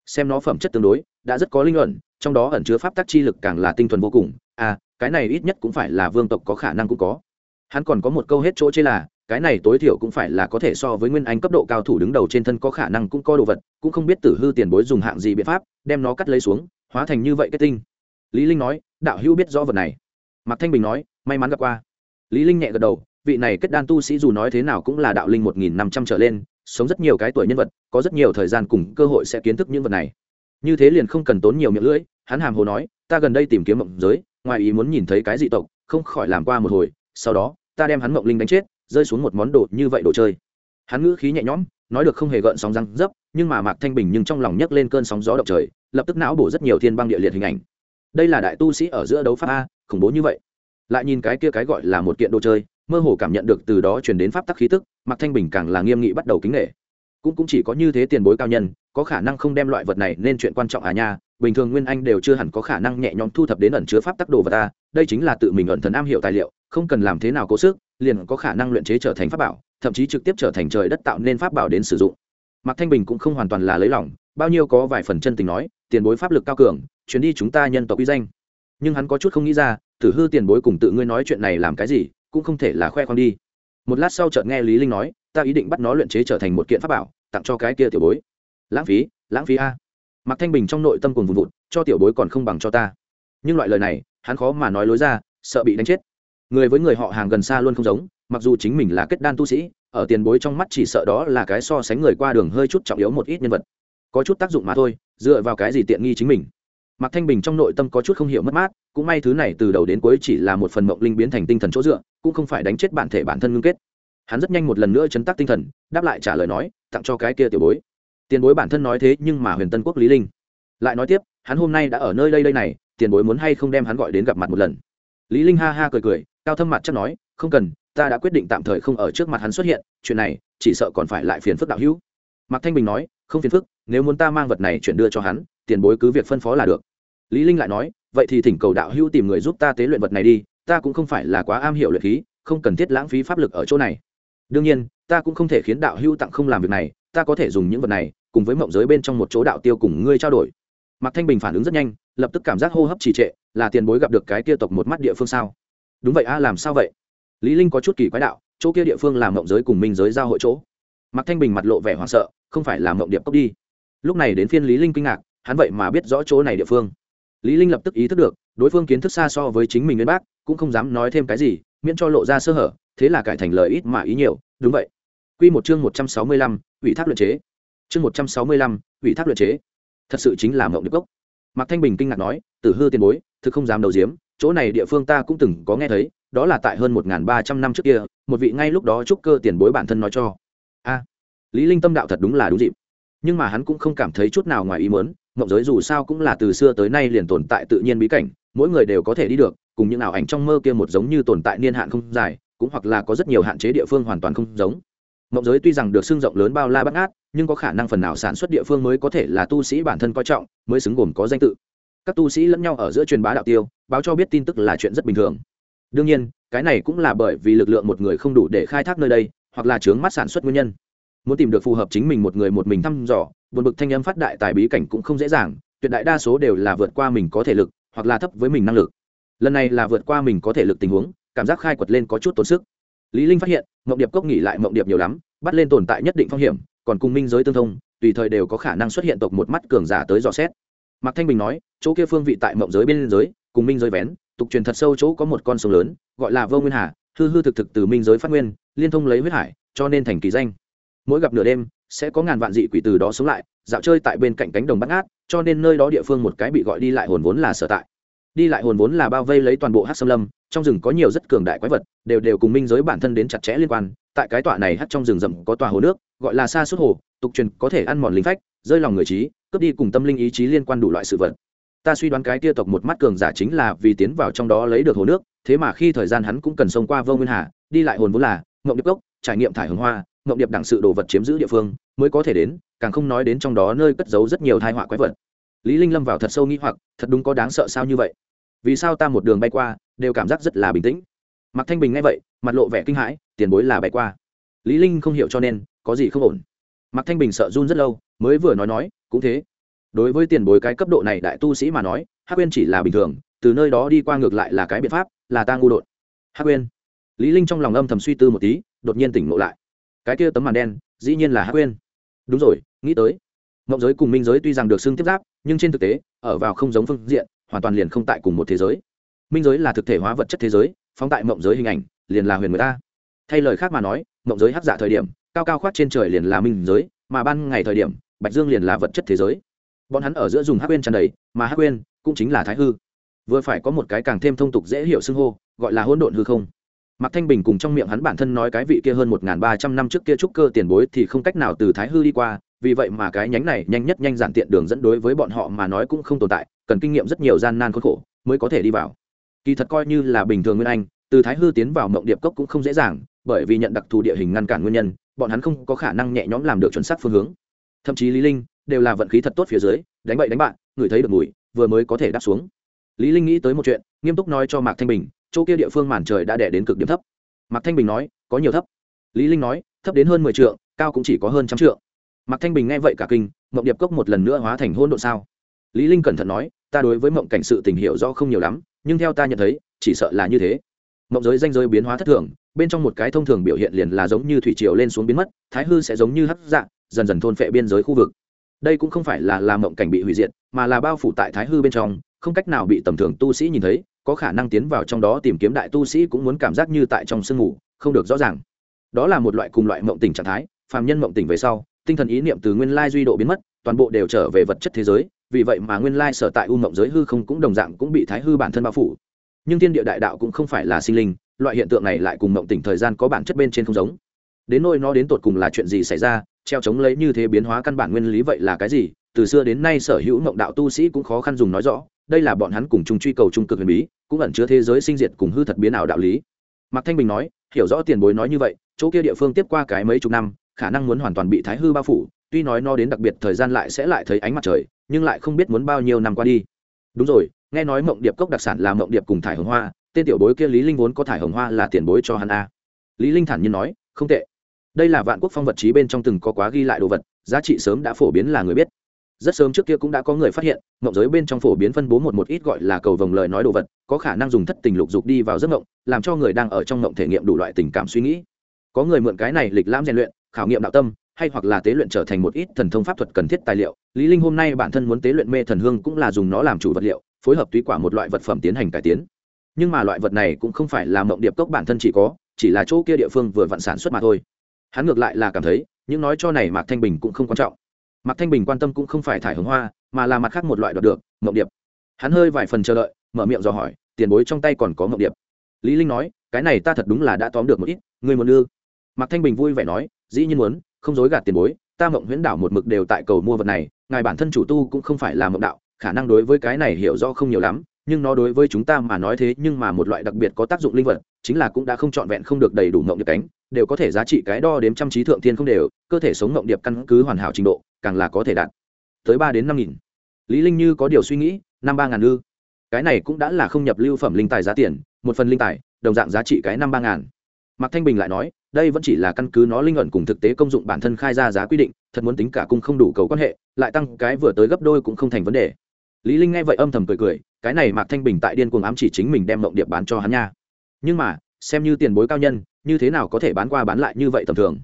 Xem nó phẩm chất tương đối, đã rất có linh luận trong đó ẩn chứa pháp tắc chi lực càng là tinh thuần vô cùng. À cái này ít nhất cũng phải là vương tộc có khả năng cũng có. Hắn còn có một câu hết chỗ chê là, cái này tối thiểu cũng phải là có thể so với nguyên anh cấp độ cao thủ đứng đầu trên thân có khả năng cũng có đồ vật, cũng không biết tử hư tiền bối dùng hạng gì biện pháp, đem nó cắt lấy xuống, hóa thành như vậy kết tinh. Lý linh nói, đạo hữu biết rõ vật này. Mạc thanh bình nói, may mắn gặp qua. Lý linh nhẹ gật đầu, vị này kết đan tu sĩ dù nói thế nào cũng là đạo linh một nghìn năm trăm trở lên sống rất nhiều cái tuổi nhân vật, có rất nhiều thời gian cùng cơ hội sẽ kiến thức những vật này. Như thế liền không cần tốn nhiều miệng lưỡi, hắn hàm hồ nói, ta gần đây tìm kiếm mộng giới, ngoài ý muốn nhìn thấy cái dị tộc, không khỏi làm qua một hồi, sau đó, ta đem hắn mộng linh đánh chết, rơi xuống một món đồ như vậy đồ chơi. Hắn ngữ khí nhẹ nhõm, nói được không hề gợn sóng răng dấp, nhưng mà mạc thanh bình nhưng trong lòng nhấc lên cơn sóng gió động trời, lập tức não bổ rất nhiều thiên băng địa liệt hình ảnh. Đây là đại tu sĩ ở giữa đấu pháp a, khủng bố như vậy. Lại nhìn cái kia cái gọi là một kiện đồ chơi mơ hồ cảm nhận được từ đó truyền đến pháp tắc khí tức, mạc thanh bình càng là nghiêm nghị bắt đầu kính nghệ cũng cũng chỉ có như thế tiền bối cao nhân, có khả năng không đem loại vật này nên chuyện quan trọng à nha, bình thường nguyên anh đều chưa hẳn có khả năng nhẹ nhõm thu thập đến ẩn chứa pháp tắc đồ vật ta đây chính là tự mình ẩn thần am hiểu tài liệu, không cần làm thế nào cố sức, liền có khả năng luyện chế trở thành pháp bảo, thậm chí trực tiếp trở thành trời đất tạo nên pháp bảo đến sử dụng. Mạc thanh bình cũng không hoàn toàn là lấy lòng, bao nhiêu có vài phần chân tình nói, tiền bối pháp lực cao cường, chuyến đi chúng ta nhân tộc uy danh. Nhưng hắn có chút không nghĩ ra, tử hư tiền bối cùng tự ngươi nói chuyện này làm cái gì cũng không thể là khoe khoang đi. Một lát sau chợt nghe lý linh nói, ta ý định bắt nó luyện chế trở thành một kiện pháp bảo, tặng cho cái kia tiểu bối. Lãng phí lãng phí a. Mạc thanh bình trong nội tâm cùng vùn vụt, cho tiểu bối còn không bằng cho ta. Nhưng loại lời này, hắn khó mà nói lối ra, sợ bị đánh chết. Người với người họ hàng gần xa luôn không giống, mặc dù chính mình là kết đan tu sĩ, ở tiền bối trong mắt chỉ sợ đó là cái so sánh người qua đường hơi chút trọng yếu một ít nhân vật. Có chút tác dụng mà thôi, dựa vào cái gì tiện nghi chính mình? Mạc thanh bình trong nội tâm có chút không hiểu mất mát, cũng may thứ này từ đầu đến cuối chỉ là một phần mộng linh biến thành tinh thần chỗ dựa, cũng không phải đánh chết bản thể bản thân ngưng kết. Hắn rất nhanh một lần nữa chấn tác tinh thần, đáp lại trả lời nói, tặng cho cái kia tiểu bối. Tiền bối bản thân nói thế nhưng mà huyền tân quốc lý linh. Lại nói tiếp, hắn hôm nay đã ở nơi đây đây này, tiền bối muốn hay không đem hắn gọi đến gặp mặt một lần. Lý linh ha ha cười cười, cao thâm mặt chắc nói, không cần, ta đã quyết định tạm thời không ở trước mặt hắn xuất hiện, chuyện này, chỉ sợ còn phải lại phiền phức đạo hữu. Mạc thanh bình nói, không phiền phức, nếu muốn ta mang vật này chuyển đưa cho hắn, tiền bối cứ việc phân phó là được lý linh lại nói, vậy thì thỉnh cầu đạo hữu tìm người giúp ta tế luyện vật này đi, ta cũng không phải là quá am hiểu luyện khí, không cần thiết lãng phí pháp lực ở chỗ này. Đương nhiên, ta cũng không thể khiến đạo hữu tặng không làm việc này, ta có thể dùng những vật này, cùng với mộng giới bên trong một chỗ đạo tiêu cùng ngươi trao đổi. Mạc thanh bình phản ứng rất nhanh, lập tức cảm giác hô hấp trì trệ, là tiền bối gặp được cái kia tộc một mắt địa phương sao? Đúng vậy a, làm sao vậy? Lý linh có chút kỳ quái đạo, chỗ kia địa phương làm mộng giới cùng minh giới giao hội chỗ. Mạc thanh bình mặt lộ vẻ hoảng sợ, không phải là mộng điệp cốc đi. Lúc này đến phiên lý linh kinh ngạc, hắn vậy mà biết rõ chỗ này địa phương lý linh lập tức ý thức được đối phương kiến thức xa so với chính mình nguyên bác cũng không dám nói thêm cái gì miễn cho lộ ra sơ hở thế là cải thành lời ít mà ý nhiều đúng vậy. Quy một chương 165, ủy thác luyện chế. Chương 165, ủy thác luyện chế. Thật sự chính là mộng điệp gốc. mạc thanh bình kinh ngạc nói tử hư tiền bối thực không dám đầu diếm chỗ này địa phương ta cũng từng có nghe thấy đó là tại hơn một ba trăm năm trước kia một vị ngay lúc đó trúc cơ tiền bối bản thân nói cho. A. Lý linh tâm đạo thật đúng là đúng dịp. Nhưng mà hắn cũng không cảm thấy chút nào ngoài ý muốn mộng giới dù sao cũng là từ xưa tới nay liền tồn tại tự nhiên bí cảnh, mỗi người đều có thể đi được, cùng những ảo ảnh trong mơ kia một giống như tồn tại niên hạn không dài, cũng hoặc là có rất nhiều hạn chế địa phương hoàn toàn không giống. Mộng giới tuy rằng được xưng rộng lớn bao la bắt ngát, nhưng có khả năng phần nào sản xuất địa phương mới có thể là tu sĩ bản thân coi trọng, mới xứng gồm có danh tự. Các tu sĩ lẫn nhau ở giữa truyền bá đạo tiêu, báo cho biết tin tức là chuyện rất bình thường. Đương nhiên, cái này cũng là bởi vì lực lượng một người không đủ để khai thác nơi đây, hoặc là chướng mắt sản xuất nguyên nhân muốn tìm được phù hợp chính mình một người một mình thăm dò, buồn bực thanh âm phát đại tài bí cảnh cũng không dễ dàng, tuyệt đại đa số đều là vượt qua mình có thể lực, hoặc là thấp với mình năng lực. Lần này là vượt qua mình có thể lực tình huống, cảm giác khai quật lên có chút tốn sức. Lý linh phát hiện, mộng điệp cốc nghỉ lại mộng điệp nhiều lắm, bắt lên tồn tại nhất định phong hiểm, còn cùng minh giới tương thông, tùy thời đều có khả năng xuất hiện tộc một mắt cường giả tới dò xét. Mạc thanh bình nói, chỗ kia phương vị tại mộng giới bên giới cùng minh giới vén, tục truyền thật sâu chỗ có một con sông lớn, gọi là vô nguyên hà, hư hư thực thực từ minh giới phát nguyên, liên thông lấy huyết hải, cho nên thành kỳ danh mỗi gặp nửa đêm, sẽ có ngàn vạn dị quỷ từ đó sống lại, dạo chơi tại bên cạnh cánh đồng bắt ngát, cho nên nơi đó địa phương một cái bị gọi đi lại hồn vốn là sở tại. Đi lại hồn vốn là bao vây lấy toàn bộ hát xâm lâm, trong rừng có nhiều rất cường đại quái vật, đều đều cùng minh giới bản thân đến chặt chẽ liên quan. Tại cái tọa này hát trong rừng rậm có tòa hồ nước, gọi là xa suốt hồ, tục truyền có thể ăn mòn linh phách, rơi lòng người trí, cướp đi cùng tâm linh ý chí liên quan đủ loại sự vật. Ta suy đoán cái tia tộc một mắt cường giả chính là vì tiến vào trong đó lấy được hồ nước, thế mà khi thời gian hắn cũng cần xông qua vô nguyên hà, đi lại hồn vốn là ngộng đức cốc, trải nghiệm thải hồng hoa ngộng điệp đẳng sự đồ vật chiếm giữ địa phương, mới có thể đến, càng không nói đến trong đó nơi cất giấu rất nhiều thai họa quái vật. Lý linh lâm vào thật sâu nghĩ hoặc, thật đúng có đáng sợ sao như vậy? Vì sao ta một đường bay qua, đều cảm giác rất là bình tĩnh? Mặc thanh bình nghe vậy, mặt lộ vẻ kinh hãi, tiền bối là bay qua. Lý linh không hiểu cho nên, có gì không ổn? Mặc thanh bình sợ run rất lâu, mới vừa nói nói, cũng thế. Đối với tiền bối cái cấp độ này đại tu sĩ mà nói, hắc quên chỉ là bình thường, từ nơi đó đi qua ngược lại là cái biện pháp, là ta ngu đột. Hắc quên lý linh trong lòng âm thầm suy tư một tí, đột nhiên tỉnh ngộ lại cái kia tấm màn đen, dĩ nhiên là hắc quên đúng rồi, nghĩ tới. Mộng giới cùng minh giới tuy rằng được xưng tiếp giáp, nhưng trên thực tế, ở vào không giống phương diện, hoàn toàn liền không tại cùng một thế giới. Minh giới là thực thể hóa vật chất thế giới, phóng tại mộng giới hình ảnh, liền là huyền người ta. Thay lời khác mà nói, mộng giới hắc giả thời điểm, cao cao khoát trên trời liền là minh giới, mà ban ngày thời điểm, bạch dương liền là vật chất thế giới. Bọn hắn ở giữa dùng hắc quên tràn đầy, mà hắc quên cũng chính là thái hư. Vừa phải có một cái càng thêm thông tục dễ hiểu xưng hô, gọi là hỗn độn hư không. Mạc Thanh Bình cùng trong miệng hắn bản thân nói cái vị kia hơn một ba trăm năm trước kia trúc cơ tiền bối thì không cách nào từ Thái hư đi qua, vì vậy mà cái nhánh này nhanh nhất nhanh giản tiện đường dẫn đối với bọn họ mà nói cũng không tồn tại, cần kinh nghiệm rất nhiều gian nan khốn khổ mới có thể đi vào. Kỳ thật coi như là bình thường nguyên anh, từ Thái hư tiến vào Mộng Điệp cốc cũng không dễ dàng, bởi vì nhận đặc thù địa hình ngăn cản nguyên nhân, bọn hắn không có khả năng nhẹ nhõm làm được chuẩn xác phương hướng. Thậm chí Lý Linh đều là vận khí thật tốt phía dưới, đánh bậy đánh bạn, người thấy được mùi, vừa mới có thể đáp xuống. Lý Linh nghĩ tới một chuyện, nghiêm túc nói cho Mạc Thanh Bình, chỗ kia địa phương màn trời đã đè đến cực điểm thấp. Mạc thanh bình nói, có nhiều thấp. Lý linh nói, thấp đến hơn mười trượng, cao cũng chỉ có hơn trăm trượng. Mạc thanh bình nghe vậy cả kinh, mộng điệp cốc một lần nữa hóa thành hôn độn sao? Lý linh cẩn thận nói, ta đối với mộng cảnh sự tình hiểu rõ không nhiều lắm, nhưng theo ta nhận thấy, chỉ sợ là như thế. Mộng giới danh giới biến hóa thất thường, bên trong một cái thông thường biểu hiện liền là giống như thủy triều lên xuống biến mất, thái hư sẽ giống như hấp dạng dần dần thôn phệ biên giới khu vực. Đây cũng không phải là làm mộng cảnh bị hủy diệt, mà là bao phủ tại thái hư bên trong, không cách nào bị tầm thường tu sĩ nhìn thấy có khả năng tiến vào trong đó tìm kiếm đại tu sĩ cũng muốn cảm giác như tại trong sương ngủ, không được rõ ràng. Đó là một loại cùng loại mộng tỉnh trạng thái, phàm nhân mộng tỉnh về sau, tinh thần ý niệm từ nguyên lai duy độ biến mất, toàn bộ đều trở về vật chất thế giới, vì vậy mà nguyên lai sở tại u mộng giới hư không cũng đồng dạng cũng bị thái hư bản thân bao phủ. Nhưng thiên địa đại đạo cũng không phải là sinh linh, loại hiện tượng này lại cùng mộng tỉnh thời gian có bản chất bên trên không giống. Đến nôi nó đến tột cùng là chuyện gì xảy ra, treo chống lấy như thế biến hóa căn bản nguyên lý vậy là cái gì, từ xưa đến nay sở hữu mộng đạo tu sĩ cũng khó khăn dùng nói rõ đây là bọn hắn cùng chung truy cầu trung cực huyền bí, cũng ẩn chứa thế giới sinh diệt cùng hư thật biến ảo đạo lý. Mạc thanh bình nói, hiểu rõ tiền bối nói như vậy, chỗ kia địa phương tiếp qua cái mấy chục năm, khả năng muốn hoàn toàn bị thái hư bao phủ, tuy nói nó đến đặc biệt thời gian lại sẽ lại thấy ánh mặt trời, nhưng lại không biết muốn bao nhiêu năm qua đi. Đúng rồi, nghe nói mộng điệp cốc đặc sản là mộng điệp cùng thải hồng hoa, tên tiểu bối kia lý linh vốn có thải hồng hoa là tiền bối cho hắn a. Lý linh thản nhiên nói, không tệ. Đây là vạn quốc phong vật trí bên trong từng có quá ghi lại đồ vật, giá trị sớm đã phổ biến là người biết rất sớm trước kia cũng đã có người phát hiện, mộng giới bên trong phổ biến phân bố một một ít gọi là cầu vồng lời nói đồ vật, có khả năng dùng thất tình lục dục đi vào giấc mộng, làm cho người đang ở trong mộng thể nghiệm đủ loại tình cảm suy nghĩ. Có người mượn cái này lịch lãm rèn luyện, khảo nghiệm đạo tâm, hay hoặc là tế luyện trở thành một ít thần thông pháp thuật cần thiết tài liệu. Lý linh hôm nay bản thân muốn tế luyện mê thần hương cũng là dùng nó làm chủ vật liệu, phối hợp túy quả một loại vật phẩm tiến hành cải tiến. Nhưng mà loại vật này cũng không phải là mộng điệp cốc bản thân chỉ có, chỉ là chỗ kia địa phương vừa vận sản xuất mà thôi. Hắn ngược lại là cảm thấy, những nói cho này mạc thanh bình cũng không quan trọng mạc thanh bình quan tâm cũng không phải thải hồng hoa, mà là mặt khác một loại đoạt được mộng điệp. Hắn hơi vài phần chờ đợi, mở miệng dò hỏi, tiền bối trong tay còn có mộng điệp? Lý linh nói, cái này ta thật đúng là đã tóm được một ít người muốn đưa mạc thanh bình vui vẻ nói, dĩ nhiên muốn, không dối gạt tiền bối, ta mộng huyễn đảo một mực đều tại cầu mua vật này, ngài bản thân chủ tu cũng không phải là mộng đạo, khả năng đối với cái này hiểu rõ không nhiều lắm, nhưng nó đối với chúng ta mà nói thế nhưng mà một loại đặc biệt có tác dụng linh vật, chính là cũng đã không trọn vẹn không được đầy đủ mộng điệp cánh, đều có thể giá trị cái đo đếm trăm trí thượng thiên không đều, cơ thể sống mộng điệp căn cứ hoàn hảo trình độ càng là có thể đạt tới ba đến năm nghìn. Lý linh như có điều suy nghĩ, năm ba ngàn ư. Cái này cũng đã là không nhập lưu phẩm linh tài giá tiền, một phần linh tài, đồng dạng giá trị cái năm ba ngàn. Mạc thanh bình lại nói, đây vẫn chỉ là căn cứ nó linh ẩn cùng thực tế công dụng bản thân khai ra giá quy định, thật muốn tính cả cung không đủ cầu quan hệ, lại tăng cái vừa tới gấp đôi cũng không thành vấn đề. Lý linh nghe vậy âm thầm cười cười, cái này mạc thanh bình tại điên cuồng ám chỉ chính mình đem mộng điệp bán cho hắn nha. Nhưng mà, xem như tiền bối cao nhân, như thế nào có thể bán qua bán lại như vậy tầm thường?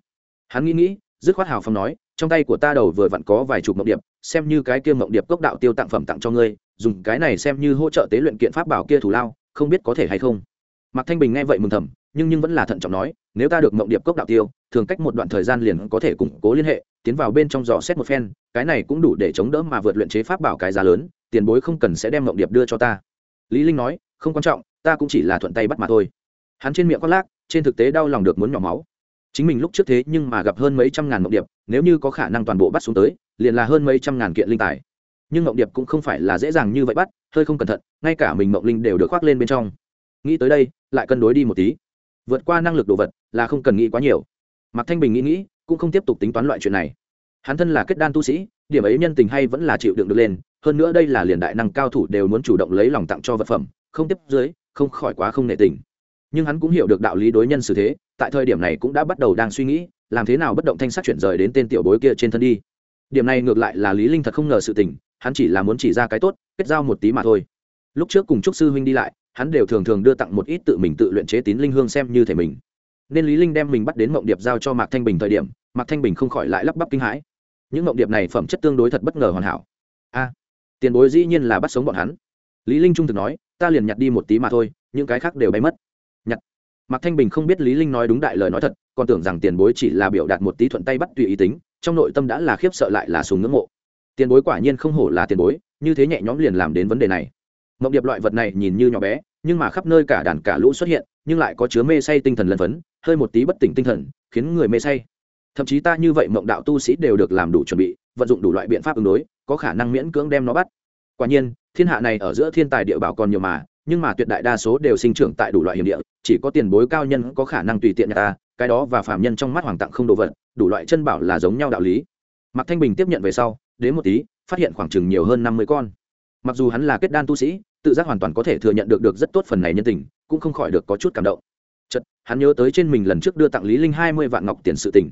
Hắn nghĩ nghĩ, dứt khoát hào phong nói trong tay của ta đầu vừa vặn có vài chục mộng điệp, xem như cái kia mộng điệp cốc đạo tiêu tặng phẩm tặng cho ngươi, dùng cái này xem như hỗ trợ tế luyện kiện pháp bảo kia thủ lao, không biết có thể hay không. Mạc thanh bình nghe vậy mừng thầm, nhưng nhưng vẫn là thận trọng nói, nếu ta được mộng điệp cốc đạo tiêu, thường cách một đoạn thời gian liền có thể củng cố liên hệ, tiến vào bên trong dò xét một phen, cái này cũng đủ để chống đỡ mà vượt luyện chế pháp bảo cái giá lớn, tiền bối không cần sẽ đem mộng điệp đưa cho ta. Lý linh nói, không quan trọng, ta cũng chỉ là thuận tay bắt mà thôi. Hắn trên miệng quát lác, trên thực tế đau lòng được muốn nhỏ máu chính mình lúc trước thế nhưng mà gặp hơn mấy trăm ngàn mộng điệp, nếu như có khả năng toàn bộ bắt xuống tới, liền là hơn mấy trăm ngàn kiện linh tài. Nhưng mộng điệp cũng không phải là dễ dàng như vậy bắt, hơi không cẩn thận, ngay cả mình mộng linh đều được khoác lên bên trong. Nghĩ tới đây, lại cân đối đi một tí. Vượt qua năng lực đồ vật là không cần nghĩ quá nhiều. Mạc thanh bình nghĩ nghĩ, cũng không tiếp tục tính toán loại chuyện này. Hắn thân là kết đan tu sĩ, điểm ấy nhân tình hay vẫn là chịu đựng được lên, hơn nữa đây là liền đại năng cao thủ đều muốn chủ động lấy lòng tặng cho vật phẩm, không tiếp dưới, không khỏi quá không nệ tình nhưng hắn cũng hiểu được đạo lý đối nhân xử thế, tại thời điểm này cũng đã bắt đầu đang suy nghĩ, làm thế nào bất động thanh sắc chuyển rời đến tên tiểu bối kia trên thân đi. Điểm này ngược lại là lý linh thật không ngờ sự tình, hắn chỉ là muốn chỉ ra cái tốt, kết giao một tí mà thôi. Lúc trước cùng trúc sư huynh đi lại, hắn đều thường thường đưa tặng một ít tự mình tự luyện chế tín linh hương xem như thể mình. Nên lý linh đem mình bắt đến mộng điệp giao cho mạc thanh bình thời điểm, mạc thanh bình không khỏi lại lắp bắp kinh hãi. Những mộng điệp này phẩm chất tương đối thật bất ngờ hoàn hảo. A, tiền bối dĩ nhiên là bắt sống bọn hắn. Lý linh trung thực nói, ta liền nhặt đi một tí mà thôi, những cái khác đều bay mất mạc thanh bình không biết lý linh nói đúng đại lời nói thật, còn tưởng rằng tiền bối chỉ là biểu đạt một tí thuận tay bắt tùy ý tính, trong nội tâm đã là khiếp sợ lại là sùng ngưỡng mộ. Tiền bối quả nhiên không hổ là tiền bối, như thế nhẹ nhõm liền làm đến vấn đề này. Mộng điệp loại vật này nhìn như nhỏ bé, nhưng mà khắp nơi cả đàn cả lũ xuất hiện, nhưng lại có chứa mê say tinh thần lân phấn, hơi một tí bất tỉnh tinh thần, khiến người mê say. Thậm chí ta như vậy mộng đạo tu sĩ đều được làm đủ chuẩn bị, vận dụng đủ loại biện pháp ứng đối, có khả năng miễn cưỡng đem nó bắt. Quả nhiên, thiên hạ này ở giữa thiên tài địa bảo còn nhiều mà, nhưng mà tuyệt đại đa số đều sinh trưởng tại đủ loại hiểm địa chỉ có tiền bối cao nhân có khả năng tùy tiện nhà ta, cái đó và phạm nhân trong mắt hoàng tặng không đồ vật, đủ loại chân bảo là giống nhau đạo lý. Mạc thanh bình tiếp nhận về sau, đến một tí, phát hiện khoảng chừng nhiều hơn năm mươi con. Mặc dù hắn là kết đan tu sĩ, tự giác hoàn toàn có thể thừa nhận được được rất tốt phần này nhân tình, cũng không khỏi được có chút cảm động. Chật hắn nhớ tới trên mình lần trước đưa tặng lý linh hai mươi vạn ngọc tiền sự tình.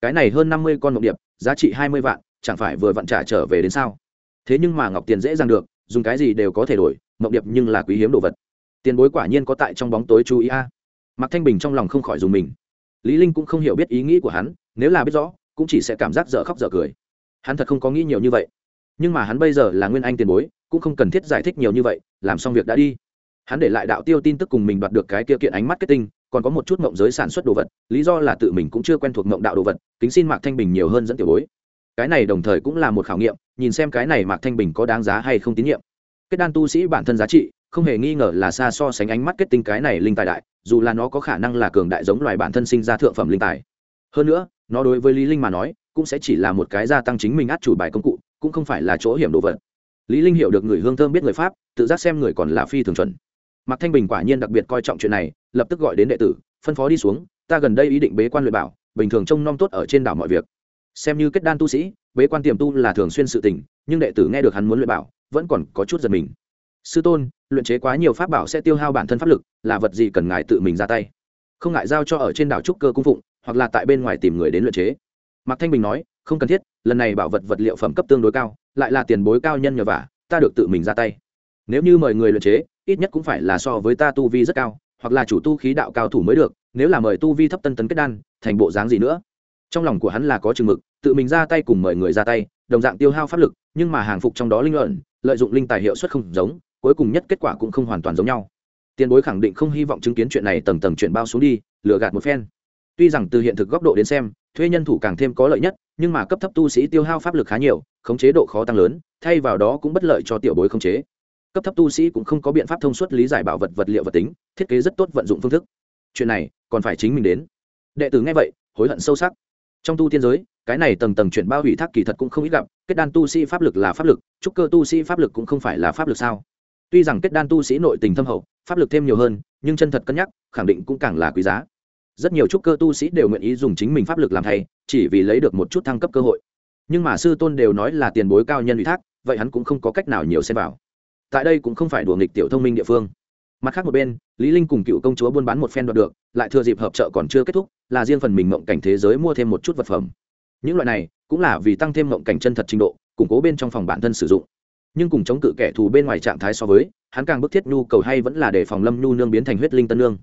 Cái này hơn năm mươi con ngọc điệp, giá trị hai mươi vạn, chẳng phải vừa vặn trả trở về đến sao? Thế nhưng mà ngọc tiền dễ dàng được, dùng cái gì đều có thể đổi, mộng điệp nhưng là quý hiếm đồ vật tiền bối quả nhiên có tại trong bóng tối chú ý a. À. mạc thanh bình trong lòng không khỏi dùng mình. Lý linh cũng không hiểu biết ý nghĩ của hắn, nếu là biết rõ, cũng chỉ sẽ cảm giác dở khóc dở cười. Hắn thật không có nghĩ nhiều như vậy. Nhưng mà hắn bây giờ là nguyên anh tiền bối, cũng không cần thiết giải thích nhiều như vậy, làm xong việc đã đi. Hắn để lại đạo tiêu tin tức cùng mình đoạt được cái kia kiện ánh mắt kết tinh, còn có một chút mộng giới sản xuất đồ vật, lý do là tự mình cũng chưa quen thuộc mộng đạo đồ vật, kính xin mạc thanh bình nhiều hơn dẫn tiểu bối. Cái này đồng thời cũng là một khảo nghiệm, nhìn xem cái này mạc thanh bình có đáng giá hay không tín nhiệm. Kết đan tu sĩ bản thân giá trị không hề nghi ngờ là xa so sánh ánh mắt kết tinh cái này linh tài đại, dù là nó có khả năng là cường đại giống loài bản thân sinh ra thượng phẩm linh tài. Hơn nữa, nó đối với lý linh mà nói, cũng sẽ chỉ là một cái gia tăng chính mình át chủ bài công cụ, cũng không phải là chỗ hiểm đồ vật. Lý linh hiểu được người hương thơm biết người pháp, tự giác xem người còn là phi thường chuẩn. Mạc thanh bình quả nhiên đặc biệt coi trọng chuyện này, lập tức gọi đến đệ tử, phân phó đi xuống, ta gần đây ý định bế quan luyện bảo, bình thường trông nom tốt ở trên đảo mọi việc. Xem như kết đan tu sĩ, bế quan tiềm tu là thường xuyên sự tình, nhưng đệ tử nghe được hắn muốn luyện bảo, vẫn còn có chút giật mình sư tôn, luyện chế quá nhiều pháp bảo sẽ tiêu hao bản thân pháp lực, là vật gì cần ngài tự mình ra tay? Không ngại giao cho ở trên đảo trúc cơ cung phụng, hoặc là tại bên ngoài tìm người đến luyện chế. Mạc thanh bình nói, không cần thiết, lần này bảo vật vật liệu phẩm cấp tương đối cao, lại là tiền bối cao nhân nhờ vả, ta được tự mình ra tay. Nếu như mời người luyện chế, ít nhất cũng phải là so với ta tu vi rất cao, hoặc là chủ tu khí đạo cao thủ mới được, nếu là mời tu vi thấp tân tấn kết đan, thành bộ dáng gì nữa? Trong lòng của hắn là có chừng mực, tự mình ra tay cùng mời người ra tay, đồng dạng tiêu hao pháp lực, nhưng mà hàng phục trong đó linh luận lợi dụng linh tài hiệu suất không giống cuối cùng nhất kết quả cũng không hoàn toàn giống nhau. Tiền bối khẳng định không hy vọng chứng kiến chuyện này tầng tầng chuyển bao xuống đi, lừa gạt một phen. Tuy rằng từ hiện thực góc độ đến xem, thuê nhân thủ càng thêm có lợi nhất, nhưng mà cấp thấp tu sĩ tiêu hao pháp lực khá nhiều, khống chế độ khó tăng lớn, thay vào đó cũng bất lợi cho tiểu bối khống chế. Cấp thấp tu sĩ cũng không có biện pháp thông suốt lý giải bảo vật vật liệu vật tính, thiết kế rất tốt vận dụng phương thức. Chuyện này, còn phải chính mình đến. Đệ tử nghe vậy, hối hận sâu sắc. Trong tu tiên giới, cái này tầng tầng chuyển bao hủy thác kỳ thật cũng không ít gặp, kết đan tu sĩ pháp lực là pháp lực, trúc cơ tu sĩ pháp lực cũng không phải là pháp lực sao? Tuy rằng kết đan tu sĩ nội tình thâm hậu, pháp lực thêm nhiều hơn, nhưng chân thật cân nhắc, khẳng định cũng càng là quý giá. Rất nhiều trúc cơ tu sĩ đều nguyện ý dùng chính mình pháp lực làm thay, chỉ vì lấy được một chút thăng cấp cơ hội. Nhưng mà sư tôn đều nói là tiền bối cao nhân ủy thác, vậy hắn cũng không có cách nào nhiều xem vào. Tại đây cũng không phải đùa nghịch tiểu thông minh địa phương. Mặt khác một bên, lý linh cùng cựu công chúa buôn bán một phen đoạt được, lại thừa dịp hợp trợ còn chưa kết thúc, là riêng phần mình mộng cảnh thế giới mua thêm một chút vật phẩm. Những loại này, cũng là vì tăng thêm mộng cảnh chân thật trình độ, củng cố bên trong phòng bản thân sử dụng nhưng cùng chống cự kẻ thù bên ngoài trạng thái so với hắn càng bức thiết nhu cầu hay vẫn là để phòng lâm nhu nương biến thành huyết linh tân nương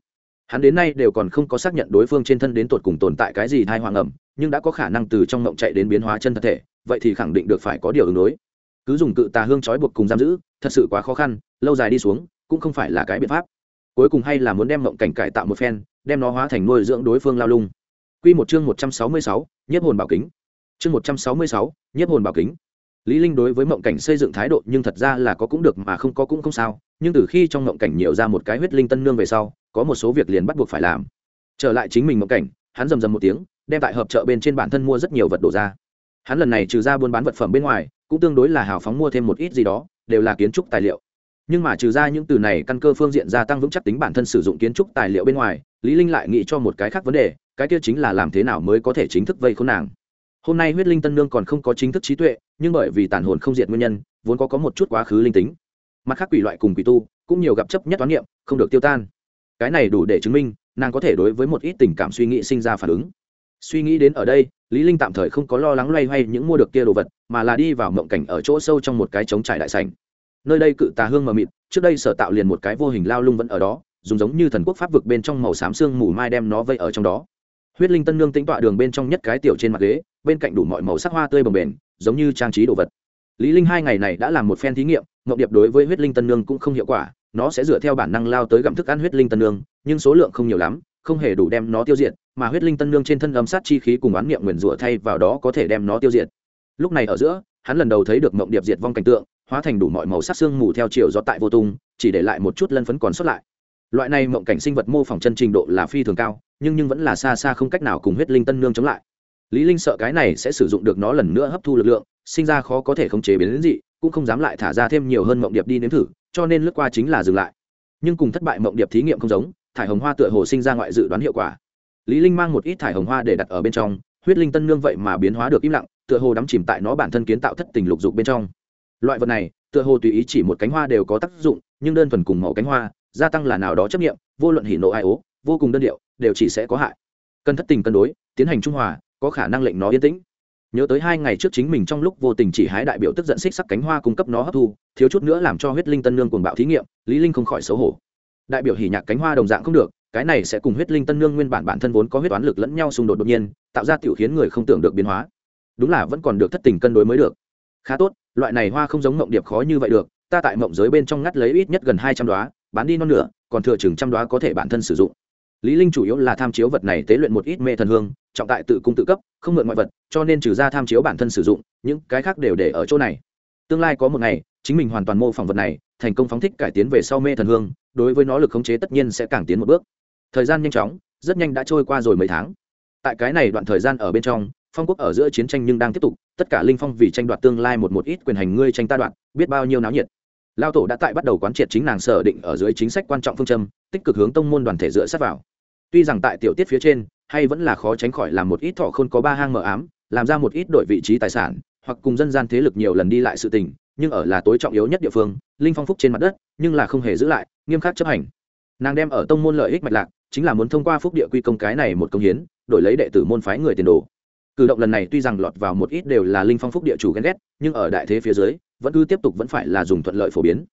hắn đến nay đều còn không có xác nhận đối phương trên thân đến tột cùng tồn tại cái gì thai hoàng ẩm nhưng đã có khả năng từ trong mộng chạy đến biến hóa chân thân thể vậy thì khẳng định được phải có điều ứng đối cứ dùng cự tà hương trói buộc cùng giam giữ thật sự quá khó khăn lâu dài đi xuống cũng không phải là cái biện pháp cuối cùng hay là muốn đem mộng cảnh cải tạo một phen đem nó hóa thành nuôi dưỡng đối phương lao lung Quy một chương một trăm sáu mươi sáu, nhiếp hồn bảo kính. Chương một trăm sáu mươi sáu, nhiếp hồn bảo kính. Lý Linh đối với mộng cảnh xây dựng thái độ nhưng thật ra là có cũng được mà không có cũng không sao, nhưng từ khi trong mộng cảnh nhiều ra một cái huyết linh tân nương về sau, có một số việc liền bắt buộc phải làm. Trở lại chính mình mộng cảnh, hắn rầm rầm một tiếng, đem tại hợp chợ bên trên bản thân mua rất nhiều vật đồ ra. Hắn lần này trừ ra buôn bán vật phẩm bên ngoài, cũng tương đối là hào phóng mua thêm một ít gì đó, đều là kiến trúc tài liệu nhưng mà trừ ra những từ này căn cơ phương diện gia tăng vững chắc tính bản thân sử dụng kiến trúc tài liệu bên ngoài lý linh lại nghĩ cho một cái khác vấn đề cái kia chính là làm thế nào mới có thể chính thức vây khốn nàng hôm nay huyết linh tân nương còn không có chính thức trí tuệ, nhưng bởi vì tàn hồn không diệt nguyên nhân, vốn có có một chút quá khứ linh tính. Mặt khác quỷ loại cùng quỷ tu, cũng nhiều gặp chấp nhất toán niệm, không được tiêu tan. Cái này đủ để chứng minh, nàng có thể đối với một ít tình cảm suy nghĩ sinh ra phản ứng. Suy nghĩ đến ở đây, lý linh tạm thời không có lo lắng loay hoay những mua được kia đồ vật, mà là đi vào mộng cảnh ở chỗ sâu trong một cái trống trải đại sảnh. Nơi đây cự tà hương mờ mịt, trước đây sở tạo liền một cái vô hình lao lung vẫn ở đó, dùng giống như thần quốc pháp vực bên trong màu xám xương mù mai đem nó vây ở trong đó. Huyết linh tân nương tĩnh tọa đường bên trong nhất cái tiểu trên mặt ghế bên cạnh đủ mọi màu sắc hoa tươi bồng bềnh, giống như trang trí đồ vật. Lý linh hai ngày này đã làm một phen thí nghiệm, ngọc điệp đối với huyết linh tân nương cũng không hiệu quả, nó sẽ dựa theo bản năng lao tới gặm thức ăn huyết linh tân nương, nhưng số lượng không nhiều lắm, không hề đủ đem nó tiêu diệt, mà huyết linh tân nương trên thân âm sát chi khí cùng oán niệm nguyền rủa thay vào đó có thể đem nó tiêu diệt. Lúc này ở giữa, hắn lần đầu thấy được mộng điệp diệt vong cảnh tượng, hóa thành đủ mọi màu sắc xương mù theo chiều gió tại vô tung, chỉ để lại một chút lân phấn còn sót lại. Loại này mộng cảnh sinh vật mô phỏng chân trình độ là phi thường cao, nhưng nhưng vẫn là xa xa không cách nào cùng huyết linh tân nương chống lại lý linh sợ cái này sẽ sử dụng được nó lần nữa hấp thu lực lượng, sinh ra khó có thể khống chế biến đến dị, cũng không dám lại thả ra thêm nhiều hơn mộng điệp đi nếm thử, cho nên lướt qua chính là dừng lại. Nhưng cùng thất bại mộng điệp thí nghiệm không giống, thải hồng hoa tựa hồ sinh ra ngoại dự đoán hiệu quả. Lý linh mang một ít thải hồng hoa để đặt ở bên trong, huyết linh tân nương vậy mà biến hóa được im lặng, tựa hồ đắm chìm tại nó bản thân kiến tạo thất tình lục dục bên trong. Loại vật này, tựa hồ tùy ý chỉ một cánh hoa đều có tác dụng, nhưng đơn thuần cùng màu cánh hoa, gia tăng là nào đó chấp nghiệm vô luận hỉ nộ ai ố, vô cùng đơn điệu, đều chỉ sẽ có hại. Cần thất tình cân đối, tiến hành trung hòa có khả năng lệnh nó yên tĩnh. Nhớ tới hai ngày trước chính mình trong lúc vô tình chỉ hái đại biểu tức giận xích sắc cánh hoa cung cấp nó hấp thu, thiếu chút nữa làm cho huyết linh tân nương cuồng bạo thí nghiệm, lý linh không khỏi xấu hổ. Đại biểu hỉ nhạc cánh hoa đồng dạng không được, cái này sẽ cùng huyết linh tân nương nguyên bản bản thân vốn có huyết toán lực lẫn nhau xung đột đột nhiên, tạo ra tiểu khiến người không tưởng được biến hóa. Đúng là vẫn còn được thất tình cân đối mới được. Khá tốt, loại này hoa không giống mộng điệp khó như vậy được, ta tại mộng giới bên trong ngắt lấy ít nhất gần hai trăm đóa bán đi non nửa, còn thừa chừng trăm đóa có thể bản thân sử dụng. Lý linh chủ yếu là tham chiếu vật này tế luyện một ít mê thần hương trọng tại tự cung tự cấp không mượn ngoại vật cho nên trừ ra tham chiếu bản thân sử dụng những cái khác đều để ở chỗ này. Tương lai có một ngày chính mình hoàn toàn mô phỏng vật này thành công phóng thích cải tiến về sau mê thần hương đối với nó lực khống chế tất nhiên sẽ càng tiến một bước. Thời gian nhanh chóng rất nhanh đã trôi qua rồi mấy tháng. Tại cái này đoạn thời gian ở bên trong phong quốc ở giữa chiến tranh nhưng đang tiếp tục tất cả linh phong vì tranh đoạt tương lai một một ít quyền hành ngươi tranh ta đoạt, biết bao nhiêu náo nhiệt. Lao tổ đã tại bắt đầu quán triệt chính nàng sở định ở dưới chính sách quan trọng phương châm tích cực hướng tông môn đoàn thể dựa sát vào. Tuy rằng tại tiểu tiết phía trên hay vẫn là khó tránh khỏi làm một ít thọ khôn có ba hang mờ ám, làm ra một ít đội vị trí tài sản, hoặc cùng dân gian thế lực nhiều lần đi lại sự tình, nhưng ở là tối trọng yếu nhất địa phương, linh phong phúc trên mặt đất, nhưng là không hề giữ lại, nghiêm khắc chấp hành. Nàng đem ở tông môn lợi ích mạch lạc, chính là muốn thông qua phúc địa quy công cái này một công hiến, đổi lấy đệ tử môn phái người tiền đồ. Cử động lần này tuy rằng lọt vào một ít đều là linh phong phúc địa chủ ghen ghét, nhưng ở đại thế phía dưới, vẫn cứ tiếp tục vẫn phải là dùng thuận lợi phổ biến.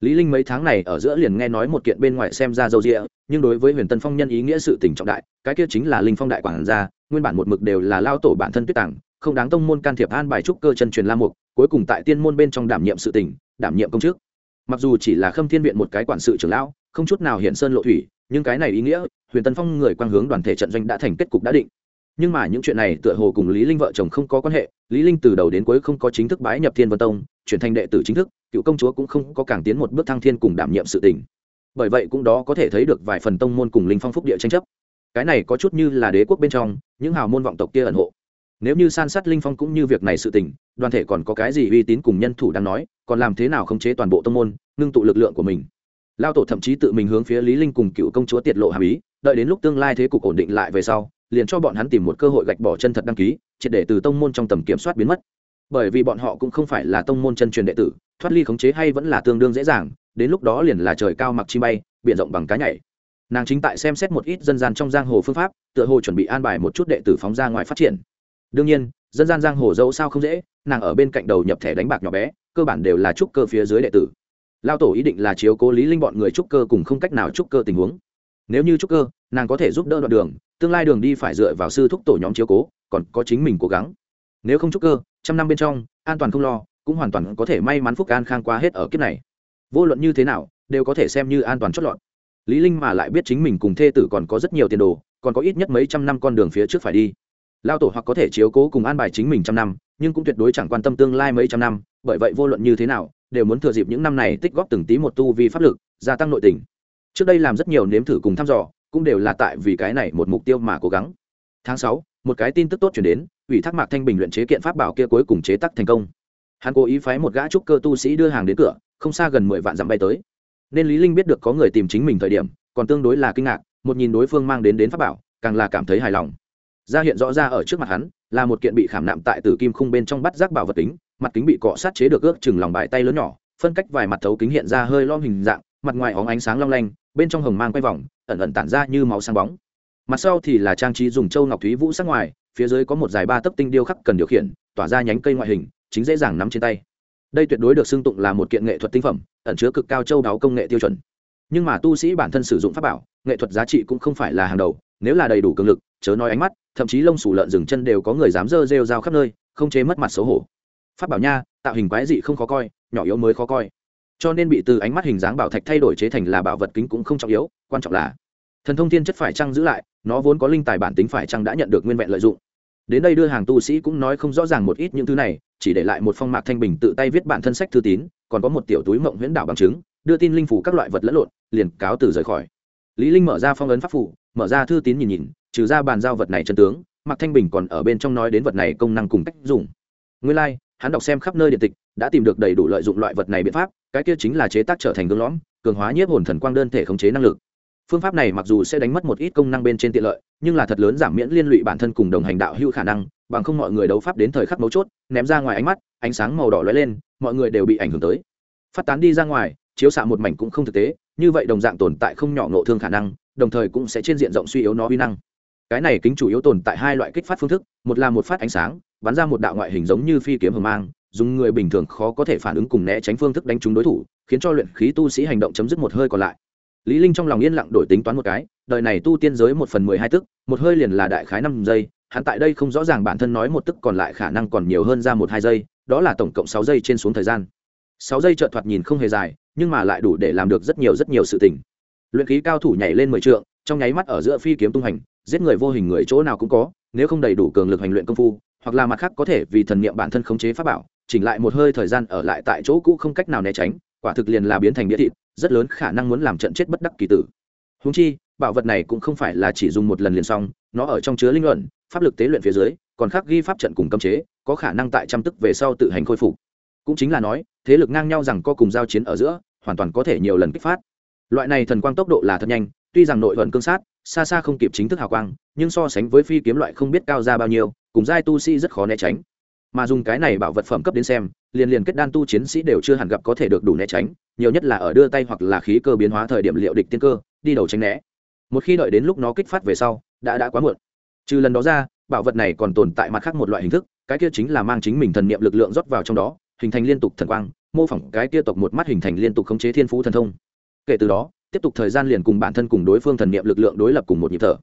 Lý linh mấy tháng này ở giữa liền nghe nói một kiện bên ngoài xem ra dâu dịa nhưng đối với huyền tân phong nhân ý nghĩa sự tình trọng đại, cái kia chính là linh phong đại quản gia, nguyên bản một mực đều là lao tổ bản thân tuyết tàng không đáng tông môn can thiệp an bài trúc cơ chân truyền la mục, cuối cùng tại tiên môn bên trong đảm nhiệm sự tình, đảm nhiệm công chức. Mặc dù chỉ là khâm thiên viện một cái quản sự trưởng lão, không chút nào hiện sơn lộ thủy, nhưng cái này ý nghĩa, huyền tân phong người quang hướng đoàn thể trận doanh đã thành kết cục đã định. Nhưng mà những chuyện này tựa hồ cùng lý linh vợ chồng không có quan hệ, lý linh từ đầu đến cuối không có chính thức bái nhập thiên vân tông, chuyển thành đệ tử chính thức, cựu công chúa cũng không có càng tiến một bước thăng thiên cùng đảm nhiệm sự tình bởi vậy cũng đó có thể thấy được vài phần tông môn cùng linh phong phúc địa tranh chấp. Cái này có chút như là đế quốc bên trong, những hào môn vọng tộc kia ẩn hộ. Nếu như san sát linh phong cũng như việc này sự tình, đoàn thể còn có cái gì uy tín cùng nhân thủ đang nói, còn làm thế nào khống chế toàn bộ tông môn, ngưng tụ lực lượng của mình? Lao tổ thậm chí tự mình hướng phía lý linh cùng cựu công chúa tiệt lộ hàm ý, đợi đến lúc tương lai thế cục ổn định lại về sau, liền cho bọn hắn tìm một cơ hội gạch bỏ chân thật đăng ký, triệt để từ tông môn trong tầm kiểm soát biến mất. Bởi vì bọn họ cũng không phải là tông môn chân truyền đệ tử, thoát ly khống chế hay vẫn là tương đương dễ dàng đến lúc đó liền là trời cao mặc chi bay, biển rộng bằng cá nhảy. Nàng chính tại xem xét một ít dân gian trong giang hồ phương pháp, tựa hồ chuẩn bị an bài một chút đệ tử phóng ra ngoài phát triển. Đương nhiên, dân gian giang hồ dẫu sao không dễ, nàng ở bên cạnh đầu nhập thẻ đánh bạc nhỏ bé, cơ bản đều là trúc cơ phía dưới đệ tử. Lao tổ ý định là chiếu cố lý linh bọn người trúc cơ cùng không cách nào trúc cơ tình huống. Nếu như trúc cơ, nàng có thể giúp đỡ đoạn đường, tương lai đường đi phải dựa vào sư thúc tổ nhóm chiếu cố, còn có chính mình cố gắng. Nếu không trúc cơ, trăm năm bên trong, an toàn không lo, cũng hoàn toàn có thể may mắn phúc an khang qua hết ở kiếp này vô luận như thế nào, đều có thể xem như an toàn chót lọt. Lý linh mà lại biết chính mình cùng thê tử còn có rất nhiều tiền đồ, còn có ít nhất mấy trăm năm con đường phía trước phải đi. Lao tổ hoặc có thể chiếu cố cùng an bài chính mình trăm năm, nhưng cũng tuyệt đối chẳng quan tâm tương lai mấy trăm năm, bởi vậy vô luận như thế nào, đều muốn thừa dịp những năm này tích góp từng tí một tu vi pháp lực, gia tăng nội tình. Trước đây làm rất nhiều nếm thử cùng thăm dò, cũng đều là tại vì cái này một mục tiêu mà cố gắng. Tháng sáu, một cái tin tức tốt chuyển đến, ủy thác mạc thanh bình luyện chế kiện pháp bảo kia cuối cùng chế tác thành công. Hắn cố ý phái một gã trúc cơ tu sĩ đưa hàng đến cửa không xa gần mười vạn dặm bay tới. Nên lý linh biết được có người tìm chính mình thời điểm, còn tương đối là kinh ngạc, một nhìn đối phương mang đến đến pháp bảo, càng là cảm thấy hài lòng. Ra hiện rõ ra ở trước mặt hắn, là một kiện bị khảm nạm tại tử kim khung bên trong bắt giác bảo vật kính, mặt kính bị cọ sát chế được ước chừng lòng bài tay lớn nhỏ, phân cách vài mặt thấu kính hiện ra hơi lom hình dạng, mặt ngoài óng ánh sáng long lanh, bên trong hồng mang quay vòng, ẩn ẩn tản ra như máu sáng bóng. Mặt sau thì là trang trí dùng châu ngọc thúy vũ sắc ngoài, phía dưới có một dài ba tấc tinh điêu khắc cần điều khiển, tỏa ra nhánh cây ngoại hình, chính dễ dàng nắm trên tay đây tuyệt đối được xưng tụng là một kiện nghệ thuật tinh phẩm, ẩn chứa cực cao châu đáo công nghệ tiêu chuẩn. Nhưng mà tu sĩ bản thân sử dụng pháp bảo, nghệ thuật giá trị cũng không phải là hàng đầu, nếu là đầy đủ cường lực, chớ nói ánh mắt, thậm chí lông sủ lợn rừng chân đều có người dám dơ rêu dao khắp nơi, không chế mất mặt xấu hổ. Pháp bảo nha, tạo hình quái dị không khó coi, nhỏ yếu mới khó coi. Cho nên bị từ ánh mắt hình dáng bảo thạch thay đổi chế thành là bảo vật kính cũng không trọng yếu, quan trọng là thần thông thiên chất phải chăng giữ lại, nó vốn có linh tài bản tính phải chăng đã nhận được nguyên vẹn lợi dụng đến đây đưa hàng tu sĩ cũng nói không rõ ràng một ít những thứ này chỉ để lại một phong mạc thanh bình tự tay viết bản thân sách thư tín còn có một tiểu túi mộng huyễn đảo bằng chứng đưa tin linh phủ các loại vật lẫn lộn liền cáo từ rời khỏi. Lý linh mở ra phong ấn pháp phủ mở ra thư tín nhìn nhìn trừ ra bàn giao vật này chân tướng mạc thanh bình còn ở bên trong nói đến vật này công năng cùng cách dùng. Nguyên lai like, hắn đọc xem khắp nơi điện tịch đã tìm được đầy đủ lợi dụng loại vật này biện pháp cái kia chính là chế tác trở thành gương lõm cường hóa nhiếp hồn thần quang đơn thể khống chế năng lực phương pháp này mặc dù sẽ đánh mất một ít công năng bên trên tiện lợi, nhưng là thật lớn giảm miễn liên lụy bản thân cùng đồng hành đạo hữu khả năng, bằng không mọi người đấu pháp đến thời khắc mấu chốt, ném ra ngoài ánh mắt, ánh sáng màu đỏ lóe lên, mọi người đều bị ảnh hưởng tới. Phát tán đi ra ngoài, chiếu xạ một mảnh cũng không thực tế, như vậy đồng dạng tồn tại không nhỏ nộ thương khả năng, đồng thời cũng sẽ trên diện rộng suy yếu nó uy năng. Cái này kính chủ yếu tồn tại hai loại kích phát phương thức, một là một phát ánh sáng, bắn ra một đạo ngoại hình giống như phi kiếm hờ mang, dùng người bình thường khó có thể phản ứng cùng né tránh phương thức đánh trúng đối thủ, khiến cho luyện khí tu sĩ hành động chấm dứt một hơi còn lại lý linh trong lòng yên lặng đổi tính toán một cái, đời này tu tiên giới một phần mười hai tức, một hơi liền là đại khái năm giây, hắn tại đây không rõ ràng bản thân nói một tức còn lại khả năng còn nhiều hơn ra một hai giây, đó là tổng cộng sáu giây trên xuống thời gian. Sáu giây chợt thoạt nhìn không hề dài, nhưng mà lại đủ để làm được rất nhiều rất nhiều sự tình. Luyện khí cao thủ nhảy lên mười trượng, trong nháy mắt ở giữa phi kiếm tung hành, giết người vô hình người chỗ nào cũng có, nếu không đầy đủ cường lực hành luyện công phu, hoặc là mặt khác có thể vì thần niệm bản thân khống chế pháp bảo, chỉnh lại một hơi thời gian ở lại tại chỗ cũ không cách nào né tránh quả thực liền là biến thành đĩa thịt, rất lớn khả năng muốn làm trận chết bất đắc kỳ tử. Húng chi, bảo vật này cũng không phải là chỉ dùng một lần liền xong, nó ở trong chứa linh luận, pháp lực tế luyện phía dưới, còn khác ghi pháp trận cùng cấm chế, có khả năng tại trăm tức về sau tự hành khôi phục. Cũng chính là nói, thế lực ngang nhau rằng có cùng giao chiến ở giữa, hoàn toàn có thể nhiều lần kích phát. Loại này thần quang tốc độ là thật nhanh, tuy rằng nội vận cương sát, xa xa không kịp chính thức hào quang, nhưng so sánh với phi kiếm loại không biết cao ra bao nhiêu, cùng giai tu sĩ rất khó né tránh. Mà dùng cái này bảo vật phẩm cấp đến xem liền liền kết đan tu chiến sĩ đều chưa hẳn gặp có thể được đủ né tránh, nhiều nhất là ở đưa tay hoặc là khí cơ biến hóa thời điểm liệu địch tiên cơ, đi đầu tránh né. Một khi đợi đến lúc nó kích phát về sau, đã đã quá muộn. Trừ lần đó ra, bảo vật này còn tồn tại mặt khác một loại hình thức, cái kia chính là mang chính mình thần niệm lực lượng rót vào trong đó, hình thành liên tục thần quang, mô phỏng cái kia tộc một mắt hình thành liên tục khống chế thiên phú thần thông. Kể từ đó, tiếp tục thời gian liền cùng bản thân cùng đối phương thần niệm lực lượng đối lập cùng một nhịp thở.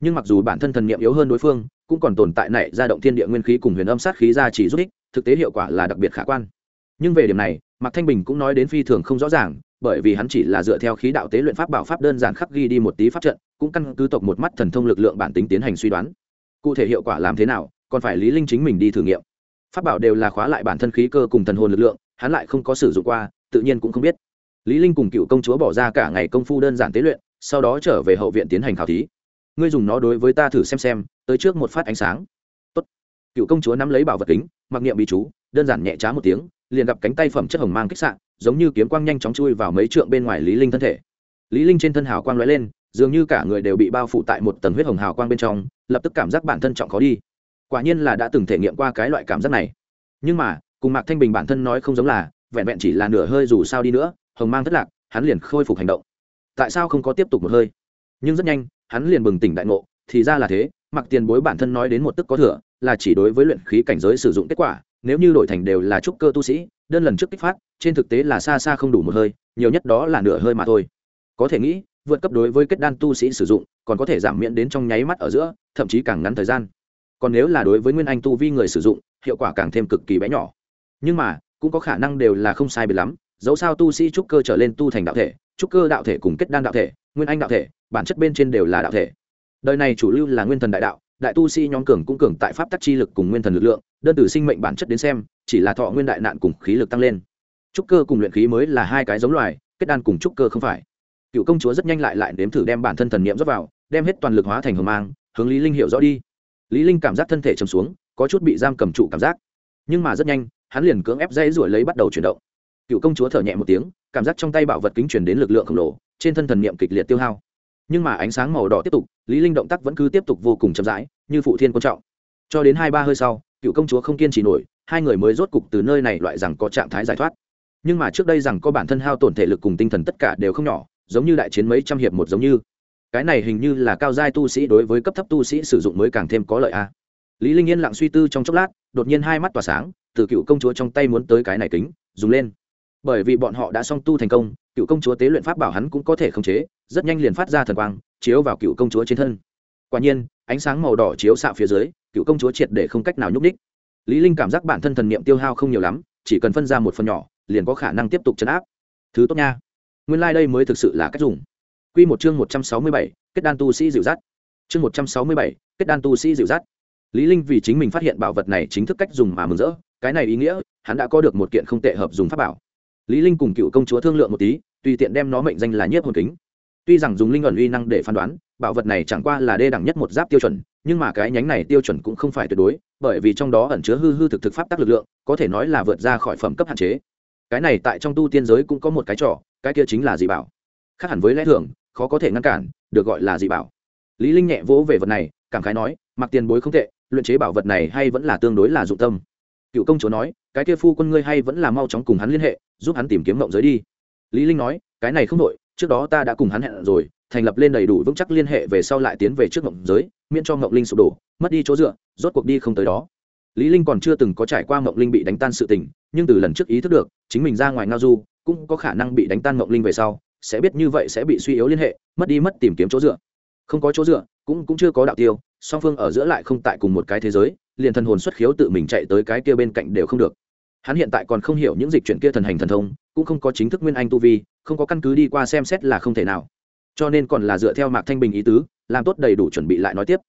Nhưng mặc dù bản thân thần niệm yếu hơn đối phương, cũng còn tồn tại này ra động thiên địa nguyên khí cùng huyền âm sát khí ra chỉ giúp ích thực tế hiệu quả là đặc biệt khả quan. Nhưng về điểm này, mạc thanh bình cũng nói đến phi thường không rõ ràng, bởi vì hắn chỉ là dựa theo khí đạo tế luyện pháp bảo pháp đơn giản khắc ghi đi một tí pháp trận, cũng căn cứ tộc một mắt thần thông lực lượng bản tính tiến hành suy đoán. Cụ thể hiệu quả làm thế nào, còn phải lý linh chính mình đi thử nghiệm. Pháp bảo đều là khóa lại bản thân khí cơ cùng thần hồn lực lượng, hắn lại không có sử dụng qua, tự nhiên cũng không biết. Lý linh cùng cựu công chúa bỏ ra cả ngày công phu đơn giản tế luyện, sau đó trở về hậu viện tiến hành khảo thí. Ngươi dùng nó đối với ta thử xem xem, tới trước một phát ánh sáng. Tốt. cựu công chúa nắm lấy bảo vật kính mặc niệm bí chú, đơn giản nhẹ trá một tiếng, liền gặp cánh tay phẩm chất hồng mang kích sạn giống như kiếm quang nhanh chóng chui vào mấy trượng bên ngoài lý linh thân thể. Lý linh trên thân hào quang lóe lên, dường như cả người đều bị bao phủ tại một tầng huyết hồng hào quang bên trong, lập tức cảm giác bản thân trọng khó đi. Quả nhiên là đã từng thể nghiệm qua cái loại cảm giác này. Nhưng mà, cùng mạc thanh bình bản thân nói không giống là, vẹn vẹn chỉ là nửa hơi dù sao đi nữa, hồng mang thất lạc, hắn liền khôi phục hành động. Tại sao không có tiếp tục một hơi? Nhưng rất nhanh, hắn liền bừng tỉnh đại ngộ, thì ra là thế mặc tiền bối bản thân nói đến một tức có thừa là chỉ đối với luyện khí cảnh giới sử dụng kết quả, nếu như đổi thành đều là trúc cơ tu sĩ, đơn lần trước kích phát, trên thực tế là xa xa không đủ một hơi, nhiều nhất đó là nửa hơi mà thôi. Có thể nghĩ, vượt cấp đối với kết đan tu sĩ sử dụng, còn có thể giảm miễn đến trong nháy mắt ở giữa, thậm chí càng ngắn thời gian. Còn nếu là đối với nguyên anh tu vi người sử dụng, hiệu quả càng thêm cực kỳ bé nhỏ. Nhưng mà, cũng có khả năng đều là không sai biệt lắm, dẫu sao tu sĩ trúc cơ trở lên tu thành đạo thể, trúc cơ đạo thể cùng kết đan đạo thể, nguyên anh đạo thể, bản chất bên trên đều là đạo thể. Đời này chủ lưu là nguyên thần đại đạo đại tu sĩ nhóm cường cũng cường tại pháp tắc chi lực cùng nguyên thần lực lượng, đơn từ sinh mệnh bản chất đến xem, chỉ là thọ nguyên đại nạn cùng khí lực tăng lên. Trúc cơ cùng luyện khí mới là hai cái giống loài, kết đan cùng trúc cơ không phải. Cựu công chúa rất nhanh lại lại nếm thử đem bản thân thần niệm dốc vào, đem hết toàn lực hóa thành hờ mang, hướng lý linh hiểu rõ đi. Lý linh cảm giác thân thể trầm xuống, có chút bị giam cầm trụ cảm giác. Nhưng mà rất nhanh, hắn liền cưỡng ép dây ruổi lấy bắt đầu chuyển động. Cựu công chúa thở nhẹ một tiếng, cảm giác trong tay bảo vật kính chuyển đến lực lượng khổng lồ, trên thân thần niệm kịch liệt tiêu hao. Nhưng mà ánh sáng màu đỏ tiếp tục lý linh động tác vẫn cứ tiếp tục vô cùng chậm rãi, như phụ thiên quan trọng. Cho đến hai ba hơi sau, cựu công chúa không kiên trì nổi, hai người mới rốt cục từ nơi này loại rằng có trạng thái giải thoát. Nhưng mà trước đây rằng có bản thân hao tổn thể lực cùng tinh thần tất cả đều không nhỏ, giống như đại chiến mấy trăm hiệp một giống như. Cái này hình như là cao giai tu sĩ đối với cấp thấp tu sĩ sử dụng mới càng thêm có lợi a. Lý linh yên lặng suy tư trong chốc lát, đột nhiên hai mắt tỏa sáng, từ cựu công chúa trong tay muốn tới cái này kính, dùng lên bởi vì bọn họ đã song tu thành công cựu công chúa tế luyện pháp bảo hắn cũng có thể khống chế rất nhanh liền phát ra thần quang chiếu vào cựu công chúa trên thân. Quả nhiên ánh sáng màu đỏ chiếu xạ phía dưới cựu công chúa triệt để không cách nào nhúc ních lý linh cảm giác bản thân thần niệm tiêu hao không nhiều lắm chỉ cần phân ra một phần nhỏ liền có khả năng tiếp tục chấn áp. Thứ tốt nha. Nguyên lai like đây mới thực sự là cách dùng. Quy một chương một trăm sáu mươi bảy, kết đan tu sĩ dịu dắt. Chương một trăm sáu mươi bảy, kết đan tu sĩ dịu dắt. Lý linh vì chính mình phát hiện bảo vật này chính thức cách dùng mà mừng rỡ cái này ý nghĩa hắn đã có được một kiện không tệ hợp dùng pháp bảo lý linh cùng cựu công chúa thương lượng một tí, tùy tiện đem nó mệnh danh là nhiếp hồn kính. Tuy rằng dùng linh ẩn uy năng để phán đoán, bảo vật này chẳng qua là đê đẳng nhất một giáp tiêu chuẩn, nhưng mà cái nhánh này tiêu chuẩn cũng không phải tuyệt đối, bởi vì trong đó ẩn chứa hư hư thực thực pháp tác lực lượng, có thể nói là vượt ra khỏi phẩm cấp hạn chế. Cái này tại trong tu tiên giới cũng có một cái trò, cái kia chính là dị bảo. Khác hẳn với lẽ thường, khó có thể ngăn cản, được gọi là dị bảo. Lý linh nhẹ vỗ về vật này, cảm khái nói, mặc tiền bối không tệ, luyện chế bảo vật này hay vẫn là tương đối là dụng tâm cựu công chúa nói, cái kia phu quân ngươi hay vẫn là mau chóng cùng hắn liên hệ, giúp hắn tìm kiếm mộng giới đi. Lý linh nói, cái này không đội trước đó ta đã cùng hắn hẹn rồi, thành lập lên đầy đủ vững chắc liên hệ về sau lại tiến về trước mộng giới, miễn cho mộng linh sụp đổ, mất đi chỗ dựa, rốt cuộc đi không tới đó. Lý linh còn chưa từng có trải qua mộng linh bị đánh tan sự tình, nhưng từ lần trước ý thức được, chính mình ra ngoài ngao du, cũng có khả năng bị đánh tan mộng linh về sau, sẽ biết như vậy sẽ bị suy yếu liên hệ, mất đi mất tìm kiếm chỗ dựa. Không có chỗ dựa, cũng cũng chưa có đạo tiêu song phương ở giữa lại không tại cùng một cái thế giới, liền thần hồn xuất khiếu tự mình chạy tới cái kia bên cạnh đều không được. Hắn hiện tại còn không hiểu những dịch chuyển kia thần hành thần thông, cũng không có chính thức nguyên anh tu vi, không có căn cứ đi qua xem xét là không thể nào. Cho nên còn là dựa theo mạc thanh bình ý tứ, làm tốt đầy đủ chuẩn bị lại nói tiếp.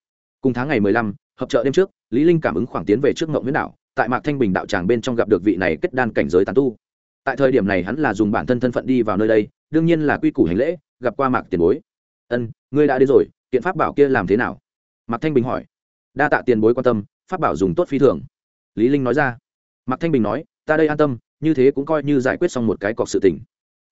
Cùng tháng ngày mười lăm, hợp trợ đêm trước, lý linh cảm ứng khoảng tiến về trước ngộng huyết đảo, tại mạc thanh bình đạo tràng bên trong gặp được vị này kết đan cảnh giới tán tu. Tại thời điểm này hắn là dùng bản thân thân phận đi vào nơi đây, đương nhiên là quy củ hành lễ, gặp qua mạc tiền bối. Ân, ngươi đã đến rồi, kiện pháp bảo kia làm thế nào? Mạc thanh bình hỏi. Đa tạ tiền bối quan tâm, pháp bảo dùng tốt phi thường. Lý linh nói ra. Mạc thanh bình nói, ta đây an tâm, như thế cũng coi như giải quyết xong một cái cọc sự tình.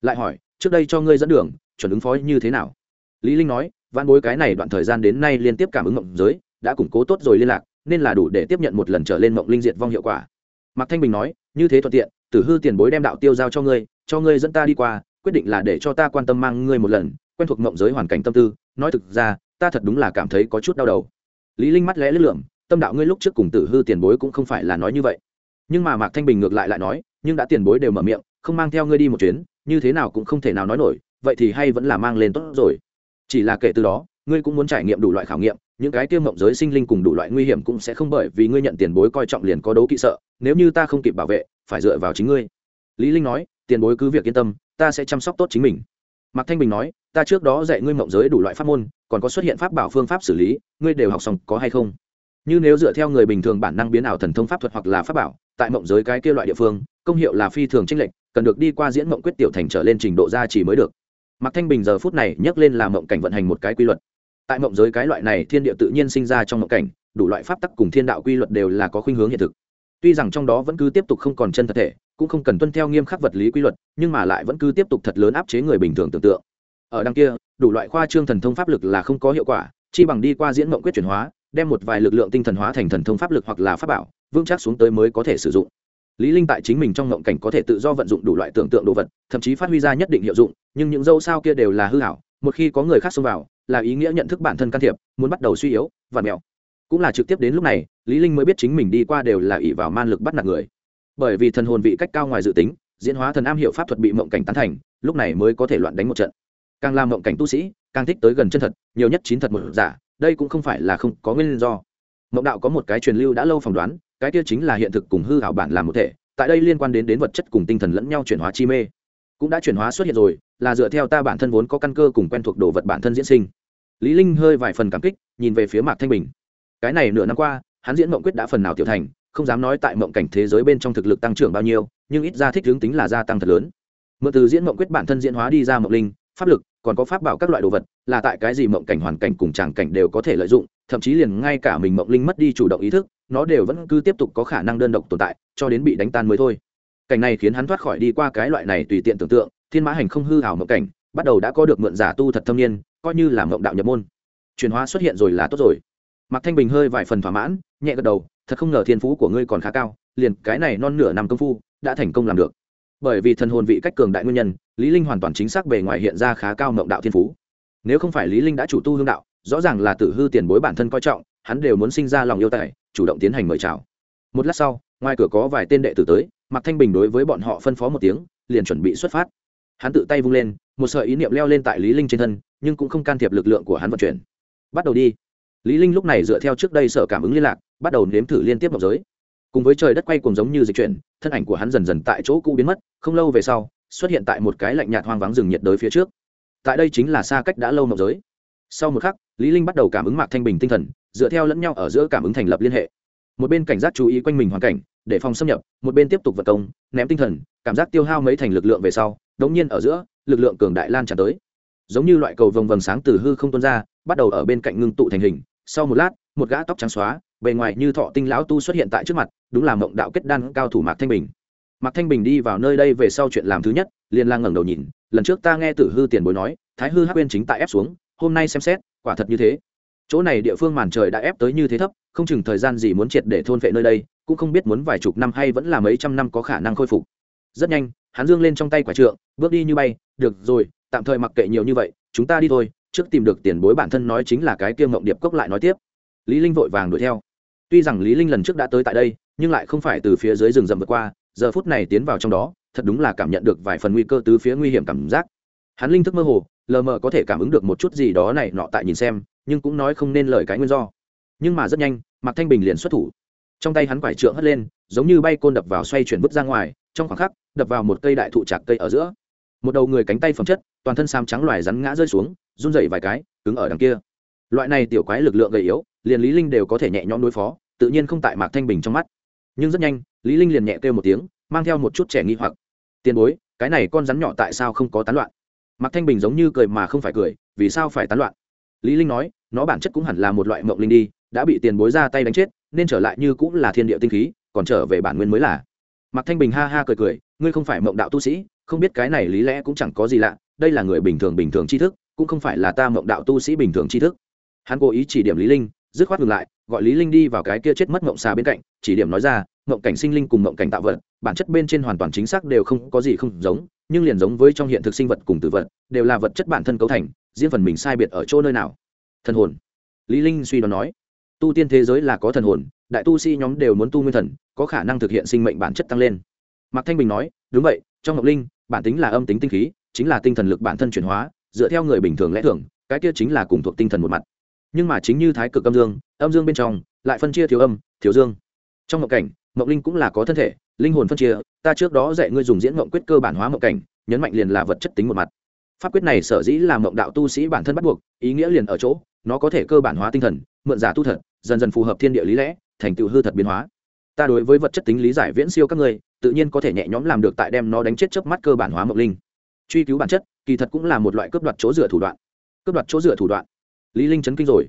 Lại hỏi, trước đây cho ngươi dẫn đường, chuẩn ứng phó như thế nào? Lý linh nói văn bối cái này đoạn thời gian đến nay liên tiếp cảm ứng mộng giới, đã củng cố tốt rồi liên lạc, nên là đủ để tiếp nhận một lần trở lên mộng linh diệt vong hiệu quả. Mạc thanh bình nói, như thế thuận tiện, tử hư tiền bối đem đạo tiêu giao cho ngươi cho ngươi dẫn ta đi qua, quyết định là để cho ta quan tâm mang ngươi một lần, quen thuộc mộng giới hoàn cảnh tâm tư. Nói thực ra ta thật đúng là cảm thấy có chút đau đầu. Lý linh mắt lẽ lướt lượm, tâm đạo ngươi lúc trước cùng tử hư tiền bối cũng không phải là nói như vậy. Nhưng mà mạc thanh bình ngược lại lại nói, nhưng đã tiền bối đều mở miệng, không mang theo ngươi đi một chuyến, như thế nào cũng không thể nào nói nổi, vậy thì hay vẫn là mang lên tốt rồi. Chỉ là kể từ đó, ngươi cũng muốn trải nghiệm đủ loại khảo nghiệm, những cái tiêu mộng giới sinh linh cùng đủ loại nguy hiểm cũng sẽ không bởi vì ngươi nhận tiền bối coi trọng liền có đấu kỵ sợ, nếu như ta không kịp bảo vệ, phải dựa vào chính ngươi. Lý linh nói, tiền bối cứ việc yên tâm, ta sẽ chăm sóc tốt chính mình mạc thanh bình nói ta trước đó dạy ngươi mộng giới đủ loại pháp môn còn có xuất hiện pháp bảo phương pháp xử lý ngươi đều học xong có hay không? Như nếu dựa theo người bình thường bản năng biến ảo thần thông pháp thuật hoặc là pháp bảo tại mộng giới cái kia loại địa phương công hiệu là phi thường trinh lệch, cần được đi qua diễn mộng quyết tiểu thành trở lên trình độ gia trì mới được. Mạc thanh bình giờ phút này nhắc lên là mộng cảnh vận hành một cái quy luật. Tại mộng giới cái loại này thiên địa tự nhiên sinh ra trong mộng cảnh đủ loại pháp tắc cùng thiên đạo quy luật đều là có khuynh hướng hiện thực. Tuy rằng trong đó vẫn cứ tiếp tục không còn chân thật thể cũng không cần tuân theo nghiêm khắc vật lý quy luật, nhưng mà lại vẫn cứ tiếp tục thật lớn áp chế người bình thường tưởng tượng. Ở đằng kia, đủ loại khoa trương thần thông pháp lực là không có hiệu quả, chi bằng đi qua diễn mộng quyết chuyển hóa, đem một vài lực lượng tinh thần hóa thành thần thông pháp lực hoặc là pháp bảo, vững chắc xuống tới mới có thể sử dụng. Lý linh tại chính mình trong ngộng cảnh có thể tự do vận dụng đủ loại tưởng tượng đồ vật, thậm chí phát huy ra nhất định hiệu dụng, nhưng những dâu sao kia đều là hư ảo một khi có người khác xông vào, là ý nghĩa nhận thức bản thân can thiệp, muốn bắt đầu suy yếu và mèo. Cũng là trực tiếp đến lúc này, lý linh mới biết chính mình đi qua đều là ỷ vào man lực bắt nạt người bởi vì thần hồn vị cách cao ngoài dự tính, diễn hóa thần am hiệu pháp thuật bị mộng cảnh tán thành, lúc này mới có thể loạn đánh một trận. Càng làm mộng cảnh tu sĩ, càng thích tới gần chân thật, nhiều nhất chín thật một giả, đây cũng không phải là không có nguyên do. Mộng đạo có một cái truyền lưu đã lâu phỏng đoán, cái kia chính là hiện thực cùng hư hảo bản làm một thể, tại đây liên quan đến đến vật chất cùng tinh thần lẫn nhau chuyển hóa chi mê. Cũng đã chuyển hóa xuất hiện rồi, là dựa theo ta bản thân vốn có căn cơ cùng quen thuộc đồ vật bản thân diễn sinh. Lý linh hơi vài phần cảm kích, nhìn về phía mạc thanh bình. Cái này nửa năm qua, hắn diễn mộng quyết đã phần nào tiểu thành không dám nói tại mộng cảnh thế giới bên trong thực lực tăng trưởng bao nhiêu, nhưng ít ra thích hướng tính là gia tăng thật lớn. Mượn từ diễn mộng quyết bản thân diễn hóa đi ra mộng linh, pháp lực, còn có pháp bảo các loại đồ vật, là tại cái gì mộng cảnh hoàn cảnh cùng tràng cảnh đều có thể lợi dụng, thậm chí liền ngay cả mình mộng linh mất đi chủ động ý thức, nó đều vẫn cứ tiếp tục có khả năng đơn độc tồn tại, cho đến bị đánh tan mới thôi. Cảnh này khiến hắn thoát khỏi đi qua cái loại này tùy tiện tưởng tượng, thiên mã hành không hư hảo mộng cảnh, bắt đầu đã có được mượn giả tu thật thâm niên, coi như là mộng đạo nhập môn. Chuyển hóa xuất hiện rồi là tốt rồi mạc thanh bình hơi vài phần thỏa mãn, nhẹ gật đầu, thật không ngờ thiên phú của ngươi còn khá cao, liền cái này non nửa năm công phu đã thành công làm được. Bởi vì thần hồn vị cách cường đại nguyên nhân, lý linh hoàn toàn chính xác bề ngoài hiện ra khá cao mộng đạo thiên phú. Nếu không phải lý linh đã chủ tu hương đạo, rõ ràng là tự hư tiền bối bản thân coi trọng, hắn đều muốn sinh ra lòng yêu tài, chủ động tiến hành mời chào. Một lát sau, ngoài cửa có vài tên đệ tử tới, mạc thanh bình đối với bọn họ phân phó một tiếng, liền chuẩn bị xuất phát. Hắn tự tay vung lên, một sợi ý niệm leo lên tại lý linh trên thân, nhưng cũng không can thiệp lực lượng của hắn vận chuyển. Bắt đầu đi lý linh lúc này dựa theo trước đây sở cảm ứng liên lạc, bắt đầu nếm thử liên tiếp mộng giới. Cùng với trời đất quay cuồng giống như dịch chuyển, thân ảnh của hắn dần dần tại chỗ cũ biến mất, không lâu về sau, xuất hiện tại một cái lạnh nhạt hoang vắng rừng nhiệt đới phía trước. Tại đây chính là xa cách đã lâu mộng giới. Sau một khắc, lý linh bắt đầu cảm ứng mạc thanh bình tinh thần, dựa theo lẫn nhau ở giữa cảm ứng thành lập liên hệ. Một bên cảnh giác chú ý quanh mình hoàn cảnh, để phòng xâm nhập, một bên tiếp tục vật công, ném tinh thần, cảm giác tiêu hao mấy thành lực lượng về sau, đống nhiên ở giữa, lực lượng cường đại lan tràn tới. Giống như loại cầu vồng vầng sáng từ hư không tuôn ra, bắt đầu ở bên cạnh ngưng tụ thành hình sau một lát, một gã tóc trắng xóa, bề ngoài như thọ tinh lão tu xuất hiện tại trước mặt, đúng là mộng đạo kết đan cao thủ mạc thanh bình. Mạc thanh bình đi vào nơi đây về sau chuyện làm thứ nhất, liền lang ngẩng đầu nhìn, lần trước ta nghe tử hư tiền bối nói, thái hư hắc quên chính tại ép xuống, hôm nay xem xét, quả thật như thế. Chỗ này địa phương màn trời đã ép tới như thế thấp, không chừng thời gian gì muốn triệt để thôn vệ nơi đây, cũng không biết muốn vài chục năm hay vẫn là mấy trăm năm có khả năng khôi phục. Rất nhanh, hắn dương lên trong tay quả trượng, bước đi như bay, được rồi, tạm thời mặc kệ nhiều như vậy, chúng ta đi thôi trước tìm được tiền bối bản thân nói chính là cái kia ngộng điệp cốc lại nói tiếp. Lý linh vội vàng đuổi theo. Tuy rằng lý linh lần trước đã tới tại đây, nhưng lại không phải từ phía dưới rừng rậm vượt qua, giờ phút này tiến vào trong đó, thật đúng là cảm nhận được vài phần nguy cơ từ phía nguy hiểm cảm giác. Hắn linh thức mơ hồ, lờ mờ có thể cảm ứng được một chút gì đó này nọ tại nhìn xem, nhưng cũng nói không nên lời cái nguyên do. Nhưng mà rất nhanh, mạc thanh bình liền xuất thủ. Trong tay hắn quải trượng hất lên, giống như bay côn đập vào xoay chuyển vứt ra ngoài, trong khoảng khắc, đập vào một cây đại thụ chạc cây ở giữa một đầu người cánh tay phẩm chất, toàn thân sam trắng loài rắn ngã rơi xuống, run rẩy vài cái, cứng ở đằng kia. Loại này tiểu quái lực lượng gầy yếu, liền lý linh đều có thể nhẹ nhõm đối phó, tự nhiên không tại mạc thanh bình trong mắt. Nhưng rất nhanh, lý linh liền nhẹ kêu một tiếng, mang theo một chút trẻ nghi hoặc. Tiền bối, cái này con rắn nhỏ tại sao không có tán loạn? Mạc thanh bình giống như cười mà không phải cười, vì sao phải tán loạn? Lý linh nói, nó bản chất cũng hẳn là một loại mộng linh đi, đã bị tiền bối ra tay đánh chết, nên trở lại như cũng là thiên địa tinh khí, còn trở về bản nguyên mới là. Mạc thanh bình ha ha cười cười, ngươi không phải mộng đạo tu sĩ không biết cái này lý lẽ cũng chẳng có gì lạ, đây là người bình thường bình thường tri thức, cũng không phải là ta mộng đạo tu sĩ bình thường tri thức. Hắn cố ý chỉ điểm lý linh, dứt khoát ngừng lại, gọi lý linh đi vào cái kia chết mất mộng xà bên cạnh, chỉ điểm nói ra, mộng cảnh sinh linh cùng mộng cảnh tạo vật, bản chất bên trên hoàn toàn chính xác đều không có gì không giống, nhưng liền giống với trong hiện thực sinh vật cùng tử vật, đều là vật chất bản thân cấu thành, riêng phần mình sai biệt ở chỗ nơi nào. Thần hồn. Lý linh suy đoán nói, tu tiên thế giới là có thần hồn, đại tu sĩ nhóm đều muốn tu nguyên thần, có khả năng thực hiện sinh mệnh bản chất tăng lên. Mạc thanh bình nói, đúng vậy trong ngọc linh, bản tính là âm tính tinh khí, chính là tinh thần lực bản thân chuyển hóa, dựa theo người bình thường lẽ thường, cái kia chính là cùng thuộc tinh thần một mặt. Nhưng mà chính như thái cực âm dương âm dương bên trong, lại phân chia thiếu âm, thiếu dương. Trong ngọc cảnh, ngọc linh cũng là có thân thể, linh hồn phân chia, ta trước đó dạy ngươi dùng diễn ngọc quyết cơ bản hóa ngọc cảnh, nhấn mạnh liền là vật chất tính một mặt. Pháp quyết này sở dĩ là Ngọc đạo tu sĩ bản thân bắt buộc, ý nghĩa liền ở chỗ, nó có thể cơ bản hóa tinh thần, mượn giả tu thật, dần dần phù hợp thiên địa lý lẽ, thành tựu hư thật biến hóa. Ta đối với vật chất tính lý giải viễn siêu các ngươi tự nhiên có thể nhẹ nhõm làm được tại đem nó đánh chết chớp mắt cơ bản hóa mộng linh. Truy cứu bản chất, kỳ thật cũng là một loại cướp đoạt chỗ dựa thủ đoạn. Cướp đoạt chỗ dựa thủ đoạn. Lý linh chấn kinh rồi.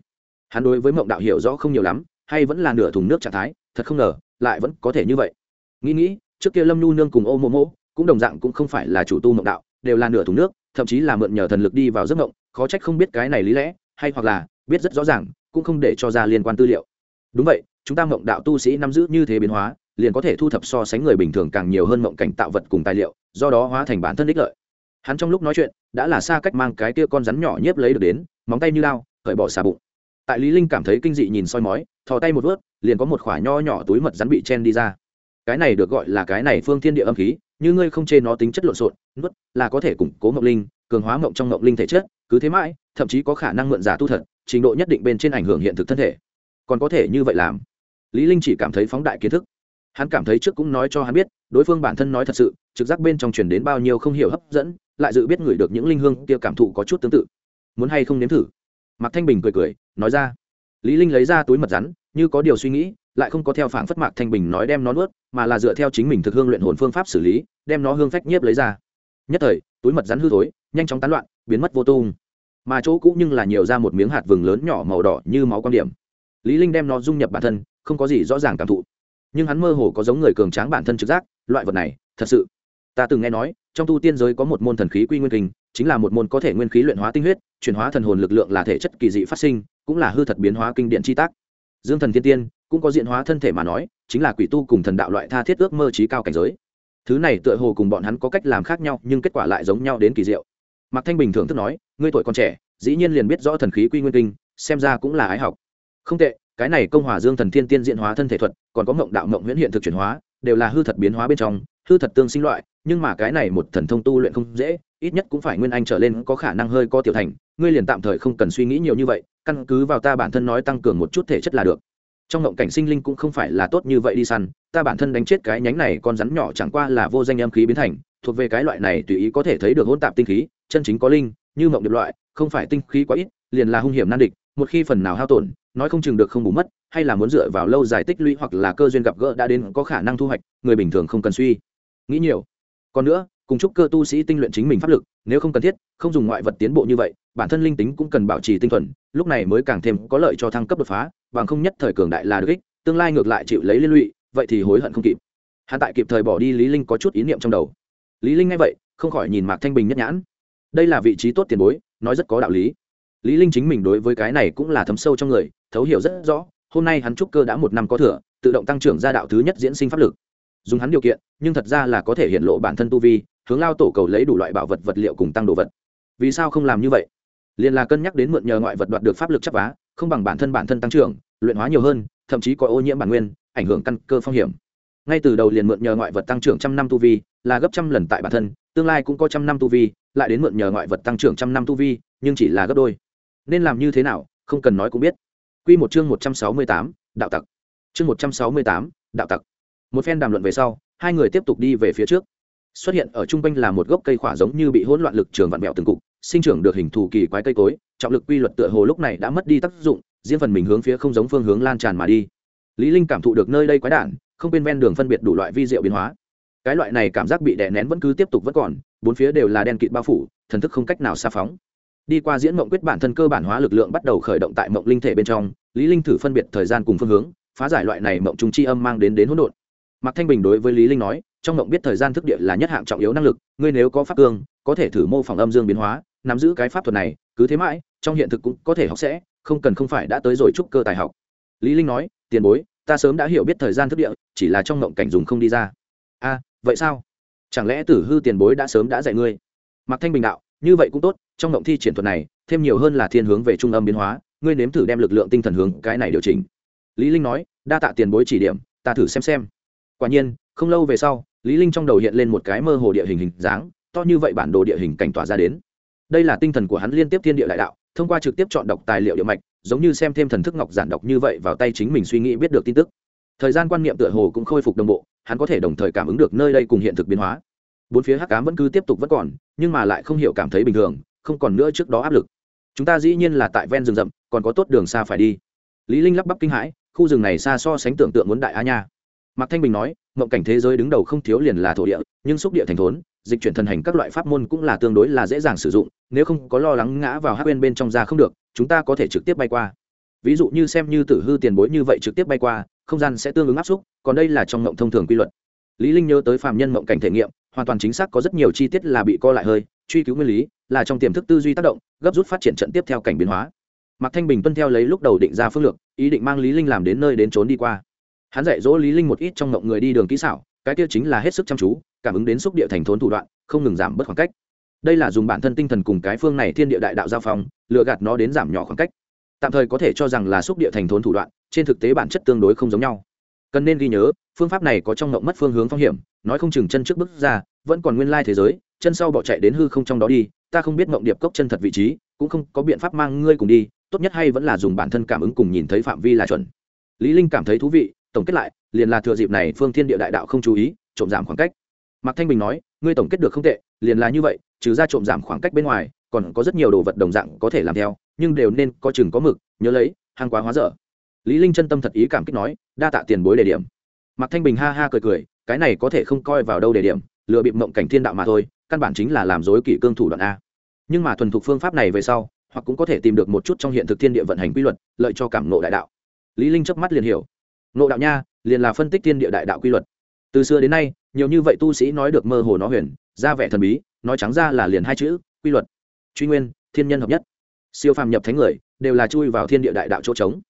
Hắn đối với mộng đạo hiểu rõ không nhiều lắm, hay vẫn là nửa thùng nước trạng thái, thật không ngờ, lại vẫn có thể như vậy. Nghĩ nghĩ, trước kia lâm nhu nương cùng ô mộ mộ, cũng đồng dạng cũng không phải là chủ tu mộng đạo, đều là nửa thùng nước, thậm chí là mượn nhờ thần lực đi vào giấc mộng, khó trách không biết cái này lý lẽ, hay hoặc là biết rất rõ ràng, cũng không để cho ra liên quan tư liệu. Đúng vậy, chúng ta mộng đạo tu sĩ nắm giữ như thế biến hóa liền có thể thu thập so sánh người bình thường càng nhiều hơn mộng cảnh tạo vật cùng tài liệu, do đó hóa thành bản thân ích lợi. Hắn trong lúc nói chuyện, đã là xa cách mang cái kia con rắn nhỏ nhiếp lấy được đến, móng tay như lao, cởi bỏ xà bụng. Tại lý linh cảm thấy kinh dị nhìn soi mói, thò tay một vớt, liền có một khỏa nho nhỏ túi mật rắn bị chen đi ra. Cái này được gọi là cái này phương thiên địa âm khí, như ngươi không chê nó tính chất lộn xộn, nuốt, là có thể củng cố ngọc linh, cường hóa ngọc trong ngọc linh thể chất, cứ thế mãi, thậm chí có khả năng mượn giả tu thật, trình độ nhất định bên trên ảnh hưởng hiện thực thân thể. Còn có thể như vậy làm. Lý linh chỉ cảm thấy phóng đại kiến thức hắn cảm thấy trước cũng nói cho hắn biết, đối phương bản thân nói thật sự, trực giác bên trong truyền đến bao nhiêu không hiểu hấp dẫn, lại dự biết người được những linh hương kia cảm thụ có chút tương tự. Muốn hay không nếm thử? Mạc thanh bình cười cười, nói ra. Lý linh lấy ra túi mật rắn, như có điều suy nghĩ, lại không có theo phảng phất mạc thanh bình nói đem nó nuốt, mà là dựa theo chính mình thực hương luyện hồn phương pháp xử lý, đem nó hương phách nhiếp lấy ra. Nhất thời, túi mật rắn hư thối, nhanh chóng tán loạn, biến mất vô tung. Mà chỗ cũ nhưng là nhiều ra một miếng hạt vừng lớn nhỏ màu đỏ như máu quan điểm. Lý linh đem nó dung nhập bản thân, không có gì rõ ràng cảm thụ nhưng hắn mơ hồ có giống người cường tráng bản thân trực giác, loại vật này, thật sự. Ta từng nghe nói, trong tu tiên giới có một môn thần khí quy nguyên kinh, chính là một môn có thể nguyên khí luyện hóa tinh huyết, chuyển hóa thần hồn lực lượng là thể chất kỳ dị phát sinh, cũng là hư thật biến hóa kinh điện chi tác. Dương thần thiên tiên, cũng có diện hóa thân thể mà nói, chính là quỷ tu cùng thần đạo loại tha thiết ước mơ trí cao cảnh giới. Thứ này tựa hồ cùng bọn hắn có cách làm khác nhau, nhưng kết quả lại giống nhau đến kỳ diệu. Mạc thanh bình thường thức nói, ngươi tuổi còn trẻ, dĩ nhiên liền biết rõ thần khí quy nguyên kinh, xem ra cũng là ái học. Không tệ cái này công hòa dương thần thiên tiên diện hóa thân thể thuật, còn có mộng đạo mộng huyễn hiện thực chuyển hóa, đều là hư thật biến hóa bên trong, hư thật tương sinh loại, nhưng mà cái này một thần thông tu luyện không dễ, ít nhất cũng phải nguyên anh trở lên có khả năng hơi có tiểu thành, ngươi liền tạm thời không cần suy nghĩ nhiều như vậy, căn cứ vào ta bản thân nói tăng cường một chút thể chất là được. Trong ngộng cảnh sinh linh cũng không phải là tốt như vậy đi săn, ta bản thân đánh chết cái nhánh này con rắn nhỏ chẳng qua là vô danh âm khí biến thành, thuộc về cái loại này tùy ý có thể thấy được hỗn tạp tinh khí, chân chính có linh, như mộng điệp loại, không phải tinh khí quá ít, liền là hung hiểm nan địch, một khi phần nào hao tổn nói không chừng được không bù mất, hay là muốn dựa vào lâu dài tích lũy hoặc là cơ duyên gặp gỡ đã đến có khả năng thu hoạch, người bình thường không cần suy nghĩ nhiều. Còn nữa, cùng chúc cơ tu sĩ tinh luyện chính mình pháp lực, nếu không cần thiết, không dùng ngoại vật tiến bộ như vậy, bản thân linh tính cũng cần bảo trì tinh thuần, lúc này mới càng thêm có lợi cho thăng cấp đột phá, bằng không nhất thời cường đại là được ích, tương lai ngược lại chịu lấy liên lụy, vậy thì hối hận không kịp. Hắn tại kịp thời bỏ đi lý linh có chút ý niệm trong đầu. Lý linh nghe vậy, không khỏi nhìn mạc thanh bình nhất nhãn. Đây là vị trí tốt tiền bối, nói rất có đạo lý. Lý linh chính mình đối với cái này cũng là thấm sâu trong người thấu hiểu rất rõ, hôm nay hắn trúc cơ đã một năm có thừa, tự động tăng trưởng ra đạo thứ nhất diễn sinh pháp lực. Dùng hắn điều kiện, nhưng thật ra là có thể hiện lộ bản thân tu vi, hướng lao tổ cầu lấy đủ loại bảo vật vật liệu cùng tăng đồ vật. Vì sao không làm như vậy? Liền là cân nhắc đến mượn nhờ ngoại vật đoạt được pháp lực chấp vá, không bằng bản thân bản thân tăng trưởng, luyện hóa nhiều hơn, thậm chí có ô nhiễm bản nguyên, ảnh hưởng căn cơ phong hiểm. Ngay từ đầu liền mượn nhờ ngoại vật tăng trưởng trăm năm tu vi, là gấp trăm lần tại bản thân, tương lai cũng có trăm năm tu vi, lại đến mượn nhờ ngoại vật tăng trưởng trăm năm tu vi, nhưng chỉ là gấp đôi. Nên làm như thế nào, không cần nói cũng biết. Quy một chương một trăm sáu mươi tám, đạo tặc. Chương một trăm sáu mươi tám, đạo tặc. Một phen đàm luận về sau, hai người tiếp tục đi về phía trước. Xuất hiện ở trung quanh là một gốc cây khỏa giống như bị hỗn loạn lực trường vặn vẹo từng cục, sinh trưởng được hình thù kỳ quái cây cối, trọng lực quy luật tựa hồ lúc này đã mất đi tác dụng, riêng phần mình hướng phía không giống phương hướng lan tràn mà đi. Lý linh cảm thụ được nơi đây quái đản, không bên ven đường phân biệt đủ loại vi diệu biến hóa. Cái loại này cảm giác bị đè nén vẫn cứ tiếp tục vẫn còn, bốn phía đều là đen kịt bao phủ, thần thức không cách nào xa phóng đi qua diễn mộng quyết bản thân cơ bản hóa lực lượng bắt đầu khởi động tại mộng linh thể bên trong, lý linh thử phân biệt thời gian cùng phương hướng, phá giải loại này mộng trùng chi âm mang đến đến hỗn độn. Mạc thanh bình đối với lý linh nói, trong mộng biết thời gian thức địa là nhất hạng trọng yếu năng lực, ngươi nếu có pháp cương, có thể thử mô phỏng âm dương biến hóa, nắm giữ cái pháp thuật này, cứ thế mãi, trong hiện thực cũng có thể học sẽ, không cần không phải đã tới rồi trúc cơ tài học. Lý linh nói, tiền bối, ta sớm đã hiểu biết thời gian thức địa, chỉ là trong mộng cảnh dùng không đi ra. A, vậy sao? Chẳng lẽ tử hư tiền bối đã sớm đã dạy ngươi? Mạc thanh bình đạo như vậy cũng tốt, trong động thi triển thuật này, thêm nhiều hơn là thiên hướng về trung âm biến hóa, ngươi nếm thử đem lực lượng tinh thần hướng cái này điều chỉnh. Lý linh nói, đa tạ tiền bối chỉ điểm, ta thử xem xem. Quả nhiên, không lâu về sau, lý linh trong đầu hiện lên một cái mơ hồ địa hình hình dáng, to như vậy bản đồ địa hình cảnh tỏa ra đến. Đây là tinh thần của hắn liên tiếp thiên địa đại đạo, thông qua trực tiếp chọn đọc tài liệu địa mạch, giống như xem thêm thần thức ngọc giản đọc như vậy vào tay chính mình suy nghĩ biết được tin tức. Thời gian quan niệm tựa hồ cũng khôi phục đồng bộ, hắn có thể đồng thời cảm ứng được nơi đây cùng hiện thực biến hóa bốn phía hắc ám vẫn cứ tiếp tục vẫn còn, nhưng mà lại không hiểu cảm thấy bình thường, không còn nữa trước đó áp lực. Chúng ta dĩ nhiên là tại ven rừng rậm, còn có tốt đường xa phải đi. Lý linh lắp bắp kinh hãi, khu rừng này xa so sánh tưởng tượng muốn đại a nha. Mạc thanh bình nói, mộng cảnh thế giới đứng đầu không thiếu liền là thổ địa, nhưng xúc địa thành thốn, dịch chuyển thần hành các loại pháp môn cũng là tương đối là dễ dàng sử dụng, nếu không có lo lắng ngã vào hắc bên bên trong ra không được, chúng ta có thể trực tiếp bay qua. Ví dụ như xem như tử hư tiền bối như vậy trực tiếp bay qua, không gian sẽ tương ứng áp xúc, còn đây là trong mộng thông thường quy luật lý linh nhớ tới phàm nhân mộng cảnh thể nghiệm, hoàn toàn chính xác có rất nhiều chi tiết là bị co lại hơi, truy cứu nguyên lý, là trong tiềm thức tư duy tác động, gấp rút phát triển trận tiếp theo cảnh biến hóa. Mạc thanh bình tuân theo lấy lúc đầu định ra phương lược, ý định mang lý linh làm đến nơi đến trốn đi qua. Hắn dạy dỗ lý linh một ít trong mộng người đi đường kỹ xảo, cái kia chính là hết sức chăm chú, cảm ứng đến xúc địa thành thốn thủ đoạn, không ngừng giảm bớt khoảng cách. Đây là dùng bản thân tinh thần cùng cái phương này thiên địa đại đạo giao phong lựa gạt nó đến giảm nhỏ khoảng cách. Tạm thời có thể cho rằng là xúc địa thành thốn thủ đoạn, trên thực tế bản chất tương đối không giống nhau cần nên ghi nhớ, phương pháp này có trong ngộng mất phương hướng phong hiểm, nói không chừng chân trước bước ra, vẫn còn nguyên lai thế giới, chân sau bỏ chạy đến hư không trong đó đi, ta không biết ngộng điệp cốc chân thật vị trí, cũng không có biện pháp mang ngươi cùng đi, tốt nhất hay vẫn là dùng bản thân cảm ứng cùng nhìn thấy phạm vi là chuẩn. Lý linh cảm thấy thú vị, tổng kết lại, liền là thừa dịp này phương thiên địa đại đạo không chú ý, trộm giảm khoảng cách. Mạc thanh bình nói, ngươi tổng kết được không tệ, liền là như vậy, trừ ra trộm giảm khoảng cách bên ngoài, còn có rất nhiều đồ vật đồng dạng có thể làm theo, nhưng đều nên có chừng có mực, nhớ lấy, hàng quá hóa dở lý linh chân tâm thật ý cảm kích nói, đa tạ tiền bối đề điểm. Mạc thanh bình ha ha cười cười, cái này có thể không coi vào đâu đề điểm, lừa bịp mộng cảnh thiên đạo mà thôi, căn bản chính là làm dối kỷ cương thủ đoạn a. Nhưng mà thuần thục phương pháp này về sau, hoặc cũng có thể tìm được một chút trong hiện thực thiên địa vận hành quy luật, lợi cho cảm nộ đại đạo. Lý linh chớp mắt liền hiểu. Nộ đạo nha, liền là phân tích thiên địa đại đạo quy luật. Từ xưa đến nay, nhiều như vậy tu sĩ nói được mơ hồ nó huyền, ra vẻ thần bí, nói trắng ra là liền hai chữ, quy luật. Truy nguyên, thiên nhân hợp nhất. Siêu phàm nhập thánh người, đều là chui vào thiên địa đại đạo chỗ trống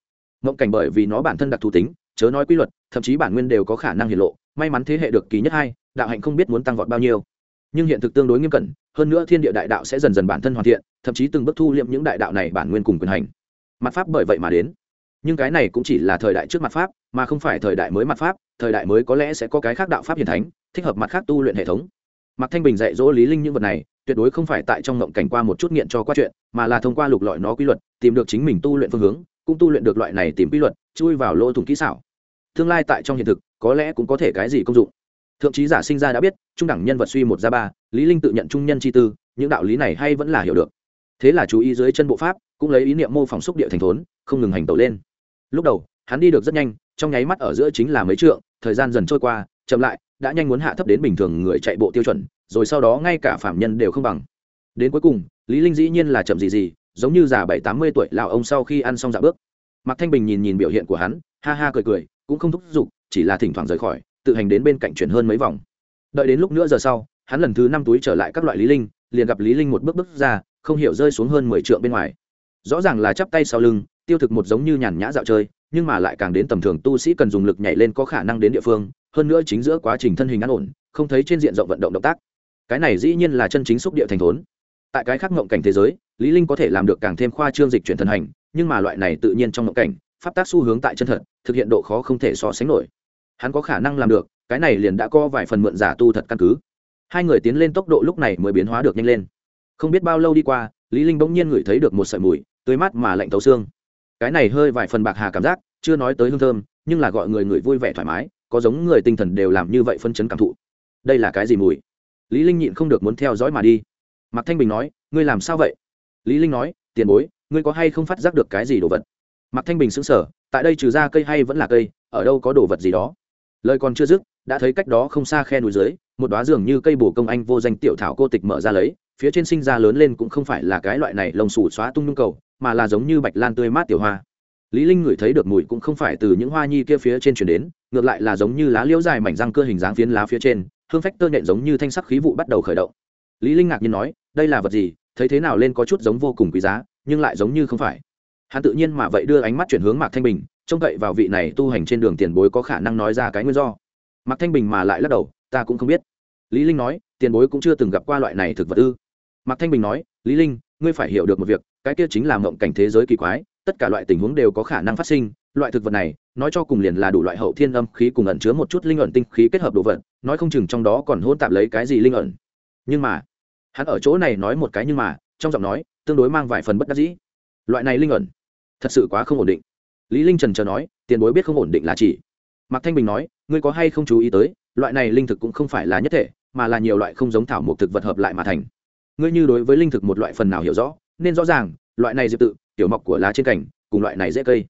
mộng cảnh bởi vì nó bản thân đặc thù tính, chớ nói quy luật, thậm chí bản nguyên đều có khả năng hiện lộ, may mắn thế hệ được kỳ nhất hai, đạo hạnh không biết muốn tăng vọt bao nhiêu. Nhưng hiện thực tương đối nghiêm cẩn, hơn nữa thiên địa đại đạo sẽ dần dần bản thân hoàn thiện, thậm chí từng bước thu liệm những đại đạo này bản nguyên cùng quyền hành. Mặt pháp bởi vậy mà đến. Nhưng cái này cũng chỉ là thời đại trước mặt pháp, mà không phải thời đại mới mặt pháp, thời đại mới có lẽ sẽ có cái khác đạo pháp hiền thánh, thích hợp mặt khác tu luyện hệ thống. Mạc thanh bình dạy dỗ lý linh những vật này, tuyệt đối không phải tại trong ngộng cảnh qua một chút nghiện cho qua chuyện, mà là thông qua lục lọi nó quy luật, tìm được chính mình tu luyện phương hướng cũng tu luyện được loại này tìm quy luật, chui vào lỗ thủng kỹ xảo. Tương lai tại trong hiện thực, có lẽ cũng có thể cái gì công dụng. Thượng trí giả sinh ra đã biết, trung đẳng nhân vật suy một ra ba, lý linh tự nhận trung nhân chi tư, những đạo lý này hay vẫn là hiểu được. Thế là chú ý dưới chân bộ pháp, cũng lấy ý niệm mô phỏng xúc địa thành thốn, không ngừng hành tẩu lên. Lúc đầu, hắn đi được rất nhanh, trong nháy mắt ở giữa chính là mấy trượng, thời gian dần trôi qua, chậm lại, đã nhanh muốn hạ thấp đến bình thường người chạy bộ tiêu chuẩn, rồi sau đó ngay cả phạm nhân đều không bằng. Đến cuối cùng, lý linh dĩ nhiên là chậm gì gì giống như già bảy tám mươi tuổi lão ông sau khi ăn xong dạ bước. Mạc thanh bình nhìn nhìn biểu hiện của hắn, ha ha cười cười, cũng không thúc giục, chỉ là thỉnh thoảng rời khỏi, tự hành đến bên cạnh chuyển hơn mấy vòng. Đợi đến lúc nữa giờ sau, hắn lần thứ năm túi trở lại các loại lý linh, liền gặp lý linh một bước bước ra, không hiểu rơi xuống hơn mười trượng bên ngoài. Rõ ràng là chắp tay sau lưng, tiêu thực một giống như nhàn nhã dạo chơi, nhưng mà lại càng đến tầm thường tu sĩ cần dùng lực nhảy lên có khả năng đến địa phương, hơn nữa chính giữa quá trình thân hình an ổn, không thấy trên diện rộng vận động động tác. Cái này dĩ nhiên là chân chính xúc địa thành thốn tại cái khác ngộng cảnh thế giới, lý linh có thể làm được càng thêm khoa trương dịch chuyển thần hành, nhưng mà loại này tự nhiên trong ngộng cảnh, pháp tác xu hướng tại chân thật, thực hiện độ khó không thể so sánh nổi. Hắn có khả năng làm được, cái này liền đã có vài phần mượn giả tu thật căn cứ. Hai người tiến lên tốc độ lúc này mới biến hóa được nhanh lên. Không biết bao lâu đi qua, lý linh bỗng nhiên ngửi thấy được một sợi mùi, tươi mát mà lạnh thấu xương. Cái này hơi vài phần bạc hà cảm giác, chưa nói tới hương thơm, nhưng là gọi người người vui vẻ thoải mái, có giống người tinh thần đều làm như vậy phân chấn cảm thụ. Đây là cái gì mùi? Lý linh nhịn không được muốn theo dõi mà đi mạc thanh bình nói, ngươi làm sao vậy? Lý linh nói, tiền bối, ngươi có hay không phát giác được cái gì đồ vật? Mạc thanh bình sững sờ, tại đây trừ ra cây hay vẫn là cây, ở đâu có đồ vật gì đó. Lời còn chưa dứt, đã thấy cách đó không xa khe núi dưới, một đóa dường như cây bổ công anh vô danh tiểu thảo cô tịch mở ra lấy, phía trên sinh ra lớn lên cũng không phải là cái loại này lồng sủ xóa tung nhung cầu, mà là giống như bạch lan tươi mát tiểu hoa. Lý linh ngửi thấy được mùi cũng không phải từ những hoa nhi kia phía trên truyền đến, ngược lại là giống như lá liễu dài mảnh răng cơ hình dáng phiến lá phía trên, hương phách tơ nhện giống như thanh sắc khí vụ bắt đầu khởi động lý linh ngạc nhiên nói, đây là vật gì? Thấy thế nào lên có chút giống vô cùng quý giá, nhưng lại giống như không phải. Hắn tự nhiên mà vậy đưa ánh mắt chuyển hướng mạc thanh bình, trông cậy vào vị này tu hành trên đường tiền bối có khả năng nói ra cái nguyên do. Mạc thanh bình mà lại lắc đầu, ta cũng không biết. Lý linh nói, tiền bối cũng chưa từng gặp qua loại này thực vật ư? Mạc thanh bình nói, lý linh, ngươi phải hiểu được một việc, cái kia chính là mộng cảnh thế giới kỳ quái, tất cả loại tình huống đều có khả năng phát sinh. Loại thực vật này, nói cho cùng liền là đủ loại hậu thiên âm khí cùng ẩn chứa một chút linh ẩn tinh khí kết hợp đồ vật, nói không chừng trong đó còn hôn tạp lấy cái gì linh ẩn nhưng mà, hắn ở chỗ này nói một cái nhưng mà, trong giọng nói, tương đối mang vài phần bất đắc dĩ. Loại này linh ẩn, thật sự quá không ổn định. Lý linh trần chờ nói, tiền bối biết không ổn định là chỉ. Mạc thanh bình nói, ngươi có hay không chú ý tới, loại này linh thực cũng không phải là nhất thể, mà là nhiều loại không giống thảo mộc thực vật hợp lại mà thành. Ngươi như đối với linh thực một loại phần nào hiểu rõ, nên rõ ràng, loại này diệp tự, tiểu mọc của lá trên cành, cùng loại này dễ cây.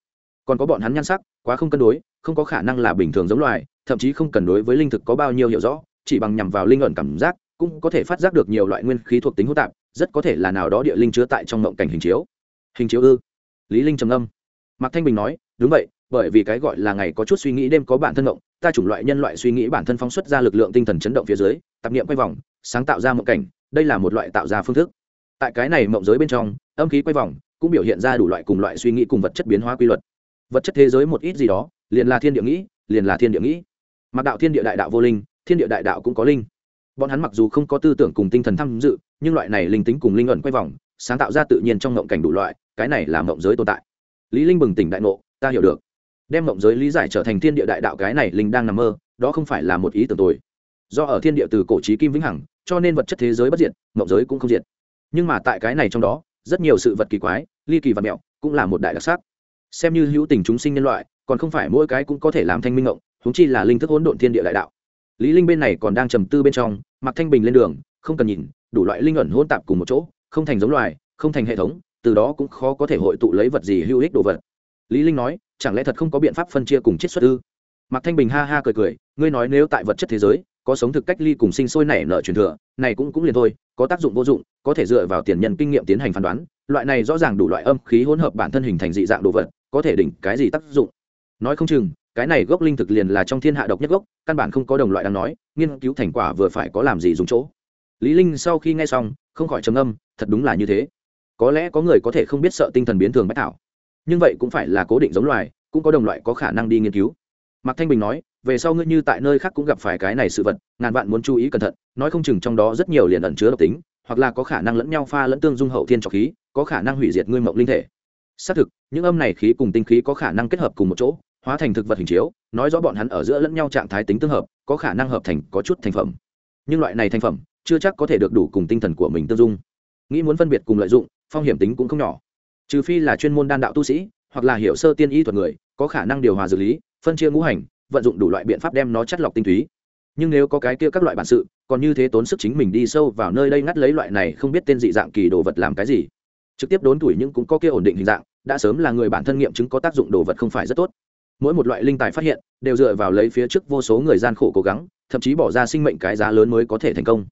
Còn có bọn hắn nhan sắc, quá không cân đối, không có khả năng là bình thường giống loài, thậm chí không cần đối với linh thực có bao nhiêu hiểu rõ, chỉ bằng nhằm vào linh ẩn cảm giác cũng có thể phát giác được nhiều loại nguyên khí thuộc tính hỗn tạp, rất có thể là nào đó địa linh chứa tại trong mộng cảnh hình chiếu. Hình chiếu ư? Lý linh trầm âm mạc thanh bình nói, đúng vậy, bởi vì cái gọi là ngày có chút suy nghĩ đêm có bản thân động ta chủng loại nhân loại suy nghĩ bản thân phóng xuất ra lực lượng tinh thần chấn động phía dưới tập niệm quay vòng, sáng tạo ra mộng cảnh, đây là một loại tạo ra phương thức. Tại cái này mộng giới bên trong, âm khí quay vòng cũng biểu hiện ra đủ loại cùng loại suy nghĩ cùng vật chất biến hóa quy luật. Vật chất thế giới một ít gì đó, liền là thiên địa nghĩ, liền là thiên địa nghĩ. Mặc đạo thiên địa đại đạo vô linh, thiên địa đại đạo cũng có linh bọn hắn mặc dù không có tư tưởng cùng tinh thần tham dự, nhưng loại này linh tính cùng linh ẩn quay vòng, sáng tạo ra tự nhiên trong ngộng cảnh đủ loại, cái này là ngộng giới tồn tại. Lý linh bừng tỉnh đại ngộ, ta hiểu được. Đem ngộng giới lý giải trở thành thiên địa đại đạo cái này linh đang nằm mơ, đó không phải là một ý tưởng tồi. Do ở thiên địa từ cổ trí kim vĩnh hằng, cho nên vật chất thế giới bất diệt, ngộng giới cũng không diệt. Nhưng mà tại cái này trong đó, rất nhiều sự vật kỳ quái, ly kỳ và mẹo, cũng là một đại đặc sắc. Xem như hữu tình chúng sinh nhân loại, còn không phải mỗi cái cũng có thể làm thanh minh ngộng chúng chi là linh thức hỗn độn thiên địa đại đạo lý linh bên này còn đang trầm tư bên trong mặc thanh bình lên đường, không cần nhìn, đủ loại linh ẩn hỗn tạp cùng một chỗ, không thành giống loài, không thành hệ thống, từ đó cũng khó có thể hội tụ lấy vật gì hữu ích đồ vật. Lý linh nói, chẳng lẽ thật không có biện pháp phân chia cùng chiết xuất ư? Mặc thanh bình ha ha cười cười, ngươi nói nếu tại vật chất thế giới, có sống thực cách ly cùng sinh sôi nảy nở truyền thừa, này cũng cũng liền thôi, có tác dụng vô dụng, có thể dựa vào tiền nhân kinh nghiệm tiến hành phán đoán, loại này rõ ràng đủ loại âm khí hỗn hợp bản thân hình thành dị dạng đồ vật, có thể đỉnh cái gì tác dụng? Nói không chừng cái này gốc linh thực liền là trong thiên hạ độc nhất gốc, căn bản không có đồng loại đang nói, nghiên cứu thành quả vừa phải có làm gì dùng chỗ. Lý linh sau khi nghe xong, không khỏi trầm âm thật đúng là như thế. Có lẽ có người có thể không biết sợ tinh thần biến thường bách thảo. Nhưng vậy cũng phải là cố định giống loài, cũng có đồng loại có khả năng đi nghiên cứu. Mạc thanh bình nói, về sau ngươi như tại nơi khác cũng gặp phải cái này sự vật, ngàn vạn muốn chú ý cẩn thận, nói không chừng trong đó rất nhiều liền ẩn chứa độc tính, hoặc là có khả năng lẫn nhau pha lẫn tương dung hậu thiên trọc khí, có khả năng hủy diệt ngươi mộng linh thể. Xác thực, những âm này khí cùng tinh khí có khả năng kết hợp cùng một chỗ hóa thành thực vật hình chiếu, nói rõ bọn hắn ở giữa lẫn nhau trạng thái tính tương hợp, có khả năng hợp thành có chút thành phẩm. Nhưng loại này thành phẩm, chưa chắc có thể được đủ cùng tinh thần của mình tương dung. Nghĩ muốn phân biệt cùng lợi dụng, phong hiểm tính cũng không nhỏ. Trừ phi là chuyên môn đan đạo tu sĩ, hoặc là hiểu sơ tiên y thuật người, có khả năng điều hòa dược lý, phân chia ngũ hành, vận dụng đủ loại biện pháp đem nó chất lọc tinh túy. Nhưng nếu có cái kia các loại bản sự, còn như thế tốn sức chính mình đi sâu vào nơi đây ngắt lấy loại này không biết tên dị dạng kỳ đồ vật làm cái gì? Trực tiếp đốn tuổi nhưng cũng có kia ổn định hình dạng, đã sớm là người bản thân nghiệm chứng có tác dụng đồ vật không phải rất tốt mỗi một loại linh tài phát hiện, đều dựa vào lấy phía trước vô số người gian khổ cố gắng, thậm chí bỏ ra sinh mệnh cái giá lớn mới có thể thành công.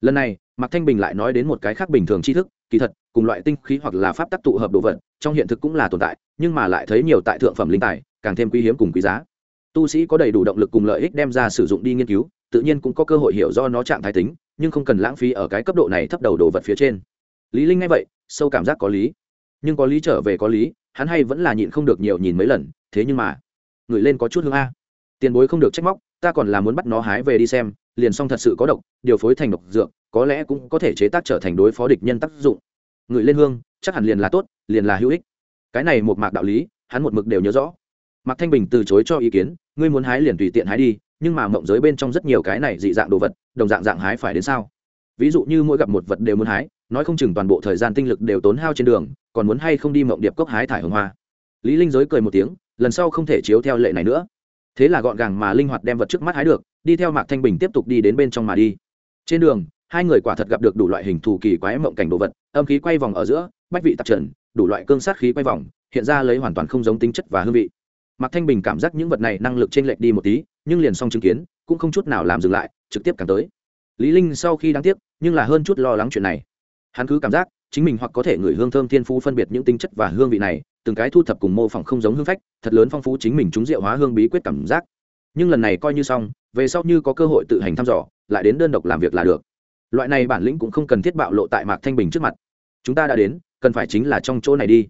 Lần này, mạc thanh bình lại nói đến một cái khác bình thường tri thức, kỳ thật, cùng loại tinh khí hoặc là pháp tác tụ hợp đồ vật, trong hiện thực cũng là tồn tại, nhưng mà lại thấy nhiều tại thượng phẩm linh tài, càng thêm quý hiếm cùng quý giá. Tu sĩ có đầy đủ động lực cùng lợi ích đem ra sử dụng đi nghiên cứu, tự nhiên cũng có cơ hội hiểu do nó trạng thái tính, nhưng không cần lãng phí ở cái cấp độ này thấp đầu đồ vật phía trên. Lý linh nghe vậy, sâu cảm giác có lý. Nhưng có lý trở về có lý, hắn hay vẫn là nhịn không được nhiều nhìn mấy lần, thế nhưng mà người lên có chút hương a. Tiền bối không được trách móc, ta còn là muốn bắt nó hái về đi xem, liền xong thật sự có độc, điều phối thành độc dược, có lẽ cũng có thể chế tác trở thành đối phó địch nhân tác dụng. Ngửi lên hương, chắc hẳn liền là tốt, liền là hữu ích. Cái này một mạc đạo lý, hắn một mực đều nhớ rõ. Mạc thanh bình từ chối cho ý kiến, ngươi muốn hái liền tùy tiện hái đi, nhưng mà mộng giới bên trong rất nhiều cái này dị dạng đồ vật, đồng dạng dạng hái phải đến sao? Ví dụ như mỗi gặp một vật đều muốn hái, nói không chừng toàn bộ thời gian tinh lực đều tốn hao trên đường, còn muốn hay không đi mộng điệp cốc hái thải hồng hoa. Lý linh giới cười một tiếng lần sau không thể chiếu theo lệ này nữa. Thế là gọn gàng mà linh hoạt đem vật trước mắt hái được, đi theo mạc thanh bình tiếp tục đi đến bên trong mà đi. Trên đường, hai người quả thật gặp được đủ loại hình thù kỳ quái mộng cảnh đồ vật, âm khí quay vòng ở giữa, bách vị tạp trần, đủ loại cương sát khí quay vòng, hiện ra lấy hoàn toàn không giống tính chất và hương vị. Mạc thanh bình cảm giác những vật này năng lực trên lệch đi một tí, nhưng liền xong chứng kiến, cũng không chút nào làm dừng lại, trực tiếp càng tới. Lý linh sau khi đáng tiếc, nhưng là hơn chút lo lắng chuyện này. Hắn cứ cảm giác chính mình hoặc có thể ngửi hương thơm thiên phú phân biệt những tính chất và hương vị này, từng cái thu thập cùng mô phỏng không giống hương phách, thật lớn phong phú chính mình chúng rượu hóa hương bí quyết cảm giác. Nhưng lần này coi như xong, về sau như có cơ hội tự hành thăm dò, lại đến đơn độc làm việc là được. Loại này bản lĩnh cũng không cần thiết bạo lộ tại mạc thanh bình trước mặt. Chúng ta đã đến, cần phải chính là trong chỗ này đi.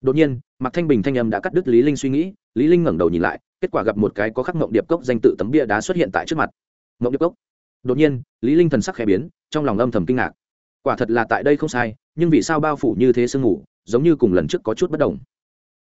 Đột nhiên, mạc thanh bình thanh âm đã cắt đứt lý linh suy nghĩ, lý linh ngẩng đầu nhìn lại, kết quả gặp một cái có khắc mộng điệp cốc danh tự tấm bia đá xuất hiện tại trước mặt. Mộng điệp cốc. Đột nhiên, lý linh thần sắc khẽ biến, trong lòng âm thầm kinh ngạc. Quả thật là tại đây không sai nhưng vì sao bao phủ như thế sương ngủ, giống như cùng lần trước có chút bất đồng?